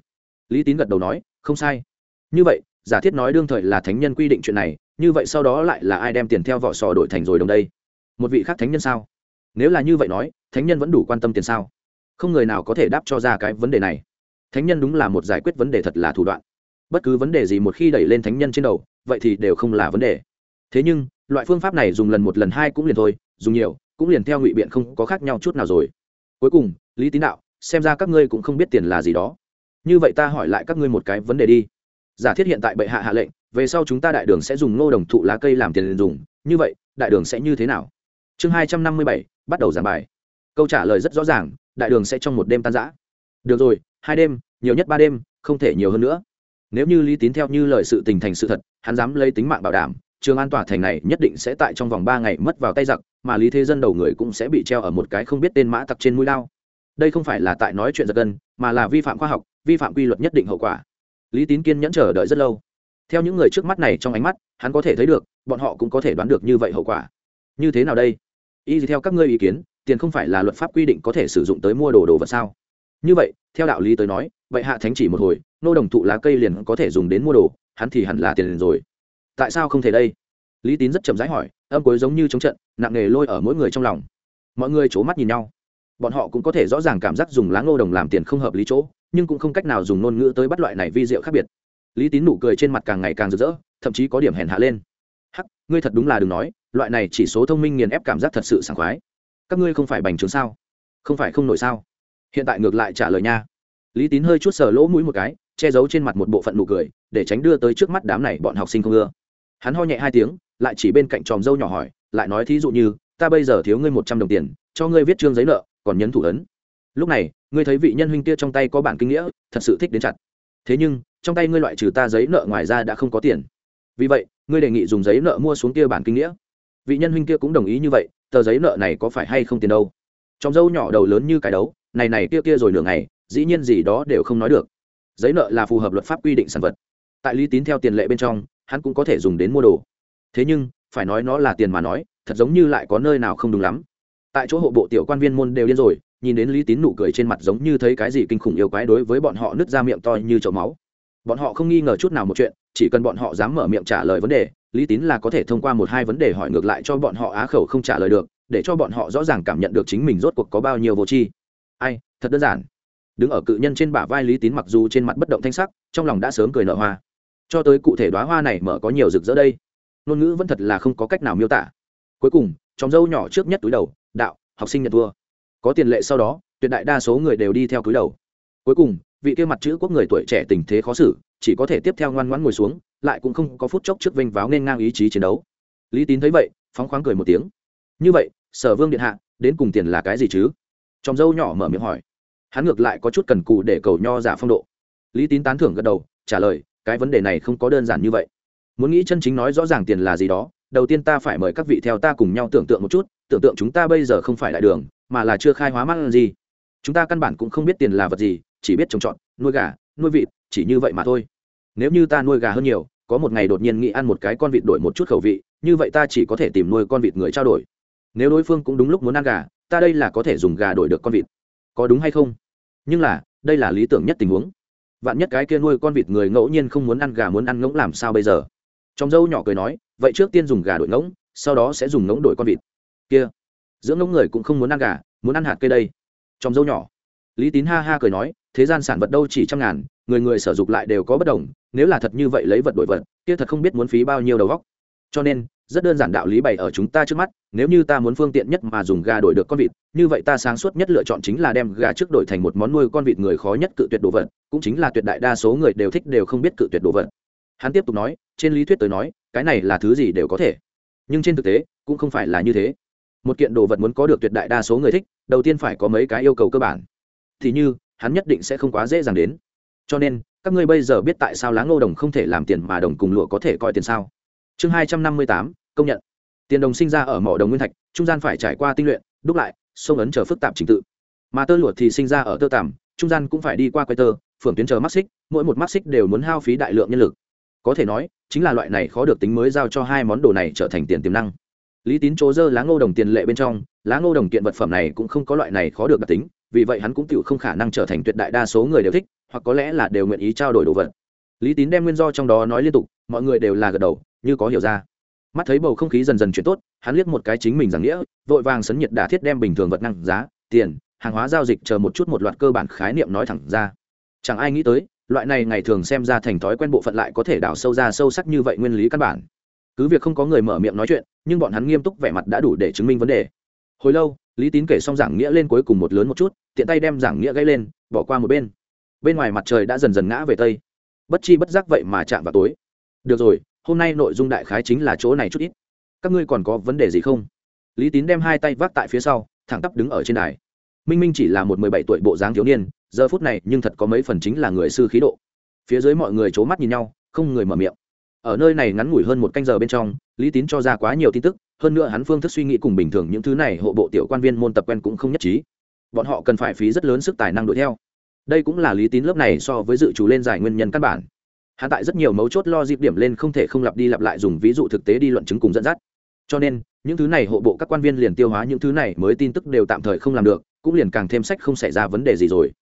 Lý tín gật đầu nói, không sai. Như vậy, giả thiết nói đương thời là thánh nhân quy định chuyện này, như vậy sau đó lại là ai đem tiền theo vỏ sò đổi thành rồi đồng đây? Một vị khác thánh nhân sao? Nếu là như vậy nói, thánh nhân vẫn đủ quan tâm tiền sao? Không người nào có thể đáp cho ra cái vấn đề này. Thánh nhân đúng là một giải quyết vấn đề thật là thủ đoạn. Bất cứ vấn đề gì một khi đẩy lên thánh nhân trên đầu, vậy thì đều không là vấn đề. Thế nhưng, loại phương pháp này dùng lần một lần hai cũng liền thôi, dùng nhiều cũng liền theo ngụy biện không có khác nhau chút nào rồi cuối cùng lý tín đạo xem ra các ngươi cũng không biết tiền là gì đó như vậy ta hỏi lại các ngươi một cái vấn đề đi giả thiết hiện tại bệ hạ hạ lệnh về sau chúng ta đại đường sẽ dùng ngô đồng thụ lá cây làm tiền dùng như vậy đại đường sẽ như thế nào chương hai trăm năm mươi bảy bắt đầu giảng bài câu trả lời rất rõ ràng đại đường sẽ trong một đêm tan giã được rồi hai đêm nhiều nhất ba đêm không thể nhiều hơn nữa nếu như lý tín theo như lời sự tình thành sự thật hắn dám lấy tính mạng bảo đảm trường an tòa thành này nhất định sẽ tại trong vòng ba ngày mất vào tay giặc, mà lý thế dân đầu người cũng sẽ bị treo ở một cái không biết tên mã tặc trên mũi lao. Đây không phải là tại nói chuyện giật gân, mà là vi phạm khoa học, vi phạm quy luật nhất định hậu quả. Lý tín kiên nhẫn chờ đợi rất lâu. Theo những người trước mắt này trong ánh mắt, hắn có thể thấy được, bọn họ cũng có thể đoán được như vậy hậu quả. Như thế nào đây? Y theo các ngươi ý kiến, tiền không phải là luật pháp quy định có thể sử dụng tới mua đồ đồ vật sao? Như vậy, theo đạo lý tới nói, vậy hạ thánh chỉ một hồi, nô đồng thụ lá cây liền có thể dùng đến mua đồ, hắn thì hẳn là tiền liền rồi tại sao không thể đây? Lý tín rất chậm rãi hỏi, âm cuối giống như chống trận, nặng nề lôi ở mỗi người trong lòng. Mọi người c h ố mắt nhìn nhau. Bọn họ cũng có thể rõ ràng cảm giác dùng lá ngô đồng làm tiền không hợp lý chỗ, nhưng cũng không cách nào dùng ngôn ngữ tới bắt loại này vi diệu khác biệt. Lý tín nụ cười trên mặt càng ngày càng rực rỡ, thậm chí có điểm hèn hạ lên. Hắc, ngươi thật đúng là đừng nói, loại này chỉ số thông minh nghiền ép cảm giác thật sự sảng khoái. Các ngươi không phải bành trướng sao? Không phải không nổi sao? Hiện tại ngược lại trả lời nha. Lý tín hơi chút sờ lỗ mũi một cái, che giấu trên mặt một bộ phận nụ cười, để tránh đưa tới trước mắt đám này bọn học sinh không ưa hắn ho nhẹ hai tiếng, lại chỉ bên cạnh tròm dâu nhỏ hỏi, lại nói thí dụ như, ta bây giờ thiếu ngươi một trăm đồng tiền, cho ngươi viết trương giấy nợ, còn nhấn thủ ấn. Lúc này, ngươi thấy vị nhân huynh kia trong tay có bản kinh nghĩa, thật sự thích đến chặt. Thế nhưng, trong tay ngươi loại trừ ta giấy nợ ngoài ra đã không có tiền. Vì vậy, ngươi đề nghị dùng giấy nợ mua xuống kia bản kinh nghĩa. Vị nhân huynh kia cũng đồng ý như vậy, tờ giấy nợ này có phải hay không tiền đâu? Trong dâu nhỏ đầu lớn như cái đấu, này này kia kia rồi nửa ngày, dĩ nhiên gì đó đều không nói được. Giấy nợ là phù hợp luật pháp quy định sản vật. Tại lý tín theo tiền lệ bên trong hắn cũng có thể dùng đến mua đồ. Thế nhưng, phải nói nó là tiền mà nói, thật giống như lại có nơi nào không đúng lắm. Tại chỗ hộ bộ tiểu quan viên môn đều điên rồi, nhìn đến lý tín nụ cười trên mặt giống như thấy cái gì kinh khủng yêu quái đối với bọn họ nứt ra miệng to như chậu máu. Bọn họ không nghi ngờ chút nào một chuyện, chỉ cần bọn họ dám mở miệng trả lời vấn đề, lý tín là có thể thông qua một hai vấn đề hỏi ngược lại cho bọn họ á khẩu không trả lời được, để cho bọn họ rõ ràng cảm nhận được chính mình rốt cuộc có bao nhiêu vô tri. Ai, thật đơn giản. Đứng ở cự nhân trên bả vai lý tín mặc dù trên mặt bất động thanh sắc, trong lòng đã sớm cười nở hoa cho tới cụ thể đoá hoa này mở có nhiều rực rỡ đây. Ngôn ngữ vẫn thật là không có cách nào miêu tả. Cuối cùng chóng dâu nhỏ trước nhất túi đầu, đạo, học sinh nhận thua. Có tiền lệ sau đó, tuyệt đại đa số người đều đi theo túi đầu. Cuối cùng, vị kia mặt chữ quốc người tuổi trẻ tình thế khó xử, chỉ có thể tiếp theo ngoan ngoãn ngồi xuống, lại cũng không có phút chốc trước vinh váo nên ngang ý chí chiến đấu. Lý tín thấy vậy, phóng khoáng cười một tiếng. Như vậy, sở vương điện hạ, đến cùng tiền là cái gì chứ? Chóng dâu nhỏ mở miệng hỏi. Hắn ngược lại có chút cần cù để cầu nho giả phong độ. Lý tín tán thưởng gật đầu, trả lời cái vấn đề này không có đơn giản như vậy. Muốn nghĩ chân chính nói rõ ràng tiền là gì đó, đầu tiên ta phải mời các vị theo ta cùng nhau tưởng tượng một chút, tưởng tượng chúng ta bây giờ không phải đại đường, mà là chưa khai hóa mắt gì. Chúng ta căn bản cũng không biết tiền là vật gì, chỉ biết trồng trọt, nuôi gà, nuôi vịt, chỉ như vậy mà thôi. Nếu như ta nuôi gà hơn nhiều, có một ngày đột nhiên nghĩ ăn một cái con vịt đổi một chút khẩu vị, như vậy ta chỉ có thể tìm nuôi con vịt người trao đổi. Nếu đối phương cũng đúng lúc muốn ăn gà, ta đây là có thể dùng gà đổi được con vịt. Có đúng hay không? Nhưng là, đây là lý tưởng nhất tình huống vạn nhất cái kia nuôi con vịt người ngẫu nhiên không muốn ăn gà muốn ăn ngỗng làm sao bây giờ? Trong dâu nhỏ cười nói, vậy trước tiên dùng gà đổi ngỗng, sau đó sẽ dùng ngỗng đổi con vịt. Kia dưỡng ngỗng người cũng không muốn ăn gà, muốn ăn hạt cây đây. Trong dâu nhỏ, lý tín ha ha cười nói, thế gian sản vật đâu chỉ trăm ngàn, người người sở dụng lại đều có bất đồng, nếu là thật như vậy lấy vật đổi vật, kia thật không biết muốn phí bao nhiêu đầu góc cho nên, rất đơn giản đạo lý bày ở chúng ta trước mắt, nếu như ta muốn phương tiện nhất mà dùng gà đổi được con vịt, như vậy ta sáng suốt nhất lựa chọn chính là đem gà trước đổi thành một món nuôi con vịt người khó nhất cự tuyệt đồ vật, cũng chính là tuyệt đại đa số người đều thích đều không biết cự tuyệt đồ vật. Hắn tiếp tục nói, trên lý thuyết tới nói, cái này là thứ gì đều có thể. Nhưng trên thực tế, cũng không phải là như thế. Một kiện đồ vật muốn có được tuyệt đại đa số người thích, đầu tiên phải có mấy cái yêu cầu cơ bản. Thì như, hắn nhất định sẽ không quá dễ dàng đến. Cho nên, các ngươi bây giờ biết tại sao lá ngô đồng không thể làm tiền mà đồng cùng lụa có thể coi tiền sao? Chương hai trăm năm mươi tám, công nhận. Tiền đồng sinh ra ở mỏ đồng nguyên thạch, trung gian phải trải qua tinh luyện, đúc lại, sông ấn chờ phức tạp trình tự. Mà tơ lụa thì sinh ra ở tơ tằm, trung gian cũng phải đi qua quay tơ, phường tuyến chờ mắc xích, mỗi một mắc xích đều muốn hao phí đại lượng nhân lực. Có thể nói, chính là loại này khó được tính mới giao cho hai món đồ này trở thành tiền tiềm năng. Lý tín chỗ dơ lá ngô đồng tiền lệ bên trong, lá ngô đồng kiện vật phẩm này cũng không có loại này khó được đặc tính, vì vậy hắn cũng tự không khả năng trở thành tuyệt đại đa số người đều thích, hoặc có lẽ là đều nguyện ý trao đổi đồ vật. Lý tín đem nguyên do trong đó nói liên tục, mọi người đều là gật đầu như có hiểu ra. Mắt thấy bầu không khí dần dần chuyển tốt, hắn liếc một cái chính mình rằng nghĩa, vội vàng sấn nhiệt đả thiết đem bình thường vật năng giá, tiền, hàng hóa giao dịch chờ một chút một loạt cơ bản khái niệm nói thẳng ra. Chẳng ai nghĩ tới, loại này ngày thường xem ra thành thói quen bộ phận lại có thể đào sâu ra sâu sắc như vậy nguyên lý căn bản. Cứ việc không có người mở miệng nói chuyện, nhưng bọn hắn nghiêm túc vẻ mặt đã đủ để chứng minh vấn đề. Hồi lâu, lý tín kể xong giảng nghĩa lên cuối cùng một lớn một chút, tiện tay đem giảng nghĩa gây lên, bỏ qua một bên. Bên ngoài mặt trời đã dần dần ngã về tây. Bất chi bất giác vậy mà chạm vào tối. Được rồi hôm nay nội dung đại khái chính là chỗ này chút ít. Các ngươi còn có vấn đề gì không? Lý tín đem hai tay vác tại phía sau, thẳng tắp đứng ở trên đài. Minh minh chỉ là một mười bảy tuổi bộ dáng thiếu niên, giờ phút này nhưng thật có mấy phần chính là người sư khí độ. Phía dưới mọi người c h ố mắt nhìn nhau, không người mở miệng. Ở nơi này ngắn ngủi hơn một canh giờ bên trong, lý tín cho ra quá nhiều tin tức, hơn nữa hắn phương thức suy nghĩ cùng bình thường những thứ này hộ bộ tiểu quan viên môn tập quen cũng không nhất trí. Bọn họ cần phải phí rất lớn sức tài năng đuổi theo. Đây cũng là lý tín lớp này so với dự trù lên giải nguyên nhân căn bản hắn tại rất nhiều mấu chốt lo dịp điểm lên không thể không lặp đi lặp lại dùng ví dụ thực tế đi luận chứng cùng dẫn dắt. Cho nên, những thứ này hộ bộ các quan viên liền tiêu hóa những thứ này mới tin tức đều tạm thời không làm được, cũng liền càng thêm sách không xảy ra vấn đề gì rồi.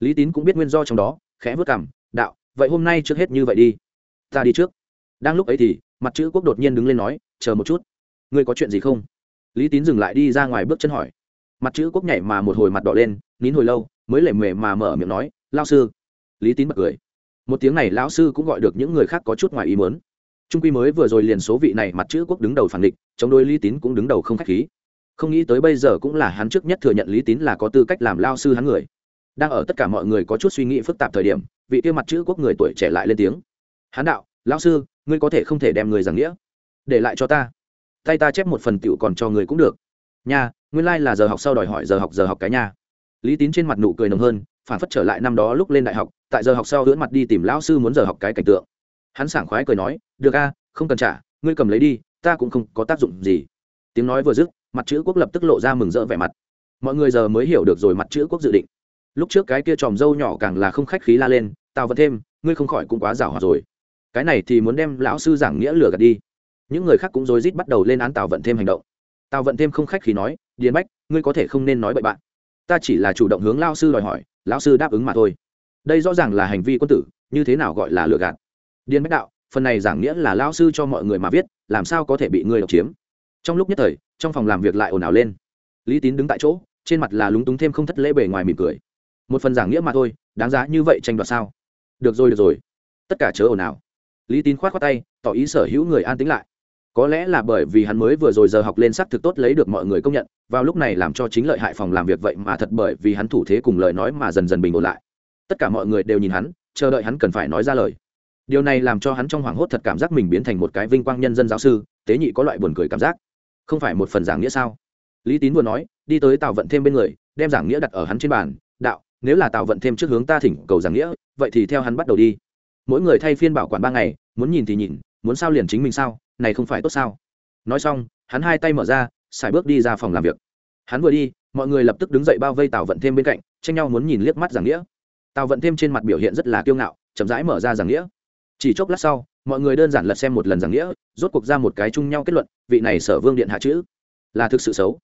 Lý tín cũng biết nguyên do trong đó, khẽ vứt cảm đạo, vậy hôm nay trước hết như vậy đi. Ta đi trước. Đang lúc ấy thì, mặt chữ quốc đột nhiên đứng lên nói, chờ một chút. Ngươi có chuyện gì không? Lý tín dừng lại đi ra ngoài bước chân hỏi. Mặt chữ quốc nhảy mà một hồi mặt đỏ lên, nín hồi lâu, mới lệ mề mà mở miệng nói, lao sư. Lý tín bật cười một tiếng này lão sư cũng gọi được những người khác có chút ngoài ý muốn. Trung quy mới vừa rồi liền số vị này mặt chữ quốc đứng đầu phản địch, chống đối lý tín cũng đứng đầu không k h á c h khí. Không nghĩ tới bây giờ cũng là hắn trước nhất thừa nhận lý tín là có tư cách làm lao sư hắn người. Đang ở tất cả mọi người có chút suy nghĩ phức tạp thời điểm, vị kia mặt chữ quốc người tuổi trẻ lại lên tiếng. Hắn đạo, lão sư, ngươi có thể không thể đem người giảng nghĩa. Để lại cho ta. Tay ta chép một phần tựu còn cho người cũng được. Nha, nguyên lai、like、là giờ học sau đòi hỏi giờ học giờ học cái nha. Lý tín trên mặt nụ cười nồng hơn, phản phất trở lại năm đó lúc lên đại học tại giờ học sau hưỡn mặt đi tìm lão sư muốn giờ học cái cảnh tượng. Hắn sảng khoái cười nói, được a, không cần trả, ngươi cầm lấy đi, ta cũng không có tác dụng gì. Tiếng nói vừa dứt, mặt chữ quốc lập tức lộ ra mừng rỡ vẻ mặt. Mọi người giờ mới hiểu được rồi mặt chữ quốc dự định. Lúc trước cái kia tròm dâu nhỏ càng là không khách khí la lên tao vẫn thêm, ngươi không khỏi cũng quá giảo hòa rồi. Cái này thì muốn đem lão sư giảng nghĩa lừa gạt đi. Những người khác cũng rối rít bắt đầu lên án tào vận thêm hành động. Tào vận thêm không khách khí nói, điền bách, ngươi có thể không nên nói bậy bạn. Ta chỉ là chủ động hướng lao sư đòi hỏi, lão sư đáp ứng mà thôi đây rõ ràng là hành vi quân tử, như thế nào gọi là lừa gạt? Điền bách đạo, phần này giảng nghĩa là lao sư cho mọi người mà viết, làm sao có thể bị ngươi độc chiếm? Trong lúc nhất thời, trong phòng làm việc lại ồn ào lên. Lý tín đứng tại chỗ, trên mặt là lúng túng thêm không thất lễ bề ngoài mỉm cười. Một phần giảng nghĩa mà thôi, đáng giá như vậy tranh đoạt sao? Được rồi được rồi. Tất cả chớ ồn ào. Lý tín khoát khoát tay, tỏ ý sở hữu người an tĩnh lại. Có lẽ là bởi vì hắn mới vừa rồi giờ học lên sắc thực tốt lấy được mọi người công nhận, vào lúc này làm cho chính lợi hại phòng làm việc vậy mà thật bởi vì hắn thủ thế cùng lời nói mà dần dần bình ổn lại tất cả mọi người đều nhìn hắn, chờ đợi hắn cần phải nói ra lời. Điều này làm cho hắn trong hoảng hốt thật cảm giác mình biến thành một cái vinh quang nhân dân giáo sư, tế nhị có loại buồn cười cảm giác. Không phải một phần giảng nghĩa sao? Lý tín vừa nói, đi tới tào vận thêm bên người, đem giảng nghĩa đặt ở hắn trên bàn, đạo, nếu là tào vận thêm trước hướng ta thỉnh cầu giảng nghĩa, vậy thì theo hắn bắt đầu đi. Mỗi người thay phiên bảo quản ba ngày, muốn nhìn thì nhìn, muốn sao liền chính mình sao, này không phải tốt sao? Nói xong, hắn hai tay mở ra, xài bước đi ra phòng làm việc. Hắn vừa đi, mọi người lập tức đứng dậy bao vây tào vận thêm bên cạnh, tranh nhau muốn nhìn liếc mắt giảng nghĩa tào vận thêm trên mặt biểu hiện rất là kiêu ngạo chậm rãi mở ra giảng nghĩa chỉ chốc lát sau mọi người đơn giản lật xem một lần giảng nghĩa rốt cuộc ra một cái chung nhau kết luận vị này sở vương điện hạ chữ là thực sự xấu